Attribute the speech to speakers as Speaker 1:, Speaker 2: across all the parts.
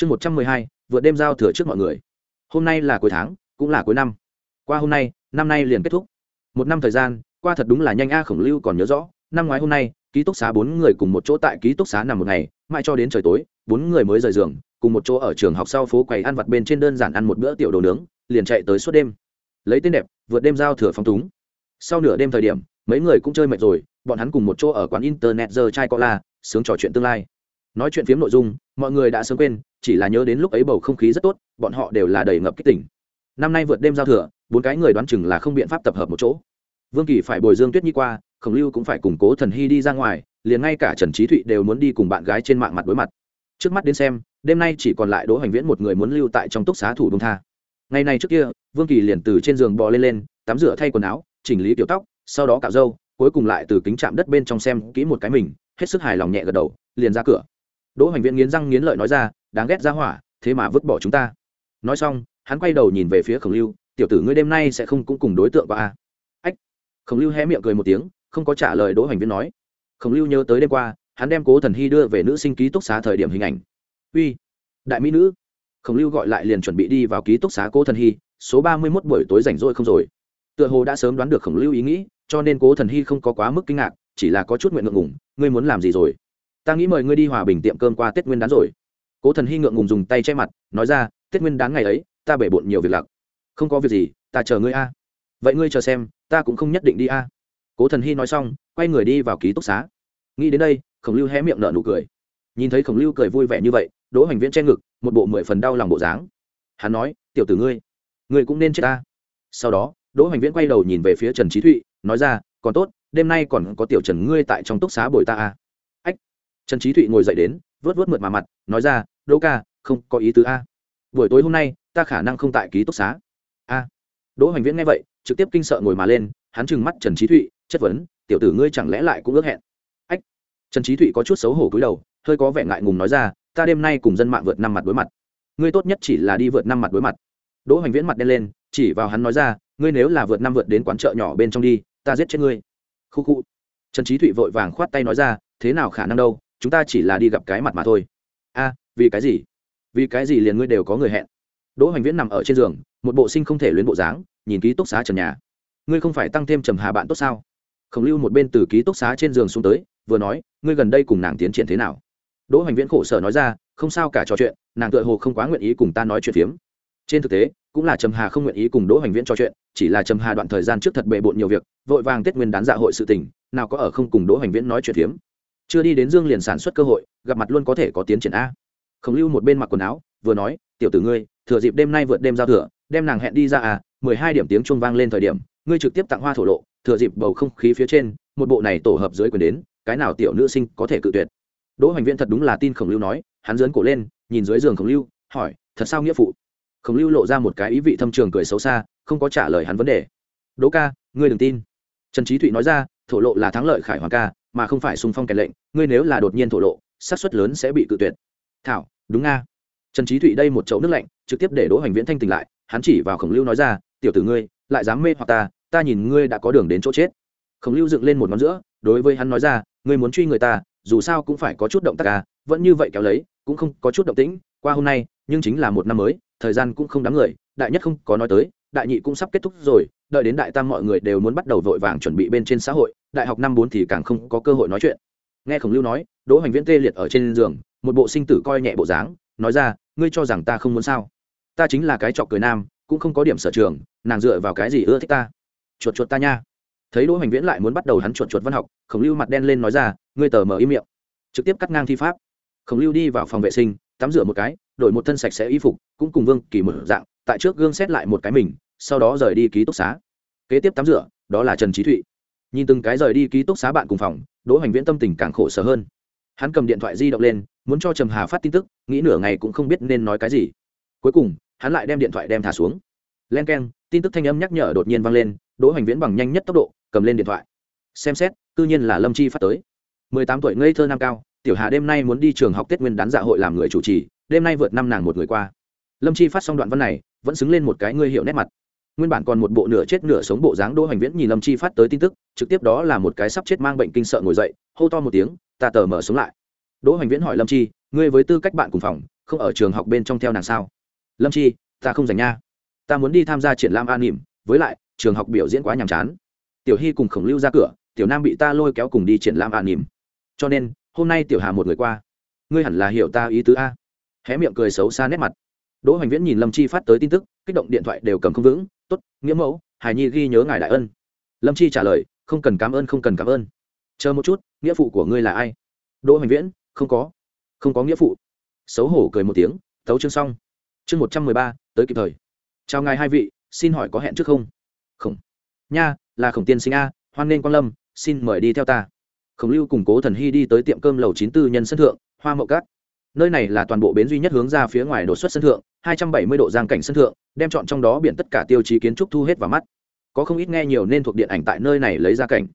Speaker 1: chương một trăm mười hai, vượt đêm giao thừa trước mọi người. Hôm nay là cuối tháng, cũng là cuối năm. Qua hôm nay, năm nay liền kết thúc. Một năm thời gian, qua thật đúng là nhanh a, khổng lưu còn nhớ rõ, năm ngoái hôm nay, ký túc xá bốn người cùng một chỗ tại ký túc xá nằm một ngày, mãi cho đến trời tối, bốn người mới rời giường, cùng một chỗ ở trường học sau phố quầy ăn vặt bên trên đơn giản ăn một bữa tiểu đồ nướng, liền chạy tới suốt đêm. Lấy tên đẹp, vượt đêm giao thừa phong túng. Sau nửa đêm thời điểm, mấy người cũng chơi mệt rồi, bọn hắn cùng một chỗ ở quán internet giờ chai cola, sướng trò chuyện tương lai. Nói chuyện phiếm nội dung, mọi người đã sớm quên chỉ là nhớ đến lúc ấy bầu không khí rất tốt, bọn họ đều là đầy ngập kích tỉnh năm nay vượt đêm giao thừa, bốn cái người đoán chừng là không biện pháp tập hợp một chỗ. Vương kỳ phải bồi dương tuyết nhi qua, khổng lưu cũng phải củng cố thần hy đi ra ngoài, liền ngay cả trần trí thụy đều muốn đi cùng bạn gái trên mạng mặt đối mặt. Trước mắt đến xem, đêm nay chỉ còn lại đỗ hoành viễn một người muốn lưu tại trong túc xá thủ đông tha. Ngày này trước kia, vương kỳ liền từ trên giường bò lên lên, tắm rửa thay quần áo, chỉnh lý kiểu tóc, sau đó cạo râu, cuối cùng lại từ kính chạm đất bên trong xem kỹ một cái mình, hết sức hài lòng nhẹ gật đầu, liền ra cửa. Đỗ hoành viễn nghiến răng nghiến lợi nói ra đáng ghét ra hỏa, thế mà vứt bỏ chúng ta. Nói xong, hắn quay đầu nhìn về phía khổng lưu, tiểu tử ngươi đêm nay sẽ không cũng cùng đối tượng qua a ách. Khổng lưu hé miệng cười một tiếng, không có trả lời đỗ hoành viễn nói. Khổng lưu nhớ tới đêm qua, hắn đem cố thần hy đưa về nữ sinh ký túc xá thời điểm hình ảnh. Uy, đại mỹ nữ. Khổng lưu gọi lại liền chuẩn bị đi vào ký túc xá cố thần hy, số ba mươi mốt buổi tối rảnh rỗi không rồi. Tựa hồ đã sớm đoán được khổng lưu ý nghĩ, cho nên cố thần hy không có quá mức kinh ngạc, chỉ là có chút nguyện ngượng ngùng, ngươi muốn làm gì rồi? Ta nghĩ mời ngươi đi hòa bình tiệm cơm qua tết nguyên đán rồi cố thần hy ngượng ngùng dùng tay che mặt, nói ra, tết nguyên đáng ngày ấy, ta bể bộn nhiều việc lặc. Không có việc gì, ta chờ ngươi a. Vậy ngươi chờ xem, ta cũng không nhất định đi a. Cố thần hy nói xong, quay người đi vào ký túc xá. Nghĩ đến đây, khổng lưu hé miệng nở nụ cười. Nhìn thấy khổng lưu cười vui vẻ như vậy, đỗ hoành viễn che ngực, một bộ mười phần đau lòng bộ dáng. Hắn nói, tiểu tử ngươi ngươi cũng nên chết ta. Sau đó, đỗ hoành viễn quay đầu nhìn về phía trần trí thụy, nói ra, còn tốt, đêm nay còn có tiểu trần ngươi tại trong túc xá bồi ta a. Ách! Trần trí thụy ngồi dậy đến vớt vớt mượt mà mặt, nói ra, đỗ ca, không có ý tứ a. Buổi tối hôm nay, ta khả năng không tại ký túc xá. A. Đỗ hoành viễn nghe vậy, trực tiếp kinh sợ ngồi mà lên, hắn trừng mắt trần trí thụy, chất vấn, tiểu tử ngươi chẳng lẽ lại cũng ước hẹn? Ách. Trần trí thụy có chút xấu hổ cúi đầu, hơi có vẻ ngại ngùng nói ra, ta đêm nay cùng dân mạng vượt năm mặt đối mặt. Ngươi tốt nhất chỉ là đi vượt năm mặt đối mặt. Đỗ hoành viễn mặt đen lên, chỉ vào hắn nói ra, ngươi nếu là vượt năm vượt đến quán chợ nhỏ bên trong đi, ta giết chết ngươi. Khu khu. Trần trí thụy vội vàng khoát tay nói ra, thế nào khả năng đâu? Chúng ta chỉ là đi gặp cái mặt mà thôi. A, vì cái gì? Vì cái gì liền ngươi đều có người hẹn? Đỗ hoành viễn nằm ở trên giường, một bộ sinh không thể luyến bộ dáng, nhìn ký túc xá trần nhà. Ngươi không phải tăng thêm trầm hà bạn tốt sao? Khổng lưu một bên từ ký túc xá trên giường xuống tới, vừa nói, ngươi gần đây cùng nàng tiến triển thế nào? Đỗ hoành viễn khổ sở nói ra, không sao cả trò chuyện, nàng tựa hồ không quá nguyện ý cùng ta nói chuyện phiếm. Trên thực tế, cũng là trầm hà không nguyện ý cùng đỗ hoành viễn trò chuyện, chỉ là trầm hà đoạn thời gian trước thật bề bộn nhiều việc, vội vàng tết nguyên đán dạ hội sự tình, nào có ở không cùng đỗ hoành viễn nói chuyện phiếm chưa đi đến dương liền sản xuất cơ hội, gặp mặt luôn có thể có tiến triển a. Khổng lưu một bên mặc quần áo, vừa nói, tiểu tử ngươi, thừa dịp đêm nay vượt đêm giao thừa, đem nàng hẹn đi ra à mười hai điểm tiếng chuông vang lên thời điểm, ngươi trực tiếp tặng hoa thổ lộ, thừa dịp bầu không khí phía trên, một bộ này tổ hợp dưới quyền đến, cái nào tiểu nữ sinh có thể cự tuyệt? Đỗ hoành viễn thật đúng là tin khổng lưu nói, hắn dớn cổ lên, nhìn dưới giường khổng lưu, hỏi, thật sao nghĩa phụ? Khổng lưu lộ ra một cái ý vị thâm trường cười xấu xa, không có trả lời hắn vấn đề. Đỗ ca, ngươi đừng tin. Trần trí thụy nói ra, thổ lộ là thắng lợi khải hoàng ca mà không phải xung phong kèn lệnh, ngươi nếu là đột nhiên thổ lộ, xác suất lớn sẽ bị cự tuyệt. Thảo, đúng nga. Trần trí thụy đây một chậu nước lạnh, trực tiếp để đỗ hoành viễn thanh tỉnh lại, hắn chỉ vào khổng lưu nói ra, tiểu tử ngươi, lại dám mê hoặc ta ta nhìn ngươi đã có đường đến chỗ chết. Khổng lưu dựng lên một ngón giữa, đối với hắn nói ra, ngươi muốn truy người ta, dù sao cũng phải có chút động tác ca vẫn như vậy kéo lấy, cũng không có chút động tĩnh, qua hôm nay, nhưng chính là một năm mới, thời gian cũng không đáng người, đại nhất không có nói tới đại nhị cũng sắp kết thúc rồi, đợi đến đại tam mọi người đều muốn bắt đầu vội vàng chuẩn bị bên trên xã hội, đại học năm bốn thì càng không có cơ hội nói chuyện. Nghe khổng lưu nói, đỗ hoành viễn tê liệt ở trên giường, một bộ sinh tử coi nhẹ bộ dáng, nói ra, ngươi cho rằng ta không muốn sao? Ta chính là cái trọc cười nam, cũng không có điểm sở trường, nàng dựa vào cái gì ưa thích ta? Chuột chuột ta nha. Thấy đỗ hoành viễn lại muốn bắt đầu hắn chuột chuột văn học, khổng lưu mặt đen lên nói ra, ngươi tờ mở im miệng. Trực tiếp cắt ngang thi pháp. Khổng lưu đi vào phòng vệ sinh, tắm rửa một cái, đổi một thân sạch sẽ y phục, cũng cùng vương kỳ mở dạng, tại trước gương xét lại một cái mình sau đó rời đi ký túc xá. Kế tiếp tắm rửa, đó là trần trí thụy. Nhìn từng cái rời đi ký túc xá bạn cùng phòng, đỗ hoành viễn tâm tình càng khổ sở hơn. Hắn cầm điện thoại di động lên, muốn cho trầm hà phát tin tức, nghĩ nửa ngày cũng không biết nên nói cái gì. Cuối cùng, hắn lại đem điện thoại đem thả xuống. Len k e n tin tức thanh âm nhắc nhở đột nhiên vang lên, đỗ hoành viễn bằng nhanh nhất tốc độ, cầm lên điện thoại. Xem xét tự nhiên là lâm chi phát tới. Mười tám tuổi ngây thơ nam cao, tiểu hà đêm nay muốn đi trường học tết nguyên đán dạ hội làm người chủ trì, đêm nay vượt năm nàng một người qua. Lâm chi phát xong đoạn văn này, vẫn xứng lên một cái ngươi hiệu nét mặt nguyên bản còn một bộ nửa chết nửa sống bộ dáng đỗ hoành viễn nhìn lâm chi phát tới tin tức, trực tiếp đó là một cái sắp chết mang bệnh kinh sợ ngồi dậy, hô to một tiếng, ta tờ mở sống lại. Đỗ hoành viễn hỏi lâm chi, ngươi với tư cách bạn cùng phòng, không ở trường học bên trong theo nàng sao? Lâm chi, ta không dành nha. Ta muốn đi tham gia triển lãm an nỉm, với lại, trường học biểu diễn quá nhàm chán. Tiểu hy cùng khổng lưu ra cửa, tiểu nam bị ta lôi kéo cùng đi triển lãm an nỉm. Cho nên, hôm nay tiểu hà một người qua. Ngươi hẳn là hiểu ta ý tứ a. Hé miệng cười xấu xa nét mặt. Đỗ hoành viễn nhìn lâm chi phát tới tin tức, kích động điện thoại đều cầm không vững t ố t nghĩa mẫu hải nhi ghi nhớ ngài đại ân. Lâm chi trả lời, không cần cảm ơn, không cần cảm ơn. Chờ một chút, nghĩa phụ của ngươi là ai? Đỗ hoành viễn, không có. Không có nghĩa phụ. Xấu hổ cười một tiếng, thấu chương xong. Chương một trăm mười ba, tới kịp thời. Chào ngài hai vị, xin hỏi có hẹn trước không? Khổng nha, là khổng tiên sinh a, hoan nghênh quan lâm, xin mời đi theo ta. Khổng lưu cùng cố thần hy đi tới tiệm cơm lầu chín tư nhân sân thượng, hoa mậu cát nơi này là toàn bộ bến duy nhất hướng ra phía ngoài đột xuất sân thượng, hai trăm bảy mươi độ giang cảnh sân thượng, đem chọn trong đó biển tất cả tiêu chí kiến trúc thu hết vào mắt. Có không ít nghe nhiều nên thuộc điện ảnh tại nơi này lấy ra cảnh.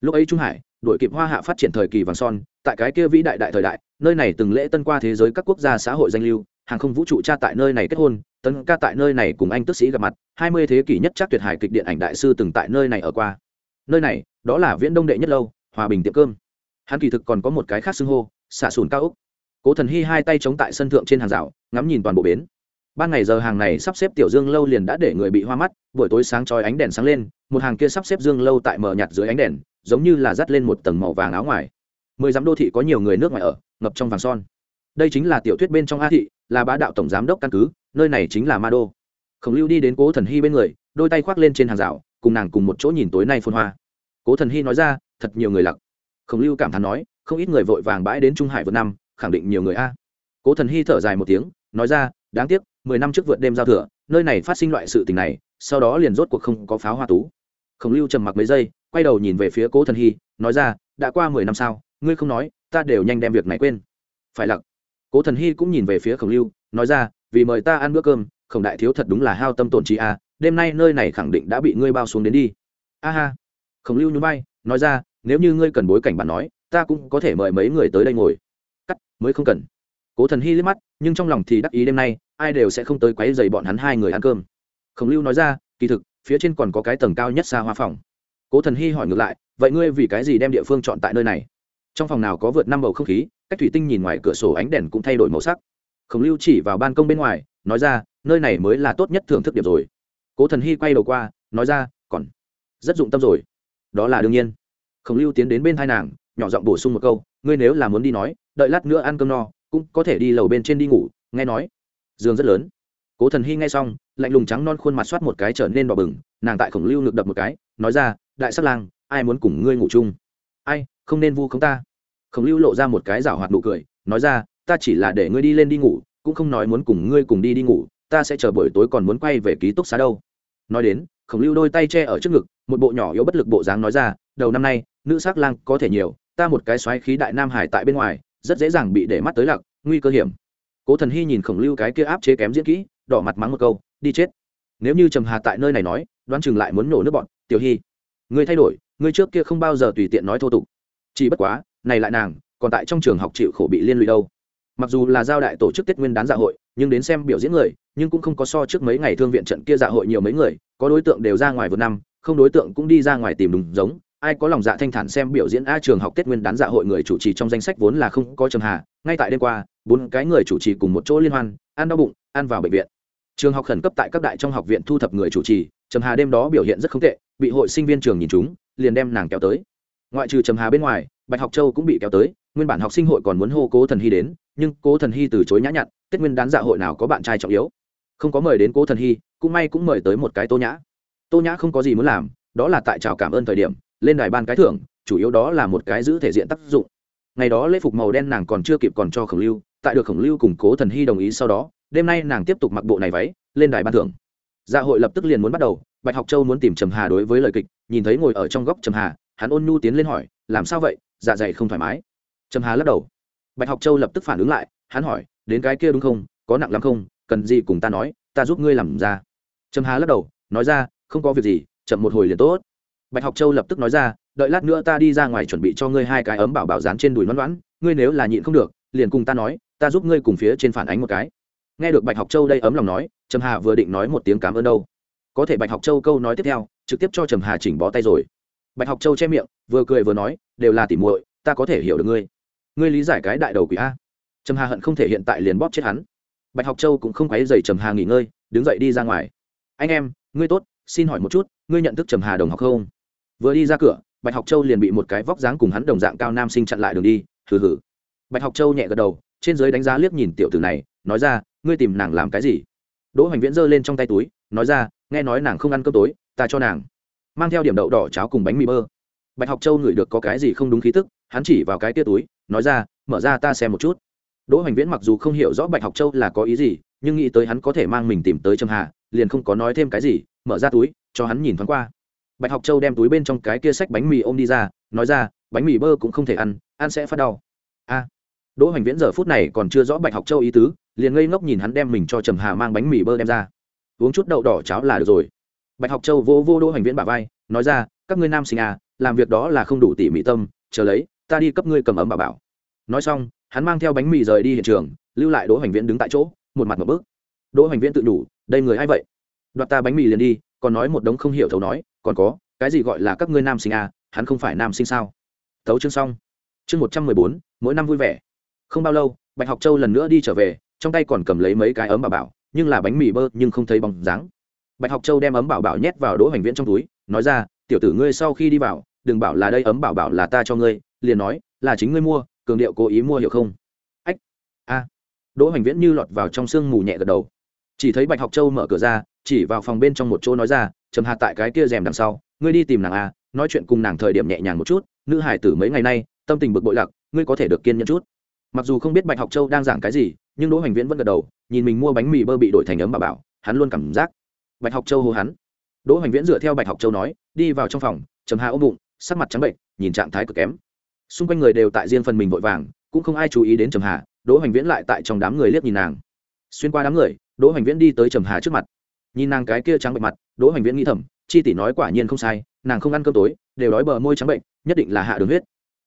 Speaker 1: Lúc ấy trung hải đội kịp hoa hạ phát triển thời kỳ vàng son, tại cái kia vĩ đại đại thời đại, nơi này từng lễ tân qua thế giới các quốc gia xã hội danh lưu, hàng không vũ trụ cha tại nơi này kết hôn, tấn ca tại nơi này cùng anh tức sĩ gặp mặt, hai mươi thế kỷ nhất chắc tuyệt hải kịch điện ảnh đại sư từng tại nơi này ở qua. Nơi này, đó là viễn đông đệ nhất lâu, hòa bình tiệm cơm. Hắn kỳ thực còn có một cái khác xưng hô xả sùn cao úc cố thần hy hai tay chống tại sân thượng trên hàng rào, ngắm nhìn toàn bộ bến. Ban ngày giờ hàng này sắp xếp tiểu dương lâu liền đã để người bị hoa mắt, buổi tối sáng trói ánh đèn sáng lên, một hàng kia sắp xếp dương lâu tại mở nhạt dưới ánh đèn, giống như là dắt lên một tầng màu vàng áo ngoài. Mười dặm đô thị có nhiều người nước ngoài ở, ngập trong vàng son. Đây chính là tiểu thuyết bên trong a thị, là bá đạo tổng giám đốc căn cứ, nơi này chính là ma đô. Khổng lưu đi đến cố thần hy bên người, đôi tay khoác lên trên hàng rào, cùng nàng cùng một chỗ nhìn tối nay phun hoa. Cố thần hy nói ra, thật nhiều người lặc. Khổng lưu cảm thán nói, không ít người vội vàng bãi đến trung hải vượt năm khẳng định nhiều người a. Cố thần hy thở dài một tiếng, nói ra, đáng tiếc, mười năm trước vượt đêm giao thừa, nơi này phát sinh loại sự tình này, sau đó liền rốt cuộc không có pháo hoa tú. Khổng lưu trầm mặc mấy giây, quay đầu nhìn về phía cố thần hy, nói ra, đã qua mười năm sao, ngươi không nói, ta đều nhanh đem việc này quên. Phải lặc. Cố thần hy cũng nhìn về phía khổng lưu, nói ra, vì mời ta ăn bữa cơm, khổng đại thiếu thật đúng là hao tâm tổn trí a, đêm nay nơi này khẳng định đã bị ngươi bao xuống đến đi. A ha. Khổng lưu nhún vai, nói ra, nếu như ngươi cần bối cảnh bản nói, ta cũng có thể mời mấy người tới đây ngồi mới không cần. Cố thần hy liếc mắt, nhưng trong lòng thì đắc ý đêm nay, ai đều sẽ không tới quấy dày bọn hắn hai người ăn cơm. Khổng lưu nói ra, kỳ thực, phía trên còn có cái tầng cao nhất xa hoa phòng. Cố thần hy hỏi ngược lại, vậy ngươi vì cái gì đem địa phương chọn tại nơi này? Trong phòng nào có vượt năm bầu không khí, cách thủy tinh nhìn ngoài cửa sổ ánh đèn cũng thay đổi màu sắc. Khổng lưu chỉ vào ban công bên ngoài, nói ra, nơi này mới là tốt nhất thưởng thức điểm rồi. Cố thần hy quay đầu qua, nói ra, còn rất dụng tâm rồi. Đó là đương nhiên. Khổng lưu tiến đến bên thai nàng, nhỏ giọng bổ sung một câu, ngươi nếu là muốn đi nói đợi lát nữa ăn cơm no, cũng có thể đi lầu bên trên đi ngủ, nghe nói. Giường rất lớn. Cố thần hy nghe xong, lạnh lùng trắng non khuôn mặt soát một cái trở nên đỏ bừng, nàng tại khổng lưu ngực đập một cái, nói ra, đại sắc lang, ai muốn cùng ngươi ngủ chung? Ai, không nên vu không ta. Khổng lưu lộ ra một cái rảo hoạt nụ cười, nói ra, ta chỉ là để ngươi đi lên đi ngủ, cũng không nói muốn cùng ngươi cùng đi đi ngủ, ta sẽ chờ buổi tối còn muốn quay về ký túc xá đâu. Nói đến, khổng lưu đôi tay che ở trước ngực, một bộ nhỏ yếu bất lực bộ dáng nói ra, đầu năm nay, nữ sắc lang có thể nhiều, ta một cái xoáy khí đại nam hải tại bên ngoài rất dễ dàng bị để mắt tới lặc nguy cơ hiểm. Cố thần hy nhìn khổng lưu cái kia áp chế kém diễn kỹ, đỏ mặt mắng một câu, đi chết. Nếu như trầm hà tại nơi này nói, đoán chừng lại muốn nổ nước bọn, tiểu hy, ngươi thay đổi, ngươi trước kia không bao giờ tùy tiện nói thô tục. Chỉ bất quá, này lại nàng, còn tại trong trường học chịu khổ bị liên lụy đâu. Mặc dù là giao đại tổ chức tết nguyên đán dạ hội, nhưng đến xem biểu diễn người, nhưng cũng không có so trước mấy ngày thương viện trận kia dạ hội nhiều mấy người, có đối tượng đều ra ngoài vượt năm, không đối tượng cũng đi ra ngoài tìm đúng giống ai có lòng dạ thanh thản xem biểu diễn a trường học tết nguyên đán dạ hội người chủ trì trong danh sách vốn là không có trầm hà, ngay tại đêm qua, bốn cái người chủ trì cùng một chỗ liên hoan, ăn đau bụng, ăn vào bệnh viện. Trường học khẩn cấp tại các đại trong học viện thu thập người chủ trì, trầm hà đêm đó biểu hiện rất không tệ, bị hội sinh viên trường nhìn chúng liền đem nàng kéo tới. Ngoại trừ trầm hà bên ngoài, bạch học châu cũng bị kéo tới, nguyên bản học sinh hội còn muốn hô cố thần hy đến, nhưng cố thần hy từ chối nhã nhặn, tết nguyên đán dạ hội nào có bạn trai trọng yếu. Không có mời đến cố thần hy, cũng may cũng mời tới một cái tô nhã. Tô nhã không có gì muốn làm, đó là tại chào cảm ơn thời điểm lên đài ban cái thưởng, chủ yếu đó là một cái giữ thể diện tác dụng. Ngày đó lễ phục màu đen nàng còn chưa kịp còn cho khổng lưu, tại được khổng lưu củng cố thần hy đồng ý sau đó, đêm nay nàng tiếp tục mặc bộ này váy, lên đài ban thưởng. Dạ hội lập tức liền muốn bắt đầu, bạch học châu muốn tìm trầm hà đối với lời kịch, nhìn thấy ngồi ở trong góc trầm hà, hắn ôn nhu tiến lên hỏi, làm sao vậy? Dạ dày không thoải mái. Trầm hà lắc đầu. Bạch học châu lập tức phản ứng lại, hắn hỏi, đến cái kia đúng không? Có nặng lắm không? Cần gì cùng ta nói, ta giúp ngươi làm ra. Trầm hà lắc đầu, nói ra, không có việc gì, chậm một hồi liền tốt bạch học châu lập tức nói ra, đợi lát nữa ta đi ra ngoài chuẩn bị cho ngươi hai cái ấm bảo bảo dán trên đùi loãn loãn ngươi nếu là nhịn không được, liền cùng ta nói, ta giúp ngươi cùng phía trên phản ánh một cái. Nghe được bạch học châu đây ấm lòng nói, trầm hà vừa định nói một tiếng cảm ơn đâu. Có thể bạch học châu câu nói tiếp theo, trực tiếp cho trầm hà chỉnh bó tay rồi. Bạch học châu che miệng, vừa cười vừa nói, đều là tỉ muội, ta có thể hiểu được ngươi. Ngươi lý giải cái đại đầu quỷ a. Trầm hà hận không thể hiện tại liền bóp chết hắn. Bạch học châu cũng không quấy dày trầm hà nghỉ ngơi, đứng dậy đi ra ngoài. Anh em, ngươi tốt, xin hỏi một chút, ngươi nhận thức trầm hà đồng học không? Vừa đi ra cửa, bạch học châu liền bị một cái vóc dáng cùng hắn đồng dạng cao nam sinh chặn lại đường đi, hừ hừ. Bạch học châu nhẹ gật đầu, trên giới đánh giá liếc nhìn tiểu tử này, nói ra, ngươi tìm nàng làm cái gì? Đỗ hoành viễn giơ lên trong tay túi, nói ra, nghe nói nàng không ăn cơm tối, ta cho nàng mang theo điểm đậu đỏ cháo cùng bánh mì bơ. Bạch học châu ngửi được có cái gì không đúng khí tức, hắn chỉ vào cái tia túi, nói ra, mở ra ta xem một chút. Đỗ hoành viễn mặc dù không hiểu rõ bạch học châu là có ý gì, nhưng nghĩ tới hắn có thể mang mình tìm tới trầm hà, liền không có nói thêm cái gì, mở ra túi, cho hắn nhìn thoáng qua bạch học châu đem túi bên trong cái kia sách bánh mì ôm đi ra, nói ra, bánh mì bơ cũng không thể ăn ăn sẽ phát đau. A. Đỗ hoành viễn giờ phút này còn chưa rõ bạch học châu ý tứ, liền ngây ngốc nhìn hắn đem mình cho trầm hà mang bánh mì bơ đem ra. Uống chút đậu đỏ cháo là được rồi. Bạch học châu vô vô đỗ hoành viễn bà vai, nói ra, các ngươi nam sinh à làm việc đó là không đủ tỉ mỉ tâm, chờ lấy, ta đi cấp ngươi cầm ấm bà bảo. Nói xong, hắn mang theo bánh mì rời đi hiện trường, lưu lại đỗ hoành viễn đứng tại chỗ, một mặt một bước. Đỗ hoành viễn tự đủ, đây người ai vậy? Đoạt ta bánh mì liền đi còn nói một đống không hiểu thấu nói, còn có, cái gì gọi là các ngươi nam sinh à hắn không phải nam sinh sao? Thấu chương xong. Chương một trăm mười bốn, mỗi năm vui vẻ. Không bao lâu, bạch học châu lần nữa đi trở về, trong tay còn cầm lấy mấy cái ấm bảo bảo, nhưng là bánh mì bơ nhưng không thấy bóng dáng. Bạch học châu đem ấm bảo bảo nhét vào đỗ hoành viễn trong túi, nói ra, tiểu tử ngươi sau khi đi vào, đừng bảo là đây ấm bảo bảo là ta cho ngươi, liền nói, là chính ngươi mua, cường điệu cố ý mua hiểu không? Ách, a. Đỗ hoành viễn như lọt vào trong sương mù nhẹ gật đầu. Chỉ thấy bạch học châu mở cửa ra chỉ vào phòng bên trong một chỗ nói ra, trầm hà tại cái kia rèm đằng sau, ngươi đi tìm nàng a nói chuyện cùng nàng thời điểm nhẹ nhàng một chút, nữ hải tử mấy ngày nay, tâm tình bực bội lạc ngươi có thể được kiên nhẫn chút. Mặc dù không biết bạch học châu đang giảng cái gì, nhưng đỗ hoành viễn vẫn gật đầu, nhìn mình mua bánh mì bơ bị đổi thành ấm bà bảo, hắn luôn cảm giác bạch học châu hô hắn. Đỗ hoành viễn dựa theo bạch học châu nói, đi vào trong phòng, trầm hà ôm bụng, sắc mặt trắng bệnh, nhìn trạng thái cực kém. Xung quanh người đều tại riêng phần mình vội vàng, cũng không ai chú ý đến trầm hà, đỗ hoành viễn lại tại trong đám người liếc nhìn nàng. Xuyên qua đám người, đỗ hoành viễn đi tới trầm hà trước mặt nhìn nàng cái kia trắng bệnh mặt, đỗ hoành viễn nghĩ thầm, chi tỷ nói quả nhiên không sai, nàng không ăn cơm tối, đều đói bờ môi trắng bệnh, nhất định là hạ đường huyết.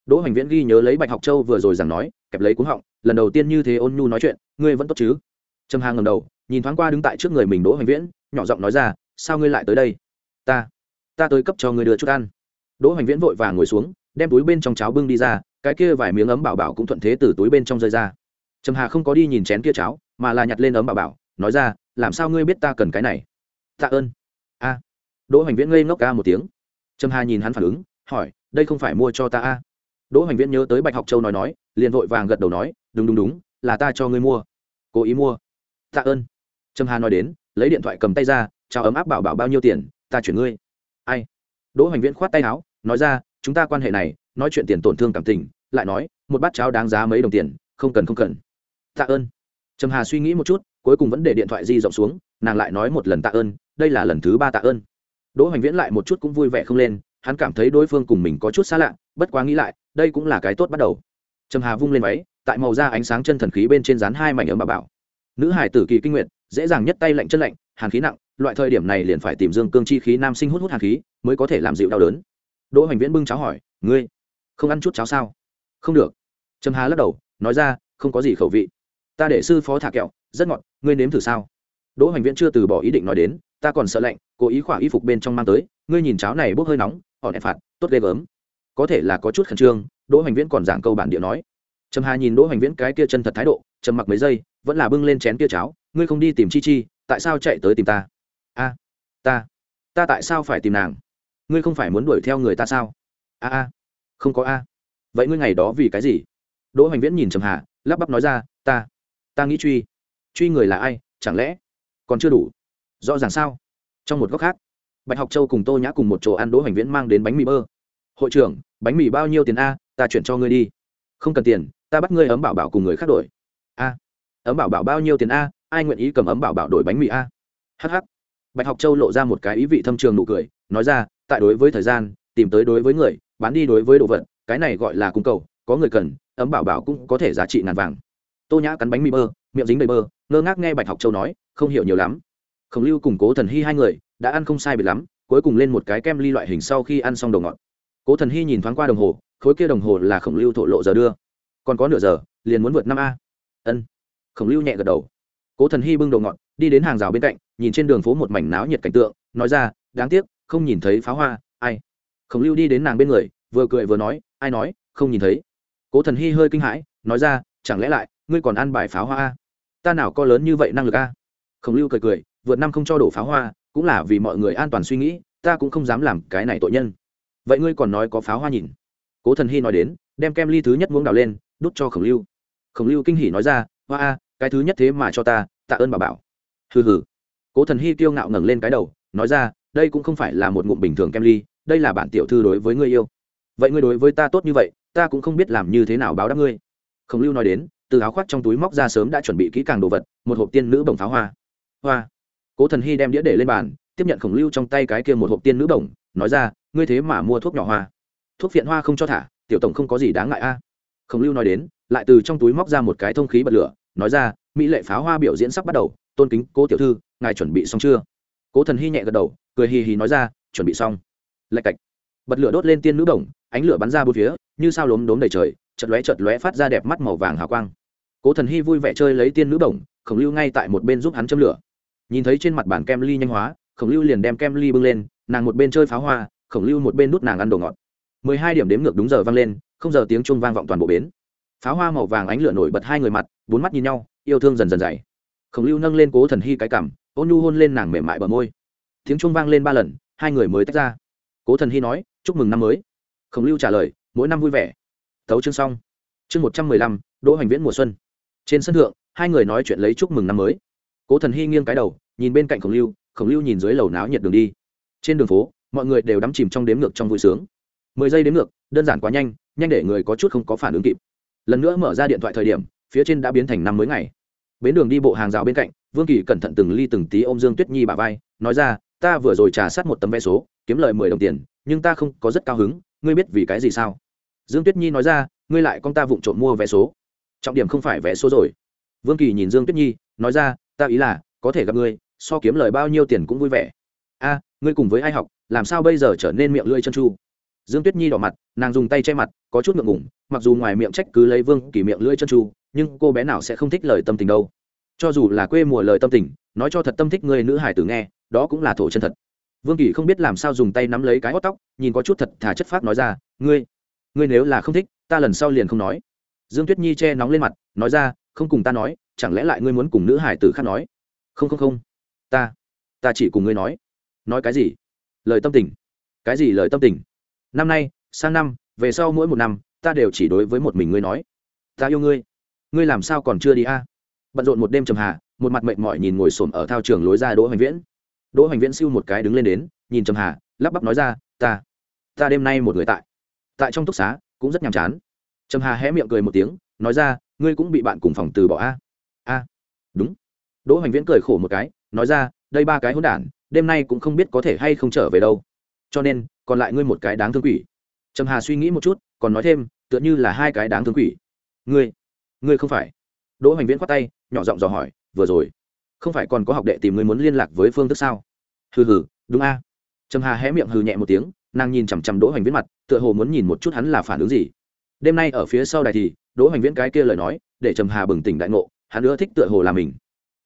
Speaker 1: Đỗ hoành viễn ghi nhớ lấy bạch học châu vừa rồi rằng nói, kẹp lấy cúng họng, lần đầu tiên như thế ôn nhu nói chuyện, ngươi vẫn tốt chứ? Trầm hà ngầm đầu, nhìn thoáng qua đứng tại trước người mình đỗ hoành viễn, nhỏ giọng nói ra, sao ngươi lại tới đây? Ta ta tới cấp cho ngươi đưa chút ăn. Đỗ hoành viễn vội vàng ngồi xuống, đem túi bên trong cháo bưng đi ra, cái kia vài miếng ấm bảo bảo cũng thuận thế từ túi bên trong rơi ra. Trầm hà không có đi nhìn chén kia cháo, mà là nhặt lên ấm bảo bảo nói ra, làm sao ngươi biết ta cần cái này? Tạ ơn. A. Đỗ hoành viễn ngây ngốc ca một tiếng. Trâm hà nhìn hắn phản ứng, hỏi, đây không phải mua cho ta a? Đỗ hoành viễn nhớ tới bạch học châu nói nói, liền vội vàng gật đầu nói, đúng đúng đúng, là ta cho ngươi mua. Cố ý mua. Tạ ơn. Trâm hà nói đến, lấy điện thoại cầm tay ra, chào ấm áp bảo bảo bao nhiêu tiền, ta chuyển ngươi. Ai? Đỗ hoành viễn khoát tay áo, nói ra, chúng ta quan hệ này, nói chuyện tiền tổn thương cảm tình, lại nói, một bát cháo đáng giá mấy đồng tiền, không cần không cần. Tạ ơn. Trầm hà suy nghĩ một chút cuối cùng vẫn để điện thoại di rộng xuống, nàng lại nói một lần tạ ơn, đây là lần thứ ba tạ ơn. Đỗ hoành viễn lại một chút cũng vui vẻ không lên, hắn cảm thấy đối phương cùng mình có chút xa lạ, bất quá nghĩ lại, đây cũng là cái tốt bắt đầu. Trầm hà vung lên váy, tại màu da ánh sáng chân thần khí bên trên dán hai mảnh ấm bà bảo. Nữ hải tử kỳ kinh nguyện dễ dàng nhất tay lạnh chân lạnh, hàn khí nặng, loại thời điểm này liền phải tìm dương cương chi khí nam sinh hút hút hàn khí, mới có thể làm dịu đau đớn. Đỗ hoành viễn bưng cháo hỏi, ngươi không ăn chút cháo sao? Không được. Trầm hà lắc đầu, nói ra, không có gì khẩu vị ta để sư phó thả kẹo, rất ngọt, ngươi nếm thử sao? Đỗ hoành viễn chưa từ bỏ ý định nói đến, ta còn sợ lạnh, cố ý khỏa y phục bên trong mang tới, ngươi nhìn cháo này bốc hơi nóng họ đẹp phạt, tốt ghê gớm. Có thể là có chút khẩn trương, đỗ hoành viễn còn giảng câu bản địa nói. Trầm hà nhìn đỗ hoành viễn cái kia chân thật thái độ, trầm mặc mấy giây, vẫn là bưng lên chén kia cháo, ngươi không đi tìm chi chi, tại sao chạy tới tìm ta? A, ta ta tại sao phải tìm nàng? Ngươi không phải muốn đuổi theo người ta sao? A a, không có a. Vậy ngươi ngày đó vì cái gì? Đỗ hoành viễn nhìn trầm hà, lắp bắp nói ra, ta ta nghĩ truy. Truy người là ai, chẳng lẽ còn chưa đủ? Rõ ràng sao? Trong một góc khác, bạch học châu cùng tô nhã cùng một chỗ ăn đỗ hoành viễn mang đến bánh mì bơ. Hội trưởng, bánh mì bao nhiêu tiền a? Ta chuyển cho ngươi đi. Không cần tiền, ta bắt ngươi ấm bảo bảo cùng người khác đổi. A. Ấm bảo bảo bao nhiêu tiền a? Ai nguyện ý cầm ấm bảo bảo đổi bánh mì a? Hh bạch học châu lộ ra một cái ý vị thâm trường nụ cười, nói ra, tại đối với thời gian, tìm tới đối với người, bán đi đối với đồ vật, cái này gọi là cung cầu, có người cần, ấm bảo bảo cũng có thể giá trị ngàn vàng tô nhã cắn bánh mì bơ, miệng dính đầy bơ, ngơ ngác nghe bạch học châu nói, không hiểu nhiều lắm. Khổng lưu cùng cố thần hy hai người, đã ăn không sai biệt lắm, cuối cùng lên một cái kem ly loại hình sau khi ăn xong đầu ngọt. Cố thần hy nhìn thoáng qua đồng hồ, khối kia đồng hồ là khổng lưu thổ lộ giờ đưa. Còn có nửa giờ, liền muốn vượt năm a. Ân. Khổng lưu nhẹ gật đầu. Cố thần hy bưng đầu ngọt, đi đến hàng rào bên cạnh, nhìn trên đường phố một mảnh náo nhiệt cảnh tượng, nói ra, đáng tiếc, không nhìn thấy pháo hoa, ai? Khổng lưu đi đến nàng bên người, vừa cười vừa nói, ai nói, không nhìn thấy? Cố thần hy hơi kinh hãi, nói ra, chẳng lẽ lại ngươi còn ăn bài pháo hoa a? Ta nào có lớn như vậy năng lực a? Khổng lưu cười cười, vượt năm không cho đổ pháo hoa, cũng là vì mọi người an toàn suy nghĩ, ta cũng không dám làm cái này tội nhân. Vậy ngươi còn nói có pháo hoa nhìn? Cố thần hy nói đến, đem kem ly thứ nhất muỗng đào lên, đút cho khổng lưu. Khổng lưu kinh hỉ nói ra, hoa a, cái thứ nhất thế mà cho ta, tạ ơn bà bảo. Hừ hừ. Cố thần hy kiêu ngạo ngẩng lên cái đầu, nói ra, đây cũng không phải là một ngụm bình thường kem ly, đây là bản tiểu thư đối với ngươi yêu. Vậy ngươi đối với ta tốt như vậy, ta cũng không biết làm như thế nào báo đáp ngươi. Khổng lưu nói đến từ áo khoác trong túi móc ra sớm đã chuẩn bị kỹ càng đồ vật, một hộp tiên nữ bồng pháo hoa. Hoa. Cố thần hy đem đĩa để lên bàn, tiếp nhận khổng lưu trong tay cái kia một hộp tiên nữ bồng nói ra, ngươi thế mà mua thuốc nhỏ hoa. Thuốc phiện hoa không cho thả, tiểu tổng không có gì đáng ngại a. Khổng lưu nói đến, lại từ trong túi móc ra một cái thông khí bật lửa, nói ra, mỹ lệ pháo hoa biểu diễn sắp bắt đầu, tôn kính cố tiểu thư, ngài chuẩn bị xong chưa? Cố thần hy nhẹ gật đầu, cười hì hì nói ra, chuẩn bị xong. Lạch cạch. Bật lửa đốt lên tiên nữ đồng ánh lửa bắn ra bốn phía, như sao lốm đốm đầy trời chật lóe chật lóe phát ra đẹp mắt màu vàng hào quang cố thần hy vui vẻ chơi lấy tiên nữ đồng khổng lưu ngay tại một bên giúp hắn châm lửa. Nhìn thấy trên mặt bản kem ly nhanh hóa, khổng lưu liền đem kem ly bưng lên, nàng một bên chơi pháo hoa, khổng lưu một bên nút nàng ăn đồ ngọt. Mười hai điểm đếm ngược đúng giờ vang lên, không giờ tiếng chuông vang vọng toàn bộ bến. Pháo hoa màu vàng ánh lửa nổi bật hai người mặt, bốn mắt nhìn nhau, yêu thương dần dần dày. Khổng lưu nâng lên cố thần hy cái cằm, ôn nhu hôn lên nàng mềm mại bờ môi. Tiếng chuông vang lên ba lần, hai người mới tách ra. Cố thần hy nói, chúc mừng năm mới. Khổng lưu trả lời, mỗi năm vui vẻ. Tấu chương xong. Chương một trăm mười lăm, đỗ hoành viễn mùa xuân trên sân thượng, hai người nói chuyện lấy chúc mừng năm mới. Cố thần hy nghiêng cái đầu, nhìn bên cạnh khổng lưu khổng lưu nhìn dưới lầu náo nhiệt đường đi. Trên đường phố, mọi người đều đắm chìm trong đếm ngược trong vui sướng. Mười giây đếm ngược, đơn giản quá nhanh nhanh để người có chút không có phản ứng kịp. Lần nữa mở ra điện thoại thời điểm, phía trên đã biến thành năm mới ngày. Bến đường đi bộ hàng rào bên cạnh, vương kỳ cẩn thận từng ly từng tí ôm dương tuyết nhi bà vai, nói ra, ta vừa rồi trả sát một tấm vé số, kiếm lời mười đồng tiền, nhưng ta không có rất cao hứng, ngươi biết vì cái gì sao? Dương tuyết nhi nói ra, ngươi lại con ta vụng trộm mua vé số trọng điểm không phải vé số rồi. Vương kỳ nhìn dương tuyết nhi, nói ra, ta ý là, có thể gặp ngươi, so kiếm lời bao nhiêu tiền cũng vui vẻ. A, ngươi cùng với ai học, làm sao bây giờ trở nên miệng lưỡi chân tru dương tuyết nhi đỏ mặt, nàng dùng tay che mặt, có chút ngượng ngủng mặc dù ngoài miệng trách cứ lấy vương kỳ miệng lưỡi chân tru nhưng cô bé nào sẽ không thích lời tâm tình đâu. Cho dù là quê mùa lời tâm tình, nói cho thật tâm thích người nữ hải tử nghe, đó cũng là thổ chân thật. Vương kỳ không biết làm sao dùng tay nắm lấy cái hót tóc, nhìn có chút thật thà chất phát nói ra, ngươi ngươi nếu là không thích, ta lần sau liền không nói dương tuyết nhi che nóng lên mặt, nói ra, không cùng ta nói, chẳng lẽ lại ngươi muốn cùng nữ hải tử khác nói? Không không không, ta ta chỉ cùng ngươi nói. Nói cái gì? Lời tâm tình. Cái gì lời tâm tình? Năm nay, sang năm, về sau mỗi một năm, ta đều chỉ đối với một mình ngươi nói. Ta yêu ngươi. Ngươi làm sao còn chưa đi a? Bận rộn một đêm trầm hà, một mặt mệt mỏi nhìn ngồi xổm ở thao trường lối ra đỗ hoành viễn. Đỗ hoành viễn siêu một cái đứng lên đến, nhìn trầm hà, lắp bắp nói ra, ta ta đêm nay một người tại. Tại trong túc xá, cũng rất nhàm chán trầm hà hé miệng cười một tiếng, nói ra, ngươi cũng bị bạn cùng phòng từ bỏ a? A, đúng. Đỗ hoành viễn cười khổ một cái, nói ra, đây ba cái hỗn đản, đêm nay cũng không biết có thể hay không trở về đâu. Cho nên, còn lại ngươi một cái đáng thương quỷ. Trầm hà suy nghĩ một chút, còn nói thêm, tựa như là hai cái đáng thương quỷ. Ngươi ngươi không phải? Đỗ hoành viễn khoát tay, nhỏ giọng dò hỏi, vừa rồi, không phải còn có học đệ tìm ngươi muốn liên lạc với phương thức sao? Hừ hừ, đúng a. Trầm hà hé miệng hừ nhẹ một tiếng, nàng nhìn chằm chằm đỗ hoành viễn mặt, tựa hồ muốn nhìn một chút hắn là phản ứng gì đêm nay ở phía sau đài thì, đỗ hoành viễn cái kia lời nói, để trầm hà bừng tỉnh đại ngộ, hắn ưa thích tựa hồ là mình.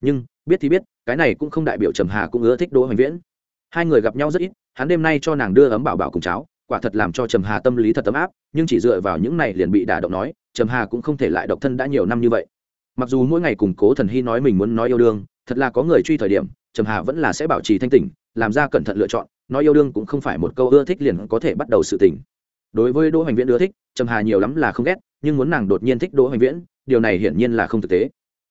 Speaker 1: Nhưng, biết thì biết, cái này cũng không đại biểu trầm hà cũng ưa thích đỗ hoành viễn. Hai người gặp nhau rất ít, hắn đêm nay cho nàng đưa ấm bảo bảo cùng cháo, quả thật làm cho trầm hà tâm lý thật ấm áp, nhưng chỉ dựa vào những này liền bị đả động nói, trầm hà cũng không thể lại độc thân đã nhiều năm như vậy. Mặc dù mỗi ngày cùng cố thần hy nói mình muốn nói yêu đương, thật là có người truy thời điểm, trầm hà vẫn là sẽ bảo trì thanh tỉnh, làm ra cẩn thận lựa chọn, nói yêu đương cũng không phải một câu ưa thích liền có thể bắt đầu sự tỉnh đối với đỗ hoành viễn ưa thích, trầm hà nhiều lắm là không ghét, nhưng muốn nàng đột nhiên thích đỗ hoành viễn, điều này hiển nhiên là không thực tế.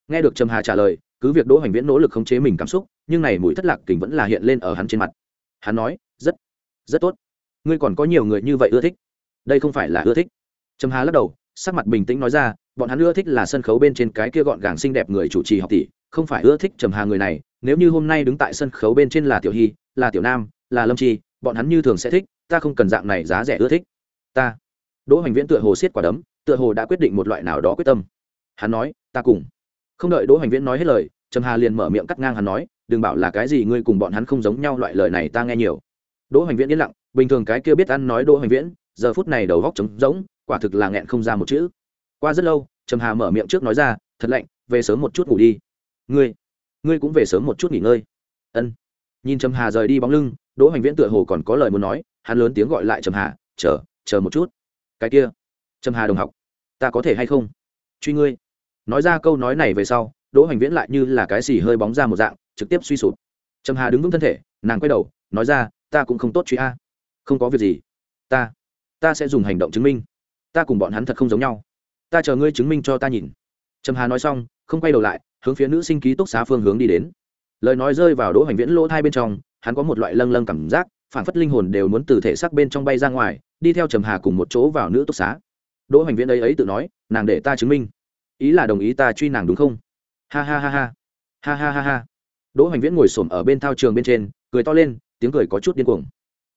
Speaker 1: Nghe được trầm hà trả lời, cứ việc đỗ hoành viễn nỗ lực khống chế mình cảm xúc, nhưng này mùi thất lạc kình vẫn là hiện lên ở hắn trên mặt. Hắn nói, rất rất tốt. Ngươi còn có nhiều người như vậy ưa thích. Đây không phải là ưa thích. Trầm hà lắc đầu, sắc mặt bình tĩnh nói ra, bọn hắn ưa thích là sân khấu bên trên cái kia gọn gàng xinh đẹp người chủ trì học tỷ, không phải ưa thích trầm hà người này. Nếu như hôm nay đứng tại sân khấu bên trên là tiểu hy, là tiểu nam, là lâm chi, bọn hắn như thường sẽ thích, ta không cần dạng này giá rẻ ưa thích ta. Đỗ hoành viễn tựa hồ xiết quả đấm, tựa hồ đã quyết định một loại nào đó quyết tâm. Hắn nói, ta cùng. Không đợi đỗ hoành viễn nói hết lời, trầm hà liền mở miệng cắt ngang hắn nói, đừng bảo là cái gì ngươi cùng bọn hắn không giống nhau loại lời này ta nghe nhiều. Đỗ hoành viễn yên lặng, bình thường cái kia biết ăn nói đỗ hoành viễn, giờ phút này đầu góc trống rỗng, quả thực là nghẹn không ra một chữ. Qua rất lâu, trầm hà mở miệng trước nói ra, thật lạnh, về sớm một chút ngủ đi. Ngươi ngươi cũng về sớm một chút nghỉ ngơi. Ân. Nhìn trầm hà rời đi bóng lưng, đỗ hoành viễn tựa hồ còn có lời muốn nói, hắn lớn tiếng gọi lại trầm hà, chờ chờ một chút. Cái kia, trầm hà đồng học, ta có thể hay không? Truy ngươi. Nói ra câu nói này về sau, đỗ hoành viễn lại như là cái xì hơi bóng ra một dạng, trực tiếp suy sụp. Trầm hà đứng vững thân thể, nàng quay đầu, nói ra, ta cũng không tốt truy a. Không có việc gì. Ta ta sẽ dùng hành động chứng minh. Ta cùng bọn hắn thật không giống nhau. Ta chờ ngươi chứng minh cho ta nhìn. Trầm hà nói xong, không quay đầu lại, hướng phía nữ sinh ký túc xá phương hướng đi đến. Lời nói rơi vào đỗ hoành viễn lỗ thai bên trong, hắn có một loại lâng lâng cảm giác, phản phất linh hồn đều muốn từ thể xác bên trong bay ra ngoài đi theo trầm hà cùng một chỗ vào nữ túc xá. Đỗ hoành viễn ấy ấy tự nói, nàng để ta chứng minh. Ý là đồng ý ta truy nàng đúng không? Ha ha ha ha. Ha ha ha ha. Đỗ hoành viễn ngồi s ổ m ở bên thao trường bên trên, cười to lên, tiếng cười có chút điên cuồng.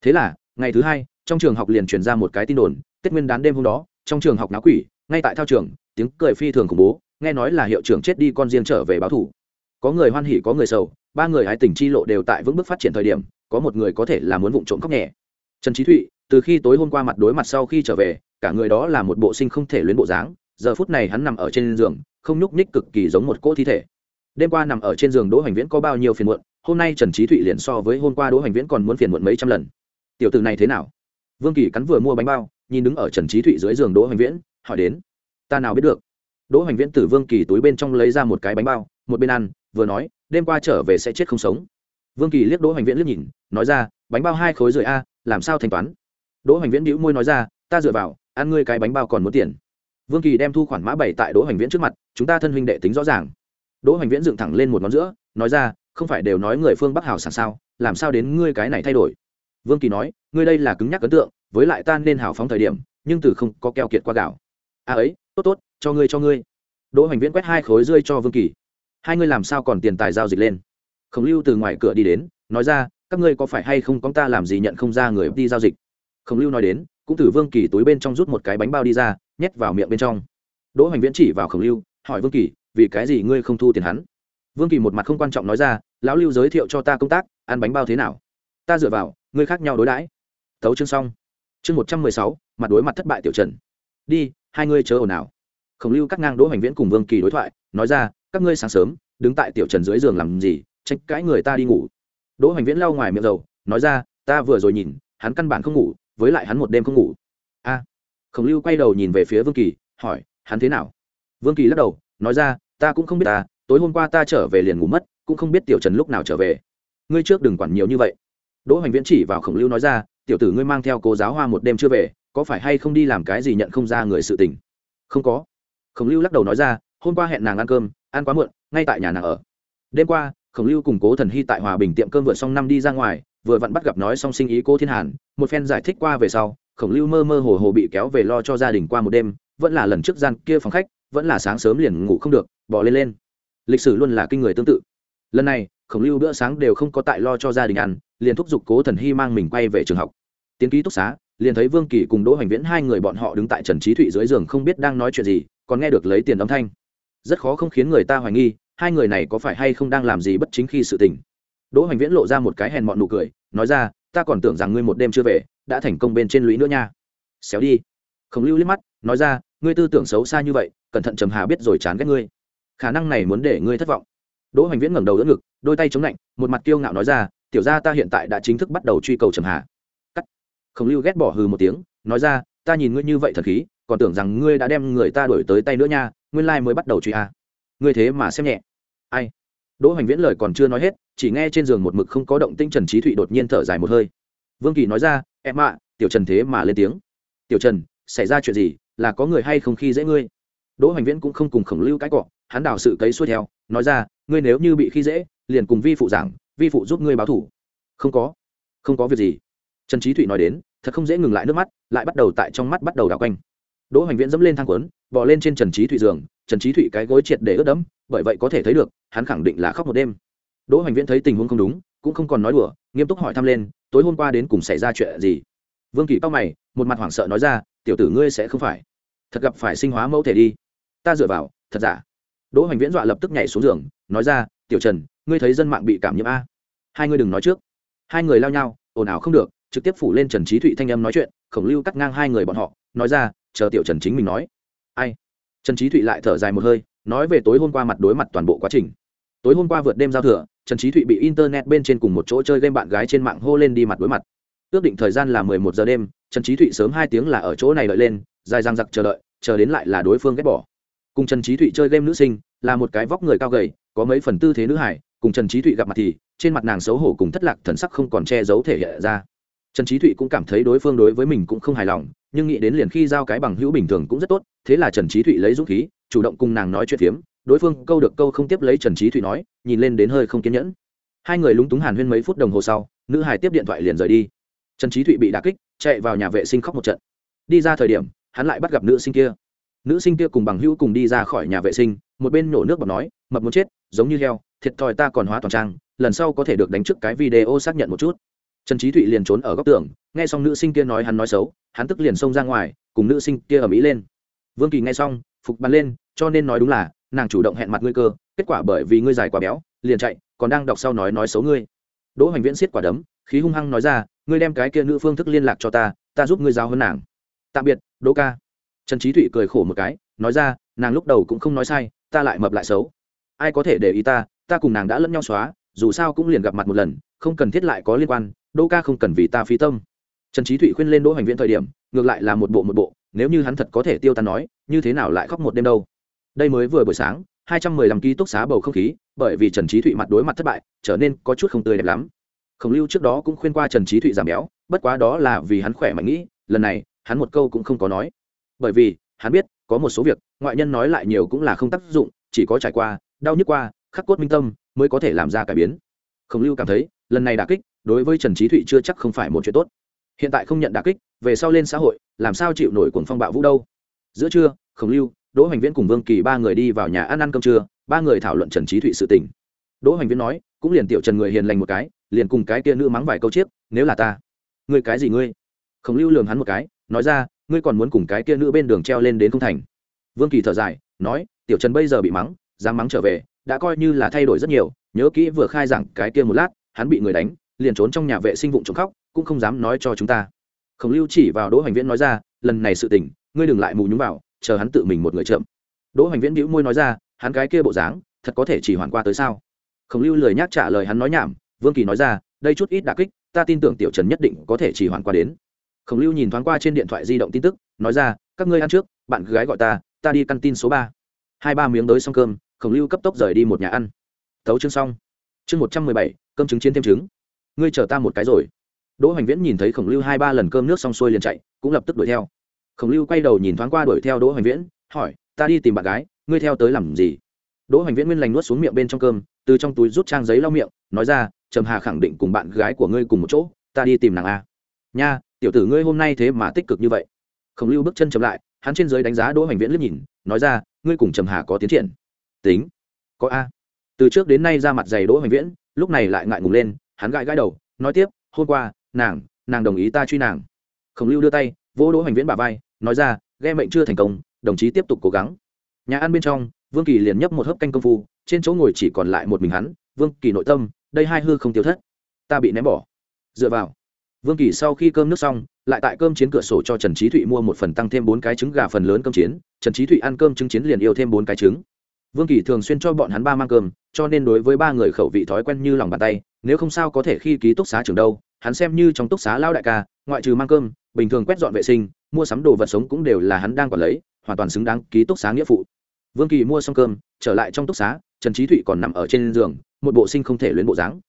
Speaker 1: Thế là, ngày thứ hai, trong trường học liền truyền ra một cái tin đồn, tết nguyên đán đêm hôm đó, trong trường học náo quỷ, ngay tại thao trường, tiếng cười phi thường khủng bố, nghe nói là hiệu trưởng chết đi con riêng trở về báo thủ. Có người hoan hỉ, có người sầu, ba người hái tỉnh chi lộ đều tại vững bước phát triển thời điểm, có một người có thể là muốn vụ trộm khóc nhẹ. Trần trí thụy từ khi tối hôm qua mặt đối mặt sau khi trở về, cả người đó là một bộ sinh không thể luyến bộ dáng, giờ phút này hắn nằm ở trên giường, không nhúc nhích cực kỳ giống một cỗ thi thể. Đêm qua nằm ở trên giường đỗ hoành viễn có bao nhiêu phiền muộn, hôm nay trần trí thụy liền so với hôm qua đỗ hoành viễn còn muốn phiền muộn mấy trăm lần. Tiểu từ này thế nào? Vương kỳ cắn vừa mua bánh bao, nhìn đứng ở trần trí thụy dưới giường đỗ hoành viễn, hỏi đến, ta nào biết được? Đỗ hoành viễn từ vương kỳ túi bên trong lấy ra một cái bánh bao, một bên ăn, vừa nói, đêm qua trở về sẽ chết không sống. Vương kỳ liếc đỗ hoành viễn liếc nhìn, nói ra, bánh bao hai khối rưỡi a, làm sao thanh toán? Đỗ hoành viễn đĩu môi nói ra, ta dựa vào, ăn ngươi cái bánh bao còn muốn tiền. Vương kỳ đem thu khoản mã bảy tại đỗ hoành viễn trước mặt, chúng ta thân huynh đệ tính rõ ràng. Đỗ hoành viễn dựng thẳng lên một ngón giữa, nói ra, không phải đều nói người phương bắc hảo sảng sao, làm sao đến ngươi cái này thay đổi? Vương kỳ nói, ngươi đây là cứng nhắc ấn tượng, với lại ta nên hào phóng thời điểm, nhưng từ không có keo kiệt qua gạo. À ấy, tốt tốt, cho ngươi cho ngươi. Đỗ hoành viễn quét hai khối rơi cho vương kỳ. Hai ngươi làm sao còn tiền tài giao dịch lên? Khổng lưu từ ngoài cửa đi đến, nói ra, các ngươi có phải hay không có ta làm gì nhận không ra người đi giao dịch? Khổng lưu nói đến, cũng từ vương kỳ túi bên trong rút một cái bánh bao đi ra, nhét vào miệng bên trong. Đỗ hoành viễn chỉ vào khổng lưu, hỏi vương kỳ, vì cái gì ngươi không thu tiền hắn? Vương kỳ một mặt không quan trọng nói ra, lão lưu giới thiệu cho ta công tác, ăn bánh bao thế nào? Ta dựa vào, ngươi khác nhau đối đãi. Tấu chương xong. Chương một trăm mười sáu, mặt đối mặt thất bại tiểu trần. Đi, hai ngươi chớ ồn ào. Khổng lưu cắt ngang đỗ hoành viễn cùng vương kỳ đối thoại, nói ra, các ngươi sáng sớm, đứng tại tiểu trần dưới giường làm gì tranh cãi người ta đi ngủ. Đỗ hoành viễn lau ngoài miệng dầu, nói ra, ta vừa rồi nhìn, hắn căn bản không ngủ với lại hắn một đêm không ngủ. A, khổng lưu quay đầu nhìn về phía vương kỳ, hỏi, hắn thế nào? Vương kỳ lắc đầu, nói ra, ta cũng không biết ta, tối hôm qua ta trở về liền ngủ mất, cũng không biết tiểu trần lúc nào trở về. Ngươi trước đừng quản nhiều như vậy. Đỗ hoành viễn chỉ vào khổng lưu nói ra, tiểu tử ngươi mang theo cô giáo hoa một đêm chưa về, có phải hay không đi làm cái gì nhận không ra người sự tình? Không có. Khổng lưu lắc đầu nói ra, hôm qua hẹn nàng ăn cơm, ăn quá muộn, ngay tại nhà nàng ở. Đêm qua, khổng lưu cùng cố thần hy tại hòa bình tiệm cơm vượt xong năm đi ra ngoài vừa vặn bắt gặp nói xong sinh ý cô thiên hàn, một phen giải thích qua về sau, khổng lưu mơ mơ hồ hồ bị kéo về lo cho gia đình qua một đêm, vẫn là lần trước gian kia phòng khách, vẫn là sáng sớm liền ngủ không được, bỏ lên lên. Lịch sử luôn là kinh người tương tự. Lần này, khổng lưu bữa sáng đều không có tại lo cho gia đình ăn, liền thúc giục cố thần hy mang mình quay về trường học. Tiến ký túc xá, liền thấy vương kỳ cùng đỗ hoành viễn hai người bọn họ đứng tại trần trí thụy dưới giường không biết đang nói chuyện gì, còn nghe được lấy tiền âm thanh. Rất khó không khiến người ta hoài nghi, hai người này có phải hay không đang làm gì bất chính khi sự tình đỗ hoành viễn lộ ra một cái hèn mọn nụ cười, nói ra, ta còn tưởng rằng ngươi một đêm chưa về, đã thành công bên trên lũy nữa nha. Xéo đi. Khổng lưu liếc mắt, nói ra, ngươi tư tưởng xấu xa như vậy, cẩn thận trầm hà biết rồi chán ghét ngươi. Khả năng này muốn để ngươi thất vọng. Đỗ hoành viễn ngẩng đầu đỡ ngực, đôi tay chống lạnh, một mặt kiêu ngạo nói ra, tiểu ra ta hiện tại đã chính thức bắt đầu truy cầu trầm hà. Cắt. Khổng lưu ghét bỏ hừ một tiếng, nói ra, ta nhìn ngươi như vậy thật khí, còn tưởng rằng ngươi đã đem người ta đuổi tới tay nữa nha, nguyên lai mới bắt đầu truy à. ngươi thế mà xem nhẹ. Ai? Đỗ hoành viễn lời còn chưa nói hết, chỉ nghe trên giường một mực không có động tinh trần trí thụy đột nhiên thở dài một hơi. Vương kỳ nói ra, em ạ, tiểu trần thế mà lên tiếng. Tiểu trần, xảy ra chuyện gì, là có người hay không khi dễ ngươi? Đỗ hoành viễn cũng không cùng khổng lưu cãi cọ, hắn đào sự cấy xuôi theo, nói ra, ngươi nếu như bị khi dễ, liền cùng vi phụ giảng, vi phụ giúp ngươi báo thủ. Không có không có việc gì. Trần trí thụy nói đến, thật không dễ ngừng lại nước mắt, lại bắt đầu tại trong mắt bắt đầu đào quanh đỗ hoành viễn dẫm lên thang quấn bò lên trên trần trí thụy giường, trần trí thụy cái gối triệt để ướt đẫm, bởi vậy có thể thấy được, hắn khẳng định là khóc một đêm. Đỗ hoành viễn thấy tình huống không đúng, cũng không còn nói đùa, nghiêm túc hỏi thăm lên, tối hôm qua đến cùng xảy ra chuyện gì? Vương kỳ cao mày, một mặt hoảng sợ nói ra, tiểu tử ngươi sẽ không phải. Thật gặp phải sinh hóa mẫu thể đi. Ta dựa vào, thật giả? Đỗ hoành viễn dọa lập tức nhảy xuống giường, nói ra, tiểu trần, ngươi thấy dân mạng bị cảm nhiễm a. Hai ngươi đừng nói trước. Hai người lao nhau, ồn ào không được, trực tiếp phủ lên trần trí thụy thanh âm nói chuyện, khổng lưu cắt ngang hai người bọn họ, nói ra chờ tiểu trần chính mình nói. Ai? Trần trí thụy lại thở dài một hơi, nói về tối hôm qua mặt đối mặt toàn bộ quá trình. Tối hôm qua vượt đêm giao thừa, trần trí thụy bị internet bên trên cùng một chỗ chơi game bạn gái trên mạng hô lên đi mặt đối mặt. Ước định thời gian là mười một giờ đêm, trần trí thụy sớm hai tiếng là ở chỗ này đợi lên, dài răng giặc chờ đợi, chờ đến lại là đối phương ghét bỏ. Cùng trần trí thụy chơi game nữ sinh, là một cái vóc người cao gầy, có mấy phần tư thế nữ hải cùng trần trí thụy gặp mặt thì, trên mặt nàng xấu hổ cùng thất lạc thần sắc không còn che giấu thể hiện ra trần trí thụy cũng cảm thấy đối phương đối với mình cũng không hài lòng, nhưng nghĩ đến liền khi giao cái bằng hữu bình thường cũng rất tốt, thế là trần trí thụy lấy dũng khí, chủ động cùng nàng nói chuyện phiếm, đối phương câu được câu không tiếp lấy trần trí thụy nói, nhìn lên đến hơi không kiên nhẫn. Hai người lúng túng hàn huyên mấy phút đồng hồ sau, nữ hải tiếp điện thoại liền rời đi. Trần trí thụy bị đà kích, chạy vào nhà vệ sinh khóc một trận. Đi ra thời điểm, hắn lại bắt gặp nữ sinh kia. Nữ sinh kia cùng bằng hữu cùng đi ra khỏi nhà vệ sinh, một bên nổ nước bọc nói, mập muốn chết, giống như heo, thiệt thòi ta còn hóa toàn trang, lần sau có thể được đánh trước cái video xác nhận một chút trần trí thụy liền trốn ở góc tường, nghe xong nữ sinh kia nói hắn nói xấu, hắn tức liền xông ra ngoài, cùng nữ sinh kia ở mỹ lên. Vương kỳ nghe xong, phục bắn lên, cho nên nói đúng là, nàng chủ động hẹn mặt ngươi cơ, kết quả bởi vì ngươi dài quá béo, liền chạy, còn đang đọc sau nói nói xấu ngươi. Đỗ hoành viễn siết quả đấm, khí hung hăng nói ra, ngươi đem cái kia nữ phương thức liên lạc cho ta ta giúp ngươi giao hơn nàng. Tạm biệt, đỗ ca. Trần trí thụy cười khổ một cái, nói ra, nàng lúc đầu cũng không nói sai, ta lại mập lại xấu. Ai có thể để ý ta ta cùng nàng đã lẫn nhau xóa, dù sao cũng liền gặp mặt một lần, không cần thiết lại có liên quan đỗ ca không cần vì ta phí tâm. Trần trí thụy khuyên lên đỗ hoành viễn thời điểm, ngược lại là một bộ một bộ, nếu như hắn thật có thể tiêu tan nói, như thế nào lại khóc một đêm đâu? Đây mới vừa buổi sáng, hai trăm mười lăm ký túc xá bầu không khí, bởi vì trần trí thụy mặt đối mặt thất bại, trở nên có chút không tươi đẹp lắm. Khổng lưu trước đó cũng khuyên qua trần trí thụy giảm béo, bất quá đó là vì hắn khỏe mạnh nghĩ, lần này, hắn một câu cũng không có nói. Bởi vì, hắn biết, có một số việc, ngoại nhân nói lại nhiều cũng là không tác dụng, chỉ có trải qua, đau nhức qua, khắc cốt minh tâm, mới có thể làm ra cải biến. Khổng lưu cảm thấy, lần này đà kích đối với trần trí thụy chưa chắc không phải một chuyện tốt. Hiện tại không nhận đà kích, về sau lên xã hội, làm sao chịu nổi cuồng phong bạo vũ đâu? Giữa trưa, khổng lưu, đỗ hoành viễn cùng vương kỳ ba người đi vào nhà ăn ăn cơm trưa, ba người thảo luận trần trí thụy sự tình. Đỗ hoành viễn nói, cũng liền tiểu trần người hiền lành một cái, liền cùng cái kia nữ mắng vài câu chiếc, nếu là ta, ngươi cái gì ngươi? Khổng lưu lường hắn một cái, nói ra, ngươi còn muốn cùng cái kia nữ bên đường treo lên đến không thành? Vương kỳ thở dài, nói, tiểu trần bây giờ bị mắng, dám mắng trở về, đã coi như là thay đổi rất nhiều, nhớ kỹ vừa khai giảng cái kia một lát, hắn bị người đánh liền trốn trong nhà vệ sinh vụng trộm khóc, cũng không dám nói cho chúng ta. Khổng lưu chỉ vào đỗ hoành viễn nói ra, lần này sự tình, ngươi đừng lại mù nhúng vào, chờ hắn tự mình một người chậm. Đỗ hoành viễn bĩu môi nói ra, hắn cái kia bộ dáng, thật có thể chỉ hoàn qua tới sao? Khổng lưu lười nhắc trả lời hắn nói nhảm, vương kỳ nói ra, đây chút ít đà kích, ta tin tưởng tiểu trần nhất định có thể chỉ hoàn qua đến. Khổng lưu nhìn thoáng qua trên điện thoại di động tin tức, nói ra, các ngươi ăn trước, bạn gái gọi ta ta đi căn tin số ba. Hai ba miếng đới xong cơm, khổng lưu cấp tốc rời đi một nhà ăn. Thấu chương xong. Chương một trăm mười bảy, cơm trứng chiến thêm trứng ngươi chờ ta một cái rồi. Đỗ hoành viễn nhìn thấy khổng lưu hai ba lần cơm nước xong xuôi liền chạy, cũng lập tức đuổi theo. Khổng lưu quay đầu nhìn thoáng qua đuổi theo đỗ hoành viễn, hỏi, ta đi tìm bạn gái, ngươi theo tới làm gì? Đỗ hoành viễn nguyên lành nuốt xuống miệng bên trong cơm, từ trong túi rút trang giấy lau miệng, nói ra, trầm hà khẳng định cùng bạn gái của ngươi cùng một chỗ, ta đi tìm nàng a. Nha, tiểu tử ngươi hôm nay thế mà tích cực như vậy. Khổng lưu bước chân chậm lại, hắn trên giới đánh giá đỗ hoành viễn liếc nhìn, nói ra, ngươi cùng trầm hà có tiến triển. Tính, có a. Từ trước đến nay ra mặt dày đỗ hoành viễn, lúc này lại ngại ngùng lên hắn gãi gãi đầu, nói tiếp, hôm qua, nàng nàng đồng ý ta truy nàng. Khổng lưu đưa tay, vỗ đỗ hoành viễn bà vai, nói ra, ghe mệnh chưa thành công, đồng chí tiếp tục cố gắng. Nhà ăn bên trong, vương kỳ liền nhấp một hớp canh công phu, trên chỗ ngồi chỉ còn lại một mình hắn, vương kỳ nội tâm, đây hai hư không tiêu thất. Ta bị ném bỏ. Dựa vào. Vương kỳ sau khi cơm nước xong, lại tại cơm chiến cửa sổ cho trần trí thụy mua một phần tăng thêm bốn cái trứng gà phần lớn cơm chiến. Trần trí thụy ăn cơm trứng chiến liền yêu thêm bốn cái trứng. Vương kỳ thường xuyên cho bọn hắn ba mang cơm cho nên đối với ba người khẩu vị thói quen như lòng bàn tay, nếu không sao có thể khi ký túc xá trường đâu, hắn xem như trong túc xá lao đại ca, ngoại trừ mang cơm, bình thường quét dọn vệ sinh, mua sắm đồ vật sống cũng đều là hắn đang quản lấy, hoàn toàn xứng đáng ký túc xá nghĩa phụ. Vương kỳ mua xong cơm, trở lại trong túc xá, trần trí thụy còn nằm ở trên giường, một bộ sinh không thể luyến bộ dáng.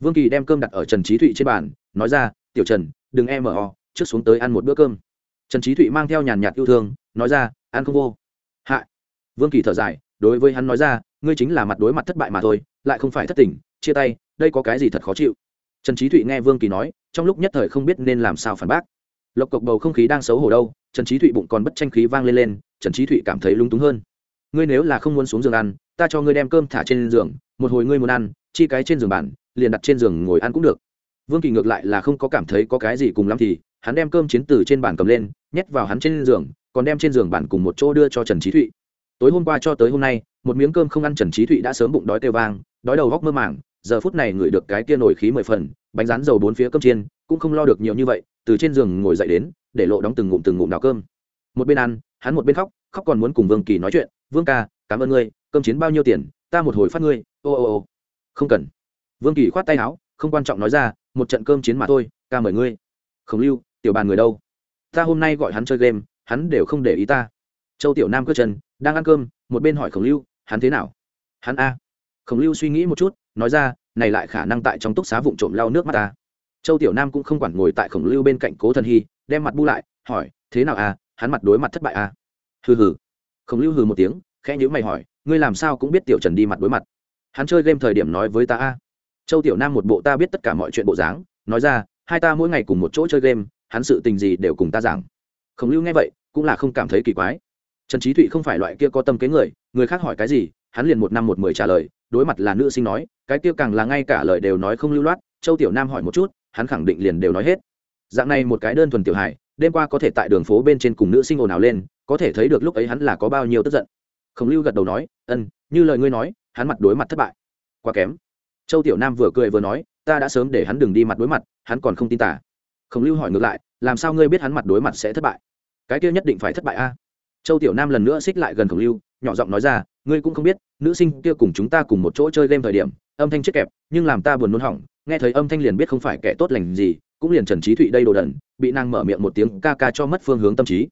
Speaker 1: Vương kỳ đem cơm đặt ở trần trí thụy trên bàn, nói ra, tiểu trần, đừng e mờ trước xuống tới ăn một bữa cơm. Trần trí thụy mang theo nhàn nhạt yêu thương, nói ra, ăn không vô. Hạ, vương kỳ thở dài đối với hắn nói ra, ngươi chính là mặt đối mặt thất bại mà thôi, lại không phải thất tình, chia tay, đây có cái gì thật khó chịu? Trần trí thụy nghe vương kỳ nói, trong lúc nhất thời không biết nên làm sao phản bác. Lộc cộc bầu không khí đang xấu hổ đâu, trần trí thụy bụng còn bất tranh khí vang lên lên, trần trí thụy cảm thấy lung túng hơn. Ngươi nếu là không muốn xuống giường ăn, ta cho ngươi đem cơm thả trên giường, một hồi ngươi muốn ăn, chi cái trên giường bản liền đặt trên giường ngồi ăn cũng được. Vương kỳ ngược lại là không có cảm thấy có cái gì cùng lắm thì, hắn đem cơm chiến từ trên bàn cầm lên, nhét vào hắn trên giường, còn đem trên giường bản cùng một chỗ đưa cho trần trí thụy tối hôm qua cho tới hôm nay, một miếng cơm không ăn trần trí thụy đã sớm bụng đói tê vang, đói đầu góc mơ màng, giờ phút này ngửi được cái kia nổi khí mười phần, bánh rán dầu bốn phía cơm chiên, cũng không lo được nhiều như vậy, từ trên giường ngồi dậy đến, để lộ đóng từng ngụm từng ngụm đào cơm. Một bên ăn, hắn một bên khóc khóc còn muốn cùng vương kỳ nói chuyện, vương ca, cảm ơn ngươi, cơm chiến bao nhiêu tiền, ta một hồi phát ngươi, ô ô ô. Không cần. Vương kỳ khoát tay áo, không quan trọng nói ra, một trận cơm chiến mà thôi, ca mời ngươi. Khổng lưu, tiểu bàn người đâu. Ta hôm nay gọi hắn chơi game, hắn đều không để ý ta. Châu tiểu nam cất chân đang ăn cơm, một bên hỏi khổng lưu, hắn thế nào? Hắn a. Khổng lưu suy nghĩ một chút, nói ra, này lại khả năng tại trong túc xá vụn trộm lau nước mắt ta. Châu tiểu nam cũng không quản ngồi tại khổng lưu bên cạnh cố thần hy, đem mặt bu lại, hỏi, thế nào a? Hắn mặt đối mặt thất bại a? Hừ hừ. Khổng lưu hừ một tiếng, khẽ nhữ mày hỏi, ngươi làm sao cũng biết tiểu trần đi mặt đối mặt? Hắn chơi game thời điểm nói với ta a. Châu tiểu nam một bộ ta biết tất cả mọi chuyện bộ dáng, nói ra, hai ta mỗi ngày cùng một chỗ chơi game, hắn sự tình gì đều cùng ta giảng. Khổng lưu nghe vậy, cũng là không cảm thấy kỳ quái trần trí thụy không phải loại kia có tâm kế người người khác hỏi cái gì, hắn liền một năm một mười trả lời, đối mặt là nữ sinh nói, cái kia càng là ngay cả lời đều nói không lưu loát, châu tiểu nam hỏi một chút, hắn khẳng định liền đều nói hết. Dạng này một cái đơn thuần tiểu hài, đêm qua có thể tại đường phố bên trên cùng nữ sinh ồn ào lên, có thể thấy được lúc ấy hắn là có bao nhiêu tức giận. Khổng lưu gật đầu nói ân như lời ngươi nói, hắn mặt đối mặt thất bại. Quá kém. Châu tiểu nam vừa cười vừa nói, ta đã sớm để hắn đừng đi mặt đối mặt, hắn còn không tin tả khổng lưu hỏi ngược lại, làm sao ngươi biết hắn mặt đối mặt sẽ thất bại? Cái kia nhất định phải thất bại a châu tiểu nam lần nữa xích lại gần khổng lưu, nhỏ giọng nói ra, ngươi cũng không biết, nữ sinh kia cùng chúng ta cùng một chỗ chơi game thời điểm, âm thanh chết kẹp, nhưng làm ta buồn nôn hỏng, nghe thấy âm thanh liền biết không phải kẻ tốt lành gì, cũng liền trần trí thụy đây đồ đần, bị nàng mở miệng một tiếng ca ca cho mất phương hướng tâm trí.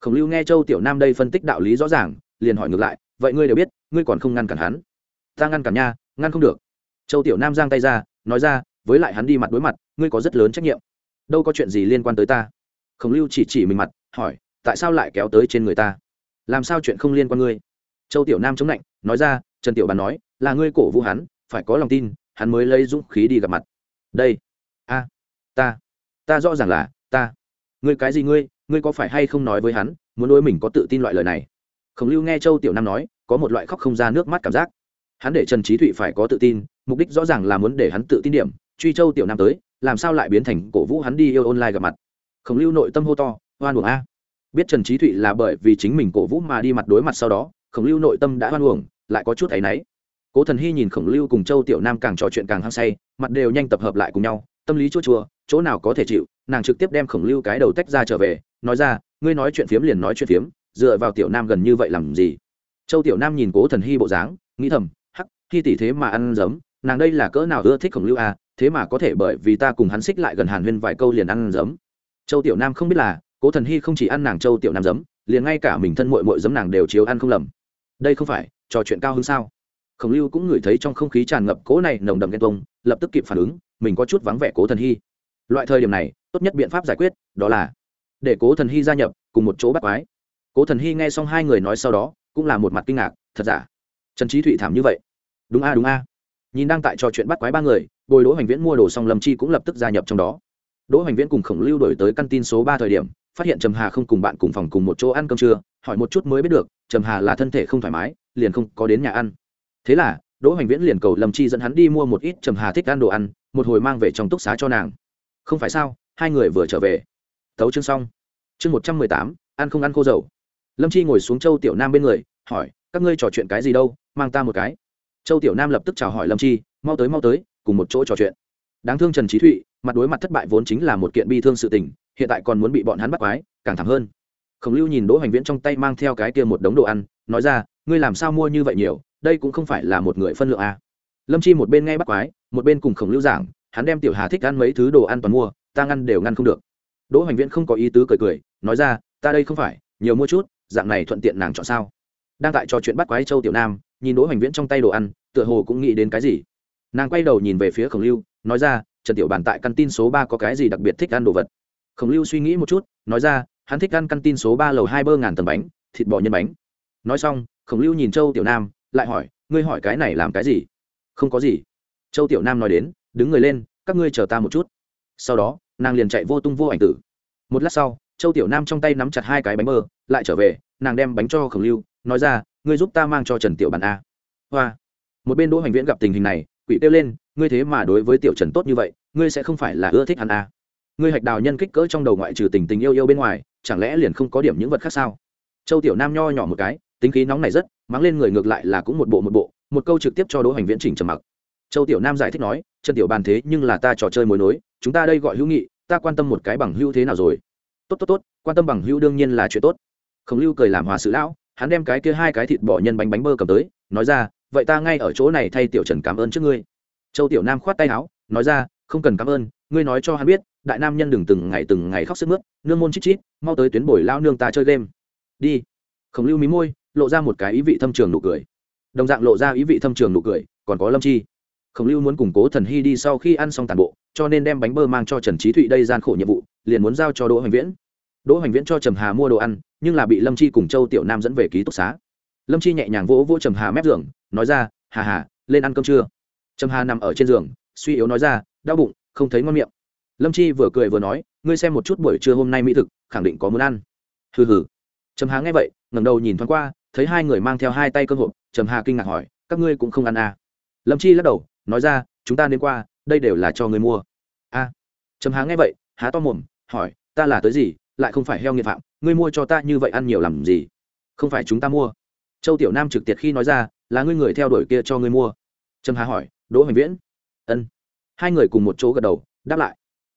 Speaker 1: Khổng lưu nghe châu tiểu nam đây phân tích đạo lý rõ ràng, liền hỏi ngược lại, vậy ngươi đều biết, ngươi còn không ngăn cản hắn? Ta ngăn cản nha, ngăn không được. Châu tiểu nam giang tay ra, nói ra, với lại hắn đi mặt đối mặt, ngươi có rất lớn trách nhiệm. Đâu có chuyện gì liên quan tới ta. Khổng lưu chỉ chỉ mình mặt, hỏi tại sao lại kéo tới trên người ta? Làm sao chuyện không liên quan ngươi? Châu tiểu nam chống lạnh, nói ra, trần tiểu bàn nói, là ngươi cổ vũ hắn, phải có lòng tin, hắn mới lấy dũng khí đi gặp mặt. Đây, a, ta ta rõ ràng là, ta. Ngươi cái gì ngươi ngươi có phải hay không nói với hắn, muốn đối mình có tự tin loại lời này? Khổng lưu nghe châu tiểu nam nói, có một loại khóc không ra nước mắt cảm giác. Hắn để trần trí thụy phải có tự tin, mục đích rõ ràng là muốn để hắn tự tin điểm, truy châu tiểu nam tới, làm sao lại biến thành cổ vũ hắn đi yêu online gặp mặt? Khổng lưu nội tâm hô to hoan uổng a biết trần trí thụy là bởi vì chính mình cổ vũ mà đi mặt đối mặt sau đó, khổng lưu nội tâm đã hoan uổng, lại có chút áy náy. Cố thần hy nhìn khổng lưu cùng châu tiểu nam càng trò chuyện càng hăng say, mặt đều nhanh tập hợp lại cùng nhau, tâm lý chua chua, chỗ nào có thể chịu, nàng trực tiếp đem khổng lưu cái đầu tách ra trở về, nói ra, ngươi nói chuyện phiếm liền nói chuyện phiếm, dựa vào tiểu nam gần như vậy làm gì? Châu tiểu nam nhìn cố thần hy bộ dáng, nghĩ thầm, hắc, khi tỷ thế mà ăn giấm, nàng đây là cỡ nào ưa thích khổng lưu à thế mà có thể bởi vì ta cùng hắn xích lại gần hàn huyên vài câu liền ăn giấm. Châu tiểu nam không biết là cố thần hy không chỉ ăn nàng châu tiểu nam giấm, liền ngay cả mình thân mội mội giấm nàng đều chiếu ăn không lầm. Đây không phải, trò chuyện cao hơn sao? Khổng lưu cũng ngửi thấy trong không khí tràn ngập cố này nồng đậm ghen tông lập tức kịp phản ứng, mình có chút vắng vẻ cố thần hy. Loại thời điểm này, tốt nhất biện pháp giải quyết, đó là để cố thần hy gia nhập, cùng một chỗ bắt quái. Cố thần hy nghe xong hai người nói sau đó, cũng là một mặt kinh ngạc, thật giả? Trần trí thụy thảm như vậy. Đúng a đúng a. Nhìn đang tại trò chuyện bắt quái ba người, bồi đỗ hoành viễn mua đồ xong lâm chi cũng lập tức gia nhập trong đó. Đỗ hoành viễn cùng khổng lưu đổi tới căn tin số ba thời điểm phát hiện trầm hà không cùng bạn cùng phòng cùng một chỗ ăn cơm trưa, hỏi một chút mới biết được, trầm hà là thân thể không thoải mái, liền không có đến nhà ăn. Thế là, đỗ hoành viễn liền cầu lâm chi dẫn hắn đi mua một ít trầm hà thích ăn đồ ăn, một hồi mang về trong túc xá cho nàng. Không phải sao, hai người vừa trở về. Thấu chương xong. Chương một trăm mười tám, ăn không ăn khô dầu. Lâm chi ngồi xuống châu tiểu nam bên người, hỏi, các ngươi trò chuyện cái gì đâu, mang ta một cái. Châu tiểu nam lập tức chào hỏi lâm chi, mau tới mau tới, cùng một chỗ trò chuyện. Đáng thương trần trí thụy, mặt đối mặt thất bại vốn chính là một kiện bi thương sự tình hiện tại còn muốn bị bọn hắn bắt quái, càng thảm hơn. Khổng lưu nhìn đỗ hoành viễn trong tay mang theo cái kia một đống đồ ăn, nói ra, ngươi làm sao mua như vậy nhiều, đây cũng không phải là một người phân lượng à. lâm chi một bên nghe bắt quái, một bên cùng khổng lưu giảng, hắn đem tiểu hà thích ăn mấy thứ đồ ăn toàn mua, ta ngăn đều ngăn không được. Đỗ hoành viễn không có ý tứ cười cười, nói ra, ta đây không phải, nhiều mua chút, dạng này thuận tiện nàng chọn sao? Đang tại trò chuyện bắt quái châu tiểu nam, nhìn đỗ hoành viễn trong tay đồ ăn, tựa hồ cũng nghĩ đến cái gì. Nàng quay đầu nhìn về phía khổng lưu, nói ra, trần tiểu bàn tại căn tin số ba có cái gì đặc biệt thích ăn đồ vật? Khổng lưu suy nghĩ một chút, nói ra, hắn thích ăn căn tin số ba lầu hai bơ ngàn tầng bánh, thịt bò nhân bánh. Nói xong, khổng lưu nhìn châu tiểu nam, lại hỏi, ngươi hỏi cái này làm cái gì? Không có gì. Châu tiểu nam nói đến, đứng người lên, các ngươi chờ ta một chút. Sau đó, nàng liền chạy vô tung vô ảnh tử. Một lát sau, châu tiểu nam trong tay nắm chặt hai cái bánh mơ lại trở về, nàng đem bánh cho khổng lưu, nói ra, ngươi giúp ta mang cho trần tiểu bàn a. Hoa. Một bên đỗ hoành viễn gặp tình hình này, quỷ kêu lên, ngươi thế mà đối với tiểu trần tốt như vậy, ngươi sẽ không phải là ưa thích hắn a ngươi hạch đào nhân kích cỡ trong đầu ngoại trừ tình tình yêu yêu bên ngoài, chẳng lẽ liền không có điểm những vật khác sao? Châu tiểu nam nho nhỏ một cái, tính khí nóng này rất, mắng lên người ngược lại là cũng một bộ một bộ, một câu trực tiếp cho đỗ hoành viễn chỉnh trầm mặc. Châu tiểu nam giải thích nói, trần tiểu bàn thế nhưng là ta trò chơi mối nối, chúng ta đây gọi hữu nghị, ta quan tâm một cái bằng hữu thế nào rồi? Tốt tốt tốt, quan tâm bằng hữu đương nhiên là chuyện tốt. Khổng lưu cười làm hòa sự lão, hắn đem cái kia hai cái thịt bò nhân bánh bánh bơ cầm tới, nói ra, vậy ta ngay ở chỗ này thay tiểu trần cảm ơn trước ngươi. Châu tiểu nam khoát tay áo, nói ra, không cần cảm ơn, ngươi nói cho hắn biết đại nam nhân đừng từng ngày từng ngày khóc sức mướt, nương môn chít chít, mau tới tuyến bồi lao nương ta chơi game. Đi. Khổng lưu mí môi, lộ ra một cái ý vị thâm trường nụ cười. Đồng dạng lộ ra ý vị thâm trường nụ cười, còn có lâm chi. Khổng lưu muốn củng cố thần hy đi sau khi ăn xong tàn bộ, cho nên đem bánh bơ mang cho trần trí thụy đây gian khổ nhiệm vụ, liền muốn giao cho đỗ hoành viễn. Đỗ hoành viễn cho trầm hà mua đồ ăn, nhưng là bị lâm chi cùng châu tiểu nam dẫn về ký túc xá. Lâm chi nhẹ nhàng vỗ vỗ trầm hà mép giường, nói ra, hà hà, lên ăn cơm trưa trầm hà nằm ở trên giường, suy yếu nói ra, đau bụng, không thấy ngon miệng lâm chi vừa cười vừa nói, ngươi xem một chút buổi trưa hôm nay mỹ thực, khẳng định có muốn ăn. Hừ hừ. Trầm hà nghe vậy, ngẩng đầu nhìn thoáng qua, thấy hai người mang theo hai tay cơm hộp, trầm hà kinh ngạc hỏi, các ngươi cũng không ăn à. lâm chi lắc đầu, nói ra, chúng ta đến qua, đây đều là cho người mua. A. À. trầm hà nghe vậy, há to mồm, hỏi, ta là tới gì, lại không phải heo nghiệt phạm, ngươi mua cho ta như vậy ăn nhiều làm gì? Không phải chúng ta mua. Châu tiểu nam trực tiệt khi nói ra, là ngươi người theo đuổi kia cho ngươi mua. Trầm hà hỏi, đỗ hoành viễn? Ân. Hai người cùng một chỗ gật đầu, đáp lại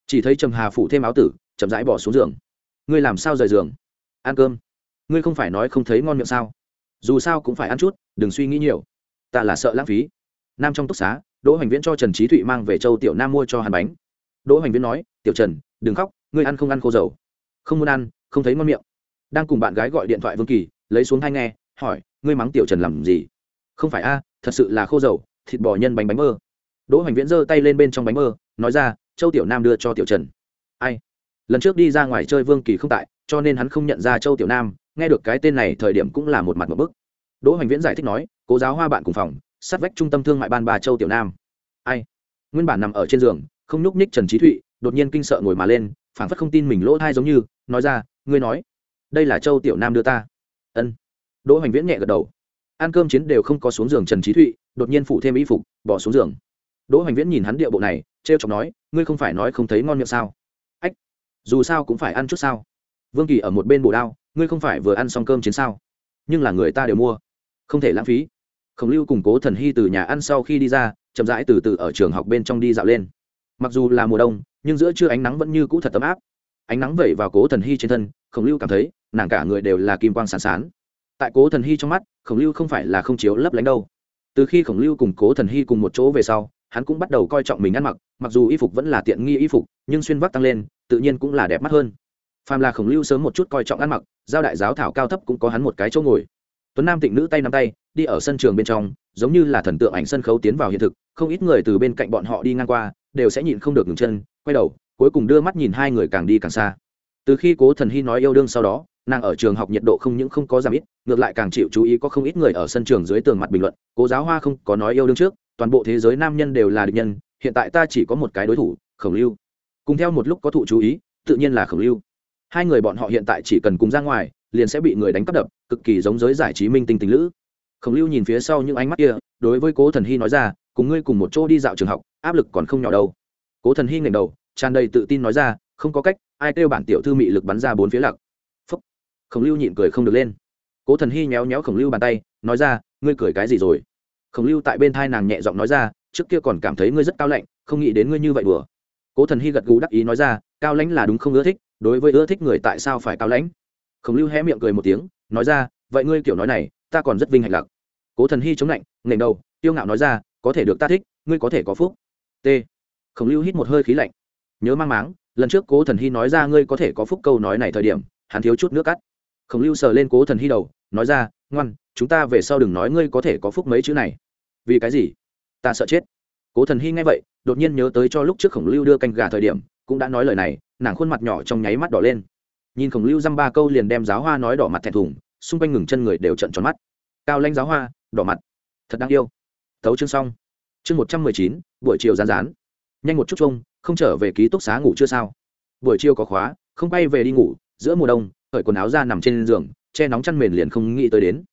Speaker 1: chỉ thấy trầm hà phủ thêm áo tử, chậm rãi bỏ xuống giường. Ngươi làm sao rời giường? Ăn cơm. Ngươi không phải nói không thấy ngon miệng sao? Dù sao cũng phải ăn chút, đừng suy nghĩ nhiều. Ta là sợ lãng phí. Nam trong túc xá, đỗ hoành viễn cho trần trí thụy mang về châu tiểu nam mua cho hàn bánh. Đỗ hoành viễn nói, tiểu trần, đừng khóc, ngươi ăn không ăn khô dầu. Không muốn ăn, không thấy ngon miệng. Đang cùng bạn gái gọi điện thoại vương kỳ, lấy xuống hai nghe, hỏi, ngươi mắng tiểu trần làm gì? Không phải a, thật sự là khô dầu, thịt bò nhân bánh bánh mơ. Đỗ hoành viễn giơ tay lên bên trong bánh mơ, nói ra châu tiểu nam đưa cho tiểu trần. Ai? Lần trước đi ra ngoài chơi vương kỳ không tại, cho nên hắn không nhận ra châu tiểu nam, nghe được cái tên này thời điểm cũng là một mặt một bức. Đỗ hoành viễn giải thích nói, cố giáo hoa bạn cùng phòng, sát vách trung tâm thương mại ban bà châu tiểu nam. Ai? Nguyên bản nằm ở trên giường, không nhúc nhích trần trí thụy, đột nhiên kinh sợ ngồi mà lên, phảng phất không tin mình lỗ thai giống như, nói ra, ngươi nói, đây là châu tiểu nam đưa ta. Ân. Đỗ hoành viễn nhẹ gật đầu. Ăn cơm chiến đều không có xuống giường trần trí thụy, đột nhiên phụ thêm y phục, bỏ xuống giường đỗ hoành viễn nhìn hắn địa bộ này, trêu chọc nói, ngươi không phải nói không thấy ngon miệng sao? Ách, dù sao cũng phải ăn chút sao? Vương kỳ ở một bên bồ đao, ngươi không phải vừa ăn xong cơm chiến sao? Nhưng là người ta đều mua, không thể lãng phí. Khổng lưu củng cố thần hy từ nhà ăn sau khi đi ra, chậm rãi từ từ ở trường học bên trong đi dạo lên. Mặc dù là mùa đông, nhưng giữa trưa ánh nắng vẫn như cũ thật tấm áp. Ánh nắng vẩy vào cố thần hy trên thân, khổng lưu cảm thấy, nàng cả người đều là kim quang sán sán. Tại cố thần hy trong mắt, khổng lưu không phải là không chiếu lấp lánh đâu. Từ khi khổng lưu cùng cố thần hy cùng một chỗ về sau hắn cũng bắt đầu coi trọng mình ăn mặc mặc dù y phục vẫn là tiện nghi y phục, nhưng xuyên vác tăng lên, tự nhiên cũng là đẹp mắt hơn. Phàm là khổng lưu sớm một chút coi trọng ăn mặc, giao đại giáo thảo cao thấp cũng có hắn một cái chỗ ngồi. Tuấn nam tịnh nữ tay nắm tay, đi ở sân trường bên trong, giống như là thần tượng ảnh sân khấu tiến vào hiện thực, không ít người từ bên cạnh bọn họ đi ngang qua, đều sẽ nhịn không được ngừng chân, quay đầu, cuối cùng đưa mắt nhìn hai người càng đi càng xa. Từ khi cố thần hy nói yêu đương sau đó, nàng ở trường học nhiệt độ không những không có giảm ít, ngược lại càng chịu chú ý có không ít người ở sân trường dưới tường mặt bình luận, cố giáo hoa không có nói yêu đương trước toàn bộ thế giới nam nhân đều là địch nhân, hiện tại ta chỉ có một cái đối thủ, khổng lưu. Cùng theo một lúc có thụ chú ý, tự nhiên là khổng lưu. Hai người bọn họ hiện tại chỉ cần cùng ra ngoài, liền sẽ bị người đánh cắp đập, cực kỳ giống giới giải trí minh tinh tình lữ. Khổng lưu nhìn phía sau những ánh mắt kia, đối với cố thần hy nói ra, cùng ngươi cùng một chỗ đi dạo trường học, áp lực còn không nhỏ đâu. Cố thần hy ngẩng đầu, tràn đầy tự tin nói ra, không có cách, ai kêu bản tiểu thư mị lực bắn ra bốn phía lặc. Phúc. Khổng lưu nhịn cười không được lên. Cố thần hy nhéo nhéo khổng lưu bàn tay, nói ra, ngươi cười cái gì rồi? Khổng lưu tại bên thai nàng nhẹ giọng nói ra, trước kia còn cảm thấy ngươi rất cao lạnh, không nghĩ đến ngươi như vậy đùa. Cố thần hy gật gù đắc ý nói ra, cao lãnh là đúng không ưa thích, đối với ưa thích người tại sao phải cao lãnh? Khổng lưu hé miệng cười một tiếng, nói ra, vậy ngươi kiểu nói này, ta còn rất vinh hạnh lặc. Cố thần hy chống lạnh nghềnh đầu, tiêu ngạo nói ra, có thể được ta thích, ngươi có thể có phúc. T. Khổng lưu hít một hơi khí lạnh, nhớ mang máng, lần trước cố thần hy nói ra ngươi có thể có phúc câu nói này thời điểm, hắn thiếu chút nước cắt. Khổng lưu sờ lên cố thần hy đầu, nói ra ngoan, chúng ta về sau đừng nói ngươi có thể có phúc mấy chữ này. Vì cái gì? Ta sợ chết. Cố thần hy nghe vậy, đột nhiên nhớ tới cho lúc trước khổng lưu đưa canh gà thời điểm, cũng đã nói lời này, nàng khuôn mặt nhỏ trong nháy mắt đỏ lên. Nhìn khổng lưu dăm ba câu liền đem giáo hoa nói đỏ mặt thẹn thùng, xung quanh ngừng chân người đều trận tròn mắt. Cao lanh giáo hoa, đỏ mặt. Thật đáng yêu. Thấu chương xong. Chương một trăm mười chín, buổi chiều rán rán. Nhanh một chút chung không trở về ký túc xá ngủ chưa sao? Buổi chiều có khóa, không bay về đi ngủ, giữa mùa đông khởi quần áo ra nằm trên giường che nóng chăn mền liền không nghĩ tới đến.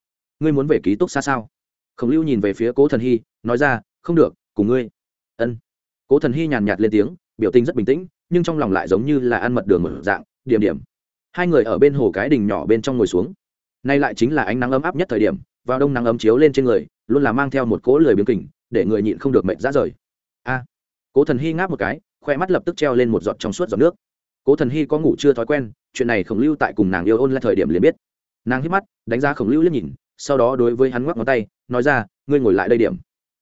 Speaker 1: Ngươi muốn về ký túc xa sao? Khổng lưu nhìn về phía cố thần hy, nói ra, không được, cùng ngươi. Ân. Cố thần hy nhàn nhạt lên tiếng, biểu tình rất bình tĩnh, nhưng trong lòng lại giống như là ăn mật đường mở dạng, điểm điểm. Hai người ở bên hồ cái đình nhỏ bên trong ngồi xuống. Nay lại chính là ánh nắng ấm áp nhất thời điểm, vào đông nắng ấm chiếu lên trên người, luôn là mang theo một cỗ lười biếng kình, để người nhịn không được mệt ra rời. A. Cố thần hy ngáp một cái, khoe mắt lập tức treo lên một giọt trong suốt giọt nước. Cố thần hy có ngủ chưa thói quen, chuyện này khổng lưu tại cùng nàng yêu ôn là thời điểm liền biết nàng hít mắt, đánh giá khổng lưu liếc nhìn, sau đó đối với hắn ngoắc ngón tay, nói ra, ngươi ngồi lại đây điểm.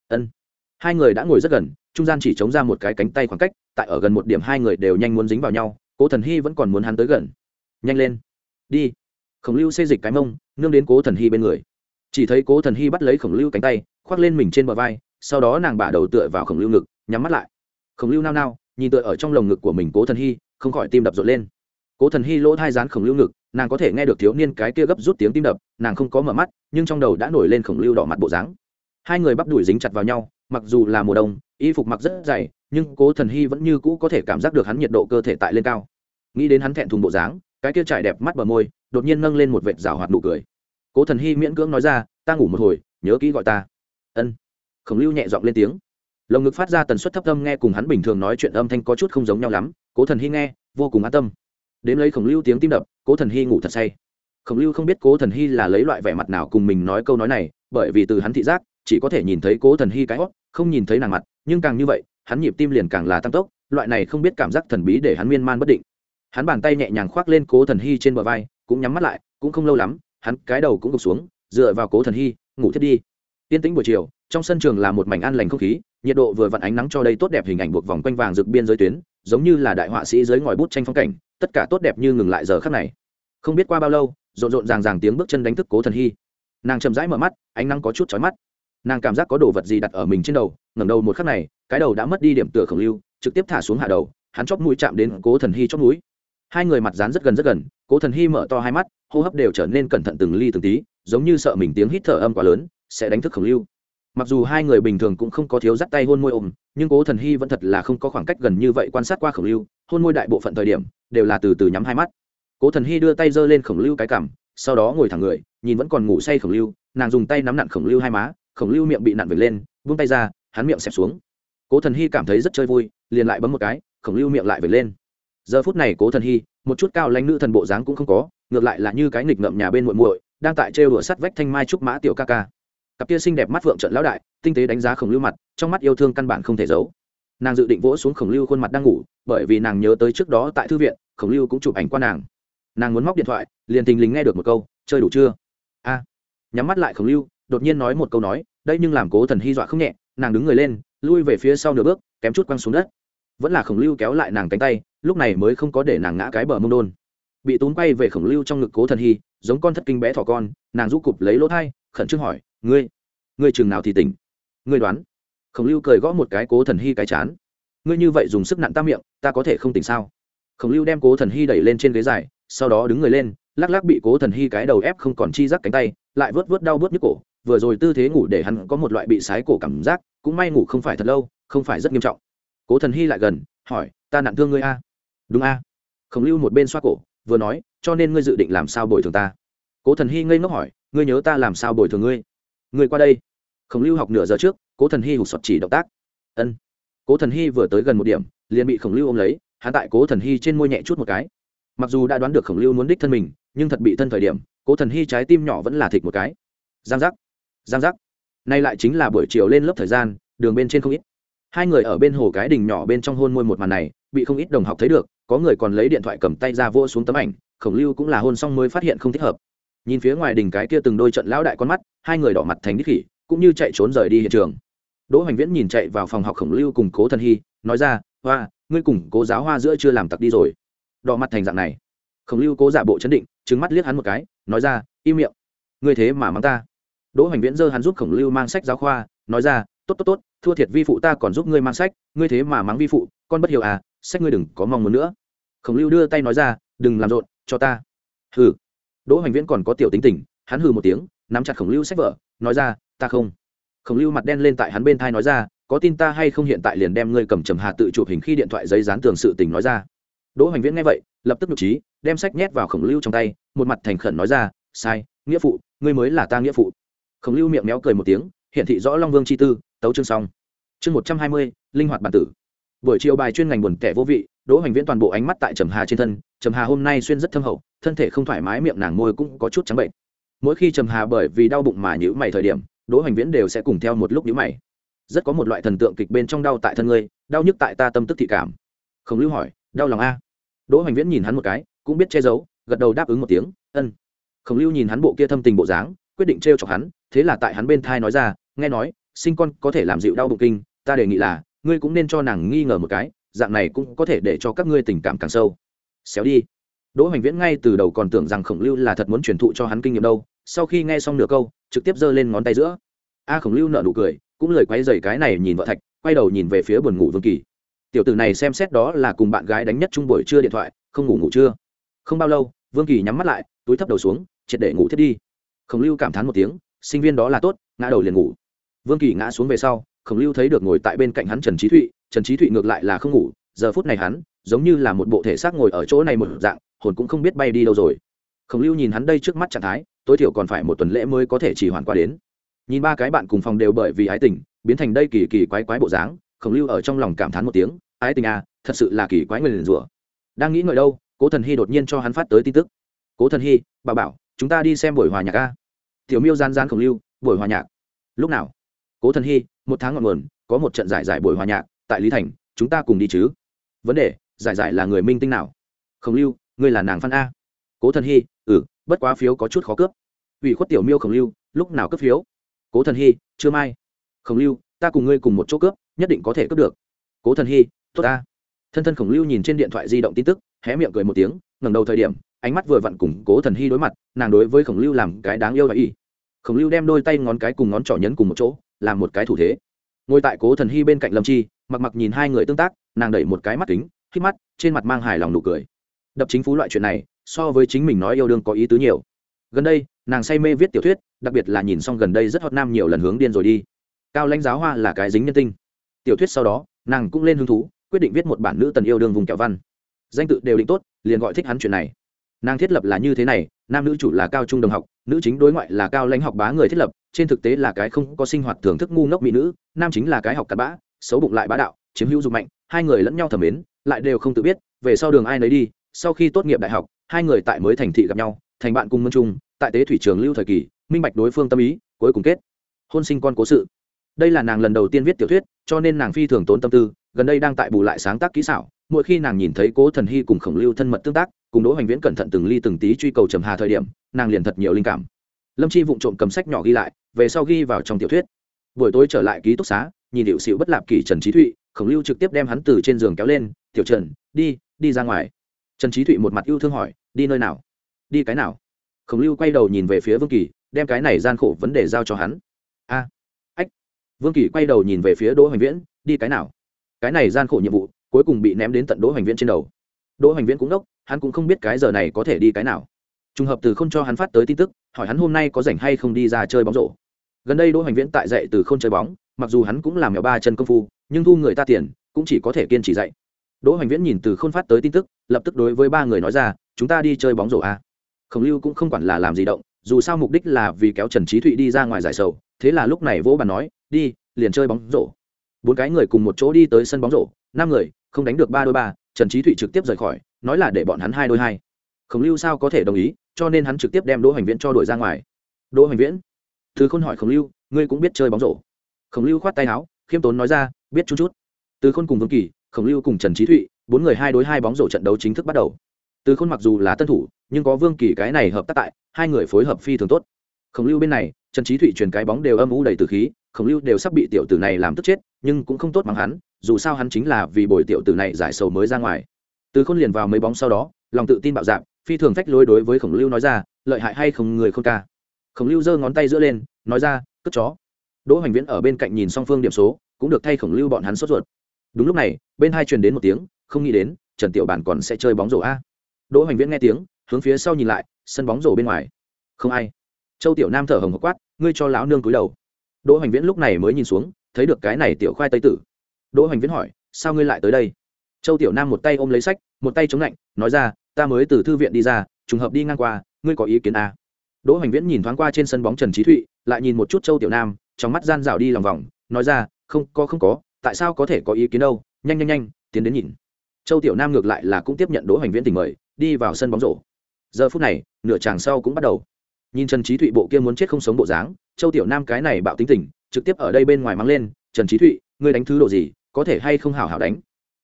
Speaker 1: Ân. Hai người đã ngồi rất gần, trung gian chỉ chống ra một cái cánh tay khoảng cách, tại ở gần một điểm hai người đều nhanh muốn dính vào nhau, cố thần hy vẫn còn muốn hắn tới gần. Nhanh lên, đi. Khổng lưu xây dịch cái mông, nương đến cố thần hy bên người. Chỉ thấy cố thần hy bắt lấy khổng lưu cánh tay, khoác lên mình trên bờ vai, sau đó nàng bả đầu tựa vào khổng lưu ngực, nhắm mắt lại. Khổng lưu nao nao, nhìn tựa ở trong lồng ngực của mình cố thần hy, không khỏi tim đập rộn lên cố thần hy lỗ thai rán khổng lưu ngực, nàng có thể nghe được thiếu niên cái kia gấp rút tiếng tim đập, nàng không có mở mắt, nhưng trong đầu đã nổi lên khổng lưu đỏ mặt bộ dáng. Hai người bắp đùi dính chặt vào nhau, mặc dù là mùa đông, y phục mặc rất dày, nhưng cố thần hy vẫn như cũ có thể cảm giác được hắn nhiệt độ cơ thể tại lên cao. Nghĩ đến hắn thẹn thùng bộ dáng, cái kia trải đẹp mắt bờ môi, đột nhiên nâng lên một vệt rào hoạt nụ cười. Cố thần hy miễn cưỡng nói ra, ta ngủ một hồi, nhớ kỹ gọi ta. Ân. Khổng lưu nhẹ giọng lên tiếng. Lồng ngực phát ra tần suất thấp âm nghe cùng hắn bình thường nói chuyện âm thanh có chút không giống nhau lắm. Cố thần hy nghe, vô cùng an tâm đến lấy khổng lưu tiếng tim đập, cố thần hy ngủ thật say. Khổng lưu không biết cố thần hy là lấy loại vẻ mặt nào cùng mình nói câu nói này, bởi vì từ hắn thị giác, chỉ có thể nhìn thấy cố thần hy cái hót không nhìn thấy nàng mặt, nhưng càng như vậy, hắn nhịp tim liền càng là tăng tốc, loại này không biết cảm giác thần bí để hắn miên man bất định. Hắn bàn tay nhẹ nhàng khoác lên cố thần hy trên bờ vai, cũng nhắm mắt lại, cũng không lâu lắm, hắn cái đầu cũng gục xuống, dựa vào cố thần hy, ngủ thiết đi. Tiên tĩnh buổi chiều, trong sân trường là một mảnh an lành không khí, nhiệt độ vừa vặn ánh nắng cho đây tốt đẹp hình ảnh buộc vòng quanh vàng rực biên giới tuyến, giống như là đại họa sĩ dưới ngòi bút tranh phong cảnh tất cả tốt đẹp như ngừng lại giờ khắc này. Không biết qua bao lâu, rộn rộn ràng ràng tiếng bước chân đánh thức cố thần hy. Nàng chậm rãi mở mắt, ánh nắng có chút chói mắt. Nàng cảm giác có đồ vật gì đặt ở mình trên đầu, ngẩng đầu một khắc này, cái đầu đã mất đi điểm tựa khổng lưu, trực tiếp thả xuống hạ đầu, hắn chóp mũi chạm đến cố thần hy chóp mũi. Hai người mặt dán rất gần rất gần, cố thần hy mở to hai mắt, hô hấp đều trở nên cẩn thận từng ly từng tí, giống như sợ mình tiếng hít thở âm quá lớn, sẽ đánh thức khổng lưu. Mặc dù hai người bình thường cũng không có thiếu dắt tay hôn môi ôm, nhưng cố thần hy vẫn thật là không có khoảng cách gần như vậy quan sát qua khổng lưu hôn môi đại bộ phận thời điểm, đều là từ từ nhắm hai mắt. Cố thần hy đưa tay giơ lên khổng lưu cái cằm, sau đó ngồi thẳng người, nhìn vẫn còn ngủ say khổng lưu, nàng dùng tay nắm nặn khổng lưu hai má, khổng lưu miệng bị nặn vệt lên vung tay ra, hắn miệng xẹp xuống. Cố thần hy cảm thấy rất chơi vui, liền lại bấm một cái, khổng lưu miệng lại vệt lên. Giờ phút này cố thần hy, một chút cao lãnh nữ thần bộ dáng cũng không có, ngược lại là như cái nghịch ngợm nhà bên muội muội, đang tại trêu đùa sắt vách thanh mai trúc mã tiểu ca ca. Cặp kia xinh đẹp mắt vượng trận lão đại, tinh tế đánh giá khổng lưu mặt, trong mắt yêu thương căn bản không thể giấu nàng dự định vỗ xuống khổng lưu khuôn mặt đang ngủ, bởi vì nàng nhớ tới trước đó tại thư viện, khổng lưu cũng chụp ảnh qua nàng. Nàng muốn móc điện thoại, liền tình lính nghe được một câu, chơi đủ chưa? A. Nhắm mắt lại khổng lưu, đột nhiên nói một câu nói, đây nhưng làm cố thần hy dọa không nhẹ. Nàng đứng người lên, lui về phía sau nửa bước, kém chút quăng xuống đất. Vẫn là khổng lưu kéo lại nàng cánh tay, lúc này mới không có để nàng ngã cái bờ mông đôn. Bị tốn quay về khổng lưu trong ngực cố thần hy, giống con thất kinh bé thỏ con, nàng rũ cụp lấy lỗ thai, khẩn trương hỏi, ngươi ngươi chừng nào thì tỉnh? Ngươi đoán? Khổng lưu cười gõ một cái cố thần hy cái chán. Ngươi như vậy dùng sức nặng ta miệng, ta có thể không tỉnh sao? Khổng lưu đem cố thần hy đẩy lên trên ghế dài, sau đó đứng người lên, lắc lắc bị cố thần hy cái đầu ép không còn chi rắc cánh tay, lại vớt vớt đau vớt nhức cổ. Vừa rồi tư thế ngủ để hắn có một loại bị sái cổ cảm giác, cũng may ngủ không phải thật lâu, không phải rất nghiêm trọng. Cố thần hy lại gần, hỏi, ta nặng thương ngươi a? Đúng a. Khổng lưu một bên xoa cổ, vừa nói, cho nên ngươi dự định làm sao bồi thường ta? Cố thần hy ngây ngốc hỏi, ngươi nhớ ta làm sao bồi thường ngươi? Ngươi qua đây khổng lưu học nửa giờ trước, cố thần hy hụt sọt chỉ động tác. Ân. Cố thần hy vừa tới gần một điểm, liền bị khổng lưu ôm lấy, hắn tại cố thần hy trên môi nhẹ chút một cái. Mặc dù đã đoán được khổng lưu muốn đích thân mình, nhưng thật bị thân thời điểm, cố thần hy trái tim nhỏ vẫn là thịt một cái. Giang giác. Giang giác. Nay lại chính là buổi chiều lên lớp thời gian, đường bên trên không ít. Hai người ở bên hồ cái đình nhỏ bên trong hôn môi một màn này, bị không ít đồng học thấy được, có người còn lấy điện thoại cầm tay ra vô xuống tấm ảnh, khổng lưu cũng là hôn xong mới phát hiện không thích hợp. Nhìn phía ngoài đình cái kia từng đôi trận lão đại con mắt, hai người đỏ mặt thành đích khỉ cũng như chạy trốn rời đi hiện trường. Đỗ hoành viễn nhìn chạy vào phòng học khổng lưu cùng cố thần hy, nói ra, hoa, ngươi cùng cố giáo hoa giữa chưa làm tặc đi rồi. Đỏ mặt thành dạng này. Khổng lưu cố giả bộ chấn định trứng mắt liếc hắn một cái, nói ra, im miệng. Ngươi thế mà mắng ta. Đỗ hoành viễn giơ hắn giúp khổng lưu mang sách giáo khoa, nói ra, tốt tốt tốt, thua thiệt vi phụ ta còn giúp ngươi mang sách, ngươi thế mà mắng vi phụ, con bất hiểu à sách ngươi đừng có mong muốn nữa. Khổng lưu đưa tay nói ra, đừng làm rộn, cho ta. Hừ. Đỗ hoành viễn còn có tiểu tính tình, hắn hừ một tiếng, nắm chặt khổng lưu sách vở, nói ra ta không. Khổng lưu mặt đen lên tại hắn bên thai nói ra, có tin ta hay không hiện tại liền đem ngươi cầm trầm hà tự chụp hình khi điện thoại giấy dán tường sự tình nói ra. Đỗ hoành viễn nghe vậy, lập tức nhục trí đem sách nhét vào khổng lưu trong tay, một mặt thành khẩn nói ra, sai, nghĩa phụ, ngươi mới là ta nghĩa phụ. Khổng lưu miệng méo cười một tiếng hiện thị rõ long vương chi tư, tấu chương xong. Chương một trăm hai mươi, linh hoạt bản tử. Buổi chiều bài chuyên ngành buồn kẻ vô vị, đỗ hoành viễn toàn bộ ánh mắt tại trầm hà trên thân, trầm hà hôm nay xuyên rất thâm hậu, thân thể không thoải mái, miệng nàng môi cũng có chút trắng bệnh. Mỗi khi trầm hà bởi vì đau bụng mà nhữ mày thời điểm đỗ hoành viễn đều sẽ cùng theo một lúc nhữ mày. Rất có một loại thần tượng kịch bên trong đau tại thân ngươi, đau nhức tại ta tâm tức thị cảm. Khổng lưu hỏi, đau lòng a? Đỗ hoành viễn nhìn hắn một cái, cũng biết che giấu, gật đầu đáp ứng một tiếng, ân. Khổng lưu nhìn hắn bộ kia thâm tình bộ dáng, quyết định t r e o chọc hắn, thế là tại hắn bên thai nói ra, nghe nói, sinh con có thể làm dịu đau bụng kinh, ta đề nghị là, ngươi cũng nên cho nàng nghi ngờ một cái, dạng này cũng có thể để cho các ngươi tình cảm càng sâu. Xéo đi. Đỗ hoành viễn ngay từ đầu còn tưởng rằng khổng lưu là thật muốn truyền thụ cho hắn kinh nghiệm đâu sau khi nghe xong nửa câu, trực tiếp giơ lên ngón tay giữa. A khổng lưu nợ nụ cười, cũng lời quay dày cái này nhìn vợ thạch, quay đầu nhìn về phía buồn ngủ vương kỳ. Tiểu tử này xem xét đó là cùng bạn gái đánh nhất chung buổi trưa điện thoại, không ngủ ngủ trưa không bao lâu, vương kỳ nhắm mắt lại, túi thấp đầu xuống, triệt để ngủ thiết đi. Khổng lưu cảm thán một tiếng, sinh viên đó là tốt, ngã đầu liền ngủ. Vương kỳ ngã xuống về sau, khổng lưu thấy được ngồi tại bên cạnh hắn trần trí thụy, trần trí thụy ngược lại là không ngủ, giờ phút này hắn, giống như là một bộ thể xác ngồi ở chỗ này một dạng, hồn cũng không biết bay đi đâu rồi. Khổng lưu nhìn hắn đây trước mắt trạng thái tối thiểu còn phải một tuần lễ mới có thể chỉ hoàn qua đến. Nhìn ba cái bạn cùng phòng đều bởi vì ái tình, biến thành đây kỳ kỳ quái quái bộ dáng, khổng lưu ở trong lòng cảm thán một tiếng, ái tình à thật sự là kỳ quái người liền rủa. Đang nghĩ ngợi đâu, cố thần hy đột nhiên cho hắn phát tới tin tức. Cố thần hy bà bảo, chúng ta đi xem buổi hòa nhạc a. Tiểu miêu gian gian khổng lưu, buổi hòa nhạc? Lúc nào? Cố thần hy một tháng ngọn nguồn, có một trận giải giải buổi hòa nhạc, tại lý thành, chúng ta cùng đi chứ. Vấn đề, giải giải là người minh tinh nào? Khổng lưu, ngươi là nàng phan a. Cố thần hy bất quá phiếu có chút khó cướp. Ủy khuất tiểu miêu khổng lưu, lúc nào cướp phiếu? Cố thần hy, chưa mai. Khổng lưu, ta cùng ngươi cùng một chỗ cướp, nhất định có thể cướp được. Cố thần hy, tốt ta. Thân thân khổng lưu nhìn trên điện thoại di động tin tức, hé miệng cười một tiếng, ngẩng đầu thời điểm, ánh mắt vừa vặn cùng cố thần hy đối mặt, nàng đối với khổng lưu làm cái đáng yêu và ý. Khổng lưu đem đôi tay ngón cái cùng ngón trỏ nhấn cùng một chỗ, làm một cái thủ thế. Ngồi tại cố thần hy bên cạnh lâm chi, mặc mặc nhìn hai người tương tác, nàng đẩy một cái mắt kính khi mắt, trên mặt mang hài lòng nụ cười. Đập chính phú loại chuyện này so với chính mình nói yêu đương có ý tứ nhiều. Gần đây, nàng say mê viết tiểu thuyết, đặc biệt là nhìn xong gần đây rất hot nam nhiều lần hướng điên rồi đi. Cao lãnh giáo hoa là cái dính nhân tinh. Tiểu thuyết sau đó, nàng cũng lên hứng thú, quyết định viết một bản nữ tần yêu đương vùng kẹo văn. Danh tự đều định tốt, liền gọi thích hắn chuyện này. Nàng thiết lập là như thế này, nam nữ chủ là cao trung đồng học, nữ chính đối ngoại là cao lãnh học bá người thiết lập, trên thực tế là cái không có sinh hoạt thưởng thức ngu ngốc mỹ nữ, nam chính là cái học cặn bã, xấu bụng lại bá đạo, chiếm hữu dục mạnh, hai người lẫn nhau thẩm mến, lại đều không tự biết, về sau đường ai nấy đi, sau khi tốt nghiệp đại học hai người tại mới thành thị gặp nhau, thành bạn cùng mân chung tại tế thủy trường lưu thời kỳ, minh bạch đối phương tâm ý, cuối cùng kết. Hôn sinh con cố sự. Đây là nàng lần đầu tiên viết tiểu thuyết, cho nên nàng phi thường tốn tâm tư, gần đây đang tại bù lại sáng tác kỹ xảo, mỗi khi nàng nhìn thấy cố thần hy cùng khổng lưu thân mật tương tác, cùng đỗ hoành viễn cẩn thận từng ly từng tí truy cầu trầm hà thời điểm, nàng liền thật nhiều linh cảm. Lâm chi vụng trộm cầm sách nhỏ ghi lại, về sau ghi vào trong tiểu thuyết. Buổi tối trở lại ký túc xá, nhìn điệu xịu bất lạp kỳ trần trí thụy, khổng lưu trực tiếp đem hắn từ trên giường kéo lên, tiểu trần, đi đi ra ngoài trần trí thụy một mặt yêu thương hỏi, đi nơi nào? Đi cái nào? Khổng lưu quay đầu nhìn về phía vương kỳ, đem cái này gian khổ vấn đề giao cho hắn. A, ách. Vương kỳ quay đầu nhìn về phía đỗ hoành viễn, đi cái nào? Cái này gian khổ nhiệm vụ, cuối cùng bị ném đến tận đỗ hoành viễn trên đầu. Đỗ hoành viễn cũng đốc, hắn cũng không biết cái giờ này có thể đi cái nào. Trùng hợp từ không cho hắn phát tới tin tức, hỏi hắn hôm nay có rảnh hay không đi ra chơi bóng rổ. Gần đây đỗ hoành viễn tại dạy từ không chơi bóng, mặc dù hắn cũng làm mèo ba chân công phu, nhưng thu người ta tiền, cũng chỉ có thể kiên trì dạy đỗ hoành viễn nhìn từ Khôn phát tới tin tức, lập tức đối với ba người nói ra, chúng ta đi chơi bóng rổ a. Khổng lưu cũng không quản là làm gì động, dù sao mục đích là vì kéo trần trí thụy đi ra ngoài giải sầu, thế là lúc này vỗ bàn nói, đi, liền chơi bóng rổ. Bốn cái người cùng một chỗ đi tới sân bóng rổ, năm người, không đánh được ba đôi ba, trần trí thụy trực tiếp rời khỏi, nói là để bọn hắn hai đôi hai. Khổng lưu sao có thể đồng ý, cho nên hắn trực tiếp đem đỗ hoành viễn cho đuổi ra ngoài. Đỗ hoành viễn? Thứ khôn hỏi khổng lưu, ngươi cũng biết chơi bóng rổ? Khổng lưu khoát tay áo, khiêm tốn nói ra, biết chút chút. Từ khôn cùng vương kỳ khổng lưu cùng trần trí thụy bốn người hai đối hai bóng rổ trận đấu chính thức bắt đầu. Từ khôn mặc dù là tân thủ nhưng có vương kỳ cái này hợp tác tại hai người phối hợp phi thường tốt. Khổng lưu bên này trần trí thụy truyền cái bóng đều âm u đầy từ khí khổng lưu đều sắp bị tiểu tử này làm tức chết nhưng cũng không tốt bằng hắn dù sao hắn chính là vì bồi tiểu tử này giải sầu mới ra ngoài. Từ khôn liền vào mấy bóng sau đó lòng tự tin bạo dạn, phi thường phách lối đối với khổng lưu nói ra lợi hại hay không người không ca? Khổng lưu giơ ngón tay giữa lên nói ra cất chó. Đỗ hoành viễn ở bên cạnh nhìn song phương điểm số cũng được thay khổng lưu bọn hắn sốt ruột đúng lúc này, bên hai truyền đến một tiếng, không nghĩ đến, trần tiểu bản còn sẽ chơi bóng rổ a. Đỗ hoành viễn nghe tiếng, hướng phía sau nhìn lại, sân bóng rổ bên ngoài. Không ai. Châu tiểu nam thở hồng hộc quát, ngươi cho lão nương cúi đầu. Đỗ hoành viễn lúc này mới nhìn xuống, thấy được cái này tiểu khoai tây tử. Đỗ hoành viễn hỏi, sao ngươi lại tới đây? Châu tiểu nam một tay ôm lấy sách, một tay chống lạnh, nói ra, ta mới từ thư viện đi ra, trùng hợp đi ngang qua, ngươi có ý kiến à? đỗ hoành viễn nhìn thoáng qua trên sân bóng trần trí thụy, lại nhìn một chút châu tiểu nam, trong mắt gian rào đi lòng vòng, nói ra, không có không có tại sao có thể có ý kiến đâu, nhanh nhanh nhanh, tiến đến nhìn. Châu tiểu nam ngược lại là cũng tiếp nhận đỗ hoành viễn tình mời, đi vào sân bóng rổ. Giờ phút này, nửa chàng sau cũng bắt đầu. Nhìn trần trí thụy bộ kia muốn chết không sống bộ dáng, châu tiểu nam cái này bạo tính tình, trực tiếp ở đây bên ngoài mắng lên, trần trí thụy, ngươi đánh thứ độ gì, có thể hay không hảo hảo đánh?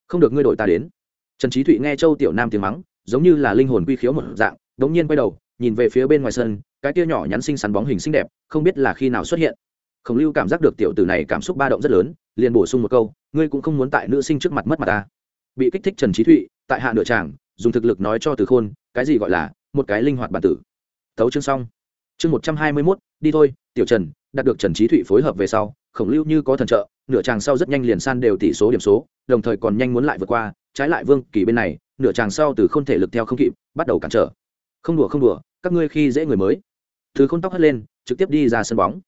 Speaker 1: Không được ngươi đổi ta đến. Trần trí thụy nghe châu tiểu nam tiếng mắng, giống như là linh hồn quy khiếu một dạng đ ố n g nhiên quay đầu, nhìn về phía bên ngoài sân, cái kia nhỏ nhắn xinh xắn bóng hình xinh đẹp, không biết là khi nào xuất hiện khổng lưu cảm giác được tiểu tử này cảm xúc ba động rất lớn, liền bổ sung một câu, ngươi cũng không muốn tại nữ sinh trước mặt mất mặt ta. Bị kích thích trần trí thụy, tại hạ nửa tràng, dùng thực lực nói cho từ khôn, cái gì gọi là một cái linh hoạt bản tử? Tấu chương xong. Chương một trăm hai mươi mốt, đi thôi, tiểu trần. Đạt được trần trí thụy phối hợp về sau, khổng lưu như có thần trợ, nửa tràng sau rất nhanh liền san đều tỷ số điểm số, đồng thời còn nhanh muốn lại vượt qua, trái lại vương kỳ bên này, nửa tràng sau từ không thể lực theo không kịp, bắt đầu cản trở. Không đùa không đùa, các ngươi khi dễ người mới. Thứ không tóc hất lên, trực tiếp đi ra sân bóng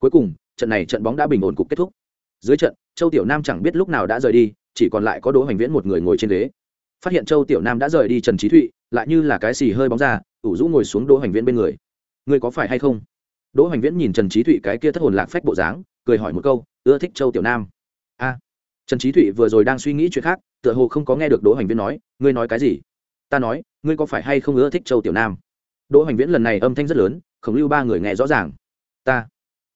Speaker 1: cuối cùng, trận này trận bóng đã bình ổn cục kết thúc. Dưới trận, châu tiểu nam chẳng biết lúc nào đã rời đi, chỉ còn lại có đỗ hoành viễn một người ngồi trên ghế. Phát hiện châu tiểu nam đã rời đi trần trí thụy, lại như là cái xì hơi bóng ra, ủ rũ ngồi xuống đỗ hoành viễn bên người. Ngươi có phải hay không? Đỗ hoành viễn nhìn trần trí thụy cái kia thất hồn lạc phách bộ dáng, cười hỏi một câu, ưa thích châu tiểu nam? A. Trần trí thụy vừa rồi đang suy nghĩ chuyện khác, tựa hồ không có nghe được đỗ hoành viễn nói, ngươi nói cái gì? Ta nói, ngươi có phải hay không ưa thích châu tiểu nam? Đỗ hoành viễn lần này âm thanh rất lớn, khổng lưu ba người nghe rõ ràng. Ta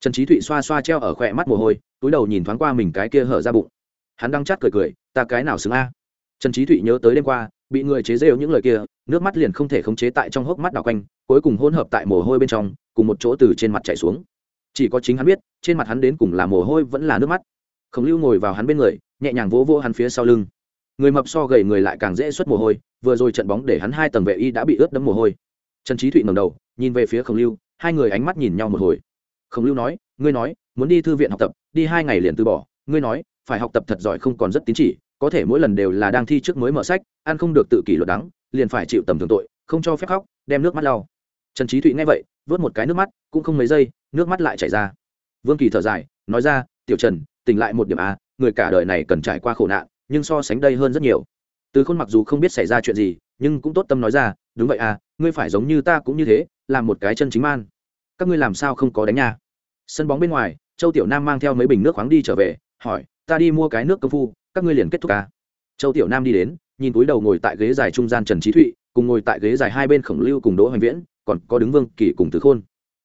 Speaker 1: trần trí thụy xoa xoa treo ở khỏe mắt mồ hôi, túi đầu nhìn thoáng qua mình cái kia hở ra bụng. Hắn đang chát cười cười, ta cái nào xứng a? Trần trí thụy nhớ tới đêm qua, bị người chế rêu những lời kia, nước mắt liền không thể khống chế tại trong hốc mắt đào quanh, cuối cùng hỗn hợp tại mồ hôi bên trong, cùng một chỗ từ trên mặt chảy xuống. Chỉ có chính hắn biết, trên mặt hắn đến cùng là mồ hôi vẫn là nước mắt. Khổng lưu ngồi vào hắn bên người, nhẹ nhàng vỗ vỗ hắn phía sau lưng. Người mập so gầy người lại càng dễ xuất mồ hôi, vừa rồi trận bóng để hắn hai tầng vệ y đã bị ướt đẫm mồ hôi. Trần trí thụy ngầm đầu, nhìn về phía khổng lưu, hai người ánh mắt nhìn nhau một hồi khổng lưu nói, ngươi nói, muốn đi thư viện học tập, đi hai ngày liền từ bỏ. Ngươi nói, phải học tập thật giỏi không còn rất tín chỉ, có thể mỗi lần đều là đang thi trước mới mở sách, ăn không được tự kỷ luật đắng, liền phải chịu tầm thường tội, không cho phép khóc, đem nước mắt lau. Trần trí thụy nghe vậy, vớt một cái nước mắt, cũng không mấy giây, nước mắt lại chảy ra. Vương kỳ thở dài, nói ra, tiểu trần, tỉnh lại một điểm a người cả đời này cần trải qua khổ nạn, nhưng so sánh đây hơn rất nhiều. Từ khôn mặc dù không biết xảy ra chuyện gì, nhưng cũng tốt tâm nói ra, đúng vậy à ngươi phải giống như ta cũng như thế, làm một cái chân chính man. Các ngươi làm sao không có đánh nha? Sân bóng bên ngoài, châu tiểu nam mang theo mấy bình nước khoáng đi trở về, hỏi, ta đi mua cái nước công phu, các ngươi liền kết thúc ca châu tiểu nam đi đến, nhìn túi đầu ngồi tại ghế dài trung gian trần trí thụy, cùng ngồi tại ghế dài hai bên khổng lưu cùng đỗ hoành viễn, còn có đứng vương kỳ cùng từ khôn.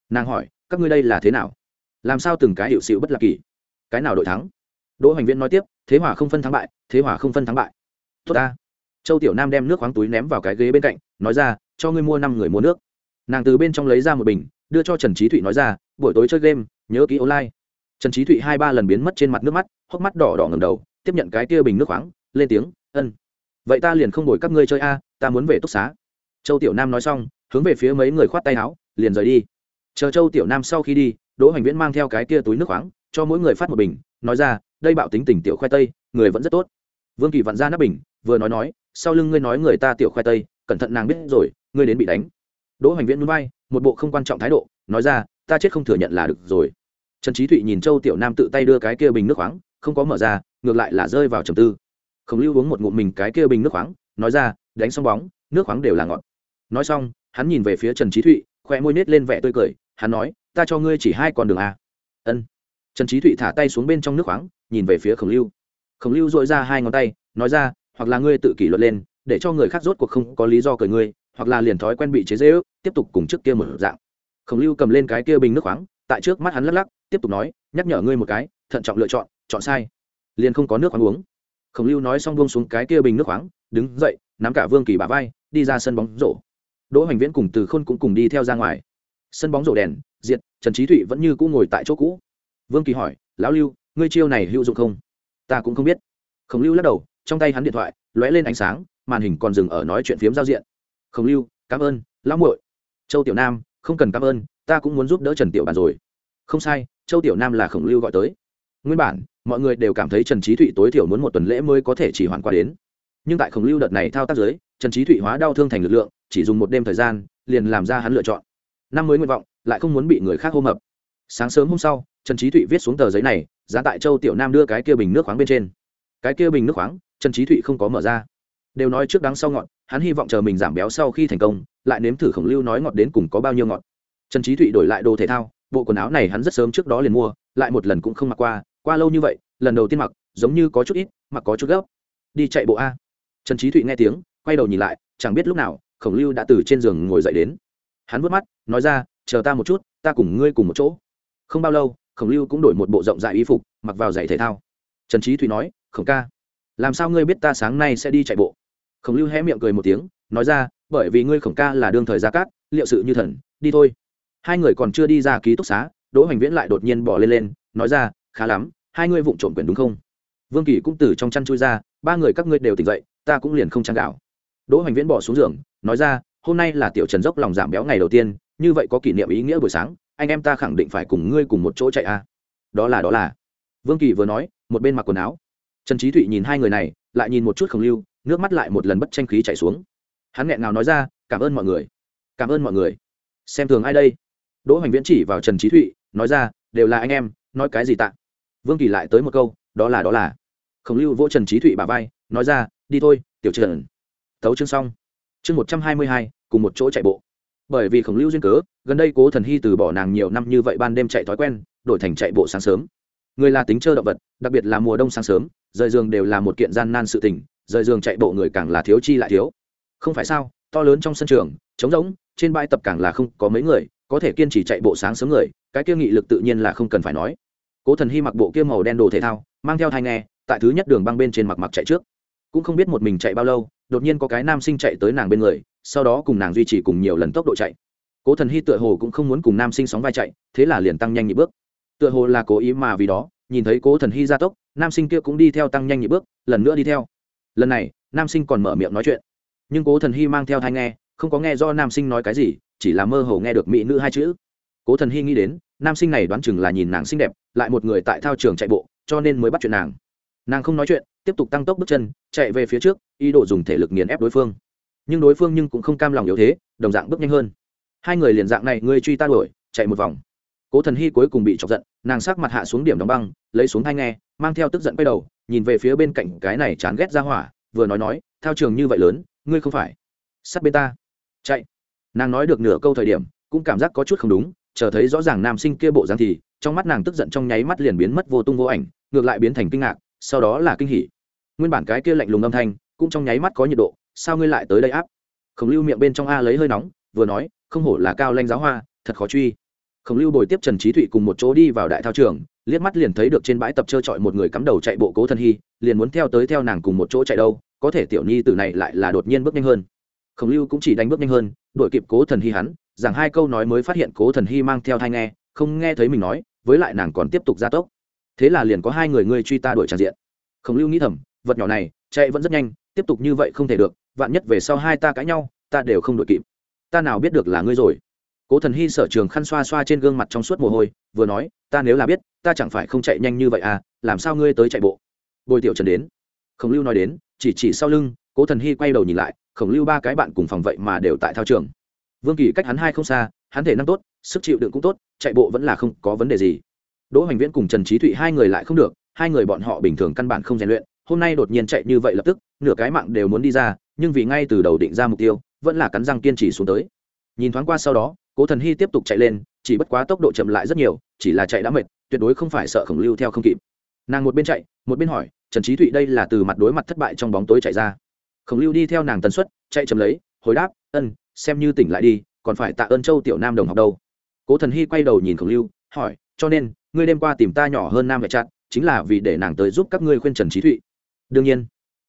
Speaker 1: Nàng hỏi, các ngươi đây là thế nào? Làm sao từng cái hiệu sự bất lạc kỳ? Cái nào đội thắng? Đỗ hoành viễn nói tiếp, thế hỏa không phân thắng bại, thế hỏa không phân thắng bại. Tốt ta. Châu tiểu nam đem nước khoáng túi ném vào cái ghế bên cạnh, nói ra, cho ngươi mua năm người mua nước. Nàng từ bên trong lấy ra một bình, đưa cho trần trí thụy nói ra buổi tối chơi game, nhớ ký online. Trần trí thụy hai ba lần biến mất trên mặt nước mắt, hốc mắt đỏ đỏ ngầm đầu, tiếp nhận cái kia bình nước khoáng, lên tiếng, ân. Vậy ta liền không đổi các ngươi chơi a, ta muốn về túc xá. Châu tiểu nam nói xong, hướng về phía mấy người khoát tay áo, liền rời đi. Chờ châu tiểu nam sau khi đi, đỗ hoành viễn mang theo cái kia túi nước khoáng, cho mỗi người phát một bình, nói ra, đây bạo tính tình tiểu khoai tây, người vẫn rất tốt. Vương kỳ vặn ra nắp bình, vừa nói nói, sau lưng ngươi nói người ta tiểu khoai tây, cẩn thận nàng biết rồi, ngươi đến bị đánh. Đỗ hoành viễn núi bay một bộ không quan trọng thái độ, nói ra ta chết không thừa nhận là được rồi. Trần trí thụy nhìn châu tiểu nam tự tay đưa cái kia bình nước khoáng, không có mở ra, ngược lại là rơi vào trầm tư. Khổng lưu uống một ngụm mình cái kia bình nước khoáng, nói ra, đánh xong bóng, nước khoáng đều là ngọt. Nói xong, hắn nhìn về phía trần trí thụy, khoe môi nết lên vẻ tươi cười, hắn nói, ta cho ngươi chỉ hai con đường a. Ân. Trần trí thụy thả tay xuống bên trong nước khoáng, nhìn về phía khổng lưu. Khổng lưu dội ra hai ngón tay, nói ra, hoặc là ngươi tự kỷ luật lên, để cho người khác rốt cuộc không có lý do cười ngươi, hoặc là liền thói quen bị chế dễ ước tiếp tục cùng trước kia một dạng khổng lưu cầm lên cái kia bình nước khoáng, tại trước mắt hắn lắc lắc, tiếp tục nói, nhắc nhở ngươi một cái, thận trọng lựa chọn chọn sai. Liền không có nước khoáng uống. Khổng lưu nói xong buông xuống cái kia bình nước khoáng, đứng dậy, nắm cả vương kỳ bà vai, đi ra sân bóng rổ. Đỗ hoành viễn cùng từ khôn cũng cùng đi theo ra ngoài. Sân bóng rổ đèn, diệt, trần trí thụy vẫn như cũ ngồi tại chỗ cũ. Vương kỳ hỏi, lão lưu, ngươi chiêu này hữu dụng không? Ta cũng không biết. Khổng lưu lắc đầu, trong tay hắn điện thoại, lóe lên ánh sáng, màn hình còn dừng ở nói chuyện phiếm giao diện. Khổng lưu, cảm ơn, lão muội. Châu tiểu nam không cần cảm ơn, ta cũng muốn giúp đỡ trần tiểu bàn rồi. Không sai, châu tiểu nam là khổng lưu gọi tới. Nguyên bản, mọi người đều cảm thấy trần trí thụy tối thiểu muốn một tuần lễ mới có thể chỉ hoàn qua đến. Nhưng tại khổng lưu đợt này thao tác giới trần trí thụy hóa đau thương thành lực lượng, chỉ dùng một đêm thời gian, liền làm ra hắn lựa chọn. Năm mới nguyện vọng, lại không muốn bị người khác hô mập. Sáng sớm hôm sau, trần trí thụy viết xuống tờ giấy này, giá tại châu tiểu nam đưa cái kia bình nước khoáng bên trên. Cái kia bình nước khoáng, trần trí thụy không có mở ra đều nói trước đắng sau ngọt, hắn hy vọng chờ mình giảm béo sau khi thành công, lại nếm thử khổng lưu nói ngọt đến cùng có bao nhiêu ngọt. Trần trí thụy đổi lại đồ thể thao, bộ quần áo này hắn rất sớm trước đó liền mua, lại một lần cũng không mặc qua qua lâu như vậy, lần đầu tiên mặc, giống như có chút ít, mặc có chút gấp. Đi chạy bộ a. Trần trí thụy nghe tiếng, quay đầu nhìn lại, chẳng biết lúc nào, khổng lưu đã từ trên giường ngồi dậy đến. Hắn vớt mắt, nói ra, chờ ta một chút, ta cùng ngươi cùng một chỗ. Không bao lâu, khổng lưu cũng đổi một bộ rộng rãi y phục, mặc vào giày thể thao. Trần trí thụy nói, khổng ca, làm sao ngươi biết ta sáng nay sẽ đi chạy bộ? Khổng lưu hé miệng cười một tiếng, nói ra, bởi vì ngươi khổng ca là đương thời gia cát, liệu sự như thần, đi thôi. Hai người còn chưa đi ra ký túc xá, đỗ hoành viễn lại đột nhiên bỏ lên lên, nói ra, khá lắm, hai ngươi vụng trộm quyền đúng không? Vương kỳ cũng từ trong chăn chui ra, ba người các ngươi đều tỉnh dậy, ta cũng liền không trang gạo. Đỗ hoành viễn bỏ xuống giường, nói ra, hôm nay là tiểu trần dốc lòng giảm béo ngày đầu tiên, như vậy có kỷ niệm ý nghĩa buổi sáng, anh em ta khẳng định phải cùng ngươi cùng một chỗ chạy à. đó là đó là. Vương kỳ vừa nói, một bên mặc quần áo. Trần trí thụy nhìn hai người này, lại nhìn một chút khổng lưu nước mắt lại một lần bất tranh khí chảy xuống. Hắn nghẹn ngào nói ra, cảm ơn mọi người. Cảm ơn mọi người. Xem thường ai đây? Đỗ hoành viễn chỉ vào trần trí thụy, nói ra, đều là anh em, nói cái gì tạ? Vương kỳ lại tới một câu, đó là đó là. Khổng lưu vỗ trần trí thụy bà vai, nói ra, đi thôi, tiểu trần thấu chương xong. Chương một trăm hai mươi hai, cùng một chỗ chạy bộ. Bởi vì khổng lưu duyên cớ, gần đây cố thần hy từ bỏ nàng nhiều năm như vậy ban đêm chạy thói quen, đổi thành chạy bộ sáng sớm. Người là tính chơi động vật, đặc biệt là mùa đông sáng sớm, rời giường đều là một kiện gian nan sự tình rời giường chạy bộ người càng là thiếu chi lại thiếu. Không phải sao, to lớn trong sân trường, trống rỗng, trên bãi tập càng là không có mấy người, có thể kiên trì chạy bộ sáng sớm người, cái kia nghị lực tự nhiên là không cần phải nói. Cố thần hy mặc bộ kia màu đen đồ thể thao, mang theo thai nghe, tại thứ nhất đường băng bên trên mặc mặc chạy trước. Cũng không biết một mình chạy bao lâu, đột nhiên có cái nam sinh chạy tới nàng bên người, sau đó cùng nàng duy trì cùng nhiều lần tốc độ chạy. Cố thần hy tựa hồ cũng không muốn cùng nam sinh sóng vai chạy, thế là liền tăng nhanh nhị bước. Tựa hồ là cố ý mà vì đó, nhìn thấy cố thần hy gia tốc, nam sinh kia cũng đi theo tăng nhanh nhị bước, lần nữa đi theo lần này, nam sinh còn mở miệng nói chuyện. Nhưng cố thần hy mang theo thai nghe, không có nghe do nam sinh nói cái gì, chỉ là mơ hồ nghe được mỹ nữ hai chữ. Cố thần hy nghĩ đến, nam sinh này đoán chừng là nhìn nàng xinh đẹp, lại một người tại thao trường chạy bộ, cho nên mới bắt chuyện nàng. Nàng không nói chuyện, tiếp tục tăng tốc bước chân, chạy về phía trước, ý đồ dùng thể lực nghiền ép đối phương. Nhưng đối phương nhưng cũng không cam lòng yếu thế, đồng dạng bước nhanh hơn. Hai người liền dạng này ngươi truy ta đuổi, chạy một vòng. Cố thần hy cuối cùng bị chọc giận, nàng sắc mặt hạ xuống điểm đóng băng, lấy xuống thai nghe, mang theo tức giận quay đầu nhìn về phía bên cạnh cái này chán ghét ra hỏa, vừa nói nói, thao trường như vậy lớn, ngươi không phải sát bên ta. Chạy. Nàng nói được nửa câu thời điểm, cũng cảm giác có chút không đúng, chờ thấy rõ ràng nam sinh kia bộ dáng thì, trong mắt nàng tức giận trong nháy mắt liền biến mất vô tung vô ảnh, ngược lại biến thành kinh ngạc, sau đó là kinh hỉ. Nguyên bản cái kia lạnh lùng âm thanh, cũng trong nháy mắt có nhiệt độ, sao ngươi lại tới đây áp? Khổng lưu miệng bên trong a lấy hơi nóng, vừa nói, không hổ là cao lanh giáo hoa, thật khó truy. Khổng lưu bồi tiếp trần trí thụy cùng một chỗ đi vào đại thao trường liếc mắt liền thấy được trên bãi tập trơ trọi một người cắm đầu chạy bộ cố thân hy, liền muốn theo tới theo nàng cùng một chỗ chạy đâu, có thể tiểu nhi từ này lại là đột nhiên bước nhanh hơn. Khổng lưu cũng chỉ đánh bước nhanh hơn, đuổi kịp cố thần hy hắn rằng hai câu nói mới phát hiện cố thần hy mang theo thai nghe, không nghe thấy mình nói, với lại nàng còn tiếp tục gia tốc. Thế là liền có hai người ngươi truy ta đuổi tràn diện. Khổng lưu nghĩ thầm, vật nhỏ này, chạy vẫn rất nhanh, tiếp tục như vậy không thể được, vạn nhất về sau hai ta cãi nhau, ta đều không đuổi kịp. Ta nào biết được là ngươi rồi cố thần hy sở trường khăn xoa xoa trên gương mặt trong suốt mồ hôi, vừa nói, ta nếu là biết, ta chẳng phải không chạy nhanh như vậy à làm sao ngươi tới chạy bộ? Bồi tiểu trần đến. Khổng lưu nói đến, chỉ chỉ sau lưng, cố thần hy quay đầu nhìn lại, khổng lưu ba cái bạn cùng phòng vậy mà đều tại thao trường. Vương kỳ cách hắn hai không xa, hắn thể năng tốt, sức chịu đựng cũng tốt, chạy bộ vẫn là không có vấn đề gì. Đỗ hoành viễn cùng trần trí thụy hai người lại không được, hai người bọn họ bình thường căn bản không rèn luyện, hôm nay đột nhiên chạy như vậy lập tức, nửa cái mạng đều muốn đi ra, nhưng vì ngay từ đầu định ra mục tiêu, vẫn là cắn răng kiên trì xuống tới nhìn thoáng qua sau đó, cố thần hy tiếp tục chạy lên, chỉ bất quá tốc độ chậm lại rất nhiều, chỉ là chạy đã mệt, tuyệt đối không phải sợ khổng lưu theo không kịp. Nàng một bên chạy, một bên hỏi, trần trí thụy đây là từ mặt đối mặt thất bại trong bóng tối chạy ra? Khổng lưu đi theo nàng tần suất, chạy chậm lấy, hồi đáp ân xem như tỉnh lại đi, còn phải tạ ơn châu tiểu nam đồng học đâu. Cố thần hy quay đầu nhìn khổng lưu, hỏi, cho nên, ngươi đêm qua tìm ta nhỏ hơn nam vệ chặn, chính là vì để nàng tới giúp các ngươi khuyên trần trí thụy? Đương nhiên.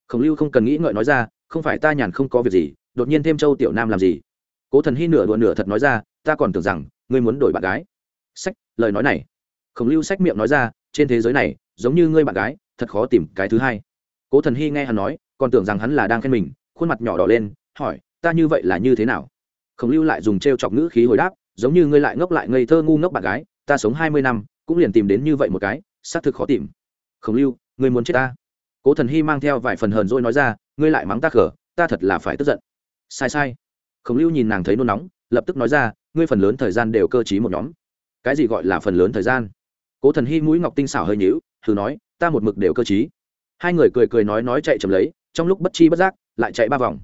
Speaker 1: Khổng lưu không cần nghĩ ngợi nói ra, không phải ta nhàn không có việc gì, đột nhiên thêm châu tiểu nam làm gì? Cố thần hy nửa đùa nửa thật nói ra, ta còn tưởng rằng ngươi muốn đổi bạn gái. Sách, lời nói này. Khổng lưu sách miệng nói ra, trên thế giới này, giống như ngươi bạn gái, thật khó tìm cái thứ hai. Cố thần hy nghe hắn nói, còn tưởng rằng hắn là đang khen mình, khuôn mặt nhỏ đỏ lên, hỏi, ta như vậy là như thế nào? Khổng lưu lại dùng t r e o chọc ngữ khí hồi đáp, giống như ngươi lại ngốc lại ngây thơ ngu ngốc bạn gái, ta sống hai mươi năm, cũng liền tìm đến như vậy một cái, xác thực khó tìm. Khổng lưu, ngươi muốn chết ta? Cố thần hy mang theo vài phần hờn dỗi nói ra, ngươi lại mắng ta khở ta thật là phải tức giận. Sai sai khổng lưu nhìn nàng thấy nôn nóng, lập tức nói ra, ngươi phần lớn thời gian đều cơ t một nhóm. Cái gì gọi là phần lớn thời gian? Cố thần hy mũi ngọc tinh xảo hơi nhữu thử nói, ta một mực đều cơ t hai người cười cười nói nói chạy chầm lấy, trong lúc bất chi bất giác, lại chạy ba vòng.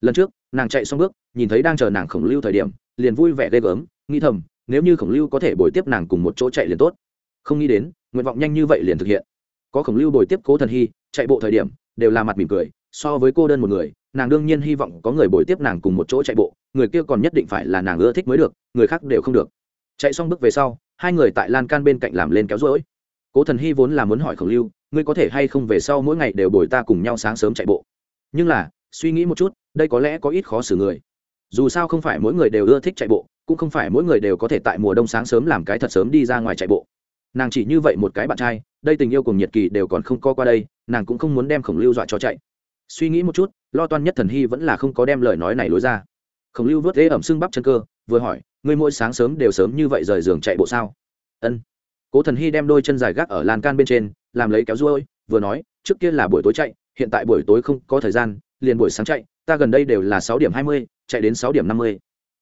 Speaker 1: Lần trước, nàng chạy xong bước, nhìn thấy đang chờ nàng khổng lưu thời điểm, liền vui vẻ ghê gớm, nghĩ thầm, nếu như khổng lưu có thể bồi tiếp nàng cùng một chỗ chạy liền tốt. Không nghĩ đến, nguyện vọng nhanh như vậy liền thực hiện. Có khổng lưu bồi tiếp cố thần hy chạy bộ thời điểm, đều là mặt mỉm cười, so với cô đơn một người nàng đương nhiên hy vọng có người bồi tiếp nàng cùng một chỗ chạy bộ, người kia còn nhất định phải là nàng ưa thích mới được, người khác đều không được. Chạy xong bước về sau, hai người tại lan can bên cạnh làm lên kéo rỗi. Cố thần hy vốn là muốn hỏi khổng lưu, ngươi có thể hay không về sau mỗi ngày đều bồi ta cùng nhau sáng sớm chạy bộ? Nhưng là, suy nghĩ một chút, đây có lẽ có ít khó xử người. Dù sao không phải mỗi người đều ưa thích chạy bộ, cũng không phải mỗi người đều có thể tại mùa đông sáng sớm làm cái thật sớm đi ra ngoài chạy bộ. Nàng chỉ như vậy một cái bạn trai, đây tình yêu cùng nhiệt kỳ đều còn không co qua đây, nàng cũng không muốn đem khổng lưu dọa cho chạy suy nghĩ một chút, lo toan nhất thần hy vẫn là không có đem lời nói này lối ra. Khổng lưu vớt thế ẩm xương bắp chân cơ, vừa hỏi, ngươi mỗi sáng sớm đều sớm như vậy rời giường chạy bộ sao? Ân. Cố thần hy đem đôi chân dài gác ở lan can bên trên, làm lấy kéo ruôi, vừa nói, trước kia là buổi tối chạy, hiện tại buổi tối không có thời gian, liền buổi sáng chạy, ta gần đây đều là sáu điểm hai mươi, chạy đến sáu điểm năm mươi.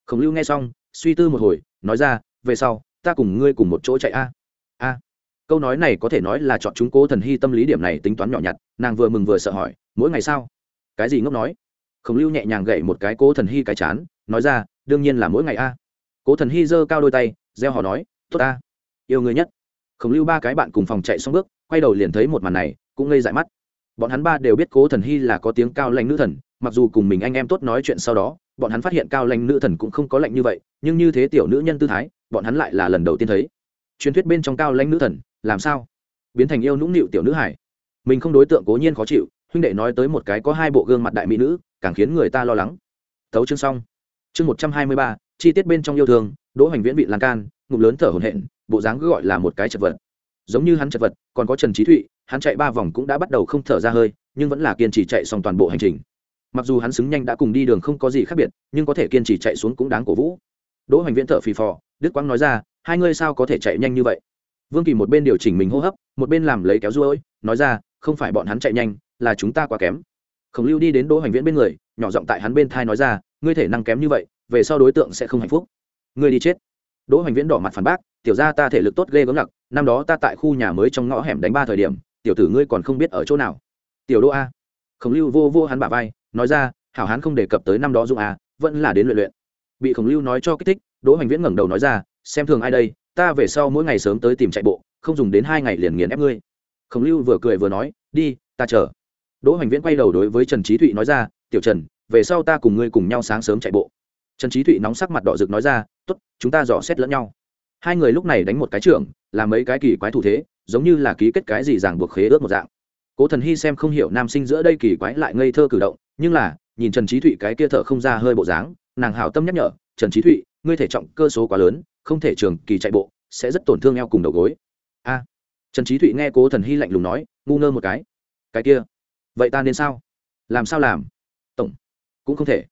Speaker 1: Khổng lưu nghe xong, suy tư một hồi, nói ra, về sau, ta cùng ngươi cùng một chỗ chạy a. A. Câu nói này có thể nói là chọn chúng cố thần hy tâm lý điểm này tính toán nhỏ nhặt, nàng vừa mừng vừa sợ hỏi mỗi ngày sao? Cái gì ngốc nói? Khổng lưu nhẹ nhàng gậy một cái cố thần hy cái chán nói ra đương nhiên là mỗi ngày a. Cố thần hy giơ cao đôi tay gieo họ nói tốt ta, yêu người nhất. Khổng lưu ba cái bạn cùng phòng chạy xong bước quay đầu liền thấy một màn này cũng ngây dại mắt. Bọn hắn ba đều biết cố thần hy là có tiếng cao lanh nữ thần mặc dù cùng mình anh em tốt nói chuyện sau đó bọn hắn phát hiện cao lanh nữ thần cũng không có lạnh như vậy nhưng như thế tiểu nữ nhân tư thái bọn hắn lại là lần đầu tiên thấy. Truyền thuyết bên trong cao lanh nữ thần làm sao? Biến thành yêu nũng nịu tiểu nữ hải mình không đối tượng cố nhiên khó chịu huynh đệ nói tới một cái có hai bộ gương mặt đại mỹ nữ, càng khiến người ta lo lắng. Tấu chương xong. Chương một trăm hai mươi ba, chi tiết bên trong yêu thương, đỗ hoành viễn bị lan can, ngụm lớn thở hổn hển, bộ dáng cứ gọi là một cái chật vật. Giống như hắn chật vật, còn có trần trí thụy, hắn chạy ba vòng cũng đã bắt đầu không thở ra hơi, nhưng vẫn là kiên trì chạy xong toàn bộ hành trình. Mặc dù hắn xứng nhanh đã cùng đi đường không có gì khác biệt, nhưng có thể kiên trì chạy xuống cũng đáng cổ vũ. Đỗ hoành viễn thở phì phò, đức quang nói ra, hai ngươi sao có thể chạy nhanh như vậy? Vương kỳ một bên điều chỉnh mình hô hấp, một bên làm lấy kéo ruôi, nói ra, không phải bọn hắn chạy nhanh là chúng ta quá kém. Khổng lưu đi đến đỗ hoành viễn bên người, nhỏ giọng tại hắn bên thai nói ra, ngươi thể năng kém như vậy, về sau đối tượng sẽ không hạnh phúc. Ngươi đi chết. Đỗ hoành viễn đỏ mặt phản bác, tiểu ra ta thể lực tốt ghê gớm lặc, năm đó ta tại khu nhà mới trong ngõ hẻm đánh ba thời điểm, tiểu tử ngươi còn không biết ở chỗ nào. Tiểu đỗ a. Khổng lưu vô vô hắn bả vai, nói ra, hảo hán không đề cập tới năm đó dung a, vẫn là đến luyện luyện. Bị khổng lưu nói cho kích thích, đỗ hoành viễn ngẩng đầu nói ra, xem thường ai đây, ta về sau mỗi ngày sớm tới tìm chạy bộ, không dùng đến hai ngày liền nghiền ép ngươi. Khổng lưu vừa cười vừa nói, đi, ta chờ đỗ hoành viễn quay đầu đối với trần trí thụy nói ra, tiểu trần, về sau ta cùng ngươi cùng nhau sáng sớm chạy bộ. Trần trí thụy nóng sắc mặt đỏ rực nói ra t ố t chúng ta dò xét lẫn nhau. Hai người lúc này đánh một cái trưởng làm mấy cái kỳ quái thủ thế, giống như là ký kết cái gì ràng buộc khế ước một dạng. Cố thần hy xem không hiểu nam sinh giữa đây kỳ quái lại ngây thơ cử động, nhưng là, nhìn trần trí thụy cái kia thở không ra hơi bộ dáng, nàng hảo tâm nhắc nhở, trần trí thụy, ngươi thể trọng cơ số quá lớn, không thể trường kỳ chạy bộ, sẽ rất tổn thương eo cùng đầu gối. A. Trần trí thụy nghe cố thần hy lạnh lùng nói, ngu ngơ một cái. Cái kia vậy ta nên sao? Làm sao làm? Tổng, cũng không thể.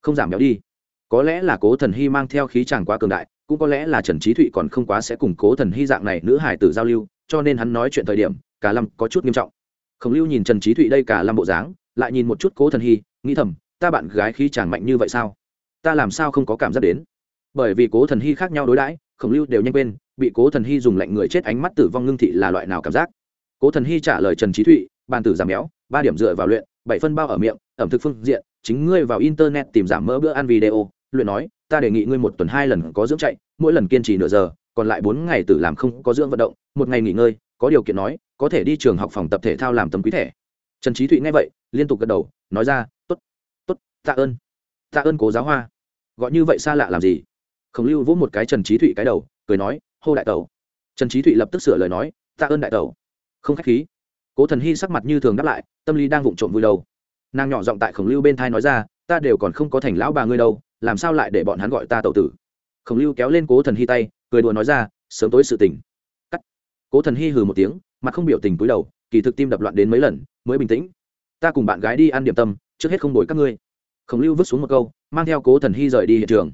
Speaker 1: Không giảm béo đi. Có lẽ là cố thần hy mang theo khí chàng quá cường đại, cũng có lẽ là trần trí thụy còn không quá sẽ cùng cố thần hy dạng này nữ hải tử giao lưu, cho nên hắn nói chuyện thời điểm, cả lâm có chút nghiêm trọng. Khổng lưu nhìn trần trí thụy đây cả lâm bộ dáng, lại nhìn một chút cố thần hy, nghĩ thầm, ta bạn gái khí chàng mạnh như vậy sao? Ta làm sao không có cảm giác đến? Bởi vì cố thần hy khác nhau đối đãi, khổng lưu đều nhanh quên, bị cố thần hy dùng lạnh người chết ánh mắt tử vong ngưng thị là loại nào cảm giác? Cố thần hy trả lời trần trí thụy, bàn tử giảm béo ba điểm dựa vào luyện, bảy phân bao ở miệng, ẩm thực phương diện, chính ngươi vào internet tìm giảm mỡ bữa ăn video, luyện nói, ta đề nghị ngươi một tuần hai lần có dưỡng chạy, mỗi lần kiên trì nửa giờ, còn lại bốn ngày tử làm không có dưỡng vận động, một ngày nghỉ ngơi, có điều kiện nói, có thể đi trường học phòng tập thể thao làm tấm quý thẻ. Trần trí thụy nghe vậy, liên tục gật đầu, nói ra t ố t t ố t tạ ơn tạ ơn cố giáo hoa. Gọi như vậy xa lạ làm gì? Khổng lưu vỗ một cái trần trí thụy cái đầu, cười nói, hô đại tẩu. Trần trí thụy lập tức sửa lời nói, tạ ơn đại tẩu. Không k h á c h khí. Cố thần hy sắc mặt như thường đáp lại tâm lý đang vụng trộm vui đâu, nàng nhỏ giọng tại khổng lưu bên thai nói ra ta đều còn không có thành lão bà ngươi đâu làm sao lại để bọn hắn gọi ta tẩu tử? Khổng lưu kéo lên cố thần hy tay cười đùa nói ra sớm tối sự tình. Cắt. Cố thần hy hừ một tiếng mặt không biểu tình cúi đầu kỳ thực tim đập loạn đến mấy lần mới bình tĩnh. Ta cùng bạn gái đi ăn điểm tâm trước hết không đổi các ngươi. Khổng lưu vứt xuống một câu mang theo cố thần hy rời đi hiện trường.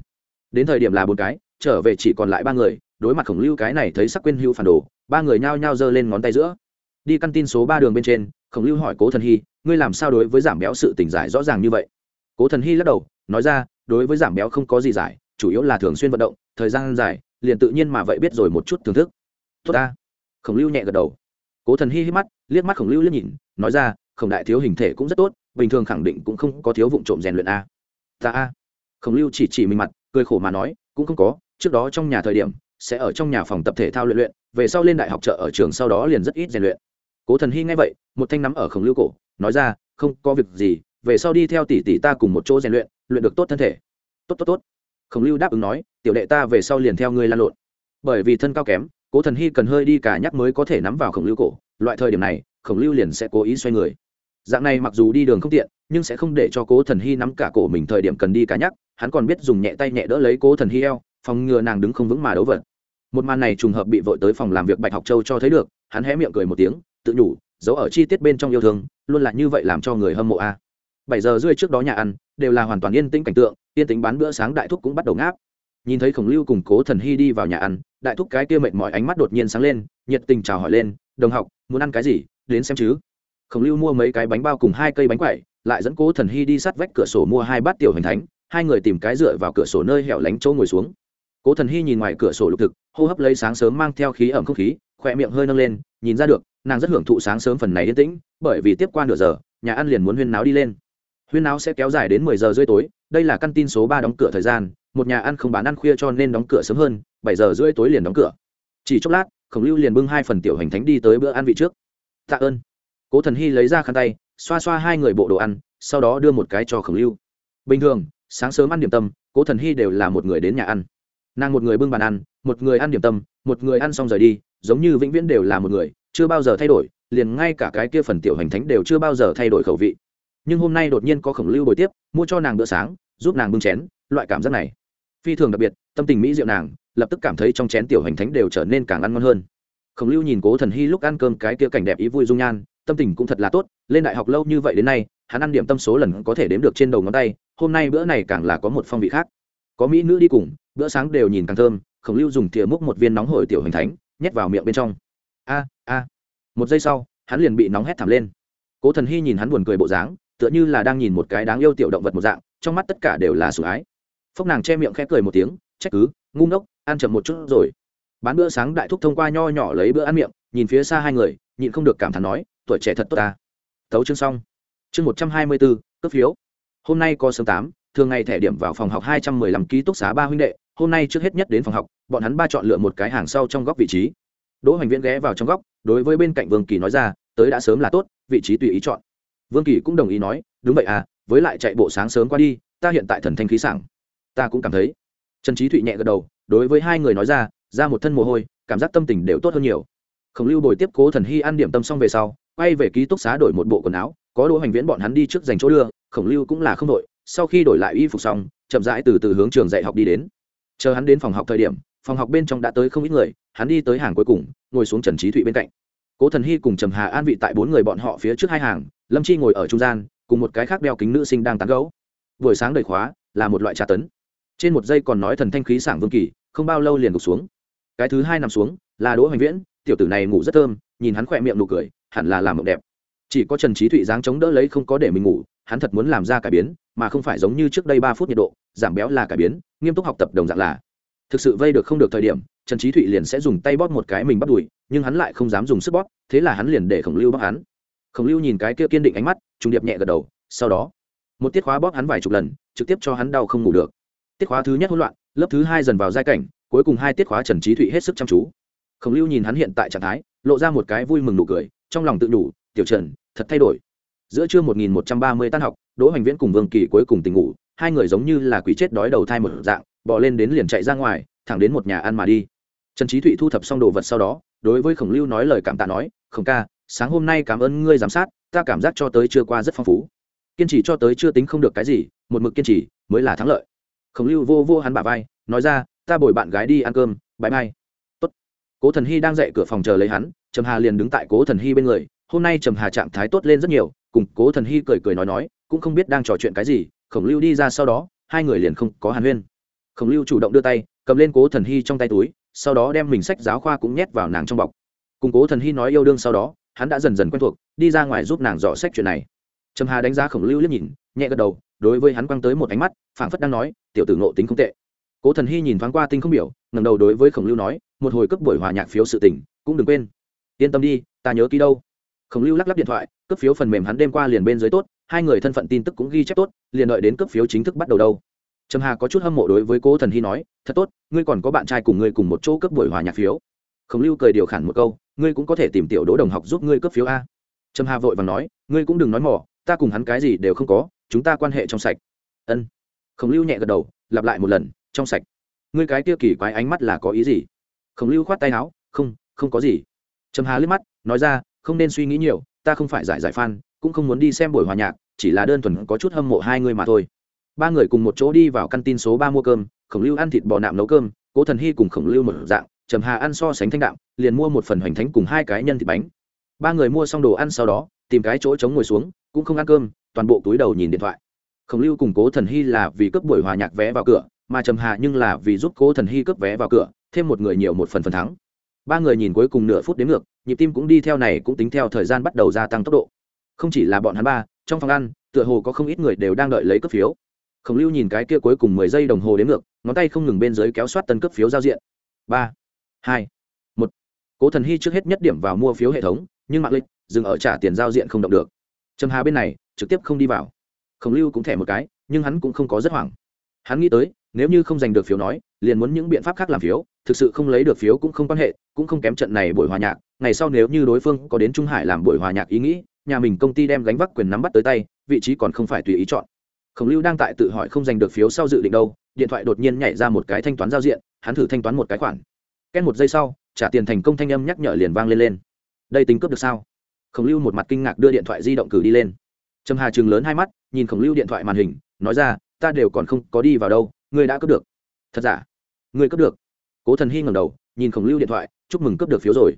Speaker 1: Đến thời điểm là bốn cái trở về chỉ còn lại ba người đối mặt khổng lưu cái này thấy sắc quên hưu phản đồ ba người nhao nhao giơ lên ngón tay giữa. Đi căn tin số ba đường bên trên khổng lưu hỏi cố thần hy, ngươi làm sao đối với giảm béo sự tỉnh giải rõ ràng như vậy? Cố thần hy lắc đầu, nói ra, đối với giảm béo không có gì giải, chủ yếu là thường xuyên vận động, thời gian dài, liền tự nhiên mà vậy biết rồi một chút thưởng thức. Tốt ta. Khổng lưu nhẹ gật đầu. Cố thần hy hít mắt, liếc mắt khổng lưu liếc nhìn, nói ra, khổng đại thiếu hình thể cũng rất tốt, bình thường khẳng định cũng không có thiếu vụ trộm rèn luyện a. Ta a. Khổng lưu chỉ chỉ mình mặt, cười khổ mà nói, cũng không có, trước đó trong nhà thời điểm, sẽ ở trong nhà phòng tập thể thao luyện luyện, về sau lên đại học chợ ở trường sau đó liền rất ít rèn luyện cố thần hy nghe vậy, một thanh nắm ở khổng lưu cổ, nói ra, không có việc gì, về sau đi theo tỷ tỷ ta cùng một chỗ rèn luyện luyện được tốt thân thể. Tốt tốt tốt. Khổng lưu đáp ứng nói, tiểu đệ ta về sau liền theo ngươi lan lộn. Bởi vì thân cao kém, cố thần hy cần hơi đi cả nhắc mới có thể nắm vào khổng lưu cổ, loại thời điểm này, khổng lưu liền sẽ cố ý xoay người. Dạng này mặc dù đi đường không tiện, nhưng sẽ không để cho cố thần hy nắm cả cổ mình thời điểm cần đi cả nhắc, hắn còn biết dùng nhẹ tay nhẹ đỡ lấy cố thần hy eo, phòng ngừa nàng đứng không vững mà đấu vật. Một màn này trùng hợp bị vội tới phòng làm việc bạch học châu cho thấy được, hắn hé miệng cười một tiếng tự nhủ, giấu ở chi tiết bên trong yêu thương, luôn là như vậy làm cho người hâm mộ a. Bảy giờ rưỡi trước đó nhà ăn, đều là hoàn toàn yên tĩnh cảnh tượng, yên tĩnh bán bữa sáng đại thúc cũng bắt đầu ngáp. Nhìn thấy khổng lưu cùng cố thần hy đi vào nhà ăn, đại thúc cái kia mệt mỏi ánh mắt đột nhiên sáng lên, nhiệt tình chào hỏi lên, đồng học, muốn ăn cái gì? Đến xem chứ. Khổng lưu mua mấy cái bánh bao cùng hai cây bánh quậy lại dẫn cố thần hy đi sát vách cửa sổ mua hai bát tiểu hình thánh, hai người tìm cái dựa vào cửa sổ nơi hẻo lánh chỗ ngồi xuống. Cố thần hy nhìn ngoài cửa sổ lục thực, hô hấp lấy sáng sớm mang theo khí ẩm không khí, khỏe miệng hơi nâng lên, nhìn ra được nàng rất hưởng thụ sáng sớm phần này yên tĩnh, bởi vì tiếp qua nửa giờ, nhà ăn liền muốn huyên náo đi lên. Huyên náo sẽ kéo dài đến mười giờ rưỡi tối, đây là căn tin số ba đóng cửa thời gian, một nhà ăn không bán ăn khuya cho nên đóng cửa sớm hơn, bảy giờ rưỡi tối liền đóng cửa. Chỉ chốc lát, khổng lưu liền bưng hai phần tiểu hành thánh đi tới bữa ăn vị trước. Tạ ơn. Cố thần hy lấy ra khăn tay, xoa xoa hai người bộ đồ ăn, sau đó đưa một cái cho khổng lưu. Bình thường, sáng sớm ăn điểm tâm, cố thần hy đều là một người đến nhà ăn. Nàng một người bưng bàn ăn, một người ăn điểm tâm, một người ăn xong rời đi, giống như vĩnh viễn đều là một người chưa bao giờ thay đổi, liền ngay cả cái kia phần tiểu hành thánh đều chưa bao giờ thay đổi khẩu vị. Nhưng hôm nay đột nhiên có khổng lưu bồi tiếp, mua cho nàng bữa sáng, giúp nàng bưng chén, loại cảm giác này. Phi thường đặc biệt, tâm tình mỹ diệu nàng, lập tức cảm thấy trong chén tiểu hành thánh đều trở nên càng ăn ngon hơn. Khổng lưu nhìn cố thần hy lúc ăn cơm cái kia cảnh đẹp ý vui dung nhan, tâm tình cũng thật là tốt, lên đại học lâu như vậy đến nay, hắn ăn điểm tâm số lần có thể đếm được trên đầu ngón tay, hôm nay bữa này càng là có một phong vị khác. Có mỹ nữ đi cùng, bữa sáng đều nhìn càng thơm, khổng lưu dùng thìa múc một viên nóng hổi tiểu hành thánh, nhét vào miệng bên trong a. Một giây sau, hắn liền bị nóng hét thảm lên. Cố thần hy nhìn hắn buồn cười bộ dáng, tựa như là đang nhìn một cái đáng yêu tiểu động vật một dạng, trong mắt tất cả đều là sủng ái. Phốc nàng che miệng khẽ cười một tiếng, trách cứ, ngu ngốc, ăn chậm một chút rồi. Bán bữa sáng đại thúc thông qua nho nhỏ lấy bữa ăn miệng, nhìn phía xa hai người, nhịn không được cảm thán nói, tuổi trẻ thật tốt ta. Thấu chương xong. Chương một trăm hai mươi bốn cấp phiếu. Hôm nay có sớm tám, thường ngày thẻ điểm vào phòng học hai trăm mười lăm ký túc xá ba huynh đệ, hôm nay trước hết nhất đến phòng học, bọn hắn ba chọn lựa một cái hàng sau trong góc vị trí đỗ hoành viễn ghé vào trong góc, đối với bên cạnh vương kỳ nói ra, tới đã sớm là tốt, vị trí tùy ý chọn. Vương kỳ cũng đồng ý nói, đúng vậy à với lại chạy bộ sáng sớm qua đi, ta hiện tại thần thanh khí sảng. Ta cũng cảm thấy. Trần trí thụy nhẹ gật đầu, đối với hai người nói ra ra một thân mồ hôi, cảm giác tâm tình đều tốt hơn nhiều. Khổng lưu bồi tiếp cố thần hy ăn điểm tâm xong về sau, quay về ký túc xá đổi một bộ quần áo, có đỗ hoành viễn bọn hắn đi trước dành chỗ đưa, khổng lưu cũng là không đội, sau khi đổi lại y phục xong, chậm rãi từ từ hướng trường dạy học đi đến. Chờ hắn đến phòng học thời điểm phòng học bên trong đã tới không ít người, hắn đi tới hàng cuối cùng, ngồi xuống trần trí thụy bên cạnh. Cố thần hy cùng trầm hà an vị tại bốn người bọn họ phía trước hai hàng, lâm chi ngồi ở trung gian, cùng một cái khác đeo kính nữ sinh đang tán gấu buổi sáng đầy khóa, là một loại trà tấn. Trên một giây còn nói thần thanh khí sảng vương kỳ, không bao lâu liền gục xuống. Cái thứ hai nằm xuống, là đỗ hoành viễn, tiểu tử này ngủ rất thơm, nhìn hắn khỏe miệng nụ cười, hẳn là làm mộng đẹp. Chỉ có trần trí thụy dáng chống đỡ lấy không có để mình ngủ, hắn thật muốn làm ra cải biến, mà không phải giống như trước đây ba phút nhiệt độ, giảm béo là cải biến, nghiêm túc học tập đồng dạng là thực sự vây được không được thời điểm, trần trí thụy liền sẽ dùng tay bóp một cái mình bắt đùi, nhưng hắn lại không dám dùng sức bóp, thế là hắn liền để khổng lưu bóp hắn. Khổng lưu nhìn cái kia kiên định ánh mắt, trùng điệp nhẹ gật đầu, sau đó, một tiết khóa bóp hắn vài chục lần, trực tiếp cho hắn đau không ngủ được. Tiết khóa thứ nhất hỗn loạn, lớp thứ hai dần vào giai cảnh, cuối cùng hai tiết khóa trần trí thụy hết sức chăm chú. Khổng lưu nhìn hắn hiện tại trạng thái, lộ ra một cái vui mừng nụ cười, trong lòng tự đủ tiểu trần, thật thay đổi. Giữa trưa một nghìn một trăm ba mươi tan học, đỗ hoành viễn cùng vương kỳ cuối cùng tình ngủ, hai người giống như là quỷ chết đói đầu thai một dạng bỏ lên đến liền chạy ra ngoài, thẳng đến một nhà ăn mà đi. Trần trí thụy thu thập xong đồ vật sau đó, đối với khổng lưu nói lời cảm tạ nói, khổng ca, sáng hôm nay cảm ơn ngươi giám sát, ta cảm giác cho tới chưa qua rất phong phú. Kiên trì cho tới chưa tính không được cái gì, một mực kiên trì, mới là thắng lợi. Khổng lưu vô vô hắn bả vai, nói ra, ta bồi bạn gái đi ăn cơm bãi mai. Tốt. cố thần hy đang dậy cửa phòng chờ lấy hắn, trầm hà liền đứng tại cố thần hy bên người, hôm nay trầm hà trạng thái tốt lên rất nhiều, cùng cố thần hy cười cười nói nói, cũng không biết đang trò chuyện cái gì, khổng lưu đi ra sau đó, hai người liền không có hàn huyên khổng lưu chủ động đưa tay, cầm lên cố thần hy trong tay túi, sau đó đem mình sách giáo khoa cũng nhét vào nàng trong bọc. Cùng cố thần hy nói yêu đương sau đó, hắn đã dần dần quen thuộc, đi ra ngoài giúp nàng dò sách chuyện này. Trầm hà đánh giá khổng lưu liếc nhìn, nhẹ gật đầu, đối với hắn quăng tới một ánh mắt, phảng phất đang nói, tiểu tử ngộ tính không tệ. Cố thần hy nhìn thoáng qua tinh không biểu ngầm đầu đối với khổng lưu nói, một hồi cấp buổi hòa nhạc phiếu sự tỉnh cũng đừng quên. Yên tâm đi, ta nhớ ký đâu. Khổng lưu lắc lắc điện thoại cấp phiếu phần mềm hắn đêm qua liền bên dưới tốt, hai người thân phận tin tức cũng ghi chép tốt, liền đợi đến cấp phiếu chính thức bắt đầu đâu trầm hà có chút hâm mộ đối với cố thần hy nói, thật tốt, ngươi còn có bạn trai cùng ngươi cùng một chỗ cấp buổi hòa nhạc phiếu. Khổng lưu cười điều khản một câu, ngươi cũng có thể tìm tiểu đỗ đồng học giúp ngươi cấp phiếu a. Trầm hà vội và nói, ngươi cũng đừng nói mỏ ta cùng hắn cái gì đều không có, chúng ta quan hệ trong sạch. Ân. Khổng lưu nhẹ gật đầu, lặp lại một lần, trong sạch. Ngươi cái kia kỳ quái ánh mắt là có ý gì? Khổng lưu khoát tay áo, không không có gì. Trầm hà liếc mắt, nói ra, không nên suy nghĩ nhiều, ta không phải giải giải phan cũng không muốn đi xem buổi hòa nhạc, chỉ là đơn thuần có chút hâm mộ hai người mà thôi ba người cùng một chỗ đi vào căn tin số ba mua cơm, khổng lưu ăn thịt bò nạm nấu cơm, cố thần hy cùng khổng lưu một dạng, trầm hà ăn so sánh thanh đạm, liền mua một phần hoành thánh cùng hai cái nhân thịt bánh. Ba người mua xong đồ ăn sau đó, tìm cái chỗ chống ngồi xuống, cũng không ăn cơm, toàn bộ túi đầu nhìn điện thoại. Khổng lưu cùng cố thần hy là vì cướp buổi hòa nhạc vé vào cửa, mà trầm hà nhưng là vì giúp cố thần hy cướp vé vào cửa, thêm một người nhiều một phần phần thắng. Ba người nhìn cuối cùng nửa phút đến ngược, nhịp tim cũng đi theo này cũng tính theo thời gian bắt đầu gia tăng tốc độ. Không chỉ là bọn hắn ba, trong phòng ăn, tựa hồ có không ít người đều đang đợi lấy cấp phiếu khổng lưu nhìn cái kia cuối cùng mười giây đồng hồ đến ngược, ngón tay không ngừng bên dưới kéo soát tân cấp phiếu giao diện. Ba, hai, một. Cố thần hy trước hết nhất điểm vào mua phiếu hệ thống, nhưng mạng lịch dừng ở trả tiền giao diện không động được. Trầm hà bên này, trực tiếp không đi vào. Khổng lưu cũng thẻ một cái, nhưng hắn cũng không có rất hoảng. Hắn nghĩ tới, nếu như không giành được phiếu nói, liền muốn những biện pháp khác làm phiếu, thực sự không lấy được phiếu cũng không quan hệ, cũng không kém trận này buổi hòa nhạc, ngày sau nếu như đối phương có đến trung hải làm buổi hòa nhạc ý nghĩ, nhà mình công ty đem gánh vác quyền nắm bắt tới tay, vị trí còn không phải tùy ý chọn khổng lưu đang tại tự hỏi không giành được phiếu sau dự định đâu, điện thoại đột nhiên nhảy ra một cái thanh toán giao diện, hắn thử thanh toán một cái khoản. Két một giây sau, trả tiền thành công thanh âm nhắc nhở liền vang lên lên. Đây tính cướp được sao? Khổng lưu một mặt kinh ngạc đưa điện thoại di động cử đi lên. Trầm hà chừng lớn hai mắt, nhìn khổng lưu điện thoại màn hình, nói ra, ta đều còn không có đi vào đâu, ngươi đã cướp được. Thật giả? Ngươi cướp được? Cố thần hy ngầm đầu, nhìn khổng lưu điện thoại, chúc mừng cướp được phiếu rồi.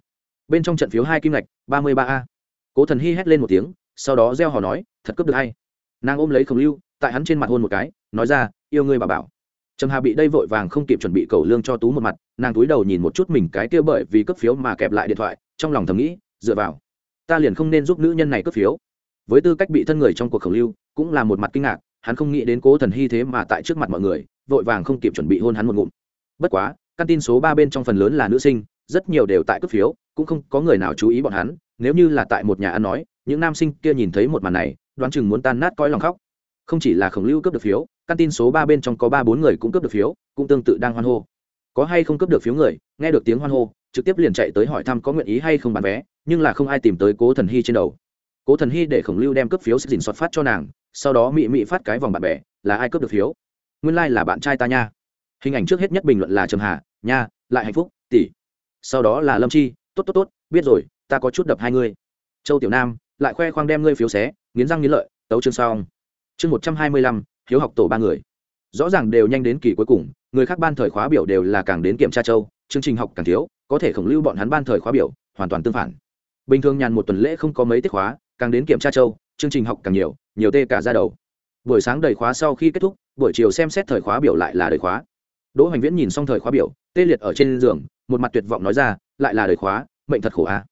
Speaker 1: Bên trong trận phiếu hai kim ngạch, ba mươi ba a. Cố thần hy hét lên một tiếng, sau đó reo hò nói, thật cướp được hay? Nàng ôm lấy khổng lưu tại hắn trên mặt hôn một cái, nói ra, yêu ngươi bà bảo. Trầm hà bị đây vội vàng không kịp chuẩn bị cầu lương cho tú một mặt, nàng túi đầu nhìn một chút mình cái kia bởi vì cấp phiếu mà kẹp lại điện thoại, trong lòng thầm nghĩ, dựa vào, ta liền không nên giúp nữ nhân này cấp phiếu. Với tư cách bị thân người trong cuộc khẩu lưu, cũng là một mặt kinh ngạc, hắn không nghĩ đến cố thần hy thế mà tại trước mặt mọi người, vội vàng không kịp chuẩn bị hôn hắn một ngụm. Bất quá, căn tin số ba bên trong phần lớn là nữ sinh, rất nhiều đều tại cấp phiếu, cũng không có người nào chú ý bọn hắn, nếu như là tại một nhà ăn nói, những nam sinh kia nhìn thấy một màn này, đoán chừng muốn tan nát coi lòng khóc không chỉ là khổng lưu cướp được phiếu, căn tin số ba bên trong có ba bốn người cũng cướp được phiếu, cũng tương tự đang hoan hô. Có hay không cướp được phiếu người, nghe được tiếng hoan hô, trực tiếp liền chạy tới hỏi thăm có nguyện ý hay không bán vé, nhưng là không ai tìm tới cố thần hy trên đầu. Cố thần hy để khổng lưu đem cướp phiếu dình soạt phát cho nàng, sau đó mị mị phát cái vòng bạn bè, là ai cướp được phiếu? Nguyên lai、like、là bạn trai ta nha. Hình ảnh trước hết nhất bình luận là trầm hà, nha, lại hạnh phúc, tỷ. Sau đó là lâm chi, tốt tốt tốt, biết rồi, ta có chút đập hai ngươi châu tiểu nam, lại khoe khoang đem ngươi phiếu xé, nghiến răng nghiến lợi, tấu chương xong chương một trăm hai mươi lăm, hiếu học tổ ba người. Rõ ràng đều nhanh đến kỳ cuối cùng, người khác ban thời khóa biểu đều là càng đến kiểm tra châu, chương trình học càng thiếu, có thể khổng lưu bọn hắn ban thời khóa biểu, hoàn toàn tương phản. Bình thường nhàn một tuần lễ không có mấy tiết khóa, càng đến kiểm tra châu, chương trình học càng nhiều nhiều tê cả ra đầu. Buổi sáng đầy khóa sau khi kết thúc, buổi chiều xem xét thời khóa biểu lại là đời khóa. Đỗ hoành viễn nhìn xong thời khóa biểu, tê liệt ở trên giường, một mặt tuyệt vọng nói ra, lại là đời khóa, mệnh thật khổ a.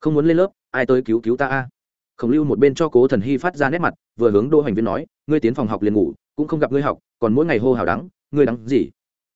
Speaker 1: Không muốn lên lớp, ai tới cứu cứu ta a? Khổng lưu một bên cho cố thần hy phát ra nét mặt, vừa hướng đỗ hoành viễn nói ngươi tiến phòng học liền ngủ, cũng không gặp ngươi học, còn mỗi ngày hô hào đắng, ngươi đắng gì?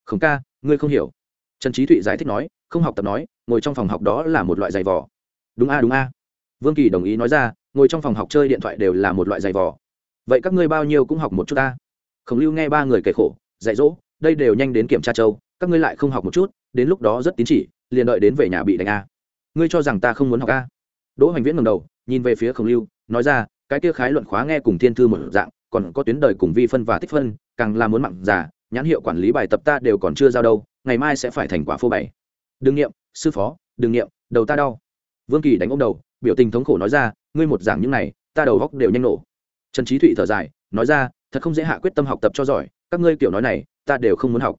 Speaker 1: Khổng ca, ngươi không hiểu. Trần trí thụy giải thích nói, không học tập nói, ngồi trong phòng học đó là một loại giày vò. Đúng a đúng a. Vương kỳ đồng ý nói ra, ngồi trong phòng học chơi điện thoại đều là một loại giày vò. Vậy các ngươi bao nhiêu cũng học một chút ta. Khổng lưu nghe ba người kể khổ, dạy dỗ, đây đều nhanh đến kiểm tra châu, các ngươi lại không học một chút, đến lúc đó rất tín chỉ, liền đợi đến về nhà bị đánh a. Ngươi cho rằng ta không muốn học a? Đỗ hoành viễn ngầm đầu, nhìn về phía khổng lưu, nói ra, cái kia khái luận khóa nghe cùng thiên thư một dạng còn có tuyến đời cùng vi phân và tích phân, càng là muốn mặn giả nhãn hiệu quản lý bài tập ta đều còn chưa giao đâu, ngày mai sẽ phải thành quả phô bày. Đừng nghiệm sư phó đừng nghiệm đầu ta đau. Vương kỳ đánh ông đầu, biểu tình thống khổ nói ra, ngươi một giảng những này, ta đầu góc đều nhanh nổ. Trần trí thụy thở dài, nói ra, thật không dễ hạ quyết tâm học tập cho giỏi, các ngươi kiểu nói này, ta đều không muốn học.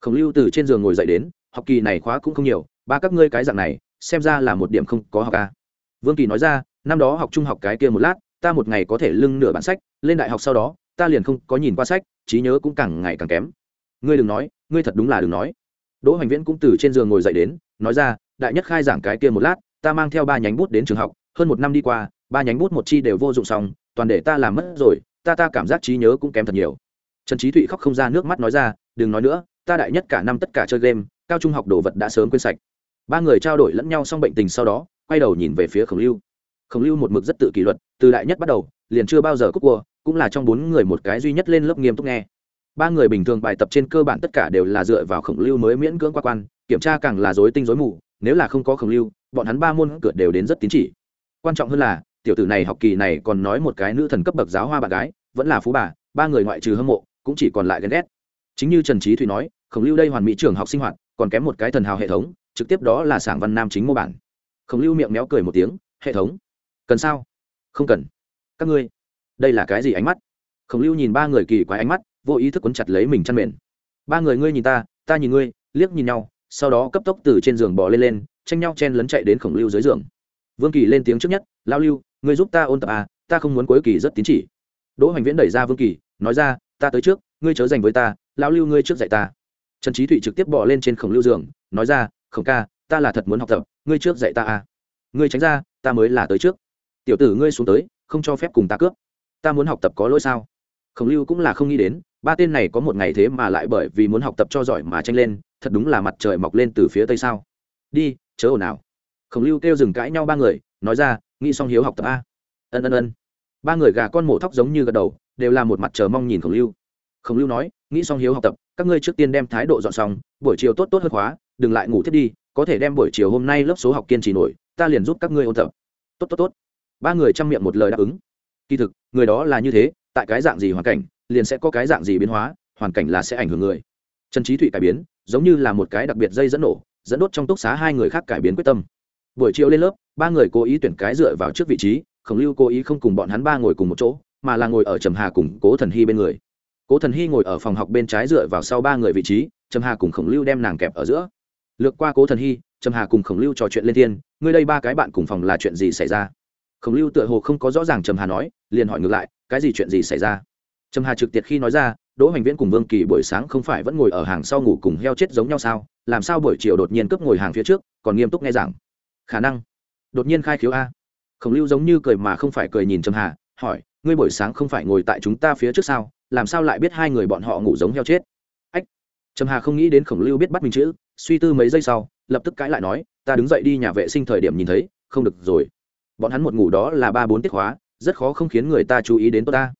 Speaker 1: Khổng lưu từ trên giường ngồi dậy đến, học kỳ này khóa cũng không nhiều, ba các ngươi cái dạng này, xem ra là một điểm không có học ca vương kỳ nói ra, năm đó học trung học cái kia một lát ta một ngày có thể lưng nửa bản sách, lên đại học sau đó, ta liền không có nhìn qua sách, trí nhớ cũng càng ngày càng kém. Ngươi đừng nói, ngươi thật đúng là đừng nói. Đỗ hoành viễn cũng từ trên giường ngồi dậy đến, nói ra, đại nhất khai giảng cái kia một lát, ta mang theo ba nhánh bút đến trường học, hơn một năm đi qua, ba nhánh bút một chi đều vô dụng xong, toàn để ta làm mất rồi, ta ta cảm giác trí nhớ cũng kém thật nhiều. Trần trí thụy khóc không ra nước mắt nói ra, đừng nói nữa, ta đại nhất cả năm tất cả chơi game, cao trung học đồ vật đã sớm quên sạch. Ba người trao đổi lẫn nhau xong bệnh tình sau đó, quay đầu nhìn về phía khổng lưu khổng lưu một mực rất tự kỷ luật, từ đại nhất bắt đầu, liền chưa bao giờ cúc cua, cũng là trong bốn người một cái duy nhất lên lớp nghiêm túc nghe. Ba người bình thường bài tập trên cơ bản tất cả đều là dựa vào khổng lưu mới miễn cưỡng qua quan, kiểm tra càng là dối tinh dối mù, nếu là không có khổng lưu, bọn hắn ba môn cửa đều đến rất tín chỉ. Quan trọng hơn là, tiểu tử này học kỳ này còn nói một cái nữ thần cấp bậc giáo hoa bạn gái, vẫn là phú bà, ba người ngoại trừ hâm mộ, cũng chỉ còn lại ghen ghét. Chính như trần trí thủy nói, khổng lưu đây hoàn mỹ trường học sinh hoạt, còn kém một cái thần hào hệ thống, trực tiếp đó là sảng văn nam chính mô bản. Khổng lưu miệng méo cười một tiếng, hệ thống cần sao? Không cần. Các ngươi, đây là cái gì ánh mắt? Khổng lưu nhìn ba người kỳ quái ánh mắt, vô ý thức quấn chặt lấy mình chăn mền. Ba người ngươi nhìn ta ta nhìn ngươi, liếc nhìn nhau, sau đó cấp tốc từ trên giường bỏ lên lên, tranh nhau chen lấn chạy đến khổng lưu dưới giường. Vương kỳ lên tiếng trước nhất lao lưu, ngươi giúp ta ôn tập à ta không muốn cuối kỳ rất tín chỉ. Đỗ hoành viễn đẩy ra vương kỳ, nói ra, ta tới trước, ngươi chớ dành với ta, lão lưu ngươi trước dạy ta. Trần trí thụy trực tiếp bỏ lên trên khổng lưu giường, nói ra, khổng ca, ta là thật muốn học tập, ngươi trước dạy ta à. Ngươi tránh ra, ta mới là tới trước tiểu tử ngươi xuống tới, không cho phép cùng ta cướp. Ta muốn học tập có lỗi sao? Khổng lưu cũng là không nghĩ đến, ba tên này có một ngày thế mà lại bởi vì muốn học tập cho giỏi mà tranh lên, thật đúng là mặt trời mọc lên từ phía tây sao? Đi, chớ ồn nào khổng lưu kêu dừng cãi nhau ba người, nói ra, nghĩ xong hiếu học tập a. Ân ân ân. Ba người gà con mổ thóc giống như gật đầu, đều là một mặt chờ mong nhìn khổng lưu. Khổng lưu nói, nghĩ xong hiếu học tập, các ngươi trước tiên đem thái độ dọn xong, buổi chiều tốt tốt hơn khóa, đừng lại ngủ thiết đi, có thể đem buổi chiều hôm nay lớp số học kiên trì nổi, ta liền giúp các ngươi ôn tập. Tốt tốt tốt ba người chăm miệng một lời đáp ứng. Kỳ thực, người đó là như thế, tại cái dạng gì hoàn cảnh, liền sẽ có cái dạng gì biến hóa, hoàn cảnh là sẽ ảnh hưởng người. Trần trí thụy cải biến, giống như là một cái đặc biệt dây dẫn nổ, dẫn đốt trong túc xá hai người khác cải biến quyết tâm. Buổi chiều lên lớp, ba người cố ý tuyển cái dựa vào trước vị trí, khổng lưu cố ý không cùng bọn hắn ba ngồi cùng một chỗ, mà là ngồi ở trầm hà cùng cố thần hy bên người. Cố thần hy ngồi ở phòng học bên trái dựa vào sau ba người vị trí, trầm hà cùng khổng lưu đem nàng kẹp ở giữa. Lược qua cố thần hy, trầm hà cùng khổng lưu trò chuyện lên thiên, ngươi đây ba cái bạn cùng phòng là chuyện gì xảy ra? Khổng lưu tựa hồ không có rõ ràng trầm hà nói, liền hỏi ngược lại, cái gì chuyện gì xảy ra? Trầm hà trực tiệt khi nói ra, đỗ hoành viễn cùng vương kỳ buổi sáng không phải vẫn ngồi ở hàng sau ngủ cùng heo chết giống nhau sao? Làm sao buổi chiều đột nhiên cướp ngồi hàng phía trước, còn nghiêm túc nghe giảng? Khả năng. Đột nhiên khai khiếu a? Khổng lưu giống như cười mà không phải cười nhìn trầm hà, hỏi, ngươi buổi sáng không phải ngồi tại chúng ta phía trước sao? Làm sao lại biết hai người bọn họ ngủ giống heo chết? Ách! Trầm hà không nghĩ đến khổng lưu biết bắt mình chữ, suy tư mấy giây sau, lập tức cãi lại nói, ta đứng dậy đi nhà vệ sinh thời điểm nhìn thấy, không được rồi bọn hắn một ngủ đó là ba bốn tiết khóa, rất khó không khiến người ta chú ý đến tôi ta.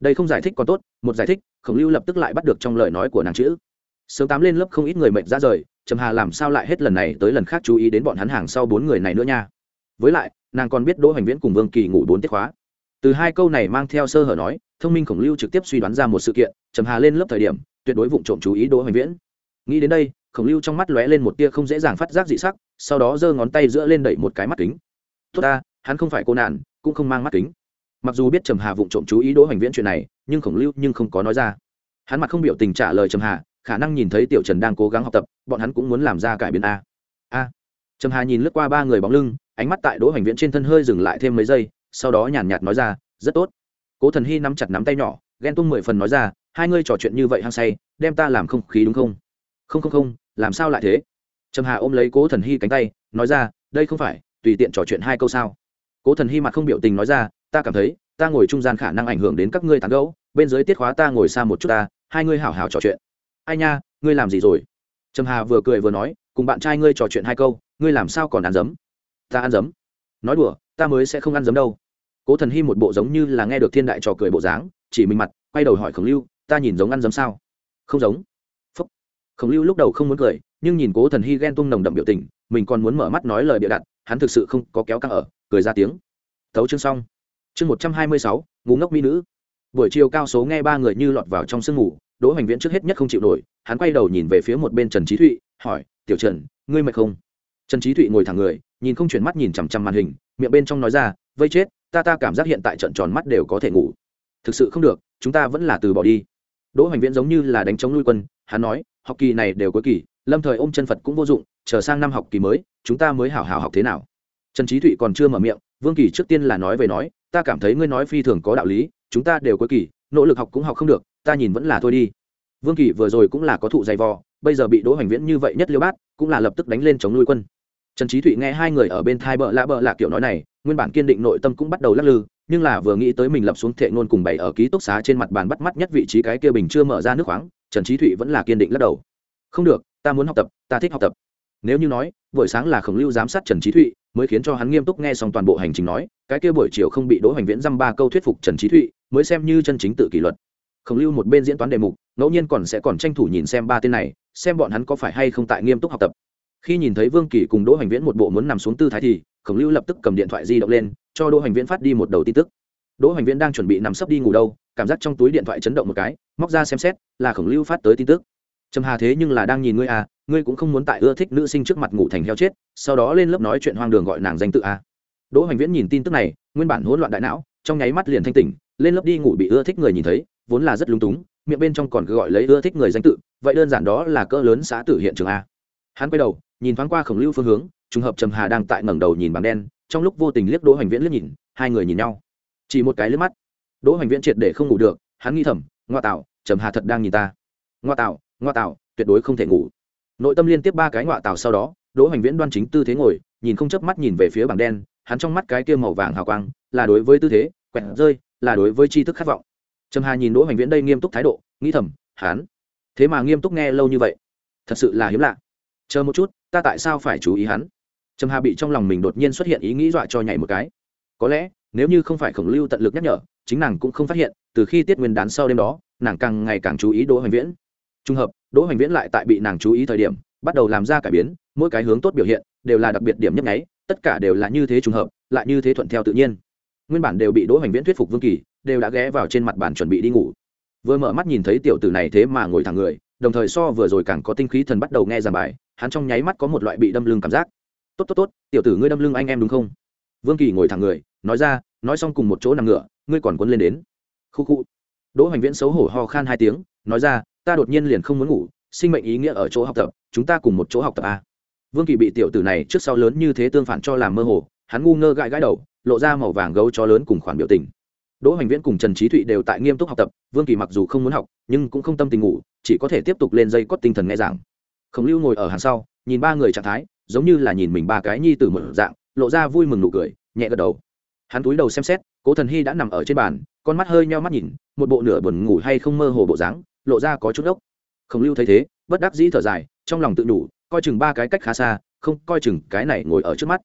Speaker 1: Đây không giải thích còn tốt, một giải thích, khổng lưu lập tức lại bắt được trong lời nói của nàng chữ. Sớm tám lên lớp không ít người mệnh ra rời, trầm hà làm sao lại hết lần này tới lần khác chú ý đến bọn hắn hàng sau bốn người này nữa nha? Với lại, nàng còn biết đỗ hoành viễn cùng vương kỳ ngủ bốn tiết khóa. Từ hai câu này mang theo sơ hở nói, thông minh khổng lưu trực tiếp suy đoán ra một sự kiện, trầm hà lên lớp thời điểm, tuyệt đối vụ trộm chú ý đỗ hoành viễn. Nghĩ đến đây, khổng lưu trong mắt lóe lên một tia không dễ dàng phát giác dị sắc, sau đó giơ ngón tay giữa lên đẩy một cái mắt kính. Tốt ta hắn không phải cô nạn, cũng không mang mắt kính. Mặc dù biết trầm hà vụng trộm chú ý đỗ hoành viễn chuyện này, nhưng khổng lưu nhưng không có nói ra. Hắn mặt không biểu tình trả lời trầm hà, khả năng nhìn thấy tiểu trần đang cố gắng học tập, bọn hắn cũng muốn làm ra cải biến a. A. Trầm hà nhìn lướt qua ba người bóng lưng, ánh mắt tại đỗ hoành viễn trên thân hơi dừng lại thêm mấy giây, sau đó nhàn nhạt nói ra, rất tốt. Cố thần hy nắm chặt nắm tay nhỏ, ghen tung mười phần nói ra, hai ngươi trò chuyện như vậy hăng say, đem ta làm không khí đúng không? Không không không, làm sao lại thế? Trầm hà ôm lấy cố thần hy cánh tay, nói ra, đây không phải, tùy tiện trò chuyện hai câu sao cố thần hy mặt không biểu tình nói ra, ta cảm thấy, ta ngồi trung gian khả năng ảnh hưởng đến các ngươi tán gẫu, bên dưới tiết khóa ta ngồi xa một chút ta, hai ngươi hảo hảo trò chuyện. Ai nha, ngươi làm gì rồi? Trầm hà vừa cười vừa nói, cùng bạn trai ngươi trò chuyện hai câu, ngươi làm sao còn ăn dấm ta ăn dấm nói đùa, ta mới sẽ không ăn dấm đâu. Cố thần hy một bộ giống như là nghe được thiên đại trò cười bộ dáng, chỉ mình mặt, quay đầu hỏi khổng lưu, ta nhìn giống ăn dấm sao? Không giống. Phúc. Khổng lưu lúc đầu không muốn cười, nhưng nhìn cố thần hy ghen tung nồng đậm biểu tình, mình còn muốn mở mắt nói lời bịa đặt hắn thực sự không có kéo căng ở, cười ra tiếng. Thấu chương xong. Chương một trăm hai mươi sáu, ngủ ngốc mỹ nữ. Buổi chiều cao số nghe ba người như lọt vào trong sương ngủ đỗ hoành viễn trước hết nhất không chịu nổi, hắn quay đầu nhìn về phía một bên trần trí thụy, hỏi, tiểu trần, ngươi mệt không? Trần trí thụy ngồi thẳng người, nhìn không chuyển mắt nhìn chằm chằm màn hình, miệng bên trong nói ra, vây chết, ta ta cảm giác hiện tại trận tròn mắt đều có thể ngủ. Thực sự không được, chúng ta vẫn là từ bỏ đi. Đỗ hoành viễn giống như là đánh chống nuôi quân, hắn nói, học kỳ này đều cuối kỳ, lâm thời ôm chân phật cũng vô dụng, chờ sang năm học kỳ mới chúng ta mới hảo hảo học thế nào? Trần trí thụy còn chưa mở miệng, vương kỳ trước tiên là nói về nói, ta cảm thấy ngươi nói phi thường có đạo lý, chúng ta đều có kỳ, nỗ lực học cũng học không được, ta nhìn vẫn là thôi đi. Vương kỳ vừa rồi cũng là có thụ dày vò, bây giờ bị đỗ hoành viễn như vậy nhất liêu bát, cũng là lập tức đánh lên chống nuôi quân. Trần trí thụy nghe hai người ở bên thai bợ lạ bợ lạ kiểu nói này, nguyên bản kiên định nội tâm cũng bắt đầu lắc lư, nhưng là vừa nghĩ tới mình lập xuống thệ ngôn cùng bày ở ký túc xá trên mặt bàn bắt mắt nhất vị trí cái kia bình chưa mở ra nước khoáng, trần trí thụy vẫn là kiên định lắc đầu. Không được, ta muốn học tập, ta thích học tập nếu như nói, buổi sáng là khổng lưu giám sát trần trí thụy, mới khiến cho hắn nghiêm túc nghe xong toàn bộ hành trình nói, cái kia buổi chiều không bị đỗ hoành viễn dăm ba câu thuyết phục trần trí thụy, mới xem như chân chính tự kỷ luật. Khổng lưu một bên diễn toán đề mục, ngẫu nhiên còn sẽ còn tranh thủ nhìn xem ba tên này, xem bọn hắn có phải hay không tại nghiêm túc học tập. Khi nhìn thấy vương kỳ cùng đỗ hoành viễn một bộ muốn nằm xuống tư thái thì, khổng lưu lập tức cầm điện thoại di động lên, cho đỗ hoành viễn phát đi một đầu tin tức. Đỗ hoành viễn đang chuẩn bị nằm sấp đi ngủ đâu, cảm giác trong túi điện thoại chấn động một cái, móc ra xem xét, là khổng lưu phát tới tin tức trầm hà thế nhưng là đang nhìn ngươi à ngươi cũng không muốn tại ưa thích nữ sinh trước mặt ngủ thành heo chết, sau đó lên lớp nói chuyện hoang đường gọi nàng danh tự à. đỗ hoành viễn nhìn tin tức này, nguyên bản hỗn loạn đại não, trong nháy mắt liền thanh tỉnh, lên lớp đi ngủ bị ưa thích người nhìn thấy, vốn là rất lung túng, miệng bên trong còn cứ gọi lấy ưa thích người danh tự, vậy đơn giản đó là cỡ lớn xã tử hiện trường a hắn quay đầu, nhìn thoáng qua khổng lưu phương hướng, trùng hợp trầm hà đang tại ngẩng đầu nhìn bằng đen, trong lúc vô tình liếc đỗ hoành viễn liếc nhìn, hai người nhìn nhau. Chỉ một cái liếc mắt, đỗ hoành viễn triệt để không ngủ được, hắn nghĩ thầm, ngoa tạo, trầm hà thật đang nhìn ta. Ngoa tạo ngoa tạo tuyệt đối không thể ngủ. Nội tâm liên tiếp ba cái ngoa tạo sau đó, đỗ hoành viễn đoan chính tư thế ngồi, nhìn không chớp mắt nhìn về phía bảng đen, hắn trong mắt cái kia màu vàng hào quang, là đối với tư thế, quẹt rơi, là đối với tri thức khát vọng. Trầm hà nhìn đỗ hoành viễn đây nghiêm túc thái độ, nghĩ thầm, hắn? Thế mà nghiêm túc nghe lâu như vậy, thật sự là hiếm lạ. Chờ một chút, ta tại sao phải chú ý hắn? Trầm hà bị trong lòng mình đột nhiên xuất hiện ý nghĩ dọa cho nhảy một cái. Có lẽ, nếu như không phải khổng lưu tận lực nhắc nhở, chính nàng cũng không phát hiện, từ khi tiết nguyên đán sau đêm đó, nàng càng ngày càng chú ý đỗ hoành viễn trùng hợp, đỗ hoành viễn lại tại bị nàng chú ý thời điểm, bắt đầu làm ra cải biến, mỗi cái hướng tốt biểu hiện, đều là đặc biệt điểm nhấp nháy, tất cả đều là như thế trùng hợp, lại như thế thuận theo tự nhiên. Nguyên bản đều bị đỗ hoành viễn thuyết phục vương kỳ, đều đã ghé vào trên mặt bàn chuẩn bị đi ngủ. Vừa mở mắt nhìn thấy tiểu tử này thế mà ngồi thẳng người, đồng thời so vừa rồi càng có tinh khí thần bắt đầu nghe giảng bài, hắn trong nháy mắt có một loại bị đâm lưng cảm giác. Tốt tốt tốt, tiểu tử ngươi đâm lưng anh em đúng không? Vương kỳ ngồi thẳng người, nói ra, nói xong cùng một chỗ nằm ngựa, ngươi còn quấn lên đến. Khu khu. Đỗ hoành viễn xấu hổ ho khan hai tiếng, nói ra ta đột nhiên liền không muốn ngủ, sinh mệnh ý nghĩa ở chỗ học tập, chúng ta cùng một chỗ học tập a. Vương kỳ bị tiểu tử này trước sau lớn như thế tương phản cho làm mơ hồ, hắn ngu ngơ gãi gãi đầu, lộ ra màu vàng gấu chó lớn cùng khoản biểu tình. Đỗ hoành viễn cùng trần trí thụy đều tại nghiêm túc học tập, vương kỳ mặc dù không muốn học, nhưng cũng không tâm tình ngủ, chỉ có thể tiếp tục lên dây cót tinh thần nghe giảng. Khổng lưu ngồi ở hàng sau, nhìn ba người trạng thái, giống như là nhìn mình ba cái nhi từ một dạng, lộ ra vui mừng nụ cười, nhẹ gật đầu. Hắn túi đầu xem xét, cố thần hy đã nằm ở trên bàn, con mắt hơi nheo mắt nhìn, một bộ nửa buồn ngủ hay không mơ hồ bộ dáng lộ ra có chút ốc. Khổng lưu thấy thế, bất đắc dĩ thở dài, trong lòng tự đủ coi chừng ba cái cách khá xa, không, coi chừng cái này ngồi ở trước mắt.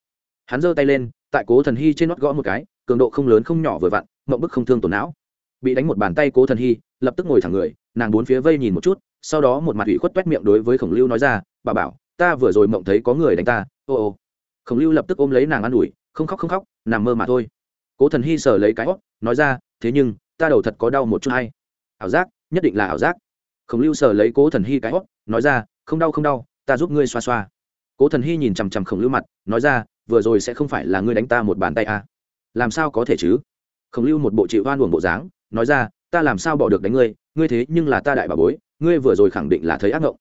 Speaker 1: Hắn giơ tay lên, tại cố thần hy trên nót gõ một cái, cường độ không lớn không nhỏ vừa vặn, mộng bức không thương tổn não. Bị đánh một bàn tay cố thần hy, lập tức ngồi thẳng người, nàng bốn phía vây nhìn một chút, sau đó một mặt ủy khuất t miệng đối với khổng lưu nói ra, bà bảo, ta vừa rồi mộng thấy có người đánh ta, ô ô. Khổng lưu lập tức ôm lấy nàng an ủi, không khóc không khóc, nằm mơ mà thôi. Cố thần hy sờ lấy cái hót nói ra, thế nhưng, ta đầu thật có đau một chút hay. Ảo giác nhất định là ảo giác. Khổng lưu sờ lấy cố thần hy cái hót, nói ra, không đau không đau, ta giúp ngươi xoa xoa. Cố thần hy nhìn chằm chằm khổng lưu mặt, nói ra, vừa rồi sẽ không phải là ngươi đánh ta một bàn tay à. làm sao có thể chứ? Khổng lưu một bộ chịu oan uổng bộ dáng, nói ra, ta làm sao bỏ được đánh ngươi? Ngươi thế nhưng là ta đại bà bối, ngươi vừa rồi khẳng định là thấy ác ngộng.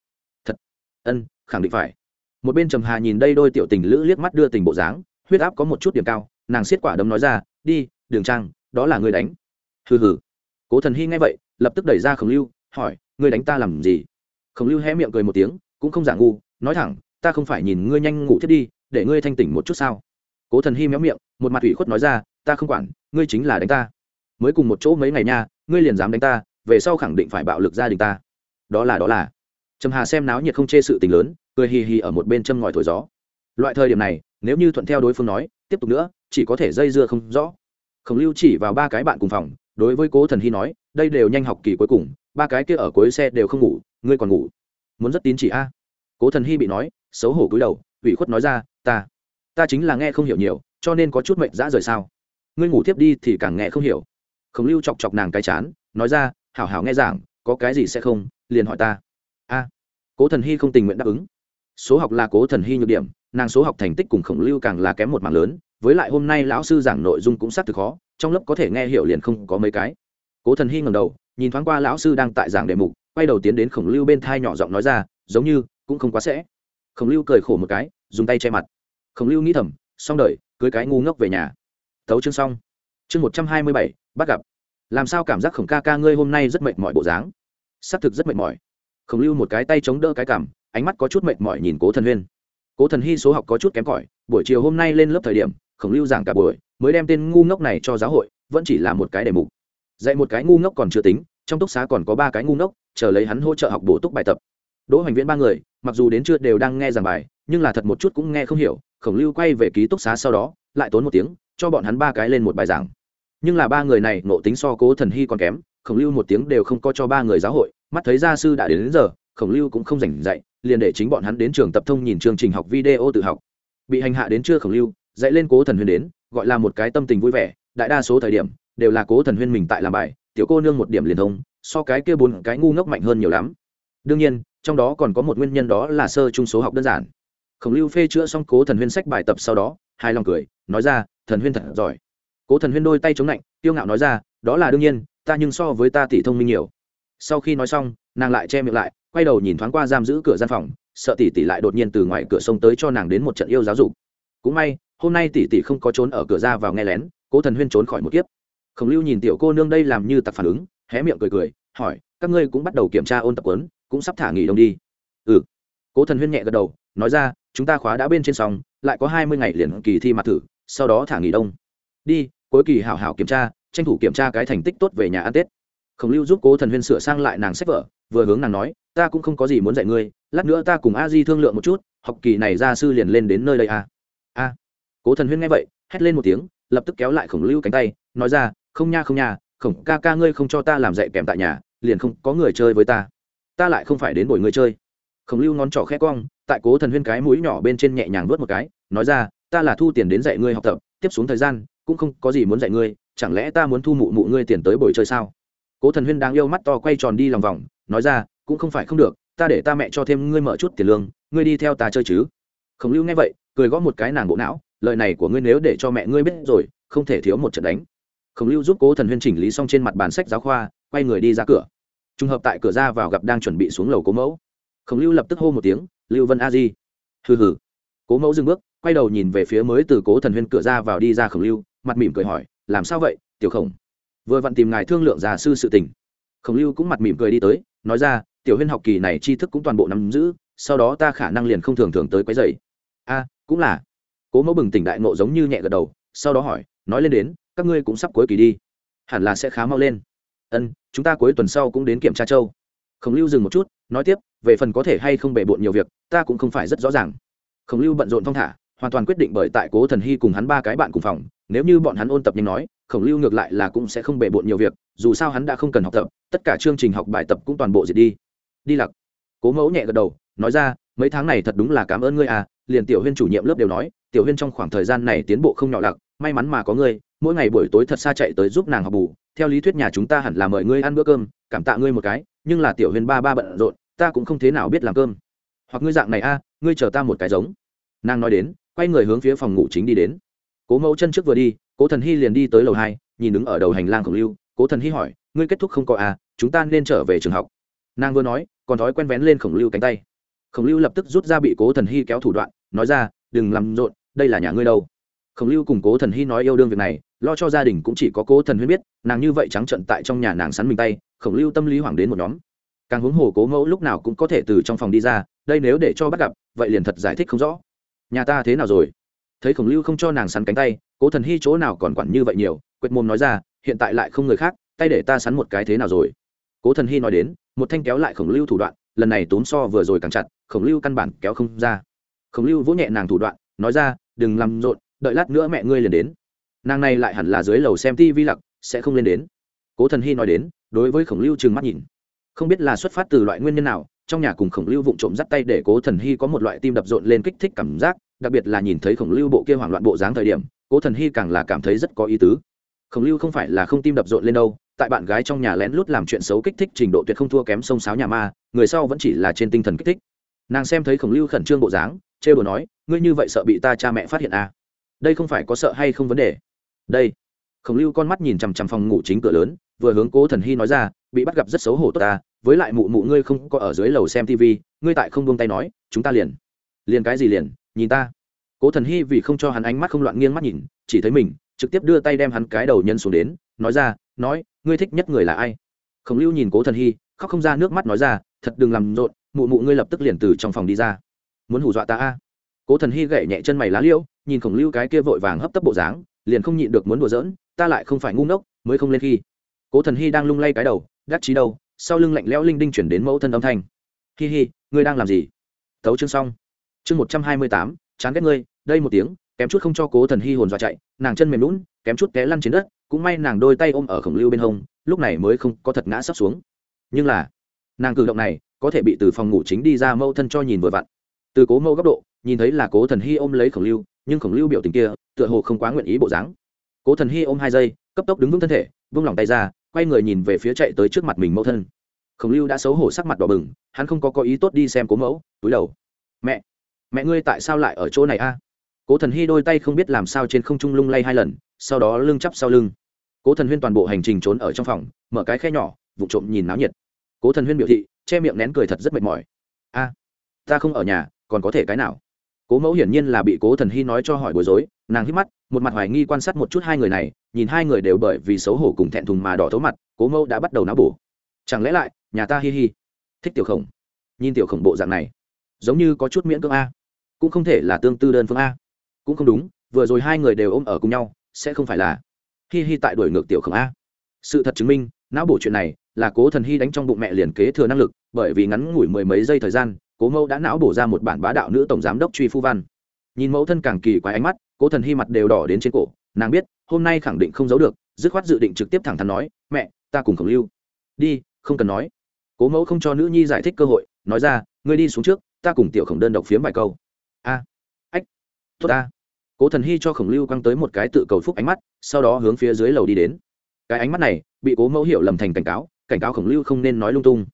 Speaker 1: Thật? Ân, khẳng định phải. Một bên trầm hà nhìn đây đôi tiểu tình lữ liếc mắt đưa tình bộ dáng, huyết áp có một chút điểm cao, nàng xiết quả đấm nói ra, đi, đường trang, đó là ngươi đánh. Hừ hừ cố thần hy nghe vậy, lập tức đẩy ra khổng lưu, hỏi, ngươi đánh ta làm gì? Khổng lưu hé miệng cười một tiếng, cũng không giả ngu, nói thẳng, ta không phải nhìn ngươi nhanh ngủ thiết đi, để ngươi thanh tỉnh một chút sao? Cố thần hy méo miệng, một mặt ủy khuất nói ra, ta không quản, ngươi chính là đánh ta. Mới cùng một chỗ mấy ngày nha, ngươi liền dám đánh ta, về sau khẳng định phải bạo lực gia đình ta. Đó là đó là. Trầm hà xem náo nhiệt không chê sự tình lớn, cười hì hì ở một bên châm ngòi thổi gió. Loại thời điểm này, nếu như thuận theo đối phương nói, tiếp tục nữa, chỉ có thể dây dưa không rõ. Khổng lưu chỉ vào ba cái bạn cùng phòng đối với cố thần hy nói, đây đều nhanh học kỳ cuối cùng, ba cái kia ở cuối xe đều không ngủ, ngươi còn ngủ. Muốn rất tín chỉ a. À. Cố thần hy bị nói, xấu hổ cúi đầu, ủy khuất nói ra, ta ta chính là nghe không hiểu nhiều, cho nên có chút mệnh dã rời sao? Ngươi ngủ tiếp đi thì càng nghe không hiểu. Khổng lưu chọc chọc nàng cái chán, nói ra, hảo hảo nghe giảng, có cái gì sẽ không, liền hỏi ta. A. À. Cố thần hy không tình nguyện đáp ứng. Số học là cố thần hy nhược điểm, nàng số học thành tích cùng khổng lưu càng là kém một mảng lớn với lại hôm nay lão sư giảng nội dung cũng xác thực khó, trong lớp có thể nghe hiểu liền không có mấy cái. Cố thần hy ngầm đầu, nhìn thoáng qua lão sư đang tại giảng đề mục, quay đầu tiến đến khổng lưu bên thai nhỏ giọng nói ra, giống như, cũng không quá sẽ. Khổng lưu cười khổ một cái, dùng tay che mặt. Khổng lưu nghĩ thầm, xong đời, cưới cái ngu ngốc về nhà. Tấu chương xong. Chương một trăm hai mươi bảy, bắt gặp. Làm sao cảm giác khổng ca ca ngươi hôm nay rất mệt mỏi bộ dáng? Xác thực rất mệt mỏi. Khổng lưu một cái tay chống đỡ cái cảm ánh mắt có chút mệt mỏi nhìn cố thần huyên. Cố thần hy số học có chút kém cỏi, buổi chiều hôm nay lên lớp thời điểm khổng lưu giảng cả buổi mới đem tên ngu ngốc này cho giáo hội vẫn chỉ là một cái đề mục. Dạy một cái ngu ngốc còn chưa tính trong túc xá còn có ba cái ngu ngốc chờ lấy hắn hỗ trợ học bổ túc bài tập. Đỗ hoành viễn ba người mặc dù đến chưa đều đang nghe giảng bài nhưng là thật một chút cũng nghe không hiểu khổng lưu quay về ký túc xá sau đó lại tốn một tiếng cho bọn hắn ba cái lên một bài giảng. Nhưng là ba người này nộ tính so cố thần hy còn kém khổng lưu một tiếng đều không có cho ba người giáo hội mắt thấy gia sư đã đến, đến giờ khổng lưu cũng không rảnh dạy liền để chính bọn hắn đến trường tập thông nhìn chương trình học video tự học. Bị hành hạ đến chưa khổng lưu dạy lên cố thần huyên đến, gọi là một cái tâm tình vui vẻ, đại đa số thời điểm, đều là cố thần huyên mình tại làm bài, tiểu cô nương một điểm liền thông, so cái kia bốn cái ngu ngốc mạnh hơn nhiều lắm. Đương nhiên, trong đó còn có một nguyên nhân đó là sơ trung số học đơn giản. Khổng lưu phê chữa xong cố thần huyên sách bài tập sau đó hai lòng cười, nói ra, thần huyên thật giỏi. Cố thần huyên đôi tay chống lạnh tiêu ngạo nói ra, đó là đương nhiên, ta nhưng so với ta tỷ thông minh nhiều. Sau khi nói xong, nàng lại che miệng lại, quay đầu nhìn thoáng qua giam giữ cửa gian phòng, sợ tỷ tỷ lại đột nhiên từ ngoài cửa sông tới cho nàng đến một trận yêu giáo dục. Cũng may hôm nay tỷ tỷ không có trốn ở cửa ra vào nghe lén, cố thần huyên trốn khỏi một kiếp. Khổng lưu nhìn tiểu cô nương đây làm như tặc phản ứng, hé miệng cười cười, hỏi, các ngươi cũng bắt đầu kiểm tra ôn tập quấn, cũng sắp thả nghỉ đông đi. Ừ. Cố thần huyên nhẹ gật đầu, nói ra, chúng ta khóa đã bên trên xong, lại có hai mươi ngày liền kỳ thi mặt thử, sau đó thả nghỉ đông. Đi, cuối kỳ hảo hảo kiểm tra, tranh thủ kiểm tra cái thành tích tốt về nhà ăn tết. Khổng lưu giúp cố thần huyên sửa sang lại nàng sách vở, vừa hướng nàng nói, ta cũng không có gì muốn dạy ngươi, lát nữa ta cùng a di thương lượng một chút, học kỳ này gia sư liền lên đến nơi đây à. a a cố thần huyên nghe vậy, hét lên một tiếng, lập tức kéo lại khổng lưu cánh tay, nói ra, không nha không nha, khổng ca ca ngươi không cho ta làm dạy kèm tại nhà, liền không có người chơi với ta. Ta lại không phải đến bồi ngươi chơi. Khổng lưu ngón trỏ khẽ cong, tại cố thần huyên cái mũi nhỏ bên trên nhẹ nhàng vớt một cái, nói ra, ta là thu tiền đến dạy ngươi học tập, tiếp xuống thời gian, cũng không có gì muốn dạy ngươi, chẳng lẽ ta muốn thu mụ mụ ngươi tiền tới bồi chơi sao? Cố thần huyên đang yêu mắt to quay tròn đi lòng vòng, nói ra, cũng không phải không được, ta để ta mẹ cho thêm ngươi mở chút tiền lương, ngươi đi theo ta chơi chứ. Khổng lưu nghe vậy, cười gõ một cái nàng bộ não lời này của ngươi nếu để cho mẹ ngươi biết rồi, không thể thiếu một trận đánh. Khổng lưu giúp cố thần huyên chỉnh lý xong trên mặt bàn sách giáo khoa, quay người đi ra cửa. Trùng hợp tại cửa ra vào gặp đang chuẩn bị xuống lầu cố mẫu. Khổng lưu lập tức hô một tiếng, lưu vân a di. Hừ hừ. Cố mẫu dừng bước, quay đầu nhìn về phía mới từ cố thần huyên cửa ra vào đi ra khổng lưu, mặt mỉm cười hỏi, làm sao vậy, tiểu khổng? Vừa vặn tìm ngài thương lượng già sư sự tình. Khổng lưu cũng mặt mỉm cười đi tới, nói ra, tiểu huyên học kỳ này tri thức cũng toàn bộ nắm giữ, sau đó ta khả năng liền không thường thường tới quấy dày a, cũng là cố mẫu bừng tỉnh đại nộ giống như nhẹ gật đầu, sau đó hỏi, nói lên đến, các ngươi cũng sắp cuối kỳ đi. Hẳn là sẽ khá mau lên. Ân, chúng ta cuối tuần sau cũng đến kiểm tra châu. Khổng lưu dừng một chút, nói tiếp, về phần có thể hay không bề bộn nhiều việc, ta cũng không phải rất rõ ràng. Khổng lưu bận rộn thong thả, hoàn toàn quyết định bởi tại cố thần hy cùng hắn ba cái bạn cùng phòng, nếu như bọn hắn ôn tập nhanh nói, khổng lưu ngược lại là cũng sẽ không bề bộn nhiều việc, dù sao hắn đã không cần học tập, tất cả chương trình học bài tập cũng toàn bộ diệt đi. Đi lặc. Cố mẫu nhẹ gật đầu, nói ra, mấy tháng này thật đúng là cảm ơn ngươi à liền tiểu huyên chủ nhiệm lớp đều nói tiểu huyên trong khoảng thời gian này tiến bộ không nhỏ lặc, may mắn mà có ngươi, mỗi ngày buổi tối thật xa chạy tới giúp nàng học bù. Theo lý thuyết nhà chúng ta hẳn là mời ngươi ăn bữa cơm, cảm tạ ngươi một cái, nhưng là tiểu huyên ba ba bận rộn, ta cũng không thế nào biết làm cơm. Hoặc ngươi dạng này a, ngươi chờ ta một cái giống. Nàng nói đến, quay người hướng phía phòng ngủ chính đi đến. Cố mẫu chân trước vừa đi, cố thần hy liền đi tới lầu hai, nhìn đứng ở đầu hành lang khổng lưu. Cố thần hy hỏi, ngươi kết thúc không có à chúng ta nên trở về trường học. Nàng vừa nói, còn thói quen vén lên khổng lưu cánh tay. Khổng lưu lập tức rút ra bị cố thần hy kéo thủ đoạn, nói ra, đừng làm rộn đây là nhà ngươi đâu? Khổng lưu cùng cố thần hy nói yêu đương việc này, lo cho gia đình cũng chỉ có cố thần huyên biết, nàng như vậy trắng trận tại trong nhà nàng sắn mình tay, khổng lưu tâm lý hoảng đến một nhóm. Càng huống hồ cố mẫu lúc nào cũng có thể từ trong phòng đi ra, đây nếu để cho bắt gặp, vậy liền thật giải thích không rõ. Nhà ta thế nào rồi? Thấy khổng lưu không cho nàng sắn cánh tay, cố thần hy chỗ nào còn quản như vậy nhiều, quệt mồm nói ra, hiện tại lại không người khác, tay để ta sắn một cái thế nào rồi? Cố thần hy nói đến, một thanh kéo lại khổng lưu thủ đoạn, lần này tốn so vừa rồi càng chặt, khổng lưu căn bản kéo không ra. Khổng lưu vỗ nhẹ nàng thủ đoạn nói ra, đừng làm rộn, đợi lát nữa mẹ ngươi liền đến. Nàng này lại hẳn là dưới lầu xem tivi lặc, sẽ không lên đến. Cố thần hy nói đến, đối với khổng lưu trừng mắt nhìn. Không biết là xuất phát từ loại nguyên nhân nào, trong nhà cùng khổng lưu vụng trộm dắt tay để cố thần hy có một loại tim đập rộn lên kích thích cảm giác, đặc biệt là nhìn thấy khổng lưu bộ kia hoảng loạn bộ dáng thời điểm, cố thần hy càng là cảm thấy rất có ý tứ. Khổng lưu không phải là không tim đập rộn lên đâu, tại bạn gái trong nhà lén lút làm chuyện xấu kích thích trình độ tuyệt không thua kém sông sáo nhà ma, người sau vẫn chỉ là trên tinh thần kích thích nàng xem thấy khổng lưu khẩn trương bộ dáng, trêu đồ nói, ngươi như vậy sợ bị ta cha mẹ phát hiện à. đây không phải có sợ hay không vấn đề? Đây. Khổng lưu con mắt nhìn chằm chằm phòng ngủ chính cửa lớn, vừa hướng cố thần hy nói ra, bị bắt gặp rất xấu hổ tốt ta với lại mụ mụ ngươi không có ở dưới lầu xem tv ngươi tại không buông tay nói, chúng ta liền. Liền cái gì liền, nhìn ta. Cố thần hy vì không cho hắn ánh mắt không loạn nghiêng mắt nhìn, chỉ thấy mình, trực tiếp đưa tay đem hắn cái đầu nhân xuống đến, nói ra, nói, ngươi thích nhất người là ai? Khổng lưu nhìn cố thần hy, khóc không ra nước mắt nói ra, thật đừng làm rộn mụ mụ ngươi lập tức liền từ trong phòng đi ra. Muốn hù dọa ta a? Cố thần hy gậy nhẹ chân mày lá liêu nhìn khổng lưu cái kia vội vàng hấp tấp bộ dáng, liền không nhịn được muốn đùa giỡn, ta lại không phải ngu ngốc, mới không lên khi. Cố thần hy đang lung lay cái đầu, gác trí đâu, sau lưng lạnh lẽo linh đinh chuyển đến mẫu thân âm thanh. Hi hi, ngươi đang làm gì? Tấu chương xong. Chương một trăm hai mươi tám, chán ghét ngươi, đây một tiếng, kém chút không cho cố thần hy hồn dọa chạy, nàng chân mềm lún, kém chút té lăn trên đất, cũng may nàng đôi tay ôm ở khổng lưu bên hông, lúc này mới không có thật ngã sắp xuống. Nhưng là, nàng cử động này có thể bị từ phòng ngủ chính đi ra mẫu thân cho nhìn vừa vặn. Từ cố mẫu góc độ, nhìn thấy là cố thần hy ôm lấy khổng lưu, nhưng khổng lưu biểu tình kia, tựa hồ không quá nguyện ý bộ dáng. Cố thần hy ôm hai giây, cấp tốc đứng vững thân thể, vung lòng tay ra, quay người nhìn về phía chạy tới trước mặt mình mẫu thân. Khổng lưu đã xấu hổ sắc mặt đỏ bừng, hắn không có có ý tốt đi xem cố mẫu, túi đầu. Mẹ mẹ ngươi tại sao lại ở chỗ này a? Cố thần hy đôi tay không biết làm sao trên không trung lung lay hai lần, sau đó lưng chắp sau lưng. Cố thần huyên toàn bộ hành trình trốn ở trong phòng, mở cái khe nhỏ, vụ trộm nhìn náo nhiệt cố thần huyên biểu thị, che miệng nén cười thật rất mệt mỏi. A, ta không ở nhà, còn có thể cái nào? Cố mẫu hiển nhiên là bị cố thần hy nói cho hỏi bối rối, nàng hít mắt, một mặt hoài nghi quan sát một chút hai người này, nhìn hai người đều bởi vì xấu hổ cùng thẹn thùng mà đỏ thấu mặt, cố mẫu đã bắt đầu náo bổ. Chẳng lẽ lại, nhà ta hi hi, thích tiểu khổng, nhìn tiểu khổng bộ dạng này, giống như có chút miễn cưỡng a, cũng không thể là tương tư đơn phương a. Cũng không đúng, vừa rồi hai người đều ôm ở cùng nhau, sẽ không phải là hi hi tại đuổi ngược tiểu khổng a. Sự thật chứng minh, não bổ chuyện này là cố thần hy đánh trong bụng mẹ liền kế thừa năng lực, bởi vì ngắn ngủi mười mấy giây thời gian, cố mẫu đã não bổ ra một bản bá đạo nữ tổng giám đốc truy phu văn. Nhìn mẫu thân càng kỳ quái ánh mắt, cố thần hy mặt đều đỏ đến trên cổ, nàng biết, hôm nay khẳng định không giấu được, dứt khoát dự định trực tiếp thẳng thắn nói, mẹ, ta cùng khổng lưu. Đi, không cần nói. Cố mẫu không cho nữ nhi giải thích cơ hội, nói ra, ngươi đi xuống trước, ta cùng tiểu khổng đơn độc phiếm vài câu. A, ách, tốt ta. Cố thần hy cho khổng lưu quăng tới một cái tự cầu phúc ánh mắt, sau đó hướng phía dưới lầu đi đến. Cái ánh mắt này, bị cố mẫu hiểu lầm thành cảnh cáo cảnh cáo khổng lưu không nên nói lung tung.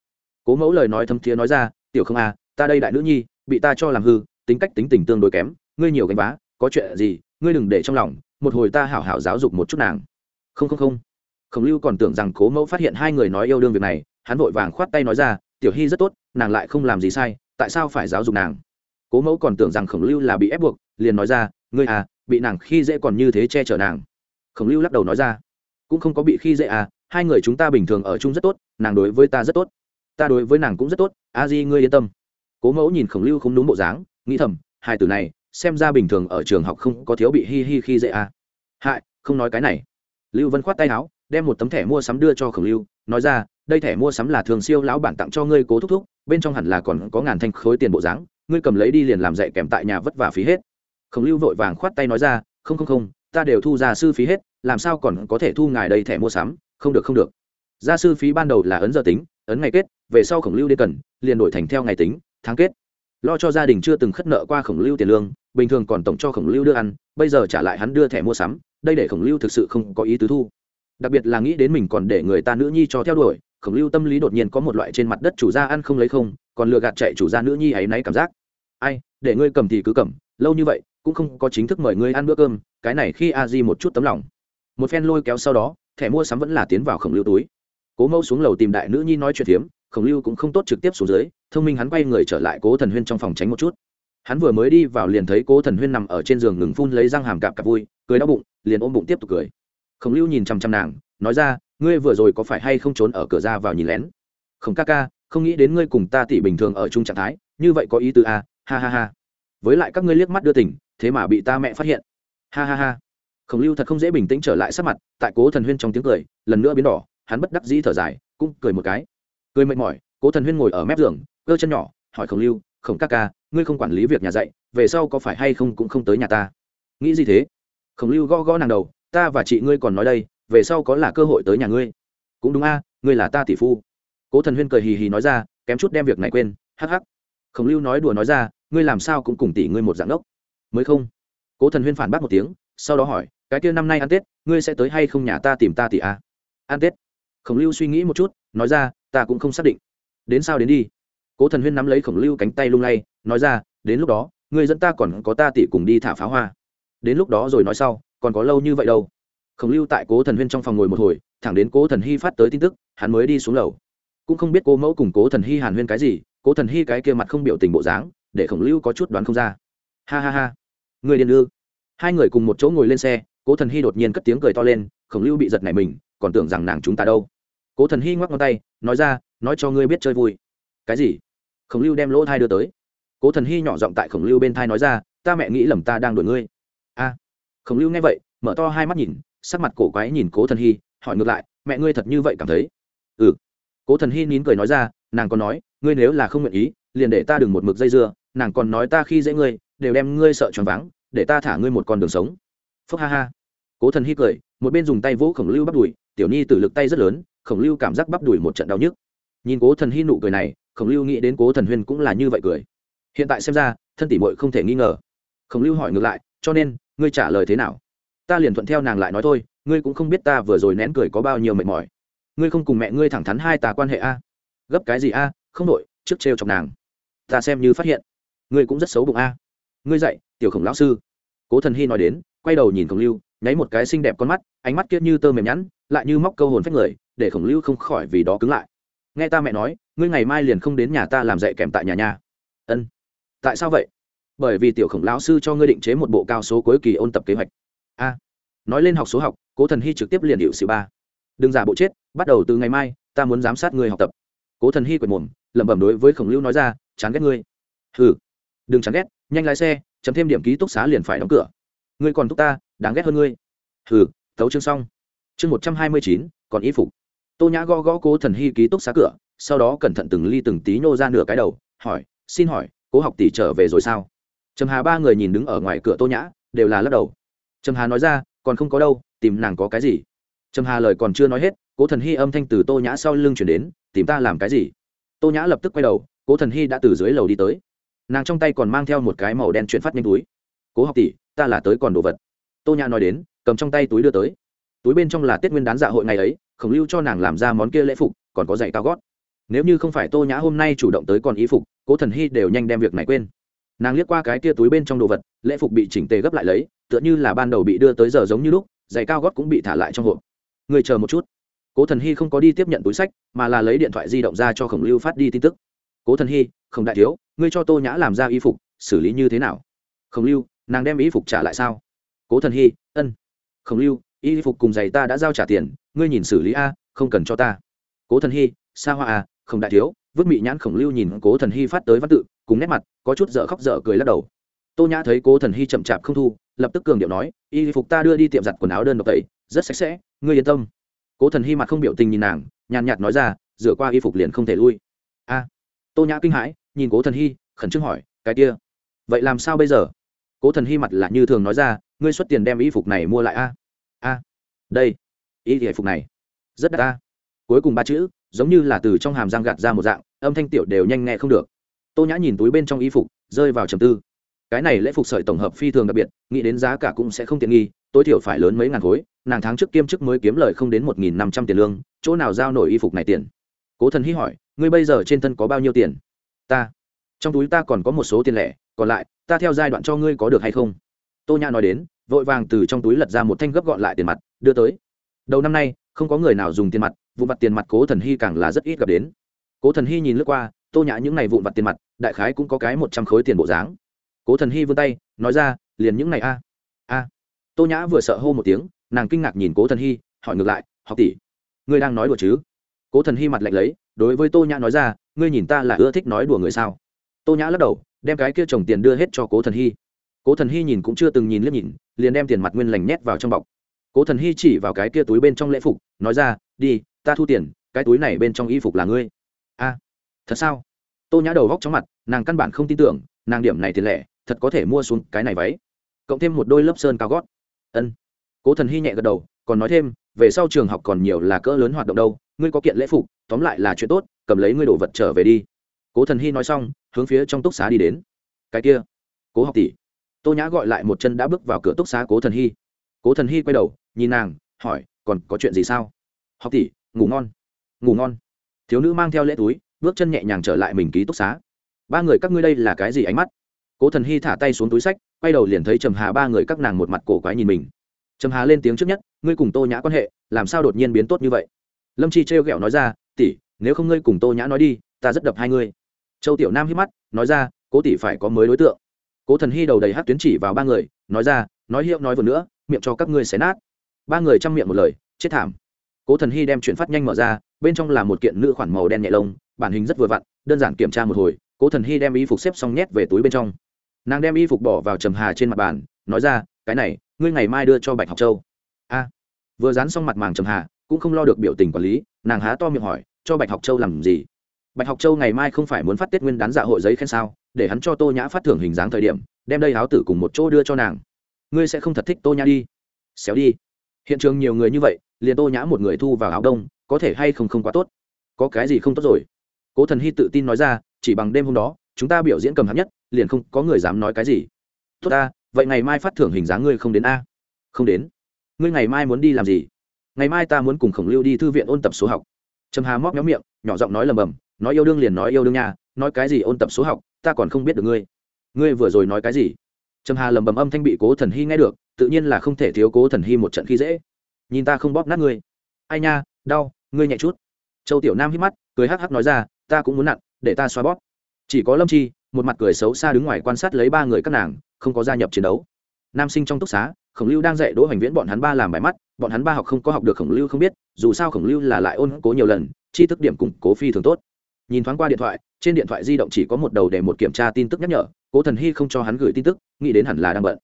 Speaker 1: Cố mẫu lời nói thâm thiế nói ra tiểu không à, ta đây đại nữ nhi bị ta cho làm hư tính cách tính tình tương đối kém ngươi nhiều gánh vá có chuyện gì ngươi đừng để trong lòng một hồi ta hảo hảo giáo dục một chút nàng. Không không không. Khổng lưu còn tưởng rằng cố mẫu phát hiện hai người nói yêu đương việc này hắn vội vàng khoát tay nói ra tiểu hy rất tốt nàng lại không làm gì sai tại sao phải giáo dục nàng? Cố mẫu còn tưởng rằng khổng lưu là bị ép buộc liền nói ra ngươi à bị nàng khi dễ còn như thế che chở nàng. Khổng lưu lắc đầu nói ra cũng không có bị khi dễ à hai người chúng ta bình thường ở chung rất tốt, nàng đối với ta rất tốt. Ta đối với nàng cũng rất tốt, a di, ngươi yên tâm. Cố mẫu nhìn khổng lưu không đúng bộ dáng, nghĩ thầm, hai từ này, xem ra bình thường ở trường học không có thiếu bị hi hi khi dễ à. hại, không nói cái này. Lưu vân khoát tay áo, đem một tấm thẻ mua sắm đưa cho khổng lưu, nói ra, đây thẻ mua sắm là thường siêu lão bản tặng cho ngươi cố thúc thúc, bên trong hẳn là còn có ngàn thanh khối tiền bộ dáng, ngươi cầm lấy đi liền làm dạy kèm tại nhà vất vả phí hết. Khổng lưu vội vàng khoát tay nói ra, không không không, ta đều thu ra sư phí hết, làm sao còn có thể thu ngài đây thẻ mua sắm? Không được không được. Gia sư phí ban đầu là ấn giờ tính, ấn ngày kết, về sau khổng lưu đến cần, liền đổi thành theo ngày tính, tháng kết. Lo cho gia đình chưa từng khất nợ qua khổng lưu tiền lương, bình thường còn tổng cho khổng lưu đưa ăn, bây giờ trả lại hắn đưa thẻ mua sắm, đây để khổng lưu thực sự không có ý tứ thu. Đặc biệt là nghĩ đến mình còn để người ta nữ nhi cho theo đuổi, khổng lưu tâm lý đột nhiên có một loại trên mặt đất chủ gia ăn không lấy không, còn lừa gạt chạy chủ gia nữ nhi ấy náy cảm giác. Ai, để ngươi cầm thì cứ cầm, lâu như vậy, cũng không có chính thức mời ngươi ăn bữa cơm, cái này khi a di một chút tấm lòng. Một phen lôi kéo sau đó thẻ mua sắm vẫn là tiến vào khổng lưu túi. Cố mẫu xuống lầu tìm đại nữ nhi nói chuyện phiếm khổng lưu cũng không tốt trực tiếp xuống dưới thông minh hắn quay người trở lại cố thần huyên trong phòng tránh một chút. Hắn vừa mới đi vào liền thấy cố thần huyên nằm ở trên giường ngừng phun lấy răng hàm cạp cạp vui cười đau bụng liền ôm bụng tiếp tục cười. Khổng lưu nhìn chằm chằm nàng nói ra ngươi vừa rồi có phải hay không trốn ở cửa ra vào nhìn lén? Khổng ca ca không nghĩ đến ngươi cùng ta tỷ bình thường ở chung trạng thái như vậy có ý tứ à, ha ha ha. Với lại các ngươi liếc mắt đưa tỉnh thế mà bị ta mẹ phát hiện. Ha ha ha khổng lưu thật không dễ bình tĩnh trở lại sắc mặt, tại cố thần huyên trong tiếng cười, lần nữa biến đỏ, hắn bất đắc dĩ thở dài, cũng cười một cái. Cười mệt mỏi, cố thần huyên ngồi ở mép giường, cơ chân nhỏ, hỏi khổng lưu, khổng ca ca, ngươi không quản lý việc nhà dạy, về sau có phải hay không cũng không tới nhà ta? Nghĩ gì thế? Khổng lưu gõ gõ nàng đầu, ta và chị ngươi còn nói đây, về sau có là cơ hội tới nhà ngươi. Cũng đúng a, ngươi là ta tỷ phu. Cố thần huyên cười hì hì nói ra, kém chút đem việc này quên, hắc hắc. Khổng lưu nói đùa nói ra, ngươi làm sao cũng cùng tỷ ngươi một dạng đốc. Mới không? Cố thần huyên phản bác một tiếng, sau đó hỏi cái kia năm nay ăn tết, ngươi sẽ tới hay không nhà ta tìm ta tỷ a à? ăn tết. Khổng lưu suy nghĩ một chút, nói ra, ta cũng không xác định. Đến sao đến đi? Cố thần huyên nắm lấy khổng lưu cánh tay lung lay, nói ra, đến lúc đó, ngươi dẫn ta còn có ta tỷ cùng đi thả pháo hoa. Đến lúc đó rồi nói sau, còn có lâu như vậy đâu. Khổng lưu tại cố thần huyên trong phòng ngồi một hồi, thẳng đến cố thần hy phát tới tin tức, hắn mới đi xuống lầu. Cũng không biết cố mẫu cùng cố thần hy hàn huyên cái gì, cố thần hy cái kia mặt không biểu tình bộ dáng, để khổng lưu có chút đoán không ra. Ha ha ha. Người điên ư? Hai người cùng một chỗ ngồi lên xe cố thần hy đột nhiên cất tiếng cười to lên, khổng lưu bị giật này mình, còn tưởng rằng nàng chúng ta đâu. Cố thần hy ngoắc ngón tay, nói ra, nói cho ngươi biết chơi vui. Cái gì? Khổng lưu đem lỗ thai đưa tới. Cố thần hy nhỏ giọng tại khổng lưu bên thai nói ra, ta mẹ nghĩ lầm ta đang đuổi ngươi. A. Khổng lưu nghe vậy, mở to hai mắt nhìn, sắc mặt cổ quái nhìn cố thần hy, hỏi ngược lại, mẹ ngươi thật như vậy cảm thấy? Ừ. Cố thần hy nín cười nói ra, nàng còn nói, ngươi nếu là không nguyện ý, liền để ta đừng một mực dây dưa, nàng còn nói ta khi dễ ngươi, đều đem ngươi sợ choáng váng, để ta thả ngươi một con đường sống phúc ha ha. Cố thần hy cười, một bên dùng tay vỗ khổng lưu bắp đùi, tiểu nhi tử lực tay rất lớn, khổng lưu cảm giác bắp đùi một trận đau nhức. Nhìn cố thần hy nụ cười này, khổng lưu nghĩ đến cố thần huyên cũng là như vậy cười. Hiện tại xem ra, thân tỷ muội không thể nghi ngờ. Khổng lưu hỏi ngược lại, cho nên, ngươi trả lời thế nào? Ta liền thuận theo nàng lại nói thôi, ngươi cũng không biết ta vừa rồi nén cười có bao nhiêu mệt mỏi. Ngươi không cùng mẹ ngươi thẳng thắn hai tà quan hệ a? Gấp cái gì a? Không đội trước trêu chọc nàng. Ta xem như phát hiện, ngươi cũng rất xấu bụng a. Ngươi dạy, tiểu khổng lão sư cố thần hy nói đến, quay đầu nhìn khổng lưu, nháy một cái xinh đẹp con mắt, ánh mắt kiết như tơ mềm nhẵn, lại như móc câu hồn phách người, để khổng lưu không khỏi vì đó cứng lại. Nghe ta mẹ nói, ngươi ngày mai liền không đến nhà ta làm dạy kèm tại nhà nhà. Ân. Tại sao vậy? Bởi vì tiểu khổng lão sư cho ngươi định chế một bộ cao số cuối kỳ ôn tập kế hoạch. A. Nói lên học số học, cố thần hy trực tiếp liền hiệu sự ba. Đừng giả bộ chết, bắt đầu từ ngày mai, ta muốn giám sát ngươi học tập. Cố thần hy quệt mồm, lẩm bẩm đối với khổng lưu nói ra, chán ghét ngươi. Hừ. Đừng chán ghét, nhanh lái xe chấm thêm điểm ký túc xá liền phải đóng cửa. Ngươi còn thúc ta, đáng ghét hơn ngươi. Hừ, thấu chương xong. Chương một trăm hai mươi chín, còn y phục. Tô nhã gõ gõ cố thần hy ký túc xá cửa, sau đó cẩn thận từng ly từng tí nhô ra nửa cái đầu, hỏi, xin hỏi, cố học tỷ trở về rồi sao? Trầm hà ba người nhìn đứng ở ngoài cửa tô nhã, đều là lắc đầu. Trầm hà nói ra, còn không có đâu, tìm nàng có cái gì? Trầm hà lời còn chưa nói hết, cố thần hy âm thanh từ tô nhã sau lưng chuyển đến, tìm ta làm cái gì? Tô nhã lập tức quay đầu, cố thần hy đã từ dưới lầu đi tới nàng trong tay còn mang theo một cái màu đen chuyển phát nhanh túi. Cố học tỷ, ta là tới còn đồ vật. Tô nhã nói đến, cầm trong tay túi đưa tới. Túi bên trong là tết nguyên đán dạ hội ngày ấy, khổng lưu cho nàng làm ra món kia lễ phục, còn có giày cao gót. Nếu như không phải tô nhã hôm nay chủ động tới còn y phục, cố thần hy đều nhanh đem việc này quên. Nàng liếc qua cái kia túi bên trong đồ vật, lễ phục bị chỉnh tề gấp lại lấy, tựa như là ban đầu bị đưa tới giờ giống như lúc, giày cao gót cũng bị thả lại trong hộp. Người chờ một chút. Cố thần hy không có đi tiếp nhận túi sách, mà là lấy điện thoại di động ra cho khổng lưu phát đi tin tức cố thần hy không đại thiếu, ngươi cho tô nhã làm ra y phục, xử lý như thế nào? Khổng lưu, nàng đem y phục trả lại sao? Cố thần hy, ân. Khổng lưu, y phục cùng giày ta đã giao trả tiền, ngươi nhìn xử lý a, không cần cho ta. Cố thần hy xa hoa à, a không đại thiếu, vứt mị nhãn khổng lưu nhìn cố thần hy phát tới văn tự, cùng nét mặt, có chút dở khóc dở cười lắc đầu. Tô nhã thấy cố thần hy chậm chạp không thu, lập tức cường điệu nói, y phục ta đưa đi tiệm giặt quần áo đơn độc tẩy, rất sạch sẽ, ngươi yên tâm. Cố thần hy mặt không biểu tình nhìn nàng, nhàn nhạt nói ra, rửa qua y phục liền không thể lui tô nhã kinh hãi, nhìn cố thần hy, khẩn trương hỏi, cái kia, vậy làm sao bây giờ? Cố thần hy mặt là như thường nói ra, ngươi xuất tiền đem y phục này mua lại a. A, đây, y thì phục này, rất đắt a. Cuối cùng ba chữ, giống như là từ trong hàm răng gạt ra một dạng, âm thanh tiểu đều nhanh nghe không được. Tô nhã nhìn túi bên trong y phục, rơi vào trầm tư. Cái này lễ phục sợi tổng hợp phi thường đặc biệt, nghĩ đến giá cả cũng sẽ không tiện nghi, tối thiểu phải lớn mấy ngàn khối, nàng tháng trước kiêm chức mới kiếm lời không đến một nghìn năm trăm tiền lương, chỗ nào giao nổi y phục này tiền? Cố thần hy hỏi ngươi bây giờ trên thân có bao nhiêu tiền? Ta. Trong túi ta còn có một số tiền lẻ, còn lại, ta theo giai đoạn cho ngươi có được hay không? Tô nhã nói đến, vội vàng từ trong túi lật ra một thanh gấp gọn lại tiền mặt, đưa tới. Đầu năm nay, không có người nào dùng tiền mặt vụ mặt tiền mặt cố thần hy càng là rất ít gặp đến. Cố thần hy nhìn lướt qua, tô nhã những ngày vụn vặt tiền mặt, đại khái cũng có cái một trăm khối tiền bộ dáng. Cố thần hy vươn tay, nói ra, liền những ngày a. A. Tô nhã vừa sợ hô một tiếng, nàng kinh ngạc nhìn cố thần hy, hỏi ngược lại, học tỷ, ngươi đang nói đùa chứ? Cố thần hy mặt lạnh lấy đối với tô nhã nói ra, ngươi nhìn ta là ưa thích nói đùa người sao? Tô nhã lắc đầu, đem cái kia chồng tiền đưa hết cho cố thần hy. Cố thần hy nhìn cũng chưa từng nhìn liếc nhìn, liền đem tiền mặt nguyên lành nhét vào trong bọc. Cố thần hy chỉ vào cái kia túi bên trong lễ phục, nói ra, đi, ta thu tiền, cái túi này bên trong y phục là ngươi. A, thật sao? Tô nhã đầu góc trong mặt, nàng căn bản không tin tưởng, nàng điểm này tiền lẻ, thật có thể mua xuống cái này váy. Cộng thêm một đôi lớp sơn cao gót. Ân. Cố thần hy nhẹ gật đầu, còn nói thêm, về sau trường học còn nhiều là cỡ lớn hoạt động đâu, ngươi có kiện lễ phục tóm lại là chuyện tốt, cầm lấy ngươi đồ vật trở về đi. Cố thần hy nói xong, hướng phía trong túc xá đi đến. Cái kia, cố học tỷ. Tô nhã gọi lại một chân đã bước vào cửa túc xá cố thần hy cố thần hy quay đầu, nhìn nàng, hỏi, còn có chuyện gì sao? Học tỷ, ngủ ngon. Ngủ ngon. Thiếu nữ mang theo lễ túi, bước chân nhẹ nhàng trở lại mình ký túc xá. Ba người các ngươi đây là cái gì ánh mắt? Cố thần hy thả tay xuống túi sách, quay đầu liền thấy trầm hà ba người các nàng một mặt cổ quái nhìn mình. Trầm hà lên tiếng trước nhất, ngươi cùng tô nhã quan hệ, làm sao đột nhiên biến tốt như vậy? Lâm chi trêu ghẹo nói ra tỷ, nếu không ngươi cùng tô nhã nói đi, ta rất đập hai ngươi. Châu tiểu nam hít mắt, nói ra, cố tỷ phải có mới đối tượng. Cố thần hy đầu đầy hát tuyến chỉ vào ba người, nói ra, nói hiệu nói vừa nữa, miệng cho các ngươi xé nát. Ba người chăm miệng một lời, chết thảm. Cố thần hy đem chuyện phát nhanh mở ra, bên trong là một kiện nữ khoản màu đen nhẹ lông, bản hình rất vừa vặn, đơn giản kiểm tra một hồi, cố thần hy đem y phục xếp xong nhét về túi bên trong. Nàng đem y phục bỏ vào trầm hà trên mặt bàn, nói ra, cái này, ngươi ngày mai đưa cho bạch học châu. A. Vừa dán xong mặt màng trầm hà cũng không lo được biểu tình quản lý, nàng há to miệng hỏi, cho bạch học châu làm gì? Bạch học châu ngày mai không phải muốn phát tết nguyên đán dạ hội giấy khen sao, để hắn cho tô nhã phát thưởng hình dáng thời điểm, đem đây áo tử cùng một chỗ đưa cho nàng. Ngươi sẽ không thật thích tô nhã đi. Xéo đi. Hiện trường nhiều người như vậy, liền tô nhã một người thu vào áo đông, có thể hay không không quá tốt. Có cái gì không tốt rồi? Cố thần hy tự tin nói ra, chỉ bằng đêm hôm đó, chúng ta biểu diễn cầm hạng nhất, liền không có người dám nói cái gì. Tốt ta, vậy ngày mai phát thưởng hình dáng ngươi không đến a? Không đến. Ngươi ngày mai muốn đi làm gì? Ngày mai ta muốn cùng khổng lưu đi thư viện ôn tập số học. Trầm hà móc nhóm miệng, nhỏ giọng nói lầm bầm, nói yêu đương liền nói yêu đương nha, nói cái gì ôn tập số học, ta còn không biết được ngươi. Ngươi vừa rồi nói cái gì? Trầm hà lầm bầm âm thanh bị cố thần hy nghe được, tự nhiên là không thể thiếu cố thần hy một trận khi dễ. Nhìn ta không bóp nát ngươi. Ai nha, đau, ngươi nhẹ chút. Châu tiểu nam hít mắt, cười hắc hắc nói ra, ta cũng muốn nặn, để ta xoa bóp. Chỉ có lâm chi, một mặt cười xấu xa đứng ngoài quan sát lấy ba người các nàng, không có gia nhập chiến đấu. Nam sinh trong túc xá, khổng lưu đang dạy đỗ hoành viễn bọn hắn ba làm bài mắt bọn hắn ba học không có học được khổng lưu không biết, dù sao khổng lưu là lại ôn cố nhiều lần chi thức điểm củng cố phi thường tốt. Nhìn thoáng qua điện thoại, trên điện thoại di động chỉ có một đầu để một kiểm tra tin tức nhắc nhở, cố thần hy không cho hắn gửi tin tức, nghĩ đến hẳn là đang bận.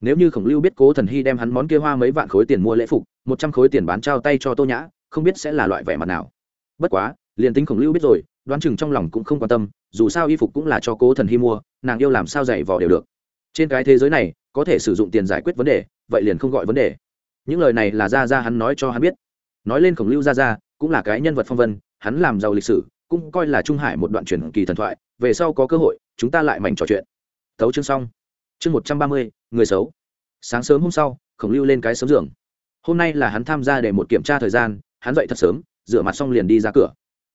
Speaker 1: Nếu như khổng lưu biết cố thần hy đem hắn món kia hoa mấy vạn khối tiền mua lễ phục, một trăm khối tiền bán trao tay cho tô nhã, không biết sẽ là loại vẻ mặt nào. Bất quá, liền tính khổng lưu biết rồi, đoán chừng trong lòng cũng không quan tâm, dù sao y phục cũng là cho cố thần hy mua, nàng yêu làm sao dạy vò đều được. Trên cái thế giới này, có thể sử dụng tiền giải quyết vấn đề, vậy liền không gọi vấn đề những lời này là ra ra hắn nói cho hắn biết. Nói lên khổng lưu ra ra cũng là cái nhân vật phong vân, hắn làm giàu lịch sử, cũng coi là trung hải một đoạn truyền kỳ thần thoại, về sau có cơ hội, chúng ta lại mảnh trò chuyện. Thấu chương xong. Chương một trăm ba mươi, người xấu. Sáng sớm hôm sau, khổng lưu lên cái sớm giường. Hôm nay là hắn tham gia để một kiểm tra thời gian, hắn dậy thật sớm, rửa mặt xong liền đi ra cửa.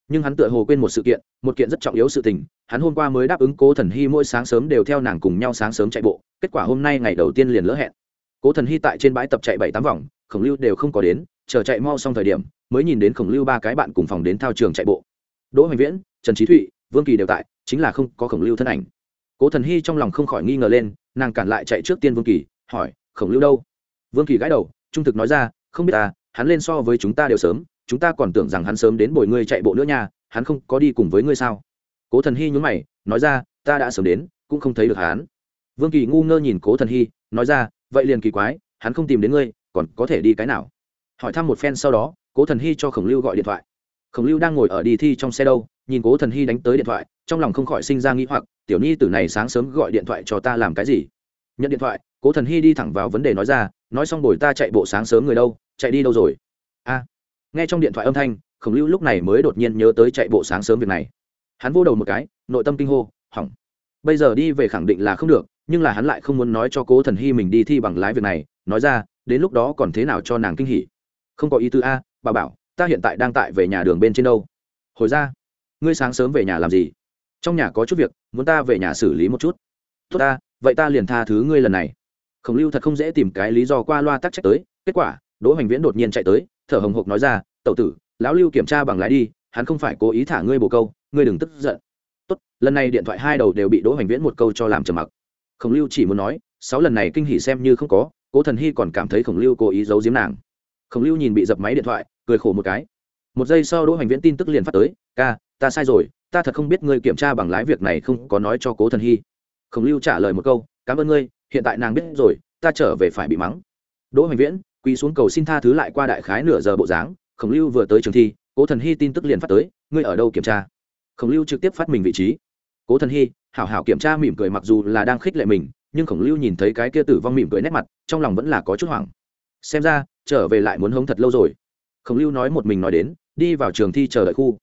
Speaker 1: Nhưng hắn tựa hồ quên một sự kiện, một kiện rất trọng yếu sự tình, hắn hôm qua mới đáp ứng cố thần hy mỗi sáng sớm đều theo nàng cùng nhau sáng sớm chạy bộ, kết quả hôm nay ngày đầu tiên liền lỡ hẹn cố thần hy tại trên bãi tập chạy bảy tám vòng, khổng lưu đều không có đến, chờ chạy mau xong thời điểm, mới nhìn đến khổng lưu ba cái bạn cùng phòng đến thao trường chạy bộ. Đỗ hoành viễn, trần trí thụy, vương kỳ đều tại, chính là không có khổng lưu thân ảnh. Cố thần hy trong lòng không khỏi nghi ngờ lên, nàng cản lại chạy trước tiên vương kỳ, hỏi, khổng lưu đâu? Vương kỳ gãi đầu, trung thực nói ra, không biết ta, hắn lên so với chúng ta đều sớm, chúng ta còn tưởng rằng hắn sớm đến bồi ngươi chạy bộ nữa nha, hắn không có đi cùng với ngươi sao? Cố thần hy nhún mày, nói ra, ta đã sớm đến, cũng không thấy được hắn. Vương kỳ ngu ngơ nhìn cố thần hy, nói ra vậy liền kỳ quái, hắn không tìm đến ngươi, còn có thể đi cái nào? Hỏi thăm một phen sau đó, cố thần hy cho khổng lưu gọi điện thoại. Khổng lưu đang ngồi ở đi thi trong xe đâu, nhìn cố thần hy đánh tới điện thoại, trong lòng không khỏi sinh ra nghĩ hoặc, tiểu nhi tử này sáng sớm gọi điện thoại cho ta làm cái gì? Nhận điện thoại, cố thần hy đi thẳng vào vấn đề nói ra, nói xong bồi ta chạy bộ sáng sớm người đâu, chạy đi đâu rồi? A. Nghe trong điện thoại âm thanh, khổng lưu lúc này mới đột nhiên nhớ tới chạy bộ sáng sớm việc này. Hắn vô đầu một cái, nội tâm kinh hô, hỏng. Bây giờ đi về khẳng định là không được nhưng là hắn lại không muốn nói cho cố thần hy mình đi thi bằng lái việc này, nói ra, đến lúc đó còn thế nào cho nàng kinh hỉ? Không có ý tư a, bà bảo, ta hiện tại đang tại về nhà đường bên trên đâu. Hồi ra, ngươi sáng sớm về nhà làm gì? Trong nhà có chút việc, muốn ta về nhà xử lý một chút. Tốt ta, vậy ta liền tha thứ ngươi lần này. Khổng lưu thật không dễ tìm cái lý do qua loa tắc trách tới, kết quả, đỗ hoành viễn đột nhiên chạy tới, thở hồng hộc nói ra, tẩu tử, lão lưu kiểm tra bằng lái đi, hắn không phải cố ý thả ngươi bồ câu, ngươi đừng tức giận. Tốt, lần này điện thoại hai đầu đều bị đỗ hoành viễn một câu cho làm trầm mặc khổng lưu chỉ muốn nói, sáu lần này kinh hỉ xem như không có, cố thần hy còn cảm thấy khổng lưu cố ý giấu giếm nàng. Khổng lưu nhìn bị dập máy điện thoại, cười khổ một cái. Một giây sau đỗ hoành viễn tin tức liền phát tới, ca, ta sai rồi, ta thật không biết ngươi kiểm tra bằng lái việc này không có nói cho cố thần hy. Khổng lưu trả lời một câu, cảm ơn ngươi, hiện tại nàng biết rồi, ta trở về phải bị mắng. Đỗ hoành viễn quỳ xuống cầu xin tha thứ lại qua đại khái nửa giờ bộ dáng, khổng lưu vừa tới trường thi, cố thần hy tin tức liền phát tới, ngươi ở đâu kiểm tra? Khổng lưu trực tiếp phát mình vị trí. Cố thần hy hảo hảo kiểm tra mỉm cười mặc dù là đang khích lệ mình, nhưng khổng lưu nhìn thấy cái kia tử vong mỉm cười nét mặt, trong lòng vẫn là có chút hoảng. Xem ra, trở về lại muốn hống thật lâu rồi. Khổng lưu nói một mình nói đến, đi vào trường thi chờ đợi khu.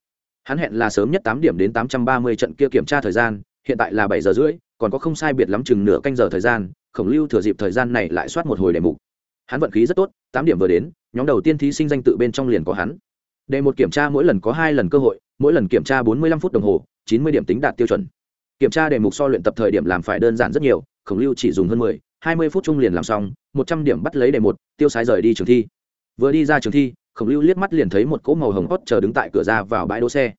Speaker 1: Hắn hẹn là sớm nhất tám điểm đến tám trăm ba mươi trận kia kiểm tra thời gian, hiện tại là bảy giờ rưỡi, còn có không sai biệt lắm chừng nửa canh giờ thời gian, khổng lưu thừa dịp thời gian này lại soát một hồi đề mục. Hắn vận khí rất tốt, tám điểm vừa đến, nhóm đầu tiên thí sinh danh tự bên trong liền có hắn. Đề một kiểm tra mỗi lần có hai lần cơ hội, mỗi lần kiểm tra bốn mươi lăm phút đồng hồ, chín mươi điểm tính đạt tiêu chuẩn kiểm tra đề mục so luyện tập thời điểm làm phải đơn giản rất nhiều, khổng lưu chỉ dùng hơn mười, hai mươi phút chung liền làm xong, một trăm điểm bắt lấy đề một, tiêu sái rời đi trường thi. Vừa đi ra trường thi, khổng lưu liếc mắt liền thấy một cỗ màu hồng hót chờ đứng tại cửa ra vào bãi đỗ xe.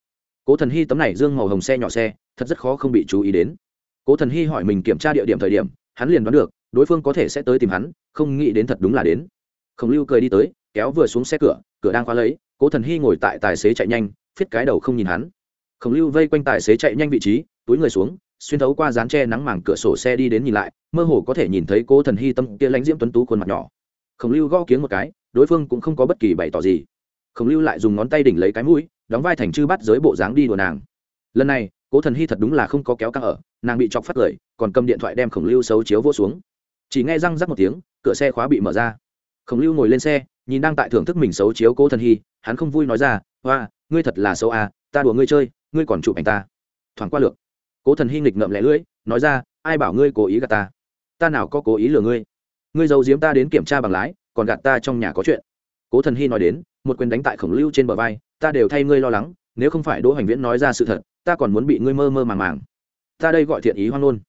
Speaker 1: Cố thần hy tấm này dương màu hồng xe nhỏ xe, thật rất khó không bị chú ý đến. Cố thần hy hỏi mình kiểm tra địa điểm thời điểm, hắn liền đoán được, đối phương có thể sẽ tới tìm hắn, không nghĩ đến thật đúng là đến. Khổng lưu cười đi tới, kéo vừa xuống xe cửa cửa đang khóa lấy, cố thần hy ngồi tại tài xế chạy nhanh, phiết cái đầu không nhìn hắn. Khổng lưu vây quanh tài xế chạy nhanh vị trí túi người xuống, xuyên thấu qua dán tre nắng màng cửa sổ xe đi đến nhìn lại, mơ hồ có thể nhìn thấy cố thần hy tâm kia lãnh diễm tuấn tú khuôn mặt nhỏ. Khổng lưu gõ kiếng một cái, đối phương cũng không có bất kỳ bày tỏ gì. Khổng lưu lại dùng ngón tay đỉnh lấy cái mũi, đóng vai thành chư bắt giới bộ dáng đi đùa nàng. Lần này, cố thần hy thật đúng là không có kéo căng ở, nàng bị chọc phát cười, còn cầm điện thoại đem khổng lưu xấu chiếu vỗ xuống. Chỉ nghe răng rắc một tiếng, cửa xe khóa bị mở ra. Khổng lưu ngồi lên xe, nhìn đang tại thưởng thức mình xấu chiếu cố thần hy, hắn không vui nói ra hoa ngươi thật là xấu à ta đùa ngươi chơi, ngươi còn chụp ảnh ta. Thoảng qua lược cố thần hy nghịch ngậm lẻ lưỡi, nói ra, ai bảo ngươi cố ý gạt ta? Ta nào có cố ý lừa ngươi? Ngươi giấu giếm ta đến kiểm tra bằng lái, còn gạt ta trong nhà có chuyện. Cố thần hy nói đến, một quyền đánh tại khổng lưu trên bờ vai, ta đều thay ngươi lo lắng, nếu không phải đỗ hoành viễn nói ra sự thật, ta còn muốn bị ngươi mơ mơ màng màng. Ta đây gọi thiện ý hoan luôn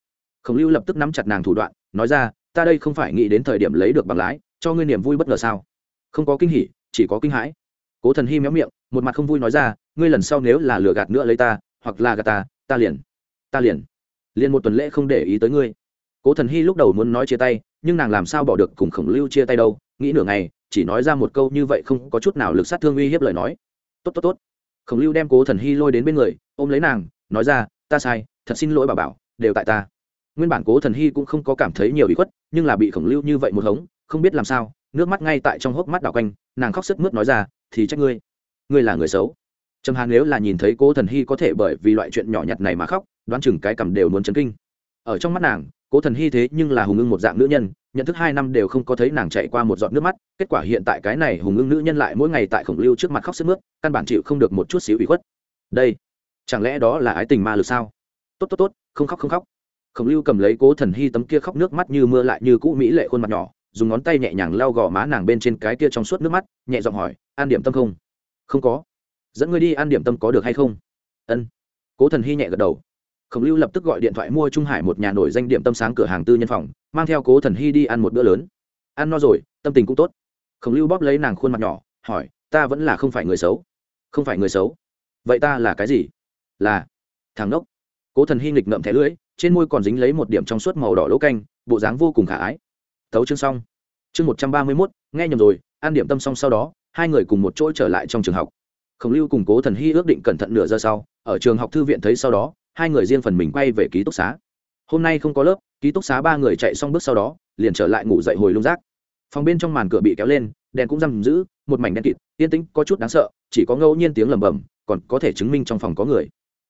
Speaker 1: khổng lưu lập tức nắm chặt nàng thủ đoạn, nói ra, ta đây không phải nghĩ đến thời điểm lấy được bằng lái, cho ngươi niềm vui bất ngờ sao? Không có kinh hỉ, chỉ có kinh hãi. Cố thần hy méo miệng, một mặt không vui nói ra, ngươi lần sau nếu là lừa gạt nữa lấy ta, hoặc là gạt ta ta liền ta liền. Liền một tuần lễ không để ý tới ngươi. Cố thần hy lúc đầu muốn nói chia tay, nhưng nàng làm sao bỏ được cùng khổng lưu chia tay đâu? Nghĩ nửa ngày, chỉ nói ra một câu như vậy không có chút nào lực sát thương uy hiếp lời nói. Tốt tốt tốt. Khổng lưu đem cố thần hy lôi đến bên người, ôm lấy nàng, nói ra, ta sai, thật xin lỗi bà bảo, đều tại ta. Nguyên bản cố thần hy cũng không có cảm thấy nhiều ý khuất, nhưng là bị khổng lưu như vậy một hống, không biết làm sao, nước mắt ngay tại trong hốc mắt đảo quanh, nàng khóc sức mướt nói ra, thì trách ngươi ngươi là người xấu. Trầm hàn nếu là nhìn thấy cố thần hy có thể bởi vì loại chuyện nhỏ nhặt này mà khóc đoán chừng cái cầm đều muốn chấn kinh. Ở trong mắt nàng, cố thần hy thế nhưng là hùng ưng một dạng nữ nhân, nhận thức hai năm đều không có thấy nàng chạy qua một giọt nước mắt, kết quả hiện tại cái này hùng ưng nữ nhân lại mỗi ngày tại khổng lưu trước mặt khóc sức mướt, căn bản chịu không được một chút xíu ủy khuất. Đây, chẳng lẽ đó là ái tình ma lực sao? Tốt tốt tốt, không khóc không khóc. Khổng lưu cầm lấy cố thần hy tấm kia khóc nước mắt như mưa lại như cũ mỹ lệ khuôn mặt nhỏ, dùng ngón tay nhẹ nhàng lau gò má nàng bên trên cái kia trong suốt nước mắt, nhẹ giọng hỏi, an điểm tâm không? Không có. Dẫn ngươi đi an điểm tâm có được hay không? Ân. Cố thần hy nhẹ gật đầu khổng lưu lập tức gọi điện thoại mua trung hải một nhà nổi danh điểm tâm sáng cửa hàng tư nhân phòng, mang theo cố thần hy đi ăn một bữa lớn. Ăn no rồi, tâm tình cũng tốt. Khổng lưu bóp lấy nàng khuôn mặt nhỏ, hỏi, ta vẫn là không phải người xấu. Không phải người xấu? Vậy ta là cái gì? Là, thằng đốc cố thần hy nghịch ngậm thẻ lưỡi, trên môi còn dính lấy một điểm trong suốt màu đỏ lỗ canh, bộ dáng vô cùng khả ái. Thấu chương xong. Chương một trăm ba mươi mốt, nghe nhầm rồi, ăn điểm tâm xong sau đó, hai người cùng một chỗ trở lại trong trường học. Khổng lưu cùng cố thần hy ước định cẩn thận nửa giờ sau, ở trường học thư viện thấy sau đó hai người riêng phần mình quay về ký túc xá. Hôm nay không có lớp, ký túc xá ba người chạy xong bước sau đó, liền trở lại ngủ dậy hồi lung rác. Phòng bên trong màn cửa bị kéo lên, đèn cũng giam giữ, một mảnh đen kịt, yên tĩnh, có chút đáng sợ, chỉ có ngẫu nhiên tiếng lầm bầm còn có thể chứng minh trong phòng có người.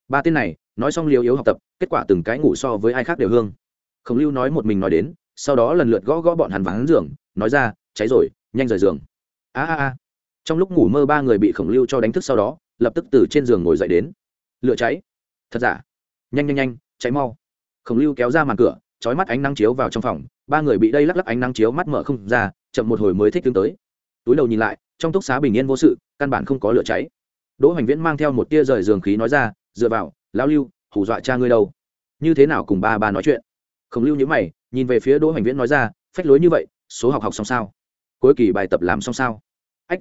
Speaker 1: Ba tên này, nói xong liều yếu học tập, kết quả từng cái ngủ so với ai khác đều hương. Khổng lưu nói một mình nói đến, sau đó lần lượt gõ gõ bọn hắn vắng giường, nói ra, cháy rồi, nhanh rời giường. A a a. Trong lúc ngủ mơ ba người bị khổng lưu cho đánh thức sau đó, lập tức từ trên giường ngồi dậy đến. Lửa cháy. Thật giả? Nhanh nhanh nhanh cháy mau. Khổng lưu kéo ra màn cửa trói mắt ánh nắng chiếu vào trong phòng. Ba người bị đây lắc lắc ánh nắng chiếu mắt mở không ra, chậm một hồi mới thích đứng tới. Túi đầu nhìn lại, trong túc xá bình yên vô sự, căn bản không có lửa cháy. Đỗ hoành viễn mang theo một tia rời giường khí nói ra, dựa vào, lão lưu, hù dọa cha ngươi đâu. Như thế nào cùng ba ba nói chuyện? Khổng lưu nhữ mày, nhìn về phía đỗ hoành viễn nói ra, phách lối như vậy, số học học xong sao? Cuối kỳ bài tập làm xong sao? Ách,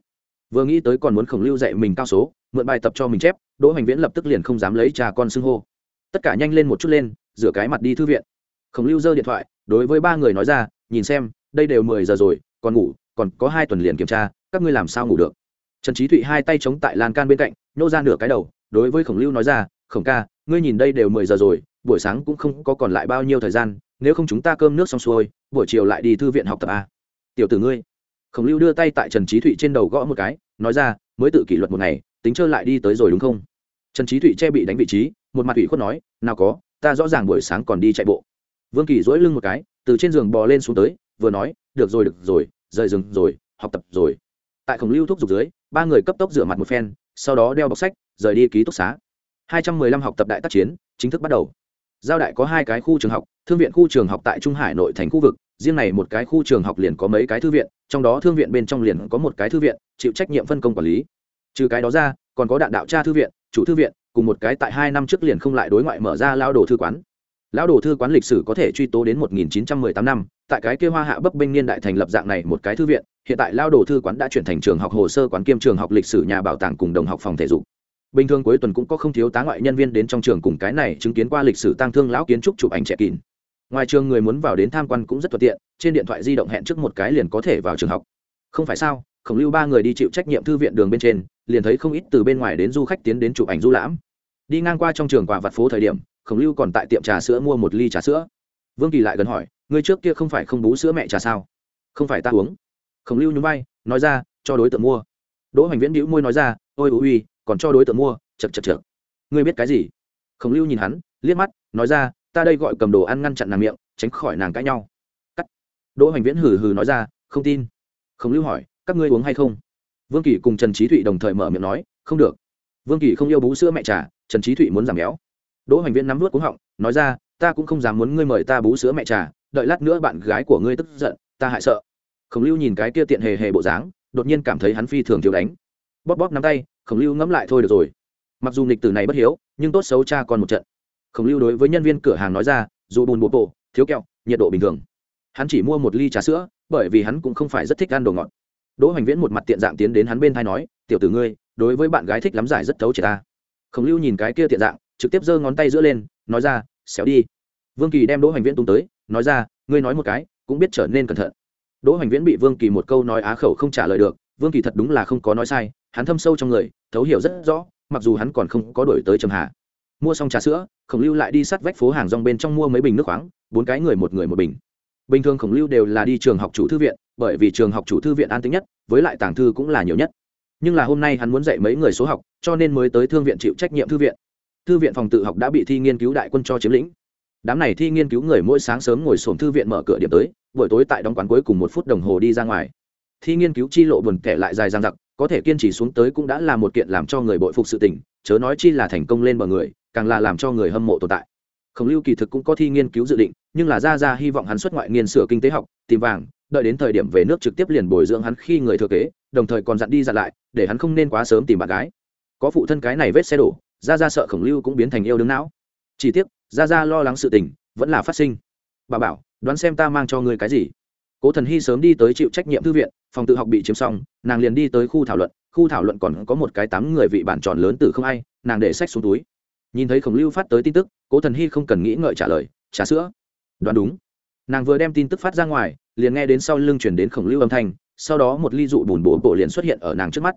Speaker 1: vừa nghĩ tới còn muốn khổng lưu dạy mình cao số, mượn bài tập cho mình chép, đỗ hoành viễn lập tức liền không dám lấy cha con xưng hô tất cả nhanh lên một chút lên, rửa cái mặt đi thư viện. Khổng lưu giơ điện thoại, đối với ba người nói ra, nhìn xem, đây đều mười giờ rồi, còn ngủ, còn có hai tuần liền kiểm tra, các ngươi làm sao ngủ được? Trần trí thụy hai tay chống tại lan can bên cạnh, nhô ra nửa cái đầu, đối với khổng lưu nói ra, khổng ca, ngươi nhìn đây đều mười giờ rồi, buổi sáng cũng không có còn lại bao nhiêu thời gian, nếu không chúng ta cơm nước xong xuôi, buổi chiều lại đi thư viện học tập a tiểu tử ngươi. Khổng lưu đưa tay tại trần trí thụy trên đầu gõ một cái, nói ra, mới tự kỷ luật một ngày, tính trơ lại đi tới rồi đúng không? Trần trí thụy che bị đánh vị trí một mặt ủy khuất nói, nào có, ta rõ ràng buổi sáng còn đi chạy bộ. Vương kỳ dỗi lưng một cái, từ trên giường bò lên xuống tới, vừa nói, được rồi được rồi, rời rừng rồi, học tập rồi. Tại khổng lưu thuốc dục dưới, ba người cấp tốc rửa mặt một phen, sau đó đeo bọc sách, rời đi ký túc xá. Hai trăm mười lăm học tập đại tác chiến, chính thức bắt đầu. Giao đại có hai cái khu trường học, thương viện khu trường học tại trung hải nội thành khu vực, riêng này một cái khu trường học liền có mấy cái thư viện, trong đó thương viện bên trong liền có một cái thư viện, chịu trách nhiệm phân công quản lý. Trừ cái đó ra, còn có đạn đạo tra thư viện, chủ thư viện cùng một cái tại hai năm trước liền không lại đối ngoại mở ra lao đồ thư quán. Lão đồ thư quán lịch sử có thể truy tố đến 1918 năm, tại cái kia hoa hạ bấp bênh niên đại thành lập dạng này một cái thư viện, hiện tại lao đồ thư quán đã chuyển thành trường học hồ sơ quán kiêm trường học lịch sử nhà bảo tàng cùng đồng học phòng thể dục. Bình thường cuối tuần cũng có không thiếu tá ngoại nhân viên đến trong trường cùng cái này chứng kiến qua lịch sử tăng thương lão kiến trúc chụp ảnh trẻ kín. Ngoài trường người muốn vào đến tham quan cũng rất thuận tiện, trên điện thoại di động hẹn trước một cái liền có thể vào trường học. Không phải sao, khổng lưu ba người đi chịu trách nhiệm thư viện đường bên trên liền thấy không ít từ bên ngoài đến du khách tiến đến chụp ảnh du lãm. Đi ngang qua trong trường quà vặt phố thời điểm, khổng lưu còn tại tiệm trà sữa mua một ly trà sữa. Vương kỳ lại gần hỏi người trước kia không phải không bú sữa mẹ trà sao? Không phải ta uống. Khổng lưu nhún vai, nói ra, cho đối tượng mua. Đỗ hoành viễn đĩu môi nói ra, ôi ui còn cho đối tượng mua chật chật chật ngươi biết cái gì? Khổng lưu nhìn hắn, liếc mắt, nói ra, ta đây gọi cầm đồ ăn ngăn chặn nàng miệng, tránh khỏi nàng cãi nhau. Cắt. Đỗ hoành viễn hừ hừ nói ra, không tin. Khổng lưu hỏi, các ngươi uống hay không? Vương kỳ cùng trần trí thụy đồng thời mở miệng nói, không được. Vương kỳ không yêu bú sữa mẹ trà, trần trí thụy muốn giảm béo. Đỗ hoành viễn nắm vớt cuống họng, nói ra, ta cũng không dám muốn ngươi mời ta bú sữa mẹ trà, đợi lát nữa bạn gái của ngươi tức giận, ta hại sợ. Khổng lưu nhìn cái kia tiện hề hề bộ dáng, đột nhiên cảm thấy hắn phi thường thiếu đánh. Bóp bóp nắm tay, khổng lưu ngẫm lại thôi được rồi. Mặc dù nghịch tử này bất hiếu, nhưng tốt xấu cha còn một trận. Khổng lưu đối với nhân viên cửa hàng nói ra, dù bùn bộ bộ thiếu kẹo, nhiệt độ bình thường. Hắn chỉ mua một ly trà sữa, bởi vì hắn cũng không phải rất thích ăn đồ ngọt đỗ hoành viễn một mặt tiện dạng tiến đến hắn bên thai nói, tiểu tử ngươi, đối với bạn gái thích lắm giải rất thấu trẻ ta. Khổng lưu nhìn cái kia tiện dạng, trực tiếp giơ ngón tay giữa lên, nói ra, xéo đi. Vương kỳ đem đỗ hoành viễn tung tới, nói ra, ngươi nói một cái, cũng biết trở nên cẩn thận. Đỗ hoành viễn bị vương kỳ một câu nói á khẩu không trả lời được, vương kỳ thật đúng là không có nói sai, hắn thâm sâu trong người, thấu hiểu rất rõ, mặc dù hắn còn không có đổi tới trầm hà. Mua xong trà sữa, khổng lưu lại đi sát vách phố hàng rong bên trong mua mấy bình nước khoáng, bốn cái người một người một bình bình thường khổng lưu đều là đi trường học chủ thư viện, bởi vì trường học chủ thư viện an tính nhất, với lại tàng thư cũng là nhiều nhất. Nhưng là hôm nay hắn muốn dạy mấy người số học, cho nên mới tới thương viện chịu trách nhiệm thư viện. Thư viện phòng tự học đã bị thi nghiên cứu đại quân cho chiếm lĩnh. Đám này thi nghiên cứu người mỗi sáng sớm ngồi sổm thư viện mở cửa điểm tới, buổi tối tại đóng quán cuối cùng một phút đồng hồ đi ra ngoài. Thi nghiên cứu chi lộ buồn kẻ lại dài dang dặc, có thể kiên trì xuống tới cũng đã là một kiện làm cho người bội phục sự tình, chớ nói chi là thành công lên bờ người, càng là làm cho người hâm mộ tồn tại khổng lưu kỳ thực cũng có thi nghiên cứu dự định, nhưng là ra ra hy vọng hắn xuất ngoại nghiên sửa kinh tế học, tìm vàng, đợi đến thời điểm về nước trực tiếp liền bồi dưỡng hắn khi người thừa kế, đồng thời còn dặn đi dặn lại, để hắn không nên quá sớm tìm bạn gái. Có phụ thân cái này vết xe đổ ra ra sợ khổng lưu cũng biến thành yêu đương não. Chỉ tiếc ra ra lo lắng sự tình, vẫn là phát sinh. Bà bảo, đoán xem ta mang cho ngươi cái gì? Cố thần hy sớm đi tới chịu trách nhiệm thư viện, phòng tự học bị chiếm xong, nàng liền đi tới khu thảo luận, khu thảo luận còn có một cái tám người vị bản tròn lớn từ không ai, nàng để sách xuống túi nhìn thấy khổng lưu phát tới tin tức, cố thần hy không cần nghĩ ngợi trả lời, trà sữa. Đoán đúng. Nàng vừa đem tin tức phát ra ngoài, liền nghe đến sau lưng chuyển đến khổng lưu âm thanh, sau đó một ly dụ bùn bổ bộ liền xuất hiện ở nàng trước mắt.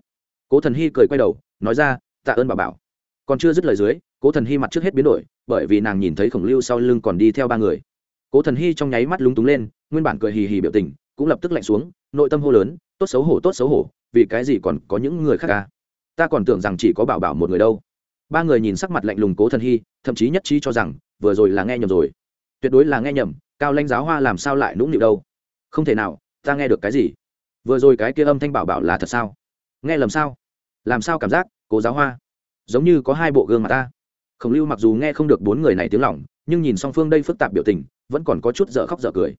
Speaker 1: Cố thần hy cười quay đầu, nói ra, tạ ơn bà bảo. Còn chưa dứt lời dưới, cố thần hy mặt trước hết biến đổi, bởi vì nàng nhìn thấy khổng lưu sau lưng còn đi theo ba người. Cố thần hy trong nháy mắt lúng túng lên, nguyên bản cười hì hì biểu tình, cũng lập tức lạnh xuống, nội tâm hô lớn, tốt xấu hổ, tốt xấu hổ, vì cái gì còn có những người khác ca ta còn tưởng rằng chỉ có bảo bảo một người đâu ba người nhìn sắc mặt lạnh lùng cố thần hy, thậm chí nhất trí cho rằng, vừa rồi là nghe nhầm rồi. Tuyệt đối là nghe nhầm, cao lãnh giáo hoa làm sao lại nũng nịu đâu? Không thể nào, ta nghe được cái gì? Vừa rồi cái kia âm thanh bảo bảo là thật sao? Nghe lầm sao? Làm sao cảm giác, cố giáo hoa? Giống như có hai bộ gương mặt ta. Khổng lưu mặc dù nghe không được bốn người này tiếng lỏng nhưng nhìn song phương đây phức tạp biểu tình, vẫn còn có chút dở khóc dở cười.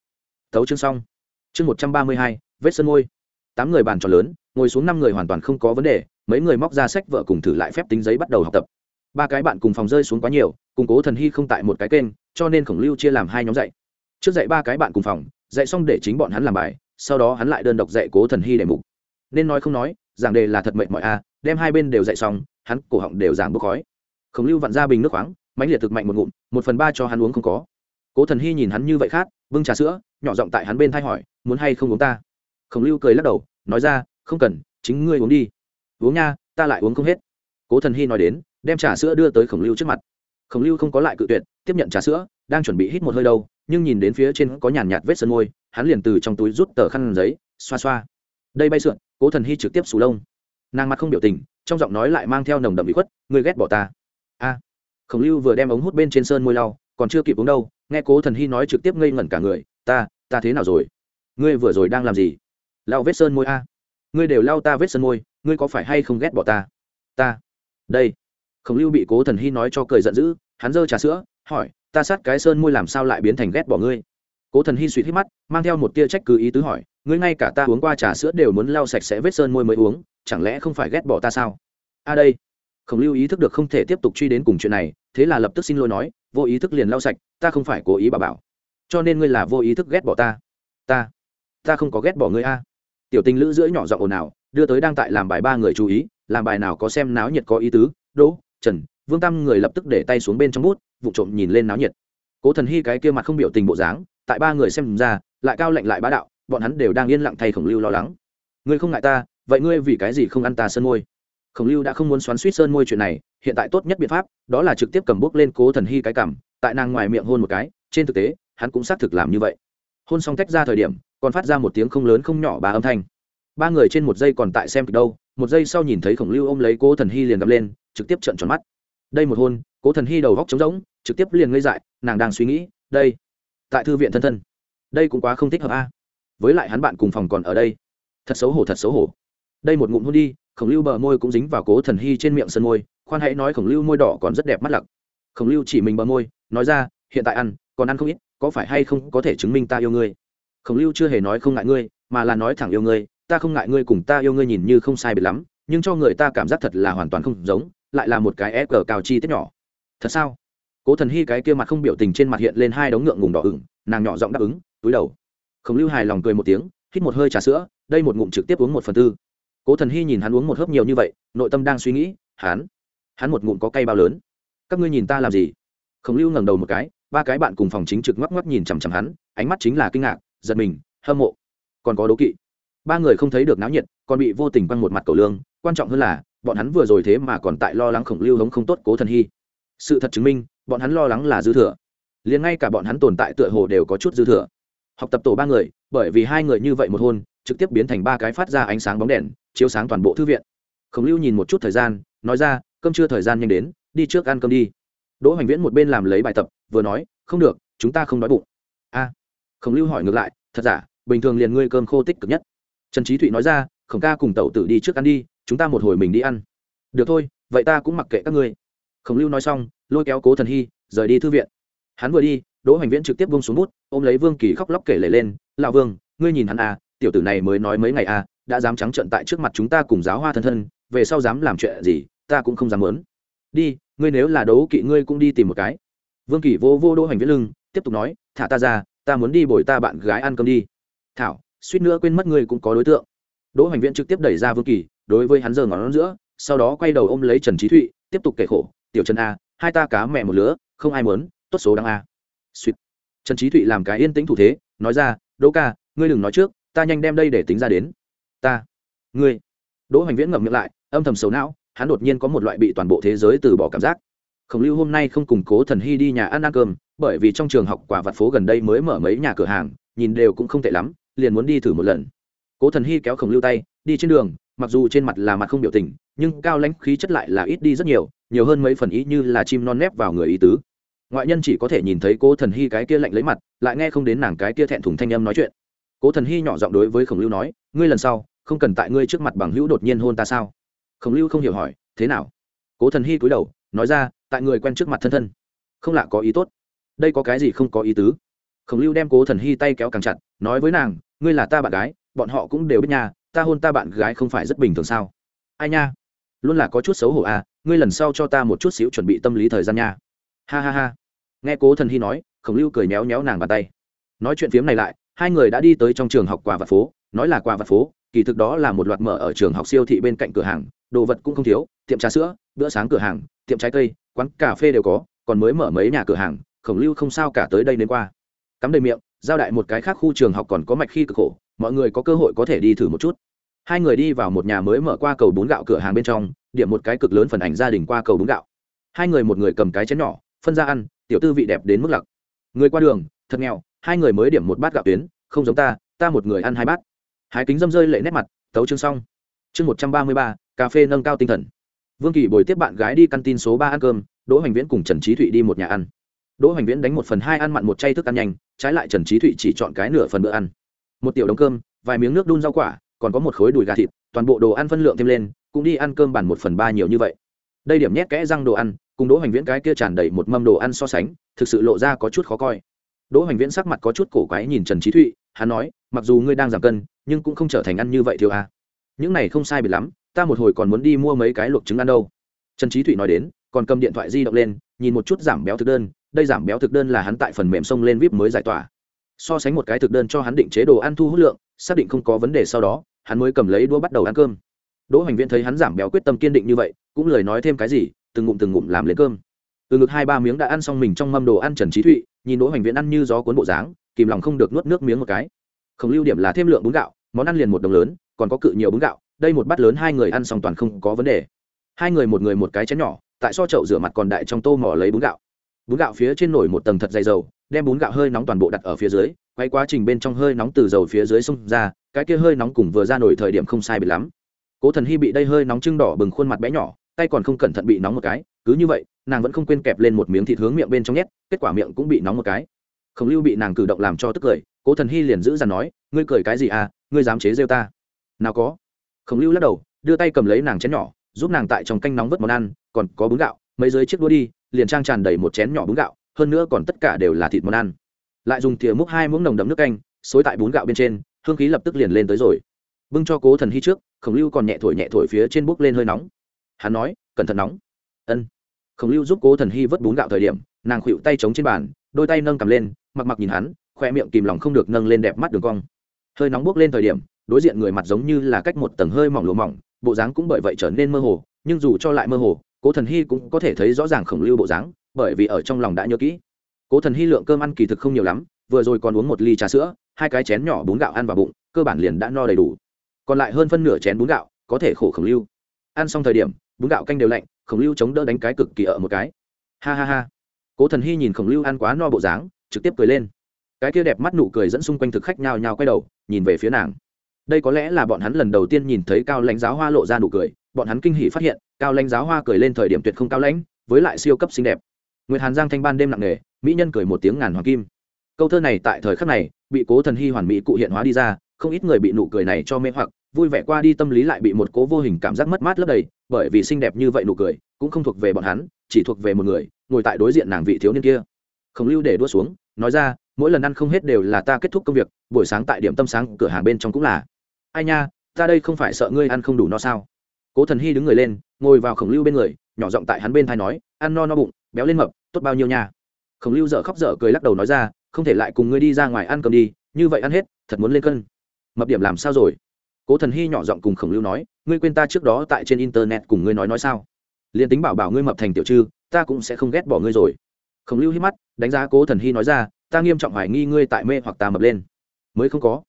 Speaker 1: Tấu chương xong. Chương một trăm ba mươi hai, vết sân môi. Tám người bàn tròn lớn, ngồi xuống năm người hoàn toàn không có vấn đề, mấy người móc ra sách vợ cùng thử lại phép tính giấy bắt đầu học tập ba cái bạn cùng phòng rơi xuống quá nhiều củng cố thần hy không tại một cái kênh, cho nên khổng lưu chia làm hai nhóm dạy. Trước dạy ba cái bạn cùng phòng, dạy xong để chính bọn hắn làm bài, sau đó hắn lại đơn độc dạy cố thần hy đề mục. Nên nói không nói, giảng đề là thật mệnh mọi a, đem hai bên đều dạy xong, hắn cổ họng đều giảng bốc khói. Khổng lưu vặn ra bình nước khoáng mánh liệt thực mạnh một ngụm, một phần ba cho hắn uống không có. Cố thần hy nhìn hắn như vậy khát bưng trà sữa, nhỏ giọng tại hắn bên thay hỏi, muốn hay không uống ta? Khổng lưu cười lắc đầu, nói ra, không cần, chính ngươi uống đi. Uống nha, ta lại uống không hết. Cố thần hy nói đến đem trà sữa đưa tới khổng lưu trước mặt. Khổng lưu không có lại cự tuyệt, tiếp nhận trà sữa, đang chuẩn bị hít một hơi đâu, nhưng nhìn đến phía trên có nhàn nhạt vết sơn môi, hắn liền từ trong túi rút tờ khăn giấy, xoa xoa. Đây bay sượn, cố thần hy trực tiếp sù lông. Nàng mặt không biểu tình, trong giọng nói lại mang theo nồng đậm bị khuất, ngươi ghét bỏ ta. A. Khổng lưu vừa đem ống hút bên trên sơn môi lau, còn chưa kịp uống đâu, nghe cố thần hy nói trực tiếp ngây ngẩn cả người, ta ta thế nào rồi? Ngươi vừa rồi đang làm gì? Lau vết sơn môi a. Ngươi đều lau ta vết sơn môi, ngươi có phải hay không ghét bỏ ta? Ta. Đây khổng lưu bị cố thần hy nói cho cười giận dữ, hắn giơ trà sữa, hỏi, ta sát cái sơn môi làm sao lại biến thành ghét bỏ ngươi? Cố thần hy suy hít mắt, mang theo một tia trách cứ ý tứ hỏi, ngươi ngay cả ta uống qua trà sữa đều muốn lau sạch sẽ vết sơn môi mới uống, chẳng lẽ không phải ghét bỏ ta sao? A đây. Khổng lưu ý thức được không thể tiếp tục truy đến cùng chuyện này, thế là lập tức xin lỗi nói, vô ý thức liền lau sạch, ta không phải cố ý bà bảo. Cho nên ngươi là vô ý thức ghét bỏ ta. Ta ta không có ghét bỏ ngươi a. Tiểu tình lữ giữa nhỏ giọng ồn ào, đưa tới đang tại làm bài ba người chú ý, làm bài nào có xem náo nhiệt có ý tứ, đỗ trần, vương tam người lập tức để tay xuống bên trong bút, vụ trộm nhìn lên náo nhiệt. Cố thần hy cái kia mặt không biểu tình bộ dáng, tại ba người xem ra, lại cao lạnh lại bá đạo, bọn hắn đều đang yên lặng thay khổng lưu lo lắng. Ngươi không ngại ta, vậy ngươi vì cái gì không ăn ta sơn môi? Khổng lưu đã không muốn xoắn suýt sơn môi chuyện này, hiện tại tốt nhất biện pháp, đó là trực tiếp cầm bút lên cố thần hy cái cảm tại nàng ngoài miệng hôn một cái, trên thực tế, hắn cũng xác thực làm như vậy. Hôn xong tách ra thời điểm, còn phát ra một tiếng không lớn không nhỏ ba âm thanh. Ba người trên một giây còn tại xem kịch đâu, một giây sau nhìn thấy khổng lưu ôm lấy cố thần hy liền gặp lên trực tiếp trợn tròn mắt. Đây một hôn, cố thần hy đầu góc trống rỗng, trực tiếp liền ngây dại, nàng đang suy nghĩ, đây, tại thư viện thân thân, đây cũng quá không thích hợp a. Với lại hắn bạn cùng phòng còn ở đây. Thật xấu hổ, thật xấu hổ. Đây một ngụm hôn đi, khổng lưu bờ môi cũng dính vào cố thần hy trên miệng sân môi, khoan hãy nói khổng lưu môi đỏ còn rất đẹp mắt lặc. Khổng lưu chỉ mình bờ môi, nói ra, hiện tại ăn, còn ăn không ít, có phải hay không có thể chứng minh ta yêu ngươi? Khổng lưu chưa hề nói không ngại ngươi, mà là nói thẳng yêu ngươi, ta không ngại ngươi cùng ta yêu ngươi nhìn như không sai biệt lắm, nhưng cho người ta cảm giác thật là hoàn toàn không giống lại là một cái e cờ cao chi tiết nhỏ. Thật sao? Cố thần hy cái kia mặt không biểu tình trên mặt hiện lên hai đống ngượng ngùng đỏ ửng, nàng nhỏ giọng đáp ứng, túi đầu. Khổng lưu hài lòng cười một tiếng, hít một hơi trà sữa, đây một ngụm trực tiếp uống một phần tư. Cố thần hy nhìn hắn uống một hớp nhiều như vậy, nội tâm đang suy nghĩ, hắn hắn một ngụm có cay bao lớn? Các ngươi nhìn ta làm gì? Khổng lưu ngẩng đầu một cái, ba cái bạn cùng phòng chính trực ngoắc ngoắc nhìn chằm chằm hắn, ánh mắt chính là kinh ngạc, giật mình, hâm mộ. Còn có đố kỵ. Ba người không thấy được náo nhiệt, còn bị vô tình quăng một mặt cầu lương, quan trọng hơn là bọn hắn vừa rồi thế mà còn tại lo lắng khổng lưu hống không tốt cố thần hy. Sự thật chứng minh, bọn hắn lo lắng là dư thừa. Liền ngay cả bọn hắn tồn tại tựa hồ đều có chút dư thừa. Học tập tổ ba người, bởi vì hai người như vậy một hôn, trực tiếp biến thành ba cái phát ra ánh sáng bóng đèn, chiếu sáng toàn bộ thư viện. Khổng lưu nhìn một chút thời gian, nói ra, cơm chưa thời gian nhanh đến, đi trước ăn cơm đi. Đỗ hoành viễn một bên làm lấy bài tập, vừa nói, không được, chúng ta không đói bụng. A. Khổng lưu hỏi ngược lại, thật giả, bình thường liền ngươi cơm khô tích cực nhất. Trần trí thụy nói ra, khổng ca cùng tẩu tử đi trước ăn đi chúng ta một hồi mình đi ăn. Được thôi, vậy ta cũng mặc kệ các ngươi. Khổng lưu nói xong, lôi kéo cố thần hy, rời đi thư viện. Hắn vừa đi, đỗ hoành viễn trực tiếp bông xuống bút, ôm lấy vương kỳ khóc lóc kể lể lên, lão vương, ngươi nhìn hắn à tiểu tử này mới nói mấy ngày à đã dám trắng trợn tại trước mặt chúng ta cùng giáo hoa thân thân, về sau dám làm chuyện gì, ta cũng không dám muốn. Đi, ngươi nếu là đấu kỵ ngươi cũng đi tìm một cái. Vương kỳ vô vô đỗ hoành viễn lưng, tiếp tục nói, thả ta ra, ta muốn đi bồi ta bạn gái ăn cơm đi. Thảo, suýt nữa quên mất ngươi cũng có đối tượng. Đỗ hoành viễn trực tiếp đẩy ra vương kỳ đối với hắn giơ ngón giữa, sau đó quay đầu ôm lấy trần trí thụy, tiếp tục kể khổ, tiểu trần a, hai ta cá mẹ một lứa, không ai muốn, tốt số đáng a. Suýt. Trần trí thụy làm cái yên tĩnh thủ thế, nói ra, đỗ ca, ngươi đừng nói trước, ta nhanh đem đây để tính ra đến. Ta. Ngươi. Đỗ hoành viễn ngậm miệng lại, âm thầm xấu não, hắn đột nhiên có một loại bị toàn bộ thế giới từ bỏ cảm giác. Khổng lưu hôm nay không cùng cố thần hy đi nhà ăn ăn cơm, bởi vì trong trường học quả vặt phố gần đây mới mở mấy nhà cửa hàng, nhìn đều cũng không tệ lắm, liền muốn đi thử một lần. Cố thần hy kéo khổng lưu tay, đi trên đường mặc dù trên mặt là mặt không biểu tình, nhưng cao lãnh khí chất lại là ít đi rất nhiều nhiều hơn mấy phần ý như là chim non nép vào người ý tứ. Ngoại nhân chỉ có thể nhìn thấy cố thần hy cái kia lạnh lấy mặt, lại nghe không đến nàng cái kia thẹn thùng thanh âm nói chuyện. Cố thần hy nhỏ giọng đối với khổng lưu nói, ngươi lần sau, không cần tại ngươi trước mặt bằng hữu đột nhiên hôn ta sao? Khổng lưu không hiểu hỏi, thế nào? Cố thần hy cúi đầu, nói ra, tại người quen trước mặt thân thân, không lạ có ý tốt. Đây có cái gì không có ý tứ? Khổng lưu đem cố thần hy tay kéo càng chặt, nói với nàng, ngươi là ta bạn gái, bọn họ cũng đều biết nhà ta hôn ta bạn gái không phải rất bình thường sao? Ai nha? Luôn là có chút xấu hổ à ngươi lần sau cho ta một chút xíu chuẩn bị tâm lý thời gian nha. Ha ha ha. Nghe cố thần hy nói, khổng lưu cười méo méo nàng bàn tay. Nói chuyện phiếm này lại, hai người đã đi tới trong trường học quà vặt phố. Nói là quà vặt phố, kỳ thực đó là một loạt mở ở trường học siêu thị bên cạnh cửa hàng, đồ vật cũng không thiếu, tiệm trà sữa, bữa sáng cửa hàng, tiệm trái cây, quán cà phê đều có, còn mới mở mấy nhà cửa hàng, khổng lưu không sao cả tới đây đến qua. Cắm đầy miệng, giao đại một cái khác khu trường học còn có mạch khi cực khổ, mọi người có cơ hội có thể đi thử một chút hai người đi vào một nhà mới mở qua cầu bún gạo cửa hàng bên trong, điểm một cái cực lớn phần ảnh gia đình qua cầu bún gạo. Hai người một người cầm cái chén nhỏ, phân ra ăn, tiểu tư vị đẹp đến mức lặc. Người qua đường, thật nghèo, hai người mới điểm một bát gạo tuyến, không giống ta ta một người ăn hai bát. Hái kính dâm rơi lệ nét mặt, tấu chương xong. Chương một trăm ba mươi ba, cà phê nâng cao tinh thần. Vương kỳ bồi tiếp bạn gái đi căn tin số ba ăn cơm, đỗ hoành viễn cùng trần trí thụy đi một nhà ăn. Đỗ hoành viễn đánh một phần hai ăn mặn một chay thức ăn nhanh, trái lại trần trí thụy chỉ chọn cái nửa phần bữa ăn. Một tiểu đống cơm, vài miếng nước đun rau quả còn có một khối đùi gà thịt, toàn bộ đồ ăn phân lượng thêm lên, cũng đi ăn cơm bàn một phần ba nhiều như vậy. Đây điểm nhét kẽ răng đồ ăn, cùng đỗ hoành viễn cái kia tràn đầy một mâm đồ ăn so sánh, thực sự lộ ra có chút khó coi. Đỗ hoành viễn sắc mặt có chút cổ quái nhìn trần trí thụy, hắn nói, mặc dù ngươi đang giảm cân, nhưng cũng không trở thành ăn như vậy thiếu à. những này không sai biệt lắm, ta một hồi còn muốn đi mua mấy cái luộc trứng ăn đâu. Trần trí thụy nói đến, còn cầm điện thoại di động lên, nhìn một chút giảm béo thực đơn, đây giảm béo thực đơn là hắn tại phần mềm sông lên vip mới giải tỏa so sánh một cái thực đơn cho hắn định chế đồ ăn thu hút lượng, xác định không có vấn đề sau đó, hắn mới cầm lấy đũa bắt đầu ăn cơm. Đỗ hoành viễn thấy hắn giảm béo quyết tâm kiên định như vậy, cũng lời nói thêm cái gì, từng ngụm từng ngụm làm lấy cơm. Từ ngực hai ba miếng đã ăn xong mình trong mâm đồ ăn trần trí thụy, nhìn đỗ hoành viễn ăn như gió cuốn bộ dáng, kìm lòng không được nuốt nước miếng một cái. Không lưu điểm là thêm lượng bún gạo, món ăn liền một đồng lớn, còn có cự nhiều bún gạo, đây một bát lớn hai người ăn xong toàn không có vấn đề. Hai người một người một cái chén nhỏ, tại so chậu rửa mặt còn đại trong tô mỏ lấy bún gạo. Bún gạo phía trên nổi một tầng thật dày dầu đem bún gạo hơi nóng toàn bộ đặt ở phía dưới, quay quá trình bên trong hơi nóng từ dầu phía dưới xông ra, cái kia hơi nóng cùng vừa ra nổi thời điểm không sai bị lắm. Cố thần hy bị đây hơi nóng trưng đỏ bừng khuôn mặt bé nhỏ, tay còn không cẩn thận bị nóng một cái, cứ như vậy, nàng vẫn không quên kẹp lên một miếng thịt hướng miệng bên trong nhét, kết quả miệng cũng bị nóng một cái. Khổng lưu bị nàng cử động làm cho tức cười, cố thần hy liền giữ dằn nói, ngươi cười cái gì à? Ngươi dám chế rêu ta? Nào có. Khổng lưu lắc đầu, đưa tay cầm lấy nàng chén nhỏ, giúp nàng tại trong canh nóng vớt món ăn, còn có bún gạo, mấy dưới chiếc đũa đi, liền trang tràn đầy một chén nhỏ bún gạo hơn nữa còn tất cả đều là thịt món ăn. Lại dùng thìa múc hai muỗng nồng đậm nước canh, xối tại bún gạo bên trên, hương khí lập tức liền lên tới rồi. Bưng cho cố thần hy trước, khổng lưu còn nhẹ thổi nhẹ thổi phía trên bốc lên hơi nóng. Hắn nói, cẩn thận nóng. Ân. Khổng lưu giúp cố thần hy vớt bún gạo thời điểm, nàng khuỵu tay chống trên bàn, đôi tay nâng cầm lên, mặc mặc nhìn hắn, khoe miệng kìm lòng không được nâng lên đẹp mắt đường cong. Hơi nóng bốc lên thời điểm, đối diện người mặt giống như là cách một tầng hơi mỏng lùa mỏng, bộ dáng cũng bởi vậy trở nên mơ hồ, nhưng dù cho lại mơ hồ, cố thần hy cũng có thể thấy rõ ràng khổng lưu bộ dáng bởi vì ở trong lòng đã nhớ kỹ. Cố thần hy lượng cơm ăn kỳ thực không nhiều lắm, vừa rồi còn uống một ly trà sữa, hai cái chén nhỏ bún gạo ăn vào bụng, cơ bản liền đã no đầy đủ. Còn lại hơn phân nửa chén bún gạo có thể khổ khổng lưu. Ăn xong thời điểm, bún gạo canh đều lạnh, khổng lưu chống đỡ đánh cái cực kỳ ở một cái. Ha ha ha. Cố thần hy nhìn khổng lưu ăn quá no bộ dáng, trực tiếp cười lên. Cái kia đẹp mắt nụ cười dẫn xung quanh thực khách nhào nhào quay đầu, nhìn về phía nàng. Đây có lẽ là bọn hắn lần đầu tiên nhìn thấy cao lãnh giáo hoa lộ ra nụ cười, bọn hắn kinh hỉ phát hiện, cao lãnh giáo hoa cười lên thời điểm tuyệt không cao lãnh, với lại siêu cấp xinh đẹp nguyệt hàn giang thanh ban đêm nặng nề, mỹ nhân cười một tiếng ngàn hoàng kim. Câu thơ này tại thời khắc này, bị cố thần hy hoàn mỹ cụ hiện hóa đi ra, không ít người bị nụ cười này cho mê hoặc, vui vẻ qua đi tâm lý lại bị một cố vô hình cảm giác mất mát lấp đầy, bởi vì xinh đẹp như vậy nụ cười, cũng không thuộc về bọn hắn, chỉ thuộc về một người, ngồi tại đối diện nàng vị thiếu niên kia. Khổng lưu để đua xuống, nói ra, mỗi lần ăn không hết đều là ta kết thúc công việc, buổi sáng tại điểm tâm sáng, cửa hàng bên trong cũng là. Ai nha, ta đây không phải sợ ngươi ăn không đủ no sao? Cố thần hy đứng người lên, ngồi vào khổng lưu bên người, nhỏ giọng tại hắn bên thai nói, ăn no no bụng, béo lên mập tốt bao nhiêu nha. Khổng lưu dở khóc dở cười lắc đầu nói ra, không thể lại cùng ngươi đi ra ngoài ăn cơm đi, như vậy ăn hết, thật muốn lên cân. Mập điểm làm sao rồi? Cố thần hy nhỏ giọng cùng khổng lưu nói, ngươi quên ta trước đó tại trên internet cùng ngươi nói nói sao? Liền tính bảo bảo ngươi mập thành tiểu trư, ta cũng sẽ không ghét bỏ ngươi rồi. Khổng lưu hít mắt, đánh giá cố thần hy nói ra, ta nghiêm trọng hoài nghi ngươi tại mê hoặc ta mập lên. Mới không có.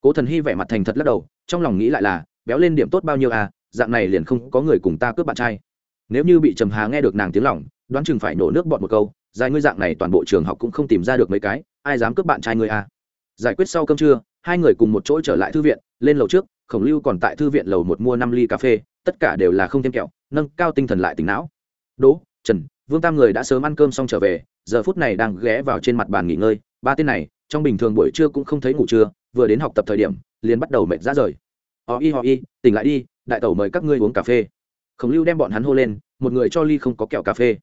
Speaker 1: Cố thần hy vẻ mặt thành thật lắc đầu, trong lòng nghĩ lại là, béo lên điểm tốt bao nhiêu à dạng này liền không có người cùng ta cướp bạn trai. Nếu như bị trầm hà nghe được nàng tiếng lỏng đoán chừng phải nổ nước bọt một câu, dài ngươi dạng này toàn bộ trường học cũng không tìm ra được mấy cái, ai dám cướp bạn trai ngươi à? Giải quyết sau cơm trưa, hai người cùng một chỗ trở lại thư viện, lên lầu trước, khổng lưu còn tại thư viện lầu một mua năm ly cà phê, tất cả đều là không thêm kẹo, nâng cao tinh thần lại tỉnh não. Đỗ, trần, vương tam người đã sớm ăn cơm xong trở về, giờ phút này đang ghé vào trên mặt bàn nghỉ ngơi, ba tên này, trong bình thường buổi trưa cũng không thấy ngủ trưa, vừa đến học tập thời điểm, liền bắt đầu mệt ra rời. Họ y họ y tỉnh lại đi, đại tẩu mời các ngươi uống cà phê. Khổng lưu đem bọn hắn hô lên, một người cho ly không có kẹo cà phê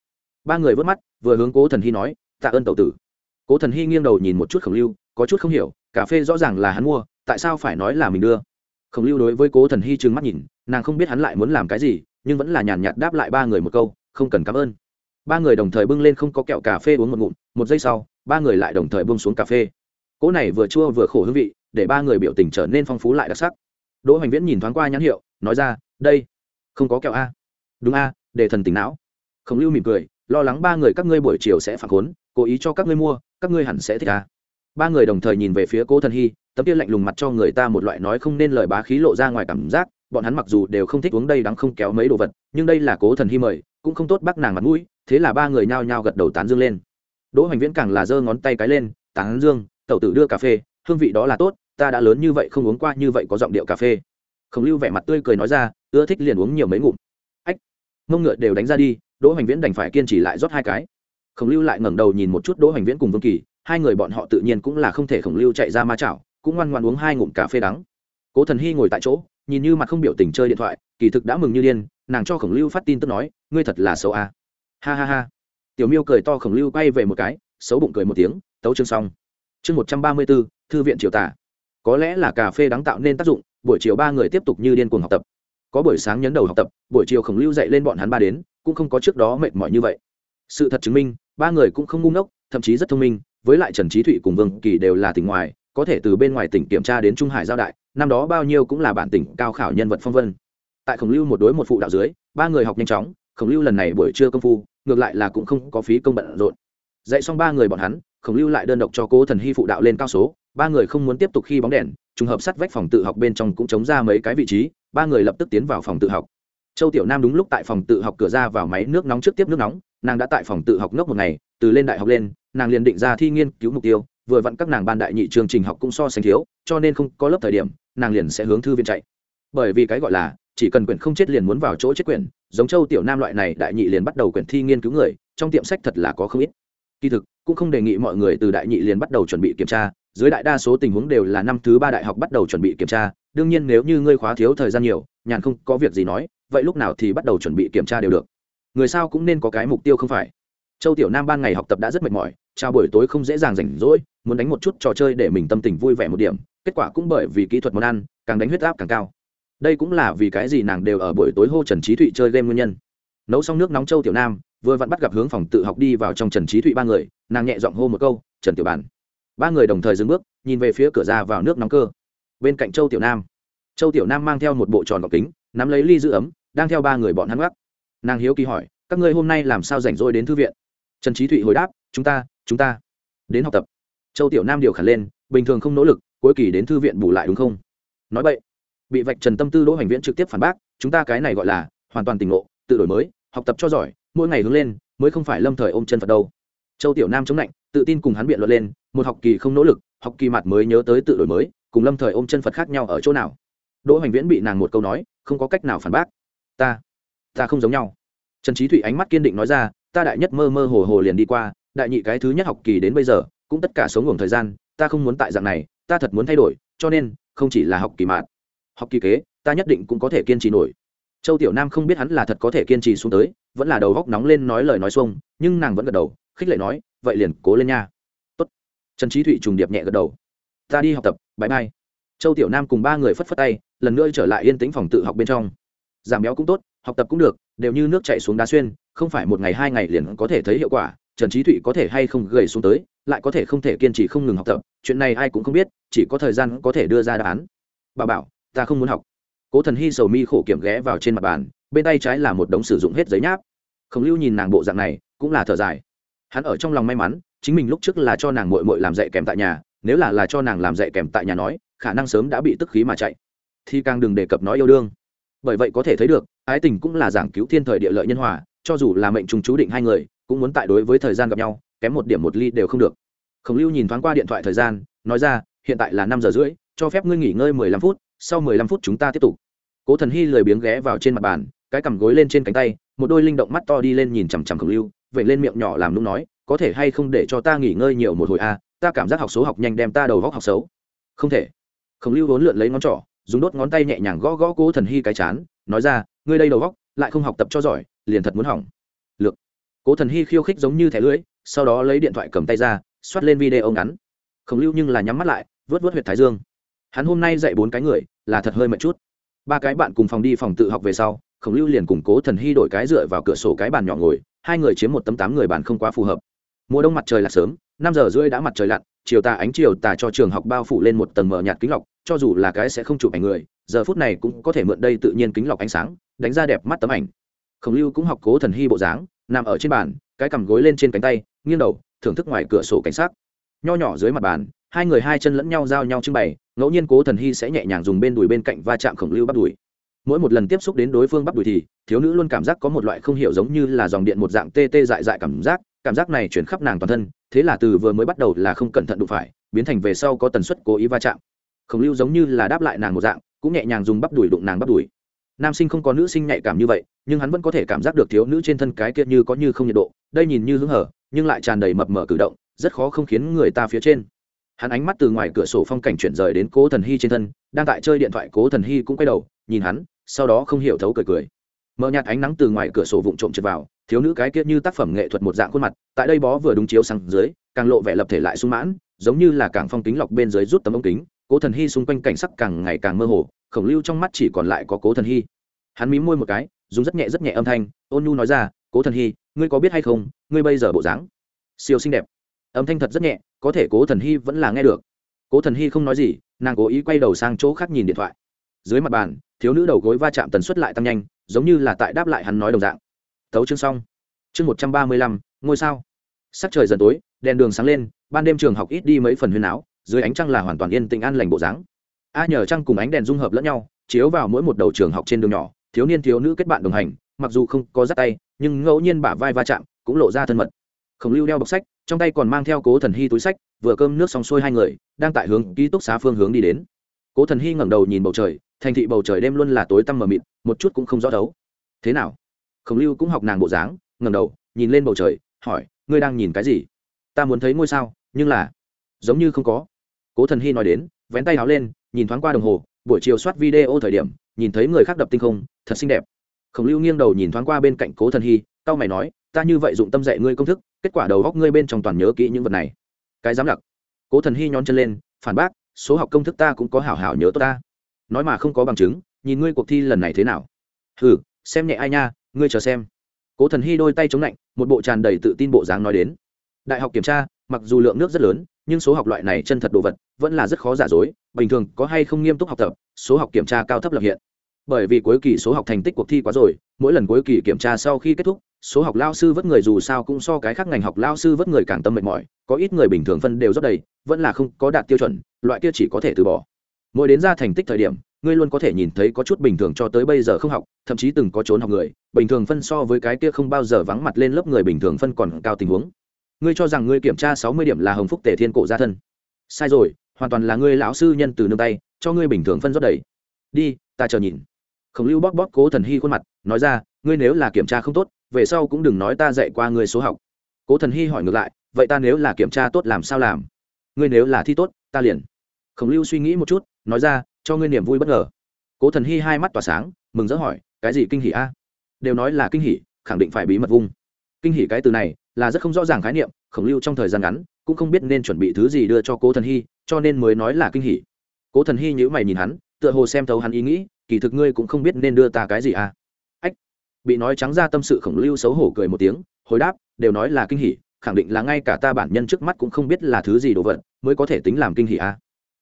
Speaker 1: ba người vớt mắt, vừa hướng cố thần hy nói, tạ ơn tẩu tử. Cố thần hy nghiêng đầu nhìn một chút khổng lưu, có chút không hiểu, cà phê rõ ràng là hắn mua, tại sao phải nói là mình đưa? Khổng lưu đối với cố thần hy trừng mắt nhìn, nàng không biết hắn lại muốn làm cái gì, nhưng vẫn là nhàn nhạt đáp lại ba người một câu, không cần cảm ơn. Ba người đồng thời bưng lên không có kẹo cà phê uống một ngụm, một giây sau, ba người lại đồng thời bưng xuống cà phê. Cỗ này vừa chua vừa khổ hương vị, để ba người biểu tình trở nên phong phú lại đặc sắc. Đỗ hoành viễn nhìn thoáng qua nhãn hiệu, nói ra, đây, không có kẹo a. Đúng a, để thần tỉnh não. Khổng lưu mỉm cười lo lắng ba người các ngươi buổi chiều sẽ phản khốn, cố ý cho các ngươi mua, các ngươi hẳn sẽ thích ta ba người đồng thời nhìn về phía cố thần hy, tấm kia lạnh lùng mặt cho người ta một loại nói không nên lời bá khí lộ ra ngoài cảm giác, bọn hắn mặc dù đều không thích uống đây đắng không kéo mấy đồ vật, nhưng đây là cố thần hy mời, cũng không tốt bác nàng mặt mũi, thế là ba người nhao nhao gật đầu tán dương lên. Đỗ hoành viễn càng là giơ ngón tay cái lên, tán dương, tẩu tử đưa cà phê, hương vị đó là tốt, ta đã lớn như vậy không uống qua như vậy có giọng điệu cà phê. Khổng lưu vẻ mặt tươi cười nói ra, ưa thích liền uống nhiều mấy ngụm. Ách, mông ngựa đều đánh ra đi đỗ hoành viễn đành phải kiên trì lại rót hai cái. Khổng lưu lại ngẩng đầu nhìn một chút đỗ hoành viễn cùng vương kỳ, hai người bọn họ tự nhiên cũng là không thể khổng lưu chạy ra ma chảo, cũng ngoan ngoan uống hai ngụm cà phê đắng. Cố thần hy ngồi tại chỗ, nhìn như mặt không biểu tình chơi điện thoại, kỳ thực đã mừng như điên, nàng cho khổng lưu phát tin tức nói, ngươi thật là xấu a. Ha ha ha. Tiểu miêu cười to khổng lưu quay về một cái, xấu bụng cười một tiếng, tấu chương xong. Chương một trăm ba mươi bốn, thư viện triều tả. Có lẽ là cà phê đáng tạo nên tác dụng, buổi chiều ba người tiếp tục như điên cuồng học tập. Có buổi sáng nhấn đầu học tập, buổi chiều khổng lưu dậy lên bọn hắn ba đến cũng không có trước đó mệt mỏi như vậy. Sự thật chứng minh, ba người cũng không ngu ngốc, thậm chí rất thông minh, với lại trần trí thụy cùng vương kỳ đều là tỉnh ngoài, có thể từ bên ngoài tỉnh kiểm tra đến trung hải giao đại, năm đó bao nhiêu cũng là bản tỉnh cao khảo nhân vật phong vân. Tại khổng lưu một đối một phụ đạo dưới, ba người học nhanh chóng, khổng lưu lần này buổi trưa công phu, ngược lại là cũng không có phí công bận rộn. Dạy xong ba người bọn hắn, khổng lưu lại đơn độc cho cố thần hy phụ đạo lên cao số, ba người không muốn tiếp tục khi bóng đèn, trùng hợp sắt vách phòng tự học bên trong cũng chống ra mấy cái vị trí, ba người lập tức tiến vào phòng tự học châu tiểu nam đúng lúc tại phòng tự học cửa ra vào máy nước nóng trước tiếp nước nóng, nàng đã tại phòng tự học ngốc một ngày, từ lên đại học lên, nàng liền định ra thi nghiên cứu mục tiêu, vừa vặn các nàng ban đại nhị chương trình học cũng so sánh thiếu, cho nên không có lớp thời điểm, nàng liền sẽ hướng thư viện chạy. Bởi vì cái gọi là, chỉ cần quyển không chết liền muốn vào chỗ chết quyển, giống châu tiểu nam loại này đại nhị liền bắt đầu quyển thi nghiên cứu người, trong tiệm sách thật là có không ít. Kỳ thực, cũng không đề nghị mọi người từ đại nhị liền bắt đầu chuẩn bị kiểm tra, dưới đại đa số tình huống đều là năm thứ ba đại học bắt đầu chuẩn bị kiểm tra, đương nhiên nếu như ngươi khóa thiếu thời gian nhiều, nhàn không có việc gì nói vậy lúc nào thì bắt đầu chuẩn bị kiểm tra đều được. Người sao cũng nên có cái mục tiêu không phải. Châu tiểu nam ban ngày học tập đã rất mệt mỏi, chào buổi tối không dễ dàng rảnh rỗi, muốn đánh một chút trò chơi để mình tâm tình vui vẻ một điểm, kết quả cũng bởi vì kỹ thuật món ăn, càng đánh huyết áp càng cao. Đây cũng là vì cái gì nàng đều ở buổi tối hô trần trí thụy chơi game nguyên nhân. Nấu xong nước nóng châu tiểu nam, vừa vặn bắt gặp hướng phòng tự học đi vào trong trần trí thụy ba người, nàng nhẹ giọng hô một câu, trần tiểu bản. Ba người đồng thời dừng bước, nhìn về phía cửa ra vào nước nóng cơ. Bên cạnh châu tiểu nam, châu tiểu nam mang theo một bộ tròn gọc kính nắm lấy ly giữ ấm, đang theo ba người bọn hắn gác nàng hiếu kỳ hỏi, các ngươi hôm nay làm sao rảnh rỗi đến thư viện? Trần trí thụy hồi đáp, chúng ta chúng ta đến học tập. Châu tiểu nam điều khẩn lên, bình thường không nỗ lực, cuối kỳ đến thư viện bù lại đúng không? Nói vậy bị vạch trần tâm tư đỗ hành viễn trực tiếp phản bác, chúng ta cái này gọi là hoàn toàn tỉnh ngộ, tự đổi mới, học tập cho giỏi, mỗi ngày hướng lên, mới không phải lâm thời ôm chân phật đâu. Châu tiểu nam chống lạnh, tự tin cùng hắn biện luận lên, một học kỳ không nỗ lực, học kỳ mặt mới nhớ tới tự đổi mới, cùng lâm thời ôm chân phật khác nhau ở chỗ nào? Đỗ hoành viễn bị nàng một câu nói, không có cách nào phản bác. Ta ta không giống nhau. Trần trí thụy ánh mắt kiên định nói ra, ta đại nhất mơ mơ hồ hồ liền đi qua, đại nhị cái thứ nhất học kỳ đến bây giờ, cũng tất cả sống ngủ thời gian, ta không muốn tại dạng này, ta thật muốn thay đổi, cho nên, không chỉ là học kỳ mạn học kỳ kế, ta nhất định cũng có thể kiên trì nổi. Châu tiểu nam không biết hắn là thật có thể kiên trì xuống tới, vẫn là đầu góc nóng lên nói lời nói xuông, nhưng nàng vẫn gật đầu, khích lệ nói, vậy liền cố lên nha. Tốt. trần trí thụy trùng điệp nhẹ gật đầu. Ta đi học tập bãi mai châu tiểu nam cùng ba người phất phất tay lần nữa trở lại yên tĩnh phòng tự học bên trong. Giảm béo cũng tốt, học tập cũng được, đều như nước chạy xuống đá xuyên, không phải một ngày hai ngày liền có thể thấy hiệu quả, trần trí thụy có thể hay không gầy xuống tới, lại có thể không thể kiên trì không ngừng học tập, chuyện này ai cũng không biết, chỉ có thời gian có thể đưa ra đáp án. Bà bảo, ta không muốn học. Cố thần hy sầu mi khổ kiểm ghé vào trên mặt bàn, bên tay trái là một đống sử dụng hết giấy nháp. Khổng lưu nhìn nàng bộ dạng này, cũng là thở dài. Hắn ở trong lòng may mắn, chính mình lúc trước là cho nàng mội mội làm dạy kèm tại nhà, nếu là là cho nàng làm dạy kèm tại nhà nói, khả năng sớm đã bị tức khí mà chạy thì càng đừng đề cập nói yêu đương. Bởi vậy có thể thấy được ái tình cũng là giảng cứu thiên thời địa lợi nhân hòa cho dù là mệnh trùng chú định hai người cũng muốn tại đối với thời gian gặp nhau kém một điểm một ly đều không được. Khổng lưu nhìn thoáng qua điện thoại thời gian nói ra hiện tại là năm giờ rưỡi cho phép ngươi nghỉ ngơi mười lăm phút sau mười lăm phút chúng ta tiếp tục. Cố thần hy lười biếng ghé vào trên mặt bàn cái cằm gối lên trên cánh tay một đôi linh động mắt to đi lên nhìn chằm chằm khổng lưu vậy lên miệng nhỏ làm nung nói có thể hay không để cho ta nghỉ ngơi nhiều một hồi a à, ta cảm giác học số học nhanh đem ta đầu góc học xấu. Không thể. Khổng lưu vốn lượn lấy ngón trỏ dùng đốt ngón tay nhẹ nhàng gõ gõ cố thần hy cái chán, nói ra, ngươi đây đầu góc lại không học tập cho giỏi, liền thật muốn hỏng. Lược. Cố thần hy khiêu khích giống như thẻ lưỡi, sau đó lấy điện thoại cầm tay ra xoát lên video ngắn. Khổng lưu nhưng là nhắm mắt lại, vớt vớt huyệt thái dương. Hắn hôm nay dạy bốn cái người, là thật hơi mệt chút. Ba cái bạn cùng phòng đi phòng tự học về sau khổng lưu liền củng cố thần hy đổi cái dựa vào cửa sổ cái bàn nhỏ ngồi, hai người chiếm một tấm tám người bàn không quá phù hợp mùa đông mặt trời là sớm, năm giờ rưỡi đã mặt trời lặn, chiều tà ánh chiều tà cho trường học bao phủ lên một tầng mờ nhạt kính lọc, cho dù là cái sẽ không chụp ảnh người, giờ phút này cũng có thể mượn đây tự nhiên kính lọc ánh sáng, đánh ra đẹp mắt tấm ảnh. Khổng lưu cũng học cố thần hy bộ dáng, nằm ở trên bàn, cái cằm gối lên trên cánh tay, nghiêng đầu, thưởng thức ngoài cửa sổ cảnh sát nho nhỏ dưới mặt bàn, hai người hai chân lẫn nhau giao nhau trưng bày, ngẫu nhiên cố thần hy sẽ nhẹ nhàng dùng bên đùi bên cạnh va chạm khổng lưu bắt đùi. Mỗi một lần tiếp xúc đến đối phương bắt đùi thì, thiếu nữ luôn cảm giác có một loại không hiểu giống như là dòng điện một dạng tê tê dại dại cảm giác cảm giác này chuyển khắp nàng toàn thân, thế là từ vừa mới bắt đầu là không cẩn thận đụng phải, biến thành về sau có tần suất cố ý va chạm. Khổng lưu giống như là đáp lại nàng một dạng, cũng nhẹ nhàng dùng bắp đùi đụng nàng bắp đùi. Nam sinh không có nữ sinh nhạy cảm như vậy, nhưng hắn vẫn có thể cảm giác được thiếu nữ trên thân cái kia như có như không nhiệt độ, đây nhìn như hứng hở, nhưng lại tràn đầy mập mờ cử động, rất khó không khiến người ta phía trên. Hắn ánh mắt từ ngoài cửa sổ phong cảnh chuyển rời đến cố thần hy trên thân, đang tại chơi điện thoại cố thần hy cũng quay đầu, nhìn hắn, sau đó không hiểu thấu cười cười. Mờ nhạt ánh nắng từ ngoài cửa sổ vụn trộm trượt vào thiếu nữ cái kia như tác phẩm nghệ thuật một dạng khuôn mặt, tại đây bó vừa đúng chiếu sang dưới, càng lộ vẻ lập thể lại sung mãn, giống như là càng phong kính lọc bên dưới rút tấm ống kính. Cố thần hy xung quanh cảnh sắc càng ngày càng mơ hồ, khổng lưu trong mắt chỉ còn lại có cố thần hy. Hắn mím môi một cái, dùng rất nhẹ rất nhẹ âm thanh, ôn nhu nói ra, cố thần hy, ngươi có biết hay không, ngươi bây giờ bộ dáng? Siêu xinh đẹp. Âm thanh thật rất nhẹ, có thể cố thần hy vẫn là nghe được. Cố thần hy không nói gì, nàng cố ý quay đầu sang chỗ khác nhìn điện thoại. Dưới mặt bàn, thiếu nữ đầu gối va chạm tần suất lại tăng nhanh, giống như là tại đáp lại hắn nói đồng dạng tấu chương xong. Chương một trăm ba mươi lăm, ngôi sao. Sắc trời dần tối, đèn đường sáng lên, ban đêm trường học ít đi mấy phần huyền áo dưới ánh trăng là hoàn toàn yên tĩnh an lành bộ dáng. A nhờ trăng cùng ánh đèn dung hợp lẫn nhau, chiếu vào mỗi một đầu trường học trên đường nhỏ, thiếu niên thiếu nữ kết bạn đồng hành, mặc dù không có dắt tay, nhưng ngẫu nhiên bả vai va chạm cũng lộ ra thân mật. Khổng lưu đeo bọc sách, trong tay còn mang theo cố thần hy túi sách, vừa cơm nước xong xuôi hai người, đang tại hướng ký túc xá phương hướng đi đến. Cố thần hy ngẩng đầu nhìn bầu trời, thành thị bầu trời đêm luôn là tối tăm mờ mịt, một chút cũng không rõ đấu. Thế nào? Khổng lưu cũng học nàng bộ dáng, ngẩng đầu, nhìn lên bầu trời, hỏi, ngươi đang nhìn cái gì? Ta muốn thấy ngôi sao, nhưng là giống như không có. Cố thần hy nói đến, vén tay áo lên, nhìn thoáng qua đồng hồ, buổi chiều soát video thời điểm, nhìn thấy người khác đập tinh không, thật xinh đẹp. Khổng lưu nghiêng đầu nhìn thoáng qua bên cạnh cố thần hy tao mày nói, ta như vậy dụng tâm dạy ngươi công thức, kết quả đầu góc ngươi bên trong toàn nhớ kỹ những vật này. Cái dám lặc. Cố thần hy nhón chân lên, phản bác, số học công thức ta cũng có hảo hảo nhớ tốt ta. Nói mà không có bằng chứng, nhìn ngươi cuộc thi lần này thế nào. Ừ xem nhẹ ai nha ngươi chờ xem. Cố thần hy đôi tay chống lạnh, một bộ tràn đầy tự tin bộ dáng nói đến. Đại học kiểm tra, mặc dù lượng nước rất lớn, nhưng số học loại này chân thật đồ vật vẫn là rất khó giả dối, bình thường có hay không nghiêm túc học tập, số học kiểm tra cao thấp lập hiện. Bởi vì cuối kỳ số học thành tích cuộc thi quá rồi, mỗi lần cuối kỳ kiểm tra sau khi kết thúc, số học lao sư vất người dù sao cũng so cái khác ngành học lao sư vất người càng tâm mệt mỏi, có ít người bình thường phân đều rất đầy, vẫn là không có đạt tiêu chuẩn, loại kia chỉ có thể từ bỏ. Mỗi đến ra thành tích thời điểm, ngươi luôn có thể nhìn thấy có chút bình thường cho tới bây giờ không học, thậm chí từng có trốn học người bình thường phân so với cái kia không bao giờ vắng mặt lên lớp người bình thường phân còn cao tình huống. Ngươi cho rằng ngươi kiểm tra sáu mươi điểm là hồng phúc tề thiên cổ gia thân. Sai rồi, hoàn toàn là ngươi lão sư nhân từ nương tay, cho ngươi bình thường phân rót đầy. Đi, ta chờ nhìn. Khổng lưu bóp bóp cố thần hy khuôn mặt, nói ra, ngươi nếu là kiểm tra không tốt, về sau cũng đừng nói ta dạy qua ngươi số học. Cố thần hy hỏi ngược lại, vậy ta nếu là kiểm tra tốt làm sao làm? Ngươi nếu là thi tốt, ta liền. Khổng lưu suy nghĩ một chút, nói ra, cho ngươi niềm vui bất ngờ. Cố thần hy hai mắt tỏa sáng, mừng rỡ hỏi, cái gì kinh hỉ a? Đều nói là kinh hỉ, khẳng định phải bí mật vung. Kinh hỉ cái từ này là rất không rõ ràng khái niệm, khổng lưu trong thời gian ngắn cũng không biết nên chuẩn bị thứ gì đưa cho cố thần hy, cho nên mới nói là kinh hỉ. Cố thần hy nhữ mày nhìn hắn, tựa hồ xem thấu hắn ý nghĩ, kỳ thực ngươi cũng không biết nên đưa ta cái gì à? Ách! Bị nói trắng ra tâm sự khổng lưu xấu hổ cười một tiếng, hồi đáp, đều nói là kinh hỉ, khẳng định là ngay cả ta bản nhân trước mắt cũng không biết là thứ gì đồ vật mới có thể tính làm kinh hỉ à?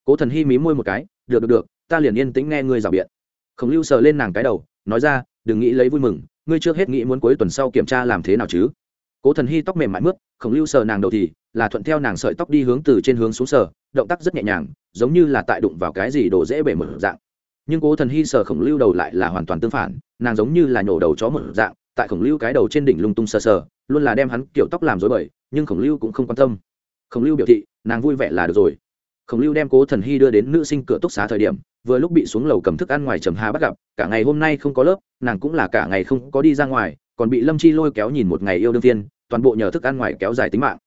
Speaker 1: Cố thần hy mí môi một cái, được được được, ta liền yên tĩnh nghe ngươi rào biện. Khổng lưu sờ lên nàng cái đầu, nói ra, đừng nghĩ lấy vui mừng ngươi trước hết nghĩ muốn cuối tuần sau kiểm tra làm thế nào chứ? Cố thần hy tóc mềm mại mướt khổng lưu sờ nàng đầu thì, là thuận theo nàng sợi tóc đi hướng từ trên hướng xuống sờ, động tác rất nhẹ nhàng, giống như là tại đụng vào cái gì đổ dễ bể một dạng. Nhưng cố thần hy sờ khổng lưu đầu lại là hoàn toàn tương phản, nàng giống như là nhổ đầu chó một dạng, tại khổng lưu cái đầu trên đỉnh lung tung sờ sờ, luôn là đem hắn kiểu tóc làm dối bời, nhưng khổng lưu cũng không quan tâm. Khổng lưu biểu thị, nàng vui vẻ là được rồi. Khổng lưu đem cố thần hy đưa đến nữ sinh cửa túc xá thời điểm vừa lúc bị xuống lầu cầm thức ăn ngoài trầm hà bắt gặp, cả ngày hôm nay không có lớp, nàng cũng là cả ngày không có đi ra ngoài, còn bị lâm chi lôi kéo nhìn một ngày yêu đương phiên, toàn bộ nhờ thức ăn ngoài kéo dài tính mạng.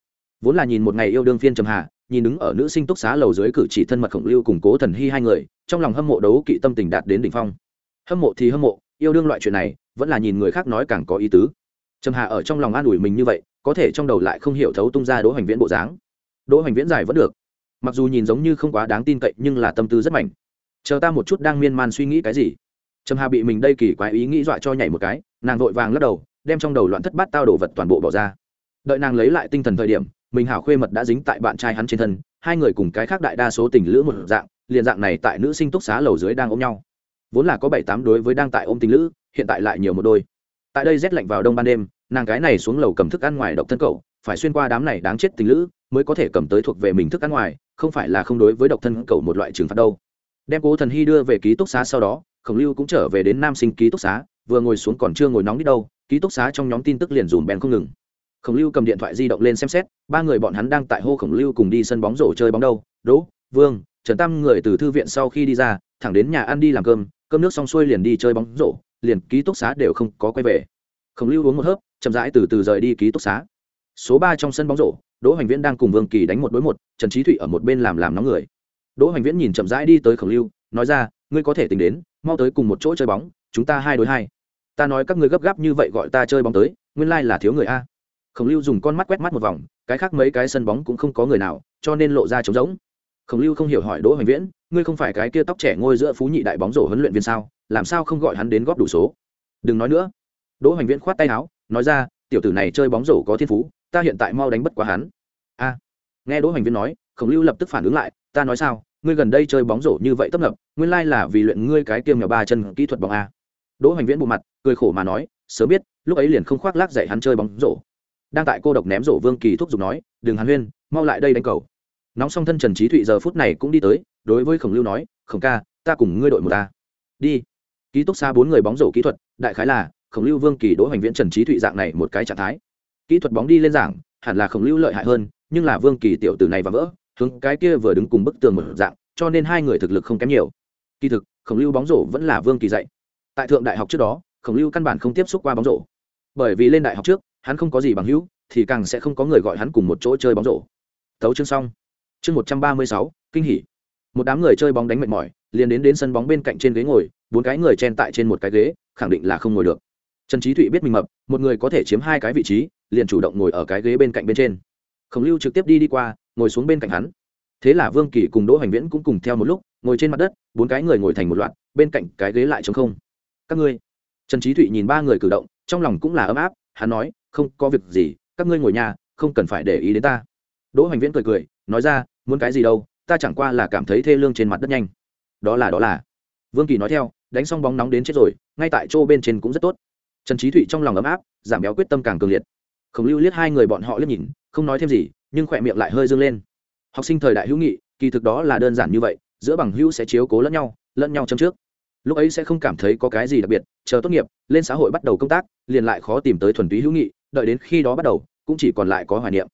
Speaker 1: Vốn là nhìn một ngày yêu đương phiên trầm hà, nhìn đứng ở nữ sinh túc xá lầu dưới cử chỉ thân mật khổng lưu cùng cố thần hy hai người, trong lòng hâm mộ đấu kỵ tâm tình đạt đến đỉnh phong. Hâm mộ thì hâm mộ, yêu đương loại chuyện này, vẫn là nhìn người khác nói càng có ý tứ. Trầm hà ở trong lòng an ủi mình như vậy, có thể trong đầu lại không hiểu thấu tung ra đỗ hoành viễn bộ dáng. Đỗ hoành viễn dài vẫn được. Mặc dù nhìn giống như không quá đáng tin cậy, nhưng là tâm tư rất mạnh chờ ta một chút đang miên man suy nghĩ cái gì. Trầm hà bị mình đây kỳ quái ý nghĩ dọa cho nhảy một cái, nàng vội vàng lắc đầu, đem trong đầu loạn thất bát tao đổ vật toàn bộ bỏ ra. Đợi nàng lấy lại tinh thần thời điểm, mình hảo khuê mật đã dính tại bạn trai hắn trên thân, hai người cùng cái khác đại đa số tình lữ một dạng, liền dạng này tại nữ sinh túc xá lầu dưới đang ôm nhau. Vốn là có bảy tám đối với đang tại ôm tình lữ, hiện tại lại nhiều một đôi. Tại đây rét lạnh vào đông ban đêm, nàng cái này xuống lầu cầm thức ăn ngoài độc thân cậu, phải xuyên qua đám này đáng chết tình lữ, mới có thể cầm tới thuộc về mình thức ăn ngoài, không phải là không đối với độc thân cậu một loại trừng phạt đâu đem cố thần hy đưa về ký túc xá sau đó, khổng lưu cũng trở về đến nam sinh ký túc xá, vừa ngồi xuống còn chưa ngồi nóng đi đâu, ký túc xá trong nhóm tin tức liền dùm bèn không ngừng. Khổng lưu cầm điện thoại di động lên xem xét, ba người bọn hắn đang tại hô khổng lưu cùng đi sân bóng rổ chơi bóng đâu. Đỗ, vương, trần tam người từ thư viện sau khi đi ra, thẳng đến nhà ăn đi làm cơm cơm nước xong xuôi liền đi chơi bóng rổ, liền ký túc xá đều không có quay về. Khổng lưu uống một hớp, chậm rãi từ từ rời đi ký túc xá. Số ba trong sân bóng rổ, đỗ hoành viễn đang cùng vương kỳ đánh một đối một, trần trí thụy ở một bên làm làm nóng người đỗ hoành viễn nhìn chậm rãi đi tới khổng lưu, nói ra, ngươi có thể tính đến, mau tới cùng một chỗ chơi bóng, chúng ta hai đối hai. Ta nói các ngươi gấp gáp như vậy gọi ta chơi bóng tới, nguyên lai là thiếu người a. Khổng lưu dùng con mắt quét mắt một vòng, cái khác mấy cái sân bóng cũng không có người nào, cho nên lộ ra trống rỗng. Khổng lưu không hiểu hỏi đỗ hoành viễn, ngươi không phải cái kia tóc trẻ ngôi giữa phú nhị đại bóng rổ huấn luyện viên sao? Làm sao không gọi hắn đến góp đủ số? Đừng nói nữa. Đỗ hoành viễn khoát tay áo, nói ra, tiểu tử này chơi bóng rổ có thiên phú, ta hiện tại mau đánh bất quá hắn. A. Nghe đỗ hoành viễn nói, khổng lưu lập tức phản ứng lại ta nói sao, ngươi gần đây chơi bóng rổ như vậy tấp nập, nguyên lai là vì luyện ngươi cái kiêm nhỏ ba chân kỹ thuật bóng a. Đỗ hoành viễn bộ mặt, cười khổ mà nói, sớm biết, lúc ấy liền không khoác lác dạy hắn chơi bóng rổ. Đang tại cô độc ném rổ vương kỳ thúc giục nói, đừng hàn huyên, mau lại đây đánh cầu. Nóng xong thân trần trí thụy giờ phút này cũng đi tới, đối với khổng lưu nói, khổng ca, ta cùng ngươi đội một ta đi. Ký túc xa bốn người bóng rổ kỹ thuật, đại khái là, khổng lưu, vương kỳ, đỗ hoành viễn, trần trí thụy dạng này một cái trạng thái. Kỹ thuật bóng đi lên giảng hẳn là khổng lưu lợi hại hơn, nhưng là vương kỳ tiểu tử này và vỡ hướng cái kia vừa đứng cùng bức tường một dạng, cho nên hai người thực lực không kém nhiều. Kỳ thực, khổng lưu bóng rổ vẫn là vương kỳ dạy. Tại thượng đại học trước đó, khổng lưu căn bản không tiếp xúc qua bóng rổ. Bởi vì lên đại học trước, hắn không có gì bằng hữu, thì càng sẽ không có người gọi hắn cùng một chỗ chơi bóng rổ. Tấu chương xong. Chương một trăm ba mươi sáu, kinh hỉ. Một đám người chơi bóng đánh mệt mỏi, liền đến đến sân bóng bên cạnh trên ghế ngồi, bốn cái người chen tại trên một cái ghế, khẳng định là không ngồi được. Trần trí thụy biết mình mập, một người có thể chiếm hai cái vị trí, liền chủ động ngồi ở cái ghế bên cạnh bên trên. Khổng lưu trực tiếp đi đi qua ngồi xuống bên cạnh hắn. Thế là vương kỳ cùng đỗ hoành viễn cũng cùng theo một lúc, ngồi trên mặt đất, bốn cái người ngồi thành một loạt, bên cạnh cái ghế lại chống không. Các ngươi. Trần trí thụy nhìn ba người cử động, trong lòng cũng là ấm áp, hắn nói, không có việc gì, các ngươi ngồi nhà, không cần phải để ý đến ta. Đỗ hoành viễn cười cười, nói ra, muốn cái gì đâu, ta chẳng qua là cảm thấy thê lương trên mặt đất nhanh. Đó là đó là. Vương kỳ nói theo, đánh xong bóng nóng đến chết rồi, ngay tại chỗ bên trên cũng rất tốt. Trần trí thụy trong lòng ấm áp, giảm béo quyết tâm càng cường liệt. Khổng lưu liếc hai người bọn họ liếc nhìn, không nói thêm gì nhưng khỏe miệng lại hơi dương lên. Học sinh thời đại hữu nghị, kỳ thực đó là đơn giản như vậy, giữa bằng hữu sẽ chiếu cố lẫn nhau lẫn nhau châm trước. Lúc ấy sẽ không cảm thấy có cái gì đặc biệt, chờ tốt nghiệp, lên xã hội bắt đầu công tác, liền lại khó tìm tới thuần túy hữu nghị, đợi đến khi đó bắt đầu, cũng chỉ còn lại có hoài niệm.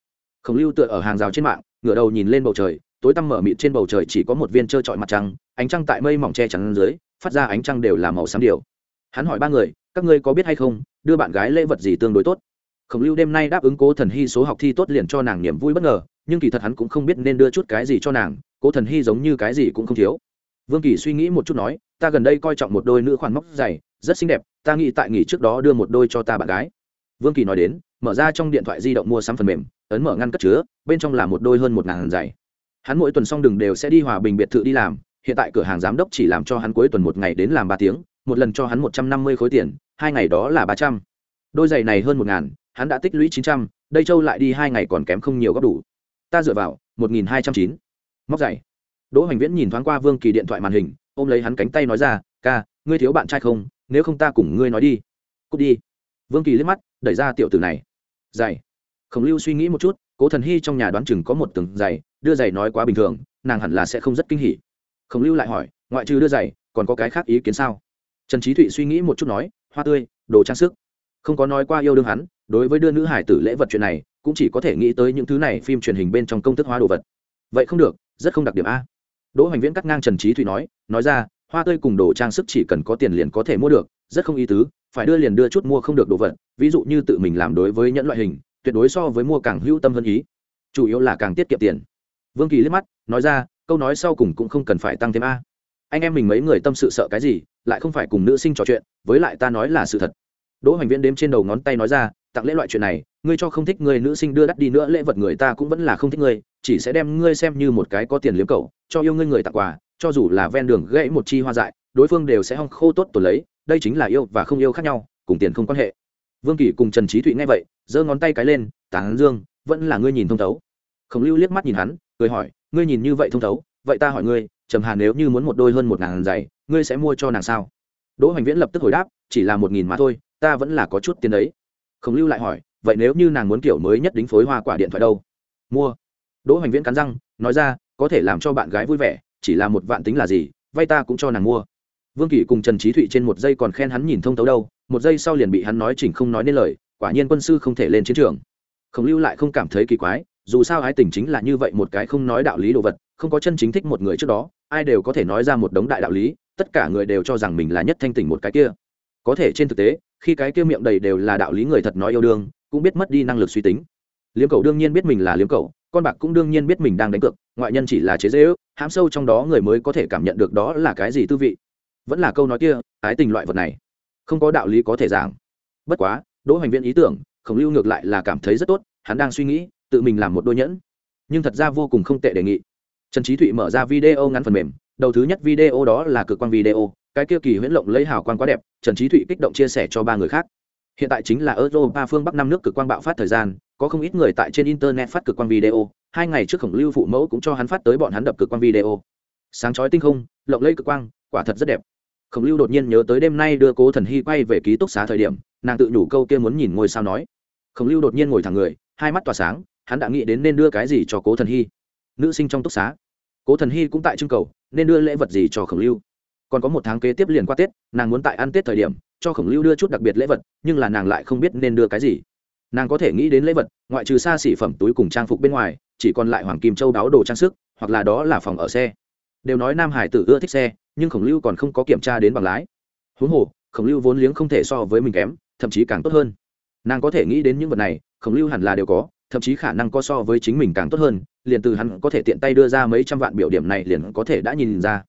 Speaker 1: Khổng lưu tựa ở hàng rào trên mạng, ngửa đầu nhìn lên bầu trời, tối tăm mở mịt trên bầu trời chỉ có một viên trơ trọi mặt trăng, ánh trăng tại mây mỏng che chắn dưới, phát ra ánh trăng đều là màu xám điều. Hắn hỏi ba người, các ngươi có biết hay không, đưa bạn gái lễ vật gì tương đối tốt? Khổng lưu đêm nay đáp ứng cố thần hy số học thi tốt liền cho nàng niềm vui bất ngờ, nhưng kỳ thật hắn cũng không biết nên đưa chút cái gì cho nàng, cố thần hy giống như cái gì cũng không thiếu. Vương kỳ suy nghĩ một chút nói, ta gần đây coi trọng một đôi nữ khoản móc dày, rất xinh đẹp, ta nghĩ tại nghỉ trước đó đưa một đôi cho ta bạn gái. Vương kỳ nói đến, mở ra trong điện thoại di động mua sắm phần mềm, ấn mở ngăn cất chứa, bên trong là một đôi hơn một ngàn giày hắn mỗi tuần xong đừng đều sẽ đi hòa bình biệt thự đi làm, hiện tại cửa hàng giám đốc chỉ làm cho hắn cuối tuần một ngày đến làm ba tiếng, một lần cho hắn một trăm năm mươi khối tiền, hai ngày đó là ba trăm. Đôi giày này hơn một ngàn hắn đã tích lũy chín trăm, đây châu lại đi hai ngày còn kém không nhiều gấp đủ. Ta dựa vào, một nghìn hai trăm chín. Móc giày. Đỗ hoành viễn nhìn thoáng qua vương kỳ điện thoại màn hình, ôm lấy hắn cánh tay nói ra, ca, ngươi thiếu bạn trai không? Nếu không ta cùng ngươi nói đi. Cút đi. Vương kỳ liếc mắt, đẩy ra tiểu tử này. Giày. Khổng lưu suy nghĩ một chút, cố thần hy trong nhà đoán chừng có một từng giày, đưa giày nói quá bình thường, nàng hẳn là sẽ không rất kinh hỉ. Khổng lưu lại hỏi, ngoại trừ đưa giày, còn có cái khác ý kiến sao? Trần trí thụy suy nghĩ một chút nói, hoa tươi, đồ trang sức. Không có nói qua yêu đương hắn đối với đưa nữ hải tử lễ vật chuyện này, cũng chỉ có thể nghĩ tới những thứ này phim truyền hình bên trong công thức hóa đồ vật. Vậy không được, rất không đặc điểm a. Đỗ hoành viễn cắt ngang trần trí thủy nói nói ra, hoa tươi cùng đồ trang sức chỉ cần có tiền liền có thể mua được, rất không ý tứ, phải đưa liền đưa chút mua không được đồ vật, ví dụ như tự mình làm đối với nhẫn loại hình, tuyệt đối so với mua càng hữu tâm hơn ý. Chủ yếu là càng tiết kiệm tiền. Vương kỳ liếc mắt, nói ra, câu nói sau cùng cũng không cần phải tăng thêm a. Anh em mình mấy người tâm sự sợ cái gì, lại không phải cùng nữ sinh trò chuyện, với lại ta nói là sự thật. Đỗ hoành viễn đếm trên đầu ngón tay nói ra tặng lễ loại chuyện này, ngươi cho không thích người nữ sinh đưa đắt đi nữa, lễ vật người ta cũng vẫn là không thích ngươi, chỉ sẽ đem ngươi xem như một cái có tiền liếm cầu cho yêu ngươi người tặng quà, cho dù là ven đường gãy một chi hoa dại, đối phương đều sẽ hong khô tốt tồn lấy, đây chính là yêu và không yêu khác nhau, cùng tiền không quan hệ. Vương kỳ cùng trần trí thụy nghe vậy, giơ ngón tay cái lên, tán dương, vẫn là ngươi nhìn thông thấu. Khổng lưu liếc mắt nhìn hắn, cười hỏi, ngươi nhìn như vậy thông thấu, vậy ta hỏi ngươi, trầm hà nếu như muốn một đôi hơn một ngàn giày, ngươi sẽ mua cho nàng sao? Đỗ hoành viễn lập tức hồi đáp, chỉ là một nghìn mà thôi, ta vẫn là có chút tiền đấy khổng lưu lại hỏi, vậy nếu như nàng muốn kiểu mới nhất đính phối hoa quả điện thoại đâu? Mua. Đỗ hoành viễn cắn răng, nói ra, có thể làm cho bạn gái vui vẻ, chỉ là một vạn tính là gì, vay ta cũng cho nàng mua. Vương kỷ cùng trần trí thụy trên một giây còn khen hắn nhìn thông thấu đâu, một giây sau liền bị hắn nói chỉnh không nói nên lời, quả nhiên quân sư không thể lên chiến trường. Khổng lưu lại không cảm thấy kỳ quái, dù sao ái tình chính là như vậy một cái không nói đạo lý đồ vật, không có chân chính thích một người trước đó, ai đều có thể nói ra một đống đại đạo lý, tất cả người đều cho rằng mình là nhất thanh tỉnh một cái kia. Có thể trên thực tế khi cái kia miệng đầy đều là đạo lý người thật nói yêu đương, cũng biết mất đi năng lực suy tính. Liếm cầu đương nhiên biết mình là liếm cầu con bạc cũng đương nhiên biết mình đang đánh cược, ngoại nhân chỉ là chế dễ ước hãm sâu trong đó người mới có thể cảm nhận được đó là cái gì tư vị. Vẫn là câu nói kia, ái tình loại vật này, không có đạo lý có thể giảng. Bất quá, đỗ hoành viễn ý tưởng, khổng lưu ngược lại là cảm thấy rất tốt, hắn đang suy nghĩ, tự mình làm một đôi nhẫn. Nhưng thật ra vô cùng không tệ đề nghị. Trần trí thụy mở ra video ngắn phần mềm, đầu thứ nhất video đó là cực quan video cái kia kỳ huyễn lộng lấy hào quang quá đẹp, trần trí thụy kích động chia sẻ cho ba người khác. Hiện tại chính là europa phương bắc năm nước cực quang bạo phát thời gian, có không ít người tại trên internet phát cực quang video, hai ngày trước khổng lưu phụ mẫu cũng cho hắn phát tới bọn hắn đập cực quang video. Sáng chói tinh không, lộng lấy cực quang, quả thật rất đẹp. Khổng lưu đột nhiên nhớ tới đêm nay đưa cố thần hy quay về ký túc xá thời điểm, nàng tự nhủ câu kia muốn nhìn ngôi sao nói. Khổng lưu đột nhiên ngồi thẳng người, hai mắt tỏa sáng, hắn đã nghĩ đến nên đưa cái gì cho cố thần hy. Nữ sinh trong túc xá. Cố thần hy cũng tại trưng cầu, nên đưa lễ vật gì cho khổng lưu còn có một tháng kế tiếp liền qua tết, nàng muốn tại ăn tết thời điểm, cho khổng lưu đưa chút đặc biệt lễ vật, nhưng là nàng lại không biết nên đưa cái gì. Nàng có thể nghĩ đến lễ vật, ngoại trừ xa xỉ phẩm túi cùng trang phục bên ngoài, chỉ còn lại hoàng kim châu đáo đồ trang sức, hoặc là đó là phòng ở xe. Đều nói nam hải tử ưa thích xe, nhưng khổng lưu còn không có kiểm tra đến bằng lái. Huống hồ, khổng lưu vốn liếng không thể so với mình kém, thậm chí càng tốt hơn. Nàng có thể nghĩ đến những vật này, khổng lưu hẳn là đều có, thậm chí khả năng có so với chính mình càng tốt hơn, liền từ hắn có thể tiện tay đưa ra mấy trăm vạn biểu điểm này liền có thể đã nhìn ra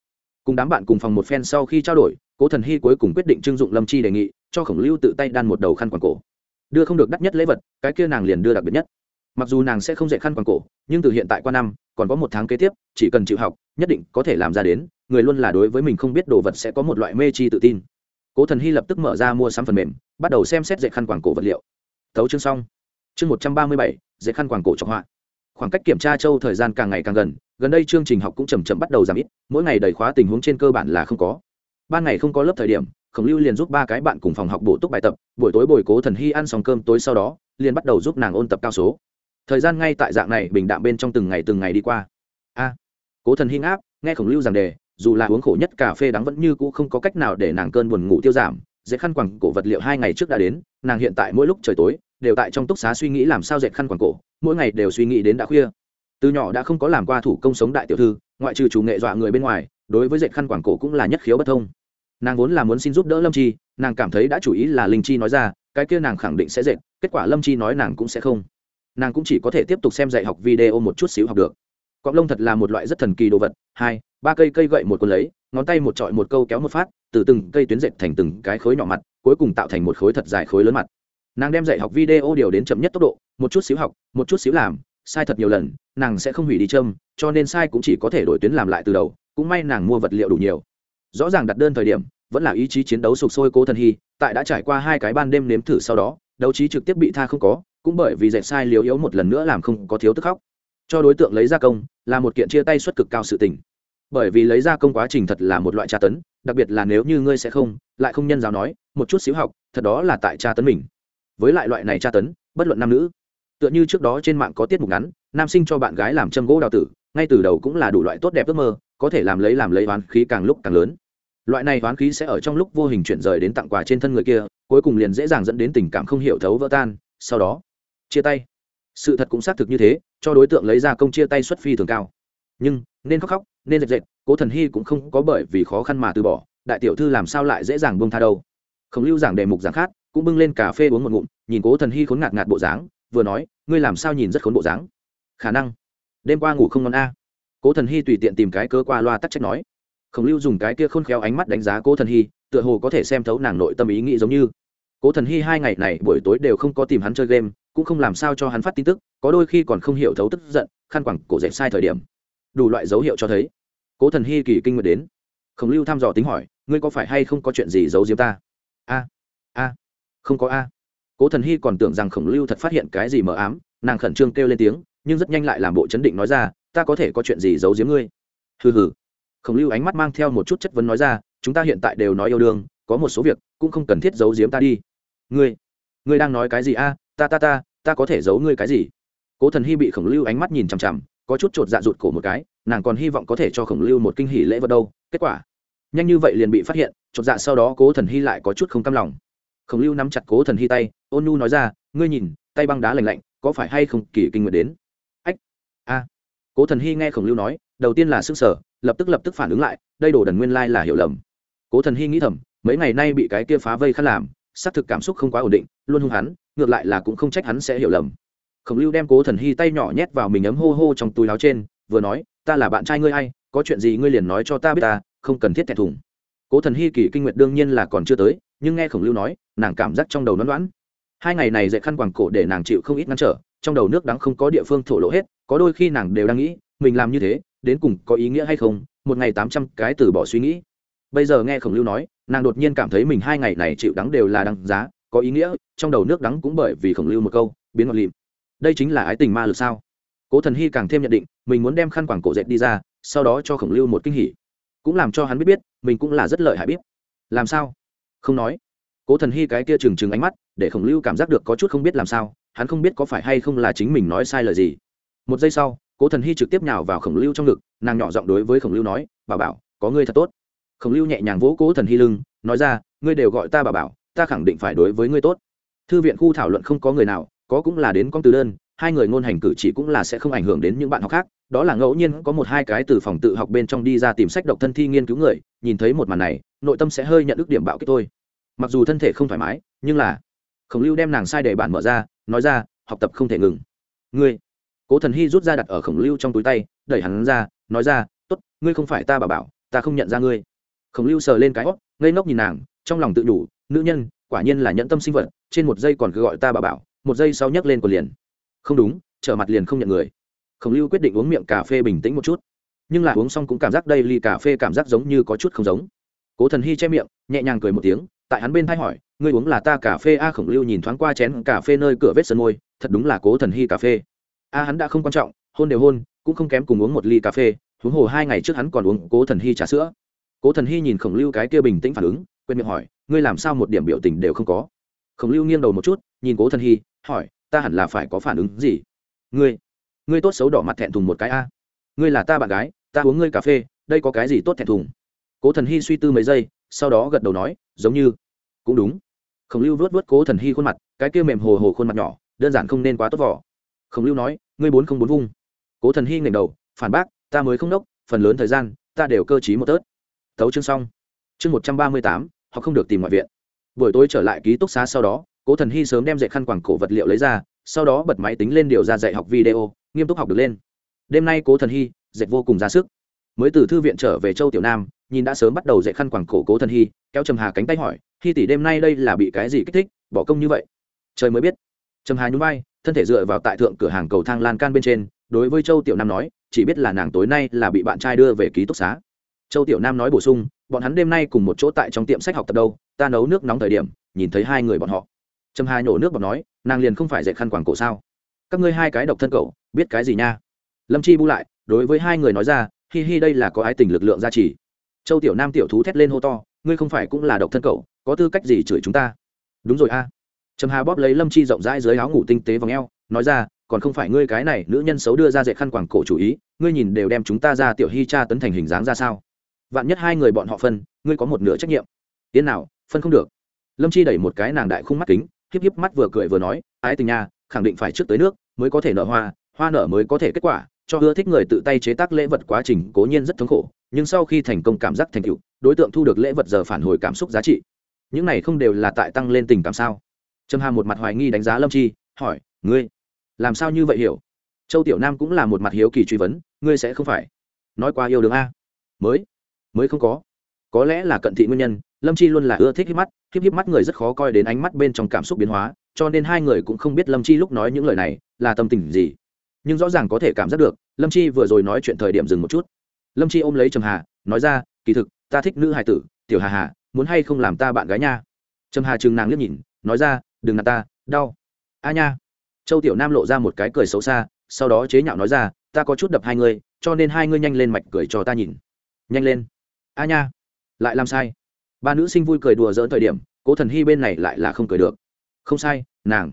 Speaker 1: cùng đám bạn cùng phòng một phen sau khi trao đổi, cố thần hy cuối cùng quyết định trưng dụng lâm chi đề nghị, cho khổng lưu tự tay đan một đầu khăn quàng cổ. Đưa không được đắt nhất lễ vật, cái kia nàng liền đưa đặc biệt nhất. Mặc dù nàng sẽ không dạy khăn quàng cổ, nhưng từ hiện tại qua năm, còn có một tháng kế tiếp, chỉ cần chịu học, nhất định có thể làm ra đến, người luôn là đối với mình không biết đồ vật sẽ có một loại mê chi tự tin. Cố thần hy lập tức mở ra mua sắm phần mềm, bắt đầu xem xét dạy khăn quàng cổ vật liệu. Thấu chương xong. Chương một trăm ba mươi bảy, dạy khăn quàng cổ trọng họa. Khoảng cách kiểm tra châu thời gian càng ngày càng gần gần đây chương trình học cũng chầm chậm bắt đầu giảm ít, mỗi ngày đầy khóa tình huống trên cơ bản là không có. Ban ngày không có lớp thời điểm, khổng lưu liền giúp ba cái bạn cùng phòng học bổ túc bài tập, buổi tối bồi cố thần hy ăn xong cơm tối sau đó, liền bắt đầu giúp nàng ôn tập cao số. Thời gian ngay tại dạng này, bình đạm bên trong từng ngày từng ngày đi qua. A, cố thần hy ngáp, nghe khổng lưu giảng đề, dù là uống khổ nhất cà phê đắng vẫn như cũ không có cách nào để nàng cơn buồn ngủ tiêu giảm dễ khăn quẳng cổ vật liệu hai ngày trước đã đến, nàng hiện tại mỗi lúc trời tối, đều tại trong túc xá suy nghĩ làm sao dệt khăn quàng cổ, mỗi ngày đều suy nghĩ đến đã khuya từ nhỏ đã không có làm qua thủ công sống đại tiểu thư, ngoại trừ chủ nghệ dọa người bên ngoài, đối với dệt khăn quảng cổ cũng là nhất khiếu bất thông. Nàng vốn là muốn xin giúp đỡ lâm chi, nàng cảm thấy đã chủ ý là linh chi nói ra, cái kia nàng khẳng định sẽ dệt, kết quả lâm chi nói nàng cũng sẽ không. Nàng cũng chỉ có thể tiếp tục xem dạy học video một chút xíu học được. Cọng lông thật là một loại rất thần kỳ đồ vật, hai, ba cây cây gậy một con lấy, ngón tay một trọi một câu kéo một phát, từ từng cây tuyến dệt thành từng cái khối nhỏ mặt, cuối cùng tạo thành một khối thật dài khối lớn mặt. Nàng đem dạy học video điều đến chậm nhất tốc độ, một chút xíu học, một chút xíu làm sai thật nhiều lần, nàng sẽ không hủy đi châm, cho nên sai cũng chỉ có thể đổi tuyến làm lại từ đầu, cũng may nàng mua vật liệu đủ nhiều. Rõ ràng đặt đơn thời điểm, vẫn là ý chí chiến đấu sụp sôi cố thần hy, tại đã trải qua hai cái ban đêm nếm thử sau đó, đấu trí trực tiếp bị tha không có, cũng bởi vì dẹp sai liều yếu một lần nữa làm không có thiếu tức khóc. Cho đối tượng lấy ra công, là một kiện chia tay suất cực cao sự tình. Bởi vì lấy ra công quá trình thật là một loại tra tấn, đặc biệt là nếu như ngươi sẽ không, lại không nhân giáo nói, một chút xíu học, thật đó là tại tra tấn mình. Với lại loại này tra tấn, bất luận nam nữ tựa như trước đó trên mạng có tiết mục ngắn, nam sinh cho bạn gái làm châm gỗ đào tử, ngay từ đầu cũng là đủ loại tốt đẹp ước mơ, có thể làm lấy làm lấy oán khí càng lúc càng lớn. Loại này oán khí sẽ ở trong lúc vô hình chuyển rời đến tặng quà trên thân người kia, cuối cùng liền dễ dàng dẫn đến tình cảm không hiểu thấu vỡ tan, sau đó, chia tay. Sự thật cũng xác thực như thế, cho đối tượng lấy ra công chia tay xuất phi thường cao. Nhưng, nên khóc khóc, nên dệt dệt cố thần hy cũng không có bởi vì khó khăn mà từ bỏ, đại tiểu thư làm sao lại dễ dàng bông tha đâu. Khổng lưu giảng đề mục giảng khát cũng bưng lên cà phê uống một ngụm, nhìn cố thần hy khốn ngạt ngạt bộ dáng vừa nói, ngươi làm sao nhìn rất khốn bộ dáng? Khả năng. Đêm qua ngủ không ngon a. Cố thần hy tùy tiện tìm cái cơ qua loa tắc trách nói. Khổng lưu dùng cái kia khôn khéo ánh mắt đánh giá cố thần hy, tựa hồ có thể xem thấu nàng nội tâm ý nghĩ giống như. Cố thần hy hai ngày này buổi tối đều không có tìm hắn chơi game, cũng không làm sao cho hắn phát tin tức, có đôi khi còn không hiểu thấu tức giận, khăn quẳng cổ dẹp sai thời điểm. Đủ loại dấu hiệu cho thấy. Cố thần hy kỳ kinh nguyệt đến. Khổng lưu thăm dò tính hỏi, ngươi có phải hay không có chuyện gì giấu diếm ta? A a, không có a cố thần hy còn tưởng rằng khổng lưu thật phát hiện cái gì mờ ám, nàng khẩn trương kêu lên tiếng, nhưng rất nhanh lại làm bộ chấn định nói ra, ta có thể có chuyện gì giấu giếm ngươi? Hừ hừ. Khổng lưu ánh mắt mang theo một chút chất vấn nói ra, chúng ta hiện tại đều nói yêu đương, có một số việc cũng không cần thiết giấu giếm ta đi. Ngươi ngươi đang nói cái gì a? Ta ta ta ta có thể giấu ngươi cái gì? Cố thần hy bị khổng lưu ánh mắt nhìn chằm chằm, có chút chột dạ rụt cổ một cái, nàng còn hy vọng có thể cho khổng lưu một kinh hỉ lễ vật đâu. Kết quả, nhanh như vậy liền bị phát hiện chột dạ sau đó cố thần hy lại có chút không cam lòng khổng lưu nắm chặt cố thần hy tay, ôn nu nói ra, ngươi nhìn, tay băng đá lành lạnh, có phải hay không kỳ kinh nguyện đến? Ách, a. Cố thần hy nghe khổng lưu nói, đầu tiên là s ư n g sở lập tức lập tức phản ứng lại, đây đồ đần nguyên lai là hiểu lầm. Cố thần hy nghĩ thầm, mấy ngày nay bị cái kia phá vây khăn làm, xác thực cảm xúc không quá ổn định, luôn hung hắn, ngược lại là cũng không trách hắn sẽ hiểu lầm. Khổng lưu đem cố thần hy tay nhỏ nhét vào mình ấm hô hô trong túi láo trên, vừa nói, ta là bạn trai ngươi hay có chuyện gì ngươi liền nói cho ta biết ta, không cần thiết thẹn thùng cố thần hy kỳ kinh nguyệt đương nhiên là còn chưa tới, nhưng nghe khổng lưu nói, nàng cảm giác trong đầu nón đoán hai ngày này dạy khăn quàng cổ để nàng chịu không ít ngăn trở, trong đầu nước đắng không có địa phương thổ lộ hết, có đôi khi nàng đều đang nghĩ, mình làm như thế, đến cùng có ý nghĩa hay không, một ngày tám trăm cái từ bỏ suy nghĩ. Bây giờ nghe khổng lưu nói, nàng đột nhiên cảm thấy mình hai ngày này chịu đắng đều là đắng giá, có ý nghĩa, trong đầu nước đắng cũng bởi vì khổng lưu một câu, biến ngọt lịm. Đây chính là ái tình ma lực sao? Cố thần hy càng thêm nhận định, mình muốn đem khăn quàng cổ dệt đi ra, sau đó cho khổng lưu một kinh hỉ cũng làm cho hắn biết biết, mình cũng là rất lợi hại biết làm sao? Không nói. Cố thần hy cái kia trừng trừng ánh mắt, để khổng lưu cảm giác được có chút không biết làm sao, hắn không biết có phải hay không là chính mình nói sai lời gì. Một giây sau, cố thần hy trực tiếp nhào vào khổng lưu trong ngực, nàng nhỏ giọng đối với khổng lưu nói bà bảo, có ngươi thật tốt. Khổng lưu nhẹ nhàng vỗ cố thần hy lưng, nói ra, ngươi đều gọi ta bà bảo, ta khẳng định phải đối với ngươi tốt. Thư viện khu thảo luận không có người nào, có cũng là đến con từ đơn hai người ngôn hành cử chỉ cũng là sẽ không ảnh hưởng đến những bạn học khác. Đó là ngẫu nhiên có một hai cái từ phòng tự học bên trong đi ra tìm sách độc thân thi nghiên cứu người, nhìn thấy một màn này, nội tâm sẽ hơi nhận ức điểm bạo kích thôi. Mặc dù thân thể không thoải mái, nhưng là khổng lưu đem nàng sai để bản mở ra, nói ra, học tập không thể ngừng. Ngươi? Cố thần hy rút ra đặt ở khổng lưu trong túi tay, đẩy hắn ra, nói ra t ố t ngươi không phải ta bà bảo, ta không nhận ra ngươi. Khổng lưu sờ lên cái hót ngây ngốc nhìn nàng, trong lòng tự đủ, nữ nhân, quả nhiên là nhẫn tâm sinh vật, trên một giây còn cứ gọi ta bà bảo, một giây sau nhấc lên còn liền không đúng, trở mặt liền không nhận người. Khổng lưu quyết định uống miệng cà phê bình tĩnh một chút. Nhưng là uống xong cũng cảm giác đây ly cà phê cảm giác giống như có chút không giống. Cố thần hy che miệng, nhẹ nhàng cười một tiếng, tại hắn bên thay hỏi, ngươi uống là ta cà phê a? Khổng lưu nhìn thoáng qua chén cà phê nơi cửa vết sân môi, thật đúng là cố thần hy cà phê. A, hắn đã không quan trọng, hôn đều hôn, cũng không kém cùng uống một ly cà phê, huống hồ hai ngày trước hắn còn uống cố thần hy trà sữa. Cố thần hy nhìn khổng lưu cái kia bình tĩnh phản ứng quên miệng hỏi, ngươi làm sao một điểm biểu tình đều không có? Khổng lưu nghiêng đầu một chút, nhìn cố thần hy, hỏi ta hẳn là phải có phản ứng gì? Ngươi ngươi tốt xấu đỏ mặt thẹn thùng một cái a. Ngươi là ta bạn gái, ta uống ngươi cà phê, đây có cái gì tốt thẹn thùng? Cố thần hy suy tư mấy giây, sau đó gật đầu nói, giống như, cũng đúng. Khổng lưu vớt vớt cố thần hy khuôn mặt, cái kia mềm hồ hồ khuôn mặt nhỏ, đơn giản không nên quá tốt vỏ khổng lưu nói, ngươi bốn không bốn vung. Cố thần hy ngẩng đầu, phản bác, ta mới không đốc, phần lớn thời gian, ta đều cơ chí một tớt. Tấu chương xong. Chương một trăm ba mươi tám họ không được tìm ngoại viện. Buổi tối trở lại ký túc xá sau đó cố thần hy sớm đem dạy khăn quảng cổ vật liệu lấy ra, sau đó bật máy tính lên điều ra dạy học video, nghiêm túc học được lên. Đêm nay cố thần hy, dạy vô cùng ra sức. Mới từ thư viện trở về châu tiểu nam, nhìn đã sớm bắt đầu dạy khăn quảng cổ cố thần hy, kéo trầm hà cánh tay hỏi, hy tỷ đêm nay đây là bị cái gì kích thích, bỏ công như vậy? Trời mới biết, trầm hà nhún vai, thân thể dựa vào tại thượng cửa hàng cầu thang lan can bên trên, đối với châu tiểu nam nói, chỉ biết là nàng tối nay là bị bạn trai đưa về ký túc xá. Châu tiểu nam nói bổ sung, bọn hắn đêm nay cùng một chỗ tại trong tiệm sách học tập đâu, ta nấu nước nóng thời điểm, nhìn thấy hai người bọn họ trầm hai nổ nước bọc nói, nàng liền không phải dạy khăn quàng cổ sao? Các ngươi hai cái độc thân cậu, biết cái gì nha? Lâm chi bu lại, đối với hai người nói ra, hi hi đây là có ái tình lực lượng gia trì. Châu tiểu nam tiểu thú thét lên hô to, ngươi không phải cũng là độc thân cậu, có tư cách gì chửi chúng ta? Đúng rồi a. Trầm hà bóp lấy lâm chi rộng rãi dưới áo ngủ tinh tế v ò n g e o nói ra, còn không phải ngươi cái này nữ nhân xấu đưa ra dạy khăn quàng cổ chủ ý, ngươi nhìn đều đem chúng ta ra tiểu Hi cha tấn thành hình dáng ra sao? Vạn nhất hai người bọn họ phân, ngươi có một nửa trách nhiệm. Tiến nào, phân không được. Lâm chi đẩy một cái nàng đại khung mắt kính híp híp mắt vừa cười vừa nói, ái tình nha, khẳng định phải trước tới nước mới có thể nở hoa hoa nở mới có thể kết quả, cho ưa thích người tự tay chế tác lễ vật quá trình cố nhiên rất thống khổ, nhưng sau khi thành công cảm giác thành tựu, đối tượng thu được lễ vật giờ phản hồi cảm xúc giá trị. Những này không đều là tại tăng lên tình cảm sao? Trầm hà một mặt hoài nghi đánh giá lâm chi, hỏi, ngươi, làm sao như vậy hiểu? Châu tiểu nam cũng là một mặt hiếu kỳ truy vấn, ngươi sẽ không phải nói qua yêu đương a? Mới mới không có. Có lẽ là cận thị nguyên nhân lâm chi luôn là ưa thích hít mắt, híp híp mắt người rất khó coi đến ánh mắt bên trong cảm xúc biến hóa, cho nên hai người cũng không biết lâm chi lúc nói những lời này là tâm tình gì. Nhưng rõ ràng có thể cảm giác được, lâm chi vừa rồi nói chuyện thời điểm dừng một chút. Lâm chi ôm lấy trầm hà, nói ra, kỳ thực, ta thích nữ hài tử, tiểu hà hà, muốn hay không làm ta bạn gái nha? Trầm hà chừng nàng liếc nhìn, nói ra, đừng nạt ta, đau. A nha. Châu tiểu nam lộ ra một cái cười xấu xa, sau đó chế nhạo nói ra, ta có chút đập hai ngươi cho nên hai ngươi nhanh lên mạch cười cho ta nhìn. Nhanh lên. A nha. Lại làm sai ba nữ sinh vui cười đùa dỡn thời điểm, cố thần hy bên này lại là không cười được. Không sai, nàng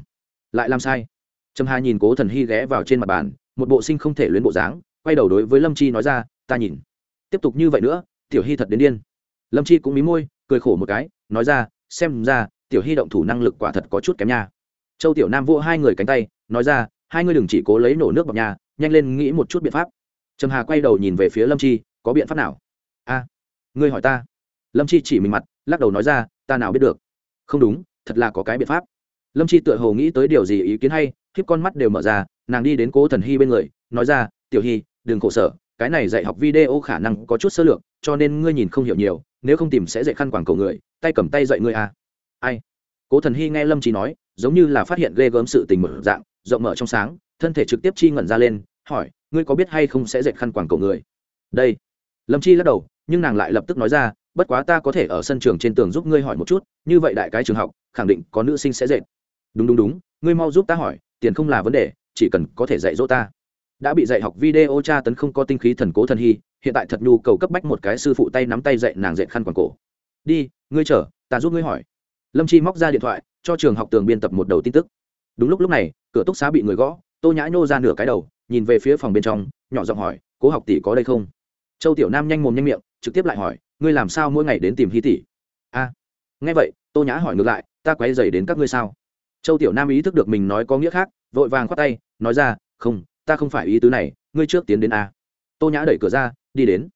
Speaker 1: lại làm sai. Trầm hà nhìn cố thần hy ghé vào trên mặt bàn, một bộ sinh không thể luyến bộ dáng, quay đầu đối với lâm chi nói ra, ta nhìn. Tiếp tục như vậy nữa, tiểu hy thật đến điên. Lâm chi cũng mí môi, cười khổ một cái, nói ra, xem ra, tiểu hy động thủ năng lực quả thật có chút kém nha. Châu tiểu nam vỗ hai người cánh tay, nói ra, hai người đừng chỉ cố lấy nổ nước vào nhà nhanh lên nghĩ một chút biện pháp. Trầm hà quay đầu nhìn về phía lâm chi, có biện pháp nào? A, ngươi hỏi ta lâm chi chỉ mình mặt lắc đầu nói ra ta nào biết được không đúng thật là có cái biện pháp lâm chi tựa hồ nghĩ tới điều gì ý kiến hay khiếp con mắt đều mở ra nàng đi đến cố thần hy bên người nói ra tiểu hy đừng khổ sở cái này dạy học video khả năng có chút sơ lược cho nên ngươi nhìn không hiểu nhiều nếu không tìm sẽ dạy khăn quảng cầu người tay cầm tay dạy ngươi à. ai cố thần hy nghe lâm chi nói giống như là phát hiện ghê gớm sự tình mở dạng rộng mở trong sáng thân thể trực tiếp chi ngẩn ra lên hỏi ngươi có biết hay không sẽ dạy khăn quảng cầu người đây lâm chi lắc đầu nhưng nàng lại lập tức nói ra bất quá ta có thể ở sân trường trên tường giúp ngươi hỏi một chút, như vậy đại cái trường học, khẳng định có nữ sinh sẽ dệt. Đúng đúng đúng, ngươi mau giúp ta hỏi, tiền không là vấn đề, chỉ cần có thể dạy dỗ ta. Đã bị dạy học video tra tấn không có tinh khí thần cố thần hy, hiện tại thật nhu cầu cấp bách một cái sư phụ tay nắm tay dạy nàng dạy khăn quàng cổ. Đi, ngươi chờ, ta giúp ngươi hỏi. Lâm chi móc ra điện thoại, cho trường học tường biên tập một đầu tin tức. Đúng lúc lúc này, cửa túc xá bị người gõ, tô nhã nhô ra nửa cái đầu, nhìn về phía phòng bên trong, nhỏ giọng hỏi, cố học tỷ có đây không? Châu tiểu nam nhanh mồm nhanh miệng, trực tiếp lại hỏi ngươi làm sao mỗi ngày đến tìm hy tỷ a, nghe vậy, tô nhã hỏi ngược lại, ta quay dày đến các ngươi sao? Châu tiểu nam ý thức được mình nói có nghĩa khác, vội vàng khoát tay, nói ra, không, ta không phải ý tứ này, ngươi trước tiến đến a. Tô nhã đẩy cửa ra, đi đến.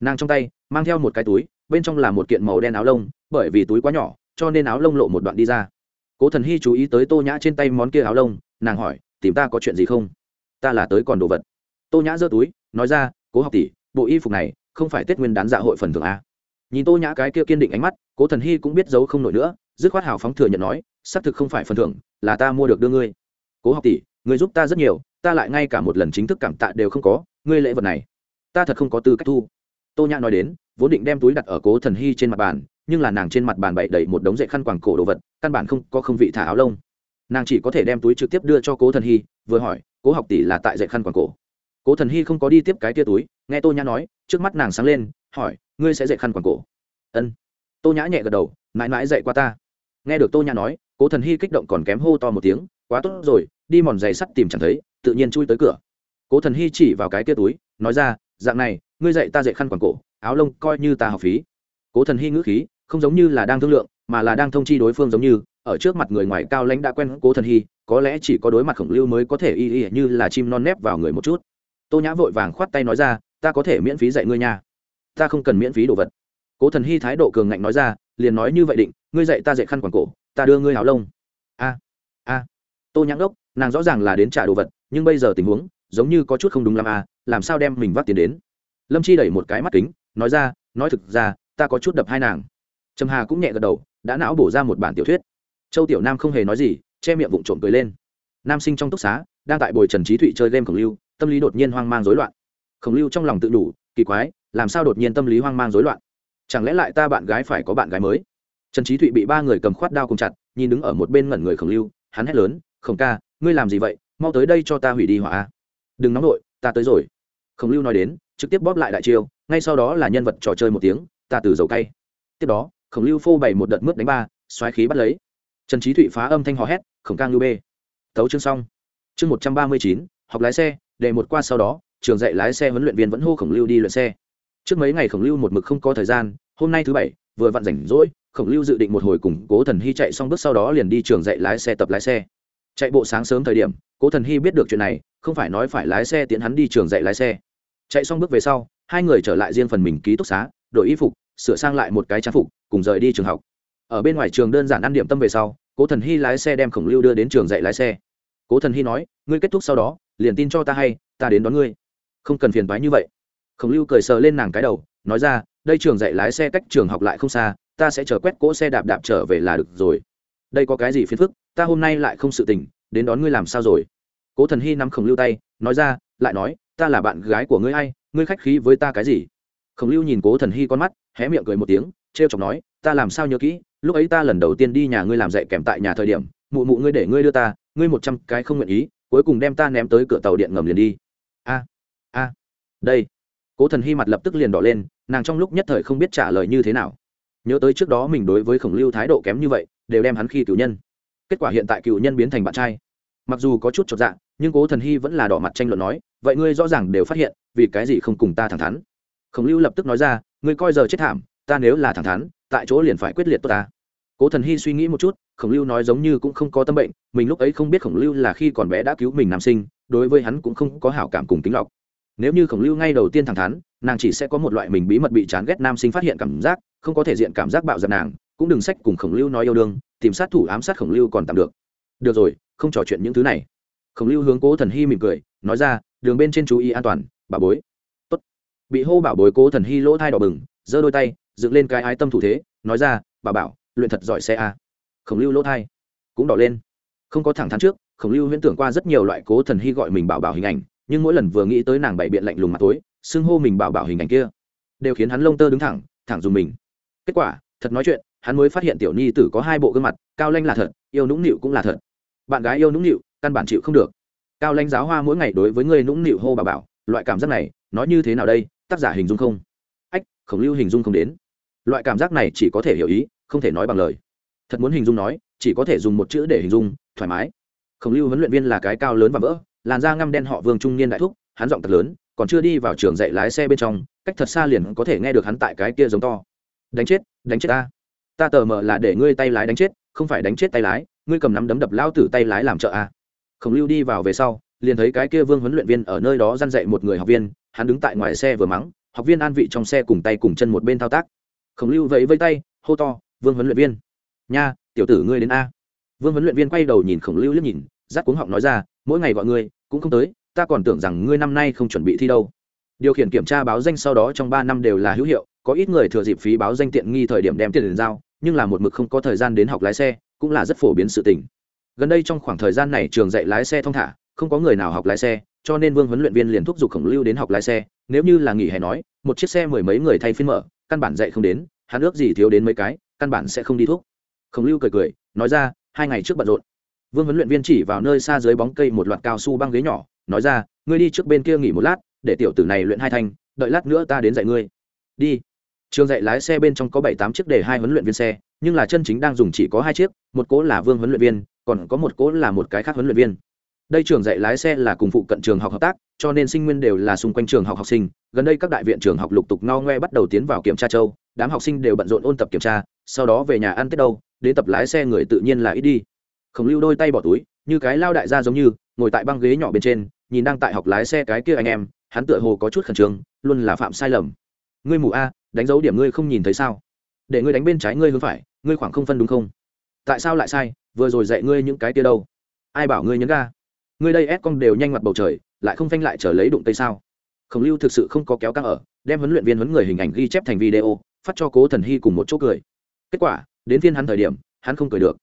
Speaker 1: Nàng trong tay, mang theo một cái túi, bên trong là một kiện màu đen áo lông, bởi vì túi quá nhỏ, cho nên áo lông lộ một đoạn đi ra. Cố thần hy chú ý tới tô nhã trên tay món kia áo lông, nàng hỏi, tìm ta có chuyện gì không? Ta là tới còn đồ vật. Tô nhã giơ túi, nói ra, cố học tỷ, bộ y phục này không phải tết nguyên đán dạ hội phần thưởng a nhìn tô nhã cái kia kiên định ánh mắt, cố thần hy cũng biết giấu không nổi nữa, dứt khoát hào phóng thừa nhận nói, xác thực không phải phần thưởng, là ta mua được đưa ngươi. Cố học tỷ người giúp ta rất nhiều, ta lại ngay cả một lần chính thức cảm tạ đều không có, ngươi lễ vật này, ta thật không có tư cách thu. Tô nhã nói đến, vốn định đem túi đặt ở cố thần hy trên mặt bàn, nhưng là nàng trên mặt bàn bậy đầy một đống dậy khăn quàng cổ đồ vật, căn bản không, có không vị thả áo lông. Nàng chỉ có thể đem túi trực tiếp đưa cho cố thần hy, vừa hỏi, cố học tỷ là tại dạy khăn quàng cổ? Cố thần hy không có đi tiếp cái tia túi, nghe tô nhã nói, trước mắt nàng sáng lên hỏi, ngươi sẽ dạy khăn quàng cổ? Ân. Tô nhã nhẹ gật đầu, mãi mãi dạy qua ta. Nghe được tô nhã nói, cố thần hy kích động còn kém hô to một tiếng, quá tốt rồi, đi mòn giày sắt tìm chẳng thấy, tự nhiên chui tới cửa. Cố thần hy chỉ vào cái tia túi, nói ra, dạng này, ngươi dạy ta dạy khăn quàng cổ, áo lông coi như ta học phí. Cố thần hy ngữ khí, không giống như là đang thương lượng, mà là đang thông chi đối phương giống như, ở trước mặt người ngoài cao lãnh đã quen cố thần hy, có lẽ chỉ có đối mặt khổng lưu mới có thể y y như là chim non nép vào người một chút. Tô nhã vội vàng khoát tay nói ra, ta có thể miễn phí dạy ngươi nha ta không cần miễn phí đồ vật. Cố thần hy thái độ cường ngạnh nói ra, liền nói như vậy định, ngươi dạy ta dạy khăn quàng cổ, ta đưa ngươi áo lông. A a. Tô nhãn đốc, nàng rõ ràng là đến trả đồ vật, nhưng bây giờ tình huống, giống như có chút không đúng lắm à làm sao đem mình vắt tiền đến? Lâm chi đẩy một cái mắt kính, nói ra, nói thực ra, ta có chút đập hai nàng. Trầm hà cũng nhẹ gật đầu, đã não bổ ra một bản tiểu thuyết. Châu tiểu nam không hề nói gì, che miệng vụng trộm cười lên. Nam sinh trong túc xá, đang tại bồi trần trí thụy chơi game khổng lưu, tâm lý đột nhiên hoang mang rối loạn. Khổng lưu trong lòng tự đủ, kỳ quái làm sao đột nhiên tâm lý hoang mang rối loạn? Chẳng lẽ lại ta bạn gái phải có bạn gái mới? Trần trí thụy bị ba người cầm khoát đao cùng chặt, nhìn đứng ở một bên ngẩn người khổng lưu, hắn hét lớn, khổng ca, ngươi làm gì vậy? Mau tới đây cho ta hủy đi hỏa đừng nóng nổi ta tới rồi. Khổng lưu nói đến, trực tiếp bóp lại đại chiêu, ngay sau đó là nhân vật trò chơi một tiếng, ta từ dầu cay. Tiếp đó, khổng lưu phô bày một đợt mướt đánh ba, xoáy khí bắt lấy. Trần trí thụy phá âm thanh hò hét, khổng ca ngưu bê. Tấu chương xong. Chương một trăm ba mươi chín, học lái xe để một qua sau đó, trường dạy lái xe huấn luyện viên vẫn hô khổng lưu đi luyện xe trước mấy ngày khổng lưu một mực không có thời gian, hôm nay thứ bảy, vừa vặn rảnh rỗi, khổng lưu dự định một hồi cùng cố thần hy chạy xong bước sau đó liền đi trường dạy lái xe tập lái xe. Chạy bộ sáng sớm thời điểm, cố thần hy biết được chuyện này, không phải nói phải lái xe tiến hắn đi trường dạy lái xe. Chạy xong bước về sau, hai người trở lại riêng phần mình ký túc xá, đổi y phục, sửa sang lại một cái trang phục, cùng rời đi trường học. Ở bên ngoài trường đơn giản ăn điểm tâm về sau, cố thần hy lái xe đem khổng lưu đưa đến trường dạy lái xe. Cố thần hy nói, ngươi kết thúc sau đó, liền tin cho ta hay, ta đến đón ngươi. Không cần phiền thoái như vậy khổng lưu cười sờ lên nàng cái đầu, nói ra, đây trường dạy lái xe cách trường học lại không xa, ta sẽ chờ quét cỗ xe đạp đạp trở về là được rồi. Đây có cái gì phiền phức, ta hôm nay lại không sự tình, đến đón ngươi làm sao rồi? Cố thần hy nắm khổng lưu tay, nói ra, lại nói, ta là bạn gái của ngươi hay ngươi khách khí với ta cái gì? Khổng lưu nhìn cố thần hy con mắt, hé miệng cười một tiếng t r e o chọc nói, ta làm sao nhớ kỹ, lúc ấy ta lần đầu tiên đi nhà ngươi làm dạy kèm tại nhà thời điểm, mụ mụ ngươi để ngươi đưa ta, ngươi một trăm cái không nguyện ý, cuối cùng đem ta ném tới cửa tàu điện ngầm liền đi. A a, đây cố thần hy mặt lập tức liền đỏ lên, nàng trong lúc nhất thời không biết trả lời như thế nào. Nhớ tới trước đó mình đối với khổng lưu thái độ kém như vậy, đều đem hắn khi cựu nhân. Kết quả hiện tại cựu nhân biến thành bạn trai. Mặc dù có chút chột dạ nhưng cố thần hy vẫn là đỏ mặt tranh luận nói, vậy ngươi rõ ràng đều phát hiện, vì cái gì không cùng ta thẳng thắn? Khổng lưu lập tức nói ra, ngươi coi giờ chết thảm, ta nếu là thẳng thắn, tại chỗ liền phải quyết liệt tốt ta. Cố thần hy suy nghĩ một chút, khổng lưu nói giống như cũng không có tâm bệnh, mình lúc ấy không biết khổng lưu là khi còn bé đã cứu mình nam sinh, đối với hắn cũng không có hảo cảm cùng tính lọc nếu như khổng lưu ngay đầu tiên thẳng thắn, nàng chỉ sẽ có một loại mình bí mật bị chán ghét nam sinh phát hiện cảm giác, không có thể diện cảm giác bạo giật nàng, cũng đừng sách cùng khổng lưu nói yêu đương, tìm sát thủ ám sát khổng lưu còn tạm được. Được rồi, không trò chuyện những thứ này. Khổng lưu hướng cố thần hy mỉm cười, nói ra, đường bên trên chú ý an toàn, bà bối. Tốt. bị hô bảo bối cố thần hy lỗ thai đỏ bừng, giơ đôi tay, dựng lên cái ái tâm thủ thế, nói ra, bà bảo, luyện thật giỏi xe a. Khổng lưu lỗ thai cũng đỏ lên. Không có thẳng thắn trước, khổng lưu huyễn tưởng qua rất nhiều loại cố thần hy gọi mình bảo bảo hình ảnh nhưng mỗi lần vừa nghĩ tới nàng bày biện lạnh lùng mặt tối, xưng hô mình bảo bảo hình ảnh kia, đều khiến hắn lông tơ đứng thẳng thẳng dùng mình. Kết quả, thật nói chuyện, hắn mới phát hiện tiểu nhi tử có hai bộ gương mặt, cao lanh là thật, yêu nũng nịu cũng là thật. Bạn gái yêu nũng nịu, căn bản chịu không được. Cao lanh giáo hoa mỗi ngày đối với người nũng nịu hô bà bảo, loại cảm giác này, nói như thế nào đây, tác giả hình dung không? Ách, khổng lưu hình dung không đến. Loại cảm giác này chỉ có thể hiểu ý, không thể nói bằng lời. Thật muốn hình dung nói, chỉ có thể dùng một chữ để hình dung, thoải mái. Khổng lưu huấn luyện viên là cái cao lớn và vỡ làn da ngăm đen họ vương trung niên đại thúc, hắn giọng thật lớn, còn chưa đi vào trường dạy lái xe bên trong, cách thật xa liền có thể nghe được hắn tại cái kia giống to. Đánh chết đánh chết ta. Ta tờ mờ là để ngươi tay lái đánh chết, không phải đánh chết tay lái, ngươi cầm nắm đấm đập lao tử tay lái làm trợ à. khổng lưu đi vào về sau, liền thấy cái kia vương huấn luyện viên ở nơi đó dăn dạy một người học viên, hắn đứng tại ngoài xe vừa mắng, học viên an vị trong xe cùng tay cùng chân một bên thao tác. Khổng lưu vẫy vây tay, hô to, vương huấn luyện viên. Nha, tiểu tử ngươi đến a. Vương huấn luyện viên quay đầu nhìn khổng lưu liếc nhìn giác cuống họng nói ra, mỗi ngày gọi ngươi, cũng không tới, ta còn tưởng rằng ngươi năm nay không chuẩn bị thi đâu. Điều khiển kiểm tra báo danh sau đó trong ba năm đều là hữu hiệu, có ít người thừa dịp phí báo danh tiện nghi thời điểm đem tiền đến giao, nhưng là một mực không có thời gian đến học lái xe, cũng là rất phổ biến sự tình. Gần đây trong khoảng thời gian này trường dạy lái xe thông thả, không có người nào học lái xe, cho nên vương huấn luyện viên liền thúc giục khổng lưu đến học lái xe, nếu như là nghỉ hè nói, một chiếc xe mười mấy người thay phiên mở, căn bản dạy không đến, hắn ước gì thiếu đến mấy cái, căn bản sẽ không đi thuốc. Khổng lưu cười cười, nói ra, hai ngày trước bận rộn vương huấn luyện viên chỉ vào nơi xa dưới bóng cây một loạt cao su băng ghế nhỏ, nói ra, ngươi đi trước bên kia nghỉ một lát, để tiểu tử này luyện hai thanh, đợi lát nữa ta đến dạy ngươi. Đi. Trường dạy lái xe bên trong có bảy tám chiếc để hai huấn luyện viên xe, nhưng là chân chính đang dùng chỉ có hai chiếc, một cố là vương huấn luyện viên, còn có một cố là một cái khác huấn luyện viên. Đây trường dạy lái xe là cùng phụ cận trường học hợp tác, cho nên sinh nguyên đều là xung quanh trường học học sinh. Gần đây các đại viện trường học lục tục no ngoe bắt đầu tiến vào kiểm tra châu, đám học sinh đều bận rộn ôn tập kiểm tra, sau đó về nhà ăn tết đâu, đến tập lái xe người tự nhiên là ít đi khổng lưu đôi tay bỏ túi, như cái lao đại gia giống như, ngồi tại băng ghế nhỏ bên trên, nhìn đang tại học lái xe cái kia anh em, hắn tựa hồ có chút khẩn trương, luôn là phạm sai lầm. Ngươi mù a, đánh dấu điểm ngươi không nhìn thấy sao? Để ngươi đánh bên trái ngươi hướng phải, ngươi khoảng không phân đúng không? Tại sao lại sai, vừa rồi dạy ngươi những cái kia đâu? Ai bảo ngươi nhấn ga? Ngươi đây ép con đều nhanh mặt bầu trời, lại không phanh lại trở lấy đụng tây sao? Khổng lưu thực sự không có kéo căng ở, đem huấn luyện viên huấn người hình ảnh ghi chép thành video, phát cho cố thần hy cùng một chỗ cười. Kết quả, đến phiên hắn thời điểm, hắn không cười được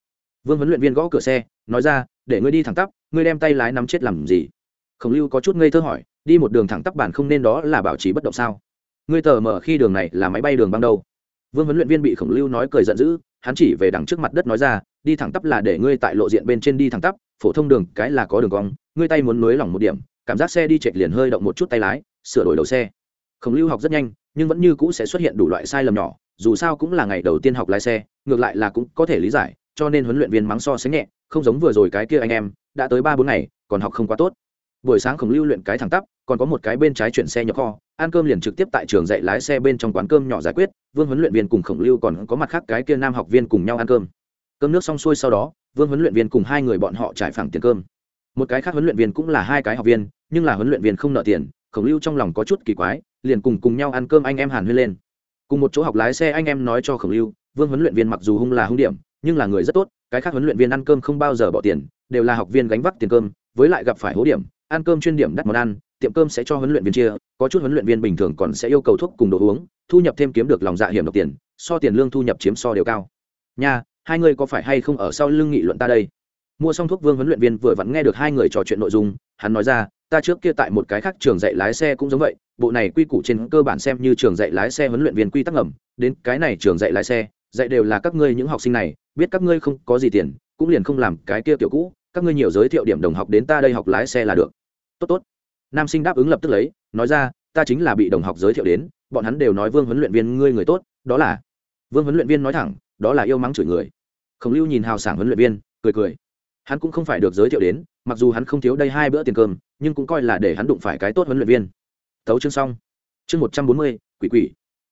Speaker 1: vương huấn luyện viên gõ cửa xe, nói ra, để ngươi đi thẳng tắp, ngươi đem tay lái nắm chết làm gì? Khổng lưu có chút ngây thơ hỏi, đi một đường thẳng tắp bản không nên đó là bảo trì bất động sao? Ngươi tờ mở khi đường này là máy bay đường băng đâu? Vương huấn luyện viên bị khổng lưu nói cười giận dữ, hắn chỉ về đằng trước mặt đất nói ra, đi thẳng tắp là để ngươi tại lộ diện bên trên đi thẳng tắp, phổ thông đường cái là có đường cong, ngươi tay muốn nối lỏng một điểm, cảm giác xe đi chạy liền hơi động một chút tay lái, sửa đổi đầu xe. Khổng lưu học rất nhanh, nhưng vẫn như cũ sẽ xuất hiện đủ loại sai lầm nhỏ, dù sao cũng là ngày đầu tiên học lái xe, ngược lại là cũng có thể lý giải cho nên huấn luyện viên mắng so sánh nhẹ, không giống vừa rồi cái kia anh em, đã tới ba bốn ngày, còn học không quá tốt. Buổi sáng khổng lưu luyện cái thẳng tắp, còn có một cái bên trái chuyển xe nhập kho, ăn cơm liền trực tiếp tại trường dạy lái xe bên trong quán cơm nhỏ giải quyết, vương huấn luyện viên cùng khổng lưu còn có mặt khác cái kia nam học viên cùng nhau ăn cơm. Cơm nước xong xuôi sau đó, vương huấn luyện viên cùng hai người bọn họ trải phẳng tiền cơm. Một cái khác huấn luyện viên cũng là hai cái học viên, nhưng là huấn luyện viên không nợ tiền, khổng lưu trong lòng có chút kỳ quái, liền cùng cùng nhau ăn cơm anh em hàn huyên lên. Cùng một chỗ học lái xe anh em nói cho khổng lưu, vương huấn luyện viên mặc dù hung là hung điểm nhưng là người rất tốt, cái khác huấn luyện viên ăn cơm không bao giờ bỏ tiền, đều là học viên gánh vác tiền cơm, với lại gặp phải hố điểm, ăn cơm chuyên điểm đắt món ăn, tiệm cơm sẽ cho huấn luyện viên chia, có chút huấn luyện viên bình thường còn sẽ yêu cầu thuốc cùng đồ uống, thu nhập thêm kiếm được lòng dạ hiểm độc tiền, so tiền lương thu nhập chiếm so đều cao. Nha, hai người có phải hay không ở sau lưng nghị luận ta đây? Mua xong thuốc vương huấn luyện viên vừa vặn nghe được hai người trò chuyện nội dung, hắn nói ra, ta trước kia tại một cái khác trường dạy lái xe cũng giống vậy, bộ này quy củ trên cơ bản xem như trường dạy lái xe huấn luyện viên quy tắc ngầm, đến cái này trường dạy lái xe dạy đều là các ngươi những học sinh này, biết các ngươi không có gì tiền, cũng liền không làm cái kia kiểu cũ, các ngươi nhiều giới thiệu điểm đồng học đến ta đây học lái xe là được. Tốt tốt. Nam sinh đáp ứng lập tức lấy, nói ra, ta chính là bị đồng học giới thiệu đến, bọn hắn đều nói vương huấn luyện viên ngươi người tốt, đó là. Vương huấn luyện viên nói thẳng, đó là yêu mắng chửi người. Khổng lưu nhìn hào sảng huấn luyện viên, cười cười. Hắn cũng không phải được giới thiệu đến, mặc dù hắn không thiếu đây hai bữa tiền cơm, nhưng cũng coi là để hắn đụng phải cái tốt huấn luyện viên. Thấu chương xong. Chương một trăm bốn mươi, quỷ quỷ.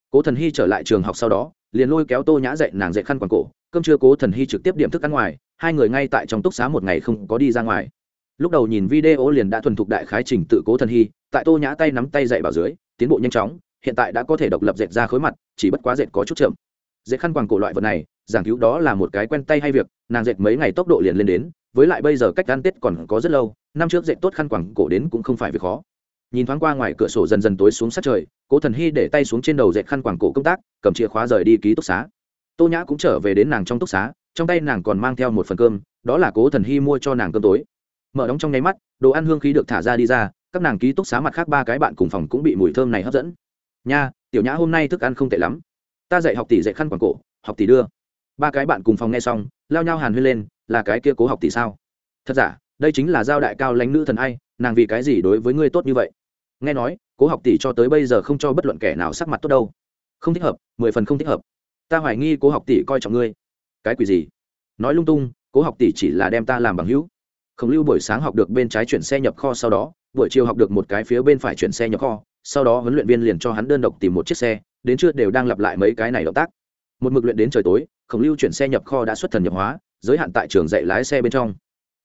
Speaker 1: Cố thần hy trở lại trường học sau đó liền lôi kéo tô nhã dậy nàng dậy khăn quàng cổ, cơm trưa cố thần hy trực tiếp điểm thức ăn ngoài, hai người ngay tại trong túc xá một ngày không có đi ra ngoài. Lúc đầu nhìn video liền đã thuần thục đại khái trình tự cố thần hy, tại tô nhã tay nắm tay dậy vào dưới, tiến bộ nhanh chóng, hiện tại đã có thể độc lập dệt ra khối mặt, chỉ bất quá dệt có chút chậm. Dệt khăn quàng cổ loại vật này, giảng cứu đó là một cái quen tay hay việc, nàng dệt mấy ngày tốc độ liền lên đến, với lại bây giờ cách ăn tết còn có rất lâu, năm trước dệt tốt khăn quàng cổ đến cũng không phải việc khó nhìn thoáng qua ngoài cửa sổ dần dần tối xuống sát trời, cố thần hy để tay xuống trên đầu dạy khăn quàng cổ công tác, cầm chìa khóa rời đi ký túc xá. Tô nhã cũng trở về đến nàng trong túc xá, trong tay nàng còn mang theo một phần cơm, đó là cố thần hy mua cho nàng cơm tối. Mở đóng trong nháy mắt, đồ ăn hương khí được thả ra đi ra, các nàng ký túc xá mặt khác ba cái bạn cùng phòng cũng bị mùi thơm này hấp dẫn. Nha, tiểu nhã hôm nay thức ăn không tệ lắm. Ta dạy học tỷ dạy khăn quàng cổ, học tỷ đưa. Ba cái bạn cùng phòng nghe xong, lao nhau hàn huyên lên, là cái kia cố học tỷ sao? Thật giả, đây chính là giao đại cao lãnh nữ thần ai, nàng vì cái gì đối với ngươi tốt như vậy? Nghe nói, cố học tỷ cho tới bây giờ không cho bất luận kẻ nào sắc mặt tốt đâu. Không thích hợp, mười phần không thích hợp. Ta hoài nghi cố học tỷ coi trọng ngươi. Cái quỷ gì? Nói lung tung, cố học tỷ chỉ là đem ta làm bằng hữu. Khổng lưu buổi sáng học được bên trái chuyển xe nhập kho sau đó, buổi chiều học được một cái phía bên phải chuyển xe nhập kho, sau đó huấn luyện viên liền cho hắn đơn độc tìm một chiếc xe, đến trưa đều đang lặp lại mấy cái này động tác. Một mực luyện đến trời tối khổng lưu chuyển xe nhập kho đã xuất thần nhập hóa, giới hạn tại trường dạy lái xe bên trong.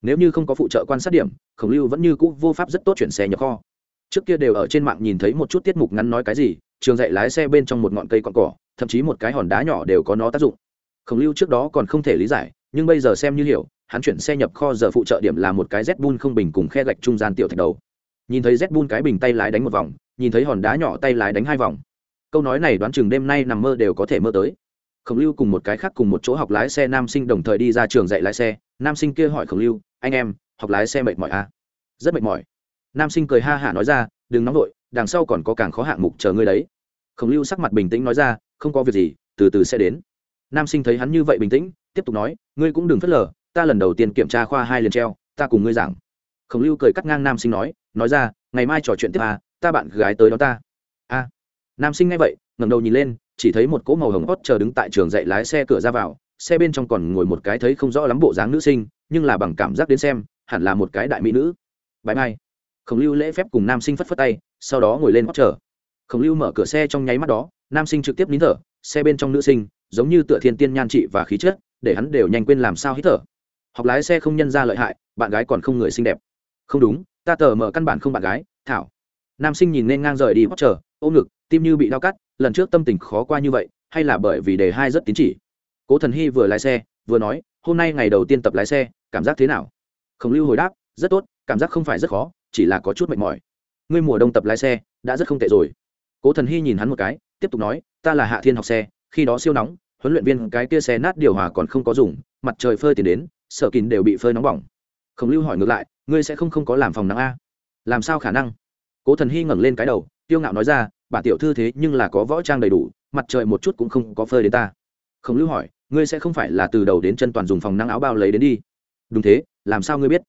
Speaker 1: Nếu như không có phụ trợ quan sát điểm khổng lưu vẫn như cũ vô pháp rất tốt chuyển xe nhập kho trước kia đều ở trên mạng nhìn thấy một chút tiết mục ngắn nói cái gì, trường dạy lái xe bên trong một ngọn cây cọn cỏ, thậm chí một cái hòn đá nhỏ đều có nó tác dụng. Khổng lưu trước đó còn không thể lý giải, nhưng bây giờ xem như hiểu, hắn chuyển xe nhập kho giờ phụ trợ điểm là một cái z bun không bình cùng khe gạch trung gian tiểu thạch đầu. Nhìn thấy z bun cái bình tay lái đánh một vòng, nhìn thấy hòn đá nhỏ tay lái đánh hai vòng. Câu nói này đoán chừng đêm nay nằm mơ đều có thể mơ tới. Khổng lưu cùng một cái khác cùng một chỗ học lái xe nam sinh đồng thời đi ra trường dạy lái xe. Nam sinh kia hỏi khổng lưu, anh em, học lái xe mệt mỏi à? rất mệt mỏi nam sinh cười ha hả nói ra đừng nóng vội đằng sau còn có càng khó hạng mục chờ ngươi đấy. Khổng lưu sắc mặt bình tĩnh nói ra không có việc gì từ từ sẽ đến. Nam sinh thấy hắn như vậy bình tĩnh tiếp tục nói ngươi cũng đừng phớt lờ ta lần đầu tiên kiểm tra khoa hai liền treo ta cùng ngươi giảng. Khổng lưu cười cắt ngang nam sinh nói nói ra ngày mai trò chuyện tiếp à, ta bạn gái tới đó ta. A. Nam sinh nghe vậy ngẩng đầu nhìn lên chỉ thấy một cỗ màu hồng hót chờ đứng tại trường dạy lái xe cửa ra vào xe bên trong còn ngồi một cái thấy không rõ lắm bộ dáng nữ sinh nhưng là bằng cảm giác đến xem hẳn là một cái đại mỹ nữ. Bãi mai khổng lưu lễ phép cùng nam sinh phất phất tay, sau đó ngồi lên hót chờ. Khổng lưu mở cửa xe trong nháy mắt đó, nam sinh trực tiếp nín thở, xe bên trong nữ sinh, giống như tựa thiên tiên nhan trị và khí chất, để hắn đều nhanh quên làm sao hít thở. Học lái xe không nhân ra lợi hại, bạn gái còn không người xinh đẹp. Không đúng, ta tờ mở căn bản không bạn gái, thảo. Nam sinh nhìn nên ngang rời đi hót chờ, ôm ngực, tim như bị đau cắt, lần trước tâm tình khó qua như vậy, hay là bởi vì đề hai rất tín chỉ. Cố thần hy vừa lái xe, vừa nói, hôm nay ngày đầu tiên tập lái xe, cảm giác thế nào? Khổng lưu hồi đáp, rất tốt, cảm giác không phải rất khó chỉ là có chút mệt mỏi. Ngươi mùa đông tập lái xe, đã rất không tệ rồi. Cố thần hy nhìn hắn một cái, tiếp tục nói, ta là hạ thiên học xe, khi đó siêu nóng, huấn luyện viên cái kia xe nát điều hòa còn không có dùng, mặt trời phơi tiền đến, sợ kín đều bị phơi nóng bỏng. Khổng lưu hỏi ngược lại, ngươi sẽ không không có làm phòng nắng a? Làm sao khả năng? Cố thần hy ngẩng lên cái đầu tiêu ngạo nói ra, bà tiểu thư thế nhưng là có võ trang đầy đủ, mặt trời một chút cũng không có phơi đến ta. Khổng lưu hỏi, ngươi sẽ không phải là từ đầu đến chân toàn dùng phòng năng áo bao lấy đến đi? Đúng thế, làm sao ngươi biết?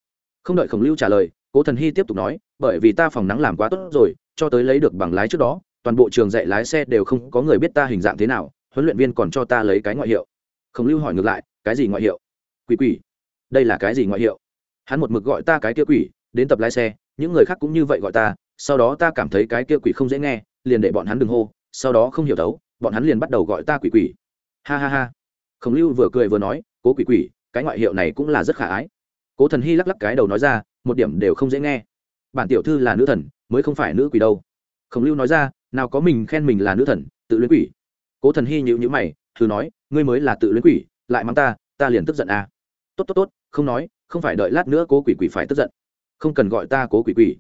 Speaker 1: Không đợi khổng lưu trả lời cố thần hy tiếp tục nói, bởi vì ta phòng nắng làm quá tốt rồi, cho tới lấy được bằng lái trước đó, toàn bộ trường dạy lái xe đều không có người biết ta hình dạng thế nào, huấn luyện viên còn cho ta lấy cái ngoại hiệu. Khổng lưu hỏi ngược lại, cái gì ngoại hiệu? Quỷ quỷ. Đây là cái gì ngoại hiệu? Hắn một mực gọi ta cái kia quỷ, đến tập lái xe, những người khác cũng như vậy gọi ta, sau đó ta cảm thấy cái kia quỷ không dễ nghe, liền để bọn hắn đừng hô, sau đó không hiểu đấu bọn hắn liền bắt đầu gọi ta quỷ quỷ. Ha ha ha. Khổng lưu vừa cười vừa nói, cố quỷ quỷ, cái ngoại hiệu này cũng là rất khả ái cố thần hy lắc lắc cái đầu nói ra, một điểm đều không dễ nghe. Bản tiểu thư là nữ thần, mới không phải nữ quỷ đâu. Khổng lưu nói ra, nào có mình khen mình là nữ thần, tự luyến quỷ. Cố thần hy nhịu nhữ mày, thử nói, ngươi mới là tự luyến quỷ, lại mắng ta ta liền tức giận à. tốt tốt tốt, không nói, không phải đợi lát nữa cố quỷ quỷ phải tức giận. Không cần gọi ta cố quỷ quỷ.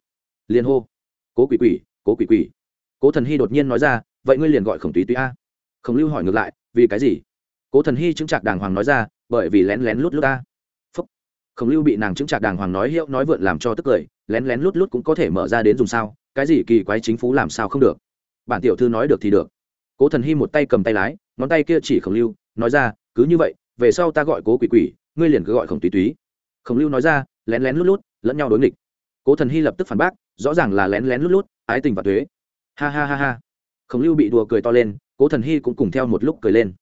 Speaker 1: Liền hô, cố quỷ quỷ, cố quỷ quỷ. Cố thần hy đột nhiên nói ra, vậy ngươi liền gọi khổng túy túy a. Khổng lưu hỏi ngược lại, vì cái gì? Cố thần hy chứng trạc đàng hoàng nói ra, bởi vì lén lén lút lút ta khổng lưu bị nàng chứng trạc đàng hoàng nói hiệu nói vượn làm cho tức cười, lén lén lút lút cũng có thể mở ra đến dùng sao, cái gì kỳ quái chính phú làm sao không được. Bản tiểu thư nói được thì được. Cố thần hy một tay cầm tay lái, ngón tay kia chỉ khổng lưu, nói ra, cứ như vậy, về sau ta gọi cố quỷ quỷ, ngươi liền cứ gọi khổng túy túy. Khổng lưu nói ra, lén lén lút lút, lẫn nhau đối nghịch. Cố thần hy lập tức phản bác, rõ ràng là lén lén lút lút, ái tình và thuế. Ha ha ha ha. Khổng lưu bị đùa cười to lên, cố thần hy cũng cùng theo một lúc cười lên.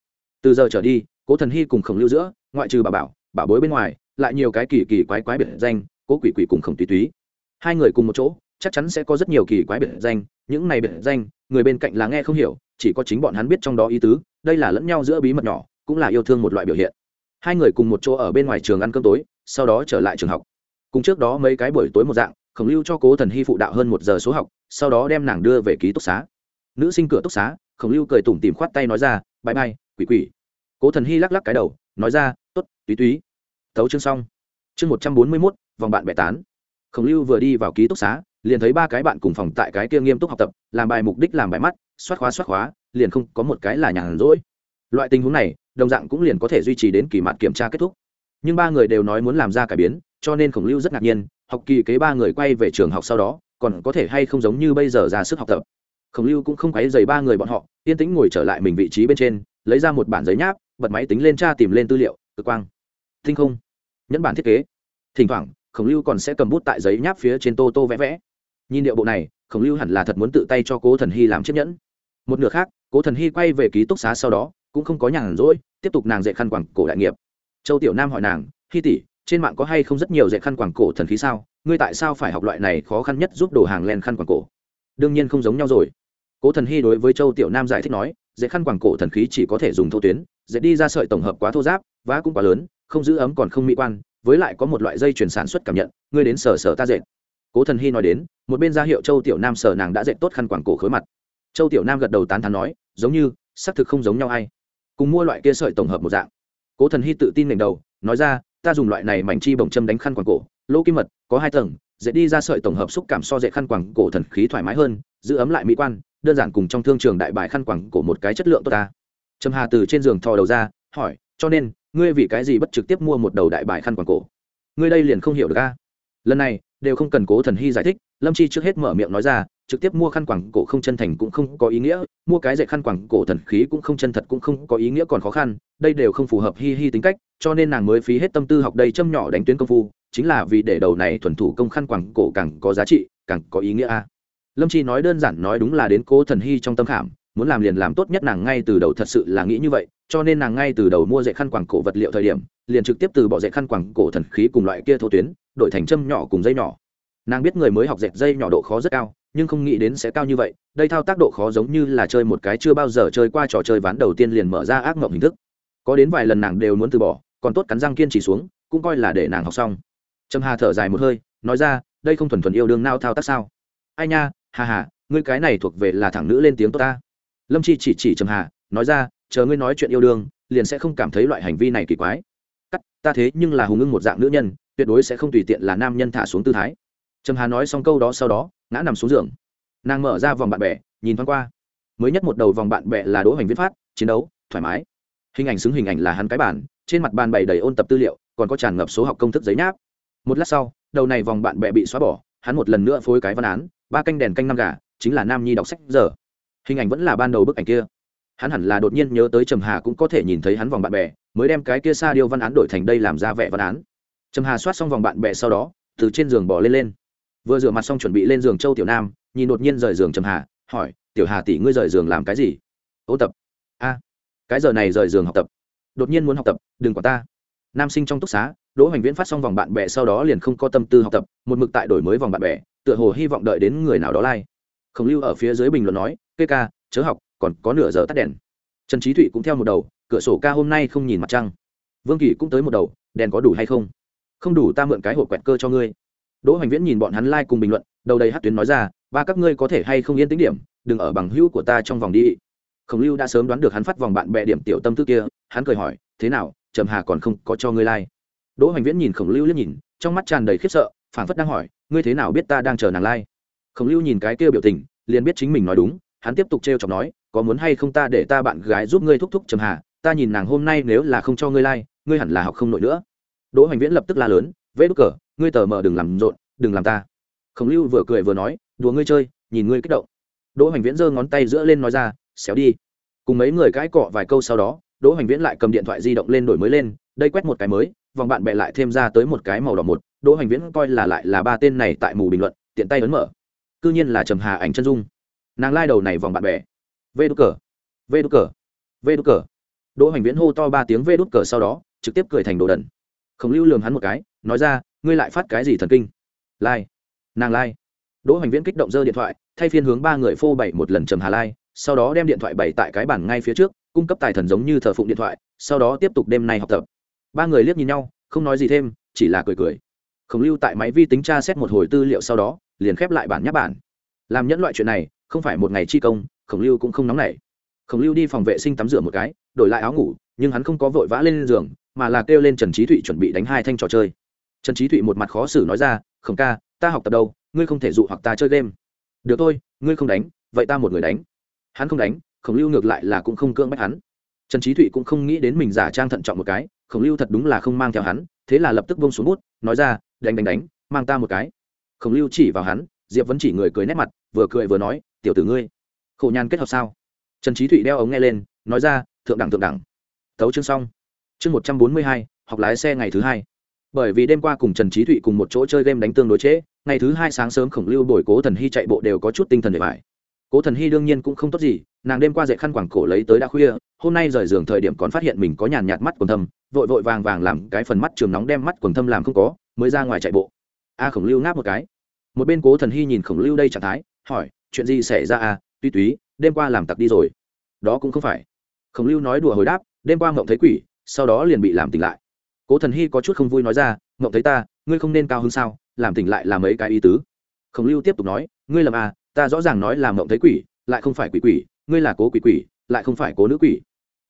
Speaker 1: Từ giờ trở đi, cố thần hy cùng khổng lưu giữa, ngoại trừ bà bảo bảo bối bên ngoài lại nhiều cái kỳ kỳ quái quái biệt danh, cố quỷ quỷ cùng khổng túy túy hai người cùng một chỗ, chắc chắn sẽ có rất nhiều kỳ quái biệt danh, những này biệt danh, người bên cạnh là nghe không hiểu, chỉ có chính bọn hắn biết trong đó ý tứ, đây là lẫn nhau giữa bí mật nhỏ, cũng là yêu thương một loại biểu hiện. Hai người cùng một chỗ ở bên ngoài trường ăn cơm tối, sau đó trở lại trường học. Cùng trước đó mấy cái buổi tối một dạng, khổng lưu cho cố thần hy phụ đạo hơn một giờ số học, sau đó đem nàng đưa về ký túc xá. Nữ sinh cửa túc xá, khổng lưu cười tủm tìm khoát tay nói ra bãi bay quỷ quỷ. Cố thần hy lắc lắc cái đầu, nói ra t ố t túy túy tấu chương xong. Chương một trăm bốn mươi mốt, vòng bạn bẻ tán. Khổng lưu vừa đi vào ký túc xá, liền thấy ba cái bạn cùng phòng tại cái kia nghiêm túc học tập, làm bài mục đích làm bài mắt, xoát khóa xoát khóa, liền không có một cái là nhàn rỗi. Loại tình huống này, đồng dạng cũng liền có thể duy trì đến kỳ mặt kiểm tra kết thúc. Nhưng ba người đều nói muốn làm ra cải biến, cho nên khổng lưu rất ngạc nhiên, học kỳ kế ba người quay về trường học sau đó, còn có thể hay không giống như bây giờ ra sức học tập. Khổng lưu cũng không quấy dày ba người bọn họ, yên tĩnh ngồi trở lại mình vị trí bên trên, lấy ra một bản giấy nháp, bật máy tính lên tra tìm lên tư liệu, cực quang thinh không. Nhẫn bản thiết kế. Thỉnh thoảng, khổng lưu còn sẽ cầm bút tại giấy nháp phía trên tô tô vẽ vẽ. Nhìn điệu bộ này, khổng lưu hẳn là thật muốn tự tay cho cố thần hy làm chiếc nhẫn. Một nửa khác, cố thần hy quay về ký túc xá sau đó, cũng không có nhàn rỗi, tiếp tục nàng dạy khăn quảng cổ đại nghiệp. Châu tiểu nam hỏi nàng hy tỷ, trên mạng có hay không rất nhiều dạy khăn quảng cổ thần khí sao? Ngươi tại sao phải học loại này khó khăn nhất giúp đồ hàng len khăn quảng cổ? Đương nhiên không giống nhau rồi. Cố thần hy đối với châu tiểu nam giải thích nói, dạy khăn quảng cổ thần khí chỉ có thể dùng thô tuyến, dạy đi ra sợi tổng hợp quá thô giáp, vá cũng quá lớn không giữ ấm còn không mỹ quan, với lại có một loại dây chuyển sản xuất cảm nhận, ngươi đến sở sở ta dệt. Cố thần hy nói đến, một bên ra hiệu châu tiểu nam sở nàng đã dệt tốt khăn quảng cổ khối mặt. Châu tiểu nam gật đầu tán thán nói, giống như, xác thực không giống nhau ai. Cùng mua loại kia sợi tổng hợp một dạng. Cố thần hy tự tin nền đầu, nói ra, ta dùng loại này mảnh chi bồng châm đánh khăn quàng cổ, lỗ kim mật, có hai tầng dễ đi ra sợi tổng hợp xúc cảm so dễ khăn quàng cổ thần khí thoải mái hơn, giữ ấm lại mỹ quan, đơn giản cùng trong thương trường đại bài khăn quàng cổ một cái chất lượng tốt ta. Trầm hà từ trên giường thò đầu ra, hỏi, cho nên ngươi vì cái gì bất trực tiếp mua một đầu đại bài khăn quàng cổ? Ngươi đây liền không hiểu được a. Lần này, đều không cần cố thần hy giải thích, lâm chi trước hết mở miệng nói ra, trực tiếp mua khăn quàng cổ không chân thành cũng không có ý nghĩa, mua cái dạy khăn quàng cổ thần khí cũng không chân thật cũng không có ý nghĩa còn khó khăn, đây đều không phù hợp hi hi tính cách, cho nên nàng mới phí hết tâm tư học đây châm nhỏ đánh tuyến công phu, chính là vì để đầu này thuần thủ công khăn quàng cổ càng có giá trị, càng có ý nghĩa a. Lâm chi nói đơn giản nói đúng là đến cố thần hy trong tâm khảm, muốn làm liền làm tốt nhất nàng ngay từ đầu thật sự là nghĩ như vậy cho nên nàng ngay từ đầu mua dạy khăn quàng cổ vật liệu thời điểm, liền trực tiếp từ bỏ dạy khăn quàng cổ thần khí cùng loại kia thô tuyến, đổi thành châm nhỏ cùng dây nhỏ. Nàng biết người mới học dệt dây nhỏ độ khó rất cao, nhưng không nghĩ đến sẽ cao như vậy, đây thao tác độ khó giống như là chơi một cái chưa bao giờ chơi qua trò chơi ván đầu tiên liền mở ra ác mộng hình thức. Có đến vài lần nàng đều muốn từ bỏ, còn tốt cắn răng kiên trì xuống, cũng coi là để nàng học xong. Trầm hà thở dài một hơi, nói ra, đây không thuần thuần yêu đương nao thao tác sao? Ai nha hà hà ngươi cái này thuộc về là thẳng nữ lên tiếng tốt ta. Lâm chi chỉ chỉ trầm hà, nói ra chờ ngươi nói chuyện yêu đương, liền sẽ không cảm thấy loại hành vi này kỳ quái. Cắt, ta thế nhưng là hùng ưng một dạng nữ nhân, tuyệt đối sẽ không tùy tiện là nam nhân thả xuống tư thái. Trầm hà nói xong câu đó sau đó, ngã nằm xuống giường. Nàng mở ra vòng bạn bè, nhìn thoáng qua. Mới nhất một đầu vòng bạn bè là đỗ hoành viết phát, chiến đấu, thoải mái. Hình ảnh xứng hình ảnh là hắn cái bản, trên mặt bàn bày đầy ôn tập tư liệu, còn có tràn ngập số học công thức giấy nháp. Một lát sau, đầu này vòng bạn bè bị xóa bỏ, hắn một lần nữa phối cái văn án, ba canh đèn canh năm gà, chính là nam nhi đọc sách giờ. Hình ảnh vẫn là ban đầu bức ảnh kia hắn hẳn là đột nhiên nhớ tới trầm hà cũng có thể nhìn thấy hắn vòng bạn bè, mới đem cái kia xa điêu văn án đổi thành đây làm ra vẻ văn án. Trầm hà soát xong vòng bạn bè sau đó, từ trên giường bỏ lên lên. Vừa rửa mặt xong chuẩn bị lên giường châu tiểu nam, nhìn đột nhiên rời giường trầm hà, hỏi, tiểu hà tỷ ngươi rời giường làm cái gì? Ô tập. A, cái giờ này rời giường học tập. Đột nhiên muốn học tập, đừng quả ta. Nam sinh trong túc xá, đỗ hoành viễn phát xong vòng bạn bè sau đó liền không có tâm tư học tập, một mực tại đổi mới vòng bạn bè, tựa hồ hy vọng đợi đến người nào đó lai、like. khổng lưu ở phía dưới bình luận nói, kê ca, chớ học còn có nửa giờ tắt đèn. Trần trí thụy cũng theo một đầu, cửa sổ ca hôm nay không nhìn mặt trăng. Vương kỳ cũng tới một đầu, đèn có đủ hay không? Không đủ ta mượn cái hộp quẹt cơ cho ngươi. Đỗ hoành viễn nhìn bọn hắn lai、like、cùng bình luận, đầu đầy hát tuyến nói ra, ba các ngươi có thể hay không yên tính điểm, đừng ở bằng hữu của ta trong vòng đi. Khổng lưu đã sớm đoán được hắn phát vòng bạn bè điểm tiểu tâm tư kia, hắn cười hỏi, thế nào, trầm hà còn không có cho ngươi lai、like. đỗ hoành viễn nhìn khổng lưu liếc nhìn, trong mắt tràn đầy khiếp sợ, phảng phất đang hỏi, ngươi thế nào biết ta đang chờ nàng lai、like. khổng lưu nhìn cái kia biểu tình, liền biết chính mình nói đúng, hắn tiếp tục t r e o chọc nói có muốn hay không ta để ta bạn gái giúp ngươi thúc thúc trầm hà ta nhìn nàng hôm nay nếu là không cho ngươi lai、like, ngươi hẳn là học không nổi nữa. Đỗ hoành viễn lập tức la lớn vẽ đúc cờ ngươi tờ mờ đừng làm rộn đừng làm ta. Khổng lưu vừa cười vừa nói đùa ngươi chơi nhìn ngươi kích động. Đỗ hoành viễn giơ ngón tay giữa lên nói ra xéo đi. Cùng mấy người cãi cọ vài câu sau đó đỗ hoành viễn lại cầm điện thoại di động lên đổi mới lên đây quét một cái mới vòng bạn bè lại thêm ra tới một cái màu đỏ một đỗ hoành viễn coi là lại là ba tên này tại mù bình luận tiện tay ấn mở. C nhiên là trầm hà ảnh chân dung. Nàng lai、like、đầu này vòng bạn bè vê đút cờ, vê đút cờ, vê đút cờ. Đỗ hoành viễn hô to ba tiếng vê đút cờ sau đó, trực tiếp cười thành đồ đần. Khổng lưu lường hắn một cái, nói ra, ngươi lại phát cái gì thần kinh? Lai、like. nàng lai、like. đỗ hoành viễn kích động dơ điện thoại, thay phiên hướng ba người phô bảy một lần trầm hà lai, sau đó đem điện thoại bày tại cái bản ngay phía trước, cung cấp tài thần giống như thờ phụng điện thoại, sau đó tiếp tục đêm nay học tập. Ba người liếc nhìn nhau, không nói gì thêm, chỉ là cười cười. Khổng lưu tại máy vi tính tra xét một hồi tư liệu sau đó, liền khép lại bản nháp bản. Làm nhẫn loại chuyện này, không phải một ngày chi công khổng lưu cũng không nóng nảy. Khổng lưu đi phòng vệ sinh tắm rửa một cái, đổi lại áo ngủ, nhưng hắn không có vội vã lên giường, mà là kêu lên trần trí thụy chuẩn bị đánh hai thanh trò chơi. Trần trí thụy một mặt khó xử nói ra, khổng ca, ta học tập đâu, ngươi không thể dụ hoặc ta chơi game. Được thôi, ngươi không đánh, vậy ta một người đánh. Hắn không đánh, khổng lưu ngược lại là cũng không cưỡng bách hắn. Trần trí thụy cũng không nghĩ đến mình giả trang thận trọng một cái, khổng lưu thật đúng là không mang theo hắn, thế là lập tức bông xuống bút, nói ra, đánh đánh đánh, mang ta một cái. Khổng lưu chỉ vào hắn, diệp vẫn chỉ người cười nét mặt, vừa cười vừa nói, tiểu tử ngươi khổ nhàn kết hợp sao? Trần trí thụy đeo ống nghe lên nói ra thượng đẳng thượng đẳng. Tấu chương xong. Chương một trăm bốn mươi hai học lái xe ngày thứ hai. Bởi vì đêm qua cùng trần trí thụy cùng một chỗ chơi game đánh tương đối chế, ngày thứ hai sáng sớm khổng lưu bồi cố thần hy chạy bộ đều có chút tinh thần để bài. cố thần hy đương nhiên cũng không tốt gì nàng đêm qua dậy khăn quảng cổ lấy tới đã khuya hôm nay rời giường thời điểm còn phát hiện mình có nhàn nhạt mắt quần thâm vội vội vàng vàng làm cái phần mắt trường nóng đem mắt quần thâm làm không có mới ra ngoài chạy bộ. A khổng lưu ngáp một cái. Một bên cố thần hy nhìn khổng lưu đây trạng thái hỏi chuyện gì xảy ra a tuy túy, đêm qua làm tặc đi rồi. Đó cũng không phải. Khổng lưu nói đùa hồi đáp, đêm qua mộng thấy quỷ, sau đó liền bị làm tỉnh lại. Cố thần hy có chút không vui nói ra mộng thấy ta, ngươi không nên cao hơn sao? Làm tỉnh lại là mấy cái ý tứ. Khổng lưu tiếp tục nói, ngươi làm a ta rõ ràng nói là mộng thấy quỷ, lại không phải quỷ quỷ, ngươi là cố quỷ quỷ, lại không phải cố nữ quỷ.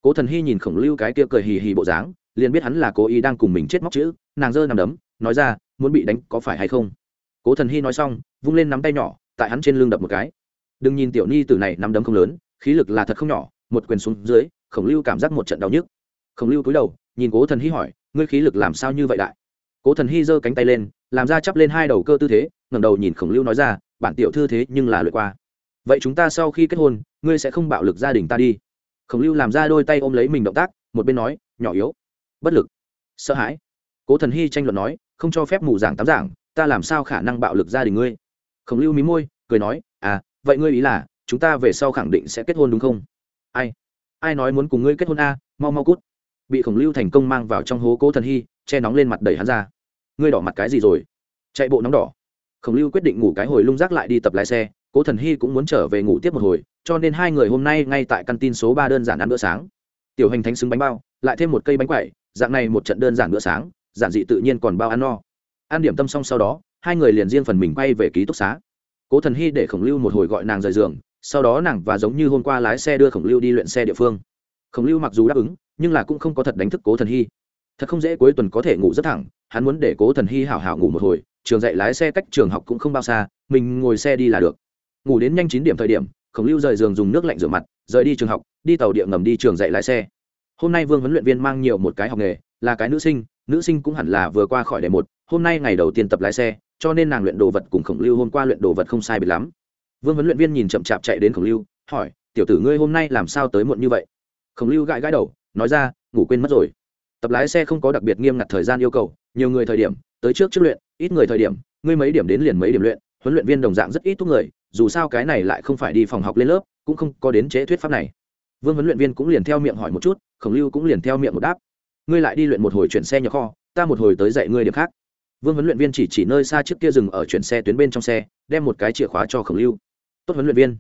Speaker 1: Cố thần hy nhìn khổng lưu cái kia cười hì hì bộ dáng, liền biết hắn là cố ý đang cùng mình chết móc chữ, nàng giơ nằm đấm, nói ra, muốn bị đánh có phải hay không? Cố thần hy nói xong, vung lên nắm tay nhỏ, tại hắn trên lưng đập một cái đừng nhìn tiểu ni từ này nắm đấm không lớn, khí lực là thật không nhỏ, một quyền xuống dưới, khổng lưu cảm giác một trận đau nhức. Khổng lưu cúi đầu, nhìn cố thần hy hỏi, ngươi khí lực làm sao như vậy đại? Cố thần hy giơ cánh tay lên, làm ra chắp lên hai đầu cơ tư thế, ngẩng đầu nhìn khổng lưu nói ra, bản tiểu thư thế nhưng là lượt qua. Vậy chúng ta sau khi kết hôn, ngươi sẽ không bạo lực gia đình ta đi. Khổng lưu làm ra đôi tay ôm lấy mình động tác, một bên nói, nhỏ yếu, bất lực, sợ hãi. Cố thần hy tranh luận nói, không cho phép mù giảng tám giảng, ta làm sao khả năng bạo lực gia đình ngươi? Khổng lưu mí môi, cười nói vậy ngươi ý là, chúng ta về sau khẳng định sẽ kết hôn đúng không? Ai? Ai nói muốn cùng ngươi kết hôn a? Mau mau cút. Bị khổng lưu thành công mang vào trong hố cố thần hy, che nóng lên mặt đẩy hắn ra. Ngươi đỏ mặt cái gì rồi? Chạy bộ nóng đỏ. Khổng lưu quyết định ngủ cái hồi lung rác lại đi tập lái xe, cố thần hy cũng muốn trở về ngủ tiếp một hồi, cho nên hai người hôm nay ngay tại căn tin số ba đơn giản ăn bữa sáng. Tiểu hành thánh xứng bánh bao, lại thêm một cây bánh quẩy, dạng này một trận đơn giản bữa sáng, giản dị tự nhiên còn bao ăn no. Ăn điểm tâm xong sau đó, hai người liền riêng phần mình quay về ký túc xá cố thần hy để khổng lưu một hồi gọi nàng rời giường, sau đó nàng và giống như hôm qua lái xe đưa khổng lưu đi luyện xe địa phương. Khổng lưu mặc dù đáp ứng, nhưng là cũng không có thật đánh thức cố thần hy. Thật không dễ cuối tuần có thể ngủ rất thẳng, hắn muốn để cố thần hy hảo hảo ngủ một hồi, trường dạy lái xe cách trường học cũng không bao xa, mình ngồi xe đi là được. Ngủ đến nhanh chín điểm thời điểm, khổng lưu rời giường dùng nước lạnh rửa mặt, rời đi trường học, đi tàu điện ngầm đi trường dạy lái xe. Hôm nay vương huấn luyện viên mang nhiều một cái học nghề, là cái nữ sinh nữ sinh cũng hẳn là vừa qua khỏi đề một, hôm nay ngày đầu tiên tập lái xe cho nên nàng luyện đồ vật cùng khổng lưu hôm qua luyện đồ vật không sai bị lắm. Vương huấn luyện viên nhìn chậm chạp chạy đến khổng lưu, hỏi, tiểu tử ngươi hôm nay làm sao tới muộn như vậy? Khổng lưu gãi gãi đầu, nói ra, ngủ quên mất rồi. Tập lái xe không có đặc biệt nghiêm ngặt thời gian yêu cầu, nhiều người thời điểm, tới trước trước luyện, ít người thời điểm, ngươi mấy điểm đến liền mấy điểm luyện, huấn luyện viên đồng dạng rất ít thúc người, dù sao cái này lại không phải đi phòng học lên lớp, cũng không có đến chế thuyết pháp này. Vương huấn luyện viên cũng liền theo miệng hỏi một chút, khổng lưu cũng liền theo miệng một đáp, ngươi lại đi luyện một hồi chuyển xe nhập kho, ta một hồi tới dạy ngươi điểm khác vương huấn luyện viên chỉ chỉ nơi xa trước kia dừng ở chuyển xe tuyến bên trong xe, đem một cái chìa khóa cho khổng lưu. Tốt huấn luyện viên,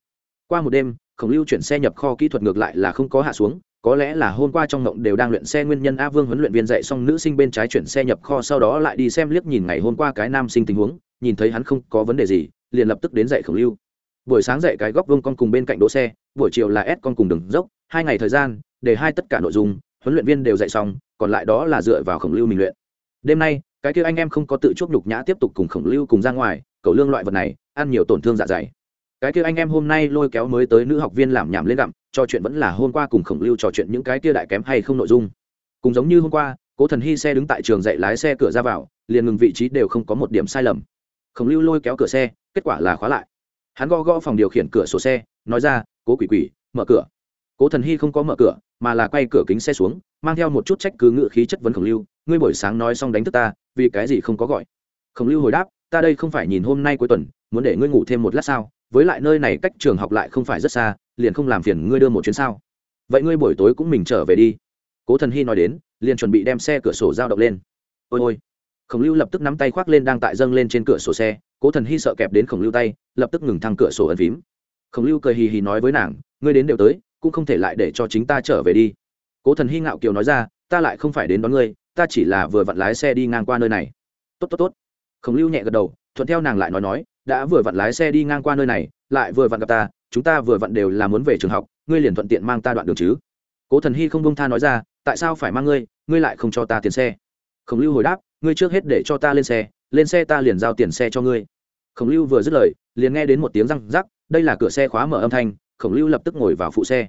Speaker 1: qua một đêm, khổng lưu chuyển xe nhập kho kỹ thuật ngược lại là không có hạ xuống, có lẽ là hôm qua trong ngộng đều đang luyện xe nguyên nhân a vương huấn luyện viên dạy xong nữ sinh bên trái chuyển xe nhập kho sau đó lại đi xem liếc nhìn ngày hôm qua cái nam sinh tình huống, nhìn thấy hắn không có vấn đề gì, liền lập tức đến dạy khổng lưu. Buổi sáng dạy cái góc vương con cùng bên cạnh đỗ xe, buổi chiều là ép con cùng đường dốc, hai ngày thời gian, để hai tất cả nội dung, huấn luyện viên đều dạy xong, còn lại đó là dựa vào khổng lưu mình luyện. Đêm nay cái kia anh em không có tự chuốc nhục nhã tiếp tục cùng khổng lưu cùng ra ngoài, cầu lương loại vật này, ăn nhiều tổn thương dạ dày. Cái kia anh em hôm nay lôi kéo mới tới nữ học viên làm nhảm lên gặm trò chuyện vẫn là hôm qua cùng khổng lưu trò chuyện những cái kia đại kém hay không nội dung. Cùng giống như hôm qua, cố thần hy xe đứng tại trường dạy lái xe cửa ra vào, liền ngừng vị trí đều không có một điểm sai lầm. Khổng lưu lôi kéo cửa xe, kết quả là khóa lại. Hắn gõ gõ phòng điều khiển cửa sổ xe, nói ra, cố quỷ quỷ, mở cửa. Cố thần hy không có mở cửa, mà là quay cửa kính xe xuống, mang theo một chút trách cứ ngự khí chất vấn khổng lưu ngươi buổi sáng nói xong đánh thức ta, vì cái gì không có gọi? Khổng lưu hồi đáp, ta đây không phải nhìn hôm nay cuối tuần, muốn để ngươi ngủ thêm một lát sao? Với lại nơi này cách trường học lại không phải rất xa, liền không làm phiền ngươi đưa một chuyến sao? Vậy ngươi buổi tối cũng mình trở về đi. Cố thần hy nói đến, liền chuẩn bị đem xe cửa sổ giao động lên. Ôi ôi. Khổng lưu lập tức nắm tay khoác lên đang tại dâng lên trên cửa sổ xe, cố thần hy sợ kẹp đến khổng lưu tay, lập tức ngừng thăng cửa sổ ẩn phím. Khổng lưu cười hì hì nói với nàng, ngươi đến đều tới, cũng không thể lại để cho chính ta trở về đi. Cố thần hy ngạo kiều nói ra, ta lại không phải đến đón ngươi ta chỉ là vừa vặn lái xe đi ngang qua nơi này. Tốt tốt tốt. Khổng lưu nhẹ gật đầu, thuận theo nàng lại nói nói, đã vừa vặn lái xe đi ngang qua nơi này, lại vừa vặn gặp ta, chúng ta vừa vặn đều là muốn về trường học, ngươi liền thuận tiện mang ta đoạn đường chứ? Cố thần hy không bông tha nói ra, tại sao phải mang ngươi ngươi lại không cho ta tiền xe? Khổng lưu hồi đáp, ngươi trước hết để cho ta lên xe lên xe ta liền giao tiền xe cho ngươi. Khổng lưu vừa dứt lời, liền nghe đến một tiếng răng rắc, đây là cửa xe khóa mở âm thanh, khổng lưu lập tức ngồi vào phụ xe.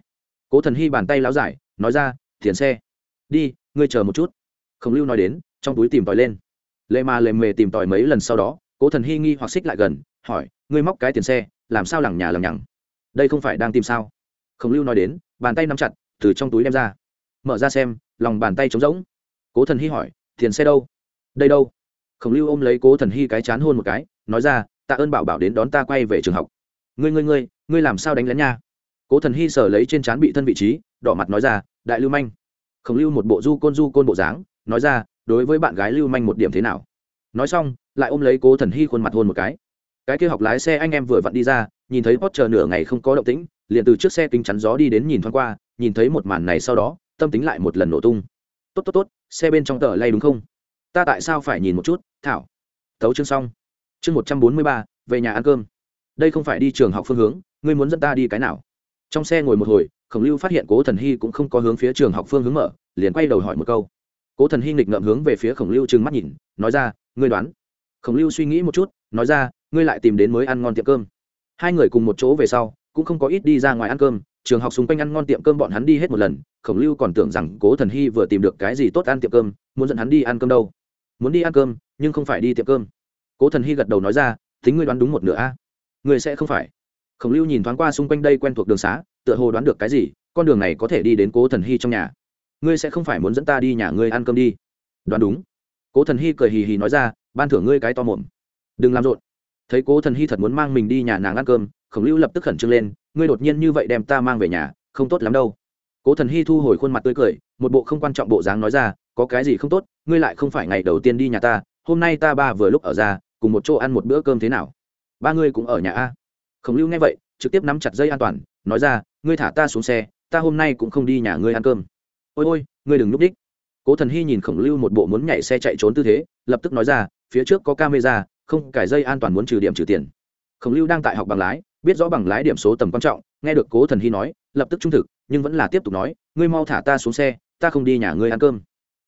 Speaker 1: Cố thần hy bàn tay láo giải, nói ra, tiền xe, đi, ngươi chờ một chút khổng lưu nói đến, trong túi tìm tòi lên. Lệ mà lệ mề tìm tòi mấy lần sau đó, cố thần hy nghi hoặc xích lại gần, hỏi, ngươi móc cái tiền xe, làm sao lằng nhà lằng nhằng? Đây không phải đang tìm sao? Khổng lưu nói đến, bàn tay nắm chặt, từ trong túi đem ra. Mở ra xem, lòng bàn tay trống rỗng. Cố thần hy hỏi, tiền xe đâu? Đây đâu? Khổng lưu ôm lấy cố thần hy cái chán hôn một cái, nói ra, tạ ơn bảo bảo đến đón ta quay về trường học. Ngươi ngươi ngươi ngươi làm sao đánh lén nha? Cố thần hy sờ lấy trên chán bị thân vị trí, đỏ mặt nói ra, đại lưu manh. Khổng lưu một bộ du côn du côn bộ dáng nói ra, đối với bạn gái lưu manh một điểm thế nào? Nói xong, lại ôm lấy cố thần hy khuôn mặt hôn một cái. Cái kia học lái xe anh em vừa vặn đi ra, nhìn thấy pot chờ nửa ngày không có động tĩnh, liền từ trước xe kính chắn gió đi đến nhìn thoáng qua, nhìn thấy một màn này sau đó, tâm tính lại một lần nổ tung. Tốt tốt tốt, xe bên trong tờ lay đúng không? Ta tại sao phải nhìn một chút? Thảo. Thấu chương xong. Chương một trăm bốn mươi ba, về nhà ăn cơm. Đây không phải đi trường học phương hướng, ngươi muốn dẫn ta đi cái nào? Trong xe ngồi một hồi, khổng lưu phát hiện cố thần hy cũng không có hướng phía trường học phương hướng mở, liền quay đầu hỏi một câu cố thần hy nghịch ngợm hướng về phía khổng lưu trừng mắt nhìn, nói ra, ngươi đoán. Khổng lưu suy nghĩ một chút, nói ra, ngươi lại tìm đến mới ăn ngon tiệm cơm. Hai người cùng một chỗ về sau, cũng không có ít đi ra ngoài ăn cơm, trường học xung quanh ăn ngon tiệm cơm bọn hắn đi hết một lần, khổng lưu còn tưởng rằng cố thần hy vừa tìm được cái gì tốt ăn tiệm cơm, muốn dẫn hắn đi ăn cơm đâu. Muốn đi ăn cơm, nhưng không phải đi tiệm cơm. Cố thần hy gật đầu nói ra, tính ngươi đoán đúng một nửa a. Ngươi sẽ không phải. Khổng lưu nhìn thoáng qua xung quanh đây quen thuộc đường xá, tựa hồ đoán được cái gì, con đường này có thể đi đến cố thần hy trong nhà ngươi sẽ không phải muốn dẫn ta đi nhà ngươi ăn cơm đi. Đoán đúng. Cố thần hy cười hì hì nói ra, ban thưởng ngươi cái to mồm. Đừng làm rộn. Thấy cố thần hy thật muốn mang mình đi nhà nàng ăn cơm, khổng lưu lập tức khẩn trương lên, ngươi đột nhiên như vậy đem ta mang về nhà, không tốt lắm đâu. Cố thần hy thu hồi khuôn mặt tươi cười, một bộ không quan trọng bộ dáng nói ra, có cái gì không tốt, ngươi lại không phải ngày đầu tiên đi nhà ta, hôm nay ta ba vừa lúc ở ra, cùng một chỗ ăn một bữa cơm thế nào? Ba ngươi cũng ở nhà a? Khổng lưu nghe vậy, trực tiếp nắm chặt dây an toàn, nói ra, ngươi thả ta xuống xe, ta hôm nay cũng không đi nhà ngươi ăn cơm ôi ôi, ngươi đừng núp đích cố thần hy nhìn khổng lưu một bộ muốn nhảy xe chạy trốn tư thế, lập tức nói ra, phía trước có camera, không cải dây an toàn muốn trừ điểm trừ tiền. Khổng lưu đang tại học bằng lái, biết rõ bằng lái điểm số tầm quan trọng, nghe được cố thần hy nói, lập tức trung thực, nhưng vẫn là tiếp tục nói, ngươi mau thả ta xuống xe, ta không đi nhà ngươi ăn cơm.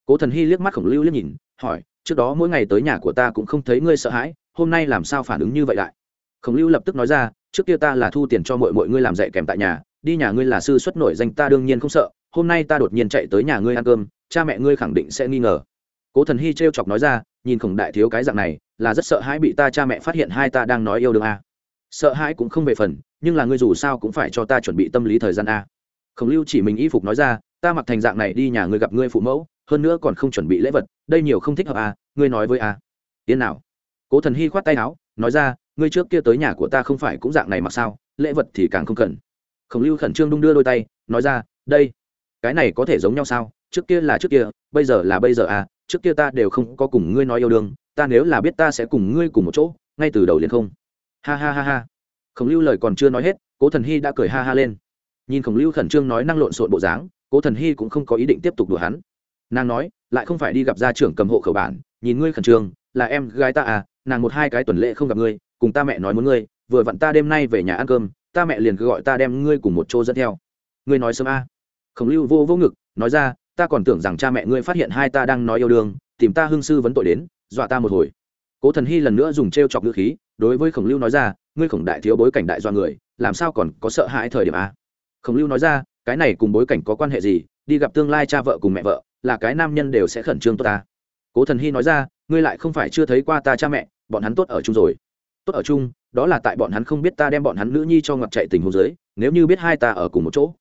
Speaker 1: Cố thần hy liếc mắt khổng lưu liếc nhìn, hỏi, trước đó mỗi ngày tới nhà của ta cũng không thấy ngươi sợ hãi, hôm nay làm sao phản ứng như vậy lại? Khổng lưu lập tức nói ra, trước kia ta là thu tiền cho mọi mọi ngươi làm dạy kèm tại nhà, đi nhà ngươi là sư xuất nổi danh ta đương nhiên không sợ hôm nay ta đột nhiên chạy tới nhà ngươi ăn cơm, cha mẹ ngươi khẳng định sẽ nghi ngờ. Cố thần hy t chọc nói ra, nhìn khổng đại thiếu cái dạng này, là rất sợ hãi bị ta cha mẹ phát hiện hai ta đang nói yêu đương a. Sợ hãi cũng không về phần, nhưng là ngươi dù sao cũng phải cho ta chuẩn bị tâm lý thời gian a. Khổng lưu chỉ mình y phục nói ra, ta mặc thành dạng này đi nhà ngươi gặp ngươi phụ mẫu, hơn nữa còn không chuẩn bị lễ vật, đây nhiều không thích hợp a, ngươi nói với a. Tiến nào. Cố thần hy khoát tay áo, nói ra, ngươi trước kia tới nhà của ta không phải cũng dạng này mà sao, lễ vật thì càng không cần. Khổng lưu khẩn trương đung đưa đôi tay, nói ra, đây cái này có thể giống nhau sao? Trước kia là trước kia, bây giờ là bây giờ à? Trước kia ta đều không có cùng ngươi nói yêu đương, ta nếu là biết ta sẽ cùng ngươi cùng một chỗ, ngay từ đầu liền không. Ha ha ha ha. Khổng lưu lời còn chưa nói hết, cố thần hy đã cười ha ha lên. Nhìn khổng lưu khẩn trương nói năng lộn xộn bộ dáng, cố thần hy cũng không có ý định tiếp tục đùa hắn. Nàng nói, lại không phải đi gặp gia trưởng cầm hộ khẩu bản, nhìn ngươi khẩn trương, là em gái ta à nàng một hai cái tuần lễ không gặp ngươi, cùng ta mẹ nói muốn ngươi, vừa vặn ta đêm nay về nhà ăn cơm, ta mẹ liền cứ gọi ta đem ngươi cùng một chỗ dẫn theo. Ngươi nói sớm a à khổng lưu vô vô ngực, nói ra, ta còn tưởng rằng cha mẹ ngươi phát hiện hai ta đang nói yêu đương, tìm ta hương sư vấn tội đến, dọa ta một hồi. Cố thần hy lần nữa dùng t r e o chọc ngữ khí, đối với khổng lưu nói ra, ngươi khổng đại thiếu bối cảnh đại do người, làm sao còn có sợ hãi thời điểm a? Khổng lưu nói ra, cái này cùng bối cảnh có quan hệ gì? Đi gặp tương lai cha vợ cùng mẹ vợ, là cái nam nhân đều sẽ khẩn trương tốt ta. Cố thần hy nói ra, ngươi lại không phải chưa thấy qua ta cha mẹ, bọn hắn tốt ở chung rồi. Tốt ở chung, đó là tại bọn hắn không biết ta đem bọn hắn nữ nhi cho ngọc chạy tình hồ dưới, nếu như biết hai ta ở cùng một chỗ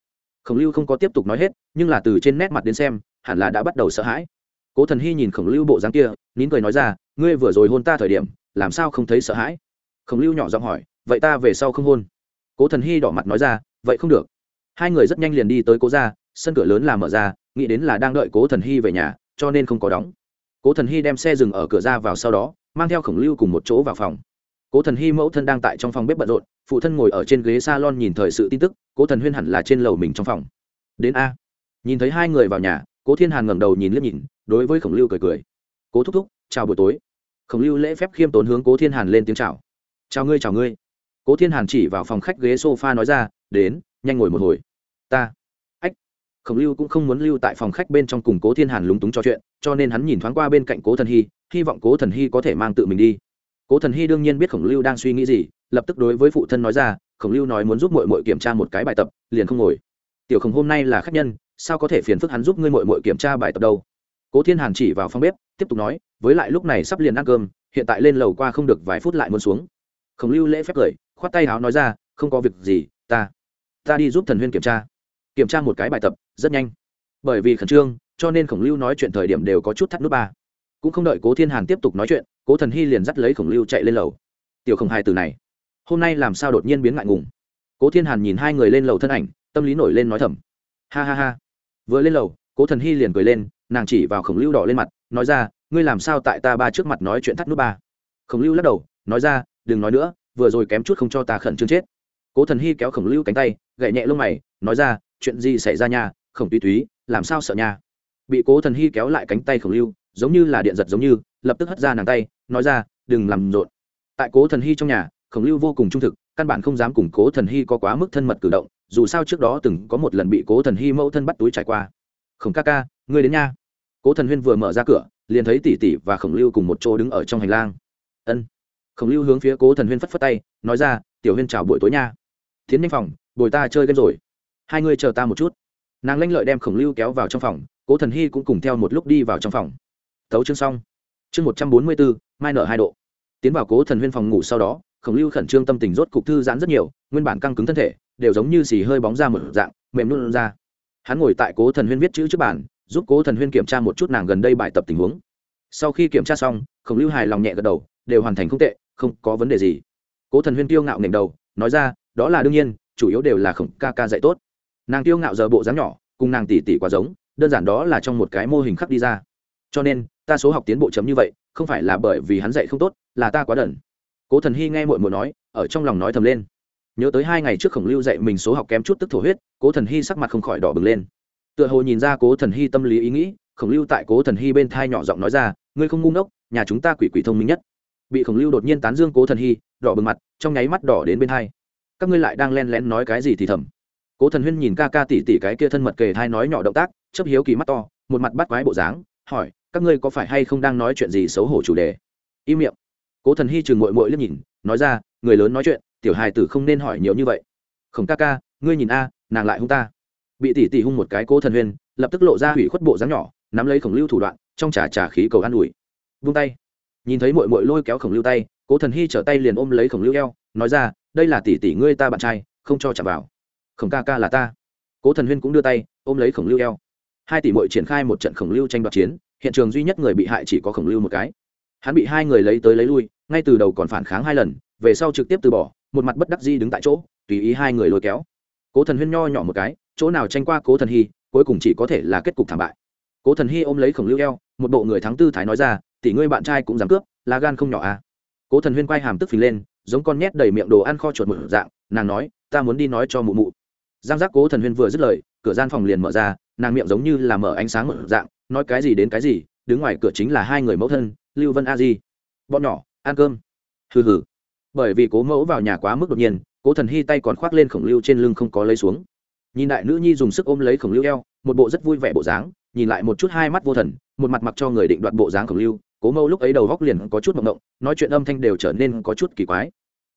Speaker 1: khổng lưu không có tiếp tục nói hết, nhưng là từ trên nét mặt đến xem, hẳn là đã bắt đầu sợ hãi. Cố thần hy nhìn khổng lưu bộ dáng kia, nín cười nói ra, ngươi vừa rồi hôn ta thời điểm, làm sao không thấy sợ hãi? Khổng lưu nhỏ giọng hỏi, vậy ta về sau không hôn? Cố thần hy đỏ mặt nói ra, vậy không được. Hai người rất nhanh liền đi tới cố ra sân cửa lớn là mở ra, nghĩ đến là đang đợi cố thần hy về nhà, cho nên không có đóng. Cố thần hy đem xe dừng ở cửa ra vào sau đó, mang theo khổng lưu cùng một chỗ vào phòng cố thần hy mẫu thân đang tại trong phòng bếp bận rộn, phụ thân ngồi ở trên ghế s a lon nhìn thời sự tin tức, cố thần huyên hẳn là trên lầu mình trong phòng. Đến a. Nhìn thấy hai người vào nhà, cố thiên hàn ngẩng đầu nhìn liếc nhìn, đối với khổng lưu cười cười. Cố thúc thúc, chào buổi tối. Khổng lưu lễ phép khiêm tốn hướng cố thiên hàn lên tiếng chào. Chào ngươi chào ngươi. Cố thiên hàn chỉ vào phòng khách ghế s o f a nói ra, đến, nhanh ngồi một hồi. Ta. Ách. Khổng lưu cũng không muốn lưu tại phòng khách bên trong cùng cố thiên hàn lúng túng trò chuyện, cho nên hắn nhìn thoáng qua bên cạnh cố thần hy hy vọng cố thần hy có thể mang tự mình đi cố thần hy đương nhiên biết khổng lưu đang suy nghĩ gì, lập tức đối với phụ thân nói ra, khổng lưu nói muốn giúp mội mội kiểm tra một cái bài tập, liền không ngồi. Tiểu khổng hôm nay là khách nhân, sao có thể phiền phức hắn giúp ngươi mội mội kiểm tra bài tập đâu? Cố thiên hàn chỉ vào phòng bếp, tiếp tục nói, với lại lúc này sắp liền ăn cơm, hiện tại lên lầu qua không được vài phút lại muốn xuống. Khổng lưu lễ phép cười, khoát tay áo nói ra, không có việc gì, ta ta đi giúp thần huyên kiểm tra kiểm tra một cái bài tập, rất nhanh. Bởi vì khẩn trương, cho nên khổng lưu nói chuyện thời điểm đều có chút thắt nút ba cũng không đợi cố thiên hàn tiếp tục nói chuyện, cố thần hy liền dắt lấy khổng lưu chạy lên lầu. Tiểu khổng hai từ này, hôm nay làm sao đột nhiên biến ngại ngùng? Cố thiên hàn nhìn hai người lên lầu thân ảnh, tâm lý nổi lên nói thầm. Ha ha ha. Vừa lên lầu, cố thần hy liền cười lên, nàng chỉ vào khổng lưu đỏ lên mặt, nói ra, ngươi làm sao tại ta ba trước mặt nói chuyện thắt nút ba? Khổng lưu lắc đầu, nói ra, đừng nói nữa, vừa rồi kém chút không cho ta khẩn trương chết. Cố thần hy kéo khổng lưu cánh tay gậy nhẹ lông mày, nói ra, chuyện gì xảy ra nhà khổng tùy túy, làm sao sợ nhà bị cố thần hy kéo lại cánh tay khổng lưu giống như là điện giật giống như, lập tức hất ra nàng tay, nói ra, đừng làm rộn. Tại cố thần hy trong nhà, khổng lưu vô cùng trung thực, căn bản không dám cùng cố thần hy có quá mức thân mật cử động, dù sao trước đó từng có một lần bị cố thần hy mẫu thân bắt túi trải qua. Khổng ca ca, ngươi đến nha. Cố thần huyên vừa mở ra cửa, liền thấy tỷ tỷ và khổng lưu cùng một chỗ đứng ở trong hành lang. Ân. Khổng lưu hướng phía cố thần huyên phất phất tay, nói ra, tiểu huyên chào buổi tối nha. Tiến nhanh phòng, bồi ta chơi game rồi. Hai ngươi chờ ta một chút. Nàng lanh lợi đem khổng lưu kéo vào trong phòng, cố thần hy cũng cùng theo một lúc đi vào trong phòng tấu chương xong. Chương một trăm bốn mươi bốn mai nở hai độ. Tiến vào cố thần huyên phòng ngủ sau đó, khổng lưu khẩn trương tâm tình rốt cục thư giãn rất nhiều, nguyên bản căng cứng thân thể, đều giống như xì hơi bóng ra một dạng, mềm luôn ra. Hắn ngồi tại cố thần huyên viết chữ trước bàn, giúp cố thần huyên kiểm tra một chút nàng gần đây bài tập tình huống. Sau khi kiểm tra xong, khổng lưu hài lòng nhẹ gật đầu, đều hoàn thành không tệ, không có vấn đề gì. Cố thần huyên tiêu ngạo nghềnh đầu, nói ra, đó là đương nhiên, chủ yếu đều là khổng ca ca dạy tốt. Nàng tiêu ngạo giờ bộ dáng nhỏ, cùng nàng tỉ tỉ quá giống, đơn giản đó là trong một cái mô hình khắc đi ra. Cho nên ta số học tiến bộ chấm như vậy, không phải là bởi vì hắn dạy không tốt, là ta quá đần. Cố thần hy nghe mội mội nói, ở trong lòng nói thầm lên. Nhớ tới hai ngày trước khổng lưu dạy mình số học kém chút tức thổ huyết, cố thần hy sắc mặt không khỏi đỏ bừng lên. Tựa hồ nhìn ra cố thần hy tâm lý ý nghĩ, khổng lưu tại cố thần hy bên thai nhỏ giọng nói ra, ngươi không ngu ngốc, nhà chúng ta quỷ quỷ thông minh nhất. Bị khổng lưu đột nhiên tán dương cố thần hy, đỏ bừng mặt, trong nháy mắt đỏ đến bên thai các ngươi lại đang len lén nói cái gì thì thầm. Cố thần huyên nhìn ca ca tỉ tỉ cái kia thân mật kề thai nói nhỏ động tác chấp hiếu kỳ mắt to, một mặt bắt quái bộ dáng, hỏi các ngươi có phải hay không đang nói chuyện gì xấu hổ chủ đề? Im miệng. Cố thần hy chừng mội mội liếc nhìn, nói ra, người lớn nói chuyện, tiểu hài tử không nên hỏi nhiều như vậy. Khổng ca ca, ngươi nhìn a, nàng lại hung ta. Bị tỉ tỉ hung một cái cố thần huyên, lập tức lộ ra hủy khuất bộ dáng nhỏ, nắm lấy khổng lưu thủ đoạn, trong trả trả khí cầu an ủi. Vung tay. Nhìn thấy mội mội lôi kéo khổng lưu tay, cố thần hy trở tay liền ôm lấy khổng lưu eo, nói ra, đây là tỷ tỷ ngươi ta bạn trai, không cho chạm vào. Khổng ca ca là ta. Cố thần huyên cũng đưa tay, ôm lấy khổng lưu eo. Hai tỷ mội triển khai một trận khổng lưu tranh đoạt chiến hiện trường duy nhất người bị hại chỉ có khổng lưu một cái. Hắn bị hai người lấy tới lấy lui, ngay từ đầu còn phản kháng hai lần, về sau trực tiếp từ bỏ, một mặt bất đắc di đứng tại chỗ, tùy ý hai người lôi kéo. Cố thần huyên nho nhỏ một cái, chỗ nào tranh qua cố thần hy, cuối cùng chỉ có thể là kết cục thảm bại. Cố thần hy ôm lấy khổng lưu eo, một bộ người thắng tư thái nói ra, tỷ ngươi bạn trai cũng dám cướp, lá gan không nhỏ à. Cố thần huyên quay hàm tức phình lên, giống con nhét đầy miệng đồ ăn kho chuột một dạng, nàng nói, ta muốn đi nói cho mụ mụ. Giang giác cố thần huyên vừa dứt lời, cửa gian phòng liền mở ra, nàng miệng giống như là mở ánh sáng một dạng nói cái gì đến cái gì, đứng ngoài cửa chính là hai người mẫu thân, lưu vân a di. Bọn nhỏ, ăn cơm. Hừ hừ. Bởi vì cố mẫu vào nhà quá mức đột nhiên, cố thần hy tay còn khoác lên khổng lưu trên lưng không có lấy xuống. Nhìn đại nữ nhi dùng sức ôm lấy khổng lưu eo, một bộ rất vui vẻ bộ dáng, nhìn lại một chút hai mắt vô thần, một mặt mặc cho người định đoạt bộ dáng khổng lưu, cố mẫu lúc ấy đầu góc liền có chút mộng động nói chuyện âm thanh đều trở nên có chút kỳ quái.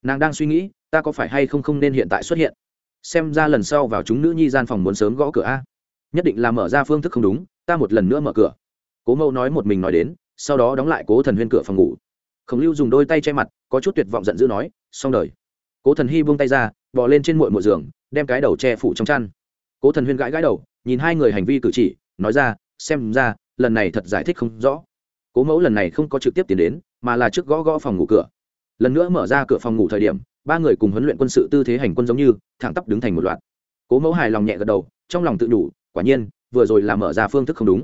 Speaker 1: Nàng đang suy nghĩ, ta có phải hay không không nên hiện tại xuất hiện? Xem ra lần sau vào chúng nữ nhi gian phòng muốn sớm gõ cửa a. Nhất định là mở ra phương thức không đúng ta một lần nữa mở cửa. Cố mẫu nói một mình nói đến, sau đó đóng lại cố thần huyên cửa phòng ngủ. Khổng lưu dùng đôi tay che mặt, có chút tuyệt vọng giận dữ nói, xong đời. Cố thần hy buông tay ra, bò lên trên mội mội giường, đem cái đầu che phủ trong chăn. Cố thần huyên gãi gãi đầu, nhìn hai người hành vi cử chỉ, nói ra, xem ra, lần này thật giải thích không rõ. Cố mẫu lần này không có trực tiếp tiến đến, mà là trước gõ gõ phòng ngủ cửa. Lần nữa mở ra cửa phòng ngủ thời điểm, ba người cùng huấn luyện quân sự tư thế hành quân giống như, thẳng tắp đứng thành một loạt. Cố mẫu hài lòng nhẹ gật đầu, trong lòng tự đủ, quả nhiên vừa rồi là mở ra phương thức không đúng.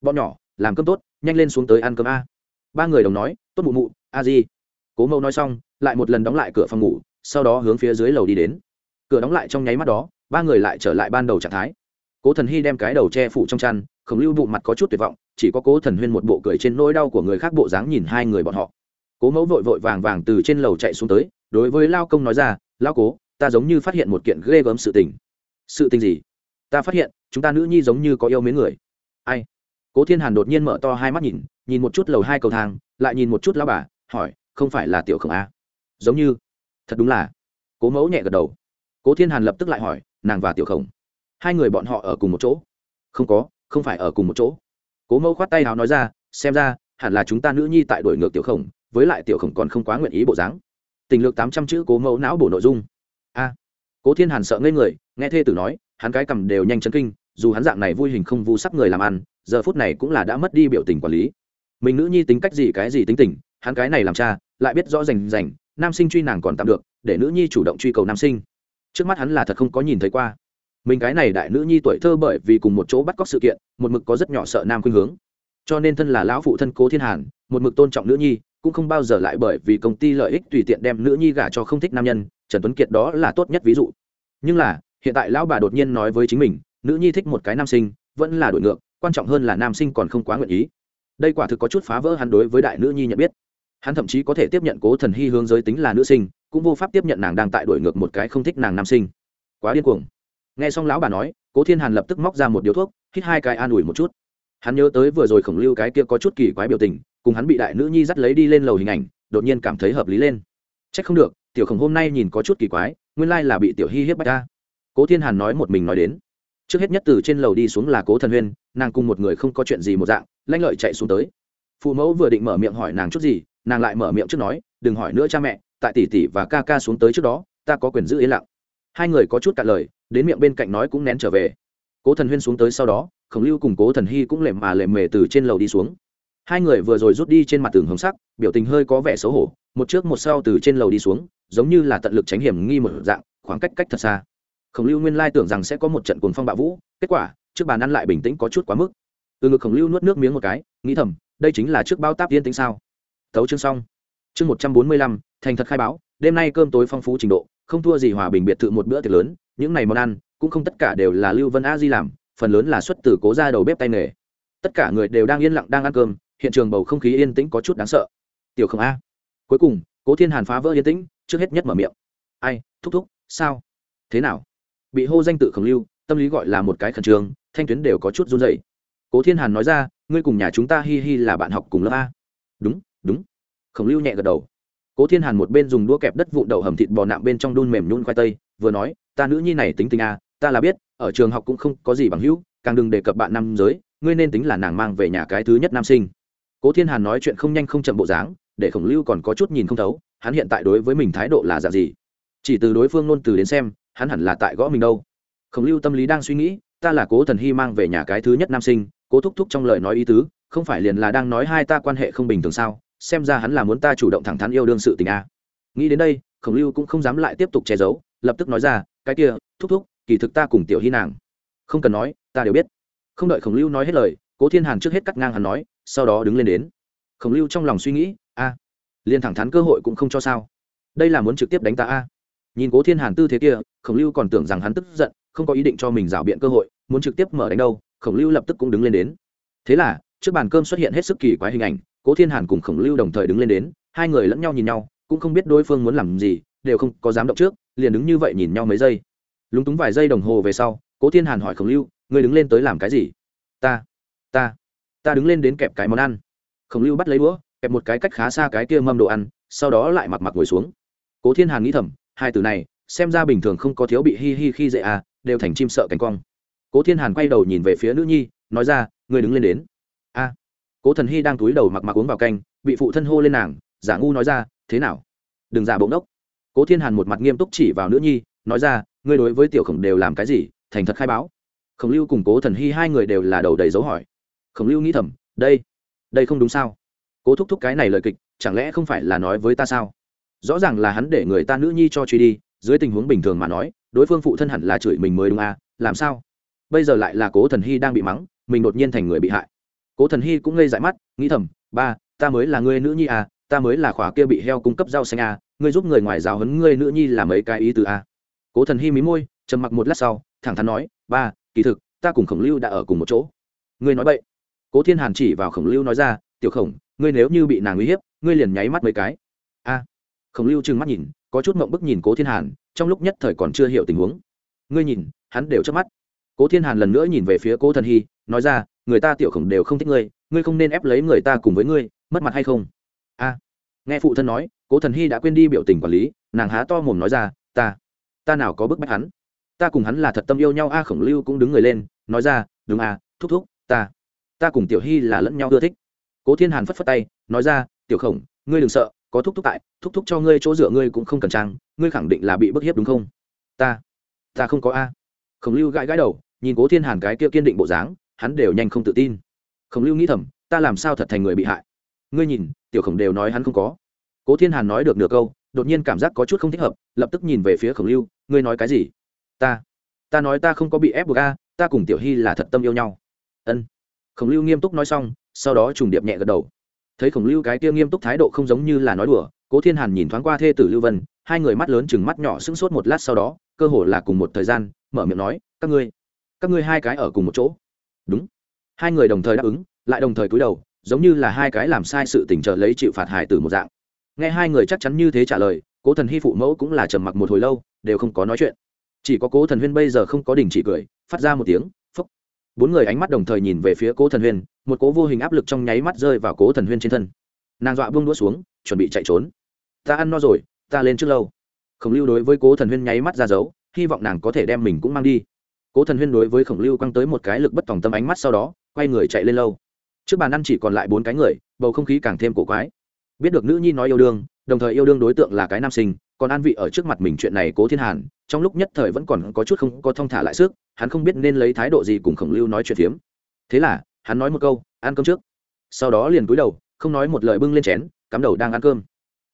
Speaker 1: Bọn nhỏ, làm cơm tốt, nhanh lên xuống tới ăn cơm a. Ba người đồng nói, tốt mụ mụ, a di. Cố mẫu nói xong, lại một lần đóng lại cửa phòng ngủ, sau đó hướng phía dưới lầu đi đến. Cửa đóng lại trong nháy mắt đó, ba người lại trở lại ban đầu trạng thái. Cố thần hy đem cái đầu che phủ trong chăn khổng lưu bụng mặt có chút tuyệt vọng, chỉ có cố thần huyên một bộ cười trên nỗi đau của người khác bộ dáng nhìn hai người bọn họ. Cố mẫu vội vội vàng vàng từ trên lầu chạy xuống tới, đối với lao công nói ra, lao cố, ta giống như phát hiện một kiện ghê gớm sự tình. Sự tình gì? Ta phát hiện chúng ta nữ nhi giống như có yêu mến người. Ai? Cố thiên hàn đột nhiên mở to hai mắt nhìn nhìn một chút lầu hai cầu thang, lại nhìn một chút lao bà, hỏi, không phải là tiểu khổng a? Giống như. Thật đúng là. Cố mẫu nhẹ gật đầu. Cố thiên hàn lập tức lại hỏi, nàng và tiểu khổng, hai người bọn họ ở cùng một chỗ? Không có, không phải ở cùng một chỗ. Cố mẫu khoát tay hào nói ra, xem ra, hẳn là chúng ta nữ nhi tại đổi ngược tiểu khổng, với lại tiểu khổng còn không quá nguyện ý bộ dáng. Tình lược tám trăm chữ cố mẫu não bổ nội dung. A. Cố thiên hàn sợ ngây người, nghe thê tử nói hắn cái cầm đều nhanh chấn kinh, dù hắn dạng này vui hình không vu sắc người làm ăn, giờ phút này cũng là đã mất đi biểu tình quản lý. Mình nữ nhi tính cách gì cái gì tính tình, hắn cái này làm cha, lại biết rõ rành rành, nam sinh truy nàng còn tạm được, để nữ nhi chủ động truy cầu nam sinh. Trước mắt hắn là thật không có nhìn thấy qua. Mình cái này đại nữ nhi tuổi thơ bởi vì cùng một chỗ bắt cóc sự kiện, một mực có rất nhỏ sợ nam khuynh hướng. Cho nên thân là lão phụ thân cố thiên hàn, một mực tôn trọng nữ nhi, cũng không bao giờ lại bởi vì công ty lợi ích tùy tiện đem nữ nhi gả cho không thích nam nhân, trần tuấn kiệt đó là tốt nhất ví dụ. Nhưng là hiện tại lão bà đột nhiên nói với chính mình, nữ nhi thích một cái nam sinh, vẫn là đổi ngược, quan trọng hơn là nam sinh còn không quá nguyện ý. Đây quả thực có chút phá vỡ hắn đối với đại nữ nhi nhận biết. Hắn thậm chí có thể tiếp nhận cố thần hy hướng giới tính là nữ sinh, cũng vô pháp tiếp nhận nàng đang tại đổi ngược một cái không thích nàng nam sinh. Quá điên cuồng. Nghe xong lão bà nói, cố thiên hàn lập tức móc ra một điếu thuốc, hít hai cái an ủi một chút. Hắn nhớ tới vừa rồi khổng lưu cái kia có chút kỳ quái biểu tình, cùng hắn bị đại nữ nhi dắt lấy đi lên lầu hình ảnh, đột nhiên cảm thấy hợp lý lên. C h ắ c không được, tiểu khổng hôm nay nhìn có chút kỳ quái, nguyên lai là bị tiểu hy hiếp bách ta cố thiên hàn nói một mình nói đến. Trước hết nhất từ trên lầu đi xuống là cố thần huyên, nàng cùng một người không có chuyện gì một dạng, lanh lợi chạy xuống tới. Phụ mẫu vừa định mở miệng hỏi nàng chút gì, nàng lại mở miệng trước nói, đừng hỏi nữa cha mẹ, tại tỷ tỷ và ca ca xuống tới trước đó, ta có quyền giữ yên lặng. Hai người có chút cạn lời, đến miệng bên cạnh nói cũng nén trở về. Cố thần huyên xuống tới sau đó, khổng lưu cùng cố thần hy cũng lệm mà lệm mề từ trên lầu đi xuống. Hai người vừa rồi rút đi trên mặt tường hồng sắc, biểu tình hơi có vẻ xấu hổ, một trước một sau từ trên lầu đi xuống, giống như là tận lực tránh hiểm nghi một dạng, khoảng cách cách thật xa khổng lưu nguyên lai tưởng rằng sẽ có một trận cuồng phong bạo vũ, kết quả, trước bàn ăn lại bình tĩnh có chút quá mức. Từ ngực khổng lưu nuốt nước miếng một cái, nghĩ thầm, đây chính là trước bao táp yên tĩnh sao? Tấu chương xong. Chương một trăm bốn mươi lăm, thành thật khai báo, đêm nay cơm tối phong phú trình độ, không thua gì hòa bình biệt thự một bữa tiệc lớn, những này món ăn, cũng không tất cả đều là lưu vân a di làm, phần lớn là xuất từ cố ra đầu bếp tay nghề. Tất cả người đều đang yên lặng đang ăn cơm, hiện trường bầu không khí yên tĩnh có chút đáng sợ. Tiểu không a. Cuối cùng, cố thiên hàn phá vỡ yên tĩnh, trước hết nhất mở miệng. Ai, thúc thúc, sao? Thế nào? Bị hô danh tự khổng lưu, tâm lý gọi là một cái khẩn trương, thanh tuyến đều có chút run dậy cố thiên hàn nói ra, ngươi cùng nhà chúng ta hi hi là bạn học cùng lớp a. Đúng đúng. Khổng lưu nhẹ gật đầu. Cố thiên hàn một bên dùng đũa kẹp đất vụ đậu hầm thịt bò nạm bên trong đun mềm nhún khoai tây, vừa nói, ta nữ nhi này tính tình a, ta là biết, ở trường học cũng không có gì bằng hữu, càng đừng đề cập bạn nam giới, ngươi nên tính là nàng mang về nhà cái thứ nhất nam sinh. Cố thiên hàn nói chuyện không nhanh không chậm bộ dáng, để khổng lưu còn có chút nhìn không thấu, hắn hiện tại đối với mình thái độ là dạng gì? Chỉ từ đối phương ngôn từ đến xem hắn hẳn là tại gõ mình đâu. Khổng lưu tâm lý đang suy nghĩ, ta là cố thần hy mang về nhà cái thứ nhất nam sinh, cố thúc thúc trong lời nói ý tứ, không phải liền là đang nói hai ta quan hệ không bình thường sao, xem ra hắn là muốn ta chủ động thẳng thắn yêu đương sự tình a. Nghĩ đến đây, khổng lưu cũng không dám lại tiếp tục che giấu, lập tức nói ra, cái kia, thúc thúc, kỳ thực ta cùng tiểu hy nàng không cần nói, ta đều biết. Không đợi khổng lưu nói hết lời, cố thiên hàn trước hết cắt ngang hắn nói, sau đó đứng lên đến. Khổng lưu trong lòng suy nghĩ, a, liền thẳng thắn cơ hội cũng không cho sao. Đây là muốn trực tiếp đánh ta a nhìn cố thiên hàn tư thế kia, khổng lưu còn tưởng rằng hắn tức giận, không có ý định cho mình rảo biện cơ hội, muốn trực tiếp mở đánh đâu, khổng lưu lập tức cũng đứng lên đến. Thế là, trước bàn cơm xuất hiện hết sức kỳ quái hình ảnh, cố thiên hàn cùng khổng lưu đồng thời đứng lên đến, hai người lẫn nhau nhìn nhau, cũng không biết đối phương muốn làm gì, đều không có dám động trước, liền đứng như vậy nhìn nhau mấy giây. Lúng túng vài giây đồng hồ về sau, cố thiên hàn hỏi khổng lưu người đứng lên tới làm cái gì? Ta ta ta đứng lên đến kẹp cái món ăn. Khổng lưu bắt lấy đũa, kẹp một cái cách khá xa cái kia mâm đồ ăn, sau đó lại mặc mặc ngồi xuống. Cố thiên hàn nghĩ thầm hai từ này, xem ra bình thường không có thiếu bị hi hi khi dễ à đều thành chim sợ cánh cong cố thiên hàn quay đầu nhìn về phía nữ nhi, nói ra người đứng lên đến. A. Cố thần hy đang túi đầu mặc mặc uống vào canh, bị phụ thân hô lên nàng, giả ngu nói ra, thế nào? Đừng giả bỗng đốc cố thiên hàn một mặt nghiêm túc chỉ vào nữ nhi, nói ra, ngươi đối với tiểu khổng đều làm cái gì, thành thật khai báo. Khổng lưu cùng cố thần hy hai người đều là đầu đầy dấu hỏi. Khổng lưu nghĩ thầm, đây đây không đúng sao? Cố thúc thúc cái này lời kịch, chẳng lẽ không phải là nói với ta sao? Rõ ràng là hắn để người ta nữ nhi cho truy đi, dưới tình huống bình thường mà nói, đối phương phụ thân hẳn là chửi mình mới đúng à làm sao? Bây giờ lại là cố thần hy đang bị mắng, mình đột nhiên thành người bị hại. Cố thần hy cũng ngây dại mắt, nghĩ thầm, ba, ta mới là người nữ nhi à ta mới là khỏa kia bị heo cung cấp rau xanh à ngươi giúp người ngoài giáo hấn ngươi nữ nhi làm mấy cái ý từ à? Cố thần hy mí môi, trầm mặc một lát sau, thẳng thắn nói, ba, kỳ thực, ta cùng khổng lưu đã ở cùng một chỗ. Ngươi nói vậy cố thiên hàn chỉ vào khổng lưu nói ra, tiểu khổng, ngươi nếu như bị nàng uy hiếp, ngươi liền nháy mắt mấy cái khổng lưu trừng mắt nhìn, có chút mộng bức nhìn cố thiên hàn, trong lúc nhất thời còn chưa hiểu tình huống. Ngươi nhìn, hắn đều chớp mắt. Cố thiên hàn lần nữa nhìn về phía cố thần hy, nói ra, người ta tiểu khổng đều không thích ngươi ngươi không nên ép lấy người ta cùng với ngươi, mất mặt hay không? A. Nghe phụ thân nói, cố thần hy đã quên đi biểu tình quản lý, nàng há to mồm nói ra, ta ta nào có bức bách hắn? Ta cùng hắn là thật tâm yêu nhau, a, khổng lưu cũng đứng người lên, nói ra, đúng a, thúc thúc, ta ta cùng tiểu hy là lẫn nhau ưa thích. Cố thiên hàn phất phất tay, nói ra, tiểu khổng, ngươi đừng sợ có thúc thúc tại, thúc thúc cho ngươi chỗ dựa ngươi cũng không cần trang, ngươi khẳng định là bị bức hiếp đúng không? Ta ta không có a. Khổng lưu gãi gãi đầu, nhìn cố thiên hàn cái kia kiên định bộ dáng, hắn đều nhanh không tự tin. Khổng lưu nghĩ thầm, ta làm sao thật thành người bị hại? Ngươi nhìn, tiểu khổng đều nói hắn không có. Cố thiên hàn nói được nửa câu, đột nhiên cảm giác có chút không thích hợp, lập tức nhìn về phía khổng lưu, ngươi nói cái gì? Ta ta nói ta không có bị ép buộc a, ta cùng tiểu hy là thật tâm yêu nhau. Ân. Khổng lưu nghiêm túc nói xong, sau đó trùng điệp nhẹ gật đầu thấy khổng lưu cái kia nghiêm túc thái độ không giống như là nói đùa, cố thiên hàn nhìn thoáng qua thê tử lưu vân, hai người mắt lớn chừng mắt nhỏ sững sốt một lát sau đó, cơ hồ là cùng một thời gian, mở miệng nói, các ngươi các ngươi hai cái ở cùng một chỗ. Đúng. Hai người đồng thời đáp ứng, lại đồng thời cúi đầu, giống như là hai cái làm sai sự tình trợ lấy chịu phạt hải từ một dạng. Nghe hai người chắc chắn như thế trả lời, cố thần hy phụ mẫu cũng là trầm mặc một hồi lâu, đều không có nói chuyện. Chỉ có cố thần huyên bây giờ không có đình chỉ cười, phát ra một tiếng phúc bốn người ánh mắt đồng thời nhìn về phía cố thần huyên một cố vô hình áp lực trong nháy mắt rơi vào cố thần huyên trên thân. Nàng dọa buông đũa xuống, chuẩn bị chạy trốn. Ta ăn no rồi, ta lên trước lâu. Khổng lưu đối với cố thần huyên nháy mắt ra dấu, hy vọng nàng có thể đem mình cũng mang đi. Cố thần huyên đối với khổng lưu quăng tới một cái lực bất tòng tâm ánh mắt sau đó, quay người chạy lên lâu. Trước bàn ăn chỉ còn lại bốn cái người, bầu không khí càng thêm cổ quái. Biết được nữ nhi nói yêu đương, đồng thời yêu đương đối tượng là cái nam sinh, còn an vị ở trước mặt mình chuyện này cố thiên hàn, trong lúc nhất thời vẫn còn có chút không có thong thả lại sức, hắn không biết nên lấy thái độ gì cùng khổng lưu nói chuyện phiếm. Thế là hắn nói một câu, ăn cơm trước. Sau đó liền cúi đầu, không nói một lời bưng lên chén, cắm đầu đang ăn cơm.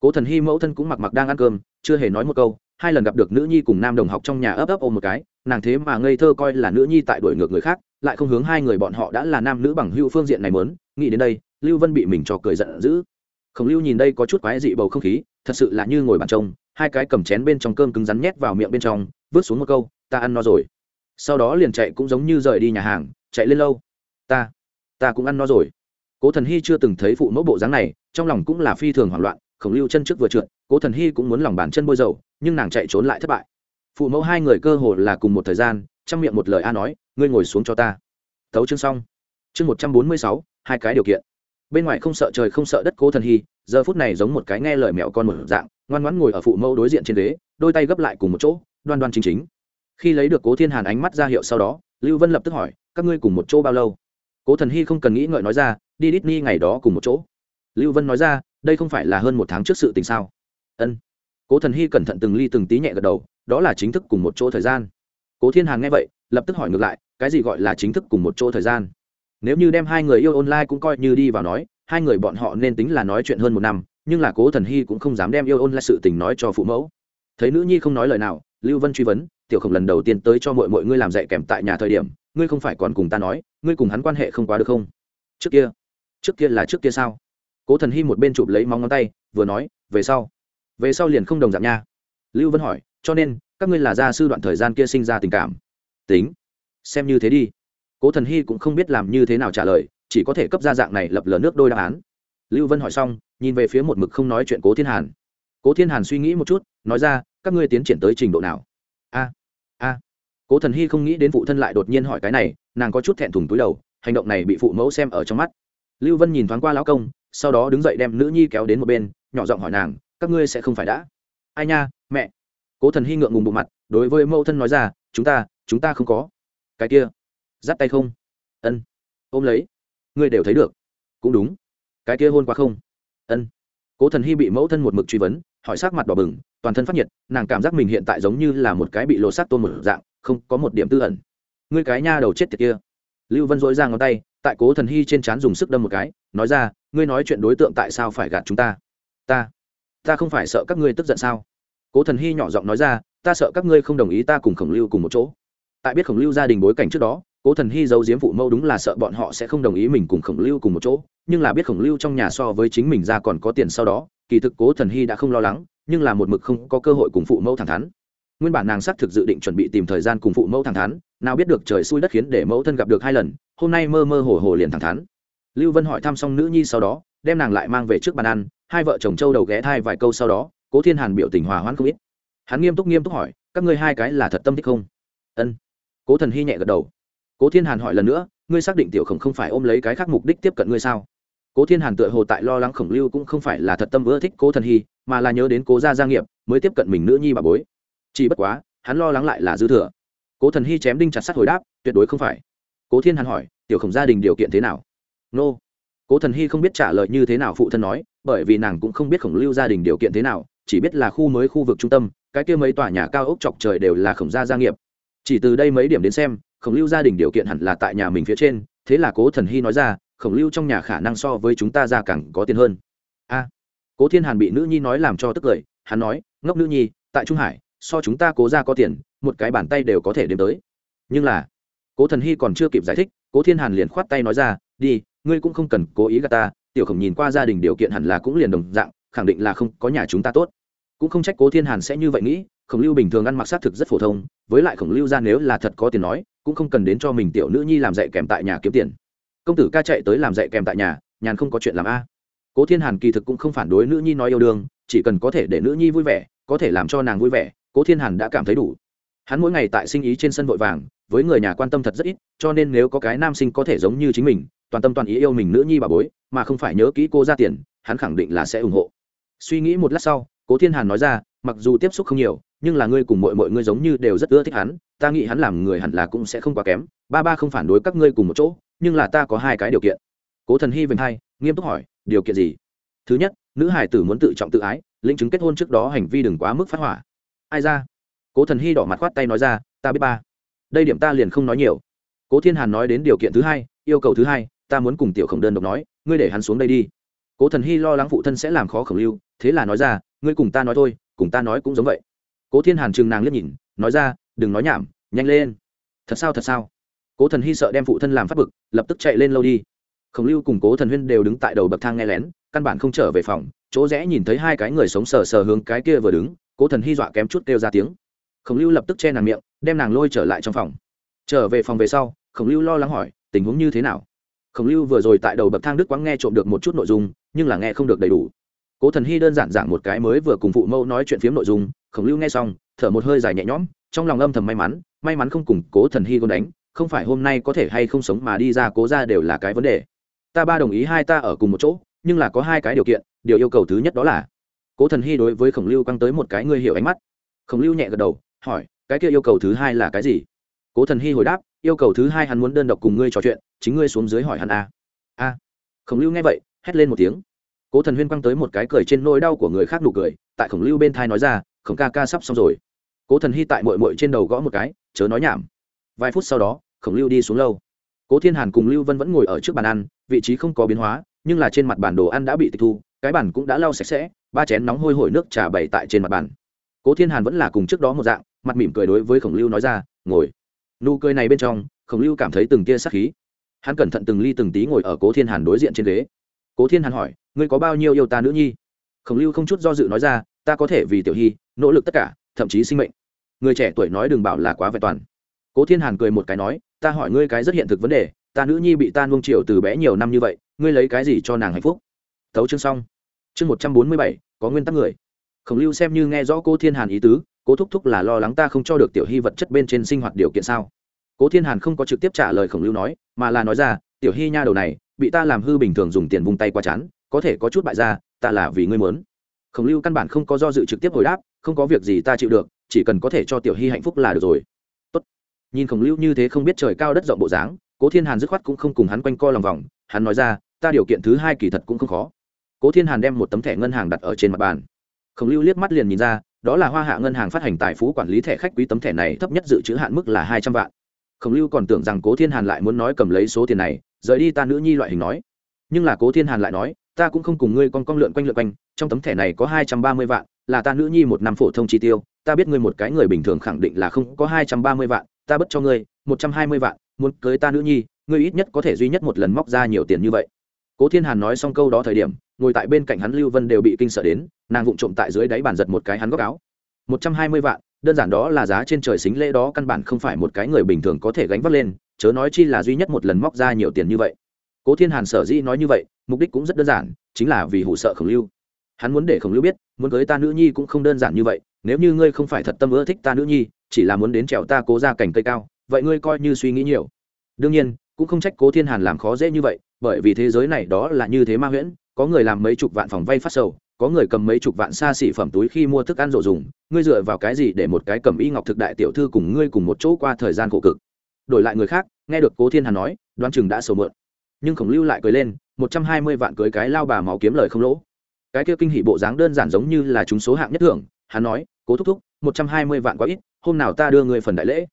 Speaker 1: Cố thần hy mẫu thân cũng mặc mặc đang ăn cơm, chưa hề nói một câu, hai lần gặp được nữ nhi cùng nam đồng học trong nhà ấp ấp ôm một cái, nàng thế mà ngây thơ coi là nữ nhi tại đuổi ngược người khác, lại không hướng hai người bọn họ đã là nam nữ bằng hưu phương diện này mớn nghĩ đến đây, lưu vân bị mình cho cười giận dữ. Khổng lưu nhìn đây có chút quái dị bầu không khí, thật sự là như ngồi bàn trông, hai cái cầm chén bên trong cơm cứng rắn nhét vào miệng bên trong, vứt xuống một câu, ta ăn no rồi. Sau đó liền chạy cũng giống như rời đi nhà hàng, chạy lên lâu. Ta ta cũng ăn no rồi. Cố thần hy chưa từng thấy phụ mẫu bộ dáng này, trong lòng cũng là phi thường hoảng loạn, khổng lưu chân trước vừa trượt, cố thần hy cũng muốn lòng bàn chân bôi dầu, nhưng nàng chạy trốn lại thất bại. Phụ mẫu hai người cơ hồ là cùng một thời gian, trong miệng một lời a nói, ngươi ngồi xuống cho ta. Tấu chương xong. Chương một trăm bốn mươi sáu, hai cái điều kiện. Bên ngoài không sợ trời không sợ đất cố thần hy, giờ phút này giống một cái nghe lời mẹo con một dạng, ngoan ngoãn ngồi ở phụ mẫu đối diện trên ghế, đôi tay gấp lại cùng một chỗ, đoan đoan chính chính. Khi lấy được cố thiên hàn ánh mắt ra hiệu sau đó, lưu vân lập tức hỏi, các ngươi cùng một chỗ bao lâu? Cố thần hy không cần nghĩ ngợi nói ra, đi d i s n e y ngày đó cùng một chỗ. Lưu vân nói ra, đây không phải là hơn một tháng trước sự tình sao? Ân. Cố thần hy cẩn thận từng ly từng tí nhẹ gật đầu, đó là chính thức cùng một chỗ thời gian. Cố thiên hàn nghe vậy, lập tức hỏi ngược lại, cái gì gọi là chính thức cùng một chỗ thời gian? Nếu như đem hai người yêu online cũng coi như đi vào nói, hai người bọn họ nên tính là nói chuyện hơn một năm, nhưng là cố thần hy cũng không dám đem yêu online sự tình nói cho phụ mẫu. Thấy nữ nhi không nói lời nào, lưu vân truy vấn, tiểu khổng lần đầu tiên tới cho mọi mọi ngươi làm dạy kèm tại nhà thời điểm ngươi không phải còn cùng ta nói, ngươi cùng hắn quan hệ không quá được không? Trước kia trước kia là trước kia sao? Cố thần hy một bên chụp lấy móng ngón tay, vừa nói, về sau về sau liền không đồng dạng nha. Lưu vân hỏi, cho nên, các ngươi là gia sư đoạn thời gian kia sinh ra tình cảm? Tính, xem như thế đi. Cố thần hy cũng không biết làm như thế nào trả lời, chỉ có thể cấp ra dạng này lập lờ nước đôi đáp án. Lưu vân hỏi xong, nhìn về phía một mực không nói chuyện cố thiên hàn. Cố thiên hàn suy nghĩ một chút, nói ra, các ngươi tiến triển tới trình độ nào? A a cố thần hy không nghĩ đến phụ thân lại đột nhiên hỏi cái này, nàng có chút thẹn thùng túi đầu, hành động này bị phụ mẫu xem ở trong mắt. Lưu vân nhìn thoáng qua lão công, sau đó đứng dậy đem nữ nhi kéo đến một bên, nhỏ giọng hỏi nàng, các ngươi sẽ không phải đã? Ai nha, mẹ. Cố thần hy ngượng ngùng bộ mặt, đối với mẫu thân nói ra, chúng ta chúng ta không có. Cái kia dắt tay không? Ân. Ôm lấy. Ngươi đều thấy được. Cũng đúng. Cái kia hôn quá không? Ân. Cố thần hy bị mẫu thân một mực truy vấn, hỏi sắc mặt đỏ bừng, toàn thân phát nhiệt, nàng cảm giác mình hiện tại giống như là một cái bị lột xác tôn một dạng không có một điểm tư ẩn. Ngươi cái nha đầu chết tiệt kia. Lưu vân dối ra ngón tay, tại cố thần hy trên trán dùng sức đâm một cái, nói ra, ngươi nói chuyện đối tượng tại sao phải gạt chúng ta? Ta ta không phải sợ các ngươi tức giận sao? Cố thần hy nhỏ giọng nói ra, ta sợ các ngươi không đồng ý ta cùng khổng lưu cùng một chỗ. Tại biết khổng lưu gia đình bối cảnh trước đó, cố thần hy giấu giếm phụ mẫu đúng là sợ bọn họ sẽ không đồng ý mình cùng khổng lưu cùng một chỗ, nhưng là biết khổng lưu trong nhà so với chính mình ra còn có tiền sau đó, kỳ thực cố thần hy đã không lo lắng, nhưng là một mực không có cơ hội cùng phụ mẫu thẳng thắn nguyên bản nàng xác thực dự định chuẩn bị tìm thời gian cùng phụ mẫu thẳng thắn, nào biết được trời xui đất khiến để mẫu thân gặp được hai lần, hôm nay mơ mơ hồ hồ liền thẳng thắn. Lưu vân hỏi thăm xong nữ nhi sau đó, đem nàng lại mang về trước bàn ăn, hai vợ chồng châu đầu ghé thai vài câu sau đó, cố thiên hàn biểu tình hòa hoãn không ít. Hắn nghiêm túc nghiêm túc hỏi, các ngươi hai cái là thật tâm thích không? Ân. Cố thần hy nhẹ gật đầu. Cố thiên hàn hỏi lần nữa, ngươi xác định tiểu khổng không phải ôm lấy cái khác mục đích tiếp cận ngươi sao? Cố thiên hàn tựa hồ tại lo lắng khổng lưu cũng không phải là thật tâm ưa thích cố thần hy, mà là nhớ đến cố gia gia nghiệp, mới tiếp cận mình nữ nhi bà bối chỉ bất quá, hắn lo lắng lại là dư thừa. Cố thần hy chém đinh chặt sắt hồi đáp, tuyệt đối không phải. Cố thiên hàn hỏi, tiểu khổng gia đình điều kiện thế nào? Nô. Cố thần hy không biết trả lời như thế nào phụ thân nói, bởi vì nàng cũng không biết khổng lưu gia đình điều kiện thế nào, chỉ biết là khu mới khu vực trung tâm, cái kia mấy tòa nhà cao ốc chọc trời đều là khổng gia gia nghiệp. Chỉ từ đây mấy điểm đến xem, khổng lưu gia đình điều kiện hẳn là tại nhà mình phía trên, thế là cố thần hy nói ra, khổng lưu trong nhà khả năng so với chúng ta ra càng có tiền hơn. A. Cố thiên hàn bị nữ nhi nói làm cho tức cười, hắn nói, ngốc nữ nhi, tại trung hải so chúng ta cố ra có tiền, một cái bàn tay đều có thể đếm tới. Nhưng là, cố thần hy còn chưa kịp giải thích, cố thiên hàn liền khoát tay nói ra, đi, ngươi cũng không cần cố ý gà ta, tiểu khổng nhìn qua gia đình điều kiện hẳn là cũng liền đồng dạng, khẳng định là không có nhà chúng ta tốt. Cũng không trách cố thiên hàn sẽ như vậy nghĩ, khổng lưu bình thường ăn mặc xác thực rất phổ thông, với lại khổng lưu ra nếu là thật có tiền nói, cũng không cần đến cho mình tiểu nữ nhi làm dạy kèm tại nhà kiếm tiền. Công tử ca chạy tới làm dạy kèm tại nhà, nhàn không có chuyện làm a. Cố thiên hàn kỳ thực cũng không phản đối nữ nhi nói yêu đương, chỉ cần có thể để nữ nhi vui vẻ, có thể làm cho nàng vui vẻ cố thiên hàn đã cảm thấy đủ. Hắn mỗi ngày tại sinh ý trên sân vội vàng, với người nhà quan tâm thật rất ít, cho nên nếu có cái nam sinh có thể giống như chính mình, toàn tâm toàn ý yêu mình nữ nhi bà bối, mà không phải nhớ kỹ cô ra tiền, hắn khẳng định là sẽ ủng hộ. Suy nghĩ một lát sau, cố thiên hàn nói ra, mặc dù tiếp xúc không nhiều, nhưng là ngươi cùng mọi mọi ngươi giống như đều rất ưa thích hắn, ta nghĩ hắn làm người hẳn là cũng sẽ không quá kém, ba ba không phản đối các ngươi cùng một chỗ, nhưng là ta có hai cái điều kiện. Cố thần hy vinh hai, nghiêm túc hỏi, điều kiện gì? Thứ nhất, nữ hải tử muốn tự trọng tự ái linh chứng kết hôn trước đó hành vi đừng quá mức phát hỏa ai ra? Cố thần hy đỏ mặt khoát tay nói ra, ta biết ba. Đây điểm ta liền không nói nhiều. Cố thiên hàn nói đến điều kiện thứ hai, yêu cầu thứ hai, ta muốn cùng tiểu khổng đơn độc nói, ngươi để hắn xuống đây đi. Cố thần hy lo lắng phụ thân sẽ làm khó khổng lưu, thế là nói ra, ngươi cùng ta nói thôi, cùng ta nói cũng giống vậy. Cố thiên hàn chừng nàng liếc nhìn, nói ra, đừng nói nhảm, nhanh lên. Thật sao thật sao? Cố thần hy sợ đem phụ thân làm phát bực, lập tức chạy lên lâu đi. Khổng lưu cùng cố thần huyên đều đứng tại đầu bậc thang nghe lén, căn bản không trở về phòng, chỗ rẽ nhìn thấy hai cái người sống sờ sờ hướng cái kia vừa đứng cố thần hy dọa kém chút kêu ra tiếng. Khổng lưu lập tức che nàng miệng, đem nàng lôi trở lại trong phòng. Trở về phòng về sau, khổng lưu lo lắng hỏi, tình huống như thế nào? Khổng lưu vừa rồi tại đầu bậc thang đức quáng nghe trộm được một chút nội dung, nhưng là nghe không được đầy đủ. Cố thần hy đơn giản giảng một cái mới vừa cùng phụ mẫu nói chuyện phiếm nội dung, khổng lưu nghe xong, thở một hơi dài nhẹ nhõm, trong lòng âm thầm may mắn may mắn không cùng cố thần hy gôn đánh, không phải hôm nay có thể hay không sống mà đi ra cố ra đều là cái vấn đề. Ta ba đồng ý hai ta ở cùng một chỗ, nhưng là có hai cái điều kiện, điều yêu cầu thứ nhất đó là cố thần hy đối với khổng lưu quăng tới một cái ngươi hiểu ánh mắt. Khổng lưu nhẹ gật đầu, hỏi, cái kia yêu cầu thứ hai là cái gì? Cố thần hy hồi đáp, yêu cầu thứ hai hắn muốn đơn độc cùng ngươi trò chuyện, chính ngươi xuống dưới hỏi hắn a. A. Khổng lưu nghe vậy, hét lên một tiếng. Cố thần huyên quăng tới một cái cười trên nỗi đau của người khác nụ cười, tại khổng lưu bên thai nói ra, khổng ca ca sắp xong rồi. Cố thần hy tại mội mội trên đầu gõ một cái, chớ nói nhảm. Vài phút sau đó, khổng lưu đi xuống lâu cố thiên hàn cùng lưu vân vẫn ngồi ở trước bàn ăn, vị trí không có biến hóa nhưng là trên mặt bản đồ ăn đã bị tịch thu, cái bản cũng đã lau sạch sẽ, ba chén nóng hôi hổi nước trà bày tại trên mặt bàn. Cố thiên hàn vẫn là cùng trước đó một dạng, mặt mỉm cười đối với khổng lưu nói ra, ngồi. Nụ cười này bên trong, khổng lưu cảm thấy từng tia sắc khí. Hắn cẩn thận từng ly từng tí ngồi ở cố thiên hàn đối diện trên ghế. Cố thiên hàn hỏi, ngươi có bao nhiêu yêu ta nữ nhi? Khổng lưu không chút do dự nói ra, ta có thể vì tiểu hy, nỗ lực tất cả, thậm chí sinh mệnh. Người trẻ tuổi nói đừng bảo là quá vẹn toàn. Cố thiên hàn cười một cái nói, ta hỏi ngươi cái rất hiện thực vấn đề, ta nữ nhi bị ta nuông chiều từ bé nhiều năm như vậy ngươi lấy cái gì cho nàng hạnh phúc? Thấu chương xong. Chương một trăm bốn mươi bảy, có nguyên tắc người. Khổng lưu xem như nghe rõ cô thiên hàn ý tứ, cố thúc thúc là lo lắng ta không cho được tiểu hy vật chất bên trên sinh hoạt điều kiện sao? Cố thiên hàn không có trực tiếp trả lời khổng lưu nói, mà là nói ra, tiểu hy nha đầu này, bị ta làm hư bình thường dùng tiền vung tay qua chán, có thể có chút bại ra ta là vì ngươi muốn. Khổng lưu căn bản không có do dự trực tiếp hồi đáp, không có việc gì ta chịu được, chỉ cần có thể cho tiểu hy hạnh phúc là được rồi. Tốt. nhìn khổng lưu như thế không biết trời cao đất rộng bộ dáng, cố thiên hàn dứt khoát cũng không cùng hắn quanh co lòng vòng, hắn nói ra ta điều kiện thứ hai kỳ thật cũng không khó. Cố thiên hàn đem một tấm thẻ ngân hàng đặt ở trên mặt bàn. Khổng lưu liếc mắt liền nhìn ra, đó là hoa hạ ngân hàng phát hành tài phú quản lý thẻ khách quý tấm thẻ này thấp nhất dự trữ hạn mức là hai trăm vạn. Khổng lưu còn tưởng rằng cố thiên hàn lại muốn nói cầm lấy số tiền này, rời đi ta nữ nhi loại hình nói. Nhưng là cố thiên hàn lại nói, ta cũng không cùng ngươi con con lượn quanh lượn quanh, trong tấm thẻ này có hai trăm ba mươi vạn, là ta nữ nhi một năm phổ thông chi tiêu, ta biết ngươi một cái người bình thường khẳng định là không có hai trăm ba mươi vạn, ta bất cho ngươi một trăm hai mươi vạn, muốn cưới ta nữ nhi, ngươi ít nhất có thể duy nhất một lần móc ra nhiều tiền như vậy cố thiên hàn nói xong câu đó thời điểm, ngồi tại bên cạnh hắn lưu vân đều bị kinh sợ đến, nàng vụng trộm tại dưới đáy bàn giật một cái hắn góc áo. Một trăm hai mươi vạn, đơn giản đó là giá trên trời xính lễ đó căn bản không phải một cái người bình thường có thể gánh vác lên, chớ nói chi là duy nhất một lần móc ra nhiều tiền như vậy. Cố thiên hàn sở dĩ nói như vậy, mục đích cũng rất đơn giản, chính là vì hụ sợ khổng lưu. Hắn muốn để khổng lưu biết, muốn cưới ta nữ nhi cũng không đơn giản như vậy, nếu như ngươi không phải thật tâm ưa thích ta nữ nhi, chỉ là muốn đến trèo ta cố ra cành cây cao, vậy ngươi coi như suy nghĩ nhiều. Đương nhiên cũng không trách cố thiên hàn làm khó dễ như vậy, bởi vì thế giới này đó là như thế ma huyễn, có người làm mấy chục vạn phòng vay phát sầu, có người cầm mấy chục vạn xa xỉ phẩm túi khi mua thức ăn rộ dùng, ngươi dựa vào cái gì để một cái cầm y ngọc thực đại tiểu thư cùng ngươi cùng một chỗ qua thời gian khổ cực? Đổi lại người khác, nghe được cố thiên hàn nói, đoán chừng đã sầu mượn. Nhưng khổng lưu lại cười lên, một trăm hai mươi vạn cưới cái lao bà máu kiếm lời không lỗ. Cái kia kinh hỷ bộ dáng đơn giản giống như là chúng số hạng nhất thưởng, hắn nói, cố thúc thúc, một trăm hai mươi vạn quá ít, hôm nào ta đưa người phần đại lễ?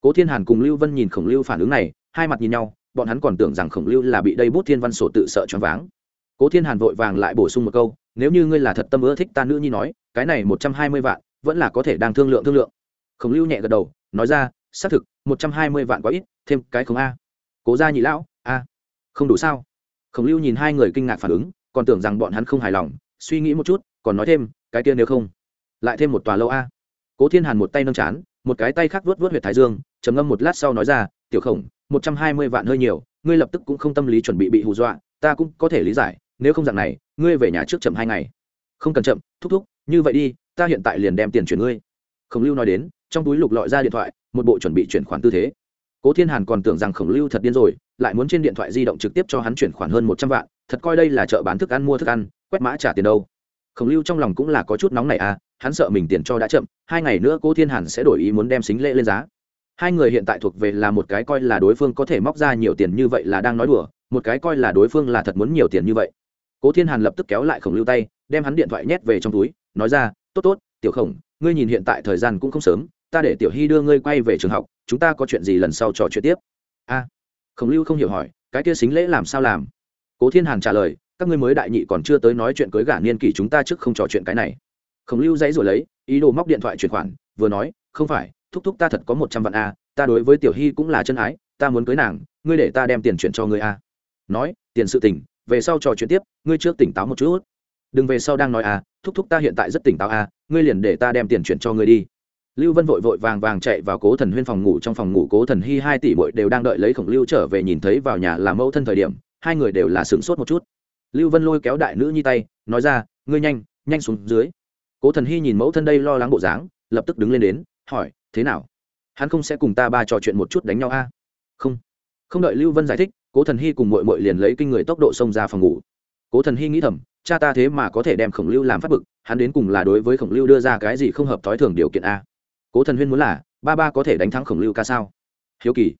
Speaker 1: Cố thiên hàn cùng lưu vân nhìn khổng lưu phản ứng này hai mặt nhìn nhau, bọn hắn còn tưởng rằng khổng lưu là bị đây bút thiên văn sổ tự sợ choáng váng. Cố thiên hàn vội vàng lại bổ sung một câu, nếu như ngươi là thật tâm ưa thích ta nữ nhi nói, cái này một trăm hai mươi vạn vẫn là có thể đang thương lượng thương lượng. Khổng lưu nhẹ gật đầu, nói ra, xác thực, một trăm hai mươi vạn quá ít, thêm cái không a. Cố gia nhị lão, a, không đủ sao? Khổng lưu nhìn hai người kinh ngạc phản ứng, còn tưởng rằng bọn hắn không hài lòng, suy nghĩ một chút, còn nói thêm, cái kia nếu không, lại thêm một tòa lâu a. Cố thiên hàn một tay nâng chán, một cái tay khác vớt vớt huyệt thái dương, trầm ngâm một lát sau nói ra, tiểu khổng một trăm hai mươi vạn hơi nhiều, ngươi lập tức cũng không tâm lý chuẩn bị bị hù dọa, ta cũng có thể lý giải, nếu không dạng này, ngươi về nhà trước chậm hai ngày. Không cần chậm, thúc thúc, như vậy đi, ta hiện tại liền đem tiền chuyển ngươi. Khổng lưu nói đến, trong túi lục lọi ra điện thoại, một bộ chuẩn bị chuyển khoản tư thế. Cố thiên hàn còn tưởng rằng khổng lưu thật điên rồi, lại muốn trên điện thoại di động trực tiếp cho hắn chuyển khoản hơn một trăm vạn, thật coi đây là chợ bán thức ăn mua thức ăn, quét mã trả tiền đâu. Khổng lưu trong lòng cũng là có chút nóng này à hắn sợ mình tiền cho đã chậm, hai ngày nữa cố thiên hàn sẽ đổi ý muốn đem xính lễ lên giá hai người hiện tại thuộc về là một cái coi là đối phương có thể móc ra nhiều tiền như vậy là đang nói đùa, một cái coi là đối phương là thật muốn nhiều tiền như vậy. Cố thiên hàn lập tức kéo lại khổng lưu tay, đem hắn điện thoại nhét về trong túi, nói ra, tốt tốt, tiểu khổng, ngươi nhìn hiện tại thời gian cũng không sớm, ta để tiểu hy đưa ngươi quay về trường học, chúng ta có chuyện gì lần sau trò chuyện tiếp. A? Khổng lưu không hiểu hỏi, cái kia xính lễ làm sao làm? Cố thiên hàn trả lời, các ngươi mới đại nhị còn chưa tới nói chuyện cưới gả niên kỷ chúng ta trước không trò chuyện cái này. Khổng lưu dãy rồi lấy, ý đồ móc điện thoại chuyển khoản, vừa nói, không phải thúc thúc ta thật có một trăm vạn a, ta đối với tiểu hy cũng là chân ái, ta muốn cưới nàng, ngươi để ta đem tiền chuyển cho ngươi a. Nói, tiền sự tỉnh, về sau trò chuyện tiếp, ngươi trước tỉnh táo một chút. Đừng về sau đang nói à thúc thúc ta hiện tại rất tỉnh táo à ngươi liền để ta đem tiền chuyển cho ngươi đi. Lưu vân vội vội vàng vàng chạy vào cố thần huyên phòng ngủ, trong phòng ngủ cố thần hy hai tỷ bội đều đang đợi lấy khổng lưu trở về nhìn thấy vào nhà là mẫu thân thời điểm, hai người đều là sửng sốt một chút. Lưu vân lôi kéo đại nữ nhi tay, nói ra, ngươi nhanh nhanh xuống dưới. Cố thần hy nhìn mẫu thân đây lo lắng bộ dáng, lập tức đứng lên đến hỏi, thế nào? Hắn không sẽ cùng ta ba trò chuyện một chút đánh nhau a? À? không. Không đợi lưu vân giải thích, cố thần hy cùng mội mội liền lấy kinh người tốc độ xông ra phòng ngủ. Cố thần hy nghĩ thầm, cha ta thế mà có thể đem khổng lưu làm phát bực, hắn đến cùng là đối với khổng lưu đưa ra cái gì không hợp thói thường điều kiện a? Cố thần huyên muốn là, ba ba có thể đánh thắng khổng lưu ca sao? Hiếu kỳ.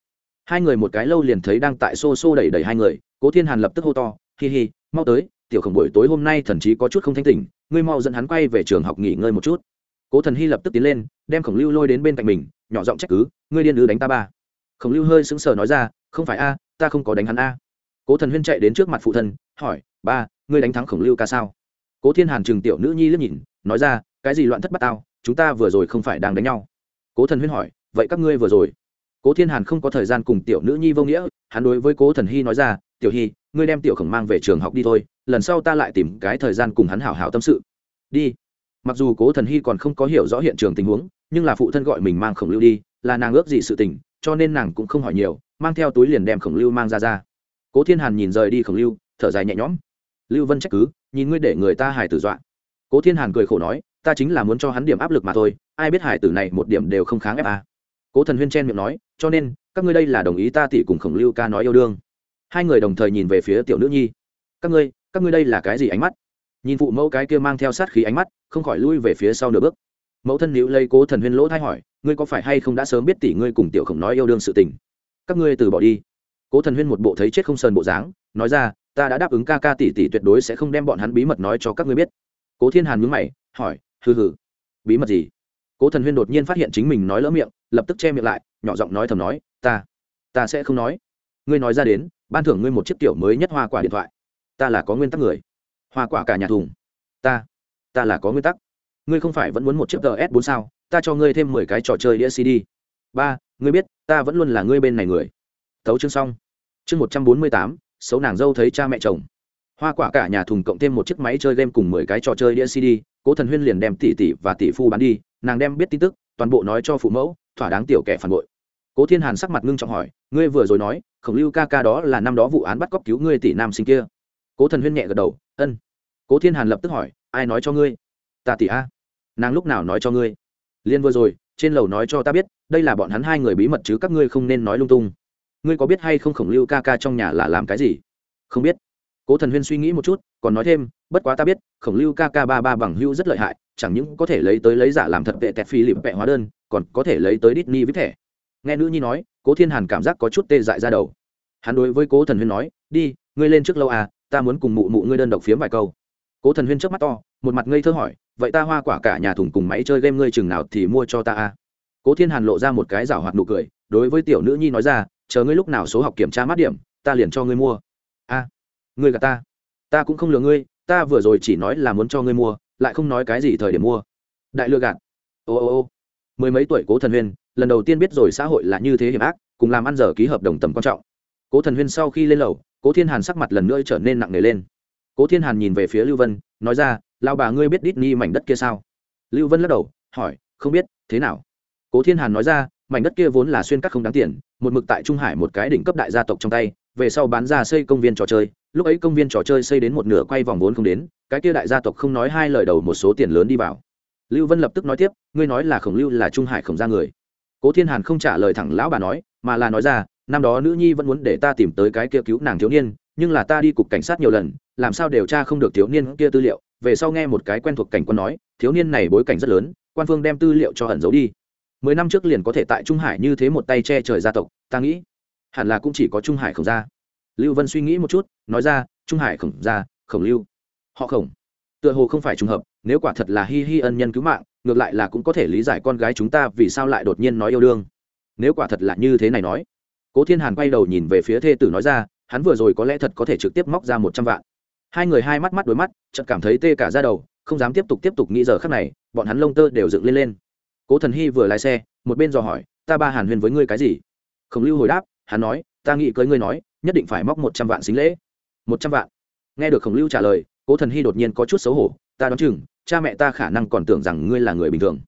Speaker 1: Hai người một cái lâu liền thấy đang tại xô xô đẩy đẩy hai người, cố thiên hàn lập tức hô to, hi hi, mau tới, tiểu khổng buổi tối hôm nay thần chí có chút không thanh tỉnh, ngươi mau dẫn hắn quay về trường học nghỉ ngơi một chút cố thần hy lập tức tiến lên, đem khổng lưu lôi đến bên cạnh mình, nhỏ giọng trách cứ, ngươi điên ư đánh ta ba. Khổng lưu hơi sững sờ nói ra, không phải a, ta không có đánh hắn a. Cố thần huyên chạy đến trước mặt phụ thân, hỏi, ba, ngươi đánh thắng khổng lưu ca sao? Cố thiên hàn chừng tiểu nữ nhi liếc nhìn, nói ra, cái gì loạn thất bát tao, chúng ta vừa rồi không phải đang đánh nhau. Cố thần huyên hỏi, vậy các ngươi vừa rồi? Cố thiên hàn không có thời gian cùng tiểu nữ nhi vô nghĩa, hắn đối với cố thần hy nói ra, tiểu hy, ngươi đem tiểu khổng mang về trường học đi thôi, lần sau ta lại tìm cái thời gian cùng hắn hảo hảo tâm sự. Đi mặc dù cố thần hy còn không có hiểu rõ hiện trường tình huống, nhưng là phụ thân gọi mình mang khổng lưu đi, là nàng ước gì sự tình, cho nên nàng cũng không hỏi nhiều, mang theo túi liền đem khổng lưu mang ra ra. Cố thiên hàn nhìn rời đi khổng lưu, thở dài nhẹ nhõm. Lưu vân trách cứ, nhìn ngươi để người ta hài tử dọa. Cố thiên hàn cười khổ nói, ta chính là muốn cho hắn điểm áp lực mà thôi, ai biết hải tử này một điểm đều không kháng ép à. cố thần huyên chen miệng nói, cho nên, các ngươi đây là đồng ý ta tỷ cùng khổng lưu ca nói yêu đương. Hai người đồng thời nhìn về phía tiểu nữ nhi. Các ngươi các ngươi đây là cái gì ánh mắt? Nhìn phụ mẫu cái kia mang theo sát khí ánh mắt, không khỏi lui về phía sau nửa bước. Mẫu thân nữ lây cố thần huyên lỗ thay hỏi, ngươi có phải hay không đã sớm biết tỷ ngươi cùng tiểu khổng nói yêu đương sự tình? Các ngươi từ bỏ đi. Cố thần huyên một bộ thấy chết không sờn bộ dáng, nói ra, ta đã đáp ứng ca ca tỷ tỷ tuyệt đối sẽ không đem bọn hắn bí mật nói cho các ngươi biết. Cố thiên hàn mướn mày, hỏi, hừ hừ, bí mật gì? Cố thần huyên đột nhiên phát hiện chính mình nói lỡ miệng, lập tức che miệng lại, nhỏ giọng nói thầm nói, ta ta sẽ không nói. Ngươi nói ra đến, ban thưởng ngươi một chiếc tiểu mới nhất hoa quả điện thoại. Ta là có nguyên tắc người hoa quả cả nhà thùng. Ta ta là có nguyên tắc. Ngươi không phải vẫn muốn một chiếc gs bốn sao? Ta cho ngươi thêm mười cái trò chơi đĩa cd ba, ngươi biết, ta vẫn luôn là ngươi bên này người. Tấu chương xong. Chương một trăm bốn mươi tám, xấu nàng dâu thấy cha mẹ chồng. Hoa quả cả nhà thùng cộng thêm một chiếc máy chơi game cùng mười cái trò chơi đĩa cd cố thần huyên liền đem tỷ tỷ và tỷ phu bán đi, nàng đem biết tin tức, toàn bộ nói cho phụ mẫu, thỏa đáng tiểu kẻ phản bội. Cố thiên hàn sắc mặt ngưng trọng hỏi, ngươi vừa rồi nói, khổng lưu ca ca đó là năm đó vụ án bắt cóc cứu ngươi tỷ nam sinh kia cố thần huyên nhẹ gật đầu, ân. Cố thiên hàn lập tức hỏi, ai nói cho ngươi? Ta tỷ a. Nàng lúc nào nói cho ngươi? Liên vừa rồi, trên lầu nói cho ta biết, đây là bọn hắn hai người bí mật chứ các ngươi không nên nói lung tung. Ngươi có biết hay không khổng lưu ca ca trong nhà là làm cái gì? Không biết. Cố thần huyên suy nghĩ một chút, còn nói thêm, bất quá ta biết, khổng lưu ca ca ba ba bằng hưu rất lợi hại, chẳng những có thể lấy tới lấy giả làm thật vệ tẹt phi lịp vẹ hóa đơn, còn có thể lấy tới Disney với thẻ. Nghe nữ nhi nói, cố thiên hàn cảm giác có chút tê dại ra đầu. Hắn đối với cố thần huyên nói, đi, ngươi lên trước lâu à ta muốn cùng mụ mụ ngươi đơn độc phiếm vài câu. Cố thần huyên trước mắt to, một mặt ngây thơ hỏi, vậy ta hoa quả cả nhà thùng cùng máy chơi game ngươi chừng nào thì mua cho ta a? cố thiên hàn lộ ra một cái rảo hoạt nụ cười, đối với tiểu nữ nhi nói ra, chờ ngươi lúc nào số học kiểm tra mát điểm, ta liền cho ngươi mua. A, ngươi gạt ta. Ta cũng không lừa ngươi, ta vừa rồi chỉ nói là muốn cho ngươi mua, lại không nói cái gì thời điểm mua. Đại lừa gạt. Ô ô ô. Mười mấy tuổi cố thần huyên, lần đầu tiên biết rồi xã hội là như thế hiểm ác, cùng làm ăn giờ ký hợp đồng tầm quan trọng cố thần huyên sau khi lên lầu, cố thiên hàn sắc mặt lần nữa trở nên nặng nề lên. Cố thiên hàn nhìn về phía lưu vân, nói ra lao bà ngươi biết đít ni mảnh đất kia sao? Lưu vân lắc đầu, hỏi, không biết, thế nào? Cố thiên hàn nói ra, mảnh đất kia vốn là xuyên cắt không đáng tiền, một mực tại trung hải một cái đỉnh cấp đại gia tộc trong tay, về sau bán ra xây công viên trò chơi, lúc ấy công viên trò chơi xây đến một nửa quay vòng vốn không đến, cái kia đại gia tộc không nói hai lời đầu một số tiền lớn đi vào. Lưu vân lập tức nói tiếp, ngươi nói là khổng lưu là trung hải khổng ra người. Cố thiên hàn không trả lời thẳng lão bà nói, mà là nói ra năm đó nữ nhi vẫn muốn để ta tìm tới cái kia cứu nàng thiếu niên, nhưng là ta đi cục cảnh sát nhiều lần, làm sao điều tra không được thiếu niên kia tư liệu? Về sau nghe một cái quen thuộc cảnh quan nói, thiếu niên này bối cảnh rất lớn, quan phương đem tư liệu cho ẩn giấu đi. Mười năm trước liền có thể tại trung hải như thế một tay che trời gia tộc, ta nghĩ, hẳn là cũng chỉ có trung hải khổng gia. Lưu vân suy nghĩ một chút, nói ra, trung hải khổng gia, khổng lưu. Họ khổng. Tựa hồ không phải trùng hợp, nếu quả thật là hi hi ân nhân cứu mạng, ngược lại là cũng có thể lý giải con gái chúng ta vì sao lại đột nhiên nói yêu đương. Nếu quả thật là như thế này nói cố thiên hàn quay đầu nhìn về phía thê tử nói ra, hắn vừa rồi có lẽ thật có thể trực tiếp móc ra một trăm vạn. Hai người hai mắt mắt đối mắt, chợt cảm thấy tê cả ra đầu, không dám tiếp tục tiếp tục nghĩ giờ khắc này, bọn hắn lông tơ đều dựng lên lên. Cố thần hy vừa lái xe, một bên dò hỏi, ta ba hàn huyên với ngươi cái gì? Khổng lưu hồi đáp, hắn nói, ta nghĩ cưới ngươi nói, nhất định phải móc một trăm vạn xính lễ. Một trăm vạn? Nghe được khổng lưu trả lời, cố thần hy đột nhiên có chút xấu hổ, ta đoán chừng, cha mẹ ta khả năng còn tưởng rằng ngươi là người bình thường.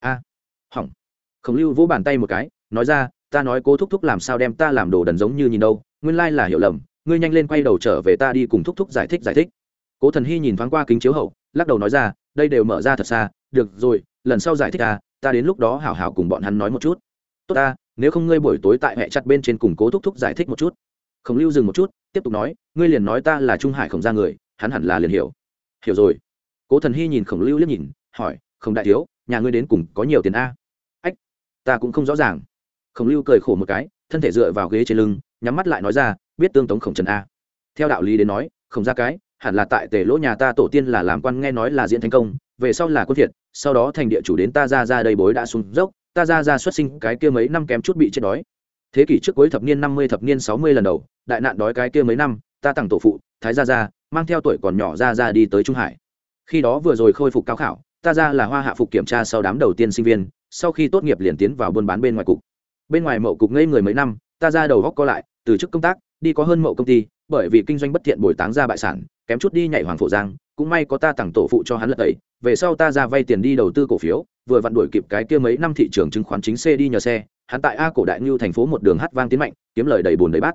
Speaker 1: A, hỏng. Khổng lưu vỗ bàn tay một cái, nói ra ta nói cố thúc thúc làm sao đem ta làm đồ đần giống như nhìn đâu, nguyên lai là hiểu lầm, ngươi nhanh lên quay đầu trở về ta đi cùng thúc thúc giải thích giải thích. Cố thần hy nhìn thoáng qua kính chiếu hậu, lắc đầu nói ra, đây đều mở ra thật xa, được rồi, lần sau giải thích ta ta đến lúc đó hảo hảo cùng bọn hắn nói một chút. Tốt ta, nếu không ngươi buổi tối tại hệ chặt bên trên cùng cố thúc thúc giải thích một chút. Khổng lưu dừng một chút, tiếp tục nói, ngươi liền nói ta là trung hải khổng ra người, hắn hẳn là liền hiểu. Hiểu rồi. Cố thần hy nhìn khổng lưu liếc nhìn, hỏi không đại thiếu, nhà ngươi đến cùng có nhiều tiền a? Ách, ta cũng không rõ ràng khổng lưu cười khổ một cái, thân thể dựa vào ghế trên lưng, nhắm mắt lại nói ra, biết tương tống khổng trần a. Theo đạo lý đến nói không ra cái, hẳn là tại tề lỗ nhà ta tổ tiên là làm quan nghe nói là diễn thành công, về sau là quân thiệt sau đó thành địa chủ đến ta ra ra đây bối đã xuống dốc, ta ra ra xuất sinh cái kia mấy năm kém chút bị chết đói. Thế kỷ trước cuối thập niên năm mươi, thập niên sáu mươi lần đầu, đại nạn đói cái kia mấy năm, ta tặng tổ phụ, thái gia gia, mang theo tuổi còn nhỏ ra ra đi tới trung hải. Khi đó vừa rồi khôi phục cao khảo, ta ra là hoa hạ phục kiểm tra sau đám đầu tiên sinh viên, sau khi tốt nghiệp liền tiến vào buôn bán bên ngoài cục bên ngoài mậu cục ngây người mấy năm, ta ra đầu góc co lại, từ chức công tác, đi có hơn mậu công ty, bởi vì kinh doanh bất thiện bồi táng ra bại sản, kém chút đi nhảy hoàng phổ giang, cũng may có ta tặng tổ phụ cho hắn lật tẩy, về sau ta ra vay tiền đi đầu tư cổ phiếu, vừa vặn đuổi kịp cái kia mấy năm thị trường chứng khoán chính xe đi nhờ xe, hắn tại a cổ đại ngưu thành phố một đường hát vang tiến mạnh, kiếm lời đầy bùn đầy bát.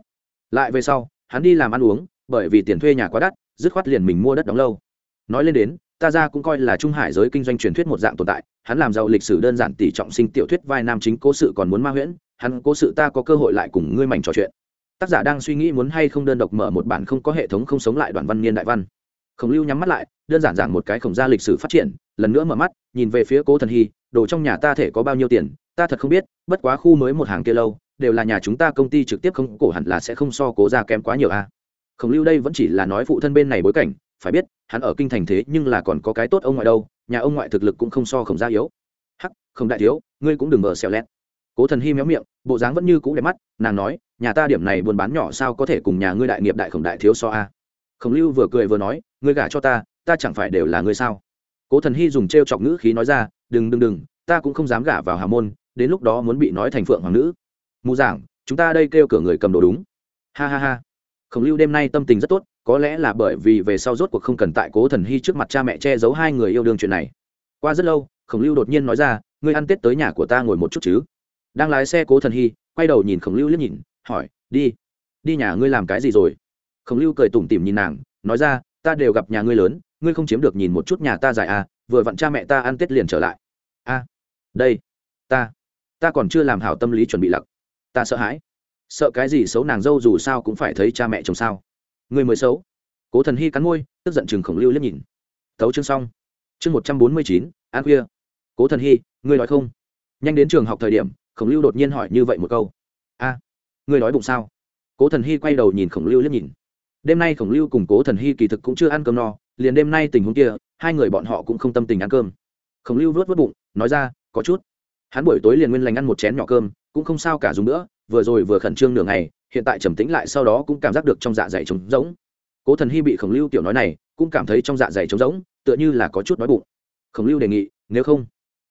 Speaker 1: Lại về sau, hắn đi làm ăn uống, bởi vì tiền thuê nhà quá đắt, dứt khoát liền mình mua đất đóng lâu. Nói lên đến, ta ra cũng coi là trung hải giới kinh doanh truyền thuyết một dạng tồn tại hắn làm giàu lịch sử đơn giản tỷ trọng sinh tiểu thuyết vai nam chính cố sự còn muốn ma huyễn, hắn cố sự ta có cơ hội lại cùng ngươi mảnh trò chuyện. Tác giả đang suy nghĩ muốn hay không đơn độc mở một bản không có hệ thống không sống lại đoạn văn niên đại văn. Khổng lưu nhắm mắt lại, đơn giản giảng một cái khổng gia lịch sử phát triển, lần nữa mở mắt, nhìn về phía cố thần hy, đồ trong nhà ta thể có bao nhiêu tiền, ta thật không biết, bất quá khu mới một hàng kia lâu, đều là nhà chúng ta công ty trực tiếp không, cổ hẳn là sẽ không so cố ra kém quá nhiều a. Khổng lưu đây vẫn chỉ là nói phụ thân bên này bối cảnh, phải biết, hắn ở kinh thành thế nhưng là còn có cái tốt ông ngoại đâu nhà ông ngoại thực lực cũng không so khổng gia yếu. Hắc không đại thiếu, ngươi cũng đừng mở xèo lét cố thần hy méo miệng, bộ dáng vẫn như cũ đẹp mắt, nàng nói, nhà ta điểm này buôn bán nhỏ sao có thể cùng nhà ngươi đại nghiệp đại khổng đại thiếu so a? Khổng lưu vừa cười vừa nói, ngươi gả cho ta ta chẳng phải đều là ngươi sao? Cố thần hy dùng t r e o chọc ngữ khí nói ra, đừng đừng đừng, ta cũng không dám gả vào hà môn, đến lúc đó muốn bị nói thành phượng hoàng nữ. Mù giảng, chúng ta đây kêu cửa người cầm đồ đúng. Ha ha ha khổng lưu đêm nay tâm tình rất tốt có lẽ là bởi vì về sau rốt cuộc không cần tại cố thần hy trước mặt cha mẹ che giấu hai người yêu đương chuyện này. Qua rất lâu khổng lưu đột nhiên nói ra ngươi ăn tết tới nhà của ta ngồi một chút chứ? Đang lái xe cố thần hy quay đầu nhìn khổng lưu liếc nhìn hỏi đi đi nhà ngươi làm cái gì rồi? Khổng lưu cười tủm tỉm nhìn nàng nói ra ta đều gặp nhà ngươi lớn ngươi không chiếm được nhìn một chút nhà ta dài à vừa vặn cha mẹ ta ăn tết liền trở lại. A à, đây ta ta còn chưa làm hảo tâm lý chuẩn bị lặc ta sợ hãi sợ cái gì xấu nàng dâu dù sao cũng phải thấy cha mẹ chồng sao. Người mới xấu. Cố thần hy cắn môi, tức giận chừng khổng lưu liếc nhìn. Tấu chương xong. Chương một trăm bốn mươi chín an khuya. Cố thần hy, ngươi nói không? Nhanh đến trường học thời điểm, khổng lưu đột nhiên hỏi như vậy một câu. A, ngươi nói bụng sao? Cố thần hy quay đầu nhìn khổng lưu liếc nhìn. Đêm nay khổng lưu cùng cố thần hy kỳ thực cũng chưa ăn cơm no, liền đêm nay tình huống kia, hai người bọn họ cũng không tâm tình ăn cơm. Khổng lưu vớt vớt bụng, nói ra, có chút. Hắn buổi tối liền nguyên lành ăn một chén nhỏ cơm, cũng không sao cả dùng nữa vừa rồi vừa khẩn trương nửa ngày, hiện tại trầm tĩnh lại sau đó cũng cảm giác được trong dạ dày trống rỗng. Cố thần hy bị khổng lưu tiểu nói này, cũng cảm thấy trong dạ dày trống rỗng, tựa như là có chút nói bụng. Khổng lưu đề nghị, nếu không,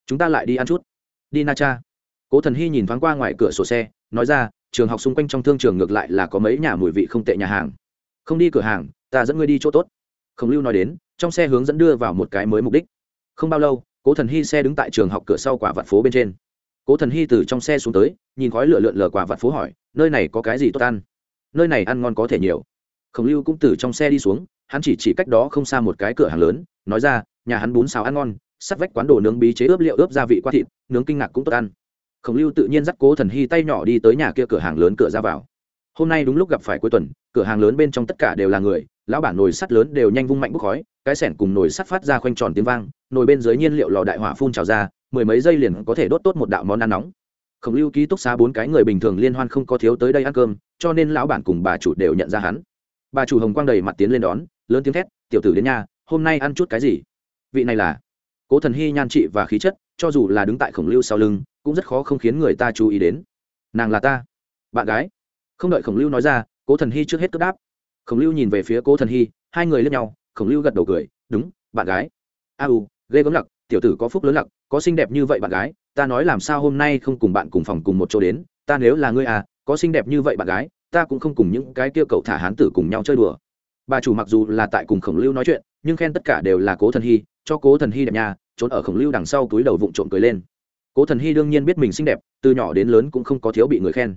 Speaker 1: chúng ta lại đi ăn chút. Đi na cha. Cố thần hy nhìn thoáng qua ngoài cửa sổ xe, nói ra, trường học xung quanh trong thương trường ngược lại là có mấy nhà mùi vị không tệ nhà hàng. Không đi cửa hàng, ta dẫn ngươi đi chỗ tốt. Khổng lưu nói đến, trong xe hướng dẫn đưa vào một cái mới mục đích. Không bao lâu, cố thần hy xe đứng tại trường học cửa sau quả vặt phố bên trên cố thần hy từ trong xe xuống tới, nhìn khói lửa lượn lờ quả vặt phố hỏi, nơi này có cái gì tốt ăn? Nơi này ăn ngon có thể nhiều. Khổng lưu cũng từ trong xe đi xuống, hắn chỉ chỉ cách đó không xa một cái cửa hàng lớn, nói ra, nhà hắn bún xào ăn ngon sắt vách quán đồ nướng bí chế ướp liệu ướp gia vị qua thịt, nướng kinh ngạc cũng tốt ăn. Khổng lưu tự nhiên dắt cố thần hy tay nhỏ đi tới nhà kia cửa hàng lớn cửa ra vào. Hôm nay đúng lúc gặp phải cuối tuần, cửa hàng lớn bên trong tất cả đều là người, lão bản nồi sắt lớn đều nhanh vung mạnh bốc khói, cái sẻn cùng nồi sắt phát ra khoanh tròn tiếng vang, nồi bên dưới nhiên liệu lò đại hỏa phun trào ra mười mấy giây liền có thể đốt tốt một đạo món ăn nóng. Khổng lưu ký túc xá bốn cái người bình thường liên hoan không có thiếu tới đây ăn cơm, cho nên lão bản cùng bà chủ đều nhận ra hắn. Bà chủ hồng quang đầy mặt tiến lên đón, lớn tiếng thét, tiểu tử đến nhà, hôm nay ăn chút cái gì? Vị này là cố thần hy nhan trị và khí chất, cho dù là đứng tại khổng lưu sau lưng, cũng rất khó không khiến người ta chú ý đến. Nàng là ta. Bạn gái. Không đợi khổng lưu nói ra, cố thần hy trước hết cất đáp. Khổng lưu nhìn về phía cố thần hy, hai người lên nhau, khổng lưu gật đầu cười, đúng, bạn gái. A u, ghê gớm lặc tiểu tử có phúc lớn lặc có xinh đẹp như vậy bạn gái, ta nói làm sao hôm nay không cùng bạn cùng phòng cùng một chỗ đến, ta nếu là ngươi à có xinh đẹp như vậy bạn gái, ta cũng không cùng những cái kia cậu thả hán tử cùng nhau chơi đùa. Bà chủ mặc dù là tại cùng khổng lưu nói chuyện, nhưng khen tất cả đều là cố thần hy, cho cố thần hy đẹp nhà, trốn ở khổng lưu đằng sau túi đầu vụng trộm cười lên. Cố thần hy đương nhiên biết mình xinh đẹp, từ nhỏ đến lớn cũng không có thiếu bị người khen.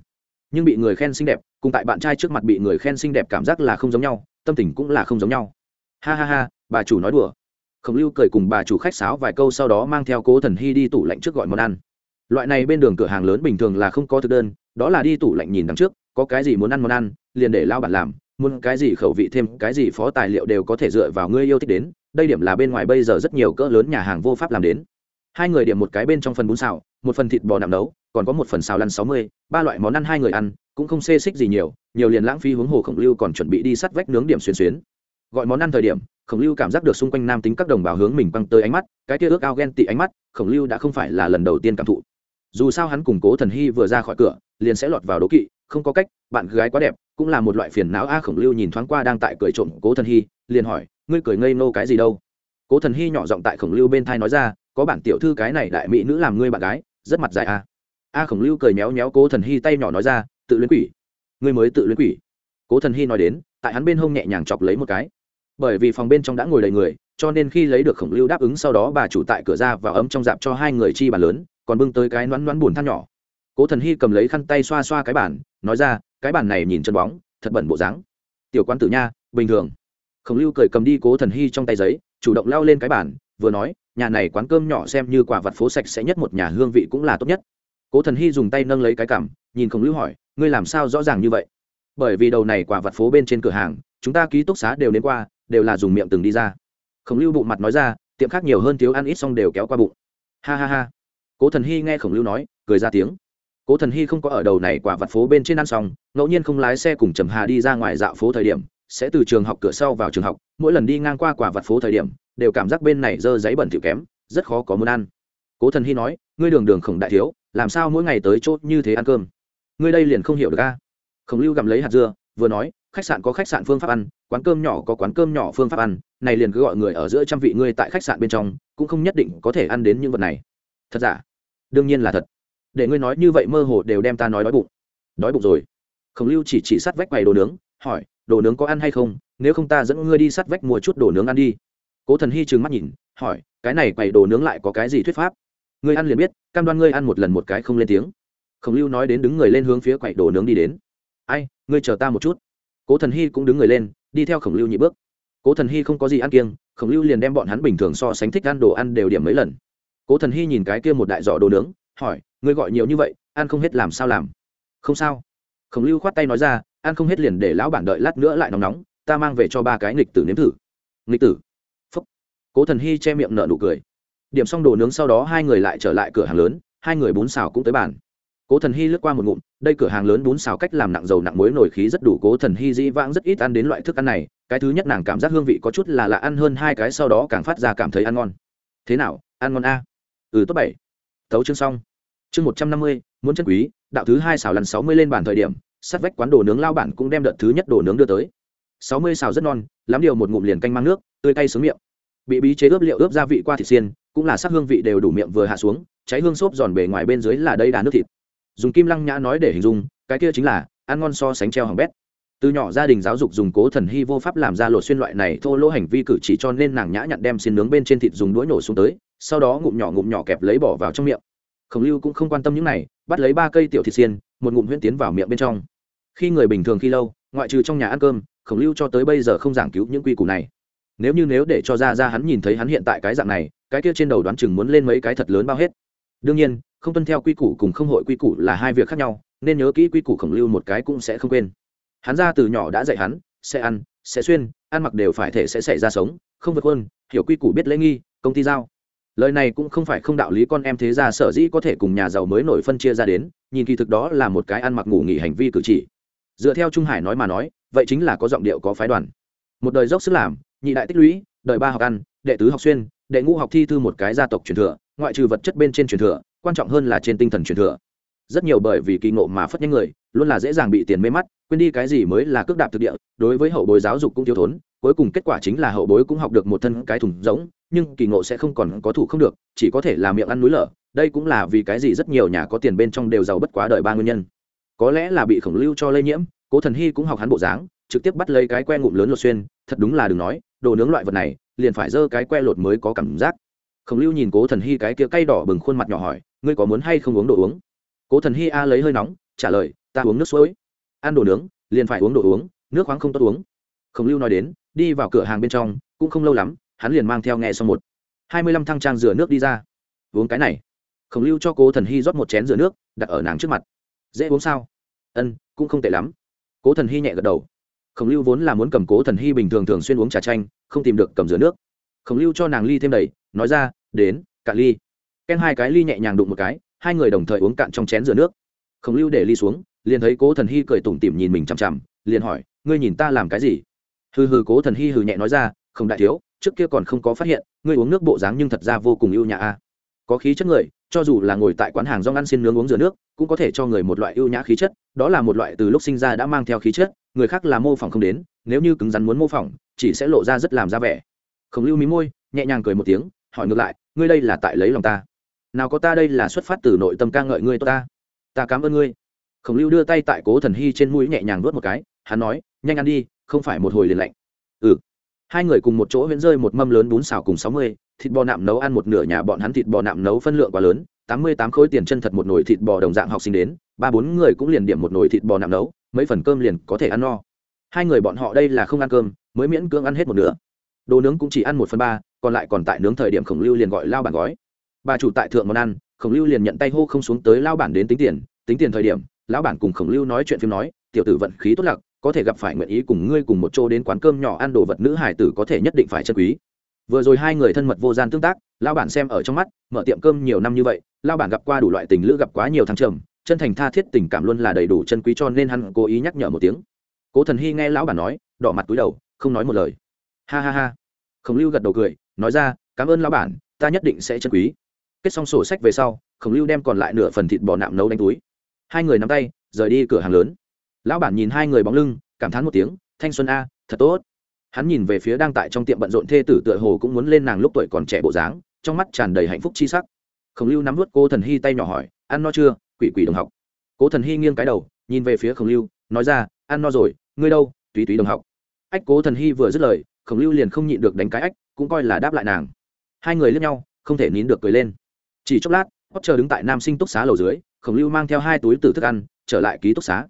Speaker 1: Nhưng bị người khen xinh đẹp, cùng tại bạn trai trước mặt bị người khen xinh đẹp cảm giác là không giống nhau, tâm tình cũng là không giống nhau. Ha ha ha, bà chủ nói đùa khổng lưu cười cùng bà chủ khách sáo vài câu sau đó mang theo cố thần hy đi tủ lạnh trước gọi món ăn. Loại này bên đường cửa hàng lớn bình thường là không có thực đơn, đó là đi tủ lạnh nhìn đằng trước, có cái gì muốn ăn món ăn, liền để lao bản làm, muốn cái gì khẩu vị thêm, cái gì phó tài liệu đều có thể dựa vào ngươi yêu thích đến, đây điểm là bên ngoài bây giờ rất nhiều cỡ lớn nhà hàng vô pháp làm đến. Hai người điểm một cái bên trong phần bún xào, một phần thịt bò nạm nấu, còn có một phần xào lăn sáu mươi, ba loại món ăn hai người ăn, cũng không xê xích gì nhiều nhiều liền lãng phí huống hồ khổng lưu còn chuẩn bị đi sắt vách nướng điểm xuyên xuyến. Gọi món ăn thời điểm khổng lưu cảm giác được xung quanh nam tính các đồng bào hướng mình băng tới ánh mắt, cái kia ước ao ghen tị ánh mắt, khổng lưu đã không phải là lần đầu tiên cảm thụ. Dù sao hắn củng cố thần hy vừa ra khỏi cửa, liền sẽ lọt vào đố kỵ, không có cách, bạn gái quá đẹp, cũng là một loại phiền não a, khổng lưu nhìn thoáng qua đang tại cười trộm cố thần hy, liền hỏi, ngươi cười ngây nô cái gì đâu? Cố thần hy nhỏ giọng tại khổng lưu bên thai nói ra, có bản tiểu thư cái này đại mỹ nữ làm ngươi bạn gái, rất mặt dài a. A khổng lưu cười méo méo cố thần hy tay nhỏ nói ra, tự luyến quỷ. Ngươi mới tự luyến quỷ. Cố thần hy nói đến, tại hắn bên hông nhẹ nhàng chọc lấy một cái bởi vì phòng bên trong đã ngồi đầy người, cho nên khi lấy được khổng lưu đáp ứng sau đó bà chủ tại cửa ra và ấm trong dạp cho hai người chi bàn lớn, còn bưng tới cái nón nón bùn than nhỏ. Cố thần hy cầm lấy khăn tay xoa xoa cái bàn, nói ra, cái bàn này nhìn chân bóng, thật bẩn bộ dáng. Tiểu quan tử nha, bình thường. Khổng lưu cười cầm đi cố thần hy trong tay giấy, chủ động lao lên cái bàn, vừa nói, nhà này quán cơm nhỏ xem như quả vặt phố sạch sẽ nhất một nhà hương vị cũng là tốt nhất. Cố thần hy dùng tay nâng lấy cái cảm nhìn khổng lưu hỏi, ngươi làm sao rõ ràng như vậy? Bởi vì đầu này quả vặt phố bên trên cửa hàng, chúng ta ký túc xá đều đến qua đều là dùng miệng từng đi ra. Khổng lưu bụng mặt nói ra, tiệm khác nhiều hơn thiếu ăn ít xong đều kéo qua bụng. Ha ha ha. Cố thần hy nghe khổng lưu nói, cười ra tiếng. Cố thần hy không có ở đầu này quả vặt phố bên trên ăn xong, ngẫu nhiên không lái xe cùng trầm hà đi ra ngoài dạo phố thời điểm, sẽ từ trường học cửa sau vào trường học, mỗi lần đi ngang qua quả vặt phố thời điểm, đều cảm giác bên này dơ giấy bẩn thỉu kém, rất khó có muốn ăn. Cố thần hy nói, ngươi đường đường khổng đại thiếu, làm sao mỗi ngày tới chốt như thế ăn cơm? Ngươi đây liền không hiểu được ca khổng lưu gặm lấy hạt dưa, vừa nói khách sạn có khách sạn phương pháp ăn, quán cơm nhỏ có quán cơm nhỏ phương pháp ăn, này liền cứ gọi người ở giữa trăm vị ngươi tại khách sạn bên trong, cũng không nhất định có thể ăn đến những vật này. Thật giả? Đương nhiên là thật. Để ngươi nói như vậy mơ hồ đều đem ta nói đói bụng. Đói bụng rồi. Khổng lưu chỉ chỉ sát vách quầy đồ nướng, hỏi, đồ nướng có ăn hay không? Nếu không ta dẫn ngươi đi sát vách mua chút đồ nướng ăn đi. Cố thần hy trừng mắt nhìn, hỏi, cái này quầy đồ nướng lại có cái gì thuyết pháp? Ngươi ăn liền biết, cam đoan ngươi ăn một lần một cái không lên tiếng. Khổng lưu nói đến đứng người lên hướng phía quầy đồ nướng đi đến. Ai, ngươi chờ ta một chút cố thần hy cũng đứng người lên, đi theo khổng lưu nhị bước. Cố thần hy không có gì ăn kiêng, khổng lưu liền đem bọn hắn bình thường so sánh thích ăn đồ ăn đều điểm mấy lần. Cố thần hy nhìn cái kia một đại giỏ đồ nướng, hỏi, ngươi gọi nhiều như vậy, ăn không hết làm sao làm? Không sao. Khổng lưu khoát tay nói ra, ăn không hết liền để lão bản đợi lát nữa lại nóng nóng, ta mang về cho ba cái nghịch tử nếm thử. Nghịch tử? Phúc. Cố thần hy che miệng nợ nụ cười. Điểm xong đồ nướng sau đó hai người lại trở lại cửa hàng lớn, hai người bún xào cũng tới bàn cố thần hy lướt qua một ngụm, đây cửa hàng lớn bún xào cách làm nặng dầu nặng muối nổi khí rất đủ, cố thần hy dĩ vãng rất ít ăn đến loại thức ăn này, cái thứ nhất nàng cảm giác hương vị có chút là lạ ăn hơn hai cái sau đó càng phát ra cảm thấy ăn ngon. Thế nào, ăn ngon a? Ừ tốt bảy. Tấu chương xong. Chương một trăm năm mươi, muốn chân quý, đạo thứ hai xào lần sáu mươi lên bàn thời điểm, sát vách quán đồ nướng lao bản cũng đem đợt thứ nhất đồ nướng đưa tới. Sáu mươi xào rất non, lắm điều một ngụm liền canh mang nước, tươi cay xuống miệng. Bị bí chế ướp liệu ướp gia vị qua thịt xiên, cũng là sắc hương vị đều đủ miệng vừa hạ xuống, cháy hương xốp giòn bề ngoài bên dưới là đây đá nước thịt dùng kim lăng nhã nói để hình dung, cái kia chính là, ăn ngon so sánh treo hỏng bét. Từ nhỏ gia đình giáo dục dùng cố thần hy vô pháp làm ra lột xuyên loại này thô lỗ hành vi cử chỉ cho nên nàng nhã nhặn đem xin nướng bên trên thịt dùng đũa nổ xuống tới, sau đó ngụm nhỏ ngụm nhỏ kẹp lấy bỏ vào trong miệng. Khổng lưu cũng không quan tâm những này, bắt lấy ba cây tiểu thịt xiên, một ngụm huyễn tiến vào miệng bên trong. Khi người bình thường khi lâu, ngoại trừ trong nhà ăn cơm, khổng lưu cho tới bây giờ không giảng cứu những quy củ này. Nếu như nếu để cho ra ra hắn nhìn thấy hắn hiện tại cái dạng này, cái kia trên đầu đoán chừng muốn lên mấy cái thật lớn bao hết đương nhiên, không tuân theo quy củ cùng không hội quy củ là hai việc khác nhau, nên nhớ kỹ quy củ khổng lưu một cái cũng sẽ không quên. Hắn ra từ nhỏ đã dạy hắn, sẽ ăn, sẽ xuyên, ăn mặc đều phải thể sẽ xảy ra sống, không vượt hơn hiểu quy củ biết lễ nghi, công ty giao. Lời này cũng không phải không đạo lý con em thế gia sở dĩ có thể cùng nhà giàu mới nổi phân chia ra đến, nhìn kỳ thực đó là một cái ăn mặc ngủ nghỉ hành vi cử chỉ. Dựa theo trung hải nói mà nói, vậy chính là có giọng điệu có phái đoàn. Một đời dốc sức làm, nhị đại tích lũy, đời ba học ăn, đệ tứ học xuyên, đệ ngũ học thi thư một cái gia tộc truyền thừa ngoại trừ vật chất bên trên truyền thừa, quan trọng hơn là trên tinh thần truyền thừa. Rất nhiều bởi vì kỳ ngộ mà phất nhanh người, luôn là dễ dàng bị tiền mê mắt, quên đi cái gì mới là cước đạp thực địa, đối với hậu bối giáo dục cũng thiếu thốn, cuối cùng kết quả chính là hậu bối cũng học được một thân cái thùng giống nhưng kỳ ngộ sẽ không còn có thủ không được, chỉ có thể là miệng ăn núi lở, đây cũng là vì cái gì rất nhiều nhà có tiền bên trong đều giàu bất quá đời ba nguyên nhân. Có lẽ là bị khổng lưu cho lây nhiễm, cố thần hy cũng học hắn bộ dáng, trực tiếp bắt lấy cái que ngụm lớn lột xuyên, thật đúng là đừng nói, đồ nướng loại vật này, liền phải dơ cái que lột mới có cảm giác khổng lưu nhìn cố thần hy cái kia cay đỏ bừng khuôn mặt nhỏ hỏi, ngươi có muốn hay không uống đồ uống? Cố thần hy a lấy hơi nóng, trả lời, ta uống nước suối. Ăn đồ nướng, liền phải uống đồ uống, nước khoáng không tốt uống. Khổng lưu nói đến, đi vào cửa hàng bên trong, cũng không lâu lắm, hắn liền mang theo nghe xong một. Hai mươi lăm thăng trang rửa nước đi ra. Uống cái này. Khổng lưu cho cố thần hy rót một chén rửa nước, đặt ở nàng trước mặt. Dễ uống sao? Ân, cũng không tệ lắm. Cố thần hy nhẹ gật đầu. Khổng lưu vốn là muốn cầm cố thần hy bình thường thường xuyên uống trà chanh, không tìm được cầm rửa nước. Khổng lưu cho nàng ly thêm đầy nói ra, đến, cạn ly. Ken hai cái ly nhẹ nhàng đụng một cái, hai người đồng thời uống cạn trong chén rửa nước. Khổng lưu để ly xuống, liền thấy cố thần hy cười tủm tỉm nhìn mình chằm chằm, liền hỏi, ngươi nhìn ta làm cái gì? Hừ hừ, cố thần hy hừ nhẹ nói ra, không đại thiếu, trước kia còn không có phát hiện, ngươi uống nước bộ dáng nhưng thật ra vô cùng ưu nhã a. Có khí chất người, cho dù là ngồi tại quán hàng rong ăn xin nướng uống rửa nước, cũng có thể cho người một loại ưu nhã khí chất, đó là một loại từ lúc sinh ra đã mang theo khí chất, người khác là mô phỏng không đến, nếu như cứng rắn muốn mô phỏng, chỉ sẽ lộ ra rất làm ra vẻ. Khổng lưu mí môi, nhẹ nhàng cười một tiếng hỏi ngược lại, ngươi đây là tại lấy lòng ta. Nào có ta đây là xuất phát từ nội tâm ca ngợi ngươi tốt ta. Ta cảm ơn ngươi. Khổng lưu đưa tay tại cố thần hy trên mũi nhẹ nhàng nuốt một cái, hắn nói, nhanh ăn đi, không phải một hồi liền lạnh. Ừ. Hai người cùng một chỗ huyễn rơi một mâm lớn bún xào cùng sáu mươi, thịt bò nạm nấu ăn một nửa nhà bọn hắn thịt bò nạm nấu phân lượng quá lớn, tám mươi tám khối tiền chân thật một nồi thịt bò đồng dạng học sinh đến, ba bốn người cũng liền điểm một nồi thịt bò nạm nấu, mấy phần cơm liền có thể ăn no. Hai người bọn họ đây là không ăn cơm, mới miễn cưỡng ăn hết một nửa. Đồ nướng cũng chỉ ăn một phần ba còn lại còn tại nướng thời điểm khổng lưu liền gọi lao bản gói. Bà chủ tại thượng món ăn, khổng lưu liền nhận tay hô không xuống tới lao bản đến tính tiền. Tính tiền thời điểm, lão bản cùng khổng lưu nói chuyện phim nói, tiểu tử vận khí tốt lặc, có thể gặp phải nguyện ý cùng ngươi cùng một chỗ đến quán cơm nhỏ ăn đồ vật nữ hải tử có thể nhất định phải chân quý. Vừa rồi hai người thân mật vô gian tương tác lao bản xem ở trong mắt, mở tiệm cơm nhiều năm như vậy lao bản gặp qua đủ loại tình lữ gặp quá nhiều thăng trầm, chân thành tha thiết tình cảm luôn là đầy đủ chân quý cho nên hắn cố ý nhắc nhở một tiếng. Cố thần hy nghe lão bản nói, đỏ mặt túi đầu, không nói một lời. Ha ha ha. Khổng lưu gật đầu cười nói ra, cảm ơn lão bản, ta nhất định sẽ chân quý. Kết xong sổ sách về sau, khổng lưu đem còn lại nửa phần thịt bò nạm nấu đánh túi. Hai người nắm tay, rời đi cửa hàng lớn. Lão bản nhìn hai người bóng lưng, cảm thán một tiếng, thanh xuân a, thật tốt. Hắn nhìn về phía đang tại trong tiệm bận rộn thê tử tựa hồ cũng muốn lên nàng lúc tuổi còn trẻ bộ dáng, trong mắt tràn đầy hạnh phúc chi sắc. Khổng lưu nắm vớt cô thần hy tay nhỏ hỏi, ăn no chưa, quỷ quỷ đồng học? Cố thần hy nghiêng cái đầu, nhìn về phía khổng lưu, nói ra, ăn no rồi, ngươi đâu tùy tùy đồng học. Ách, cố thần hy vừa dứt lời, khổng lưu liền không nhịn được đánh cái ách cũng coi là đáp lại nàng. Hai người lướt nhau, không thể nín được cười lên. Chỉ chốc lát hót chờ đứng tại nam sinh túc xá lầu dưới, khổng lưu mang theo hai túi từ thức ăn, trở lại ký túc xá.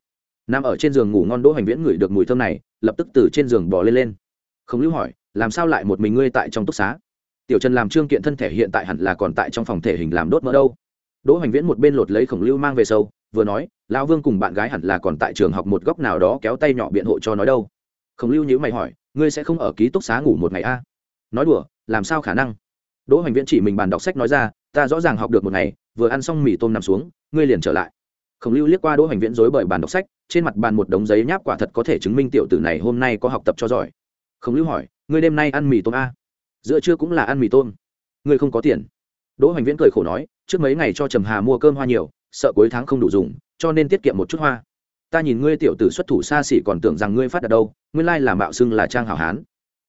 Speaker 1: Nằm ở trên giường ngủ ngon đỗ hoành viễn ngửi được mùi thơm này, lập tức từ trên giường bỏ lên lên. Khổng lưu hỏi, làm sao lại một mình ngươi tại trong túc xá? Tiểu trần làm trương kiện thân thể hiện tại hẳn là còn tại trong phòng thể hình làm đốt mỡ đâu. Đỗ hoành viễn một bên lột lấy khổng lưu mang về sâu, vừa nói, lão vương cùng bạn gái hẳn là còn tại trường học một góc nào đó kéo tay nhỏ biện hộ cho nói đâu. Khổng lưu nhữ mày hỏi, ngươi sẽ không ở ký túc xá ngủ một ngày a? à? Nói đùa, làm sao khả năng? Đỗ hoành viễn chỉ mình bàn đọc sách nói ra, ta rõ ràng học được một ngày, vừa ăn xong mì tôm nằm xuống, ngươi liền trở lại. Khổng lưu liếc qua đỗ hoành viễn dối bởi bàn đọc sách, trên mặt bàn một đống giấy nháp quả thật có thể chứng minh tiểu tử này hôm nay có học tập cho giỏi. Khổng lưu hỏi, ngươi đêm nay ăn mì tôm a? Giữa trưa cũng là ăn mì tôm. Ngươi không có tiền. Đỗ hoành viễn cười khổ nói, trước mấy ngày cho trầm hà mua cơm hoa nhiều, sợ cuối tháng không đủ dùng, cho nên tiết kiệm một chút hoa. Ta nhìn ngươi tiểu tử xuất thủ xa xỉ còn tưởng rằng ngươi phát đạt đâu, nguyên lai là mạo xưng là trang hảo hán.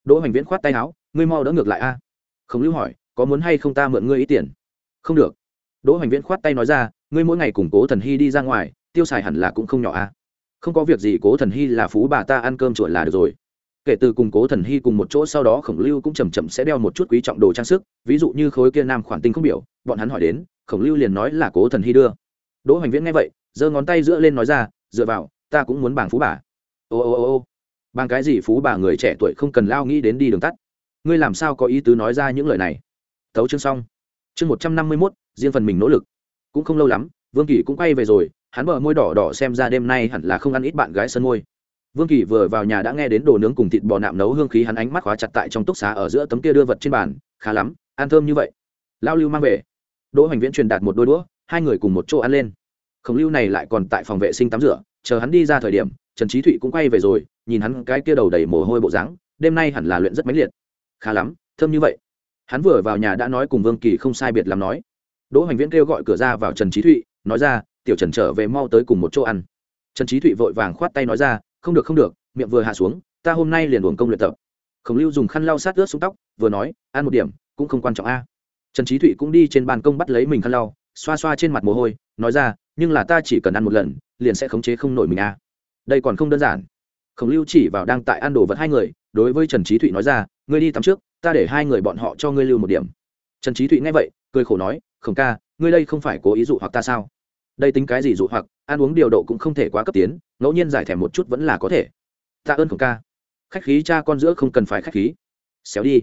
Speaker 1: Đỗ hoành viễn khoát tay áo ngươi mau đỡ ngược lại a. Khổng lưu hỏi, có muốn hay không ta mượn ngươi ít tiền? Không được. Đỗ hoành viễn khoát tay nói ra, ngươi mỗi ngày củng cố thần hy đi ra ngoài, tiêu xài hẳn là cũng không nhỏ a. Không có việc gì, cố thần hy là phú bà ta ăn cơm chuột là được rồi. Kể từ cùng cố thần hy cùng một chỗ sau đó khổng lưu cũng chầm chậm sẽ đeo một chút quý trọng đồ trang sức, ví dụ như khối kia nam khoản tinh không biểu, bọn hắn hỏi đến, khổng lưu liền nói là cố thần hy đưa. Đỗ hoành viễn nghe vậy, giơ ngón tay giữa lên nói ra, dựa vào, ta cũng muốn bảng phú bà. Ô ô ô ô. Bằng cái gì phú bà người trẻ tuổi không cần lao nghĩ đến đi đường tắt ngươi làm sao có ý tứ nói ra những lời này? Tấu chương xong. Chương một trăm năm mươi mốt, riêng phần mình nỗ lực. Cũng không lâu lắm, vương kỳ cũng quay về rồi, hắn bờ môi đỏ đỏ xem ra đêm nay hẳn là không ăn ít bạn gái sân môi. Vương kỳ vừa vào nhà đã nghe đến đồ nướng cùng thịt bò nạm nấu hương khí hắn ánh mắt khóa chặt tại trong túc xá ở giữa tấm kia đưa vật trên bàn, khá lắm, ăn thơm như vậy. Lao lưu mang về. Đỗ hoành viễn truyền đạt một đôi đũa, hai người cùng một chỗ ăn lên. Khổng lưu này lại còn tại phòng vệ sinh tắm rửa, chờ hắn đi ra thời điểm, trần trí thụy cũng quay về rồi, nhìn hắn cái kia đầu đầy mồ hôi bộ dáng, đêm nay hẳn là luyện rất mãnh liệt khá lắm, thơm như vậy. Hắn vừa vào nhà đã nói cùng vương kỳ không sai biệt làm nói. Đỗ hoành viễn kêu gọi cửa ra vào trần trí thụy, nói ra, tiểu trần trở về mau tới cùng một chỗ ăn. Trần trí thụy vội vàng khoát tay nói ra, không được không được, miệng vừa hạ xuống, ta hôm nay liền uổng công luyện tập. Khổng lưu dùng khăn lau sát ướt xuống tóc, vừa nói, ăn một điểm, cũng không quan trọng a. Trần trí thụy cũng đi trên ban công bắt lấy mình khăn lau, xoa xoa trên mặt mồ hôi, nói ra, nhưng là ta chỉ cần ăn một lần, liền sẽ khống chế không nổi mình a. Đây còn không đơn giản. Khổng lưu chỉ vào đang tại ăn đồ vật hai người đối với trần trí thụy nói ra, ngươi đi tắm trước, ta để hai người bọn họ cho ngươi lưu một điểm. Trần trí thụy nghe vậy, cười khổ nói, khổng ca, ngươi đây không phải cố ý dụ hoặc ta sao? Đây tính cái gì dụ hoặc, ăn uống điều độ cũng không thể quá cấp tiến, ngẫu nhiên giải thèm một chút vẫn là có thể. Tạ ơn khổng ca. Khách khí, cha con giữa không cần phải khách khí. Xéo đi.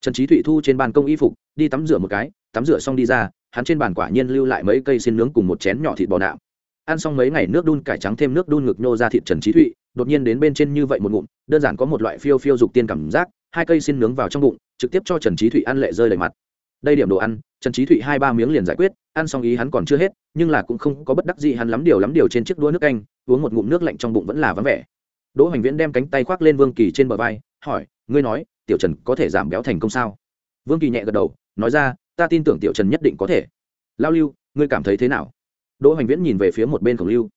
Speaker 1: Trần trí thụy thu trên bàn công y phục, đi tắm rửa một cái, tắm rửa xong đi ra, hắn trên bàn quả nhiên lưu lại mấy cây xin nướng cùng một chén nhỏ thịt bò nạm. Ăn xong mấy ngày nước đun cải trắng thêm nước đun ngực nhô ra thịt trần trí thụy đột nhiên đến bên trên như vậy một ngụm, đơn giản có một loại phiêu phiêu dục tiên cảm giác, hai cây xin nướng vào trong bụng, trực tiếp cho trần trí thụy ăn lệ rơi đầy mặt. Đây điểm đồ ăn, trần trí thụy hai ba miếng liền giải quyết, ăn xong ý hắn còn chưa hết, nhưng là cũng không có bất đắc gì hắn lắm điều lắm điều trên chiếc đũa nước canh, uống một ngụm nước lạnh trong bụng vẫn là vắng vẻ. Đỗ hoành viễn đem cánh tay khoác lên vương kỳ trên bờ vai, hỏi, ngươi nói, tiểu trần có thể giảm béo thành công sao? Vương kỳ nhẹ gật đầu, nói ra, ta tin tưởng tiểu trần nhất định có thể. Lao lưu, ngươi cảm thấy thế nào? Đỗ hoành viễn nhìn về phía một bên khổng lưu,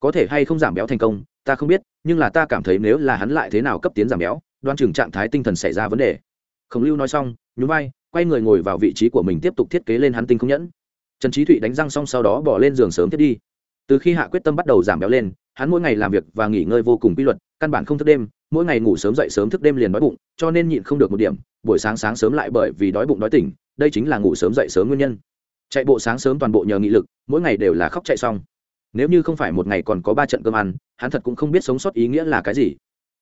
Speaker 1: có thể hay không giảm béo thành công ta không biết, nhưng là ta cảm thấy nếu là hắn lại thế nào cấp tiến giảm béo đoan chừng trạng thái tinh thần xảy ra vấn đề. Khổng lưu nói xong, nhún vai, quay người ngồi vào vị trí của mình tiếp tục thiết kế lên hắn tinh không nhẫn. Trần trí thụy đánh răng xong sau đó bỏ lên giường sớm thiết đi. Từ khi hạ quyết tâm bắt đầu giảm béo lên, hắn mỗi ngày làm việc và nghỉ ngơi vô cùng quy luật, căn bản không thức đêm, mỗi ngày ngủ sớm dậy sớm thức đêm liền đói bụng, cho nên nhịn không được một điểm, buổi sáng sáng sớm lại bởi vì đói bụng đói tỉnh, đây chính là ngủ sớm dậy sớm nguyên nhân. Chạy bộ sáng sớm toàn bộ nhờ nghị lực, mỗi ngày đều là khóc chạy xong nếu như không phải một ngày còn có ba trận cơm ăn, hắn thật cũng không biết sống sót ý nghĩa là cái gì.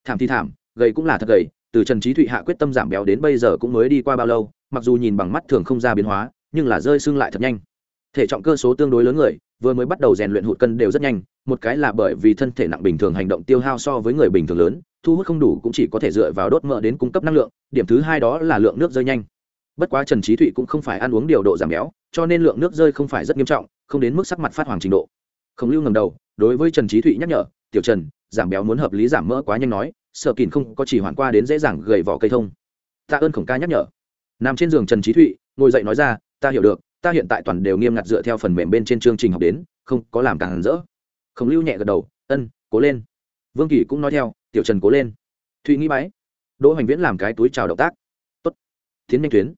Speaker 1: Thảm thì thảm, gầy cũng là thật gầy, từ trần trí thụy hạ quyết tâm giảm béo đến bây giờ cũng mới đi qua bao lâu, mặc dù nhìn bằng mắt thường không ra biến hóa, nhưng là rơi xương lại thật nhanh. Thể trọng cơ số tương đối lớn người, vừa mới bắt đầu rèn luyện hụt cân đều rất nhanh, một cái là bởi vì thân thể nặng bình thường hành động tiêu hao so với người bình thường lớn, thu hút không đủ cũng chỉ có thể dựa vào đốt mỡ đến cung cấp năng lượng, điểm thứ hai đó là lượng nước rơi nhanh. Bất quá trần trí thụy cũng không phải ăn uống điều độ giảm béo, cho nên lượng nước rơi không phải rất nghiêm trọng, không đến mức sắc mặt phát hoàng trình độ khổng lưu ngầm đầu, đối với trần trí thụy nhắc nhở, tiểu trần, giảm béo muốn hợp lý giảm mỡ quá nhanh nói, sợ kìn không có chỉ hoàn qua đến dễ dàng gầy vỏ cây thông. Tạ ơn khổng ca nhắc nhở. Nằm trên giường trần trí thụy, ngồi dậy nói ra, ta hiểu được, ta hiện tại toàn đều nghiêm ngặt dựa theo phần mềm bên trên chương trình học đến, không có làm càng rỡ. Khổng lưu nhẹ gật đầu, ân, cố lên. Vương kỳ cũng nói theo, tiểu trần cố lên. Thụy nghĩ bái đỗ hoành viễn làm cái túi chào động tác. Tốt, tiến nhanh tuyến.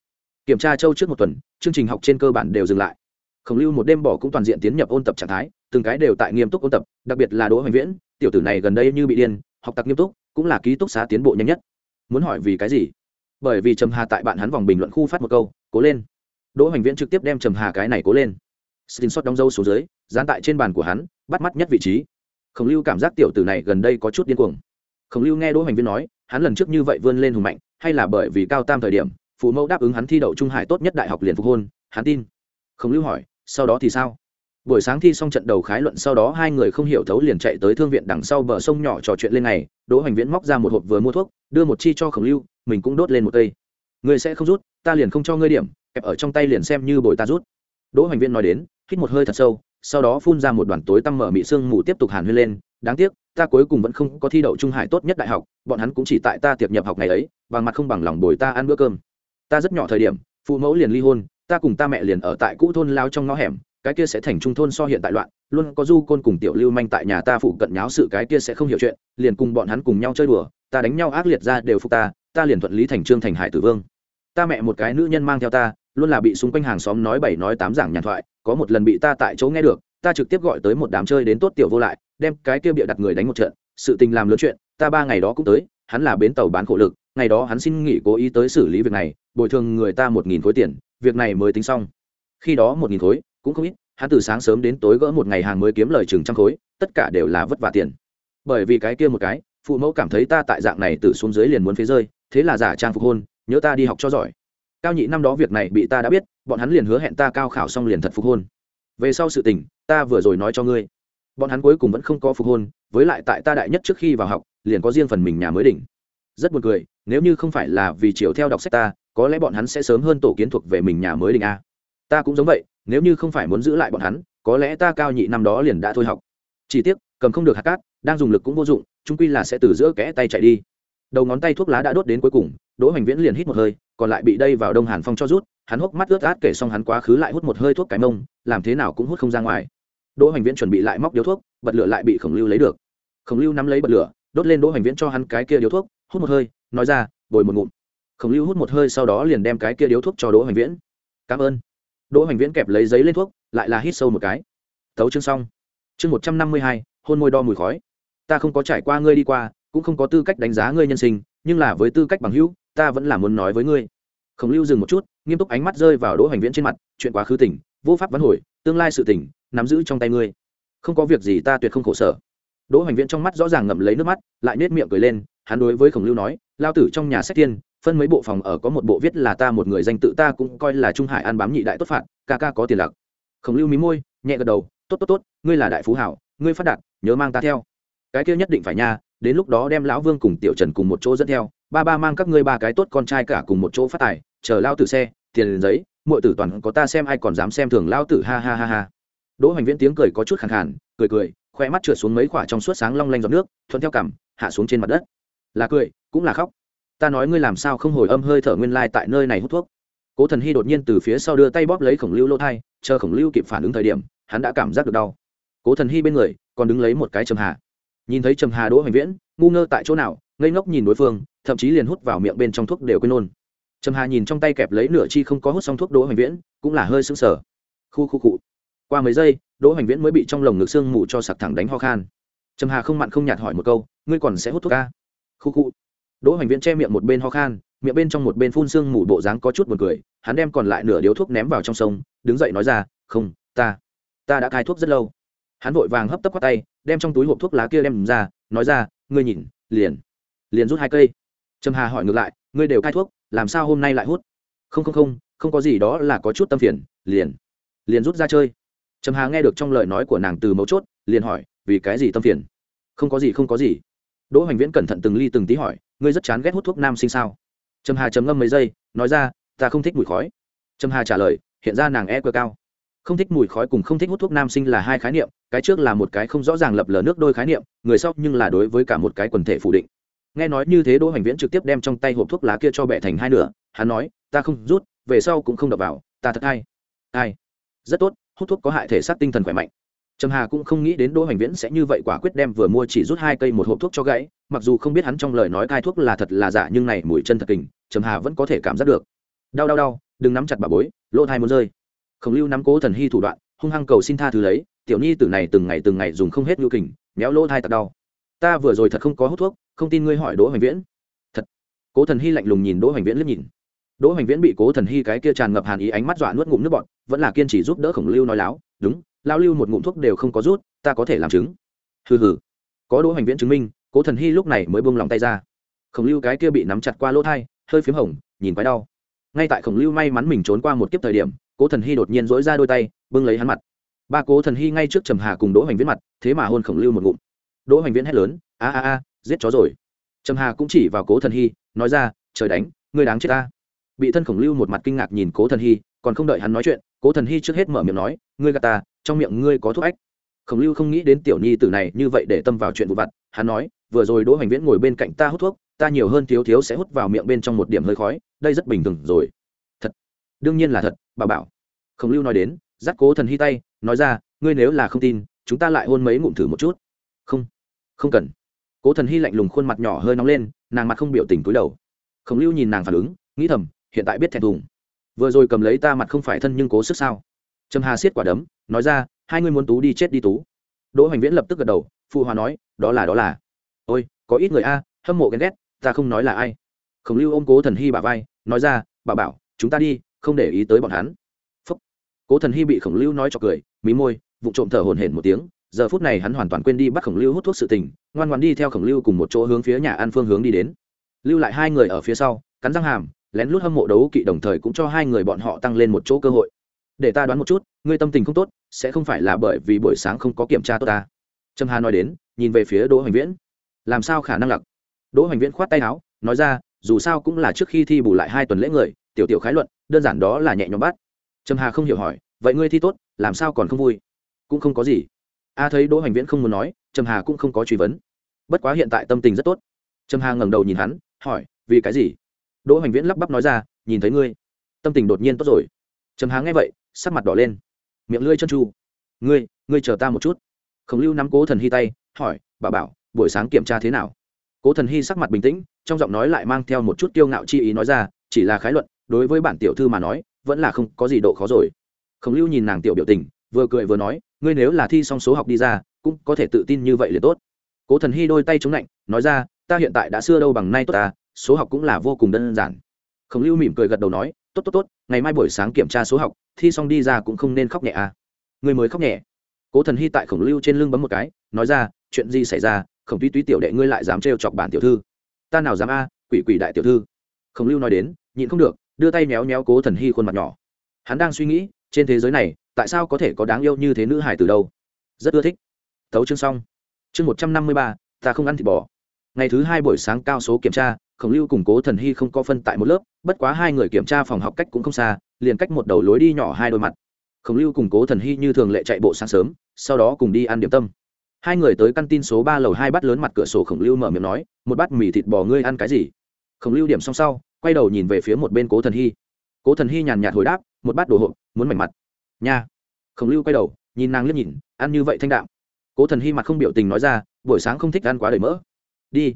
Speaker 1: Kiểm tra châu trước một tuần, chương trình học trên cơ bản đều dừng lại. Khổng lưu một đêm bỏ cũng toàn diện tiến nhập ôn tập trạng thái từng cái đều tại nghiêm túc ôn tập, đặc biệt là đỗ hoành viễn, tiểu tử này gần đây như bị điên, học tập nghiêm túc, cũng là ký túc xá tiến bộ nhanh nhất. Muốn hỏi vì cái gì? Bởi vì trầm hà tại bạn hắn vòng bình luận khu phát một câu, cố lên. Đỗ hoành viễn trực tiếp đem trầm hà cái này cố lên. Xin xót đóng dâu xuống dưới, dán tại trên bàn của hắn, bắt mắt nhất vị trí. Khổng lưu cảm giác tiểu tử này gần đây có chút điên cuồng. Khổng lưu nghe đỗ hoành viễn nói, hắn lần trước như vậy vươn lên hùng mạnh, hay là bởi vì cao tam thời điểm, phụ mẫu đáp ứng hắn thi đậu trung hải tốt nhất đại học liền phục hôn, hắn tin. Khổng lưu hỏi, sau đó thì sao? Buổi sáng thi xong trận đầu khái luận sau đó hai người không hiểu thấu liền chạy tới thương viện đằng sau bờ sông nhỏ trò chuyện lên này. đỗ hoành viễn móc ra một hộp vừa mua thuốc, đưa một chi cho khổng lưu, mình cũng đốt lên một cây người sẽ không rút, ta liền không cho ngươi điểm, kẹp ở trong tay liền xem như bồi ta rút đỗ hoành viễn nói đến, hít một hơi thật sâu, sau đó phun ra một đoàn tối tăm mở mị sương mù tiếp tục hàn huyên lên, đáng tiếc, ta cuối cùng vẫn không có thi đậu trung hải tốt nhất đại học, bọn hắn cũng chỉ tại ta tiệp nhập học ngày ấy, bằng mặt không bằng lòng bồi ta ăn bữa cơm ta rất nhỏ thời điểm, phụ mẫu liền ly hôn, ta cùng ta mẹ liền ở tại cũ thôn lao trong ngõ hẻm cái kia sẽ thành trung thôn so hiện tại loạn, luôn có du côn cùng tiểu lưu manh tại nhà ta phụ cận nháo sự cái kia sẽ không hiểu chuyện, liền cùng bọn hắn cùng nhau chơi đùa, ta đánh nhau ác liệt ra đều phục ta ta liền thuận lý thành trương thành hải tử vương. Ta mẹ một cái nữ nhân mang theo ta, luôn là bị xung quanh hàng xóm nói bảy nói tám giảng nhàn thoại, có một lần bị ta tại chỗ nghe được, ta trực tiếp gọi tới một đám chơi đến tốt tiểu vô lại, đem cái kia bịa đặt người đánh một trận, sự tình làm lớn chuyện, ta ba ngày đó cũng tới, hắn là bến tàu bán khổ lực, ngày đó hắn xin nghỉ cố ý tới xử lý việc này, bồi thường người ta một nghìn khối tiền, việc này mới tính xong. Khi đó một nghìn khối cũng không ít, hắn từ sáng sớm đến tối gỡ một ngày hàng mới kiếm lời chừng trăm khối, tất cả đều là vất vả tiền. Bởi vì cái kia một cái, phụ mẫu cảm thấy ta tại dạng này từ xuống dưới liền muốn phế rơi, thế là giả trang phục hôn, nhớ ta đi học cho giỏi. Cao nhị năm đó việc này bị ta đã biết, bọn hắn liền hứa hẹn ta cao khảo xong liền thật phục hôn. Về sau sự tình, ta vừa rồi nói cho ngươi. Bọn hắn cuối cùng vẫn không có phục hôn, với lại tại ta đại nhất trước khi vào học, liền có riêng phần mình nhà mới đỉnh. Rất buồn cười, nếu như không phải là vì chiều theo đọc sách ta, có lẽ bọn hắn sẽ sớm hơn tổ kiến thuộc về mình nhà mới đỉnh a ta cũng giống vậy, nếu như không phải muốn giữ lại bọn hắn, có lẽ ta cao nhị năm đó liền đã thôi học. Chỉ tiếc, cầm không được hạt cát, đang dùng lực cũng vô dụng trung quy là sẽ từ giữa kẽ tay chạy đi. Đầu ngón tay thuốc lá đã đốt đến cuối cùng, đỗ hoành viễn liền hít một hơi, còn lại bị đây vào đông hàn phong cho rút, hắn hốc mắt ướt át kể xong hắn quá khứ lại hút một hơi thuốc cái mông, làm thế nào cũng hút không ra ngoài. Đỗ hoành viễn chuẩn bị lại móc điếu thuốc, bật lửa lại bị khổng lưu lấy được. Khổng lưu nắm lấy bật lửa, đốt lên đỗ hoành viễn cho hắn cái kia điếu thuốc, hút một hơi, nói ra, bồi một ngụm. Khổng lưu hút một hơi sau đó liền đem cái kia điếu thuốc cho đỗ hoành viễn. Cảm ơn đỗ hoành viễn kẹp lấy giấy lên thuốc, lại là hít sâu một cái. Thấu chương xong. Chương một trăm năm mươi hai, hôn môi đo mùi khói. Ta không có trải qua ngươi đi qua, cũng không có tư cách đánh giá ngươi nhân sinh, nhưng là với tư cách bằng hữu, ta vẫn là muốn nói với ngươi. Khổng lưu dừng một chút, nghiêm túc ánh mắt rơi vào đỗ hoành viễn trên mặt, chuyện quá khứ tỉnh vô pháp vấn hồi, tương lai sự tỉnh nắm giữ trong tay ngươi. Không có việc gì ta tuyệt không khổ sở. Đỗ hoành viễn trong mắt rõ ràng ngậm lấy nước mắt, lại nết miệng cười lên, hắn đối với khổng lưu nói, lao tử trong nhà sách tiên phân mấy bộ phòng ở có một bộ viết là ta một người danh tự ta cũng coi là trung hải an bám nhị đại tốt phạt ca ca có tiền lặc. Khổng lưu mí môi nhẹ gật đầu tốt tốt tốt ngươi là đại phú hảo ngươi phát đạt nhớ mang ta theo. Cái kia nhất định phải nha đến lúc đó đem lão vương cùng tiểu trần cùng một chỗ dẫn theo ba ba mang các ngươi ba cái tốt con trai cả cùng một chỗ phát tài chờ lao tử xe tiền giấy mọi tử toàn có ta xem ai còn dám xem thường lao tử ha ha ha ha. Đỗ hoành viễn tiếng cười có chút khẳng hẳn, cười cười khoe mắt trượt xuống mấy khoả trong suốt sáng long lanh giọt nước thuận theo cằm hạ xuống trên mặt đất. Là cười cũng là khóc ta nói ngươi làm sao không hồi âm hơi thở nguyên lai tại nơi này hút thuốc. Cố thần hy đột nhiên từ phía sau đưa tay bóp lấy khổng lưu lỗ thai, chờ khổng lưu kịp phản ứng thời điểm, hắn đã cảm giác được đau. Cố thần hy bên người, còn đứng lấy một cái trầm hà. Nhìn thấy trầm hà đỗ hoành viễn, ngu ngơ tại chỗ nào, ngây ngốc nhìn đối phương, thậm chí liền hút vào miệng bên trong thuốc đều quên nôn trầm hà nhìn trong tay kẹp lấy nửa chi không có hút xong thuốc đỗ hoành viễn, cũng là hơi sững sờ. Khu khu cụ. Qua mấy giây, đỗ hoành viễn mới bị trong lồng ngực xương mù cho sặc thẳng đánh ho khan. Trầm hà không mặn không nhạt hỏi một câu, ngươi còn sẽ hút thuốc ca? Khu khu đỗ hoành viễn che miệng một bên ho khan miệng bên trong một bên phun sương, mù bộ dáng có chút buồn cười hắn đem còn lại nửa điếu thuốc ném vào trong sông đứng dậy nói ra không ta ta đã cai thuốc rất lâu. Hắn vội vàng hấp tấp qua tay đem trong túi hộp thuốc lá kia đem ra nói ra ngươi nhìn liền liền rút hai cây. Trầm hà hỏi ngược lại ngươi đều cai thuốc làm sao hôm nay lại hút? Không không không không có gì đó là có chút tâm phiền liền liền rút ra chơi. Trầm hà nghe được trong lời nói của nàng từ mấu chốt liền hỏi vì cái gì tâm phiền? Không có gì không có gì đỗ hoành viễn cẩn thận từng ly từng tí hỏi, ngươi rất chán ghét hút thuốc nam sinh sao? Trầm hà trầm ngâm mấy giây, nói ra, ta không thích mùi khói. Trầm hà trả lời, hiện ra nàng e cơ cao. Không thích mùi khói cùng không thích hút thuốc nam sinh là hai khái niệm, cái trước là một cái không rõ ràng lập lờ nước đôi khái niệm, người sau nhưng là đối với cả một cái quần thể phủ định. Nghe nói như thế đỗ hoành viễn trực tiếp đem trong tay hộp thuốc lá kia cho bẹ thành hai nửa, hắn nói, ta không rút, về sau cũng không đập vào, ta thật hay. Ai? Rất tốt, hút thuốc có hại thể xác tinh thần khỏe mạnh trầm hà cũng không nghĩ đến đỗ hoành viễn sẽ như vậy quả quyết đem vừa mua chỉ rút hai cây một hộp thuốc cho gãy, mặc dù không biết hắn trong lời nói cai thuốc là thật là giả nhưng này mùi chân thật kình, trầm hà vẫn có thể cảm giác được. Đau đau đau, đừng nắm chặt bà bối, lỗ thai muốn rơi. Khổng lưu nắm cố thần hy thủ đoạn, hung hăng cầu xin tha thứ lấy, tiểu nhi tử này từng ngày từng ngày dùng không hết nhu kình, méo lỗ thai tật đau. Ta vừa rồi thật không có hút thuốc, không tin ngươi hỏi đỗ hoành viễn. Thật. Cố thần hy lạnh lùng nhìn đỗ hoành viễn liếc nhìn. Đỗ hoành viễn bị cố thần hy cái kia tràn ngập hàn ý ánh mắt dọa nuốt ngụm nước bọn vẫn là kiên trì giúp đỡ khổng lưu nói láo, đúng lao lưu một ngụm thuốc đều không có rút, ta có thể làm chứng. Hừ hừ. Có đỗ hoành viễn chứng minh, cố thần hy lúc này mới buông lòng tay ra. Khổng lưu cái kia bị nắm chặt qua lỗ thai, hơi p h í m hồng, nhìn quái đau. Ngay tại khổng lưu may mắn mình trốn qua một kiếp thời điểm, cố thần hy đột nhiên dỗi ra đôi tay, bưng lấy hắn mặt. Ba cố thần hy ngay trước trầm hà cùng đỗ hoành viễn mặt, thế mà hôn khổng lưu một ngụm. Đỗ hoành viễn hét lớn, a a a, giết chó rồi. Trầm hà cũng chỉ vào cố thần hy, nói ra, trời đánh, ngươi đáng chết ta. Bị thân khổng lưu một mặt kinh ngạc nhìn cố thần hy, còn không đợi hắn nói chuyện, cố thần hy trước hết mở miệng nói, ngươi gà ta trong miệng ngươi có thuốc ách. Khổng lưu không nghĩ đến tiểu nhi tử này như vậy để tâm vào chuyện vụ vặt, hắn nói, vừa rồi đỗ hoành viễn ngồi bên cạnh ta hút thuốc, ta nhiều hơn thiếu thiếu sẽ hút vào miệng bên trong một điểm hơi khói, đây rất bình thường rồi. Thật, đương nhiên là thật, bà bảo. Khổng lưu nói đến, dắt cố thần hy tay, nói ra, ngươi nếu là không tin, chúng ta lại hôn mấy ngụm thử một chút. Không không cần. Cố thần hy lạnh lùng khuôn mặt nhỏ hơi nóng lên, nàng mặt không biểu tình cúi đầu. Khổng lưu nhìn nàng phản ứng, nghĩ thầm, hiện tại biết thẹn thùng. Vừa rồi cầm lấy ta mặt không phải thân nhưng cố sức sao? Trầm hà siết quả đấm nói ra, hai ngươi muốn tú đi chết đi tú. Đỗ hoành viễn lập tức gật đầu, phụ hòa nói, đó là đó là. Ôi, có ít người a, hâm mộ ghen ghét, ta không nói là ai. Khổng lưu ôm cố thần hy bà vai, nói ra, bà bảo, chúng ta đi, không để ý tới bọn hắn. Phúc. cố thần hy bị khổng lưu nói cho cười, mí môi vụ trộm thở hồn hển một tiếng, giờ phút này hắn hoàn toàn quên đi bắt khổng lưu hút thuốc sự tình, ngoan ngoan đi theo khổng lưu cùng một chỗ hướng phía nhà ăn phương hướng đi đến. Lưu lại hai người ở phía sau, cắn răng hàm, lén lút hâm mộ đấu kỵ đồng thời cũng cho hai người bọn họ tăng lên một chỗ cơ hội để ta đoán một chút, ngươi tâm tình không tốt, sẽ không phải là bởi vì buổi sáng không có kiểm tra tốt ta. Trâm hà nói đến, nhìn về phía đỗ hoành viễn. Làm sao khả năng lặc? Đỗ hoành viễn khoát tay áo, nói ra, dù sao cũng là trước khi thi bù lại hai tuần lễ người, tiểu tiểu khái luận, đơn giản đó là nhẹ nhõm bắt. Trâm hà không hiểu hỏi, vậy ngươi thi tốt, làm sao còn không vui? Cũng không có gì. A thấy đỗ hoành viễn không muốn nói, trâm hà cũng không có truy vấn. Bất quá hiện tại tâm tình rất tốt. Trâm hà ngẩng đầu nhìn hắn, hỏi, vì cái gì? Đỗ hoành viễn lắp bắp nói ra, nhìn thấy ngươi, tâm tình đột nhiên tốt rồi. Trâm Hà nghe vậy sắc mặt đỏ lên. Miệng lưỡi chân tru. Ngươi ngươi chờ ta một chút. Khổng lưu nắm cố thần hy tay, hỏi, bà bảo, buổi sáng kiểm tra thế nào? Cố thần hy sắc mặt bình tĩnh, trong giọng nói lại mang theo một chút kiêu ngạo chi ý nói ra, chỉ là khái luận, đối với bản tiểu thư mà nói, vẫn là không có gì độ khó rồi. Khổng lưu nhìn nàng tiểu biểu tình, vừa cười vừa nói, ngươi nếu là thi xong số học đi ra, cũng có thể tự tin như vậy là tốt. Cố thần hy đôi tay chống lạnh nói ra, ta hiện tại đã xưa đâu bằng nay tốt ta, số học cũng là vô cùng đơn giản. Khổng lưu mỉm cười gật đầu nói tốt tốt tốt, ngày mai buổi sáng kiểm tra số học, thi xong đi ra cũng không nên khóc nhẹ à. Người mới khóc nhẹ. Cố thần hy tại khổng lưu trên lưng bấm một cái, nói ra, chuyện gì xảy ra, khổng tuy túy tiểu đệ ngươi lại dám trêu chọc bản tiểu thư. Ta nào dám a, quỷ quỷ đại tiểu thư. Khổng lưu nói đến, nhịn không được, đưa tay méo méo cố thần hy khuôn mặt nhỏ. Hắn đang suy nghĩ, trên thế giới này, tại sao có thể có đáng yêu như thế nữ hải từ đâu? Rất ưa thích. Tấu chương xong. Chương một trăm năm mươi ba, ta không ăn thịt bò. Ngày thứ hai buổi sáng cao số kiểm tra, khổng lưu cùng cố thần hy không có phân tại một lớp bất quá hai người kiểm tra phòng học cách cũng không xa, liền cách một đầu lối đi nhỏ hai đôi mặt. Khổng lưu cùng cố thần hy như thường lệ chạy bộ sáng sớm, sau đó cùng đi ăn điểm tâm. Hai người tới căn tin số ba lầu hai bát lớn mặt cửa sổ khổng lưu mở miệng nói, một bát mì thịt bò ngươi ăn cái gì? Khổng lưu điểm xong sau, quay đầu nhìn về phía một bên cố thần hy. Cố thần hy nhàn nhạt hồi đáp, một bát đồ hộp, muốn mảnh mặt. Nha. Khổng lưu quay đầu, nhìn nàng liếc nhìn, ăn như vậy thanh đạm. Cố thần hy mặt không biểu tình nói ra, buổi sáng không thích ăn quá đầy mỡ. Đi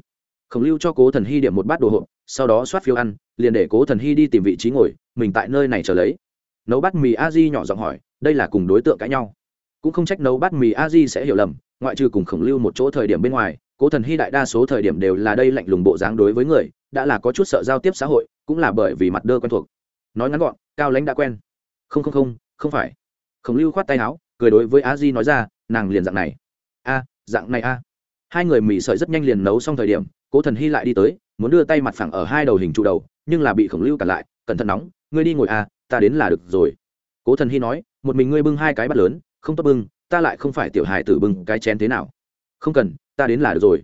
Speaker 1: khổng lưu cho cố thần hy điểm một bát đồ hộp, sau đó soát phiếu ăn, liền để cố thần hy đi tìm vị trí ngồi, mình tại nơi này chờ lấy. Nấu bát mì a di nhỏ giọng hỏi, đây là cùng đối tượng cãi nhau. Cũng không trách nấu bát mì a di sẽ hiểu lầm, ngoại trừ cùng khổng lưu một chỗ thời điểm bên ngoài, cố thần hy đại đa số thời điểm đều là đây lạnh lùng bộ dáng đối với người, đã là có chút sợ giao tiếp xã hội, cũng là bởi vì mặt đơ quen thuộc. Nói ngắn gọn, cao lãnh đã quen. Không không không không phải. Khổng lưu khoát tay áo, cười đối với a di nói ra, nàng liền dạng này. A, dạng này a. Hai người mì sợi rất nhanh liền nấu xong thời điểm cố thần hy lại đi tới, muốn đưa tay mặt phẳng ở hai đầu hình trụ đầu, nhưng là bị khổng lưu cản lại, cẩn thận nóng, ngươi đi ngồi à? ta đến là được rồi. Cố thần hy nói, một mình ngươi bưng hai cái bát lớn, không tốt bưng, ta lại không phải tiểu hài tử bưng cái chén thế nào. Không cần, ta đến là được rồi.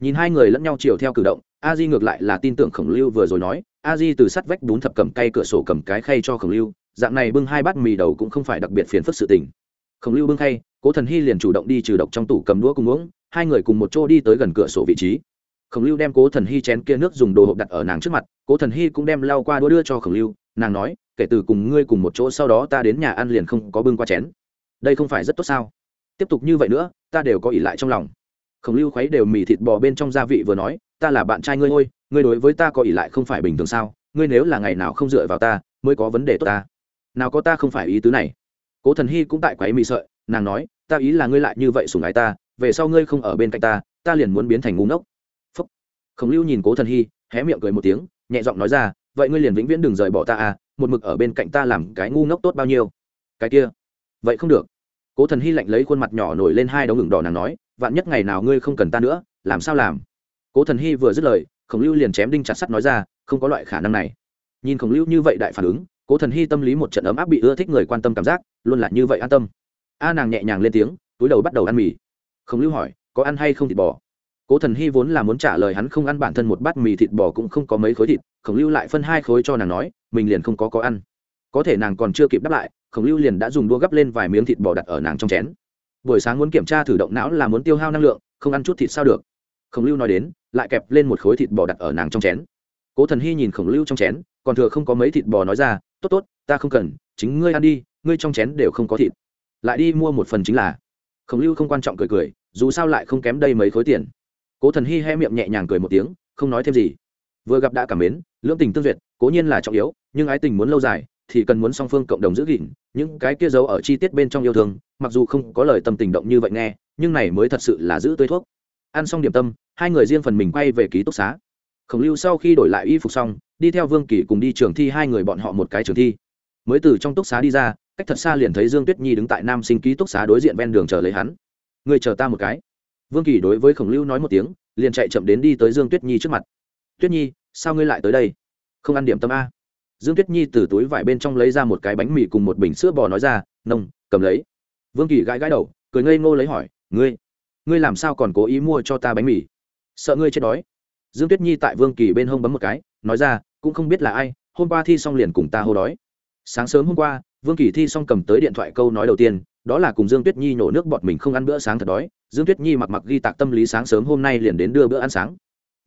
Speaker 1: Nhìn hai người lẫn nhau chiều theo cử động, a di ngược lại là tin tưởng khổng lưu vừa rồi nói, a di từ sắt vách bún thập cầm cây cửa sổ cầm cái khay cho khổng lưu, dạng này bưng hai bát mì đầu cũng không phải đặc biệt phiền phức sự tình. Khổng lưu bưng khay, cố thần hy liền chủ động đi trừ độc trong tủ cầm đũa cùng uống, hai người cùng một chỗ đi tới gần cửa sổ vị trí khổng lưu đem cố thần hy chén kia nước dùng đồ hộp đặt ở nàng trước mặt, cố thần hy cũng đem lau qua đũa đưa cho khổng lưu, nàng nói, kể từ cùng ngươi cùng một chỗ sau đó ta đến nhà ăn liền không có bưng qua chén. Đây không phải rất tốt sao? Tiếp tục như vậy nữa, ta đều có ỉ lại trong lòng. Khổng lưu khuấy đều mì thịt bò bên trong gia vị vừa nói, ta là bạn trai ngươi ôi ngươi đối với ta có ỉ lại không phải bình thường sao? Ngươi nếu là ngày nào không dựa vào ta, mới có vấn đề tốt ta. Nào có ta không phải ý tứ này. Cố thần hy cũng tại quấy mì sợi, nàng nói, ta ý là ngươi lại như vậy sủng ái ta, về sau ngươi không ở bên cạnh ta ta liền muốn biến thành ngu ngốc khổng lưu nhìn cố thần hy, hé miệng cười một tiếng, nhẹ giọng nói ra, vậy ngươi liền vĩnh viễn đừng rời bỏ ta à một mực ở bên cạnh ta làm cái ngu ngốc tốt bao nhiêu? Cái kia? Vậy không được. Cố thần hy lạnh lấy khuôn mặt nhỏ nổi lên hai đống ngừng đỏ nàng nói, vạn nhất ngày nào ngươi không cần ta nữa, làm sao làm? Cố thần hy vừa dứt lời, khổng lưu liền chém đinh chặt sắt nói ra, không có loại khả năng này. Nhìn khổng lưu như vậy đại phản ứng, cố thần hy tâm lý một trận ấm áp bị ưa thích người quan tâm cảm giác, luôn là như vậy an tâm. A nàng nhẹ nhàng lên tiếng, túi đầu bắt đầu ăn mì. Khổng lưu hỏi, có ăn hay không thịt bò? Cố thần hy vốn là muốn trả lời hắn không ăn bản thân một bát mì thịt bò cũng không có mấy khối thịt, khổng lưu lại phân hai khối cho nàng nói, mình liền không có có ăn. Có thể nàng còn chưa kịp đáp lại, khổng lưu liền đã dùng đua gấp lên vài miếng thịt bò đặt ở nàng trong chén. Buổi sáng muốn kiểm tra thử động não là muốn tiêu hao năng lượng, không ăn chút thịt sao được. Khổng lưu nói đến, lại kẹp lên một khối thịt bò đặt ở nàng trong chén. Cố thần hy nhìn khổng lưu trong chén, còn thừa không có mấy thịt bò nói ra, tốt tốt, ta không cần, chính ngươi ăn đi, ngươi trong chén đều không có thịt. Lại đi mua một phần chính là. Khổng lưu không quan trọng cười cười, dù sao lại không kém đây mấy khối tiền cố thần hy he miệng nhẹ nhàng cười một tiếng, không nói thêm gì. Vừa gặp đã cảm mến, lưỡng tình tương duyệt, cố nhiên là trọng yếu, nhưng ái tình muốn lâu dài, thì cần muốn song phương cộng đồng giữ gìn, những cái kia giấu ở chi tiết bên trong yêu thương, mặc dù không có lời tâm tình động như vậy nghe, nhưng này mới thật sự là giữ tươi thuốc. Ăn xong điểm tâm, hai người riêng phần mình quay về ký túc xá. Khổng lưu sau khi đổi lại y phục xong, đi theo vương kỷ cùng đi trường thi hai người bọn họ một cái trường thi. Mới từ trong túc xá đi ra, cách thật xa liền thấy dương tuyết nhi đứng tại nam sinh ký túc xá đối diện ven đường chờ lấy hắn. Người chờ ta một cái vương kỳ đối với khổng lưu nói một tiếng, liền chạy chậm đến đi tới dương tuyết nhi trước mặt. Tuyết nhi, sao ngươi lại tới đây? Không ăn điểm tâm a? Dương tuyết nhi từ túi vải bên trong lấy ra một cái bánh mì cùng một bình sữa bò nói ra, nông, cầm lấy. Vương kỳ gãi gãi đầu, cười ngây ngô lấy hỏi, ngươi ngươi làm sao còn cố ý mua cho ta bánh mì? Sợ ngươi chết đói. Dương tuyết nhi tại vương kỳ bên hông bấm một cái, nói ra, cũng không biết là ai, hôm qua thi xong liền cùng ta hô đói. Sáng sớm hôm qua, vương kỳ thi xong cầm tới điện thoại câu nói đầu tiên đó là cùng dương tuyết nhi nổ nước bọt mình không ăn bữa sáng thật đói. Dương tuyết nhi mặc mặc ghi tạc tâm lý sáng sớm hôm nay liền đến đưa bữa ăn sáng.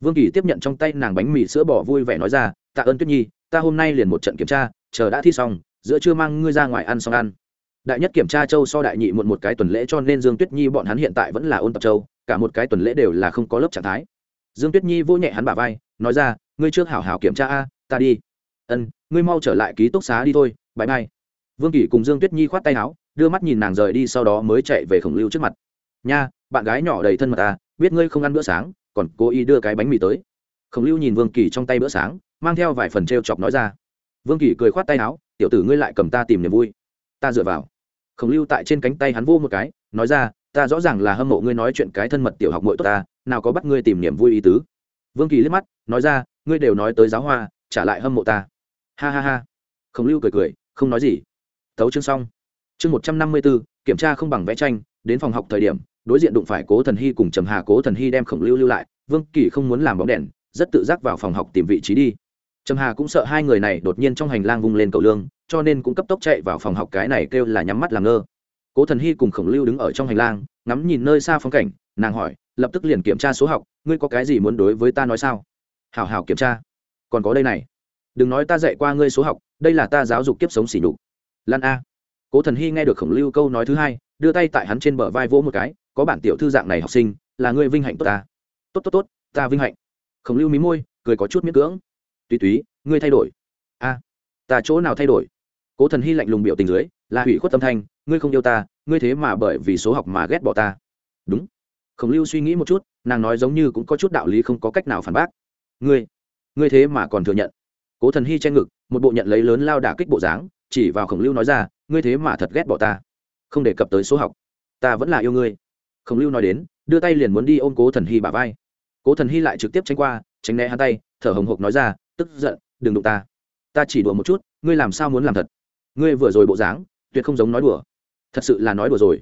Speaker 1: Vương kỳ tiếp nhận trong tay nàng bánh mì sữa bỏ vui vẻ nói ra, tạ ơn tuyết nhi, ta hôm nay liền một trận kiểm tra, chờ đã thi xong, giữa chưa mang ngươi ra ngoài ăn xong ăn. Đại nhất kiểm tra châu so đại nhị muộn một cái tuần lễ cho nên dương tuyết nhi bọn hắn hiện tại vẫn là ôn tập châu, cả một cái tuần lễ đều là không có lớp trạng thái. Dương tuyết nhi vô nhẹ hắn bà vai, nói ra, ngươi trước hảo hảo kiểm tra a, ta đi. Ân, ngươi mau trở lại ký túc xá đi thôi bãi mai vương kỷ cùng dương tuyết nhi khoát tay áo đưa mắt nhìn nàng rời đi sau đó mới chạy về khổng lưu trước mặt. Nha, bạn gái nhỏ đầy thân mật ta biết ngươi không ăn bữa sáng, còn cố ý đưa cái bánh mì tới. Khổng lưu nhìn vương kỳ trong tay bữa sáng, mang theo vài phần t r e o chọc nói ra. Vương kỳ cười khoát tay áo, tiểu tử ngươi lại cầm ta tìm niềm vui, ta dựa vào. Khổng lưu tại trên cánh tay hắn vô một cái, nói ra, ta rõ ràng là hâm mộ ngươi nói chuyện cái thân mật tiểu học mội tốt ta, nào có bắt ngươi tìm niềm vui ý tứ. Vương kỳ liếc mắt, nói ra, ngươi đều nói tới giáo hoa, trả lại hâm mộ ta. Ha ha ha. Khổng lưu cười cười, không nói gì. Tấu chương xong chương một trăm năm mươi b ố kiểm tra không bằng vẽ tranh, đến phòng học thời điểm, đối diện đụng phải cố thần hy cùng trầm hà cố thần hy đem khổng lưu lưu lại, vương kỳ không muốn làm bóng đèn, rất tự giác vào phòng học tìm vị trí đi. Trầm hà cũng sợ hai người này đột nhiên trong hành lang vung lên cầu lương, cho nên cũng cấp tốc chạy vào phòng học, cái này kêu là nhắm mắt làm ngơ. Cố thần hy cùng khổng lưu đứng ở trong hành lang, ngắm nhìn nơi xa phong cảnh, nàng hỏi, lập tức liền kiểm tra số học, ngươi có cái gì muốn đối với ta nói sao? Hào hào kiểm tra. Còn có đây này. Đừng nói ta dạy qua ngươi số học, đây là ta giáo dục kiếp sống xỉ nhục. Lan a cố thần hy nghe được khổng lưu câu nói thứ hai, đưa tay tại hắn trên bờ vai vỗ một cái, có bản tiểu thư dạng này học sinh, là ngươi vinh hạnh tốt ta. Tốt tốt tốt, ta vinh hạnh. Khổng lưu mí môi, cười có chút miễn cưỡng. Tùy túy, ngươi thay đổi. A, ta chỗ nào thay đổi? Cố thần hy lạnh lùng biểu tình dưới, là hủy khuất tâm thanh, ngươi không yêu ta, ngươi thế mà bởi vì số học mà ghét bỏ ta. Đúng. Khổng lưu suy nghĩ một chút, nàng nói giống như cũng có chút đạo lý không có cách nào phản bác. Ngươi ngươi thế mà còn thừa nhận. Cố thần hy che ngực, một bộ nhận lấy lớn lao đả kích bộ dáng, chỉ vào khổng lưu nói ra ngươi thế mà thật ghét bỏ ta. Không đề cập tới số học. Ta vẫn là yêu ngươi. Khổng lưu nói đến, đưa tay liền muốn đi ôm cố thần hy bả vai. Cố thần hy lại trực tiếp tranh qua, tránh né hắn tay, thở hồng hộc nói ra, tức giận, đừng đụng ta. Ta chỉ đùa một chút, ngươi làm sao muốn làm thật? Ngươi vừa rồi bộ dáng, tuyệt không giống nói đùa. Thật sự là nói đùa rồi.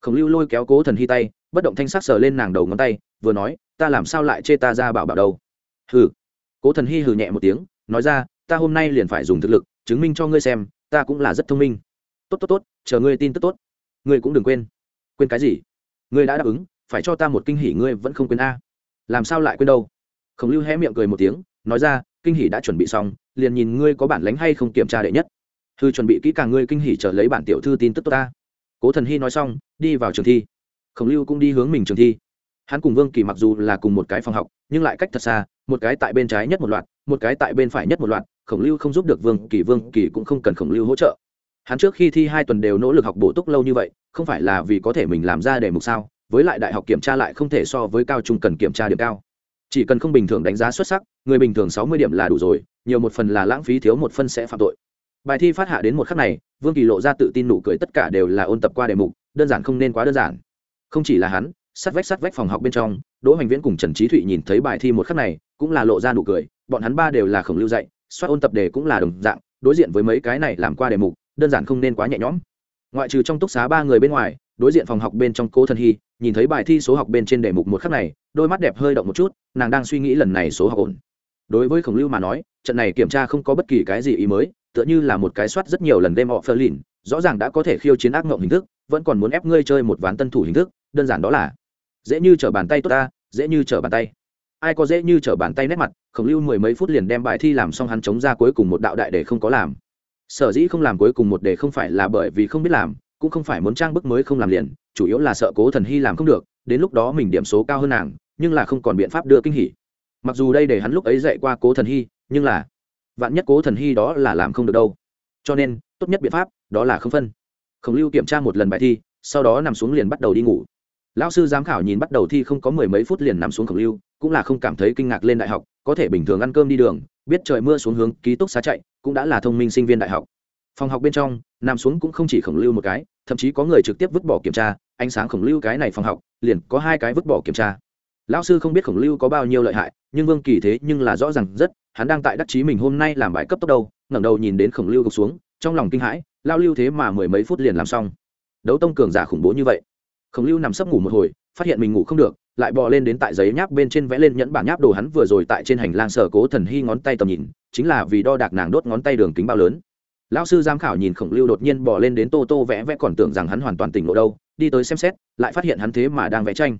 Speaker 1: Khổng lưu lôi kéo cố thần hy tay, bất động thanh sắc sờ lên nàng đầu ngón tay, vừa nói, ta làm sao lại chê ta ra bảo bảo đâu? Hừ. Cố thần hy hừ nhẹ một tiếng, nói ra, ta hôm nay liền phải dùng thực lực, chứng minh cho ngươi xem, ta cũng là rất thông minh tốt tốt tốt, chờ ngươi tin tức tốt. Ngươi cũng đừng quên. Quên cái gì? Ngươi đã đáp ứng, phải cho ta một kinh hỉ ngươi vẫn không quên a. Làm sao lại quên đâu? Khổng lưu hé miệng cười một tiếng, nói ra, kinh hỉ đã chuẩn bị xong, liền nhìn ngươi có bản lánh hay không kiểm tra đệ nhất. Thư chuẩn bị kỹ càng ngươi kinh hỉ chờ lấy bản tiểu thư tin tức tốt ta. Cố thần hy nói xong, đi vào trường thi. Khổng lưu cũng đi hướng mình trường thi. Hắn cùng vương kỳ mặc dù là cùng một cái phòng học, nhưng lại cách thật xa, một cái tại bên trái nhất một loạt, một cái tại bên phải nhất một loạt, khổng lưu không giúp được vương kỳ vương kỳ cũng không cần khổng lưu hỗ trợ hắn trước khi thi hai tuần đều nỗ lực học bổ túc lâu như vậy, không phải là vì có thể mình làm ra đề mục sao? Với lại đại học kiểm tra lại không thể so với cao trung cần kiểm tra điểm cao. Chỉ cần không bình thường đánh giá xuất sắc, người bình thường sáu mươi điểm là đủ rồi, nhiều một phần là lãng phí, thiếu một phân sẽ phạm tội. Bài thi phát hạ đến một khắc này, vương kỳ lộ ra tự tin nụ cười tất cả đều là ôn tập qua đề mục, đơn giản không nên quá đơn giản. Không chỉ là hắn, sát vách sát vách phòng học bên trong, đỗ hoành viễn cùng trần trí thụy nhìn thấy bài thi một khắc này, cũng là lộ ra nụ cười, bọn hắn ba đều là khổng lưu dạy, soát ôn tập đề cũng là đồng dạng, đối diện với mấy cái này làm qua đề mục đơn giản không nên quá nhẹ nhõm. Ngoại trừ trong túc xá ba người bên ngoài, đối diện phòng học bên trong cô thần hy, nhìn thấy bài thi số học bên trên đề mục một khắc này, đôi mắt đẹp hơi động một chút, nàng đang suy nghĩ lần này số học ổn. Đối với khổng lưu mà nói, trận này kiểm tra không có bất kỳ cái gì ý mới, tựa như là một cái soát rất nhiều lần đêm họ phơ lìn, rõ ràng đã có thể khiêu chiến ác mộng hình thức, vẫn còn muốn ép ngươi chơi một ván tân thủ hình thức, đơn giản đó là, dễ như t bàn tay tốt ta, dễ như t bàn tay. Ai có dễ như t bàn tay nét mặt, khổng lưu mười mấy phút liền đem bài thi làm xong hắn chống ra cuối cùng một đạo đại để không có làm sở dĩ không làm cuối cùng một đề không phải là bởi vì không biết làm, cũng không phải muốn trang bức mới không làm liền, chủ yếu là sợ cố thần hy làm không được, đến lúc đó mình điểm số cao hơn nàng, nhưng là không còn biện pháp đưa kinh hỉ. Mặc dù đây để hắn lúc ấy dạy qua cố thần hy, nhưng là vạn nhất cố thần hy đó là làm không được đâu. Cho nên, tốt nhất biện pháp, đó là không phân. Khổng lưu kiểm tra một lần bài thi, sau đó nằm xuống liền bắt đầu đi ngủ. Lão sư giám khảo nhìn bắt đầu thi không có mười mấy phút liền nằm xuống khổng lưu, cũng là không cảm thấy kinh ngạc lên đại học, có thể bình thường ăn cơm đi đường, biết trời mưa xuống hướng ký túc xá chạy cũng đã là thông minh sinh viên đại học. Phòng học bên trong, nằm xuống cũng không chỉ khổng lưu một cái, thậm chí có người trực tiếp vứt bỏ kiểm tra, ánh sáng khổng lưu cái này phòng học, liền có hai cái vứt bỏ kiểm tra. Lão sư không biết khổng lưu có bao nhiêu lợi hại, nhưng vương kỳ thế nhưng là rõ ràng rất, hắn đang tại đắc chí mình hôm nay làm bài cấp tốc đâu, ngẩng đầu nhìn đến khổng lưu gục xuống, trong lòng kinh hãi lao lưu thế mà mười mấy phút liền làm xong. Đấu tông cường giả khủng bố như vậy. Khổng lưu nằm sấp ngủ một hồi, phát hiện mình ngủ không được lại bò lên đến tại giấy nháp bên trên vẽ lên nhẫn bản nháp đồ hắn vừa rồi tại trên hành lang sở cố thần hy ngón tay tầm nhìn, chính là vì đo đạc nàng đốt ngón tay đường kính bao lớn. Lão sư giám khảo nhìn khổng lưu đột nhiên bò lên đến tô tô vẽ vẽ còn tưởng rằng hắn hoàn toàn tỉnh lộ đâu, đi tới xem xét, lại phát hiện hắn thế mà đang vẽ tranh.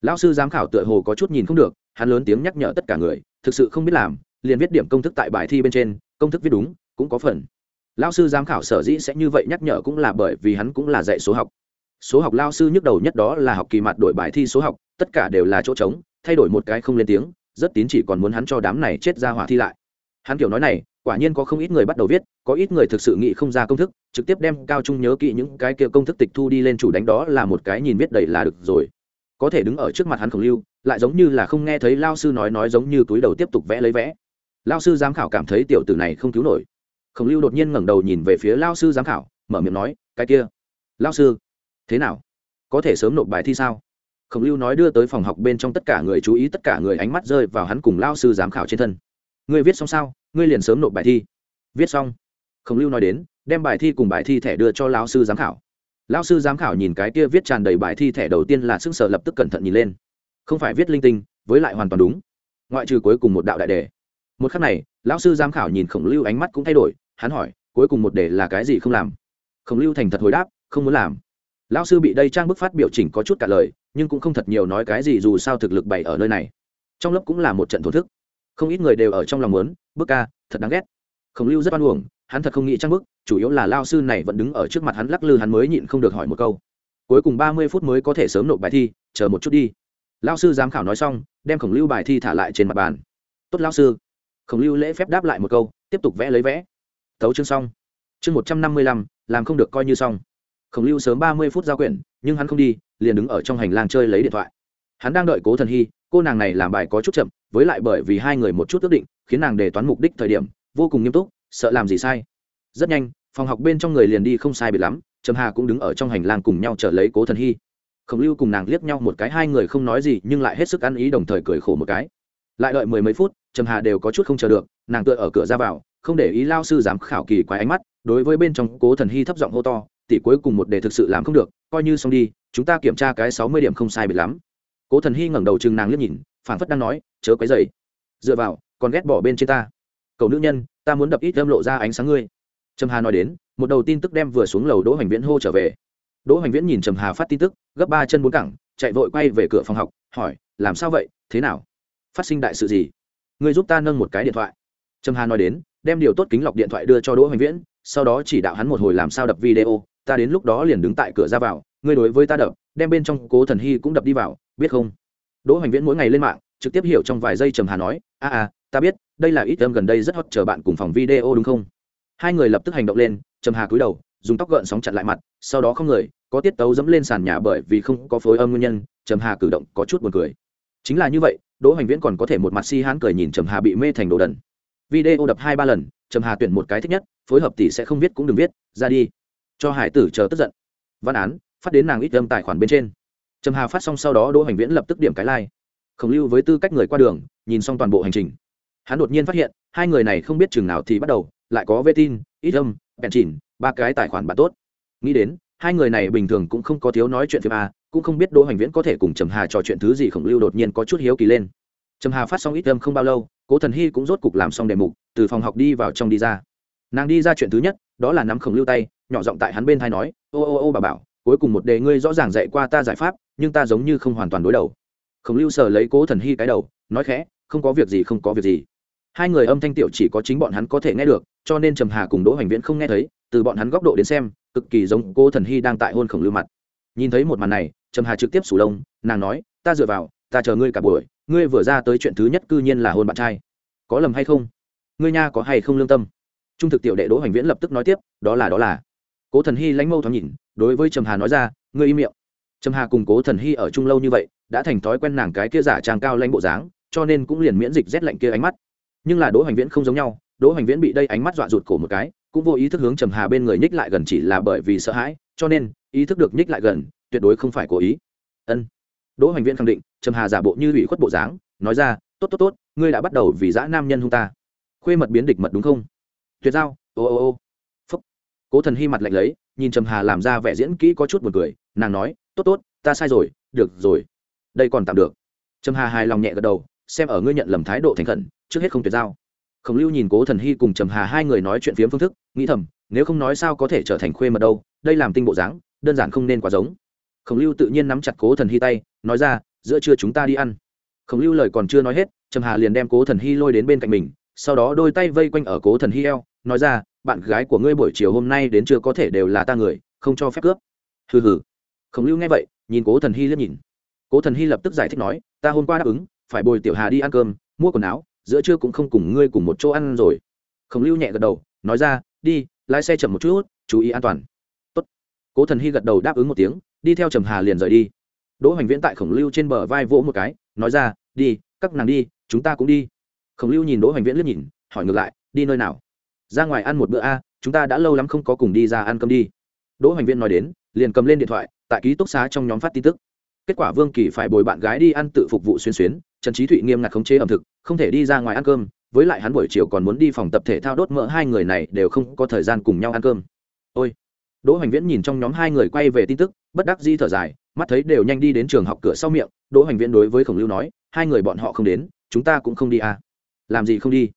Speaker 1: Lão sư giám khảo tựa hồ có chút nhìn không được, hắn lớn tiếng nhắc nhở tất cả người, thực sự không biết làm, liền viết điểm công thức tại bài thi bên trên, công thức viết đúng, cũng có phần. Lão sư giám khảo sở dĩ sẽ như vậy nhắc nhở cũng là bởi vì hắn cũng là dạy số học. Số học lao sư nhức đầu nhất đó là học kỳ mặt đổi bài thi số học tất cả đều là chỗ trống, thay đổi một cái không lên tiếng, rất tín chỉ còn muốn hắn cho đám này chết ra hỏa thi lại. Hắn kiểu nói này, quả nhiên có không ít người bắt đầu viết, có ít người thực sự nghĩ không ra công thức, trực tiếp đem cao trung nhớ kỹ những cái kia công thức tịch thu đi lên chủ đánh đó là một cái nhìn viết đầy là được rồi. Có thể đứng ở trước mặt hắn khổng lưu, lại giống như là không nghe thấy lao sư nói nói giống như túi đầu tiếp tục vẽ lấy vẽ. Lao sư giám khảo cảm thấy tiểu tử này không cứu nổi. Khổng lưu đột nhiên ngẩng đầu nhìn về phía lao sư giám khảo, mở miệng nói, cái kia, lao sư, thế nào? Có thể sớm nộp bài thi sao? Khổng lưu nói đưa tới phòng học bên trong tất cả người chú ý, tất cả người ánh mắt rơi vào hắn cùng lao sư giám khảo trên thân. Ngươi viết xong sao? Ngươi liền sớm nộp bài thi. Viết xong. Khổng lưu nói đến, đem bài thi cùng bài thi thẻ đưa cho lao sư giám khảo. Lao sư giám khảo nhìn cái kia viết tràn đầy bài thi thẻ đầu tiên là sững sở lập tức cẩn thận nhìn lên. Không phải viết linh tinh, với lại hoàn toàn đúng. Ngoại trừ cuối cùng một đạo đại đề. Một khắc này, lão sư giám khảo nhìn khổng lưu ánh mắt cũng thay đổi, hắn hỏi, cuối cùng một đề là cái gì không làm? Khổng lưu thành thật hồi đáp, không muốn làm. Lão sư bị đây trang bức phát biểu chỉnh có chút cả lời nhưng cũng không thật nhiều nói cái gì dù sao thực lực bày ở nơi này. Trong lớp cũng là một trận thổ thức. Không ít người đều ở trong lòng muốn, bức ca, thật đáng ghét. Khổng lưu rất oan uổng, hắn thật không nghĩ trang bức, chủ yếu là lao sư này vẫn đứng ở trước mặt hắn lắc lư hắn mới nhịn không được hỏi một câu. Cuối cùng ba mươi phút mới có thể sớm nộp bài thi, chờ một chút đi. Lao sư giám khảo nói xong, đem khổng lưu bài thi thả lại trên mặt bàn. Tốt lao sư. Khổng lưu lễ phép đáp lại một câu, tiếp tục vẽ lấy vẽ. Tấu chương xong. Chương một trăm năm mươi lăm, làm không được coi như xong. Khổng lưu sớm ba mươi phút giao quyển nhưng hắn không đi, liền đứng ở trong hành lang chơi lấy điện thoại. Hắn đang đợi cố thần hy, cô nàng này làm bài có chút chậm, với lại bởi vì hai người một chút ước định, khiến nàng đề toán mục đích thời điểm, vô cùng nghiêm túc, sợ làm gì sai. Rất nhanh, phòng học bên trong người liền đi không sai biệt lắm, trầm hà cũng đứng ở trong hành lang cùng nhau chờ lấy cố thần hy. Khổng lưu cùng nàng liếc nhau một cái, hai người không nói gì, nhưng lại hết sức ăn ý đồng thời cười khổ một cái. Lại đợi mười mấy phút, trầm hà đều có chút không chờ được, nàng tựa ở cửa ra vào, không để ý lao sư giám khảo kỳ quái ánh mắt, đối với bên trong cố thần hy thấp giọng hô to tỷ cuối cùng một đề thực sự làm không được, coi như xong đi, chúng ta kiểm tra cái sáu mươi điểm không sai biệt lắm. Cố thần hy ngẩng đầu chừng nàng liếc nhìn phản phất đang nói, chớ quấy dày dựa vào, còn ghét bỏ bên trên ta. Cầu nữ nhân, ta muốn đập ít âm lộ ra ánh sáng ngươi. Trầm hà nói đến, một đầu tin tức đem vừa xuống lầu đỗ hoành viễn hô trở về. Đỗ hoành viễn nhìn trầm hà phát tin tức, gấp ba chân bốn cẳng, chạy vội quay về cửa phòng học, hỏi, làm sao vậy? Thế nào? Phát sinh đại sự gì? Ngươi giúp ta nâng một cái điện thoại. Trầm hà nói đến, đem điều tốt kính lọc điện thoại đưa cho đỗ hoành viễn, sau đó chỉ đạo hắn một hồi làm sao đập video ta đến lúc đó liền đứng tại cửa ra vào, ngươi đối với ta đập, đem bên trong cố thần hy cũng đập đi vào, biết không? Đỗ hoành viễn mỗi ngày lên mạng, trực tiếp hiểu trong vài giây trầm hà nói, a a, ta biết, đây là ít âm gần đây rất hot chờ bạn cùng phòng video đúng không? Hai người lập tức hành động lên, trầm hà cúi đầu, dùng tóc gợn sóng chặn lại mặt, sau đó không người, có tiết tấu dẫm lên sàn nhà bởi vì không có phối âm nguyên nhân, trầm hà cử động có chút buồn cười. Chính là như vậy, đỗ hoành viễn còn có thể một mặt si hán cười nhìn trầm hà bị mê thành đồ đần. Video đập hai ba lần, trầm hà tuyển một cái thích nhất, phối hợp tỷ sẽ không viết cũng đừng viết, ra đi cho hải tử chờ tức giận. Văn án phát đến nàng ít âm tài khoản bên trên. Trầm hà phát xong sau đó đỗ hoành viễn lập tức điểm cái lai、like. khổng lưu với tư cách người qua đường, nhìn xong toàn bộ hành trình. Hắn đột nhiên phát hiện, hai người này không biết chừng nào thì bắt đầu, lại có vê tin, ít âm, bèn chỉnh, ba cái tài khoản bạn tốt. Nghĩ đến, hai người này bình thường cũng không có thiếu nói chuyện phim a, cũng không biết đỗ hoành viễn có thể cùng trầm hà trò chuyện thứ gì, khổng lưu đột nhiên có chút hiếu kỳ lên. Trầm hà phát xong ít âm không bao lâu, cố thần hy cũng rốt cục làm xong đề mục, từ phòng học đi vào trong đi ra. Nàng đi ra chuyện thứ nhất, đó là nắm khổng lưu tay nhỏ giọng tại hắn bên thai nói, ô ô ô, bà bảo, cuối cùng một đề ngươi rõ ràng dạy qua ta giải pháp, nhưng ta giống như không hoàn toàn đối đầu. Khổng lưu sờ lấy cố thần hy cái đầu, nói khẽ, không có việc gì, không có việc gì. Hai người âm thanh tiểu chỉ có chính bọn hắn có thể nghe được, cho nên trầm hà cùng đỗ hoành viễn không nghe thấy, từ bọn hắn góc độ đến xem, cực kỳ giống cô thần hy đang tại hôn khổng lưu mặt. Nhìn thấy một màn này, trầm hà trực tiếp sủ lông, nàng nói, ta dựa vào, ta chờ ngươi cả buổi, ngươi vừa ra tới chuyện thứ nhất cư nhiên là hôn bạn trai. Có lầm hay không? Ngươi nha có hay không lương tâm? Trung thực tiểu đệ đỗ hoành viễn lập tức nói tiếp, đó là đó là cố thần hy lãnh mâu thoáng nhìn, đối với trầm hà nói ra, ngươi im miệng. Trầm hà cùng cố thần hy ở chung lâu như vậy, đã thành thói quen nàng cái kia giả trang cao lãnh bộ dáng, cho nên cũng liền miễn dịch rét lạnh kia ánh mắt. Nhưng là đỗ hoành viễn không giống nhau, đỗ hoành viễn bị đây ánh mắt dọa rụt cổ một cái, cũng vô ý thức hướng trầm hà bên người nhích lại gần chỉ là bởi vì sợ hãi, cho nên ý thức được nhích lại gần, tuyệt đối không phải cố ý. Ân. Đỗ hoành viễn khẳng định, trầm hà giả bộ như ủy khuất bộ dáng, nói ra, tốt tốt tốt, ngươi đã bắt đầu vì dã nam nhân hung ta. Khuê mật biến địch mật đúng không? Tuyệt giao, ô ô ô cố thần hy mặt lạnh lấy, nhìn trầm hà làm ra vẻ diễn kỹ có chút buồn cười, nàng nói, tốt tốt, ta sai rồi, được rồi. Đây còn tạm được. Trầm hà hài lòng nhẹ gật đầu, xem ở ngươi nhận lầm thái độ thành khẩn, trước hết không tuyệt giao. Khổng lưu nhìn cố thần hy cùng trầm hà hai người nói chuyện phiếm phương thức, nghĩ thầm, nếu không nói sao có thể trở thành khuê mật đâu, đây làm tinh bộ dáng, đơn giản không nên quá giống. Khổng lưu tự nhiên nắm chặt cố thần hy tay, nói ra, giữa trưa chúng ta đi ăn. Khổng lưu lời còn chưa nói hết, trầm hà liền đem cố thần hy lôi đến bên cạnh mình, sau đó đôi tay vây quanh ở cố thần hy eo, nói ra bạn gái của ngươi buổi chiều hôm nay đến chưa có thể đều là ta người, không cho phép cướp. Hừ hừ. Khổng lưu nghe vậy, nhìn cố thần hy liếc nhìn. Cố thần hy lập tức giải thích nói, ta hôm qua đáp ứng, phải bồi tiểu hà đi ăn cơm, mua quần áo, giữa trưa cũng không cùng ngươi cùng một chỗ ăn rồi. Khổng lưu nhẹ gật đầu, nói ra, đi, lái xe chậm một chút, chú ý an toàn. Tốt. cố thần hy gật đầu đáp ứng một tiếng, đi theo trầm hà liền rời đi. Đỗ hoành viễn tại khổng lưu trên bờ vai vỗ một cái, nói ra, đi, các nàng đi, chúng ta cũng đi. Khổng lưu nhìn đỗ hoành viễn liếc nhìn, hỏi ngược lại, đi nơi nào? Ra ngoài ăn một bữa a, chúng ta đã lâu lắm không có cùng đi ra ăn cơm đi. Đỗ hoành viễn nói đến, liền cầm lên điện thoại, tại ký túc xá trong nhóm phát tin tức. Kết quả vương kỳ phải bồi bạn gái đi ăn tự phục vụ xuyên xuyến, trần trí thụy nghiêm ngặt khống chế ẩm thực, không thể đi ra ngoài ăn cơm, với lại hắn buổi chiều còn muốn đi phòng tập thể thao đốt mỡ hai người này đều không có thời gian cùng nhau ăn cơm. Ôi! Đỗ hoành viễn nhìn trong nhóm hai người quay về tin tức, bất đắc di thở dài, mắt thấy đều nhanh đi đến trường học cửa sau miệng, đỗ hoành viễn đối với khổng lưu nói, hai người bọn họ không đến, chúng ta cũng không đi à. Làm gì không đi?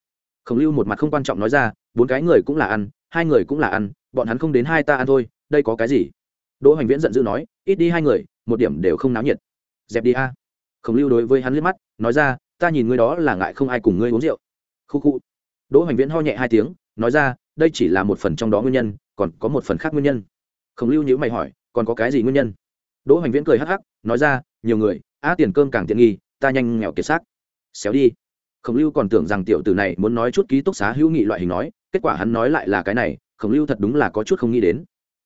Speaker 1: Khổng lưu một mặt không quan trọng nói ra bốn cái người cũng là ăn, hai người cũng là ăn, bọn hắn không đến hai ta ăn thôi, đây có cái gì? Đỗ hoành viễn giận dữ nói, ít đi hai người, một điểm đều không náo nhiệt. Dẹp đi a. Khổng lưu đối với hắn liếc mắt, nói ra, ta nhìn ngươi đó là ngại không ai cùng ngươi uống rượu. Khu khu. Đỗ hoành viễn ho nhẹ hai tiếng, nói ra, đây chỉ là một phần trong đó nguyên nhân, còn có một phần khác nguyên nhân. Khổng lưu nhữ mày hỏi, còn có cái gì nguyên nhân? Đỗ hoành viễn cười hắc hắc, nói ra, nhiều người, á, tiền cơm càng tiện nghi, ta nhanh nghèo kiệt xác. Xéo đi khổng lưu còn tưởng rằng tiểu tử này muốn nói chút ký túc xá hữu nghị loại hình nói, kết quả hắn nói lại là cái này, khổng lưu thật đúng là có chút không nghĩ đến.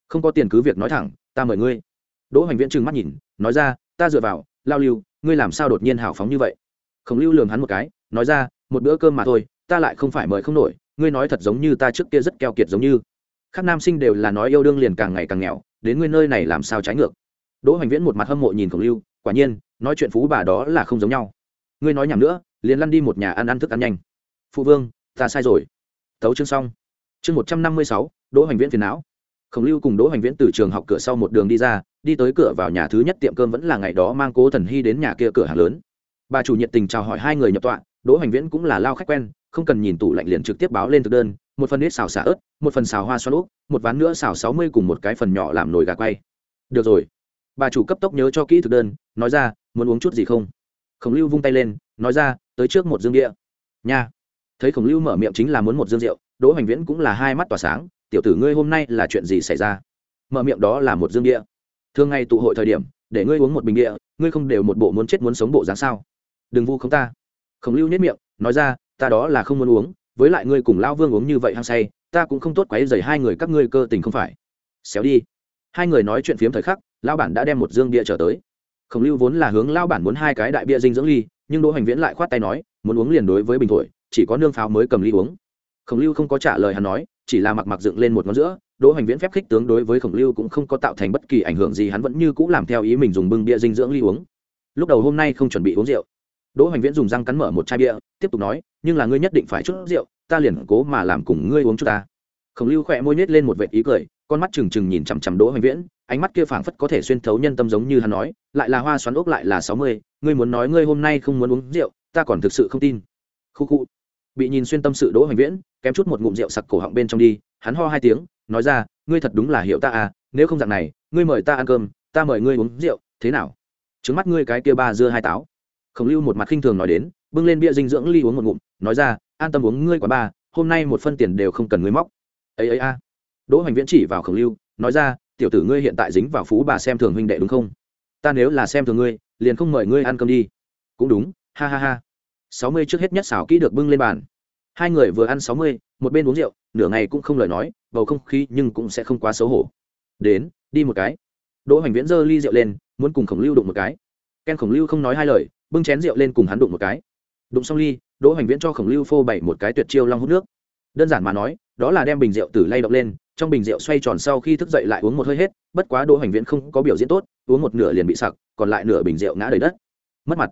Speaker 1: Không có tiền cứ việc nói thẳng, ta mời ngươi. Đỗ hoành viễn trừng mắt nhìn, nói ra, ta dựa vào, lao lưu, ngươi làm sao đột nhiên hào phóng như vậy? Khổng lưu lường hắn một cái, nói ra, một bữa cơm mà thôi, ta lại không phải mời không nổi, ngươi nói thật giống như ta trước kia rất keo kiệt giống như. Các nam sinh đều là nói yêu đương liền càng ngày càng nghèo, đến ngươi nơi này làm sao trái ngược? Đỗ hoành viễn một mặt hâm mộ nhìn khổng lưu, quả nhiên, nói chuyện phú bà đó là không giống nhau. Ngươi nói nhảm nữa liền lăn đi một nhà ăn ăn thức ăn nhanh. Phụ vương, ta sai rồi. Thấu chương xong. Chương một trăm năm mươi sáu, đỗ hoành viễn phiền não. Khổng lưu cùng đỗ hoành viễn từ trường học cửa sau một đường đi ra, đi tới cửa vào nhà thứ nhất tiệm cơm vẫn là ngày đó mang cố thần hy đến nhà kia cửa hàng lớn. Bà chủ nhiệt tình chào hỏi hai người nhập tọa, đỗ hoành viễn cũng là lao khách quen, không cần nhìn tủ lạnh liền trực tiếp báo lên thực đơn, một phần ít xào xả ớt, một phần xào hoa xoa úp, một ván nữa xào sáu mươi cùng một cái phần nhỏ làm nồi gà quay. Được rồi. Bà chủ cấp tốc nhớ cho kỹ thực đơn, nói ra, muốn uống chút gì không? Khổng lưu vung tay lên, nói ra tới trước một dương địa nha. Thấy khổng lưu mở miệng chính là muốn một dương rượu, đỗ hoành viễn cũng là hai mắt tỏa sáng, tiểu tử ngươi hôm nay là chuyện gì xảy ra? Mở miệng đó là một dương địa thường ngày tụ hội thời điểm, để ngươi uống một bình địa ngươi không đều một bộ muốn chết muốn sống bộ dáng sao? Đừng vu không ta. Khổng lưu nhất miệng, nói ra, ta đó là không muốn uống, với lại ngươi cùng lão vương uống như vậy hăng say, ta cũng không tốt quấy dày hai người các ngươi cơ tình không phải. Xéo đi. Hai người nói chuyện phiếm thời khắc, lão bản đã đem một dương bia trở tới. Khổng lưu vốn là hướng lão bản muốn hai cái đại bia dinh dưỡng ly nhưng đỗ hành viễn lại khoát tay nói, muốn uống liền đối với bình thổi, chỉ có nương pháo mới cầm ly uống. Khổng lưu không có trả lời hắn nói, chỉ là mặc mặc dựng lên một ngón giữa, đỗ hành viễn phép khích tướng đối với khổng lưu cũng không có tạo thành bất kỳ ảnh hưởng gì, hắn vẫn như cũ làm theo ý mình dùng bưng bia dinh dưỡng ly uống. Lúc đầu hôm nay không chuẩn bị uống rượu, đỗ hành viễn dùng răng cắn mở một chai bia, tiếp tục nói, nhưng là ngươi nhất định phải chút rượu, ta liền cố mà làm cùng ngươi uống chút ta khổng lưu khỏe môi nhếch lên một vệt ý cười, con mắt trừng trừng nhìn chằm chằm đỗ Hoành viễn, ánh mắt kia phảng phất có thể xuyên thấu nhân tâm giống như hắn nói, lại là hoa xoắn ốc lại là sáu mươi, ngươi muốn nói ngươi hôm nay không muốn uống rượu, ta còn thực sự không tin. Khu khu. Bị nhìn xuyên tâm sự đỗ Hoành viễn, kém chút một ngụm rượu sặc cổ họng bên trong đi, hắn ho hai tiếng, nói ra, ngươi thật đúng là hiểu ta à nếu không dạng này, ngươi mời ta ăn cơm, ta mời ngươi uống rượu, thế nào? Trứng mắt ngươi cái kia ba dưa hai táo. Khổng lưu một mặt khinh thường nói đến, bưng lên bia dinh dưỡng ly uống một ngụm, nói ra, an tâm uống ngươi quả ba, hôm nay một phân tiền đều không cần ngươi móc ấy ấy, a. Đỗ hoành viễn chỉ vào khổng lưu, nói ra, tiểu tử ngươi hiện tại dính vào phú bà xem thường huynh đệ đúng không? Ta nếu là xem thường ngươi, liền không mời ngươi ăn cơm đi. Cũng đúng, ha ha ha. Sáu mươi trước hết nhất xảo kỹ được bưng lên bàn. Hai người vừa ăn sáu mươi, một bên uống rượu, nửa ngày cũng không lời nói, bầu không khí nhưng cũng sẽ không quá xấu hổ. Đến, đi một cái. Đỗ hoành viễn giơ ly rượu lên, muốn cùng khổng lưu đụng một cái. Ken khổng lưu không nói hai lời, bưng chén rượu lên cùng hắn đụng một cái. Đụng xong ly, đỗ hoành viễn cho khổng lưu phô bày một cái tuyệt chiêu long hút nước. Đơn giản mà nói đó là đem bình rượu từ lay động lên, trong bình rượu xoay tròn sau khi thức dậy lại uống một hơi hết, bất quá đỗ hoành viễn không có biểu diễn tốt, uống một nửa liền bị sặc, còn lại nửa bình rượu ngã đầy đất. Mất mặt.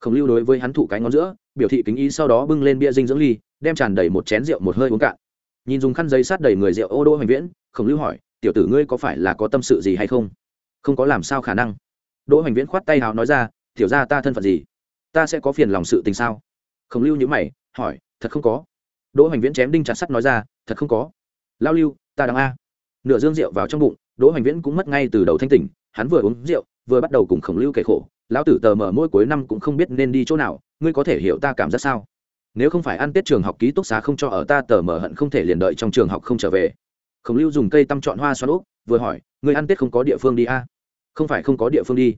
Speaker 1: Khổng lưu đối với hắn thủ cái ngón giữa, biểu thị kính ý sau đó bưng lên bia dinh dưỡng ly, đem tràn đầy một chén rượu một hơi uống cạn. Nhìn dùng khăn giấy sát đầy người rượu, ô, đỗ hoành viễn, khổng lưu hỏi, tiểu tử ngươi có phải là có tâm sự gì hay không? Không có, làm sao khả năng? Đỗ hoành viễn khoát tay hào nói ra, tiểu ra ta thân phận gì? Ta sẽ có phiền lòng sự tình sao? Khổng lưu nhữ mày, hỏi, thật không có. Đỗ hoành viễn chém đinh chặt sắt nói ra thật không có. Lao lưu, ta đang a. Nửa dương rượu vào trong bụng, đỗ hoành viễn cũng mất ngay từ đầu thanh tỉnh, hắn vừa uống rượu, vừa bắt đầu cùng khổng lưu kể khổ. Lão tử tờ mở mỗi cuối năm cũng không biết nên đi chỗ nào, ngươi có thể hiểu ta cảm giác sao? Nếu không phải ăn tết trường học ký túc xá không cho ở ta, tờ mở hận không thể liền đợi trong trường học không trở về. Khổng lưu dùng cây tăm chọn hoa xoắn úp, vừa hỏi, ngươi ăn tết không có địa phương đi a? Không phải không có địa phương đi.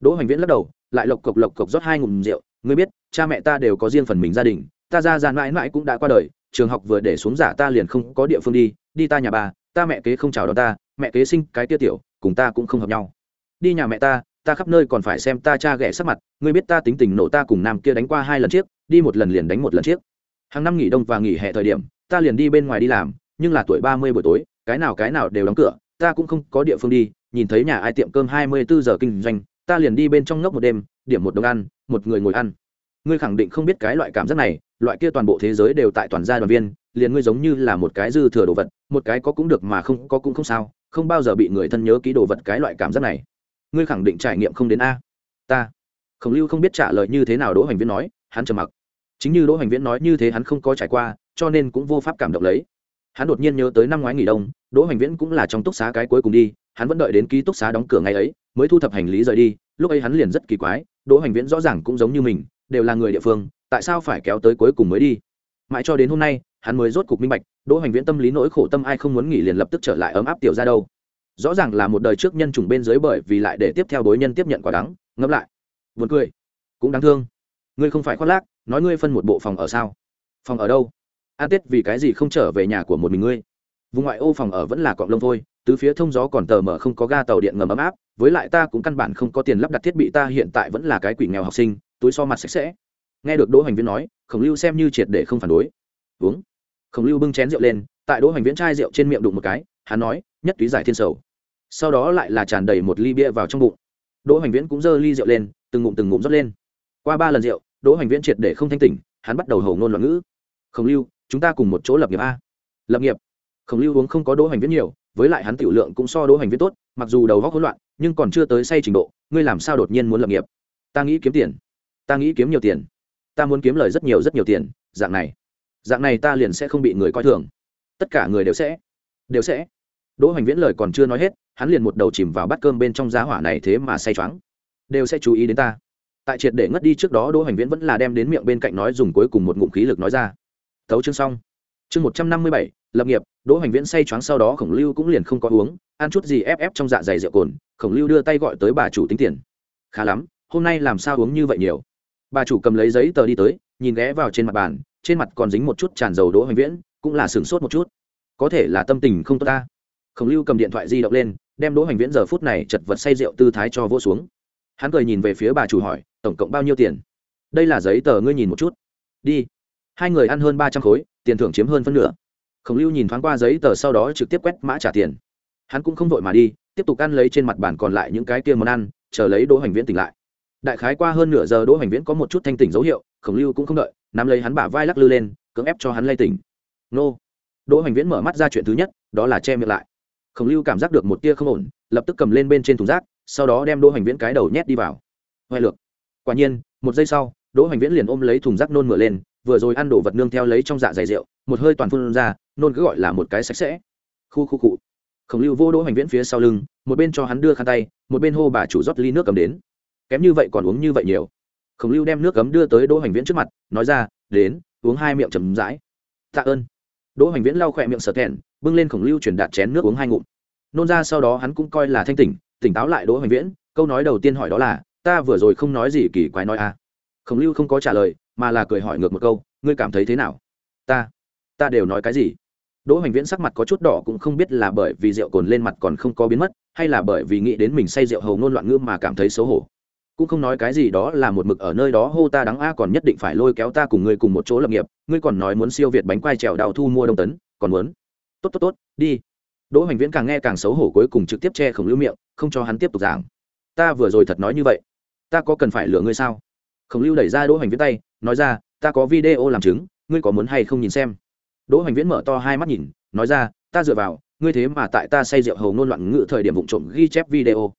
Speaker 1: Đỗ hoành viễn lắc đầu, lại lộc cộc lộc cộc rót hai ngụm rượu. Ngươi biết, cha mẹ ta đều có riêng phần mình gia đình, ta ra ra mãi mãi cũng đã qua đời trường học vừa để xuống giả ta liền không có địa phương đi đi ta nhà bà, ta mẹ kế không chào đón ta, mẹ kế sinh cái tia tiểu, cùng ta cũng không hợp nhau. Đi nhà mẹ ta ta khắp nơi còn phải xem ta cha ghẻ sắc mặt, ngươi biết ta tính tình nổ ta cùng nam kia đánh qua hai lần chiếc, đi một lần liền đánh một lần chiếc. Hàng năm nghỉ đông và nghỉ hè thời điểm, ta liền đi bên ngoài đi làm, nhưng là tuổi ba mươi buổi tối, cái nào cái nào đều đóng cửa, ta cũng không có địa phương đi, nhìn thấy nhà ai tiệm cơm hai mươi bốn giờ kinh doanh, ta liền đi bên trong ngốc một đêm, điểm một đồng ăn, một người ngồi ăn ngươi khẳng định không biết cái loại cảm giác này, loại kia toàn bộ thế giới đều tại toàn gia đoàn viên, liền ngươi giống như là một cái dư thừa đồ vật, một cái có cũng được mà không có cũng không sao, không bao giờ bị người thân nhớ ký đồ vật cái loại cảm giác này. Ngươi khẳng định trải nghiệm không đến a. Ta. Khổng lưu không biết trả lời như thế nào đỗ hoành viễn nói, hắn trầm mặc. Chính như đỗ hoành viễn nói như thế hắn không có trải qua, cho nên cũng vô pháp cảm động lấy. Hắn đột nhiên nhớ tới năm ngoái nghỉ đông, đỗ hoành viễn cũng là trong túc xá cái cuối cùng đi, hắn vẫn đợi đến ký túc xá đóng cửa ngày ấy, mới thu thập hành lý rời đi, lúc ấy hắn liền rất kỳ quái, đỗ hoành viễn rõ ràng cũng giống như mình đều là người địa phương, tại sao phải kéo tới cuối cùng mới đi? Mãi cho đến hôm nay, hắn mới rốt cục minh bạch, đỗ hoành viễn tâm lý nỗi khổ tâm ai không muốn nghỉ liền lập tức trở lại ấm áp tiểu ra đâu. Rõ ràng là một đời trước nhân chủng bên dưới bởi vì lại để tiếp theo đối nhân tiếp nhận quả đắng, ngẫm lại vượt cười, cũng đáng thương. Ngươi không phải khoác lác, nói ngươi phân một bộ phòng ở sao? Phòng ở đâu? An tết vì cái gì không trở về nhà của một mình ngươi? Vùng ngoại ô phòng ở vẫn là cọng lông thôi, tứ phía thông gió còn tờ mở không có ga tàu điện ngầm ấm áp, với lại ta cũng căn bản không có tiền lắp đặt thiết bị, ta hiện tại vẫn là cái quỷ nghèo học sinh túi so mặt sạch sẽ. Nghe được đỗ hoành viễn nói, khổng lưu xem như triệt để không phản đối. Uống. Khổng lưu bưng chén rượu lên, tại đỗ hoành viễn chai rượu trên miệng đụng một cái, hắn nói, nhất túy giải thiên sầu. Sau đó lại là tràn đầy một ly bia vào trong bụng. Đỗ hoành viễn cũng giơ ly rượu lên, từng ngụm từng ngụm rót lên. Qua ba lần rượu, đỗ hoành viễn triệt để không thanh tỉnh, hắn bắt đầu hầu ngôn loạn ngữ. Khổng lưu, chúng ta cùng một chỗ lập nghiệp a. Lập nghiệp? Khổng lưu uống không có đỗ hoành viễn nhiều, với lại hắn tiểu lượng cũng so đỗ hoành viễn tốt, mặc dù đầu góc hỗn loạn, nhưng còn chưa tới say trình độ, ngươi làm sao đột nhiên muốn lập nghiệp? Ta nghĩ kiếm tiền ta nghĩ kiếm nhiều tiền. Ta muốn kiếm lời rất nhiều rất nhiều tiền. Dạng này. Dạng này ta liền sẽ không bị người coi thường. Tất cả người đều sẽ. Đều sẽ. Đỗ hoành viễn lời còn chưa nói hết, hắn liền một đầu chìm vào bát cơm bên trong giá hỏa này thế mà say choáng. Đều sẽ chú ý đến ta. Tại triệt để ngất đi trước đó, đỗ hoành viễn vẫn là đem đến miệng bên cạnh nói dùng cuối cùng một ngụm khí lực nói ra. Tấu chương xong. Chương một trăm năm mươi bảy, lập nghiệp. Đỗ hoành viễn say choáng sau đó khổng lưu cũng liền không có uống, ăn chút gì ép ép trong dạ dày rượu cồn, khổng lưu đưa tay gọi tới bà chủ tính tiền. Khá lắm, hôm nay làm sao uống như vậy nhiều? Bà chủ cầm lấy giấy tờ đi tới, nhìn ghé vào trên mặt bàn, trên mặt còn dính một chút tràn dầu đỗ hoành viễn, cũng là sửng sốt một chút. Có thể là tâm tình không tốt ta. Khổng lưu cầm điện thoại di động lên, đem đỗ hoành viễn giờ phút này chật vật say rượu tư thái cho vỗ xuống. Hắn cười nhìn về phía bà chủ hỏi, tổng cộng bao nhiêu tiền? Đây là giấy tờ ngươi nhìn một chút. Đi. Hai người ăn hơn ba trăm khối, tiền thưởng chiếm hơn phân nửa. Khổng lưu nhìn thoáng qua giấy tờ sau đó trực tiếp quét mã trả tiền. Hắn cũng không vội mà đi, tiếp tục ăn lấy trên mặt bàn còn lại những cái kia món ăn, chờ lấy đỗ hoành viễn tỉnh lại đại khái qua hơn nửa giờ đỗ hoành viễn có một chút thanh tỉnh dấu hiệu, khổng lưu cũng không đợi, nắm lấy hắn bả vai lắc lư lên, cưỡng ép cho hắn lay tỉnh. Nô. Đỗ hoành viễn mở mắt ra chuyện thứ nhất, đó là che miệng lại. Khổng lưu cảm giác được một tia không ổn, lập tức cầm lên bên trên thùng rác, sau đó đem đỗ hoành viễn cái đầu nhét đi vào. Hoài lược. Quả nhiên, một giây sau, đỗ hoành viễn liền ôm lấy thùng rác nôn mửa lên, vừa rồi ăn đồ vật nương theo lấy trong dạ dày rượu, một hơi toàn phun ra, nôn cứ gọi là một cái sạch sẽ. Khu khu cụ khổng lưu vô đỗ hoành viễn phía sau lưng, một bên cho hắn đưa khăn tay, một bên hô bà chủ rót ly nước cầm đến kém như vậy còn uống như vậy nhiều. Khổng lưu đem nước cấm đưa tới đỗ hoành viễn trước mặt, nói ra, đến, uống hai miệng chầm rãi. Tạ ơn. Đỗ hoành viễn lau khỏe miệng sợ thẹn, bưng lên khổng lưu truyền đạt chén nước uống hai ngụm. Nôn ra sau đó hắn cũng coi là thanh tỉnh tỉnh táo lại đỗ hoành viễn, câu nói đầu tiên hỏi đó là, ta vừa rồi không nói gì kỳ quái nói à? Khổng lưu không có trả lời, mà là cười hỏi ngược một câu, ngươi cảm thấy thế nào? Ta ta đều nói cái gì? Đỗ hoành viễn sắc mặt có chút đỏ cũng không biết là bởi vì rượu cồn lên mặt còn không có biến mất, hay là bởi vì nghĩ đến mình say rượu hầu ngôn loạn ngữ mà cảm thấy xấu hổ cũng không nói cái gì đó là một mực ở nơi đó, hô ta đắng a, còn nhất định phải lôi kéo ta cùng ngươi cùng một chỗ lập nghiệp, ngươi còn nói muốn siêu việt bánh quai trèo đào thu mua đông tấn, còn muốn. Tốt tốt tốt, đi. Đỗ hoành viễn càng nghe càng xấu hổ cuối cùng trực tiếp che khổng lưu miệng, không cho hắn tiếp tục giảng. Ta vừa rồi thật nói như vậy. Ta có cần phải lừa ngươi sao? Khổng lưu đẩy ra đỗ hoành viễn tay, nói ra, ta có video làm chứng, ngươi có muốn hay không nhìn xem? Đỗ hoành viễn mở to hai mắt nhìn, nói ra, ta dựa vào, ngươi thế mà tại ta say rượu hầu ngôn loạn ngự thời điểm vụ trộm ghi chép video.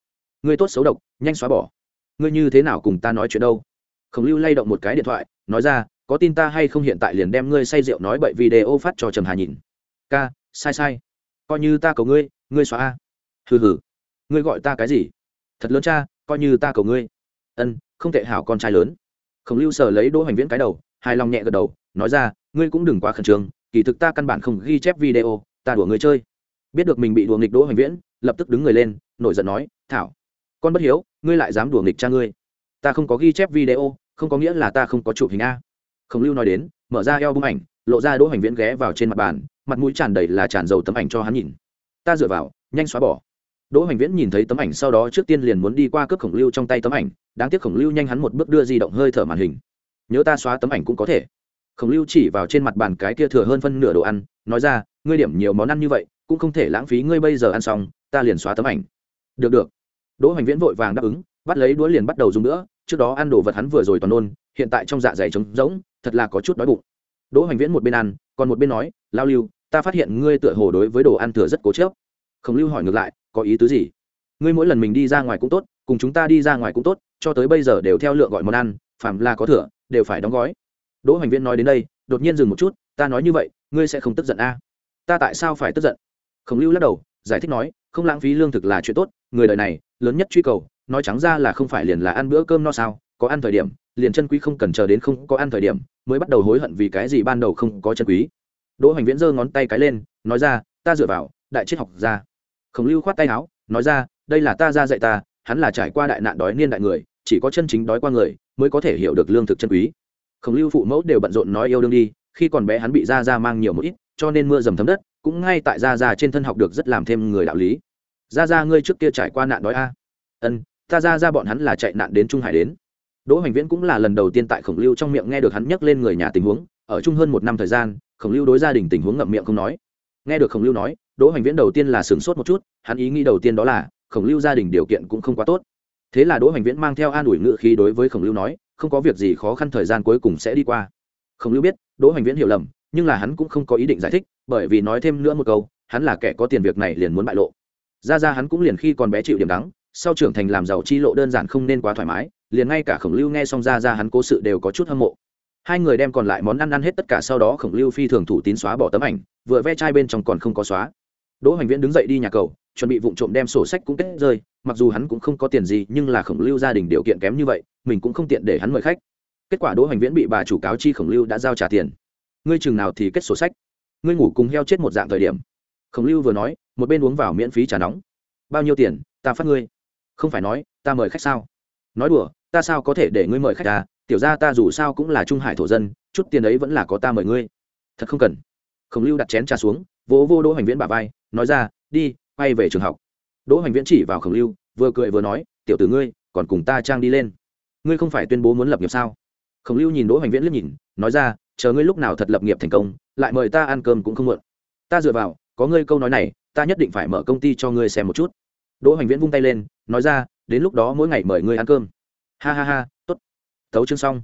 Speaker 1: Ngươi tốt xấu độc, nhanh xóa bỏ ngươi như thế nào cùng ta nói chuyện đâu? Khổng lưu lay động một cái điện thoại, nói ra, có tin ta hay không hiện tại liền đem ngươi say rượu nói bậy video phát cho trầm hà nhìn. Ca, sai sai. Coi như ta cầu ngươi ngươi xóa a. Hừ hừ. Ngươi gọi ta cái gì? Thật lớn cha, coi như ta cầu ngươi. Ân, không tệ hảo con trai lớn. Khổng lưu sờ lấy đỗ hoành viễn cái đầu, hài lòng nhẹ gật đầu, nói ra, ngươi cũng đừng quá khẩn trương, kỳ thực ta căn bản không ghi chép video, ta đùa người chơi. Biết được mình bị đùa nghịch đỗ hoành viễn, lập tức đứng người lên, nổi giận nói, thảo, con bất hiếu ngươi lại dám đùa nghịch cha ngươi. Ta không có ghi chép video, không có nghĩa là ta không có chụp hình a. Khổng lưu nói đến, mở ra eo bung ảnh, lộ ra đỗ hoành viễn ghé vào trên mặt bàn, mặt mũi tràn đầy là tràn dầu tấm ảnh cho hắn nhìn. Ta dựa vào, nhanh xóa bỏ. Đỗ hoành viễn nhìn thấy tấm ảnh sau đó trước tiên liền muốn đi qua cướp khổng lưu trong tay tấm ảnh, đáng tiếc khổng lưu nhanh hắn một bước đưa di động hơi thở màn hình. Nhớ ta xóa tấm ảnh cũng có thể. Khổng lưu chỉ vào trên mặt bàn cái kia thừa hơn phân nửa đồ ăn, nói ra, ngươi điểm nhiều món ăn như vậy, cũng không thể lãng phí ngươi bây giờ ăn xong, ta liền xóa tấm ảnh. Được được đỗ hoành viễn vội vàng đáp ứng, bắt lấy đũa liền bắt đầu dùng nữa, trước đó ăn đồ vật hắn vừa rồi toàn nôn, hiện tại trong dạ dày trống rỗng, thật là có chút đói bụng. Đỗ hoành viễn một bên ăn, còn một bên nói, lao lưu, ta phát hiện ngươi tựa hồ đối với đồ ăn thừa rất cố chớp khổng lưu hỏi ngược lại, có ý tứ gì? Ngươi mỗi lần mình đi ra ngoài cũng tốt, cùng chúng ta đi ra ngoài cũng tốt, cho tới bây giờ đều theo lượng gọi món ăn, phàm là có thừa, đều phải đóng gói. Đỗ hoành viễn nói đến đây, đột nhiên dừng một chút, ta nói như vậy, ngươi sẽ không tức giận a? À? ta tại sao phải tức giận? Khổng lưu lắc đầu, giải thích nói không lãng phí lương thực là chuyện tốt, người đời này, lớn nhất truy cầu, nói trắng ra là không phải liền là ăn bữa cơm no sao, có ăn thời điểm, liền chân quý không cần chờ đến không có ăn thời điểm, mới bắt đầu hối hận vì cái gì ban đầu không có chân quý. Đỗ hoành viễn giơ ngón tay cái lên, nói ra, ta dựa vào, đại triết học ra khổng lưu khoát tay áo, nói ra, đây là ta ra dạy ta, hắn là trải qua đại nạn đói niên đại người, chỉ có chân chính đói qua người mới có thể hiểu được lương thực chân quý. Khổng lưu phụ mẫu đều bận rộn nói yêu đương đi, khi còn bé hắn bị ra ra mang nhiều một ít, cho nên mưa dầm thấm đất cũng ngay tại gia gia trên thân học được rất làm thêm người đạo lý. Gia gia, ngươi trước kia trải qua nạn đói a? Ân, ta gia gia bọn hắn là chạy nạn đến trung hải đến. Đỗ hoành viễn cũng là lần đầu tiên tại khổng lưu trong miệng nghe được hắn nhắc lên người nhà tình huống. Ở chung hơn một năm thời gian, khổng lưu đối gia đình tình huống ngậm miệng không nói. Nghe được khổng lưu nói, đỗ hoành viễn đầu tiên là sửng sốt một chút, hắn ý nghĩ đầu tiên đó là, khổng lưu gia đình điều kiện cũng không quá tốt. Thế là đỗ hoành viễn mang theo an ủi ngự khí đối với khổng lưu nói, không có việc gì khó khăn, thời gian cuối cùng sẽ đi qua. Khổng lưu biết, đỗ hoành viễn hiểu lầm nhưng là hắn cũng không có ý định giải thích, bởi vì nói thêm nữa một câu, hắn là kẻ có tiền việc này liền muốn bại lộ. Ra ra hắn cũng liền khi còn bé chịu điểm đắng, sau trưởng thành làm giàu chi lộ đơn giản không nên quá thoải mái, liền ngay cả khổng lưu nghe xong ra ra hắn cố sự đều có chút hâm mộ. Hai người đem còn lại món ăn ăn hết tất cả sau đó khổng lưu phi thường thủ tín xóa bỏ tấm ảnh, vừa ve chai bên trong còn không có xóa. Đỗ hoành viễn đứng dậy đi nhà cầu, chuẩn bị vụ trộm đem sổ sách cũng kết rơi, mặc dù hắn cũng không có tiền gì, nhưng là khổng lưu gia đình điều kiện kém như vậy, mình cũng không tiện để hắn mời khách. Kết quả đỗ hoành viễn bị bà chủ cáo chi khổng lưu đã giao trả tiền ngươi chừng nào thì kết sổ sách. Ngươi ngủ cùng heo chết một dạng thời điểm. Khổng lưu vừa nói, một bên uống vào miễn phí trà nóng. Bao nhiêu tiền, ta phát ngươi. Không phải nói, ta mời khách sao? Nói đùa, ta sao có thể để ngươi mời khách ta à? tiểu ra ta dù sao cũng là trung hải thổ dân, chút tiền ấy vẫn là có ta mời ngươi. Thật không cần. Khổng lưu đặt chén trà xuống, vỗ vô đỗ hoành viễn bà vai, nói ra, đi, quay về trường học. Đỗ hoành viễn chỉ vào khổng lưu, vừa cười vừa nói, tiểu tử ngươi, còn cùng ta trang đi lên. Ngươi không phải tuyên bố muốn lập nghiệp sao? Khổng lưu nhìn đỗ hoành viễn liếc nhìn, nói ra chờ ngươi lúc nào thật lập nghiệp thành công, lại mời ta ăn cơm cũng không muộn. Ta dựa vào, có ngươi câu nói này, ta nhất định phải mở công ty cho ngươi xem một chút. Đỗ hoành viễn vung tay lên, nói ra, đến lúc đó mỗi ngày mời ngươi ăn cơm. Ha ha ha t ố t tấu chương xong.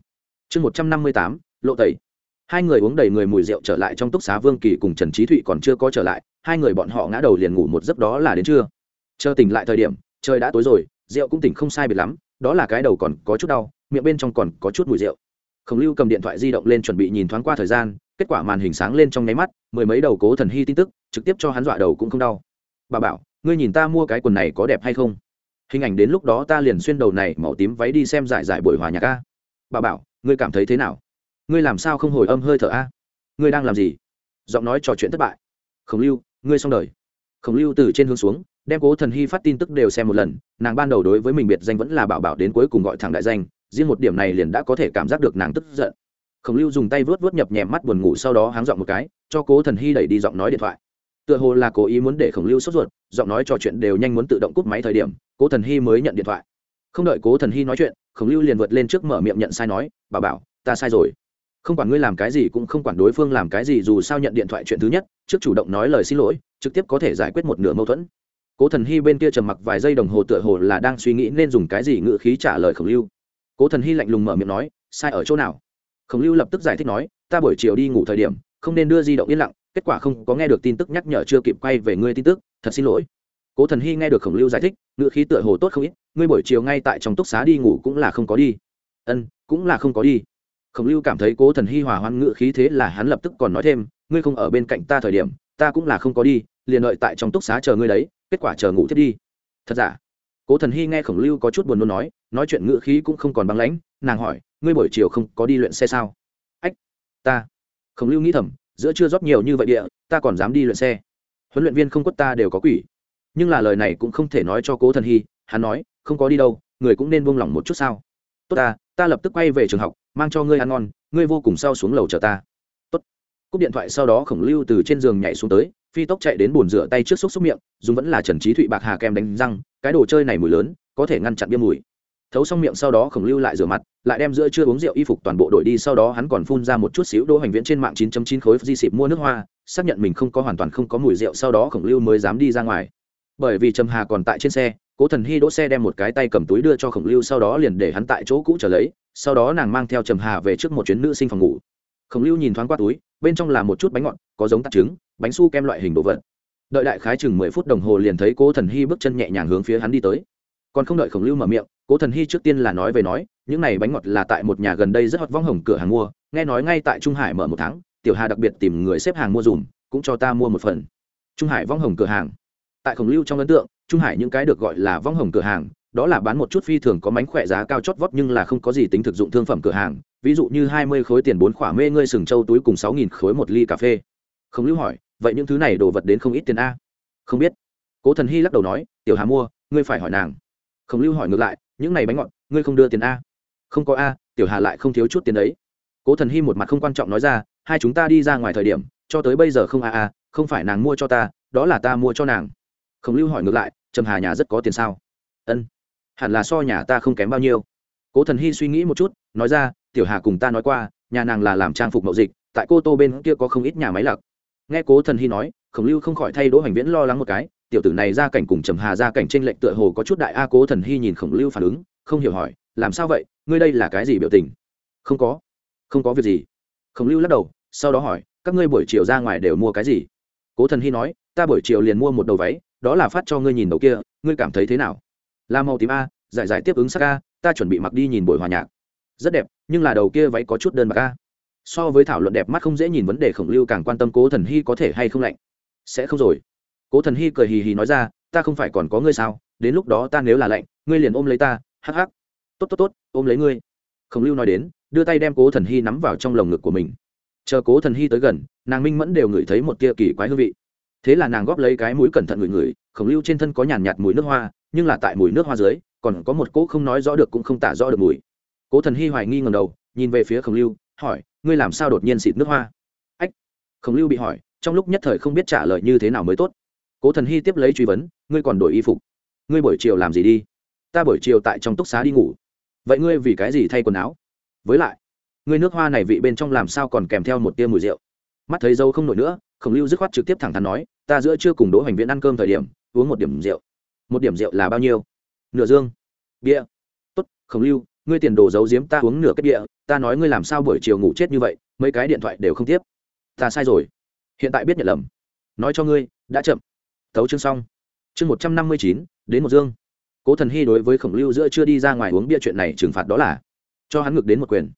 Speaker 1: Chương một trăm năm mươi tám, lộ tẩy. Hai người uống đầy người mùi rượu trở lại trong túc xá vương kỳ cùng trần trí thụy còn chưa có trở lại, hai người bọn họ ngã đầu liền ngủ một giấc đó là đến trưa. Chờ tỉnh lại thời điểm, trời đã tối rồi, rượu cũng tỉnh không sai biệt lắm, đó là cái đầu còn có chút đau, miệng bên trong còn có chút mùi rượu khổng lưu cầm điện thoại di động lên chuẩn bị nhìn thoáng qua thời gian, kết quả màn hình sáng lên trong nháy mắt, mười mấy đầu cố thần hy tin tức, trực tiếp cho hắn dọa đầu cũng không đau. Bà bảo, ngươi nhìn ta mua cái quần này có đẹp hay không? Hình ảnh đến lúc đó ta liền xuyên đầu này màu tím váy đi xem giải giải buổi hòa nhạc a. Bà bảo, ngươi cảm thấy thế nào? Ngươi làm sao không hồi âm hơi thở a? Ngươi đang làm gì? Giọng nói trò chuyện thất bại. Khổng lưu, ngươi xong đời. Khổng lưu từ trên hướng xuống, đem cố thần hy phát tin tức đều xem một lần, nàng ban đầu đối với mình biệt danh vẫn là bảo bảo đến cuối cùng gọi thẳng đại danh riêng một điểm này liền đã có thể cảm giác được nàng tức giận. Khổng lưu dùng tay vớt vớt nhập nhèm mắt buồn ngủ sau đó háng dọn một cái, cho cố thần hy đẩy đi giọng nói điện thoại. Tựa hồ là cố ý muốn để khổng lưu sốt ruột, giọng nói trò chuyện đều nhanh muốn tự động cúp máy thời điểm, cố thần hy mới nhận điện thoại. Không đợi cố thần hy nói chuyện, khổng lưu liền vượt lên trước mở miệng nhận sai nói, bà bảo, ta sai rồi. Không quản ngươi làm cái gì cũng không quản đối phương làm cái gì dù sao nhận điện thoại chuyện thứ nhất, trước chủ động nói lời xin lỗi, trực tiếp có thể giải quyết một nửa mâu thuẫn. Cố thần hy bên kia trầm mặc vài giây đồng hồ tựa hồ là đang suy nghĩ nên dùng cái gì ngự khí trả lời khổng lưu cố thần hy lạnh lùng mở miệng nói, sai ở chỗ nào? Khổng lưu lập tức giải thích nói, ta buổi chiều đi ngủ thời điểm, không nên đưa di động yên lặng, kết quả không có nghe được tin tức nhắc nhở chưa kịp quay về ngươi tin tức, thật xin lỗi. Cố thần hy nghe được khổng lưu giải thích ngự khí tựa hồ tốt không ít, ngươi buổi chiều ngay tại trong túc xá đi ngủ cũng là không có đi. Ân, cũng là không có đi. Khổng lưu cảm thấy cố thần hy hòa hoan ngự khí thế là hắn lập tức còn nói thêm, ngươi không ở bên cạnh ta thời điểm, ta cũng là không có đi, liền đợi tại trong túc xá chờ ngươi đấy, kết quả chờ ngủ thiết đi. Thật giả? Cố thần hy nghe khổng lưu có chút buồn nôn nói nói chuyện ngữ khí cũng không còn băng lãnh, nàng hỏi, ngươi buổi chiều không có đi luyện xe sao? Ách, ta. Khổng lưu nghĩ thầm, giữa chưa rót nhiều như vậy địa, ta còn dám đi luyện xe. Huấn luyện viên không quất ta đều có quỷ. Nhưng là lời này cũng không thể nói cho cố thần hy, hắn nói, không có đi đâu, người cũng nên buông lỏng một chút sao. Tốt ta ta lập tức quay về trường học, mang cho ngươi ăn ngon, ngươi vô cùng sau xuống lầu chờ ta. Tốt. Cúp điện thoại sau đó khổng lưu từ trên giường nhảy xuống tới, phi tốc chạy đến bồn rửa tay trước xúc xúc miệng, dùng vẫn là trần trí thụy bạc hà kem đánh răng, cái đồ chơi này mùi lớn, có thể ngăn chặn biêm mùi thấu xong miệng sau đó khổng lưu lại rửa mặt, lại đem giữa chưa uống rượu y phục toàn bộ đội đi, sau đó hắn còn phun ra một chút xíu đỗ hành viễn trên mạng 9.9 khối di xịp mua nước hoa, xác nhận mình không có hoàn toàn không có mùi rượu, sau đó khổng lưu mới dám đi ra ngoài. Bởi vì trầm hà còn tại trên xe, cố thần hy đỗ xe đem một cái tay cầm túi đưa cho khổng lưu, sau đó liền để hắn tại chỗ cũ trở lấy, sau đó nàng mang theo trầm hà về trước một chuyến nữ sinh phòng ngủ. Khổng lưu nhìn thoáng qua túi, bên trong là một chút bánh ngọt, có giống tạt trứng, bánh su kem loại hình đồ vật. Đợi đại khái chừng mười phút đồng hồ liền thấy cố thần hy bước chân nhẹ nhàng hướng phía hắn đi tới còn không đợi khổng lưu mở miệng, cố thần hy trước tiên là nói về nói, những này bánh ngọt là tại một nhà gần đây rất hot vong hồng cửa hàng mua, nghe nói ngay tại trung hải mở một tháng, tiểu hà đặc biệt tìm người xếp hàng mua dùm, cũng cho ta mua một phần. Trung hải vong hồng cửa hàng. Tại khổng lưu trong ấn tượng, trung hải những cái được gọi là vong hồng cửa hàng, đó là bán một chút phi thường có mánh khỏe giá cao chót vót nhưng là không có gì tính thực dụng thương phẩm cửa hàng, ví dụ như hai mươi khối tiền bốn khỏa mê ngươi sừng trâu túi cùng sáu nghìn khối một ly cà phê. Khổng lưu hỏi, vậy những thứ này đồ vật đến không ít tiền a? Không biết. Cố thần hy lắc đầu nói, tiểu hà mua, ngươi phải hỏi nàng khổng lưu hỏi ngược lại, những này bánh ngọt, ngươi không đưa tiền a? Không có a, tiểu hà lại không thiếu chút tiền đấy. Cố thần hy một mặt không quan trọng nói ra, hai chúng ta đi ra ngoài thời điểm, cho tới bây giờ không a a, không phải nàng mua cho ta, đó là ta mua cho nàng. Khổng lưu hỏi ngược lại, trầm hà nhà rất có tiền sao? Ân, hẳn là so nhà ta không kém bao nhiêu. Cố thần hy suy nghĩ một chút, nói ra, tiểu hà cùng ta nói qua, nhà nàng là làm trang phục mậu dịch, tại cô tô bên kia có không ít nhà máy lặc nghe cố thần hy nói, khổng lưu không khỏi thay đỗ hoành viễn lo lắng một cái tiểu tử này ra cảnh cùng trầm hà ra cảnh trên lệnh tựa hồ có chút đại a cố thần hy nhìn khổng lưu phản ứng, không hiểu hỏi, làm sao vậy? Ngươi đây là cái gì biểu tình? Không có không có việc gì. Khổng lưu lắc đầu, sau đó hỏi, các ngươi buổi chiều ra ngoài đều mua cái gì? Cố thần hy nói, ta buổi chiều liền mua một đầu váy, đó là phát cho ngươi nhìn đầu kia, ngươi cảm thấy thế nào? Là màu tím a, giải giải tiếp ứng sắc a, ta chuẩn bị mặc đi nhìn buổi hòa nhạc. Rất đẹp, nhưng là đầu kia váy có chút đơn bạc a. So với thảo luận đẹp mắt không dễ nhìn vấn đề khổng lưu càng quan tâm cố thần hy có thể hay không lạnh. Sẽ không rồi cố thần hy cười hì hì nói ra, ta không phải còn có ngươi sao? Đến lúc đó ta nếu là lạnh, ngươi liền ôm lấy ta, hắc hắc. Tốt tốt tốt, ôm lấy ngươi. Khổng lưu nói đến, đưa tay đem cố thần hy nắm vào trong lồng ngực của mình. Chờ cố thần hy tới gần, nàng minh mẫn đều ngửi thấy một tia kỳ quái hương vị. Thế là nàng góp lấy cái mũi cẩn thận ngửi ngửi, khổng lưu trên thân có nhàn nhạt mùi nước hoa, nhưng là tại mùi nước hoa dưới, còn có một cỗ không nói rõ được cũng không tả rõ được mùi. Cố thần hy hoài nghi ngầm đầu, nhìn về phía khổng lưu, hỏi, ngươi làm sao đột nhiên xịt nước hoa? Ách. Khổng lưu bị hỏi, trong lúc nhất thời không biết trả lời như thế nào mới tốt cố thần hy tiếp lấy truy vấn, ngươi còn đổi y phục? Ngươi buổi chiều làm gì đi? Ta buổi chiều tại trong túc xá đi ngủ. Vậy ngươi vì cái gì thay quần áo? Với lại, ngươi nước hoa này vị bên trong làm sao còn kèm theo một tia mùi rượu? Mắt thấy dâu không nổi nữa, khổng lưu dứt khoát trực tiếp thẳng thắn nói, ta giữa chưa cùng đỗ hành viện ăn cơm thời điểm, uống một điểm rượu. Một điểm rượu là bao nhiêu? Nửa dương. Bia. Tốt, khổng lưu, ngươi tiền đồ giấu giếm ta uống nửa cái bia, ta nói ngươi làm sao buổi chiều ngủ chết như vậy, mấy cái điện thoại đều không tiếp. Ta sai rồi. Hiện tại biết nhận lầm. Nói cho ngươi, đã chậm thấu chương xong. Chương một trăm năm mươi chín, đến một dương. Cố thần hy đối với khổng lưu giữa chưa đi ra ngoài uống bia chuyện này trừng phạt đó là, cho hắn ngược đến một quyền.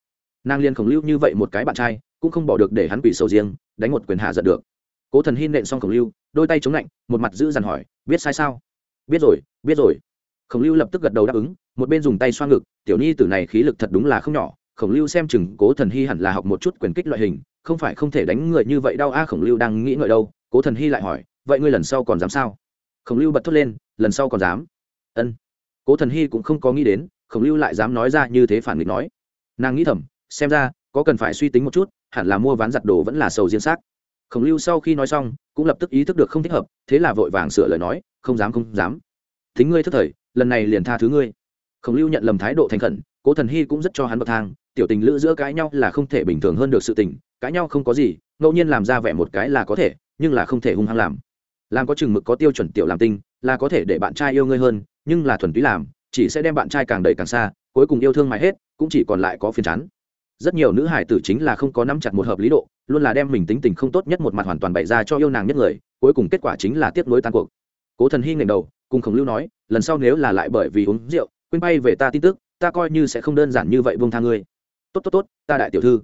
Speaker 1: Nàng liên khổng lưu như vậy một cái bạn trai, cũng không bỏ được để hắn quỷ sầu riêng, đánh một quyền hạ giận được. Cố thần hy nện xong khổng lưu, đôi tay chống lạnh, một mặt giữ dằn hỏi, biết sai sao? Biết rồi biết rồi. Khổng lưu lập tức gật đầu đáp ứng, một bên dùng tay xoa ngực, tiểu nhi tử này khí lực thật đúng là không nhỏ, khổng lưu xem chừng cố thần hy hẳn là học một chút quyền kích loại hình, không phải không thể đánh người như vậy đau a, khổng lưu đang nghĩ ngợi đâu. Cố thần hy lại hỏi vậy ngươi lần sau còn dám sao? Khổng lưu bật thốt lên, lần sau còn dám? Ân. Cố thần hy cũng không có nghĩ đến, khổng lưu lại dám nói ra như thế phản nghịch nói. Nàng nghĩ thầm, xem ra, có cần phải suy tính một chút, hẳn là mua ván giặt đồ vẫn là sầu riêng xác. Khổng lưu sau khi nói xong, cũng lập tức ý thức được không thích hợp, thế là vội vàng sửa lời nói, không dám không dám. Thính ngươi thức thời, lần này liền tha thứ ngươi. Khổng lưu nhận lầm thái độ thành khẩn, cố thần hy cũng rất cho hắn bậc thang, tiểu tình lữ giữa cãi nhau là không thể bình thường hơn được sự tình, cãi nhau không có gì, ngẫu nhiên làm ra vẻ một cái là có thể, nhưng là không thể hung hăng làm làm có chừng mực có tiêu chuẩn tiểu làm tinh, là có thể để bạn trai yêu ngươi hơn, nhưng là thuần túy làm, chỉ sẽ đem bạn trai càng đẩy càng xa, cuối cùng yêu thương mãi hết, cũng chỉ còn lại có phiền chán. Rất nhiều nữ hải tử chính là không có nắm chặt một hợp lý độ, luôn là đem mình tính tình không tốt nhất một mặt hoàn toàn bày ra cho yêu nàng nhất người, cuối cùng kết quả chính là tiếp nối tan cuộc. Cố thần hy ngẩng đầu, cùng khổng lưu nói, lần sau nếu là lại bởi vì uống rượu, quên bay về ta tin tức, ta coi như sẽ không đơn giản như vậy buông tha ngươi. Tốt tốt tốt, ta đại tiểu thư.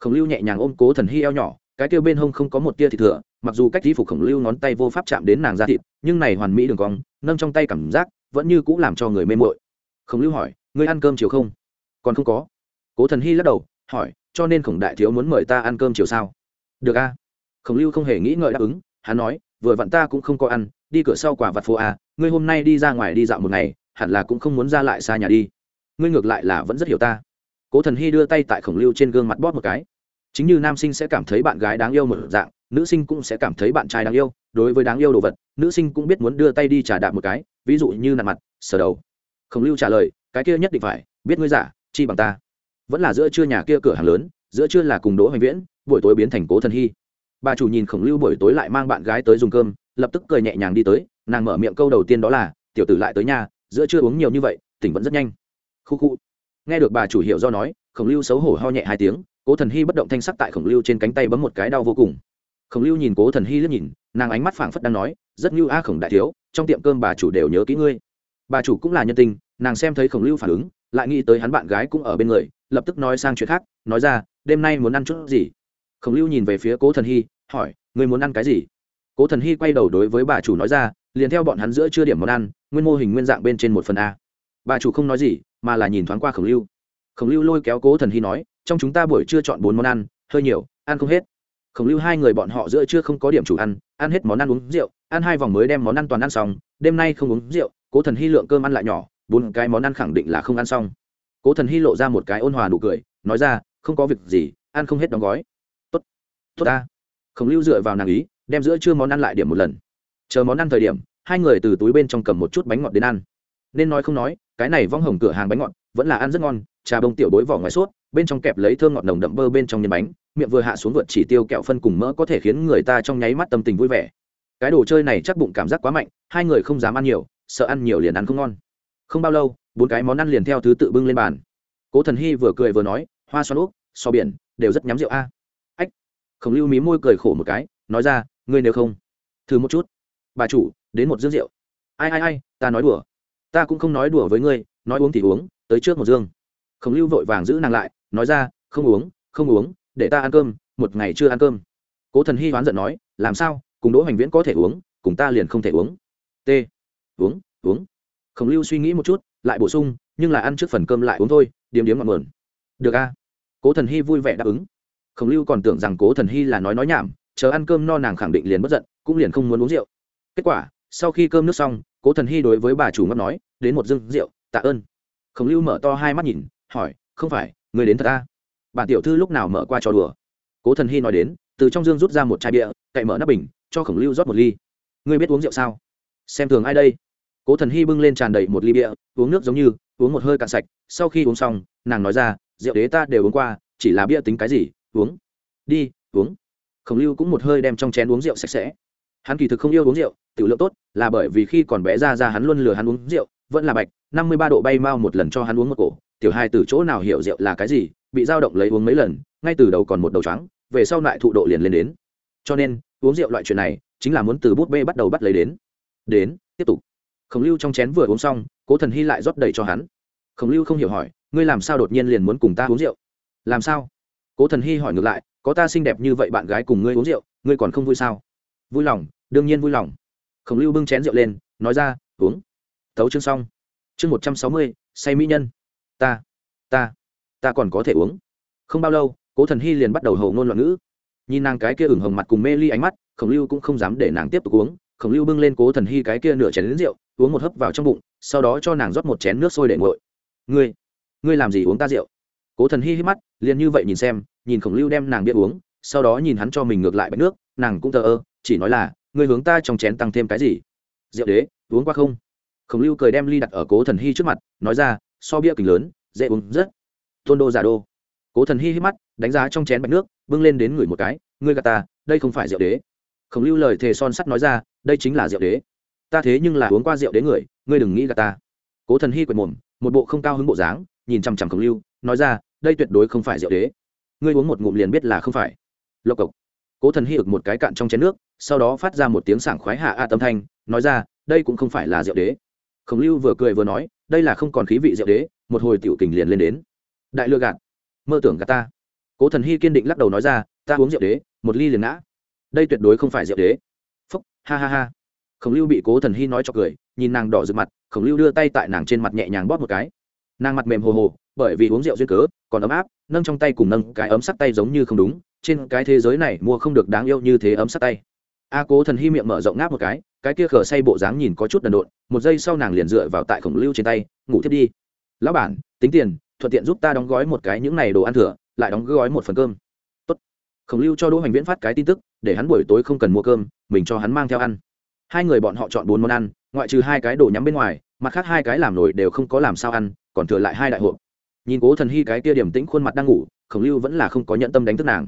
Speaker 1: Khổng lưu nhẹ nhàng ôm cố thần hy eo nhỏ, cái kia bên hông không có một tia thịt thừa mặc dù cách di phục khổng lưu ngón tay vô pháp chạm đến nàng da thịt, nhưng này hoàn mỹ đường cong, nâng trong tay cảm giác, vẫn như cũng làm cho người mê mội khổng lưu hỏi, ngươi ăn cơm chiều không? Còn không có. Cố thần hy lắc đầu, hỏi, cho nên khổng đại thiếu muốn mời ta ăn cơm chiều sao? Được a. Khổng lưu không hề nghĩ ngợi đáp ứng, hắn nói, vừa vặn ta cũng không có ăn, đi cửa sau quả vặt phố a, ngươi hôm nay đi ra ngoài đi dạo một ngày, hẳn là cũng không muốn ra lại xa nhà đi. Ngươi ngược lại là vẫn rất hiểu ta. Cố thần hy đưa tay tại khổng lưu trên gương mặt bóp một cái. Chính như nam sinh sẽ cảm thấy bạn gái đáng yêu một dạng nữ sinh cũng sẽ cảm thấy bạn trai đáng yêu. Đối với đáng yêu đồ vật, nữ sinh cũng biết muốn đưa tay đi trả đạp một cái, ví dụ như nặn mặt, sờ đầu. Khổng lưu trả lời, cái kia nhất định phải, biết ngươi giả, chi bằng ta. Vẫn là giữa trưa nhà kia cửa hàng lớn, giữa trưa là cùng đỗ hoành viễn, buổi tối biến thành cố thần hy. Bà chủ nhìn khổng lưu buổi tối lại mang bạn gái tới dùng cơm, lập tức cười nhẹ nhàng đi tới, nàng mở miệng câu đầu tiên đó là, tiểu tử lại tới nhà, giữa trưa uống nhiều như vậy, tỉnh vẫn rất nhanh. Khu khu. Nghe được bà chủ hiệu do nói, khổng lưu xấu hổ ho nhẹ hai tiếng, cố thần hy bất động thanh sắc tại khổng lưu trên cánh tay bấm một cái đau vô cùng khổng lưu nhìn cố thần hy liếc nhìn, nàng ánh mắt phảng phất đang nói, rất như a khổng đại thiếu, trong tiệm cơm bà chủ đều nhớ kỹ ngươi. Bà chủ cũng là nhân tình, nàng xem thấy khổng lưu phản ứng, lại nghĩ tới hắn bạn gái cũng ở bên người, lập tức nói sang chuyện khác, nói ra, đêm nay muốn ăn chút gì? Khổng lưu nhìn về phía cố thần hy, hỏi, ngươi muốn ăn cái gì? Cố thần hy quay đầu đối với bà chủ nói ra, liền theo bọn hắn giữa chưa điểm món ăn, nguyên mô hình nguyên dạng bên trên một phần a. Bà chủ không nói gì, mà là nhìn thoáng qua khổng lưu. Khổng lưu lôi kéo cố thần hy nói, trong chúng ta buổi trưa chọn bốn món ăn, hơi nhiều, ăn không hết khổng lưu hai người bọn họ giữa chưa không có điểm chủ ăn ăn hết món ăn uống rượu, ăn hai vòng mới đem món ăn toàn ăn xong, đêm nay không uống rượu, cố thần hy lượng cơm ăn lại nhỏ, bốn cái món ăn khẳng định là không ăn xong. Cố thần hy lộ ra một cái ôn hòa nụ cười, nói ra, không có việc gì, ăn không hết đóng gói. Tốt tốt ta. Khổng lưu dựa vào nàng ý, đem giữa chưa món ăn lại điểm một lần. Chờ món ăn thời điểm, hai người từ túi bên trong cầm một chút bánh ngọt đến ăn. Nên nói không nói, cái này vong hồng cửa hàng bánh ngọt vẫn là ăn rất ngon, trà bông tiểu bối vỏ ngoài suốt, bên trong kẹp lấy thơm ngọt nồng đậm bơ bên trong nhân bánh miệng vừa hạ xuống vượt chỉ tiêu kẹo phân cùng mỡ có thể khiến người ta trong nháy mắt tâm tình vui vẻ. Cái đồ chơi này chắc bụng cảm giác quá mạnh, hai người không dám ăn nhiều, sợ ăn nhiều liền ăn không ngon. Không bao lâu, bốn cái món ăn liền theo thứ tự bưng lên bàn. Cố thần hy vừa cười vừa nói, hoa xoan úp, so biển, đều rất nhắm rượu a. Ách. Khổng lưu mí môi cười khổ một cái, nói ra, ngươi nếu không, thử một chút. Bà chủ, đến một dương rượu. Ai ai ai, ta nói đùa. Ta cũng không nói đùa với ngươi, nói uống thì uống, tới trước một dương. Khổng lưu vội vàng giữ nàng lại, nói ra, không uống không uống để ta ăn cơm, một ngày chưa ăn cơm. Cố thần hy hoán giận nói, làm sao, cùng đỗ hoành viễn có thể uống, cùng ta liền không thể uống. T. Uống uống. Khổng lưu suy nghĩ một chút, lại bổ sung, nhưng là ăn trước phần cơm lại uống thôi, điếm điếm ngọn mờn được a. Cố thần hy vui vẻ đáp ứng. Khổng lưu còn tưởng rằng cố thần hy là nói nói nhảm, chờ ăn cơm no nàng khẳng định liền bất giận, cũng liền không muốn uống rượu. Kết quả, sau khi cơm nước xong, cố thần hy đối với bà chủ ngất nói, đến một dưng rượu, tạ ơn. Khổng lưu mở to hai mắt nhìn, hỏi, không phải, người đến thật ta? Bản tiểu thư lúc nào mở qua trò đùa? Cố thần hy nói đến, từ trong dương rút ra một chai bia, cậy mở nắp bình, cho khổng lưu rót một ly. Ngươi biết uống rượu sao? Xem thường ai đây? Cố thần hy bưng lên tràn đầy một ly bia, uống nước giống như, uống một hơi cạn sạch, sau khi uống xong, nàng nói ra, rượu đế ta đều uống qua, chỉ là bia tính cái gì, uống. Đi, uống. Khổng lưu cũng một hơi đem trong chén uống rượu sạch sẽ. Hắn kỳ thực không yêu uống rượu tự lượng tốt, là bởi vì khi còn bé ra ra hắn luôn lừa hắn uống rượu, vẫn là bạch, năm mươi ba độ bay mau một lần cho hắn uống một cổ. Tiểu hai từ chỗ nào hiểu rượu là cái gì bị dao động lấy uống mấy lần, ngay từ đầu còn một đầu trắng về sau lại thụ độ liền lên đến. Cho nên, uống rượu loại chuyện này chính là muốn từ bút bê bắt đầu bắt lấy đến. Đến, tiếp tục. Khổng lưu trong chén vừa uống xong, cố thần hy lại rót đầy cho hắn. Khổng lưu không hiểu hỏi, ngươi làm sao đột nhiên liền muốn cùng ta uống rượu? Làm sao? Cố thần hy hỏi ngược lại, có ta xinh đẹp như vậy bạn gái cùng ngươi uống rượu, ngươi còn không vui sao? Vui lòng, đương nhiên vui lòng. Khổng lưu bưng chén rượu lên, nói ra, uống. Tấu chương xong. Chương một trăm sáu mươi, say mỹ nhân. Ta ta ta còn có thể uống. Không bao lâu, cố thần hy liền bắt đầu hầu ngôn loạn ngữ. Nhìn nàng cái kia ửng hồng mặt cùng mê ly ánh mắt, khổng lưu cũng không dám để nàng tiếp tục uống. Khổng lưu bưng lên cố thần hy cái kia nửa chén đến rượu, uống một hớp vào trong bụng, sau đó cho nàng rót một chén nước sôi để nguội. Ngươi ngươi làm gì uống ta rượu? Cố thần hy hít mắt, liền như vậy nhìn xem, nhìn khổng lưu đem nàng biết uống, sau đó nhìn hắn cho mình ngược lại bánh nước, nàng cũng thờ ơ, chỉ nói là, ngươi hướng ta trong chén tăng thêm cái gì? Rượu đế, uống qua không? Khổng lưu cười đem ly đặt ở cố thần hy trước mặt, nói ra, so bia kính lớn, dễ uống rất tôn đô giả đô. Cố thần hy hít mắt, đánh giá trong chén bạch nước, bưng lên đến ngửi một cái, ngươi gà ta, đây không phải rượu đế. Khổng lưu lời thề son sắt nói ra, đây chính là rượu đế. Ta thế nhưng là uống qua rượu đế người, ngươi đừng nghĩ gà ta. Cố thần hy quệt mồm, một bộ không cao hứng bộ dáng, nhìn chằm chằm khổng lưu, nói ra, đây tuyệt đối không phải rượu đế. Ngươi uống một ngụm liền biết là không phải. Lộc cộc. Cố thần hy ực một cái cạn trong chén nước, sau đó phát ra một tiếng sảng khoái hạ a tâm thanh, nói ra, đây cũng không phải là rượu đế. Khổng lưu vừa cười vừa nói, đây là không còn khí vị rượu đế, một hồi tiểu tình liền lên đến đại lừa gạt. Mơ tưởng gạt ta. Cố thần hy kiên định lắc đầu nói ra, ta uống rượu đế, một ly liền ngã. Đây tuyệt đối không phải rượu đế. Phúc, ha ha ha. Khổng lưu bị cố thần hy nói cho cười, nhìn nàng đỏ rực mặt, khổng lưu đưa tay tại nàng trên mặt nhẹ nhàng bóp một cái. Nàng mặt mềm hồ hồ, bởi vì uống rượu duyên cớ, còn ấm áp, nâng trong tay cùng nâng cái ấm sắc tay giống như không đúng, trên cái thế giới này mua không được đáng yêu như thế ấm sắc tay. A cố thần hy miệng mở rộng ngáp một cái cái kia khờ say bộ dáng nhìn có chút đần độn, một giây sau nàng liền dựa vào tại khổng lưu trên tay, ngủ thiết đi. Lão bản, tính tiền thuận tiện giúp ta đóng gói một cái những này đồ ăn thừa, lại đóng gói một phần cơm. Tốt. khổng lưu cho đỗ hoành viễn phát cái tin tức, để hắn buổi tối không cần mua cơm, mình cho hắn mang theo ăn. Hai người bọn họ chọn bốn món ăn, ngoại trừ hai cái đồ nhắm bên ngoài, mặt khác hai cái làm nổi đều không có làm sao ăn, còn thừa lại hai đại hộp. Nhìn cố thần hy cái kia điểm tĩnh khuôn mặt đang ngủ, khổng lưu vẫn là không có nhận tâm đánh thức nàng.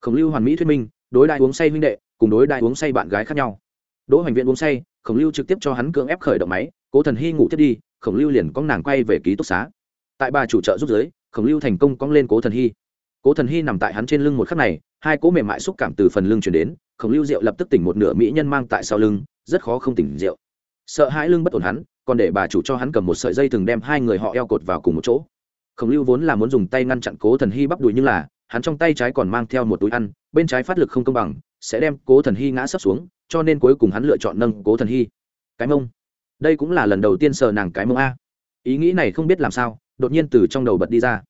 Speaker 1: Khổng lưu hoàn mỹ thuyết minh, đối đại uống say huynh đệ, cùng đối đại uống say bạn gái khác nhau. Đỗ hoành viện uống say, khổng lưu trực tiếp cho hắn cưỡng ép khởi động máy, cố thần hy ngủ tiếp đi, khổng lưu liền con nàng quay về ký túc xá tại bà chủ trợ giúp giới, khổng lưu thành công cong lên cố thần hy. Cố thần hy nằm tại hắn trên lưng một khắc này, hai cố mềm mại xúc cảm từ phần lưng chuyển đến, khổng lưu rượu lập tức tỉnh một nửa mỹ nhân mang tại sau lưng, rất khó không tỉnh rượu. Sợ hãi lưng bất ổn hắn, còn để bà chủ cho hắn cầm một sợi dây từng đem hai người họ eo cột vào cùng một chỗ. Khổng lưu vốn là muốn dùng tay ngăn chặn cố thần hy bắp đùi nhưng là, hắn trong tay trái còn mang theo một túi ăn, bên trái phát lực không công bằng, sẽ đem cố thần hy ngã sấp xuống, cho nên cuối cùng hắn lựa chọn nâng cố thần hy. Cái mông. Đây cũng là lần đầu tiên sờ nàng cái mông a. Ý nghĩ này không biết làm sao đột nhiên từ trong đầu bật đi ra.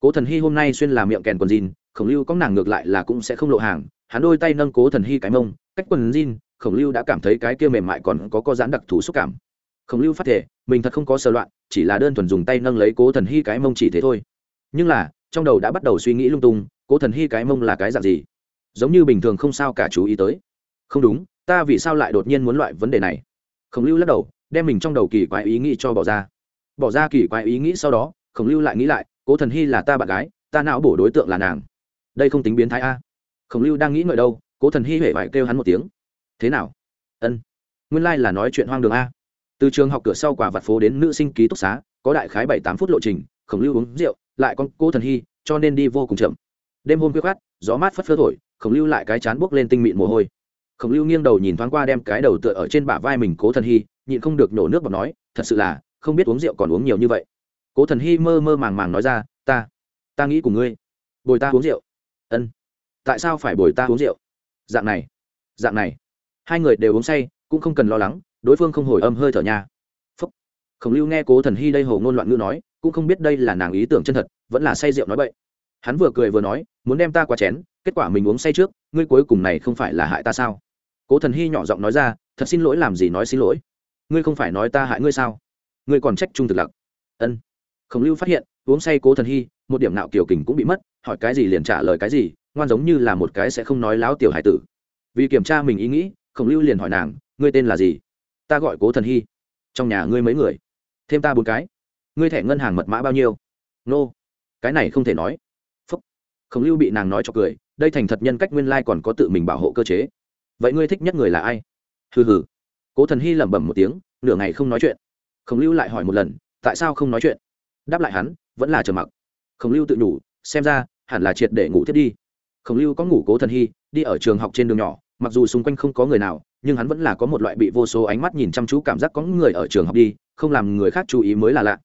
Speaker 1: Cố thần hy hôm nay xuyên làm miệng kèn quần jean, khổng lưu có nàng ngược lại là cũng sẽ không lộ hàng, hắn đôi tay nâng cố thần hy cái mông, cách quần jean, khổng lưu đã cảm thấy cái kia mềm mại còn có có dán đặc thù xúc cảm. Khổng lưu phát thể, mình thật không có sơ loạn, chỉ là đơn thuần dùng tay nâng lấy cố thần hy cái mông chỉ thế thôi. Nhưng là, trong đầu đã bắt đầu suy nghĩ lung tung, cố thần hy cái mông là cái dạng gì? Giống như bình thường không sao cả chú ý tới. Không đúng, ta vì sao lại đột nhiên muốn loại vấn đề này? Khổng lưu lắc đầu, đem mình trong đầu kỳ quái ý nghĩ cho bỏ ra. Bỏ ra kỳ quái ý nghĩ sau đó khổng lưu lại nghĩ lại, cố thần hy là ta bạn gái, ta não bổ đối tượng là nàng. Đây không tính biến thái a. Khổng lưu đang nghĩ ngợi đâu, cố thần hy huệ phải kêu hắn một tiếng. Thế nào? Ân, nguyên lai、like、là nói chuyện hoang đường a. Từ trường học cửa sau quả vặt phố đến nữ sinh ký túc xá, có đại khái bảy tám phút lộ trình, khổng lưu uống rượu, lại con Cố thần hy, cho nên đi vô cùng chậm. Đêm hôm khuya khát gió mát phất phơ thổi, khổng lưu lại cái chán buốc lên tinh mịn mồ hôi. Khổng lưu nghiêng đầu nhìn thoáng qua đem cái đầu tựa ở trên bả vai mình cố thần hy, nhịn không được nổ nước bọc nói, thật sự là, không biết uống rượu còn uống nhiều như vậy cố thần hy mơ mơ màng màng nói ra, ta ta nghĩ cùng ngươi, bồi ta uống rượu. Ân, tại sao phải bồi ta uống rượu? Dạng này dạng này, hai người đều uống say, cũng không cần lo lắng, đối phương không hồi âm hơi thở nha. Phúc. Khổng lưu nghe cố thần hy đây hồ ngôn loạn ngữ nói, cũng không biết đây là nàng ý tưởng chân thật, vẫn là say rượu nói vậy hắn vừa cười vừa nói, muốn đem ta qua chén, kết quả mình uống say trước, ngươi cuối cùng này không phải là hại ta sao? Cố thần hy nhỏ giọng nói ra, thật xin lỗi làm gì nói xin lỗi. Ngươi không phải nói ta hại ngươi sao? Ngươi còn trách trung thực lặc. Ân khổng lưu phát hiện, uống say cố thần hy, một điểm nạo kiểu kình cũng bị mất, hỏi cái gì liền trả lời cái gì, ngoan giống như là một cái sẽ không nói láo tiểu hải tử. Vì kiểm tra mình ý nghĩ, khổng lưu liền hỏi nàng, ngươi tên là gì? Ta gọi cố thần hy. Trong nhà ngươi mấy người? Thêm ta bốn cái. Ngươi thẻ ngân hàng mật mã bao nhiêu? Nô、no. cái này không thể nói. Phúc. Khổng lưu bị nàng nói cho cười, đây thành thật nhân cách nguyên lai、like、còn có tự mình bảo hộ cơ chế. Vậy ngươi thích nhất người là ai? Hừ hừ. Cố thần hy lẩm bẩm một tiếng, nửa ngày không nói chuyện. Khổng lưu lại hỏi một lần, tại sao không nói chuyện? Đáp lại hắn, vẫn là trầm mặc. Khổng lưu tự nhủ, xem ra, hẳn là triệt để ngủ thiết đi. Khổng lưu có ngủ cố thần hy, đi ở trường học trên đường nhỏ, mặc dù xung quanh không có người nào, nhưng hắn vẫn là có một loại bị vô số ánh mắt nhìn chăm chú cảm giác có người ở trường học đi, không làm người khác chú ý mới là lạ.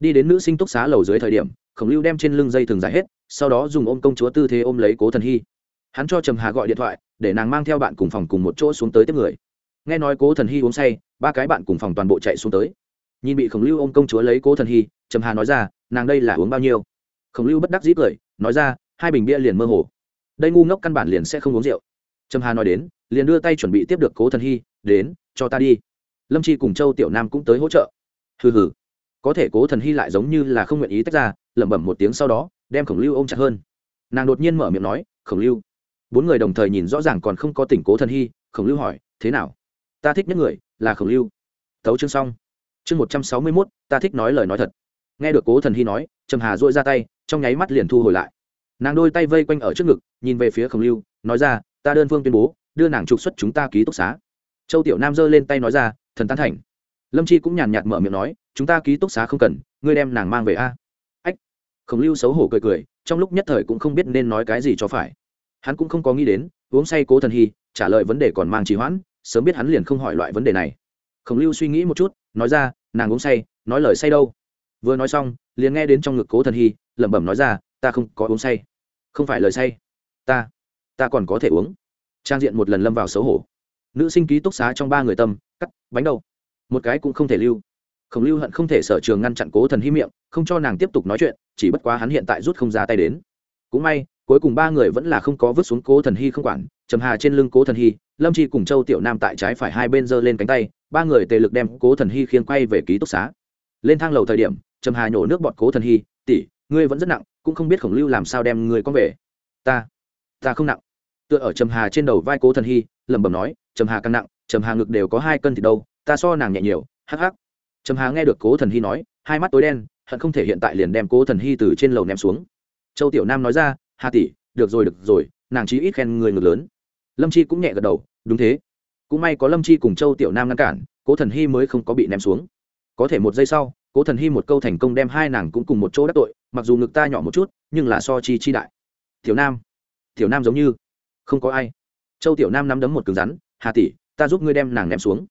Speaker 1: Đi đến nữ sinh túc xá lầu dưới thời điểm, khổng lưu đem trên lưng dây thường dài hết, sau đó dùng ôm công chúa tư thế ôm lấy cố thần hy. Hắn cho trầm hà gọi điện thoại, để nàng mang theo bạn cùng phòng cùng một chỗ xuống tới tiếp người. Nghe nói cố thần hy uống say, ba cái bạn cùng phòng toàn bộ chạy xuống tới. Nhìn bị khổng lưu ôm công chúa lấy cố thần hy trầm hà nói ra, nàng đây là uống bao nhiêu? Khổng lưu bất đắc dĩ cười, nói ra, hai bình bia liền mơ hồ. Đây ngu ngốc căn bản liền sẽ không uống rượu. Trầm hà nói đến, liền đưa tay chuẩn bị tiếp được cố thần hy, đến, cho ta đi. Lâm chi cùng châu tiểu nam cũng tới hỗ trợ. Hừ hừ. Có thể cố thần hy lại giống như là không nguyện ý tách ra, lẩm bẩm một tiếng sau đó, đem khổng lưu ôm chặt hơn. Nàng đột nhiên mở miệng nói, khổng lưu. Bốn người đồng thời nhìn rõ ràng còn không có tỉnh cố thần hy, khổng lưu hỏi, thế nào? Ta thích nhất người là khổng lưu. Tấu chương xong. Chương một trăm sáu mươi mốt, ta thích nói lời nói thật nghe được cố thần hy nói, trầm hà dội ra tay, trong nháy mắt liền thu hồi lại. Nàng đôi tay vây quanh ở trước ngực, nhìn về phía khổng lưu, nói ra, ta đơn phương tuyên bố, đưa nàng trục xuất chúng ta ký túc xá. Châu tiểu nam giơ lên tay nói ra, thần tán thành. Lâm chi cũng nhàn nhạt mở miệng nói, chúng ta ký túc xá không cần, ngươi đem nàng mang về a. Ách. Khổng lưu xấu hổ cười cười, trong lúc nhất thời cũng không biết nên nói cái gì cho phải. Hắn cũng không có nghĩ đến, uống say cố thần hy trả lời vấn đề còn mang trì hoãn, sớm biết hắn liền không hỏi loại vấn đề này. Khổng lưu suy nghĩ một chút, nói ra, nàng uống say, nói lời say đâu? Vừa nói xong liền nghe đến trong ngực cố thần hy lẩm bẩm nói ra ta không có uống say. Không phải lời say. Ta ta còn có thể uống. Trang diện một lần lâm vào xấu hổ. Nữ sinh ký túc xá trong ba người tâm cắt bánh đầu, một cái cũng không thể lưu. Khổng lưu hận không thể sở trường ngăn chặn cố thần hy miệng không cho nàng tiếp tục nói chuyện chỉ bất quá hắn hiện tại rút không ra tay đến. Cũng may cuối cùng ba người vẫn là không có vứt xuống cố thần hy không quản trầm hà trên lưng cố thần hy lâm chi cùng châu tiểu nam tại trái phải hai bên giơ lên cánh tay ba người tề lực đem cố thần hy khiêng quay về ký túc xá. Lên thang lầu thời điểm trầm hà nhổ nước bọt cố thần hy, tỷ, ngươi vẫn rất nặng, cũng không biết khổng lưu làm sao đem người con về. Ta ta không nặng. Tựa ở trầm hà trên đầu vai cố thần hy, lẩm bẩm nói, trầm hà càng nặng, trầm hà ngực đều có hai cân thì đâu, ta so nàng nhẹ nhiều, hắc hắc. Trầm hà nghe được cố thần hy nói, hai mắt tối đen, hận không thể hiện tại liền đem cố thần hy từ trên lầu ném xuống. Châu tiểu nam nói ra, hà tỷ, được rồi được rồi, nàng chí ít khen người ngực lớn. Lâm chi cũng nhẹ gật đầu, đúng thế. Cũng may có lâm chi cùng châu tiểu nam ngăn cản, cố thần hy mới không có bị ném xuống. Có thể một giây sau cố thần hy một câu thành công đem hai nàng cũng cùng một chỗ đắc tội, mặc dù ngực ta nhỏ một chút, nhưng là so chi chi đại. Tiểu nam tiểu nam giống như, không có ai. Châu tiểu nam nắm đấm một cứng rắn, hà tỷ, ta giúp ngươi đem nàng ném xuống.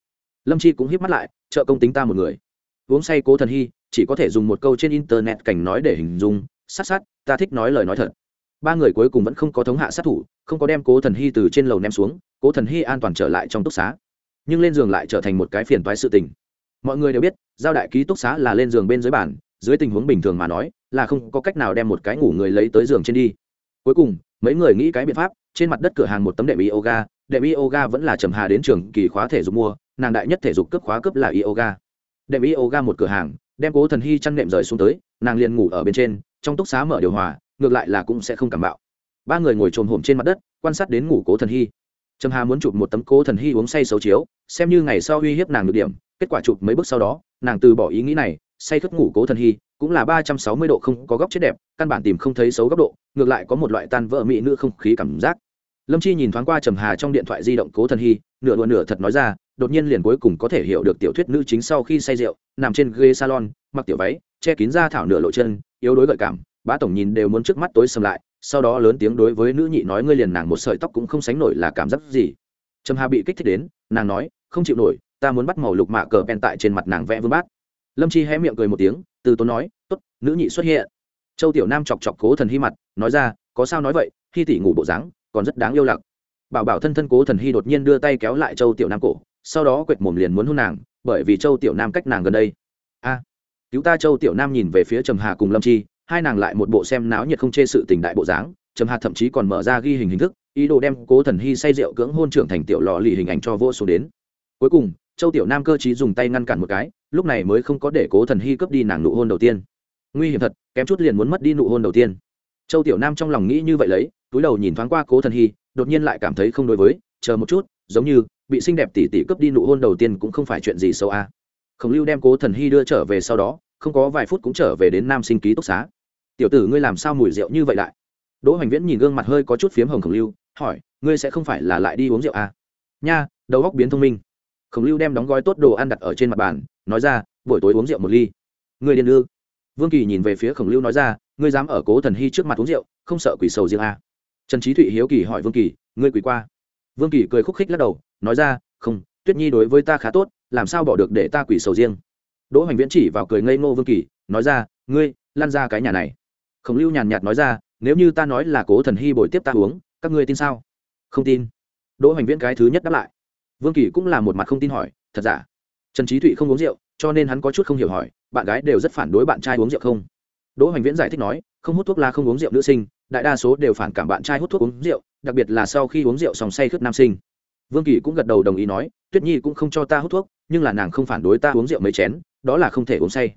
Speaker 1: Lâm chi cũng hiếp mắt lại, trợ công tính ta một người. Uống say cố thần hy chỉ có thể dùng một câu trên internet cảnh nói để hình dung, sát sát, ta thích nói lời nói thật. Ba người cuối cùng vẫn không có thống hạ sát thủ, không có đem cố thần hy từ trên lầu ném xuống, cố thần hy an toàn trở lại trong túc xá. Nhưng lên giường lại trở thành một cái phiền toái sự tình mọi người đều biết, giao đại ký túc xá là lên giường bên dưới bàn, dưới tình huống bình thường mà nói, là không có cách nào đem một cái ngủ người lấy tới giường trên đi. Cuối cùng, mấy người nghĩ cái biện pháp, trên mặt đất cửa hàng một tấm đệm yoga đệm yoga vẫn là trầm hà đến trường kỳ khóa thể dục mua, nàng đại nhất thể dục cấp khóa cấp là yoga. Đệm yoga một cửa hàng, đem cố thần hy chăn nệm rời xuống tới, nàng liền ngủ ở bên trên, trong túc xá mở điều hòa, ngược lại là cũng sẽ không cảm bạo. Ba người ngồi trồm hổm trên mặt đất, quan sát đến ngủ cố thần hy. Trầm hà muốn chụp một tấm cố thần hy uống say xấu chiếu, xem như ngày sau uy hiếp nàng được điểm kết quả chụp mấy bước sau đó, nàng từ bỏ ý nghĩ này, say thức ngủ cố thần hy, cũng là ba trăm sáu mươi độ không có góc chết đẹp, căn bản tìm không thấy xấu góc độ, ngược lại có một loại tan vỡ mỹ nữ không khí cảm giác. Lâm chi nhìn thoáng qua trầm hà trong điện thoại di động cố thần hy, nửa đùa nửa thật nói ra, đột nhiên liền cuối cùng có thể hiểu được tiểu thuyết nữ chính sau khi say rượu, nằm trên ghế salon, mặc tiểu váy, che kín da thảo nửa lộ chân, yếu đối gợi cảm, bá tổng nhìn đều muốn trước mắt tối sầm lại, sau đó lớn tiếng đối với nữ nhị nói ngươi liền nàng một sợi tóc cũng không sánh nổi là cảm giác gì. Trầm hà bị kích thích đến, nàng nói, không chịu nổi ta muốn bắt màu lục mạ cờ pen tại trên mặt nàng vẽ vương bát. Lâm chi hé miệng cười một tiếng, từ tốn nói t ố t nữ nhị xuất hiện. Châu tiểu nam chọc chọc cố thần hy mặt, nói ra, có sao nói vậy, khi tỷ ngủ bộ dáng, còn rất đáng yêu lặc bảo bảo thân thân cố thần hy đột nhiên đưa tay kéo lại châu tiểu nam cổ, sau đó quệt mồm liền muốn hôn nàng, bởi vì châu tiểu nam cách nàng gần đây. A, cứu ta. Châu tiểu nam nhìn về phía trầm hà cùng lâm chi, hai nàng lại một bộ xem náo nhiệt không chê sự tình đại bộ dáng, trầm hà thậm chí còn mở ra ghi hình hình thức, ý đồ đem cố thần hy say rượu cưỡng hôn trưởng thành tiểu lò lì hình ảnh cho vô số đến. Cuối cùng châu tiểu nam cơ chí dùng tay ngăn cản một cái, lúc này mới không có để cố thần hy cướp đi nàng nụ hôn đầu tiên. Nguy hiểm thật, kém chút liền muốn mất đi nụ hôn đầu tiên. Châu tiểu nam trong lòng nghĩ như vậy lấy, túi đầu nhìn thoáng qua cố thần hy, đột nhiên lại cảm thấy không đối với, chờ một chút, giống như, bị xinh đẹp tỷ tỷ cướp đi nụ hôn đầu tiên cũng không phải chuyện gì xấu a. À. khổng lưu đem cố thần hy đưa trở về sau đó, không có vài phút cũng trở về đến nam sinh ký túc xá. Tiểu tử ngươi làm sao mùi rượu như vậy lại? Đỗ hoành viễn nhìn gương mặt hơi có chút phiếm hồng khổng lưu, hỏi, ngươi sẽ không phải là lại đi uống rượu à? nha, đầu góc biến thông minh khổng lưu đem đóng gói tốt đồ ăn đặt ở trên mặt bàn, nói ra, buổi tối uống rượu một ly. Ngươi điên ư? Vương kỳ nhìn về phía khổng lưu nói ra, ngươi dám ở cố thần hy trước mặt uống rượu, không sợ quỷ sầu riêng à? trần trí thụy hiếu kỳ hỏi vương kỳ, ngươi quỷ qua? Vương kỳ cười khúc khích lắc đầu, nói ra, không, tuyết nhi đối với ta khá tốt, làm sao bỏ được để ta quỷ sầu riêng? Đỗ hoành viễn chỉ vào cười ngây ngô vương kỳ, nói ra, ngươi lan ra cái nhà này. Khổng lưu nhàn nhạt nói ra, nếu như ta nói là cố thần hy bồi tiếp ta uống, các ngươi tin sao? Không tin. Đỗ hoành viễn cái thứ nhất đáp lại vương kỳ cũng là một mặt không tin hỏi, thật giả? Trần trí thụy không uống rượu, cho nên hắn có chút không hiểu hỏi, bạn gái đều rất phản đối bạn trai uống rượu không? Đỗ hoành viễn giải thích nói, không hút thuốc là không uống rượu nữ sinh, đại đa số đều phản cảm bạn trai hút thuốc uống rượu, đặc biệt là sau khi uống rượu xong say khướt nam sinh. Vương kỳ cũng gật đầu đồng ý nói, tuyết nhi cũng không cho ta hút thuốc, nhưng là nàng không phản đối ta uống rượu mấy chén, đó là không thể uống say.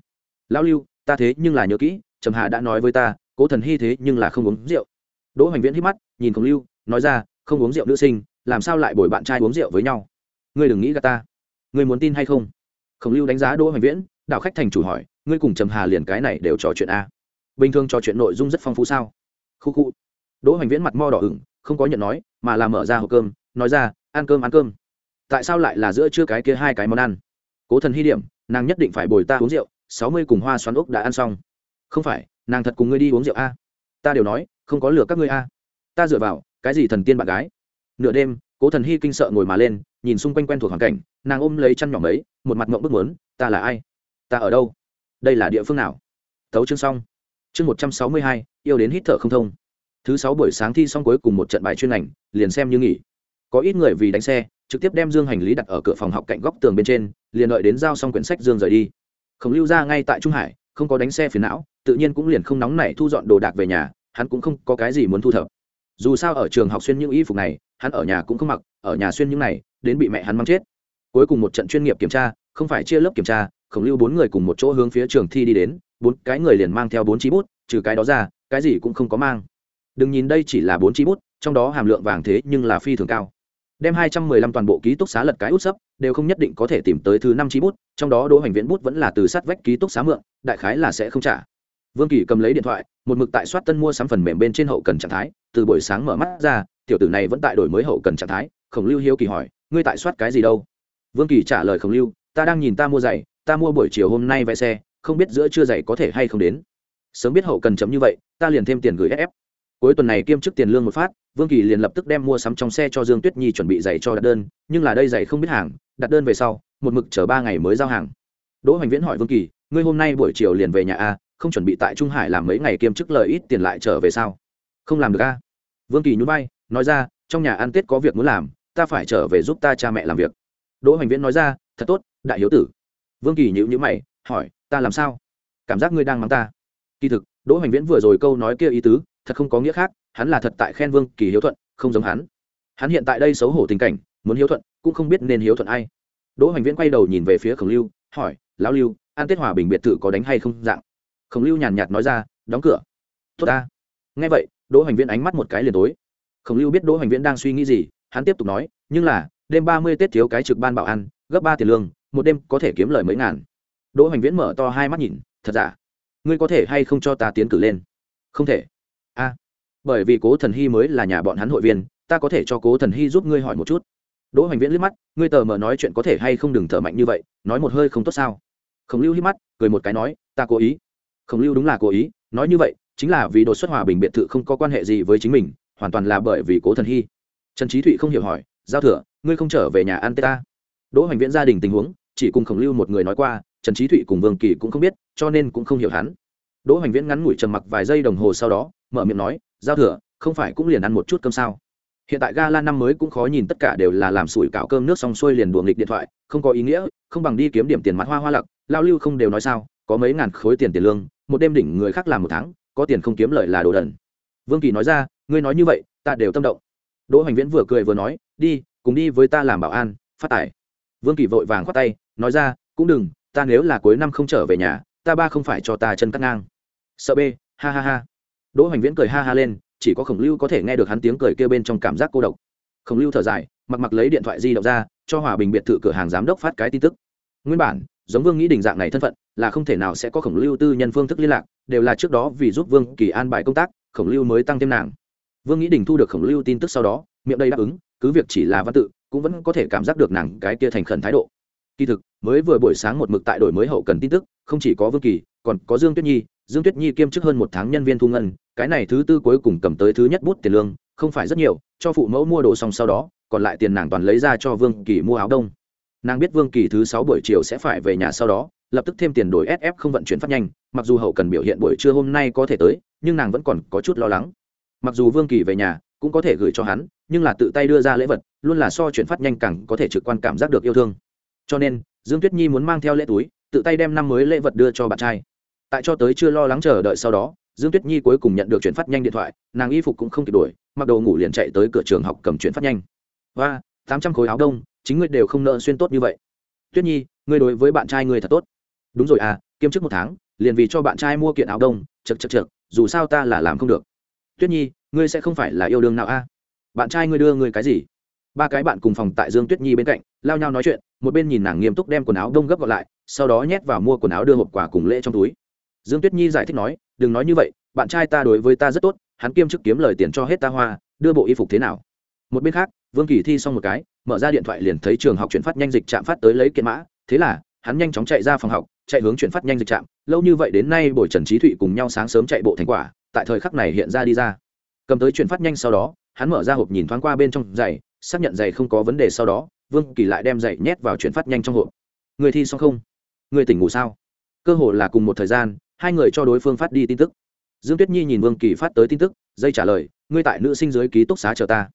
Speaker 1: Lão lưu, ta thế nhưng là nhớ kỹ, trầm hà đã nói với ta, cố thần hy thế nhưng là không uống rượu. Đỗ hoành viễn hít mắt, nhìn khổng lưu, nói ra, không uống rượu nữ sinh, làm sao lại bồi bạn trai uống rượu với nhau? Ngươi đừng nghĩ gạt ta. Ngươi muốn tin hay không? Khổng lưu đánh giá đỗ hoành viễn đạo khách thành chủ hỏi, ngươi cùng trầm hà liền cái này đều trò chuyện a? Bình thường trò chuyện nội dung rất phong phú sao? Khu khu. Đỗ hoành viễn mặt mo đỏ ửng, không có nhận nói, mà là mở ra hộp cơm, nói ra, ăn cơm ăn cơm. Tại sao lại là giữa chưa cái kia hai cái món ăn? Cố thần hy điểm, nàng nhất định phải bồi ta uống rượu, sáu mươi cùng hoa xoắn ốc đã ăn xong. Không phải, nàng thật cùng ngươi đi uống rượu a? Ta đều nói, không có lừa các ngươi a. Ta dựa vào, cái gì thần tiên bạn gái? Nửa đêm cố thần hy kinh sợ ngồi mà lên, nhìn xung quanh quen thuộc hoàn cảnh, nàng ôm lấy chăn nhỏ mấy, một mặt mộng bức muốn, ta là ai? Ta ở đâu? Đây là địa phương nào? Thấu chương xong. Chương một trăm sáu mươi hai, yêu đến hít thở không thông. Thứ sáu buổi sáng thi xong cuối cùng một trận bài chuyên ngành, liền xem như nghỉ. Có ít người vì đánh xe, trực tiếp đem dương hành lý đặt ở cửa phòng học cạnh góc tường bên trên, liền đợi đến giao xong quyển sách dương rời đi. Khổng lưu ra ngay tại trung hải, không có đánh xe phiền não, tự nhiên cũng liền không nóng nảy thu dọn đồ đạc về nhà, hắn cũng không có cái gì muốn thu thập dù sao ở trường học xuyên những y phục này, hắn ở nhà cũng không mặc, ở nhà xuyên những này, đến bị mẹ hắn mắng chết. Cuối cùng một trận chuyên nghiệp kiểm tra, không phải chia lớp kiểm tra, khổng lưu bốn người cùng một chỗ hướng phía trường thi đi đến, bốn cái người liền mang theo bốn chí bút, trừ cái đó ra, cái gì cũng không có mang. Đừng nhìn đây chỉ là bốn chí bút, trong đó hàm lượng vàng thế nhưng là phi thường cao. Đem hai trăm mười lăm toàn bộ ký túc xá lật cái út sấp, đều không nhất định có thể tìm tới thứ năm chí bút, trong đó đỗ hoành viễn bút vẫn là từ sát vách ký túc xá mượn, đại khái là sẽ không trả vương kỳ cầm lấy điện thoại, một mực tại soát tân mua sắm phần mềm bên trên hậu cần trạng thái, từ buổi sáng mở mắt ra, tiểu tử này vẫn tại đổi mới hậu cần trạng thái, khổng lưu hiếu kỳ hỏi, ngươi tại soát cái gì đâu? Vương kỳ trả lời khổng lưu, ta đang nhìn ta mua giày, ta mua buổi chiều hôm nay vé xe, không biết giữa trưa giày có thể hay không đến. Sớm biết hậu cần chấm như vậy, ta liền thêm tiền gửi ép cuối tuần này kiêm chức tiền lương một phát, vương kỳ liền lập tức đem mua sắm trong xe cho dương tuyết nhi chuẩn bị giày cho đặt đơn, nhưng là đây giày không biết hàng, đặt đơn về sau, một mực chờ ba ngày mới giao hàng. Đỗ hoành viễn hỏi vương kỳ, ngươi hôm nay buổi chiều liền về nhà a không chuẩn bị tại trung hải làm mấy ngày kiêm chức lợi ít tiền lại trở về sao? Không làm được a vương kỳ nhún vai, nói ra, trong nhà ăn tết có việc muốn làm, ta phải trở về giúp ta cha mẹ làm việc. Đỗ hoành viễn nói ra, thật tốt, đại hiếu tử. Vương kỳ nhữ nhữ mày, hỏi, ta làm sao? Cảm giác ngươi đang mắng ta. Kỳ thực, đỗ hoành viễn vừa rồi câu nói kia ý tứ, thật không có nghĩa khác, hắn là thật tại khen vương kỳ hiếu thuận, không giống hắn. Hắn hiện tại đây xấu hổ tình cảnh, muốn hiếu thuận, cũng không biết nên hiếu thuận ai. Đỗ hoành viễn quay đầu nhìn về phía khổng lưu, hỏi, lão lưu an tết hòa bình biệt thự có đánh hay không? Dạng khổng lưu nhàn nhạt nói ra, đóng cửa. Tốt ta. Nghe vậy, đỗ hoành viễn ánh mắt một cái liền tối. Khổng lưu biết đỗ hoành viễn đang suy nghĩ gì, hắn tiếp tục nói, nhưng là, đêm ba mươi tết thiếu cái trực ban bảo ăn gấp ba tiền lương, một đêm có thể kiếm lời mấy ngàn. Đỗ hoành viễn mở to hai mắt nhìn, thật giả? Ngươi có thể hay không cho ta tiến cử lên? Không thể. A, bởi vì cố thần hy mới là nhà bọn hắn hội viên, ta có thể cho cố thần hy giúp ngươi hỏi một chút. Đỗ hoành viễn liếc mắt, ngươi tờ mờ nói chuyện có thể hay không đừng thở mạnh như vậy, nói một hơi không tốt sao? Khổng lưu liếc mắt, cười một cái nói, ta cố ý khổng lưu đúng là cố ý, nói như vậy, chính là vì đột xuất hòa bình biệt thự không có quan hệ gì với chính mình, hoàn toàn là bởi vì cố thần hy. Trần trí thụy không hiểu hỏi, giao thừa, ngươi không trở về nhà ăn tê ta? Đỗ hoành viễn gia đình tình huống, chỉ cùng khổng lưu một người nói qua, trần trí thụy cùng vương kỳ cũng không biết, cho nên cũng không hiểu hắn. Đỗ hoành viễn ngắn ngủi trầm mặc vài giây đồng hồ sau đó, mở miệng nói, giao thừa, không phải cũng liền ăn một chút cơm sao? Hiện tại gala năm mới cũng khó nhìn, tất cả đều là làm sủi cảo cơm nước xong xuôi liền đùa nghịch điện thoại, không có ý nghĩa, không bằng đi kiếm điểm tiền mặt hoa hoa lặc, lao lưu không đều nói sao, có mấy ngàn khối tiền tiền lương một đêm đỉnh người khác làm một tháng, có tiền không kiếm lợi là đồ đần. Vương kỳ nói ra, ngươi nói như vậy, ta đều tâm động. Đỗ hoành viễn vừa cười vừa nói, đi, cùng đi với ta làm bảo an, phát tài. Vương kỳ vội vàng khoát tay, nói ra, cũng đừng, ta nếu là cuối năm không trở về nhà, ta ba không phải cho ta chân cắt ngang. Sợ b, ha ha ha. Đỗ hoành viễn cười ha ha lên, chỉ có khổng lưu có thể nghe được hắn tiếng cười kêu bên trong cảm giác cô độc. Khổng lưu thở dài, mặc mặc lấy điện thoại di động ra, cho hòa bình biệt thự cửa hàng giám đốc phát cái tin tức. Nguyên bản giống vương nghĩ đình dạng này thân phận, là không thể nào sẽ có khổng lưu tư nhân phương thức liên lạc, đều là trước đó vì giúp vương kỳ an bài công tác, khổng lưu mới tăng thêm nàng. Vương nghĩ đình thu được khổng lưu tin tức sau đó, miệng đây đáp ứng, cứ việc chỉ là văn tự, cũng vẫn có thể cảm giác được nàng cái kia thành khẩn thái độ. Kỳ thực, mới vừa buổi sáng một mực tại đổi mới hậu cần tin tức, không chỉ có vương kỳ, còn có dương tuyết nhi, dương tuyết nhi kiêm chức hơn một tháng nhân viên thu ngân, cái này thứ tư cuối cùng cầm tới thứ nhất bút tiền lương, không phải rất nhiều, cho phụ mẫu mua đồ xong sau đó, còn lại tiền nàng toàn lấy ra cho vương kỳ mua áo đông nàng biết vương kỳ thứ sáu buổi chiều sẽ phải về nhà sau đó, lập tức thêm tiền đổi sf không vận chuyển phát nhanh, mặc dù hậu cần biểu hiện buổi trưa hôm nay có thể tới, nhưng nàng vẫn còn có chút lo lắng. Mặc dù vương kỳ về nhà, cũng có thể gửi cho hắn, nhưng là tự tay đưa ra lễ vật, luôn là so chuyển phát nhanh càng có thể trực quan cảm giác được yêu thương. Cho nên, dương tuyết nhi muốn mang theo lễ túi, tự tay đem năm mới lễ vật đưa cho bạn trai. Tại cho tới chưa lo lắng chờ đợi sau đó, dương tuyết nhi cuối cùng nhận được chuyển phát nhanh điện thoại, nàng y phục cũng không kịp đuổi mặc đồ ngủ liền chạy tới cửa trường học cầm chuyển phát nhanh. Và tám trăm khối áo đông chính ngươi đều không nợ xuyên tốt như vậy. Tuyết nhi, ngươi đối với bạn trai ngươi thật tốt. Đúng rồi à kiêm chức một tháng, liền vì cho bạn trai mua kiện áo đông, chật chật chật dù sao ta là làm không được. Tuyết nhi, ngươi sẽ không phải là yêu đương nào a à? bạn trai ngươi đưa ngươi cái gì? Ba cái bạn cùng phòng tại dương tuyết nhi bên cạnh, lao nhau nói chuyện, một bên nhìn nàng nghiêm túc đem quần áo đông gấp gọn lại, sau đó nhét vào mua quần áo đưa hộp quà cùng lễ trong túi. Dương tuyết nhi giải thích nói, đừng nói như vậy, bạn trai ta đối với ta rất tốt, hắn kiêm chức kiếm lời tiền cho hết ta hoa, đưa bộ y phục thế nào? Một bên khác, vương kỳ thi xong một cái mở ra điện thoại liền thấy trường học chuyển phát nhanh dịch trạm phát tới lấy kiện mã. Thế là, hắn nhanh chóng chạy ra phòng học, chạy hướng chuyển phát nhanh dịch trạm. Lâu như vậy đến nay buổi trần trí thụy cùng nhau sáng sớm chạy bộ thành quả, tại thời khắc này hiện ra đi ra. Cầm tới chuyển phát nhanh sau đó, hắn mở ra hộp nhìn thoáng qua bên trong giày, xác nhận giày không có vấn đề sau đó, vương kỳ lại đem giày nhét vào chuyển phát nhanh trong hộp. Người thi xong không? Người tỉnh ngủ sao? Cơ hồ là cùng một thời gian, hai người cho đối phương phát đi tin tức. Dương tuyết nhi nhìn vương kỳ phát tới tin tức, dây trả lời, ngươi tại nữ sinh dưới ký túc xá chờ ta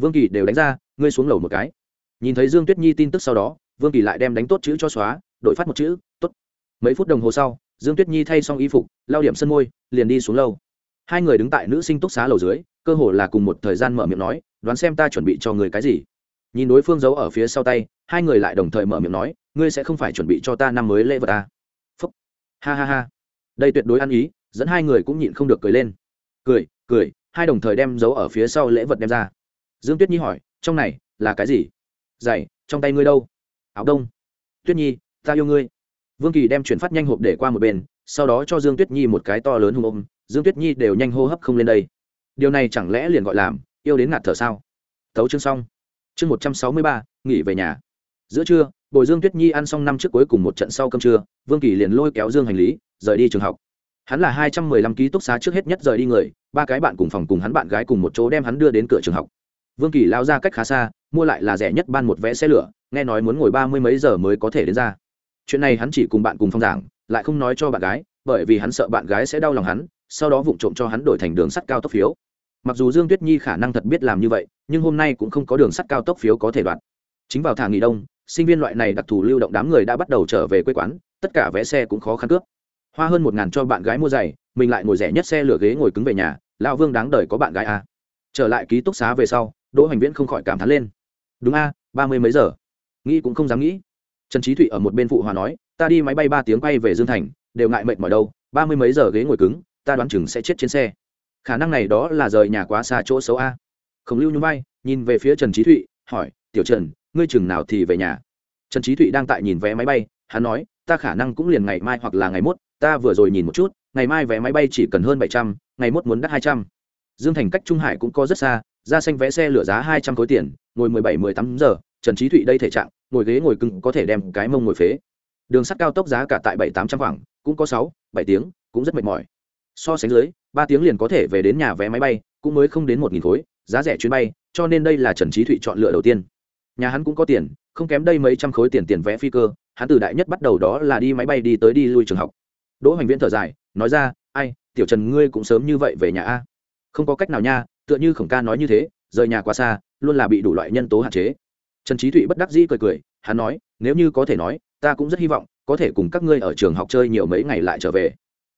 Speaker 1: vương kỳ đều đánh ra, ngươi xuống lầu một cái. Nhìn thấy dương tuyết nhi tin tức sau đó, vương kỳ lại đem đánh tốt chữ cho xóa đội phát một chữ t ố t mấy phút đồng hồ sau, dương tuyết nhi thay xong y phục lao điểm sân môi, liền đi xuống lâu hai người đứng tại nữ sinh túc xá lầu dưới, cơ hồ là cùng một thời gian mở miệng nói, đoán xem ta chuẩn bị cho người cái gì? Nhìn đối phương giấu ở phía sau tay, hai người lại đồng thời mở miệng nói, ngươi sẽ không phải chuẩn bị cho ta năm mới lễ vật ta phúc. Ha ha ha. Đây tuyệt đối ăn ý, dẫn hai người cũng nhịn không được cười lên. Cười cười, hai đồng thời đem giấu ở phía sau lễ vật đem ra dương tuyết nhi hỏi, trong này là cái gì? Giày, trong tay ngươi đâu? Áo đông. Tuyết nhi, ta yêu ngươi. Vương kỳ đem chuyển phát nhanh hộp để qua một bên, sau đó cho dương tuyết nhi một cái to lớn hùng ôm, dương tuyết nhi đều nhanh hô hấp không lên đây. Điều này chẳng lẽ liền gọi làm yêu đến ngạt thở sao? Tấu chương xong. Chương một trăm sáu mươi ba, nghỉ về nhà. Giữa trưa, bồi dương tuyết nhi ăn xong năm trước cuối cùng một trận sau cơm trưa, vương kỳ liền lôi kéo dương hành lý, rời đi trường học. Hắn là hai trăm mười lăm ký túc xá trước hết nhất rời đi người, ba cái bạn cùng phòng cùng hắn bạn gái cùng một chỗ đem hắn đưa đến cửa trường học vương kỳ lao ra cách khá xa, mua lại là rẻ nhất ban một vé xe lửa, nghe nói muốn ngồi ba mươi mấy giờ mới có thể đến ra. Chuyện này hắn chỉ cùng bạn cùng phong giảng, lại không nói cho bạn gái, bởi vì hắn sợ bạn gái sẽ đau lòng hắn, sau đó vụng trộm cho hắn đổi thành đường sắt cao tốc phiếu. Mặc dù dương tuyết nhi khả năng thật biết làm như vậy, nhưng hôm nay cũng không có đường sắt cao tốc phiếu có thể đoạt. Chính vào thả nghỉ đông, sinh viên loại này đặc thù lưu động đám người đã bắt đầu trở về quê quán, tất cả vé xe cũng khó khăn cướp. Hoa hơn một ngàn cho bạn gái mua giày, mình lại ngồi rẻ nhất xe lửa ghế ngồi cứng về nhà, lão vương đáng đời có bạn gái à. trở lại ký túc xá về sau đỗ hoành viễn không khỏi cảm thán lên. Đúng a, ba mươi mấy giờ? Nghĩ cũng không dám nghĩ. Trần trí thụy ở một bên phụ hòa nói, ta đi máy bay ba tiếng quay về dương thành, đều ngại mệt mỏi đâu, ba mươi mấy giờ ghế ngồi cứng, ta đoán chừng sẽ chết trên xe. Khả năng này đó là rời nhà quá xa chỗ xấu a. Khổng lưu nhún vai, nhìn về phía trần trí thụy, hỏi, tiểu trần, ngươi chừng nào thì về nhà? Trần trí thụy đang tại nhìn vé máy bay, hắn nói, ta khả năng cũng liền ngày mai hoặc là ngày mốt, ta vừa rồi nhìn một chút, ngày mai vé máy bay chỉ cần hơn bảy trăm, ngày mốt muốn đắt hai trăm. Dương thành cách trung hải cũng có rất xa ra xanh vé xe lửa giá hai trăm khối tiền, ngồi mười bảy, mười tám giờ, trần trí thụy đây thể trạng, ngồi ghế ngồi cưng có thể đem cái mông ngồi phế. Đường sắt cao tốc giá cả tại bảy, tám trăm khoảng, cũng có sáu, bảy tiếng, cũng rất mệt mỏi. So sánh dưới, ba tiếng liền có thể về đến nhà vé máy bay, cũng mới không đến một nghìn khối, giá rẻ chuyến bay, cho nên đây là trần trí thụy chọn lựa đầu tiên. Nhà hắn cũng có tiền, không kém đây mấy trăm khối tiền tiền vé phi cơ, hắn từ đại nhất bắt đầu đó là đi máy bay đi tới đi lui trường học. Đỗ hoành viễn thở dài, nói ra, ai, tiểu trần ngươi cũng sớm như vậy về nhà a. Không có cách nào nha tựa như khổng ca nói như thế, rời nhà quá xa, luôn là bị đủ loại nhân tố hạn chế. Trần trí thụy bất đắc dĩ cười cười, hắn nói, nếu như có thể nói, ta cũng rất hy vọng, có thể cùng các ngươi ở trường học chơi nhiều mấy ngày lại trở về.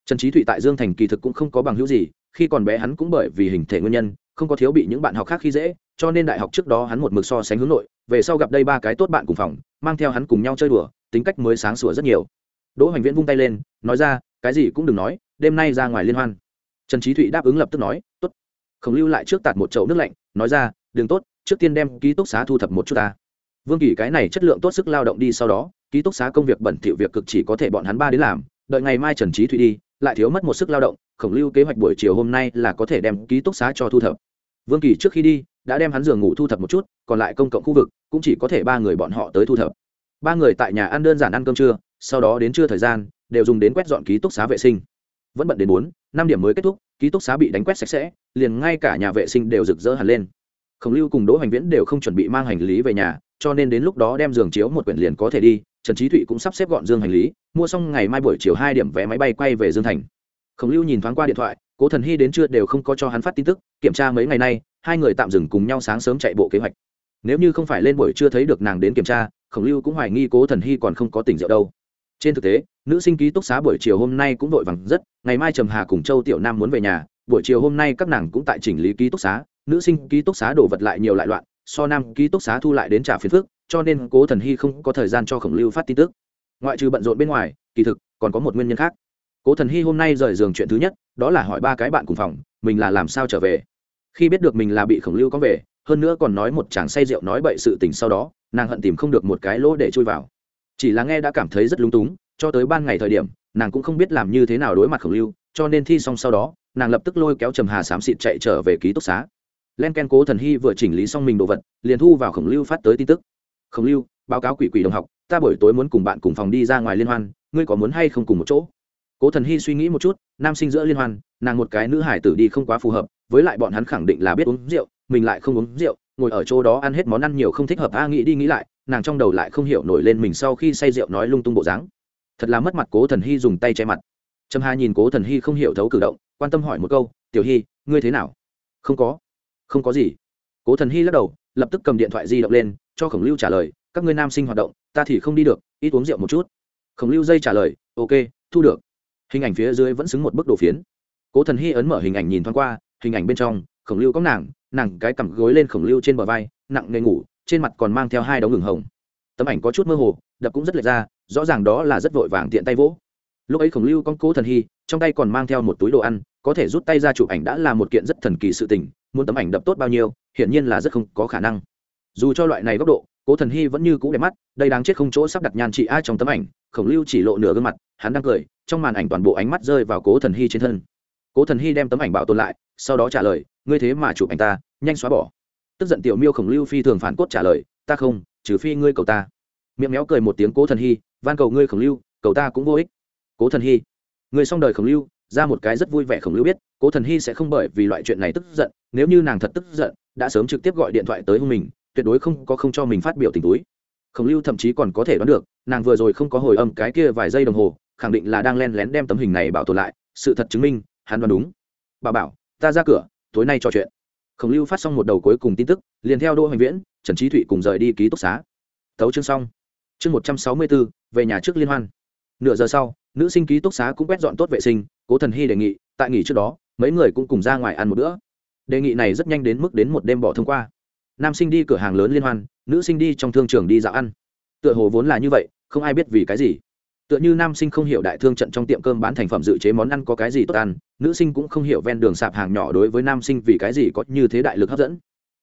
Speaker 1: Trần trí thụy tại dương thành kỳ thực cũng không có bằng hữu gì, khi còn bé hắn cũng bởi vì hình thể nguyên nhân, không có thiếu bị những bạn học khác khi dễ, cho nên đại học trước đó hắn một mực so sánh hướng nội, về sau gặp đây ba cái tốt bạn cùng phòng, mang theo hắn cùng nhau chơi đùa, tính cách mới sáng sủa rất nhiều. Đỗ hoành viễn vung tay lên, nói ra, cái gì cũng đừng nói, đêm nay ra ngoài liên hoan. Trần trí thụy đáp ứng lập tức nói, tốt khổng lưu lại trước tạt một chậu nước lạnh, nói ra đừng tốt, trước tiên đem ký túc xá thu thập một chút ta. Vương kỳ cái này chất lượng tốt sức lao động đi sau đó, ký túc xá công việc bẩn thỉu việc cực chỉ có thể bọn hắn ba đến làm, đợi ngày mai trần trí thụy đi, lại thiếu mất một sức lao động, khổng lưu kế hoạch buổi chiều hôm nay là có thể đem ký túc xá cho thu thập. Vương kỳ trước khi đi, đã đem hắn giường ngủ thu thập một chút, còn lại công cộng khu vực cũng chỉ có thể ba người bọn họ tới thu thập. Ba người tại nhà ăn đơn giản ăn cơm trưa, sau đó đến trưa thời gian, đều dùng đến quét dọn ký túc xá vệ sinh. Vẫn bận đến bốn năm điểm mới kết thúc, ký túc xá bị đánh quét sạch sẽ, liền ngay cả nhà vệ sinh đều rực rỡ hẳn lên. Khổng lưu cùng đỗ hoành viễn đều không chuẩn bị mang hành lý về nhà, cho nên đến lúc đó đem giường chiếu một quyển liền có thể đi, trần trí thụy cũng sắp xếp gọn dương hành lý, mua xong ngày mai buổi chiều hai điểm vé máy bay quay về dương thành. Khổng lưu nhìn thoáng qua điện thoại, cố thần hy đến trưa đều không có cho hắn phát tin tức, kiểm tra mấy ngày nay, hai người tạm dừng cùng nhau sáng sớm chạy bộ kế hoạch. Nếu như không phải lên buổi chưa thấy được nàng đến kiểm tra, khổng lưu cũng hoài nghi cố thần hy còn không có tỉnh rượu đâu. Trên thực tế nữ sinh ký túc xá buổi chiều hôm nay cũng vội vàng rất, ngày mai trầm hà cùng châu tiểu nam muốn về nhà, buổi chiều hôm nay các nàng cũng tại chỉnh lý ký túc xá, nữ sinh ký túc xá đổ vật lại nhiều lại loạn, so nam ký túc xá thu lại đến trả phiền phước cho nên cố thần hy không có thời gian cho khổng lưu phát tin tức. Ngoại trừ bận rộn bên ngoài, kỳ thực, còn có một nguyên nhân khác. Cố thần hy hôm nay rời giường chuyện thứ nhất, đó là hỏi ba cái bạn cùng phòng, mình là làm sao trở về. Khi biết được mình là bị khổng lưu có về, hơn nữa còn nói một chàng say rượu nói bậy sự tình sau đó, nàng hận tìm không được một cái lỗ để chui vào. Chỉ là nghe đã cảm thấy rất lúng túng cho tới ban ngày thời điểm, nàng cũng không biết làm như thế nào đối mặt khổng lưu, cho nên thi xong sau đó, nàng lập tức lôi kéo trầm hà xám xịt chạy trở về ký túc xá. Len ken cố thần hy vừa chỉnh lý xong mình đồ vật, liền thu vào khổng lưu phát tới tin tức. Khổng lưu, báo cáo quỷ quỷ đồng học, ta buổi tối muốn cùng bạn cùng phòng đi ra ngoài liên hoan, ngươi có muốn hay không cùng một chỗ? Cố thần hy suy nghĩ một chút, nam sinh giữa liên hoan, nàng một cái nữ hải tử đi không quá phù hợp, với lại bọn hắn khẳng định là biết uống rượu, mình lại không uống rượu, ngồi ở chỗ đó ăn hết món ăn nhiều không thích hợp, a nghĩ đi nghĩ lại, nàng trong đầu lại không hiểu nổi lên mình sau khi say rượu nói lung tung bộ dáng thật là mất mặt, cố thần hy dùng tay che mặt. Trầm hà nhìn cố thần hy không hiểu thấu cử động, quan tâm hỏi một câu, tiểu hy, ngươi thế nào? Không có. Không có gì. Cố thần hy lắc đầu, lập tức cầm điện thoại di động lên, cho khổng lưu trả lời, các ngươi nam sinh hoạt động, ta thì không đi được, ít uống rượu một chút. Khổng lưu dây trả lời, ok, thu được. Hình ảnh phía dưới vẫn xứng một bức đồ phiến. Cố thần hy ấn mở hình ảnh nhìn thoáng qua, hình ảnh bên trong, khổng lưu có nàng nàng cái cằm gối lên khổng lưu trên bờ vai, nặng nề ngủ, trên mặt còn mang theo hai đống ngừng hồng. Tấm ảnh có chút mơ hồ đập cũng rất lệch ra, rõ ràng đó là rất vội vàng tiện tay vỗ. Lúc ấy khổng lưu con cố thần hy, trong tay còn mang theo một túi đồ ăn, có thể rút tay ra chụp ảnh đã là một kiện rất thần kỳ sự tình, muốn tấm ảnh đập tốt bao nhiêu, hiển nhiên là rất không có khả năng. Dù cho loại này góc độ, cố thần hy vẫn như cũ đẹp mắt, đây đáng chết không chỗ sắp đặt nhan chị a trong tấm ảnh, khổng lưu chỉ lộ nửa gương mặt, hắn đang cười, trong màn ảnh toàn bộ ánh mắt rơi vào cố thần hy trên thân. Cố thần hy đem tấm ảnh bảo tồn lại, sau đó trả lời, ngươi thế mà chụp ảnh ta, nhanh xóa bỏ. Tức giận tiểu miêu khổng lưu phi thường phản cốt trả lời, ta không, trừ phi ngươi cầu ta miệng méo cười một tiếng cố thần hy, van cầu ngươi khổng lưu, cầu ta cũng vô ích. Cố thần hy người xong đời khổng lưu, ra một cái rất vui vẻ khổng lưu biết, cố thần hy sẽ không bởi vì loại chuyện này tức giận, nếu như nàng thật tức giận, đã sớm trực tiếp gọi điện thoại tới hôn mình, tuyệt đối không có không cho mình phát biểu tình túi. Khổng lưu thậm chí còn có thể đoán được, nàng vừa rồi không có hồi âm cái kia vài giây đồng hồ, khẳng định là đang len lén đem tấm hình này bảo tồn lại, sự thật chứng minh, hắn đoán đúng. Bà bảo, ta ra cửa, tối nay trò chuyện. Khổng lưu phát xong một đầu cuối cùng tin tức, liền theo đỗ hoành viễn, trần trí thụy cùng rời đi ký túc xá. Tấu chương xong chương một trăm sáu mươi bốn về nhà trước liên hoan. Nửa giờ sau, nữ sinh ký túc xá cũng quét dọn tốt vệ sinh, cố thần hy đề nghị, tại nghỉ trước đó, mấy người cũng cùng ra ngoài ăn một bữa. Đề nghị này rất nhanh đến mức đến một đêm bỏ thông qua. Nam sinh đi cửa hàng lớn liên hoan, nữ sinh đi trong thương trường đi dạo ăn. Tựa hồ vốn là như vậy, không ai biết vì cái gì. Tựa như nam sinh không hiểu đại thương trận trong tiệm cơm bán thành phẩm dự chế món ăn có cái gì tốt ăn, nữ sinh cũng không hiểu ven đường sạp hàng nhỏ đối với nam sinh vì cái gì có như thế đại lực hấp dẫn.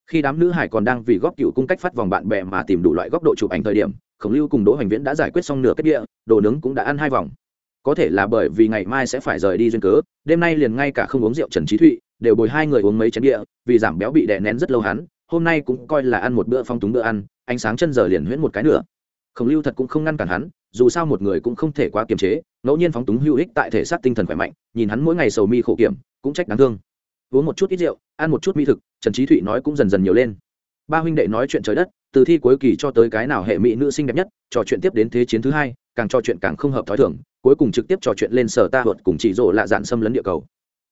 Speaker 1: Khi đám nữ hải còn đang vì góp cựu cung cách phát vòng bạn bè mà tìm đủ loại góc độ chụp ảnh thời điểm khổng lưu cùng đỗ hoành viễn đã giải quyết xong nửa kết địa, đồ nướng cũng đã ăn hai vòng. Có thể là bởi vì ngày mai sẽ phải rời đi duyên cớ, đêm nay liền ngay cả không uống rượu trần trí thụy đều bồi hai người uống mấy chén địa, vì giảm béo bị đè nén rất lâu hắn, hôm nay cũng coi là ăn một bữa phong túng bữa ăn, ánh sáng chân giờ liền huyễn một cái nữa khổng lưu thật cũng không ngăn cản hắn, dù sao một người cũng không thể quá kiềm chế, ngẫu nhiên phóng túng hữu ích tại thể xác tinh thần khỏe mạnh, nhìn hắn mỗi ngày sầu mi khổ kiểm, cũng trách đáng thương. Uống một chút ít rượu, ăn một chút mỹ thực, trần trí thụy nói cũng dần dần nhiều lên. Ba huynh đệ nói chuyện trời đất từ thi cuối kỳ cho tới cái nào hệ mỹ nữ sinh đẹp nhất, trò chuyện tiếp đến thế chiến thứ hai, càng trò chuyện càng không hợp thói thường, cuối cùng trực tiếp trò chuyện lên sở ta luật cùng chỉ rộ lạ dạn xâm lấn địa cầu.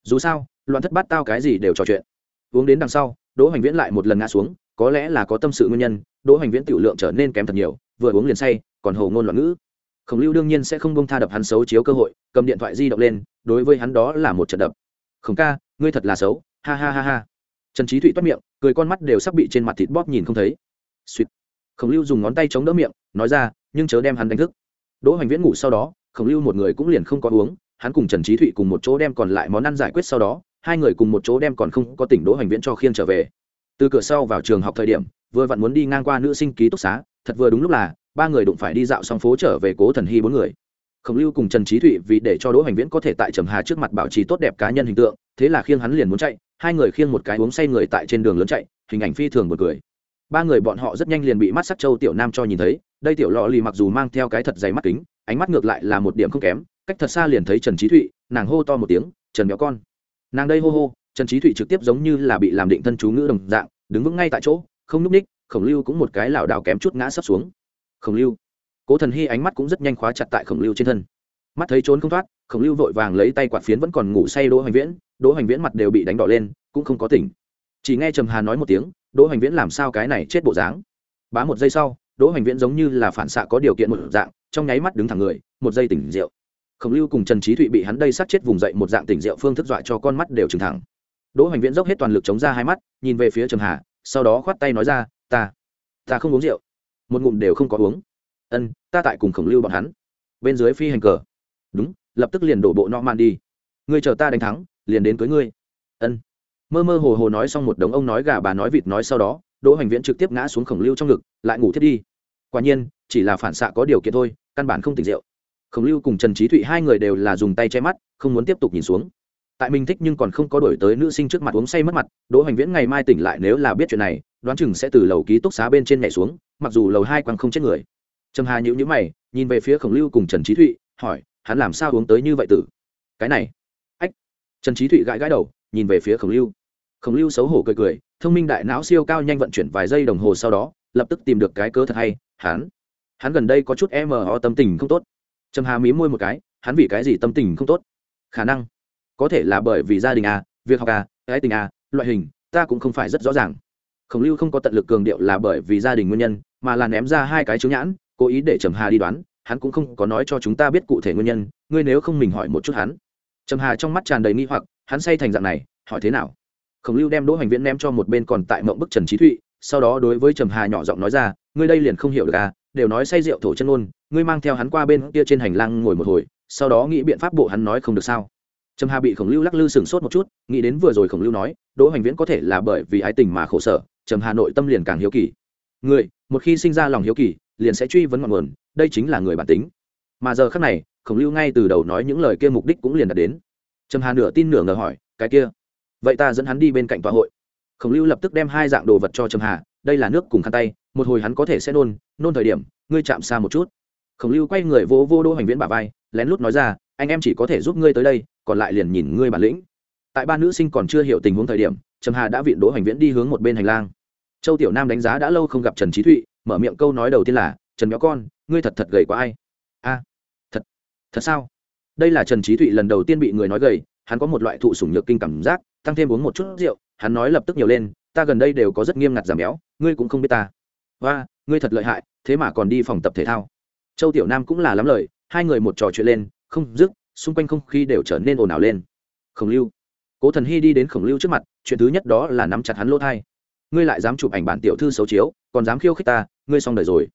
Speaker 1: Dù sao, loạn thất bát tao cái gì đều trò chuyện. Uống đến đằng sau, đỗ hoành viễn lại một lần ngã xuống, có lẽ là có tâm sự nguyên nhân, đỗ hoành viễn tiểu lượng trở nên kém thật nhiều, vừa uống liền say, còn hồ ngôn loạn ngữ. Khổng lưu đương nhiên sẽ không bông tha đập hắn xấu chiếu cơ hội, cầm điện thoại di động lên, đối với hắn đó là một trận đập. Khổng ca, ngươi thật là xấu, ha ha ha ha. Trần trí thụy toát miệng, cười con mắt đều sắp bị trên mặt thịt bóp nhìn không thấy suýt khổng lưu dùng ngón tay chống đỡ miệng, nói ra, nhưng chớ đem hắn đánh thức. Đỗ hoành viễn ngủ sau đó, khổng lưu một người cũng liền không có uống, hắn cùng trần trí thụy cùng một chỗ đem còn lại món ăn giải quyết sau đó, hai người cùng một chỗ đem còn không có tỉnh đỗ hoành viễn cho khiêng trở về. Từ cửa sau vào trường học thời điểm, vừa vặn muốn đi ngang qua nữ sinh ký túc xá, thật vừa đúng lúc là, ba người đụng phải đi dạo xong phố trở về cố thần hy bốn người. Khổng lưu cùng trần trí thụy vì để cho đỗ hoành viễn có thể tại trầm hà trước mặt bảo trì tốt đẹp cá nhân hình tượng, thế là khiêng hắn liền muốn chạy, hai người khiêng một cái uống say người tại trên đường lớn chạy, hình ảnh phi thường một cười ba người bọn họ rất nhanh liền bị mắt sắc châu tiểu nam cho nhìn thấy, đây tiểu lò lì mặc dù mang theo cái thật dày mắt kính, ánh mắt ngược lại là một điểm không kém, cách thật xa liền thấy trần trí thụy, nàng hô to một tiếng, trần béo con. Nàng đây hô hô, trần trí thụy trực tiếp giống như là bị làm định thân chú ngữ đồng dạng, đứng vững ngay tại chỗ, không núp ních khổng lưu cũng một cái lảo đảo kém chút ngã sấp xuống. Khổng lưu. Cố thần hy ánh mắt cũng rất nhanh khóa chặt tại khổng lưu trên thân. Mắt thấy trốn không thoát, khổng lưu vội vàng lấy tay quạt phiến vẫn còn ngủ say đỗ hoành viễn, đỗ hoành viễn mặt đều bị đánh đỏ lên, cũng không có tỉnh. Chỉ nghe trầm hà nói một tiếng đỗ hoành viễn làm sao cái này chết bộ dáng? Bá một giây sau, đỗ hoành viễn giống như là phản xạ có điều kiện một dạng, trong nháy mắt đứng thẳng người, một giây tỉnh rượu. Khổng lưu cùng trần trí thụy bị hắn đây sát chết vùng dậy một dạng tỉnh rượu phương thức dọa cho con mắt đều trừng thẳng. Đỗ hoành viễn dốc hết toàn lực chống ra hai mắt, nhìn về phía trường hà, sau đó khoát tay nói ra, ta ta không uống rượu. Một ngụm đều không có uống. Ân, ta tại cùng khổng lưu bọn hắn. Bên dưới phi hành cờ. Đúng, lập tức liền đổ bộ nọ man đi ngươi chờ ta đánh thắng, liền đến cưới ngươi. Ân mơ mơ hồ hồ nói xong một đống ông nói gà bà nói vịt nói sau đó, đỗ hoành viễn trực tiếp ngã xuống khổng lưu trong ngực, lại ngủ thiết đi. Quả nhiên, chỉ là phản xạ có điều kiện thôi, căn bản không tỉnh rượu. Khổng lưu cùng trần trí thụy hai người đều là dùng tay che mắt, không muốn tiếp tục nhìn xuống. Tại mình thích nhưng còn không có đổi tới nữ sinh trước mặt uống say mất mặt, đỗ hoành viễn ngày mai tỉnh lại nếu là biết chuyện này, đoán chừng sẽ từ lầu ký túc xá bên trên nhảy xuống, mặc dù lầu hai quăng không chết người. Trầm hà nhữ nhữ mày, nhìn về phía khổng lưu cùng trần trí thụy, hỏi, hắn làm sao uống tới như vậy tử? Cái này. Ách. Trần trí thụy gãi gãi đầu nhìn về phía khổng lưu. Khổng lưu xấu hổ cười cười, thông minh đại não siêu cao nhanh vận chuyển vài giây đồng hồ sau đó, lập tức tìm được cái cớ thật hay, hắn hắn gần đây có chút e mờ tâm tình không tốt. Trầm hà mí môi một cái, hắn vì cái gì tâm tình không tốt? Khả năng, có thể là bởi vì gia đình à việc học à cái tình à loại hình, ta cũng không phải rất rõ ràng. Khổng lưu không có tận lực cường điệu là bởi vì gia đình nguyên nhân, mà là ném ra hai cái chứng nhãn, cố ý để trầm hà đi đoán, hắn cũng không có nói cho chúng ta biết cụ thể nguyên nhân, ngươi nếu không mình hỏi một chút hắn. Trầm hà trong mắt tràn đầy nghi hoặc hắn say thành dạng này, hỏi thế nào? Khổng lưu đem đỗ hoành viễn ném cho một bên còn tại mộng bức trần trí thụy, sau đó đối với trầm hà nhỏ giọng nói ra, ngươi đây liền không hiểu được à đều nói say rượu thổ chân ôn ngươi mang theo hắn qua bên kia trên hành lang ngồi một hồi, sau đó nghĩ biện pháp bộ hắn nói không được sao? Trầm hà bị khổng lưu lắc lư sừng sốt một chút, nghĩ đến vừa rồi khổng lưu nói, đỗ hoành viễn có thể là bởi vì ái tình mà khổ sở, trầm hà nội tâm liền càng hiếu kỳ. Người một khi sinh ra lòng hiếu kỳ, liền sẽ truy vấn ngọn nguồn, đây chính là người bản tính. Mà giờ khác này, khổng lưu ngay từ đầu nói những lời kia mục đích cũng liền đạt đến trầm hà nửa tin nửa ngờ hỏi, cái kia, vậy ta dẫn hắn đi bên cạnh tòa hội. Khổng lưu lập tức đem hai dạng đồ vật cho trầm hà, đây là nước cùng khăn tay, một hồi hắn có thể sẽ nôn nôn thời điểm, ngươi chạm xa một chút. Khổng lưu quay người vô vô đô hành viễn bà vai, lén lút nói ra, anh em chỉ có thể giúp ngươi tới đây, còn lại liền nhìn ngươi bản lĩnh. Tại ba nữ sinh còn chưa hiểu tình huống thời điểm, trầm hà đã viện đỗ hành viễn đi hướng một bên hành lang. Châu tiểu nam đánh giá đã lâu không gặp trần trí thụy, mở miệng câu nói đầu tiên là, trần béo con, ngươi thật thật gầy quá ai? A, thật thật sao? Đây là trần trí thụy lần đầu tiên bị người nói gầy, hắn có một loại thụ sủng nhược kinh cảm giác, tăng thêm uống một chút rượu, hắn nói lập tức nhiều lên, ta gần đây đều có rất nghiêm ngặt giảm béo, ngươi cũng không biết ta. Và ngươi thật lợi hại, thế mà còn đi phòng tập thể thao. Châu tiểu nam cũng là lắm lời, hai người một trò chuyện lên, không dứt, xung quanh không khí đều trở nên ồn ào lên. Khổng lưu. Cố thần hy đi đến khổng lưu trước mặt, chuyện thứ nhất đó là nắm chặt hắn lỗ thai. Ngươi lại dám chụp ảnh bản tiểu thư xấu chiếu, còn dám khiêu khích ta, ngươi xong đời rồi.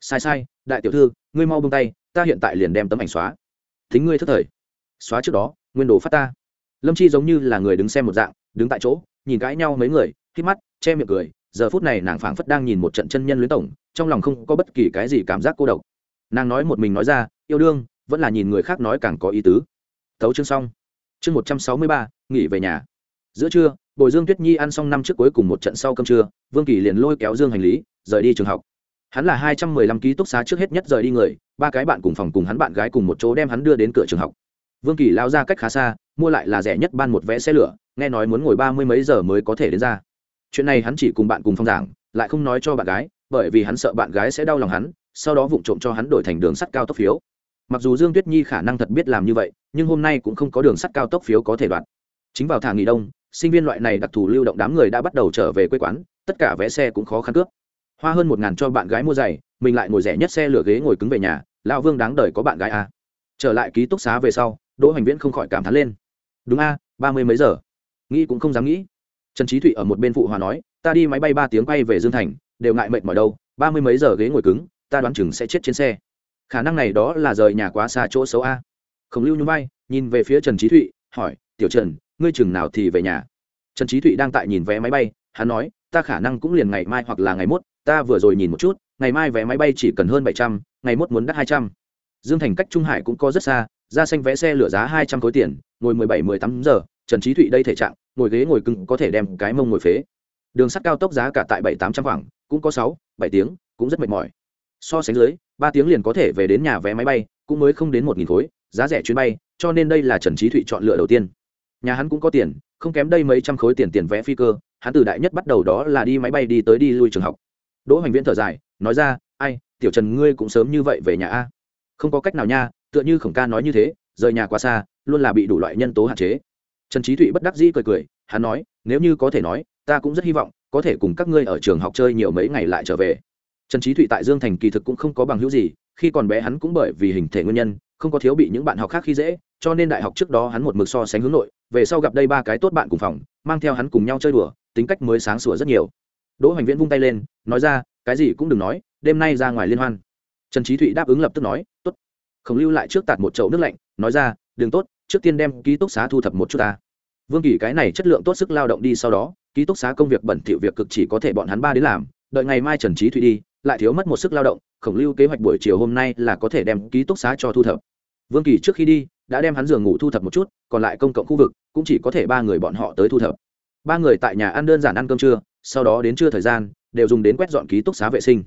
Speaker 1: Sai sai, đại tiểu thư, ngươi mau bông tay, ta hiện tại liền đem tấm ảnh xóa thính ngươi thất thời. Xóa trước đó, nguyên đồ phát ta. Lâm chi giống như là người đứng xem một dạng, đứng tại chỗ, nhìn cãi nhau mấy người, hít mắt, che miệng cười. Giờ phút này nàng phảng phất đang nhìn một trận chân nhân luyến tổng, trong lòng không có bất kỳ cái gì cảm giác cô độc. Nàng nói một mình nói ra, yêu đương, vẫn là nhìn người khác nói càng có ý tứ. Thấu chương xong. Chương một trăm sáu mươi ba, nghỉ về nhà. Giữa trưa, bồi dương tuyết nhi ăn xong năm trước cuối cùng một trận sau cơm trưa, vương kỳ liền lôi kéo dương hành lý, rời đi trường học. Hắn là hai trăm mười lăm ký túc xá trước hết nhất rời đi người ba cái bạn cùng phòng cùng hắn bạn gái cùng một chỗ đem hắn đưa đến cửa trường học. Vương kỳ lao ra cách khá xa, mua lại là rẻ nhất ban một vé xe lửa, nghe nói muốn ngồi ba mươi mấy giờ mới có thể đến ra. Chuyện này hắn chỉ cùng bạn cùng phòng giảng, lại không nói cho bạn gái, bởi vì hắn sợ bạn gái sẽ đau lòng hắn, sau đó vụng trộm cho hắn đổi thành đường sắt cao tốc phiếu. Mặc dù dương tuyết nhi khả năng thật biết làm như vậy, nhưng hôm nay cũng không có đường sắt cao tốc phiếu có thể đoạt. Chính vào thả nghỉ đông, sinh viên loại này đặc thù lưu động đám người đã bắt đầu trở về quê quán, tất cả vé xe cũng khó khăn cướp. Hoa hơn một ngàn cho bạn gái mua giày, mình lại ngồi rẻ nhất xe lửa ghế ngồi cứng về nhà lão vương đáng đời có bạn gái à? trở lại ký túc xá về sau, đỗ hoành viễn không khỏi cảm thán lên. Đúng a, ba mươi mấy giờ? Nghĩ cũng không dám nghĩ. Trần trí thụy ở một bên phụ hòa nói, ta đi máy bay ba tiếng bay về dương thành, đều ngại mệt mỏi đâu, ba mươi mấy giờ ghế ngồi cứng, ta đoán chừng sẽ chết trên xe. Khả năng này đó là rời nhà quá xa chỗ xấu a. Khổng lưu nhún vai, nhìn về phía trần trí thụy, hỏi, tiểu trần, ngươi chừng nào thì về nhà? Trần trí thụy đang tại nhìn vé máy bay, hắn nói, ta khả năng cũng liền ngày mai hoặc là ngày mốt, ta vừa rồi nhìn một chút ngày mai vé máy bay chỉ cần hơn bảy trăm, ngày mốt muốn đắt hai trăm. Dương thành cách trung hải cũng có rất xa, ra xanh vé xe lửa giá hai trăm khối tiền, ngồi mười bảy, mười tám giờ, trần trí thụy đây thể trạng, ngồi ghế ngồi cưng có thể đem cái mông ngồi phế. Đường sắt cao tốc giá cả tại bảy, tám trăm khoảng, cũng có sáu, bảy tiếng, cũng rất mệt mỏi. So sánh dưới, ba tiếng liền có thể về đến nhà vé máy bay, cũng mới không đến một nghìn khối, giá rẻ chuyến bay, cho nên đây là trần trí thụy chọn lựa đầu tiên. Nhà hắn cũng có tiền, không kém đây mấy trăm khối tiền tiền vé phi cơ, hắn từ đại nhất bắt đầu đó là đi máy bay đi tới đi lui trường học đỗ hoành viễn thở dài, nói ra, ai, tiểu trần ngươi cũng sớm như vậy về nhà a? Không có cách nào nha, tựa như khổng ca nói như thế, rời nhà quá xa, luôn là bị đủ loại nhân tố hạn chế. Trần trí thụy bất đắc dĩ cười cười, hắn nói, nếu như có thể nói, ta cũng rất hy vọng, có thể cùng các ngươi ở trường học chơi nhiều mấy ngày lại trở về. Trần trí thụy tại dương thành kỳ thực cũng không có bằng hữu gì, khi còn bé hắn cũng bởi vì hình thể nguyên nhân, không có thiếu bị những bạn học khác khi dễ, cho nên đại học trước đó hắn một mực so sánh hướng nội, về sau gặp đây ba cái tốt bạn cùng phòng, mang theo hắn cùng nhau chơi đùa, tính cách mới sáng sủa rất nhiều đỗ hoành viễn vung tay lên, nói ra, cái gì cũng đừng nói, đêm nay ra ngoài liên hoan. Trần trí thụy đáp ứng lập tức nói, tốt. Khổng lưu lại trước tạt một chậu nước lạnh, nói ra, đường tốt, trước tiên đem ký túc xá thu thập một chút ta. Vương kỳ cái này chất lượng tốt sức lao động đi sau đó, ký túc xá công việc bẩn thỉu việc cực chỉ có thể bọn hắn ba đến làm, đợi ngày mai trần trí thụy đi, lại thiếu mất một sức lao động, khổng lưu kế hoạch buổi chiều hôm nay là có thể đem ký túc xá cho thu thập. Vương kỳ trước khi đi, đã đem hắn giường ngủ thu thập một chút, còn lại công cộng khu vực, cũng chỉ có thể ba người bọn họ tới thu thập. Ba người tại nhà ăn đơn giản ăn cơm trưa sau đó đến trưa thời gian, đều dùng đến quét dọn ký túc xá vệ sinh.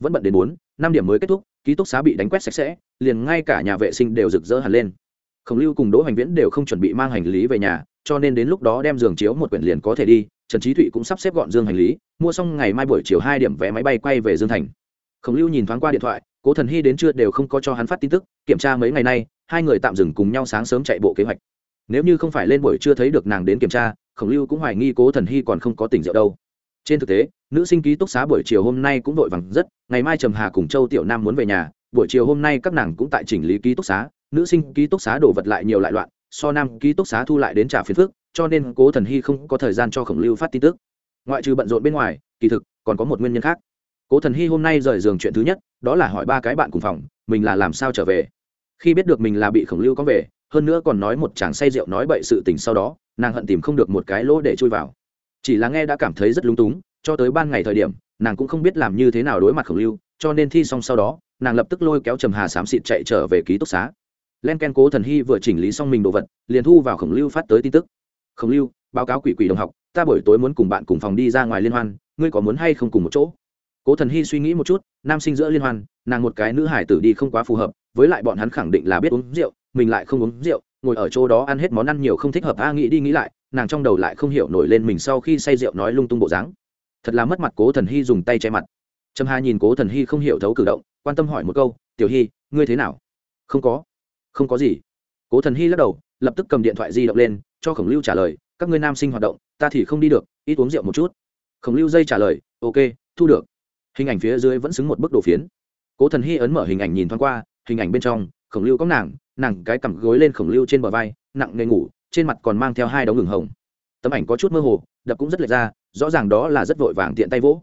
Speaker 1: Vẫn bận đến bốn, năm điểm mới kết thúc, ký túc xá bị đánh quét sạch sẽ, liền ngay cả nhà vệ sinh đều rực rỡ hẳn lên. Khổng lưu cùng đỗ hành viễn đều không chuẩn bị mang hành lý về nhà, cho nên đến lúc đó đem giường chiếu một quyển liền có thể đi, trần trí thụy cũng sắp xếp gọn dương hành lý, mua xong ngày mai buổi chiều hai điểm vé máy bay quay về dương thành. Khổng lưu nhìn thoáng qua điện thoại, cố thần hy đến trưa đều không có cho hắn phát tin tức, kiểm tra mấy ngày nay, hai người tạm dừng cùng nhau sáng sớm chạy bộ kế hoạch. Nếu như không phải lên buổi chưa thấy được nàng đến kiểm tra, khổng lưu cũng hoài nghi cố thần hy còn không có tỉnh rượu đâu trên thực tế, nữ sinh ký túc xá buổi chiều hôm nay cũng vội vàng rất, ngày mai trầm hà cùng châu tiểu nam muốn về nhà, buổi chiều hôm nay các nàng cũng tại chỉnh lý ký túc xá, nữ sinh ký túc xá đổ vật lại nhiều lại loạn, so nam ký túc xá thu lại đến trả phiền phức, cho nên cố thần hy không có thời gian cho khổng lưu phát tin tức. Ngoại trừ bận rộn bên ngoài, kỳ thực, còn có một nguyên nhân khác. Cố thần hy hôm nay rời giường chuyện thứ nhất, đó là hỏi ba cái bạn cùng phòng, mình là làm sao trở về. Khi biết được mình là bị khổng lưu có về, hơn nữa còn nói một chàng say rượu nói bậy sự tình sau đó, nàng hận tìm không được một cái lỗ để chui vào chỉ là nghe đã cảm thấy rất lúng túng, cho tới ban ngày thời điểm, nàng cũng không biết làm như thế nào đối mặt khổng lưu, cho nên thi xong sau đó, nàng lập tức lôi kéo trầm hà xám xịt chạy trở về ký túc xá. Len ken cố thần hy vừa chỉnh lý xong mình đồ vật, liền thu vào khổng lưu phát tới tin tức. Khổng lưu, báo cáo quỷ quỷ đồng học, ta buổi tối muốn cùng bạn cùng phòng đi ra ngoài liên hoan, ngươi có muốn hay không cùng một chỗ? Cố thần hy suy nghĩ một chút, nam sinh giữa liên hoan, nàng một cái nữ hải tử đi không quá phù hợp, với lại bọn hắn khẳng định là biết uống rượu, mình lại không uống rượu, ngồi ở chỗ đó ăn hết món ăn nhiều không thích hợp, a nghĩ đi nghĩ lại nàng trong đầu lại không hiểu nổi lên mình sau khi say rượu nói lung tung bộ dáng. Thật là mất mặt cố thần hy dùng tay che mặt. Trâm hà nhìn cố thần hy không hiểu thấu cử động, quan tâm hỏi một câu, tiểu hy, ngươi thế nào? Không có. Không có gì. Cố thần hy lắc đầu, lập tức cầm điện thoại di động lên, cho khổng lưu trả lời, các ngươi nam sinh hoạt động, ta thì không đi được, ít uống rượu một chút. Khổng lưu dây trả lời, ok, thu được. Hình ảnh phía dưới vẫn xứng một bức đồ phiến. Cố thần hy ấn mở hình ảnh nhìn thoáng qua, hình ảnh bên trong, khổng lưu có nàng nàng cái cằm gối lên khổng lưu trên bờ vai, nặng nề ngủ trên mặt còn mang theo hai đống ngừng hồng. Tấm ảnh có chút mơ hồ, đập cũng rất lệch ra, rõ ràng đó là rất vội vàng tiện tay vỗ.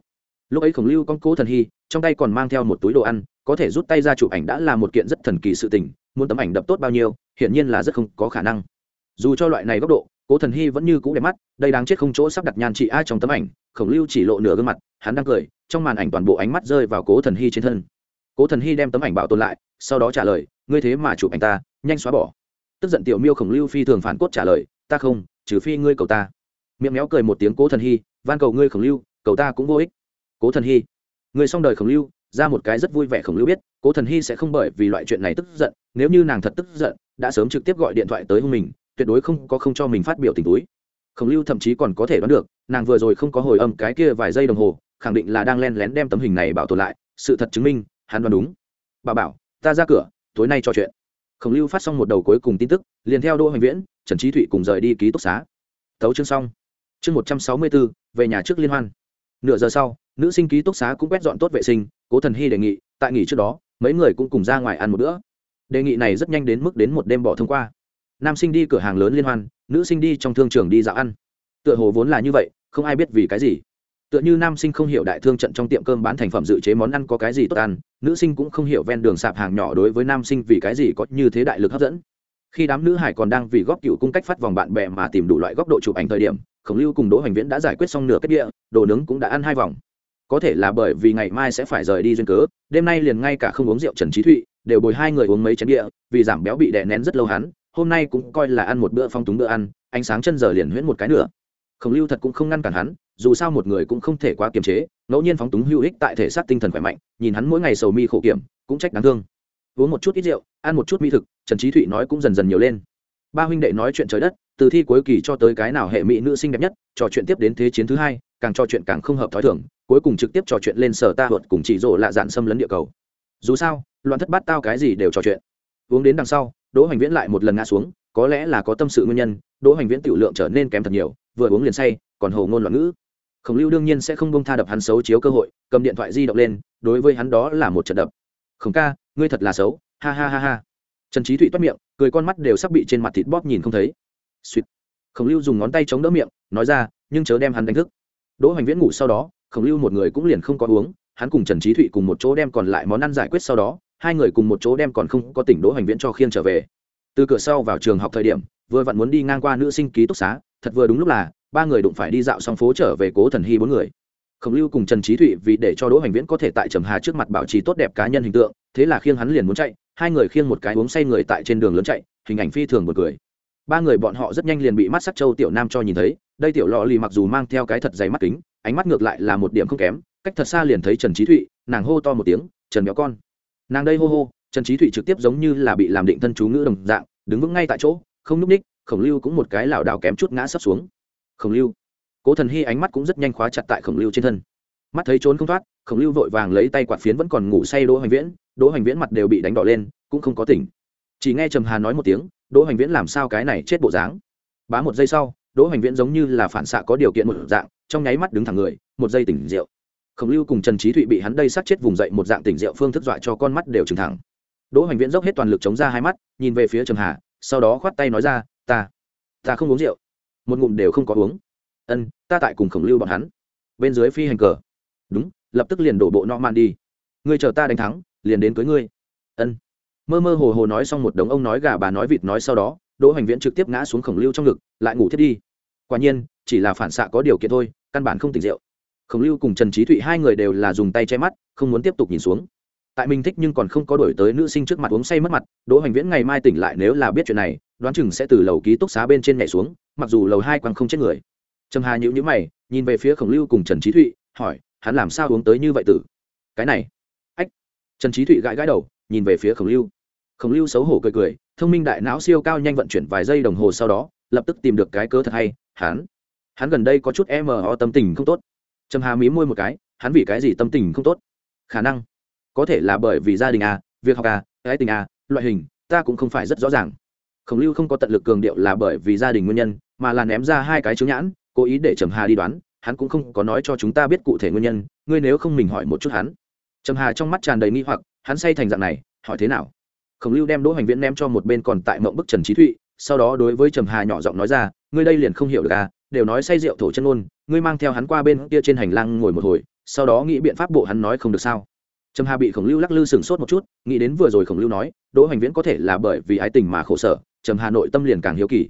Speaker 1: Lúc ấy khổng lưu con cố thần hy, trong tay còn mang theo một túi đồ ăn, có thể rút tay ra chụp ảnh đã là một kiện rất thần kỳ sự tình, muốn tấm ảnh đập tốt bao nhiêu, hiển nhiên là rất không có khả năng. Dù cho loại này góc độ, cố thần hy vẫn như cũ đẹp mắt, đây đáng chết không chỗ sắp đặt nhan chị ai trong tấm ảnh, khổng lưu chỉ lộ nửa gương mặt, hắn đang cười, trong màn ảnh toàn bộ ánh mắt rơi vào cố thần hy trên thân. Cố thần hy đem tấm ảnh bảo tồn lại, sau đó trả lời, ngươi thế mà chụp ảnh ta, nhanh xóa bỏ tức giận tiểu miêu khổng lưu phi thường phản cốt trả lời, ta không, trừ phi ngươi cầu ta. Miệng méo cười một tiếng, cố thần hy, van cầu ngươi khổng lưu, cầu ta cũng vô ích. Cố thần hy? Người xong đời khổng lưu, ra một cái rất vui vẻ khổng lưu biết, cố thần hy sẽ không bởi vì loại chuyện này tức giận, nếu như nàng thật tức giận, đã sớm trực tiếp gọi điện thoại tới hung mình, tuyệt đối không có không cho mình phát biểu tình túi. Khổng lưu thậm chí còn có thể đoán được, nàng vừa rồi không có hồi âm cái kia vài giây đồng hồ, khẳng định là đang len lén đem tấm hình này bảo tồn lại, sự thật chứng minh, hắn đoán đúng. Bà bảo, ta ra cửa, tối nay trò chuyện khổng lưu phát xong một đầu cuối cùng tin tức, liền theo đỗ hoành viễn, trần trí thụy cùng rời đi ký túc xá. Thấu chương xong. Chương một trăm sáu mươi bốn, về nhà trước liên hoan. Nửa giờ sau, nữ sinh ký túc xá cũng quét dọn tốt vệ sinh, cố thần hy đề nghị, tại nghỉ trước đó, mấy người cũng cùng ra ngoài ăn một bữa. Đề nghị này rất nhanh đến mức đến một đêm bỏ thông qua. Nam sinh đi cửa hàng lớn liên hoan, nữ sinh đi trong thương trường đi dạo ăn. Tựa hồ vốn là như vậy, không ai biết vì cái gì tựa như nam sinh không hiểu đại thương trận trong tiệm cơm bán thành phẩm dự chế món ăn có cái gì tốt ăn, nữ sinh cũng không hiểu ven đường sạp hàng nhỏ đối với nam sinh vì cái gì có như thế đại lực hấp dẫn. Khi đám nữ hải còn đang vì góp cựu cung cách phát vòng bạn bè mà tìm đủ loại góc độ chụp ảnh thời điểm, khổng lưu cùng đỗ hoành viễn đã giải quyết xong nửa kết địa, đồ nướng cũng đã ăn hai vòng. Có thể là bởi vì ngày mai sẽ phải rời đi duyên cớ, đêm nay liền ngay cả không uống rượu trần trí thụy, đều bồi hai người uống mấy chén địa, vì giảm béo bị đè nén rất lâu hắn, hôm nay cũng coi là ăn một bữa phong túng bữa ăn, ánh sáng chân giờ liền huyễn một cái nữa. Khổng lưu thật cũng không ngăn cản hắn dù sao một người cũng không thể quá kiềm chế, ngẫu nhiên phóng túng hữu ích tại thể xác tinh thần khỏe mạnh, nhìn hắn mỗi ngày sầu mi khổ kiểm, cũng trách đáng thương. Uống một chút ít rượu, ăn một chút mỹ thực, trần trí thụy nói cũng dần dần nhiều lên. Ba huynh đệ nói chuyện trời đất, từ thi cuối kỳ cho tới cái nào hệ mỹ nữ sinh đẹp nhất, trò chuyện tiếp đến thế chiến thứ hai, càng trò chuyện càng không hợp thói thường, cuối cùng trực tiếp trò chuyện lên sở ta hột cùng chỉ rộ lạ dạn xâm lấn địa cầu. Dù sao, loạn thất bát tao cái gì đều trò chuyện. Uống đến đằng sau, đỗ hoành viễn lại một lần ngã xuống, có lẽ là có tâm sự nguyên nhân, đỗ hoành viễn tiểu lượng trở nên kém thật nhiều, vừa uống liền say, còn hồ ngôn loạn ngữ khổng lưu đương nhiên sẽ không bông tha đập hắn xấu chiếu cơ hội, cầm điện thoại di động lên, đối với hắn đó là một trận đập. Khổng ca, ngươi thật là xấu, ha ha ha ha. Trần trí thụy toát miệng, cười con mắt đều sắp bị trên mặt thịt bóp nhìn không thấy. Suýt khổng lưu dùng ngón tay chống đỡ miệng, nói ra, nhưng chớ đem hắn đánh thức. Đỗ hoành viễn ngủ sau đó, khổng lưu một người cũng liền không có uống, hắn cùng trần trí thụy cùng một chỗ đem còn lại món ăn giải quyết sau đó, hai người cùng một chỗ đem còn không có tỉnh đỗ hoành viễn cho khiêng trở về. Từ cửa sau vào trường học thời điểm, vừa vặn muốn đi ngang qua nữ sinh ký túc xá, thật vừa đúng lúc là ba người đụng phải đi dạo xong phố trở về cố thần hy bốn người. Khổng lưu cùng trần trí thụy vì để cho đỗ hoành viễn có thể tại trầm hà trước mặt bảo trì tốt đẹp cá nhân hình tượng, thế là khiêng hắn liền muốn chạy, hai người khiêng một cái uống say người tại trên đường lớn chạy, hình ảnh phi thường một cười. Ba người bọn họ rất nhanh liền bị mắt sắc châu tiểu nam cho nhìn thấy, đây tiểu lò lì mặc dù mang theo cái thật dày mắt kính, ánh mắt ngược lại là một điểm không kém, cách thật xa liền thấy trần trí thụy, nàng hô to một tiếng, trần béo con. Nàng đây hô hô, trần trí thụy trực tiếp giống như là bị làm định thân chú ngữ đồng dạng, đứng vững ngay tại chỗ, không núp ních, khổng lưu cũng một cái lảo đảo kém chút ngã sấp xuống khổng lưu. Cố thần hy ánh mắt cũng rất nhanh khóa chặt tại khổng lưu trên thân. Mắt thấy trốn không thoát, khổng lưu vội vàng lấy tay quạt phiến vẫn còn ngủ say đỗ hoành viễn. Đỗ hoành viễn mặt đều bị đánh đỏ lên, cũng không có tỉnh. Chỉ nghe trầm hà nói một tiếng, đỗ hoành viễn làm sao cái này chết bộ dáng? Bá một giây sau, đỗ hoành viễn giống như là phản xạ có điều kiện một dạng, trong nháy mắt đứng thẳng người, một giây tỉnh rượu. Khổng lưu cùng trần trí thụy bị hắn đây sát chết vùng dậy một dạng tỉnh rượu phương thức dọa cho con mắt đều trừng thẳng. Đỗ hoành viễn dốc hết toàn lực chống ra hai mắt, nhìn về phía trầm hà, sau đó khoát tay nói ra, ta ta không uống rượu một ngụm đều không có uống. Ân, ta tại cùng khổng lưu bọn hắn. Bên dưới phi hành cờ. Đúng, lập tức liền đổ bộ nọ man đi. Ngươi chờ ta đánh thắng, liền đến cưới ngươi. Ân. Mơ mơ hồ hồ nói xong một đống ông nói gà bà nói vịt nói sau đó, đỗ hoành viễn trực tiếp ngã xuống khổng lưu trong ngực, lại ngủ thiết đi. Quả nhiên, chỉ là phản xạ có điều kiện thôi, căn bản không tỉnh rượu. Khổng lưu cùng trần trí thụy hai người đều là dùng tay che mắt, không muốn tiếp tục nhìn xuống. Tại mình thích nhưng còn không có đổi tới nữ sinh trước mặt uống say mất mặt, đỗ hoành viễn ngày mai tỉnh lại nếu là biết chuyện này đoán chừng sẽ từ lầu ký túc xá bên trên nhảy xuống, mặc dù lầu hai quăng không chết người. Trầm hà nhữ nhữ mày, nhìn về phía khổng lưu cùng trần trí thụy, hỏi, hắn làm sao uống tới như vậy tử? Cái này. Ách. Trần trí thụy gãi gãi đầu, nhìn về phía khổng lưu. Khổng lưu xấu hổ cười cười, thông minh đại não siêu cao nhanh vận chuyển vài giây đồng hồ sau đó, lập tức tìm được cái cớ thật hay, hắn hắn gần đây có chút em mờ tâm tình không tốt. Trầm hà mí môi một cái, hắn vì cái gì tâm tình không tốt? Khả năng. Có thể là bởi vì gia đình à việc học à cái tình à loại hình, ta cũng không phải rất rõ ràng khổng lưu không có tận lực cường điệu là bởi vì gia đình nguyên nhân, mà là ném ra hai cái chứng nhãn, cố ý để trầm hà đi đoán, hắn cũng không có nói cho chúng ta biết cụ thể nguyên nhân, ngươi nếu không mình hỏi một chút hắn. Trầm hà trong mắt tràn đầy nghi hoặc, hắn say thành dạng này, hỏi thế nào? Khổng lưu đem đỗ hoành viễn ném cho một bên còn tại mộng bức trần trí thụy, sau đó đối với trầm hà nhỏ giọng nói ra, ngươi đây liền không hiểu được à đều nói say rượu thổ chân ôn ngươi mang theo hắn qua bên kia trên hành lang ngồi một hồi, sau đó nghĩ biện pháp bộ hắn nói không được sao? Trầm hà bị khổng lưu lắc lư sừng sốt một chút, nghĩ đến vừa rồi khổng lưu nói, đỗ hoành viễn có thể là bởi vì ái tình mà khổ sở trầm hà nội tâm liền càng hiếu kỳ.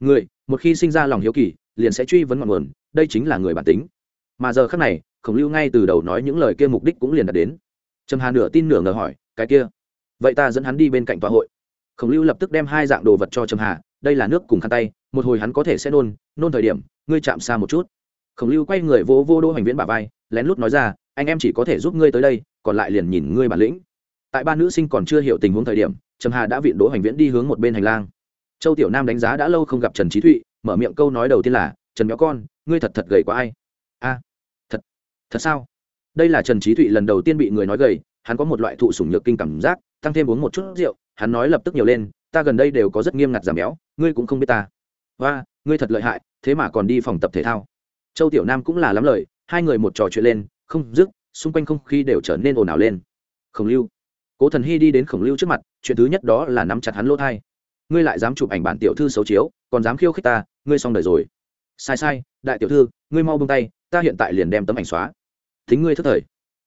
Speaker 1: Người, một khi sinh ra lòng hiếu kỳ, liền sẽ truy vấn ngọn nguồn, đây chính là người bản tính. Mà giờ khác này, khổng lưu ngay từ đầu nói những lời kia mục đích cũng liền đạt đến. Trầm hà nửa tin nửa ngờ hỏi, cái kia, vậy ta dẫn hắn đi bên cạnh tòa hội. Khổng lưu lập tức đem hai dạng đồ vật cho trầm hà, đây là nước cùng khăn tay, một hồi hắn có thể sẽ nôn nôn thời điểm, ngươi chạm xa một chút. Khổng lưu quay người vô vô đỗ hoành viễn bà vai, lén lút nói ra, anh em chỉ có thể giúp ngươi tới đây, còn lại liền nhìn ngươi bản lĩnh. Tại ba nữ sinh còn chưa hiểu tình huống thời điểm trầm hà đã viện đỗ hoành viễn đi hướng một bên hành lang. Châu tiểu nam đánh giá đã lâu không gặp trần trí thụy, mở miệng câu nói đầu tiên là, trần béo con, ngươi thật thật gầy quá ai? A, thật thật sao? Đây là trần trí thụy lần đầu tiên bị người nói gầy, hắn có một loại thụ sủng nhược kinh cảm giác, tăng thêm uống một chút rượu, hắn nói lập tức nhiều lên, ta gần đây đều có rất nghiêm ngặt giảm béo, ngươi cũng không biết ta. Và ngươi thật lợi hại, thế mà còn đi phòng tập thể thao. Châu tiểu nam cũng là lắm lời, hai người một trò chuyện lên, không dứt, xung quanh không khí đều trở nên ồn ào lên. Khổng lưu, cố thần hy đi đến khổng lưu trước mặt chuyện thứ nhất đó là nắm chặt hắn lỗ thai. Ngươi lại dám chụp ảnh bản tiểu thư xấu chiếu, còn dám khiêu khích ta, ngươi xong đời rồi. Sai sai, đại tiểu thư, ngươi mau bông tay, ta hiện tại liền đem tấm ảnh xóa. Thính ngươi thất thời.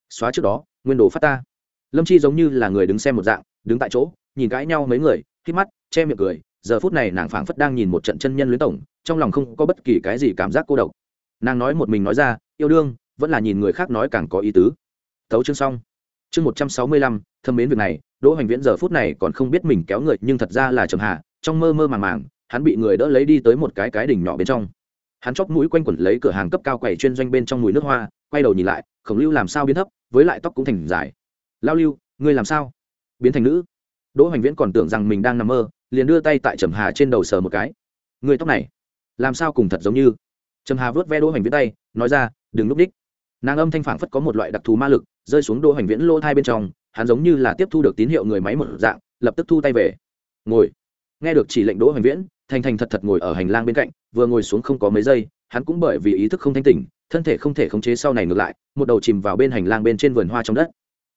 Speaker 1: Xóa trước đó, nguyên đồ phát ta. Lâm chi giống như là người đứng xem một dạng, đứng tại chỗ, nhìn cãi nhau mấy người, hít mắt, che miệng cười. Giờ phút này nàng phảng phất đang nhìn một trận chân nhân luyến tổng, trong lòng không có bất kỳ cái gì cảm giác cô độc. Nàng nói một mình nói ra, yêu đương, vẫn là nhìn người khác nói càng có ý tứ. Thấu chương xong. Chương một trăm sáu mươi lăm, thâm mến việc này đỗ hoành viễn giờ phút này còn không biết mình kéo người, nhưng thật ra là trầm hà, trong mơ mơ màng màng, hắn bị người đỡ lấy đi tới một cái cái đỉnh nhỏ bên trong. Hắn chóp mũi quanh quẩn lấy cửa hàng cấp cao quầy chuyên doanh bên trong mùi nước hoa, quay đầu nhìn lại, khổng lưu làm sao biến thấp, với lại tóc cũng thành dài. Lao lưu, ngươi làm sao? Biến thành nữ? Đỗ hoành viễn còn tưởng rằng mình đang nằm mơ, liền đưa tay tại trầm hà trên đầu sờ một cái. Người tóc này, làm sao cùng thật giống như? Trầm hà vớt ve đỗ hoành viễn tay, nói ra, đừng núp đích. Nàng âm thanh phản phất có một loại đặc thù ma lực, rơi xuống đỗ hoành viễn lỗ thai bên trong hắn giống như là tiếp thu được tín hiệu người máy một dạng, lập tức thu tay về. Ngồi. Nghe được chỉ lệnh đỗ hoành viễn, thành thành thật thật ngồi ở hành lang bên cạnh, vừa ngồi xuống không có mấy giây, hắn cũng bởi vì ý thức không thanh tỉnh, thân thể không thể khống chế sau này ngược lại, một đầu chìm vào bên hành lang bên trên vườn hoa trong đất.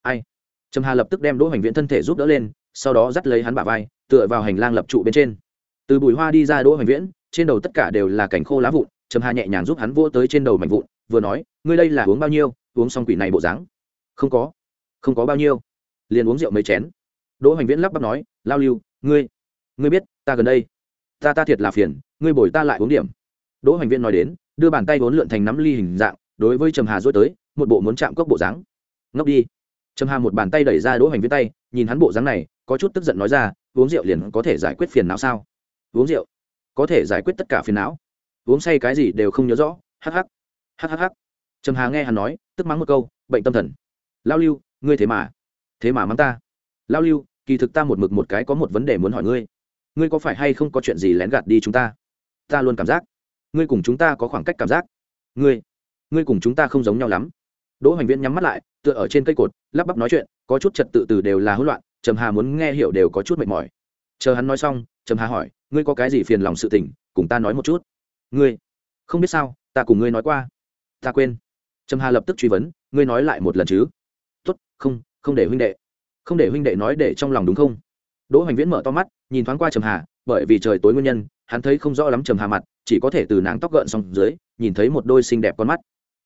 Speaker 1: Ai? Trầm hà lập tức đem đỗ hoành viễn thân thể giúp đỡ lên, sau đó dắt lấy hắn bả vai, tựa vào hành lang lập trụ bên trên. Từ bụi hoa đi ra đỗ hoành viễn, trên đầu tất cả đều là cảnh khô lá vụn, trầm hà nhẹ nhàng giúp hắn vô tới trên đầu mảnh vụn, vừa nói, ngươi đây là uống bao nhiêu? Uống xong quỷ này bộ dáng. Không có không có bao nhiêu. Liền uống rượu mấy chén. Đỗ hoành viễn lắp bắp nói, lao lưu, ngươi ngươi biết, ta gần đây, ta ta thiệt là phiền, ngươi bồi ta lại uống điểm. Đỗ hoành viễn nói đến, đưa bàn tay vốn lượn thành nắm ly hình dạng, đối với trầm hà dối tới, một bộ muốn chạm cốc bộ dáng. Ngốc đi. Trầm hà một bàn tay đẩy ra đỗ hoành viễn tay, nhìn hắn bộ dáng này, có chút tức giận nói ra, uống rượu liền có thể giải quyết phiền não sao? Uống rượu? Có thể giải quyết tất cả phiền não? Uống say cái gì đều không nhớ rõ. Hh hhh trầm hà nghe hắn nói, tức mắng một câu, bệnh tâm thần. Lao lưu ngươi thế mà thế mà mắng ta. Lao lưu, kỳ thực ta một mực một cái có một vấn đề muốn hỏi ngươi. Ngươi có phải hay không có chuyện gì lén gạt đi chúng ta? Ta luôn cảm giác, ngươi cùng chúng ta có khoảng cách cảm giác. Ngươi ngươi cùng chúng ta không giống nhau lắm. Đỗ hoành viễn nhắm mắt lại, tựa ở trên cây cột, lắp bắp nói chuyện, có chút trật tự từ đều là hỗn loạn, trầm hà muốn nghe hiểu đều có chút mệt mỏi. Chờ hắn nói xong, trầm hà hỏi, ngươi có cái gì phiền lòng sự tình, cùng ta nói một chút. Ngươi, không biết sao, ta cùng ngươi nói qua. Ta quên. Trầm hà lập tức truy vấn, ngươi nói lại một lần chứ không không để huynh đệ. Không để huynh đệ nói để trong lòng đúng không? Đỗ hoành viễn mở to mắt, nhìn thoáng qua trầm hà, bởi vì trời tối nguyên nhân, hắn thấy không rõ lắm trầm hà mặt, chỉ có thể từ nàng tóc gợn xong dưới, nhìn thấy một đôi xinh đẹp con mắt.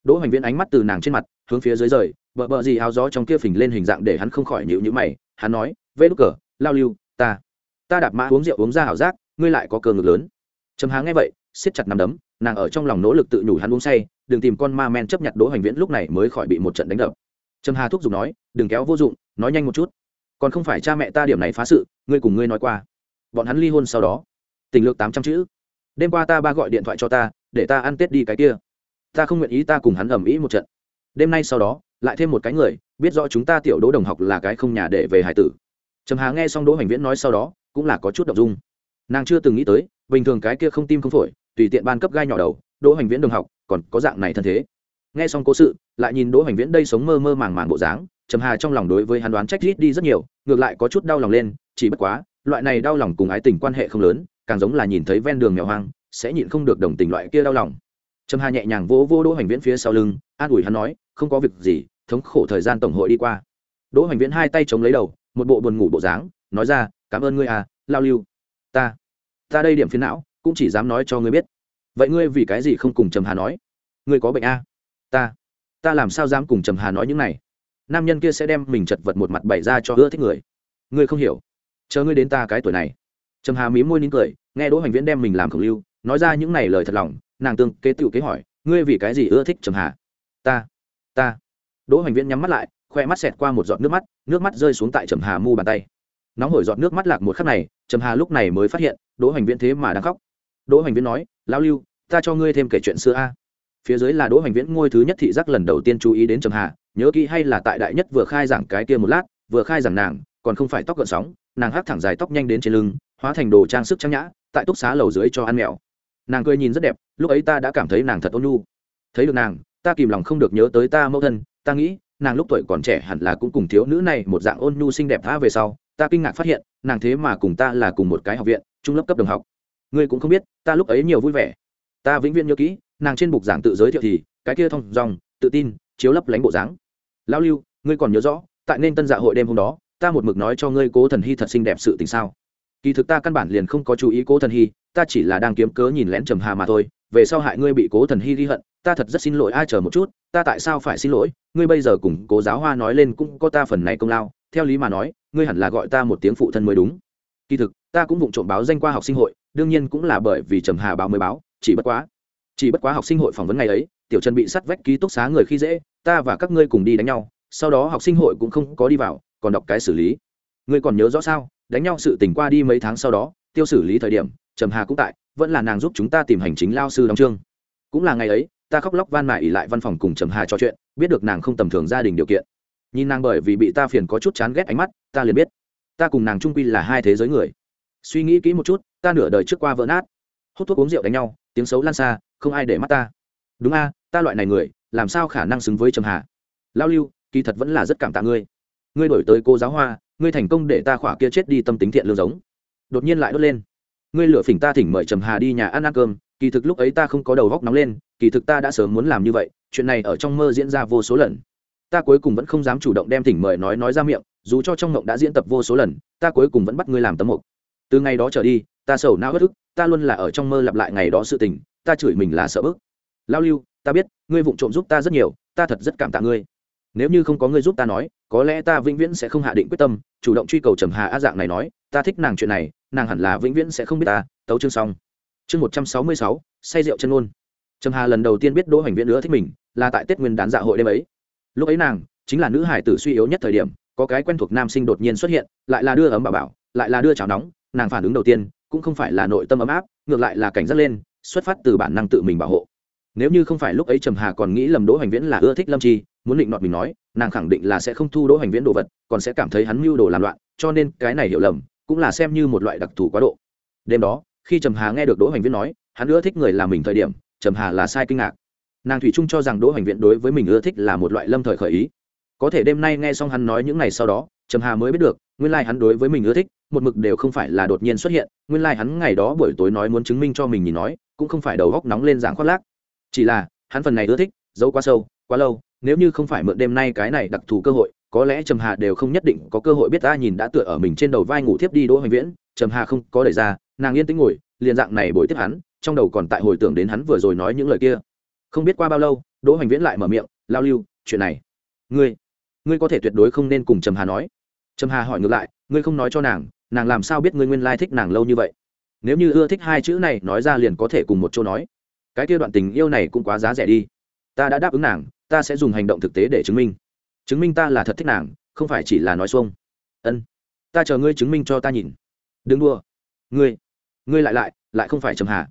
Speaker 1: Đỗ hoành viễn ánh mắt từ nàng trên mặt, hướng phía dưới rời bờ bờ gì áo gió trong kia phình lên hình dạng để hắn không khỏi nhịu nhữ mày, hắn nói, vê đúc cờ, lao lưu, ta ta đạp mã uống rượu uống ra ảo giác, ngươi lại có cơ ngực lớn. Trầm hà nghe vậy, siết chặt nằm đấm, nàng ở trong lòng nỗ lực tự nhủ hắn uống say, đừng tìm con ma men chấp nhận đỗ hoành viễn lúc này mới khỏi bị một trận đánh đập trầm hà thúc giục nói, đừng kéo vô dụng, nói nhanh một chút. Còn không phải cha mẹ ta điểm này phá sự, ngươi cùng ngươi nói qua. Bọn hắn ly hôn sau đó. Tình lược tám trăm chữ. Đêm qua ta ba gọi điện thoại cho ta, để ta ăn tết đi cái kia. Ta không nguyện ý ta cùng hắn ầm ĩ một trận. Đêm nay sau đó, lại thêm một cái người, biết rõ chúng ta tiểu đỗ đồng học là cái không nhà để về hải tử. Trầm hà nghe xong đỗ hoành viễn nói sau đó, cũng là có chút đ ộ n g dung. Nàng chưa từng nghĩ tới, bình thường cái kia không tim không phổi, tùy tiện ban cấp gai nhỏ đầu, đỗ hoành viễn đồng học, còn có dạng này thân thế nghe xong cố sự, lại nhìn đỗ hoành viễn đây sống mơ mơ màng màng bộ dáng, trầm hà trong lòng đối với hắn đoán trách rít đi rất nhiều, ngược lại có chút đau lòng lên, chỉ bất quá, loại này đau lòng cùng ái tình quan hệ không lớn, càng giống là nhìn thấy ven đường mèo hoang, sẽ nhịn không được đồng tình loại kia đau lòng. Trầm hà nhẹ nhàng vỗ vỗ đỗ hoành viễn phía sau lưng, an ủi hắn nói, không có việc gì, thống khổ thời gian tổng hội đi qua. Đỗ hoành viễn hai tay chống lấy đầu, một bộ buồn ngủ bộ dáng, nói ra, cảm ơn ngươi à lao lưu. Ta ta đây điểm phiến não, cũng chỉ dám nói cho ngươi biết. Vậy ngươi vì cái gì không cùng trầm hà nói? Ngươi có bệnh a à? Ta ta làm sao dám cùng trầm hà nói những này? Nam nhân kia sẽ đem mình chật vật một mặt bày ra cho ưa thích người. Ngươi không hiểu. Chờ ngươi đến ta cái tuổi này. Trầm hà mí môi nín cười, nghe đỗ hoành viễn đem mình làm khẩu lưu, nói ra những này lời thật lòng, nàng tương kế tựu kế hỏi, ngươi vì cái gì ưa thích trầm hà? Ta ta. Đỗ hoành viễn nhắm mắt lại, khoe mắt xẹt qua một giọt nước mắt nước mắt rơi xuống tại trầm hà mu bàn tay. Nóng hổi giọt nước mắt lạc một khắc này, trầm hà lúc này mới phát hiện, đỗ hoành viễn thế mà đang khóc. Đỗ hoành viễn nói, lão lưu, ta cho ngươi thêm kể chuyện xưa a phía dưới là đỗ hoành viễn ngôi thứ nhất thị giác lần đầu tiên chú ý đến trầm hà, nhớ kỹ hay là tại đại nhất vừa khai giảng cái kia một lát, vừa khai giảng nàng, còn không phải tóc gợn sóng, nàng hát thẳng dài tóc nhanh đến trên lưng, hóa thành đồ trang sức trang nhã, tại túc xá lầu dưới cho ăn mèo. Nàng cười nhìn rất đẹp, lúc ấy ta đã cảm thấy nàng thật ôn nhu. Thấy được nàng, ta kìm lòng không được nhớ tới ta mẫu thân, ta nghĩ, nàng lúc tuổi còn trẻ hẳn là cũng cùng thiếu nữ này một dạng ôn nhu xinh đẹp tha về sau, ta kinh ngạc phát hiện, nàng thế mà cùng ta là cùng một cái học viện, trung lớp cấp đồng học. Ngươi cũng không biết, ta lúc ấy nhiều vui vẻ. Ta vĩnh viễn nhớ kỹ nàng trên bục giảng tự giới thiệu thì, cái kia thông dòng, tự tin, chiếu lấp lánh bộ dáng. Lão lưu, ngươi còn nhớ rõ, tại nên tân dạ hội đêm hôm đó, ta một mực nói cho ngươi cố thần hy thật xinh đẹp sự tình sao? Kỳ thực ta căn bản liền không có chú ý cố thần hy, ta chỉ là đang kiếm cớ nhìn lén trầm hà mà thôi, về sau hại ngươi bị cố thần hy ghi hận, ta thật rất xin lỗi, ai chờ một chút, ta tại sao phải xin lỗi? Ngươi bây giờ cùng cố giáo hoa nói lên cũng có ta phần này công lao, theo lý mà nói, ngươi hẳn là gọi ta một tiếng phụ thân mới đúng. Kỳ thực, ta cũng vụng trộm báo danh qua học sinh hội, đương nhiên cũng là bởi vì trầm hà báo mới báo, chỉ bất quá chỉ bất quá học sinh hội phỏng vấn ngày ấy, tiểu trần bị sắt vách ký túc xá người khi dễ, ta và các ngươi cùng đi đánh nhau, sau đó học sinh hội cũng không có đi vào, còn đọc cái xử lý. Ngươi còn nhớ rõ sao? Đánh nhau sự tình qua đi mấy tháng sau đó, tiêu xử lý thời điểm, trầm hà cũng tại, vẫn là nàng giúp chúng ta tìm hành chính lao sư đóng trương. Cũng là ngày ấy, ta khóc lóc van mại ỉ lại văn phòng cùng trầm hà trò chuyện, biết được nàng không tầm thường gia đình điều kiện. Nhìn nàng bởi vì bị ta phiền có chút chán ghét ánh mắt, ta liền biết. Ta cùng nàng trung quy là hai thế giới người. Suy nghĩ kỹ một chút, ta nửa đời trước qua vỡ nát. Hút thuốc uống rượu đánh nhau, tiếng xấu lan xa không ai để mắt ta. Đúng a, ta loại này người, làm sao khả năng xứng với trầm hà? Lao lưu, kỳ thật vẫn là rất cảm tạ ngươi. Ngươi đổi tới cô giáo hoa, ngươi thành công để ta khỏa kia chết đi tâm tính thiện lương giống. Đột nhiên lại đốt lên. Ngươi lựa phỉnh ta thỉnh mời trầm hà đi nhà ăn ăn cơm, kỳ thực lúc ấy ta không có đầu góc nóng lên, kỳ thực ta đã sớm muốn làm như vậy, chuyện này ở trong mơ diễn ra vô số lần. Ta cuối cùng vẫn không dám chủ động đem thỉnh mời nói nói ra miệng, dù cho trong mộng đã diễn tập vô số lần, ta cuối cùng vẫn bắt ngươi làm tấm mộc từ ngày đó trở đi, ta sầu não bất ức, ta luôn là ở trong mơ lặp lại ngày đó sự tình ta chửi mình là sợ bức. Lao lưu, ta biết, ngươi vụng trộm giúp ta rất nhiều, ta thật rất cảm tạ ngươi. Nếu như không có ngươi giúp ta nói, có lẽ ta vĩnh viễn sẽ không hạ định quyết tâm, chủ động truy cầu trầm hà a dạng này nói, ta thích nàng chuyện này, nàng hẳn là vĩnh viễn sẽ không biết ta, tấu chương xong. Chương một trăm sáu mươi sáu, say rượu chân ôn trầm hà lần đầu tiên biết đỗ hoành viễn nữa thích mình, là tại tết nguyên đán dạ hội đêm ấy. Lúc ấy nàng, chính là nữ hải tử suy yếu nhất thời điểm, có cái quen thuộc nam sinh đột nhiên xuất hiện, lại là đưa ấm bảo bảo, lại là đưa cháo nóng, nàng phản ứng đầu tiên, cũng không phải là nội tâm ấm áp, ngược lại là cảnh giác lên xuất phát từ bản năng tự mình bảo hộ. Nếu như không phải lúc ấy trầm hà còn nghĩ lầm đỗ hoành viễn là ưa thích lâm chi, muốn định nọt mình nói, nàng khẳng định là sẽ không thu đỗ hoành viễn đồ vật, còn sẽ cảm thấy hắn mưu đồ làm loạn, cho nên cái này hiểu lầm, cũng là xem như một loại đặc thù quá độ. Đêm đó, khi trầm hà nghe được đỗ hoành viễn nói, hắn ưa thích người là mình thời điểm, trầm hà là sai kinh ngạc. Nàng thủy chung cho rằng đỗ hoành viễn đối với mình ưa thích là một loại lâm thời khởi ý. Có thể đêm nay nghe xong hắn nói những ngày sau đó, trầm hà mới biết được, nguyên lai、like、hắn đối với mình ưa thích, một mực đều không phải là đột nhiên xuất hiện, nguyên lai、like、hắn ngày đó buổi tối nói muốn chứng minh cho mình nhìn nói cũng không phải đầu góc nóng lên dạng khoác lác. Chỉ là, hắn phần này ưa thích, giấu quá sâu, quá lâu, nếu như không phải mượn đêm nay cái này đặc thù cơ hội, có lẽ trầm hà đều không nhất định có cơ hội biết ta nhìn đã tựa ở mình trên đầu vai ngủ thiếp đi đỗ hoành viễn. Trầm hà không có đẩy ra, nàng yên tĩnh ngồi, liền dạng này bồi tiếp hắn, trong đầu còn tại hồi tưởng đến hắn vừa rồi nói những lời kia. Không biết qua bao lâu, đỗ hoành viễn lại mở miệng, lao lưu, chuyện này, ngươi ngươi có thể tuyệt đối không nên cùng trầm hà nói. Trầm hà hỏi ngược lại, ngươi không nói cho nàng nàng làm sao biết ngươi nguyên lai thích nàng lâu như vậy? Nếu như ưa thích hai chữ này nói ra liền có thể cùng một chỗ nói. Cái kia đoạn tình yêu này cũng quá giá rẻ đi. Ta đã đáp ứng nàng, ta sẽ dùng hành động thực tế để chứng minh. Chứng minh ta là thật thích nàng, không phải chỉ là nói xuông. Ân, ta chờ ngươi chứng minh cho ta nhìn. Đừng đua ngươi ngươi lại lại lại không phải trầm hà.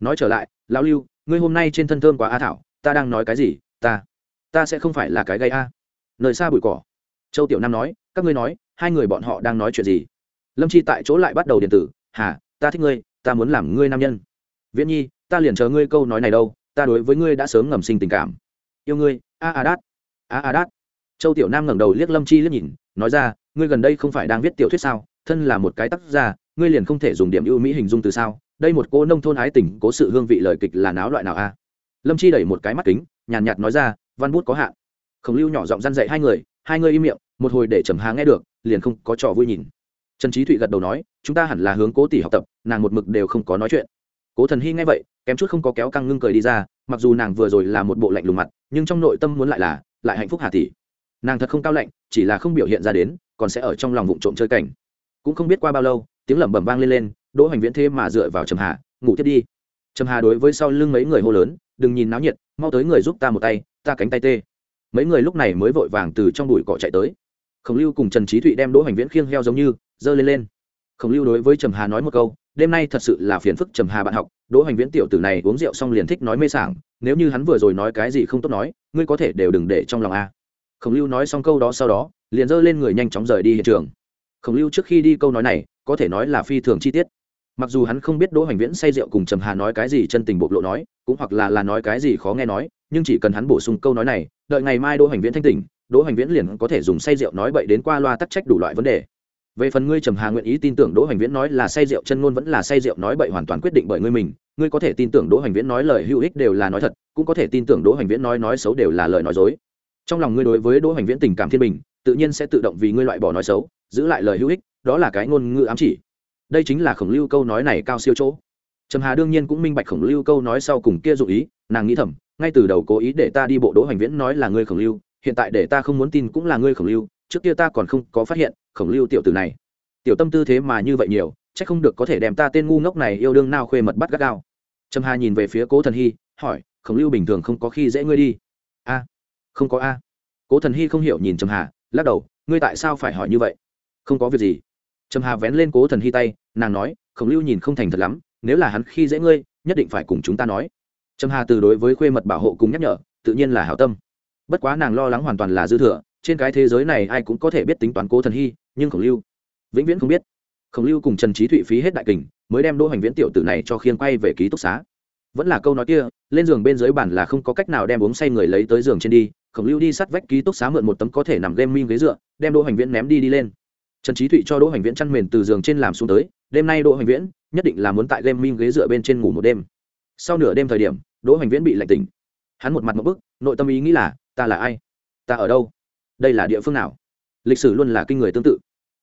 Speaker 1: Nói trở lại, lão lưu, ngươi hôm nay trên thân thơm quá a thảo, ta đang nói cái gì, ta ta sẽ không phải là cái gây a. Nơi xa bụi cỏ. Châu tiểu nam nói, các ngươi nói, hai người bọn họ đang nói chuyện gì? Lâm chi tại chỗ lại bắt đầu điện tử, hà ta thích ngươi ta muốn làm ngươi nam nhân. Viễn nhi ta liền chờ ngươi câu nói này đâu ta đối với ngươi đã sớm ngầm sinh tình cảm. Yêu ngươi a a đát a a đát. Châu tiểu nam ngẩng đầu liếc lâm chi liếc nhìn nói ra ngươi gần đây không phải đang viết tiểu thuyết sao thân là một cái tác giả, ngươi liền không thể dùng điểm ưu mỹ hình dung từ sao đây một cô nông thôn ái tình cố sự hương vị lời kịch là náo loại nào a? Lâm chi đẩy một cái mắt kính nhàn nhạt nói ra văn bút có hạn. Khổng lưu nhỏ giọng răn dạy hai người hai người im miệng một hồi để trầm hà nghe được liền không có trò vui nhìn trần trí thụy gật đầu nói, chúng ta hẳn là hướng cố tỷ học tập, nàng một mực đều không có nói chuyện. Cố thần hy nghe vậy, kém chút không có kéo căng ngưng cười đi ra, mặc dù nàng vừa rồi là một bộ lạnh lùng mặt, nhưng trong nội tâm muốn lại là, lại hạnh phúc hà tỷ nàng thật không cao lạnh, chỉ là không biểu hiện ra đến, còn sẽ ở trong lòng vụ trộm chơi cảnh. Cũng không biết qua bao lâu, tiếng lẩm bẩm vang lên lên, đỗ hoành viễn thế mà dựa vào trầm hà, ngủ tiếp đi. Trầm hà đối với sau lưng mấy người hô lớn, đừng nhìn náo nhiệt, mau tới người giúp ta một tay, ta cánh tay tê. Mấy người lúc này mới vội vàng từ trong bụi cỏ chạy tới. Khổng lưu cùng trần trí thụy đem đỗ hoành viễn khiêng heo giống như giơ lên lên. Khổng lưu đối với trầm hà nói một câu, đêm nay thật sự là phiền phức, trầm hà bạn học, đỗ hoành viễn tiểu tử này uống rượu xong liền thích nói mê sảng, nếu như hắn vừa rồi nói cái gì không tốt nói, ngươi có thể đều đừng để trong lòng a. Khổng lưu nói xong câu đó sau đó, liền giơ lên người nhanh chóng rời đi hiện trường. Khổng lưu trước khi đi câu nói này, có thể nói là phi thường chi tiết. Mặc dù hắn không biết đỗ hoành viễn say rượu cùng trầm hà nói cái gì chân tình bộc lộ nói, cũng hoặc là là nói cái gì khó nghe nói, nhưng chỉ cần hắn bổ sung câu nói này, đợi ngày mai đỗ hoành viễn thanh tỉnh, đỗ hoành viễn liền có thể dùng say rượu nói bậy đến qua loa tắc trách đủ loại vấn đề về phần ngươi trầm hà nguyện ý tin tưởng đỗ hoành viễn nói là say rượu, chân ngôn vẫn là say rượu nói bậy hoàn toàn quyết định bởi ngươi mình, ngươi có thể tin tưởng đỗ hoành viễn nói lời hữu ích đều là nói thật, cũng có thể tin tưởng đỗ hoành viễn nói nói xấu đều là lời nói dối. Trong lòng ngươi đối với đỗ hoành viễn tình cảm thiên bình, tự nhiên sẽ tự động vì ngươi loại bỏ nói xấu, giữ lại lời hữu ích, đó là cái ngôn ngữ ám chỉ. Đây chính là khổng lưu câu nói này cao siêu chỗ. Trầm hà đương nhiên cũng minh bạch khổng lưu câu nói sau cùng kia dụ ý, nàng nghĩ thầm, ngay từ đầu cố ý để ta đi bộ đỗ hoành viễn nói là ngươi khổng lưu, hiện tại để ta không muốn tin cũng là ngươi khổng lưu, trước kia ta còn không có phát hiện khổng lưu tiểu tử này. Tiểu tâm tư thế mà như vậy nhiều, chắc không được có thể đem ta tên ngu ngốc này yêu đương nào khuê mật bắt gắt gao. Trầm hà nhìn về phía cố thần hy, hỏi, khổng lưu bình thường không có khi dễ ngươi đi? A, không có a. Cố thần hy không hiểu nhìn trầm hà, lắc đầu, ngươi tại sao phải hỏi như vậy? Không có việc gì. Trầm hà vén lên cố thần hy tay, nàng nói, khổng lưu nhìn không thành thật lắm, nếu là hắn khi dễ ngươi, nhất định phải cùng chúng ta nói. Trầm hà từ đối với khuê mật bảo hộ cùng nhắc nhở, tự nhiên là hảo tâm. Bất quá nàng lo lắng hoàn toàn là dư thừa, trên cái thế giới này ai cũng có thể biết tính toán cố thần hy nhưng khổng lưu vĩnh viễn không biết. Khổng lưu cùng trần trí thụy phí hết đại kình, mới đem đỗ hoành viễn tiểu tử này cho khiên quay về ký túc xá. Vẫn là câu nói kia, lên giường bên dưới bản là không có cách nào đem uống say người lấy tới giường trên đi, khổng lưu đi sát vách ký túc xá mượn một tấm có thể nằm game minh ghế dựa, đem đỗ hoành viễn ném đi đi lên. Trần trí thụy cho đỗ hoành viễn chăn mền từ giường trên làm xuống tới, đêm nay đỗ hoành viễn nhất định là muốn tại game minh ghế dựa bên trên ngủ một đêm. Sau nửa đêm thời điểm, đỗ hoành viễn bị lạnh tỉnh. Hắn một mặt một bức, nội tâm ý nghĩ là, ta là ai? Ta ở đâu? Đây là địa phương nào? Lịch sử luôn là kinh người tương tự.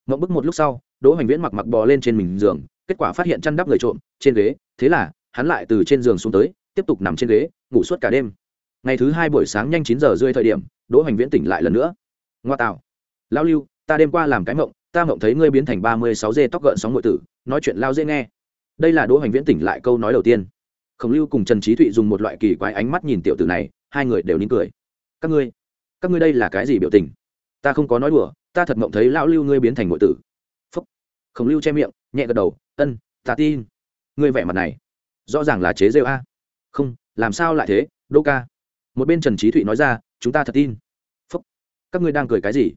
Speaker 1: Mộng bức một lúc sau, đỗ hoành viễn mặc mặc bò lên trên mình giường, kết quả phát hiện chăn đắp người trộm, trên ghế, thế là, hắn lại từ trên giường xuống tới, tiếp tục nằm trên ghế, ngủ suốt cả đêm. Ngày thứ hai buổi sáng nhanh chín giờ rơi thời điểm, đỗ hoành viễn tỉnh lại lần nữa. Ngoa tạo lao lưu, ta đêm qua làm cái mộng, ta mộng thấy ngươi biến thành ba mươi sáu dê tóc gợn sóng ngội tử, nói chuyện lao dễ nghe. Đây là đỗ hoành viễn tỉnh lại câu nói đầu tiên. Khổng lưu cùng trần trí thụy dùng một loại kỳ quái ánh mắt nhìn tiểu tử này, hai người đều nín cười. Các ngươi các ngươi đây là cái gì biểu tình? Ta không có nói đùa, ta thật mộng thấy lão lưu ngươi biến thành nội tử. Phúc. Khổng lưu che miệng, nhẹ gật đầu, ân, ta tin. Ngươi vẻ mặt này, rõ ràng là chế rêu a. Không, làm sao lại thế, đô ca? Một bên trần trí thụy nói ra, chúng ta thật tin. Phúc, các ngươi đang cười cái gì?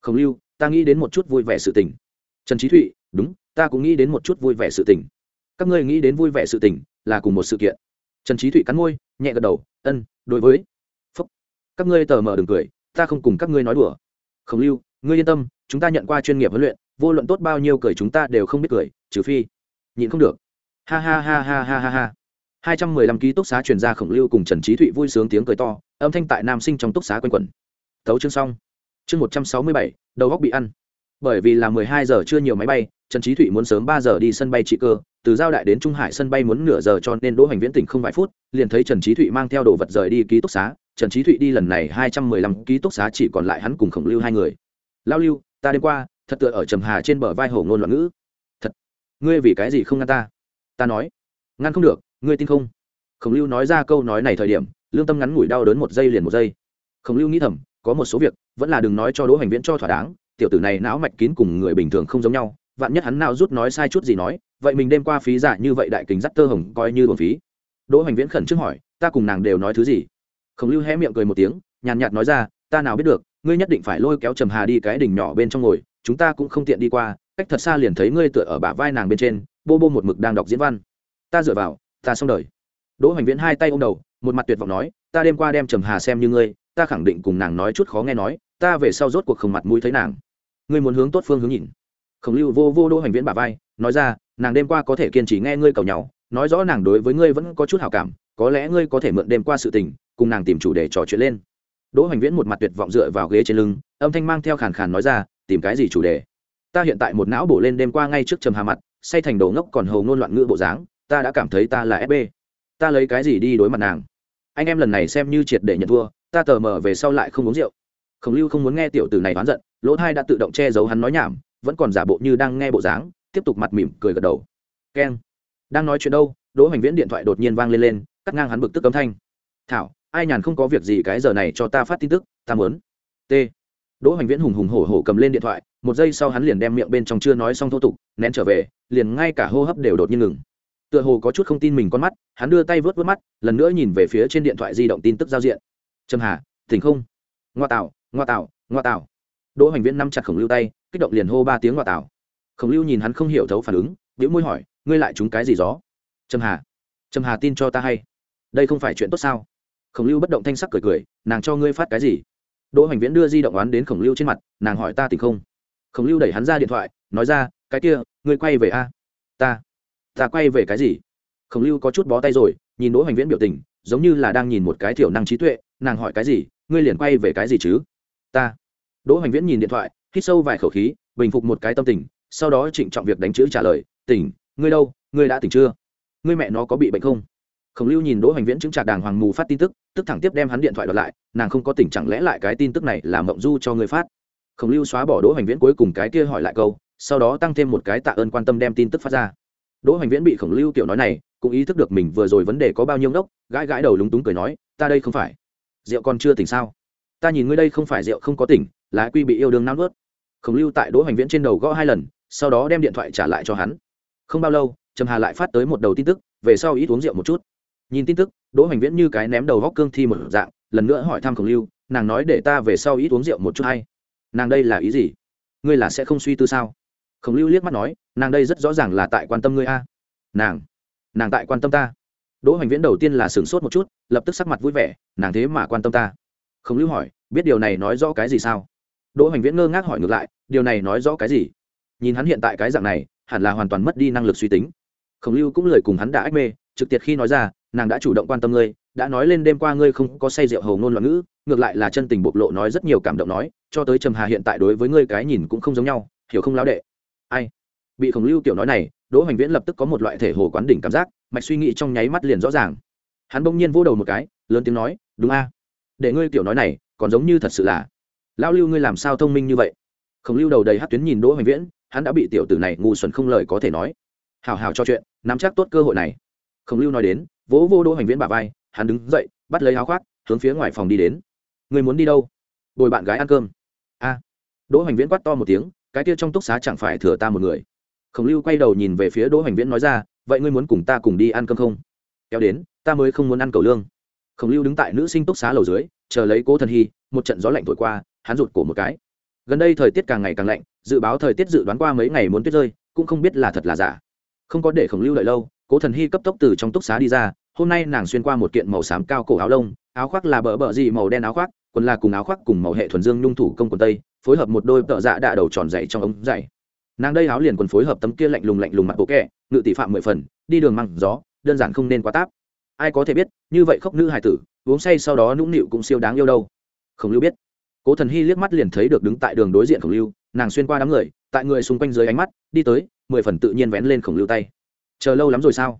Speaker 1: Khổng lưu, ta nghĩ đến một chút vui vẻ sự tình. Trần trí thụy, đúng, ta cũng nghĩ đến một chút vui vẻ sự tình. Các ngươi nghĩ đến vui vẻ sự tình là cùng một sự kiện. Trần trí thụy cắn môi, nhẹ gật đầu, ân, đối với. Phúc, các ngươi tờ mờ đừng cười, ta không cùng các ngươi nói đùa khổng lưu, ngươi yên tâm, chúng ta nhận qua chuyên nghiệp huấn luyện, vô luận tốt bao nhiêu cười chúng ta đều không biết cười, trừ phi, nhịn không được. Ha ha ha ha ha ha ha. Hai trăm mười lăm ký túc xá truyền ra khổng lưu cùng trần trí thụy vui sướng tiếng cười to, âm thanh tại nam sinh trong túc xá quanh quẩn. Thấu chương xong. Chương một trăm sáu mươi bảy, đầu góc bị ăn. Bởi vì là mười hai giờ chưa nhiều máy bay, trần trí thụy muốn sớm ba giờ đi sân bay trị cơ, từ giao đại đến trung hải sân bay muốn nửa giờ cho nên đỗ hành viễn tỉnh không vài phút, liền thấy trần trí thụy mang theo đồ vật rời đi ký túc xá trần trí thụy đi lần này hai trăm mười lăm ký túc xá chỉ còn lại hắn cùng khổng lưu hai người. Lao lưu, ta đêm qua, thật tựa ở trầm hà trên bờ vai hồ ngôn loạn ngữ. Thật, ngươi vì cái gì không ngăn ta? Ta nói, ngăn không được, ngươi tin không? Khổng lưu nói ra câu nói này thời điểm, lương tâm ngắn ngủi đau đớn một giây liền một giây. Khổng lưu nghĩ thầm, có một số việc, vẫn là đừng nói cho đỗ hành viễn cho thỏa đáng, tiểu tử này não mạch kín cùng người bình thường không giống nhau, vạn nhất hắn nào rút nói sai chút gì nói, vậy mình đêm qua phí giả như vậy đại kính dắt tơ hồng coi như bổng phí. Đỗ hành viễn khẩn trước hỏi, ta cùng nàng đều nói thứ gì? Khổng lưu hé miệng cười một tiếng, nhàn nhạt nói ra, ta nào biết được, ngươi nhất định phải lôi kéo trầm hà đi cái đỉnh nhỏ bên trong ngồi, chúng ta cũng không tiện đi qua, cách thật xa liền thấy ngươi tựa ở bả vai nàng bên trên, bô bô một mực đang đọc diễn văn. Ta dựa vào, ta xong đời. Đỗ hoành viễn hai tay ô m đầu, một mặt tuyệt vọng nói, ta đêm qua đem trầm hà xem như ngươi, ta khẳng định cùng nàng nói chút khó nghe nói, ta về sau rốt cuộc không mặt mũi thấy nàng. Ngươi muốn hướng tốt phương hướng nhìn. Khổng lưu vô vô đỗ hoành viễn bả vai, nói ra, nàng đêm qua có thể kiên trì nghe ngươi cầu nhau, nói rõ nàng đối với ngươi vẫn có chút hảo cảm, có lẽ ngươi có thể mượn đêm qua sự tình cùng nàng tìm chủ đề trò chuyện lên. Đỗ hoành viễn một mặt tuyệt vọng dựa vào ghế trên lưng, âm thanh mang theo khàn khàn nói ra, tìm cái gì chủ đề? Ta hiện tại một não bổ lên đêm qua ngay trước trầm hà mặt, say thành đồ ngốc còn hầu ngôn loạn ngữ bộ dáng, ta đã cảm thấy ta là fb ta lấy cái gì đi đối mặt nàng? Anh em lần này xem như triệt để nhận thua, ta tờ mờ về sau lại không uống rượu. Khổng lưu không muốn nghe tiểu tử này oán giận, lỗ thai đã tự động che giấu hắn nói nhảm, vẫn còn giả bộ như đang nghe bộ dáng, tiếp tục mặt mỉm cười gật đầu. Keng. Đang nói chuyện đâu, đỗ hoành viễn điện thoại đột nhiên vang lên lên, cắt ngang hắn bực tức cấm thanh. Thảo ai nhàn không có việc gì cái giờ này cho ta phát tin tức, ta muốn. T. Đỗ hoành viễn hùng hùng hổ hổ cầm lên điện thoại, một giây sau hắn liền đem miệng bên trong chưa nói xong thô tục, nén trở về, liền ngay cả hô hấp đều đột nhiên ngừng. Tựa hồ có chút không tin mình con mắt, hắn đưa tay vớt vớt mắt, lần nữa nhìn về phía trên điện thoại di động tin tức giao diện. Trầm hà thỉnh không? Ngoa tạo ngoa tạo ngoa tạo đỗ hoành viễn nắm chặt khổng lưu tay, kích động liền hô ba tiếng ngoa tạo khổng lưu nhìn hắn không hiểu thấu phản ứng biểu môi hỏi, ngươi lại chúng cái gì gió? Trầm hà trầm hà tin cho ta hay. Đây không phải chuyện tốt sao? Khổng lưu bất động thanh sắc cười cười, nàng cho ngươi phát cái gì? Đỗ hoành viễn đưa di động oán đến khổng lưu trên mặt, nàng hỏi ta tỉnh không? Khổng lưu đẩy hắn ra điện thoại, nói ra, cái kia, ngươi quay về a? Ta ta quay về cái gì? Khổng lưu có chút bó tay rồi, nhìn đỗ hoành viễn biểu tình, giống như là đang nhìn một cái thiểu năng trí tuệ, nàng hỏi cái gì? Ngươi liền quay về cái gì chứ? Ta. Đỗ hoành viễn nhìn điện thoại, hít sâu vài khẩu khí, bình phục một cái tâm tình, sau đó trịnh trọng việc đánh chữ trả lời, tỉnh, ngươi đâu, ngươi đã tỉnh chưa? Ngươi mẹ nó có bị bệnh không? Khổng lưu nhìn đỗ hoành viễn chứng trạc đàng hoàng mù phát tin tức tức thẳng tiếp đem hắn điện thoại đoạt lại, nàng không có tỉnh chẳng lẽ lại cái tin tức này là mộng du cho người phát? Khổng lưu xóa bỏ đỗ hoành viễn cuối cùng cái kia hỏi lại câu, sau đó tăng thêm một cái tạ ơn quan tâm đem tin tức phát ra. Đỗ hoành viễn bị khổng lưu kiểu nói này, cũng ý thức được mình vừa rồi vấn đề có bao nhiêu ngốc, gãi gãi đầu lúng túng cười nói, ta đây không phải. Rượu còn chưa tỉnh sao? Ta nhìn ngươi đây không phải rượu không có tỉnh là quy bị yêu đương náo ướt khổng lưu tại đỗ hoành viễn trên đầu gõ hai lần, sau đó đem điện thoại trả lại cho hắn. Không bao lâu, trầm hà lại phát tới một đầu tin tức, về sau ít uống rượu một chút nhìn tin tức, đỗ hoành viễn như cái ném đầu góc cương thi một dạng, lần nữa hỏi thăm khổng lưu, nàng nói để ta về sau ít uống rượu một chút hay. Nàng đây là ý gì? Ngươi là sẽ không suy tư sao? Khổng lưu liếc mắt nói, nàng đây rất rõ ràng là tại quan tâm ngươi a. Nàng nàng tại quan tâm ta. Đỗ hoành viễn đầu tiên là sửng sốt một chút, lập tức sắc mặt vui vẻ, nàng thế mà quan tâm ta. Khổng lưu hỏi, biết điều này nói rõ cái gì sao? Đỗ hoành viễn ngơ ngác hỏi ngược lại, điều này nói rõ cái gì? Nhìn hắn hiện tại cái dạng này, hẳn là hoàn toàn mất đi năng lực suy tính. Khổng lưu cũng lời cùng hắn đã ách mê, trực tiệt khi nói ra nàng đã chủ động quan tâm ngươi, đã nói lên đêm qua ngươi không có say rượu hầu ngôn loạn ngữ, ngược lại là chân tình bộc lộ nói rất nhiều cảm động nói, cho tới trầm hà hiện tại đối với ngươi cái nhìn cũng không giống nhau, hiểu không lao đệ? Ai? Bị khổng lưu tiểu nói này, đỗ hoành viễn lập tức có một loại thể hồ quán đỉnh cảm giác, mạch suy nghĩ trong nháy mắt liền rõ ràng. Hắn bỗng nhiên vỗ đầu một cái, lớn tiếng nói, đúng a. Để ngươi tiểu nói này, còn giống như thật sự là. Lao lưu ngươi làm sao thông minh như vậy? Khổng lưu đầu đầy hát tuyến nhìn đỗ hoành viễn, hắn đã bị tiểu tử này ngu xuẩn không lời có thể nói. Hào hào cho chuyện, nắm chắc tốt cơ hội này. Khổng lưu nói đến vỗ vô đỗ hoành viễn bà vai, hắn đứng dậy, bắt lấy áo khoác, hướng phía ngoài phòng đi đến. Người muốn đi đâu? Bồi bạn gái ăn cơm. A. Đỗ hoành viễn quát to một tiếng, cái kia trong túc xá chẳng phải thừa ta một người. Khổng lưu quay đầu nhìn về phía đỗ hoành viễn nói ra, vậy ngươi muốn cùng ta cùng đi ăn cơm không? Kéo đến, ta mới không muốn ăn cầu lương. Khổng lưu đứng tại nữ sinh túc xá lầu dưới, chờ lấy cố thần hy, một trận gió lạnh thổi qua, hắn rụt cổ một cái. Gần đây thời tiết càng ngày càng lạnh, dự báo thời tiết dự đoán qua mấy ngày muốn tuyết rơi, cũng không biết là thật là giả. Không có để khổng lưu đợi lâu cố thần hy cấp tốc từ trong túc xá đi ra, hôm nay nàng xuyên qua một kiện màu xám cao cổ áo lông, áo khoác là bờ bờ gì màu đen áo khoác, quần là cùng áo khoác cùng màu hệ thuần dương nhung thủ công quần tây, phối hợp một đôi tợ dạ đạ đầu tròn dày trong ống dày. Nàng đây áo liền quần phối hợp tấm kia lạnh lùng lạnh lùng mặt bộ kẹ, ngự tỷ phạm mười phần, đi đường măng gió, đơn giản không nên quá táp. Ai có thể biết, như vậy khóc nữ hài tử, uống say sau đó nũng nịu cũng siêu đáng yêu đâu. Khổng lưu biết. Cố thần hy liếc mắt liền thấy được đứng tại đường đối diện khổng lưu, nàng xuyên qua đám người, tại người xung quanh dưới ánh mắt, đi tới, mười phần tự nhiên vén lên khổng lưu tay chờ lâu lắm rồi sao?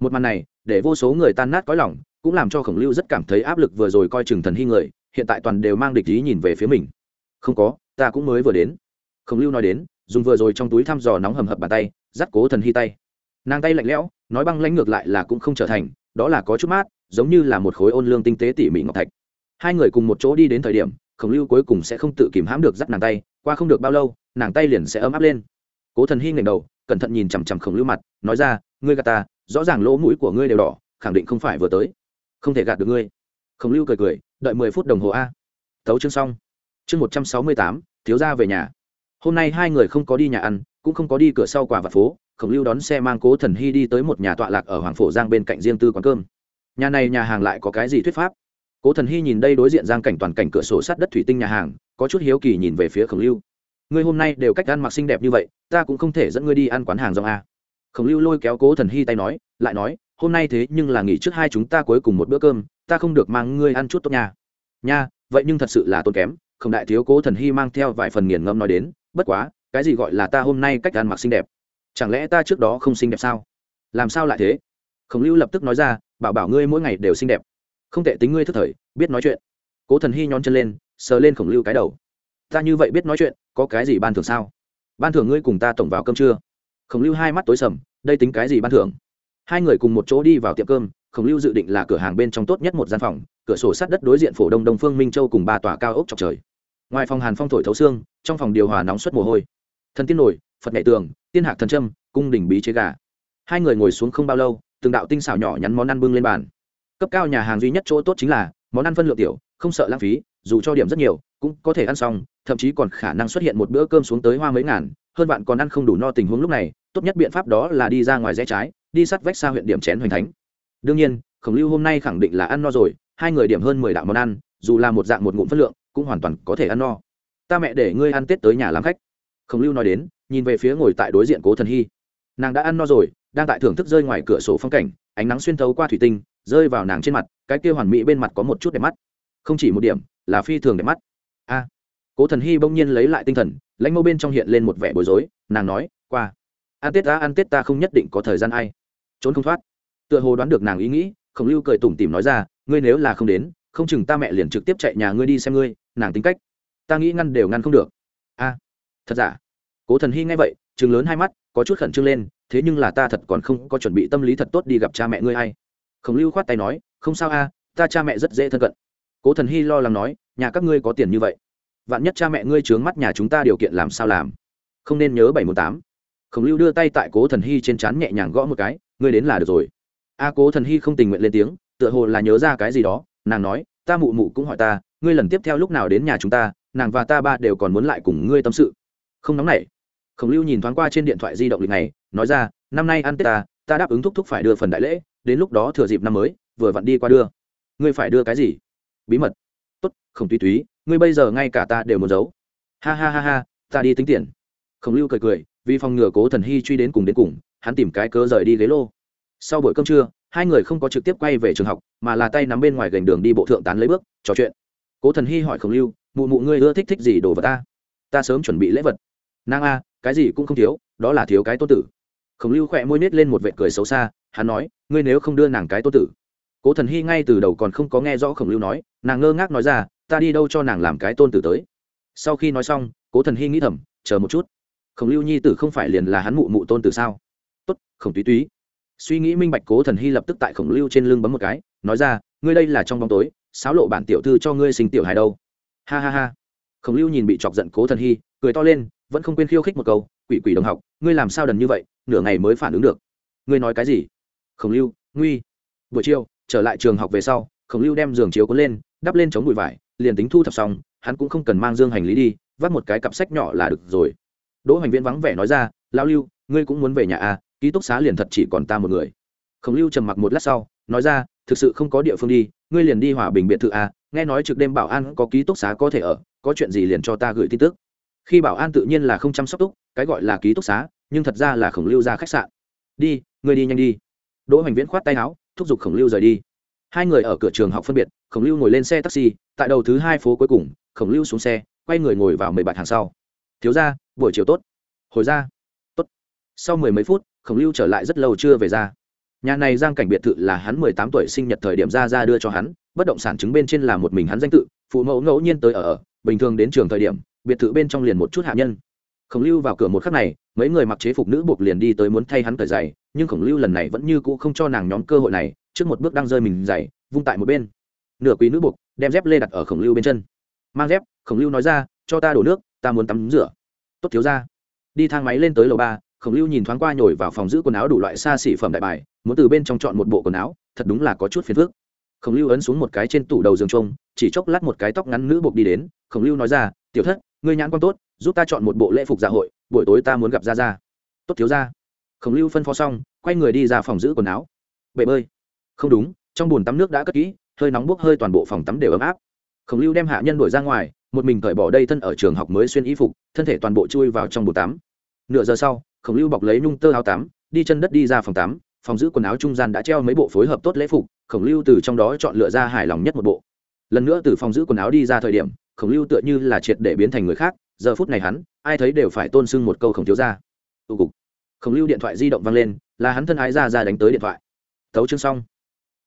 Speaker 1: Một màn này, để vô số người tan nát cõi lòng, cũng làm cho khổng lưu rất cảm thấy áp lực vừa rồi coi chừng thần hy người, hiện tại toàn đều mang địch ý nhìn về phía mình. Không có, ta cũng mới vừa đến. Khổng lưu nói đến, dùng vừa rồi trong túi thăm dò nóng hầm hập bàn tay, dắt cố thần hy tay. Nàng tay lạnh lẽo, nói băng lãnh ngược lại là cũng không trở thành, đó là có chút mát, giống như là một khối ôn lương tinh tế tỉ mỉ ngọc thạch. Hai người cùng một chỗ đi đến thời điểm, khổng lưu cuối cùng sẽ không tự kìm hãm được dắt nàng tay, qua không được bao lâu, nàng tay liền sẽ ấm áp lên. Cố thần hy ngẩng đầu, cẩn thận nhìn chằm chằm khổng lưu mặt, nói ra ngươi gạt ta, rõ ràng lỗ mũi của ngươi đều đỏ, khẳng định không phải vừa tới. Không thể gạt được ngươi. Khổng lưu cười cười, đợi mười phút đồng hồ a. Thấu chương xong. Chương một trăm sáu mươi tám, thiếu ra về nhà. Hôm nay hai người không có đi nhà ăn, cũng không có đi cửa sau quả vặt phố. Khổng lưu đón xe mang cố thần hy đi tới một nhà tọa lạc ở hoàng phổ giang bên cạnh riêng tư quán cơm. Nhà này nhà hàng lại có cái gì thuyết pháp? Cố thần hy nhìn đây đối diện giang cảnh toàn cảnh cửa sổ sát đất thủy tinh nhà hàng, có chút hiếu kỳ nhìn về phía khổng lưu. Ngươi hôm nay đều cách ăn mặc xinh đẹp như vậy, ta cũng không thể dẫn ngươi đi ăn quán hàng rong a khổng lưu lôi kéo cố thần hy tay nói, lại nói, hôm nay thế nhưng là nghỉ trước hai chúng ta cuối cùng một bữa cơm, ta không được mang ngươi ăn chút tốt nha. Nha, vậy nhưng thật sự là tốn kém. Không đại thiếu cố thần hy mang theo vài phần nghiền ngâm nói đến, bất quá, cái gì gọi là ta hôm nay cách ăn mặc xinh đẹp? Chẳng lẽ ta trước đó không xinh đẹp sao? Làm sao lại thế? Khổng lưu lập tức nói ra, bảo bảo ngươi mỗi ngày đều xinh đẹp. Không tệ tính ngươi thức thời, biết nói chuyện. Cố thần hy nhón chân lên, sờ lên khổng lưu cái đầu. Ta như vậy biết nói chuyện, có cái gì ban thưởng sao? Ban thưởng ngươi cùng ta tổng vào cơm trưa khổng lưu hai mắt tối sầm, đây tính cái gì ban thưởng? Hai người cùng một chỗ đi vào tiệm cơm, khổng lưu dự định là cửa hàng bên trong tốt nhất một gian phòng, cửa sổ sát đất đối diện phổ đông đông phương minh châu cùng ba tòa cao ốc chọc trời. Ngoài phòng hàn phong thổi thấu xương, trong phòng điều hòa nóng suất mồ hôi. Thần tiên nổi, phật nhạy tường, tiên hạc thần trâm cung đình bí chế gà. Hai người ngồi xuống không bao lâu, từng đạo tinh xảo nhỏ nhắn món ăn bưng lên bàn. Cấp cao nhà hàng duy nhất chỗ tốt chính là món ăn phân lượng tiểu, không sợ lãng phí, dù cho điểm rất nhiều, cũng có thể ăn xong thậm chí còn khả năng xuất hiện một bữa cơm xuống tới hoa mấy ngàn, hơn bạn còn ăn không đủ no tình huống lúc này, tốt nhất biện pháp đó là đi ra ngoài rẽ trái, đi sắt vách xa huyện điểm chén hoành thánh. Đương nhiên, khổng lưu hôm nay khẳng định là ăn no rồi, hai người điểm hơn mười đạo món ăn, dù là một dạng một ngụm phân lượng, cũng hoàn toàn có thể ăn no. Ta mẹ để ngươi ăn tết tới nhà làm khách. Khổng lưu nói đến, nhìn về phía ngồi tại đối diện cố thần hy. Nàng đã ăn no rồi, đang tại thưởng thức rơi ngoài cửa sổ phong cảnh, ánh nắng xuyên thấu qua thủy tinh, rơi vào nàng trên mặt, cái kia hoàn mỹ bên mặt có một chút đẹp mắt. Không chỉ một điểm, là phi thường đẹp mắt. A cố thần hy bỗng nhiên lấy lại tinh thần, lãnh mâu bên trong hiện lên một vẻ bối rối, nàng nói, qua, ăn tết ta, ăn tết ta không nhất định có thời gian ai. Trốn không thoát. Tựa hồ đoán được nàng ý nghĩ, khổng lưu cười tủm tỉm nói ra, ngươi nếu là không đến, không chừng ta mẹ liền trực tiếp chạy nhà ngươi đi xem ngươi, nàng tính cách, ta nghĩ ngăn đều ngăn không được. A, thật giả? Cố thần hy nghe vậy chừng lớn hai mắt, có chút khẩn trương lên, thế nhưng là ta thật còn không có chuẩn bị tâm lý thật tốt đi gặp cha mẹ ngươi hay khổng lưu khoát tay nói, không sao a, ta cha mẹ rất dễ thân cận. Cố thần hy lo lắng nói, nhà các ngươi có tiền như vậy? Vạn nhất cha mẹ ngươi trướng mắt nhà chúng ta điều kiện làm sao làm? Không nên nhớ bảy một tám. Khổng lưu đưa tay tại cố thần hy trên trán nhẹ nhàng gõ một cái, ngươi đến là được rồi. A à, cố thần hy không tình nguyện lên tiếng, tựa hồ là nhớ ra cái gì đó, nàng nói, ta mụ mụ cũng hỏi ta, ngươi lần tiếp theo lúc nào đến nhà chúng ta, nàng và ta ba đều còn muốn lại cùng ngươi tâm sự. Không nóng nảy. Khổng lưu nhìn thoáng qua trên điện thoại di động lịch này, nói ra, năm nay ăn tết ta ta đáp ứng thúc thúc phải đưa phần đại lễ, đến lúc đó thừa dịp năm mới, vừa vặn đi qua đưa. Ngươi phải đưa cái gì? Bí mật tốt không tùy túy, ngươi bây giờ ngay cả ta đều muốn giấu. Ha ha ha ha, ta đi tính tiền. Khổng lưu cười cười, vì phòng ngừa cố thần hy truy đến cùng đến cùng, hắn tìm cái cớ rời đi ghế lô. Sau buổi cơm trưa, hai người không có trực tiếp quay về trường học, mà là tay nắm bên ngoài gành đường đi bộ thượng tán lấy bước, trò chuyện. Cố thần hy hỏi khổng lưu, mụ mụ ngươi ưa thích thích gì đồ vật ta? Ta sớm chuẩn bị lễ vật. Nang a, cái gì cũng không thiếu, đó là thiếu cái tô tử. Khổng lưu khỏe môi nết lên một vệ cười xấu xa, hắn nói, ngươi nếu không đưa nàng cái tô tử. Cố thần hy ngay từ đầu còn không có nghe rõ khổng lưu nói nàng ngơ ngác nói ra, ta đi đâu cho nàng làm cái tôn tử tới? Sau khi nói xong, cố thần hy nghĩ thầm, chờ một chút. Khổng lưu nhi tử không phải liền là hắn mụ mụ tôn tử sao? Tốt, khổng túy túy. Suy nghĩ minh bạch, cố thần hy lập tức tại khổng lưu trên lưng bấm một cái, nói ra, ngươi đây là trong bóng tối, xáo lộ bản tiểu thư cho ngươi sinh tiểu hài đâu. Ha ha ha. Khổng lưu nhìn bị chọc giận cố thần hy, cười to lên, vẫn không quên khiêu khích một câu, quỷ quỷ đồng học, ngươi làm sao đần như vậy, nửa ngày mới phản ứng được. Ngươi nói cái gì? Khổng lưu, nguy. Buổi chiều, trở lại trường học về sau, khổng lưu đem giường chiếu cuốn lên đắp lên chống bụi vải, liền tính thu thập xong, hắn cũng không cần mang dương hành lý đi vắt một cái cặp sách nhỏ là được rồi. Đỗ hoành viễn vắng vẻ nói ra, lão lưu, ngươi cũng muốn về nhà à ký túc xá liền thật chỉ còn ta một người. Khổng lưu trầm mặc một lát sau, nói ra, thực sự không có địa phương đi, ngươi liền đi hòa bình biệt thự à nghe nói trực đêm bảo an có ký túc xá có thể ở, có chuyện gì liền cho ta gửi tin tức. Khi bảo an tự nhiên là không chăm sóc túc, cái gọi là ký túc xá, nhưng thật ra là khổng lưu ra khách sạn. Đi, ngươi đi nhanh đi. Đỗ hoành viễn khoát tay áo, thúc giục khổng lưu rời đi hai người ở cửa trường học phân biệt, khổng lưu ngồi lên xe taxi, tại đầu thứ hai phố cuối cùng, khổng lưu xuống xe, quay người ngồi vào mười bạt hàng sau. Thiếu ra buổi chiều tốt. Hồi ra. Tốt. Sau mười mấy phút, khổng lưu trở lại rất lâu chưa về ra. Nhà này giang cảnh biệt thự là hắn mười tám tuổi sinh nhật thời điểm ra ra đưa cho hắn, bất động sản chứng bên trên là một mình hắn danh tự, phụ mẫu ngẫu nhiên tới ở, bình thường đến trường thời điểm, biệt thự bên trong liền một chút hạ nhân. Khổng lưu vào cửa một khắc này, mấy người mặc chế phục nữ buộc liền đi tới muốn thay hắn cởi giày, nhưng khổng lưu lần này vẫn như cũ không cho nàng nhóm cơ hội này trước một bước đang rơi mình giày vung tại một bên. Nửa quý nữ buộc đem dép lê đặt ở khổng lưu bên chân. Mang dép, khổng lưu nói ra, cho ta đổ nước, ta muốn tắm rửa. Tốt, thiếu ra đi thang máy lên tới lầu ba, khổng lưu nhìn thoáng qua nhồi vào phòng giữ quần áo đủ loại xa xỉ phẩm đại bài, muốn từ bên trong chọn một bộ quần áo, thật đúng là có chút phiền phức. Khổng lưu ấn xuống một cái trên tủ đầu giường trông, chỉ chốc lát một cái tóc ngắn nữ buộc đi đến, khổng lưu nói ra, tiểu thất, ngươi nhãn quan tốt, giúp ta chọn một bộ lễ phục dạ hội, buổi tối ta muốn gặp ra ra tốt, thiếu ra khổng lưu phân phó xong, quay người đi ra phòng giữ quần áo. Bể bơi không đúng, trong bồn tắm nước đã cất kỹ, hơi nóng bốc hơi toàn bộ phòng tắm đều ấm áp. Khổng lưu đem hạ nhân đuổi ra ngoài, một mình cởi bỏ đây thân ở trường học mới xuyên y phục, thân thể toàn bộ chui vào trong bồn tắm. Nửa giờ sau, khổng lưu bọc lấy nhung tơ áo tắm, đi chân đất đi ra phòng tắm, phòng giữ quần áo trung gian đã treo mấy bộ phối hợp tốt lễ phục, khổng lưu từ trong đó chọn lựa ra hài lòng nhất một bộ. Lần nữa từ phòng giữ quần áo đi ra thời điểm, khổng lưu tựa như là triệt để biến thành người khác, giờ phút này hắn, ai thấy đều phải tôn sưng một câu khổng thiếu ra tụ cục. Khổng lưu điện thoại di động vang lên, là hắn thân ái ra ra đánh tới điện thoại. Tấu chương xong.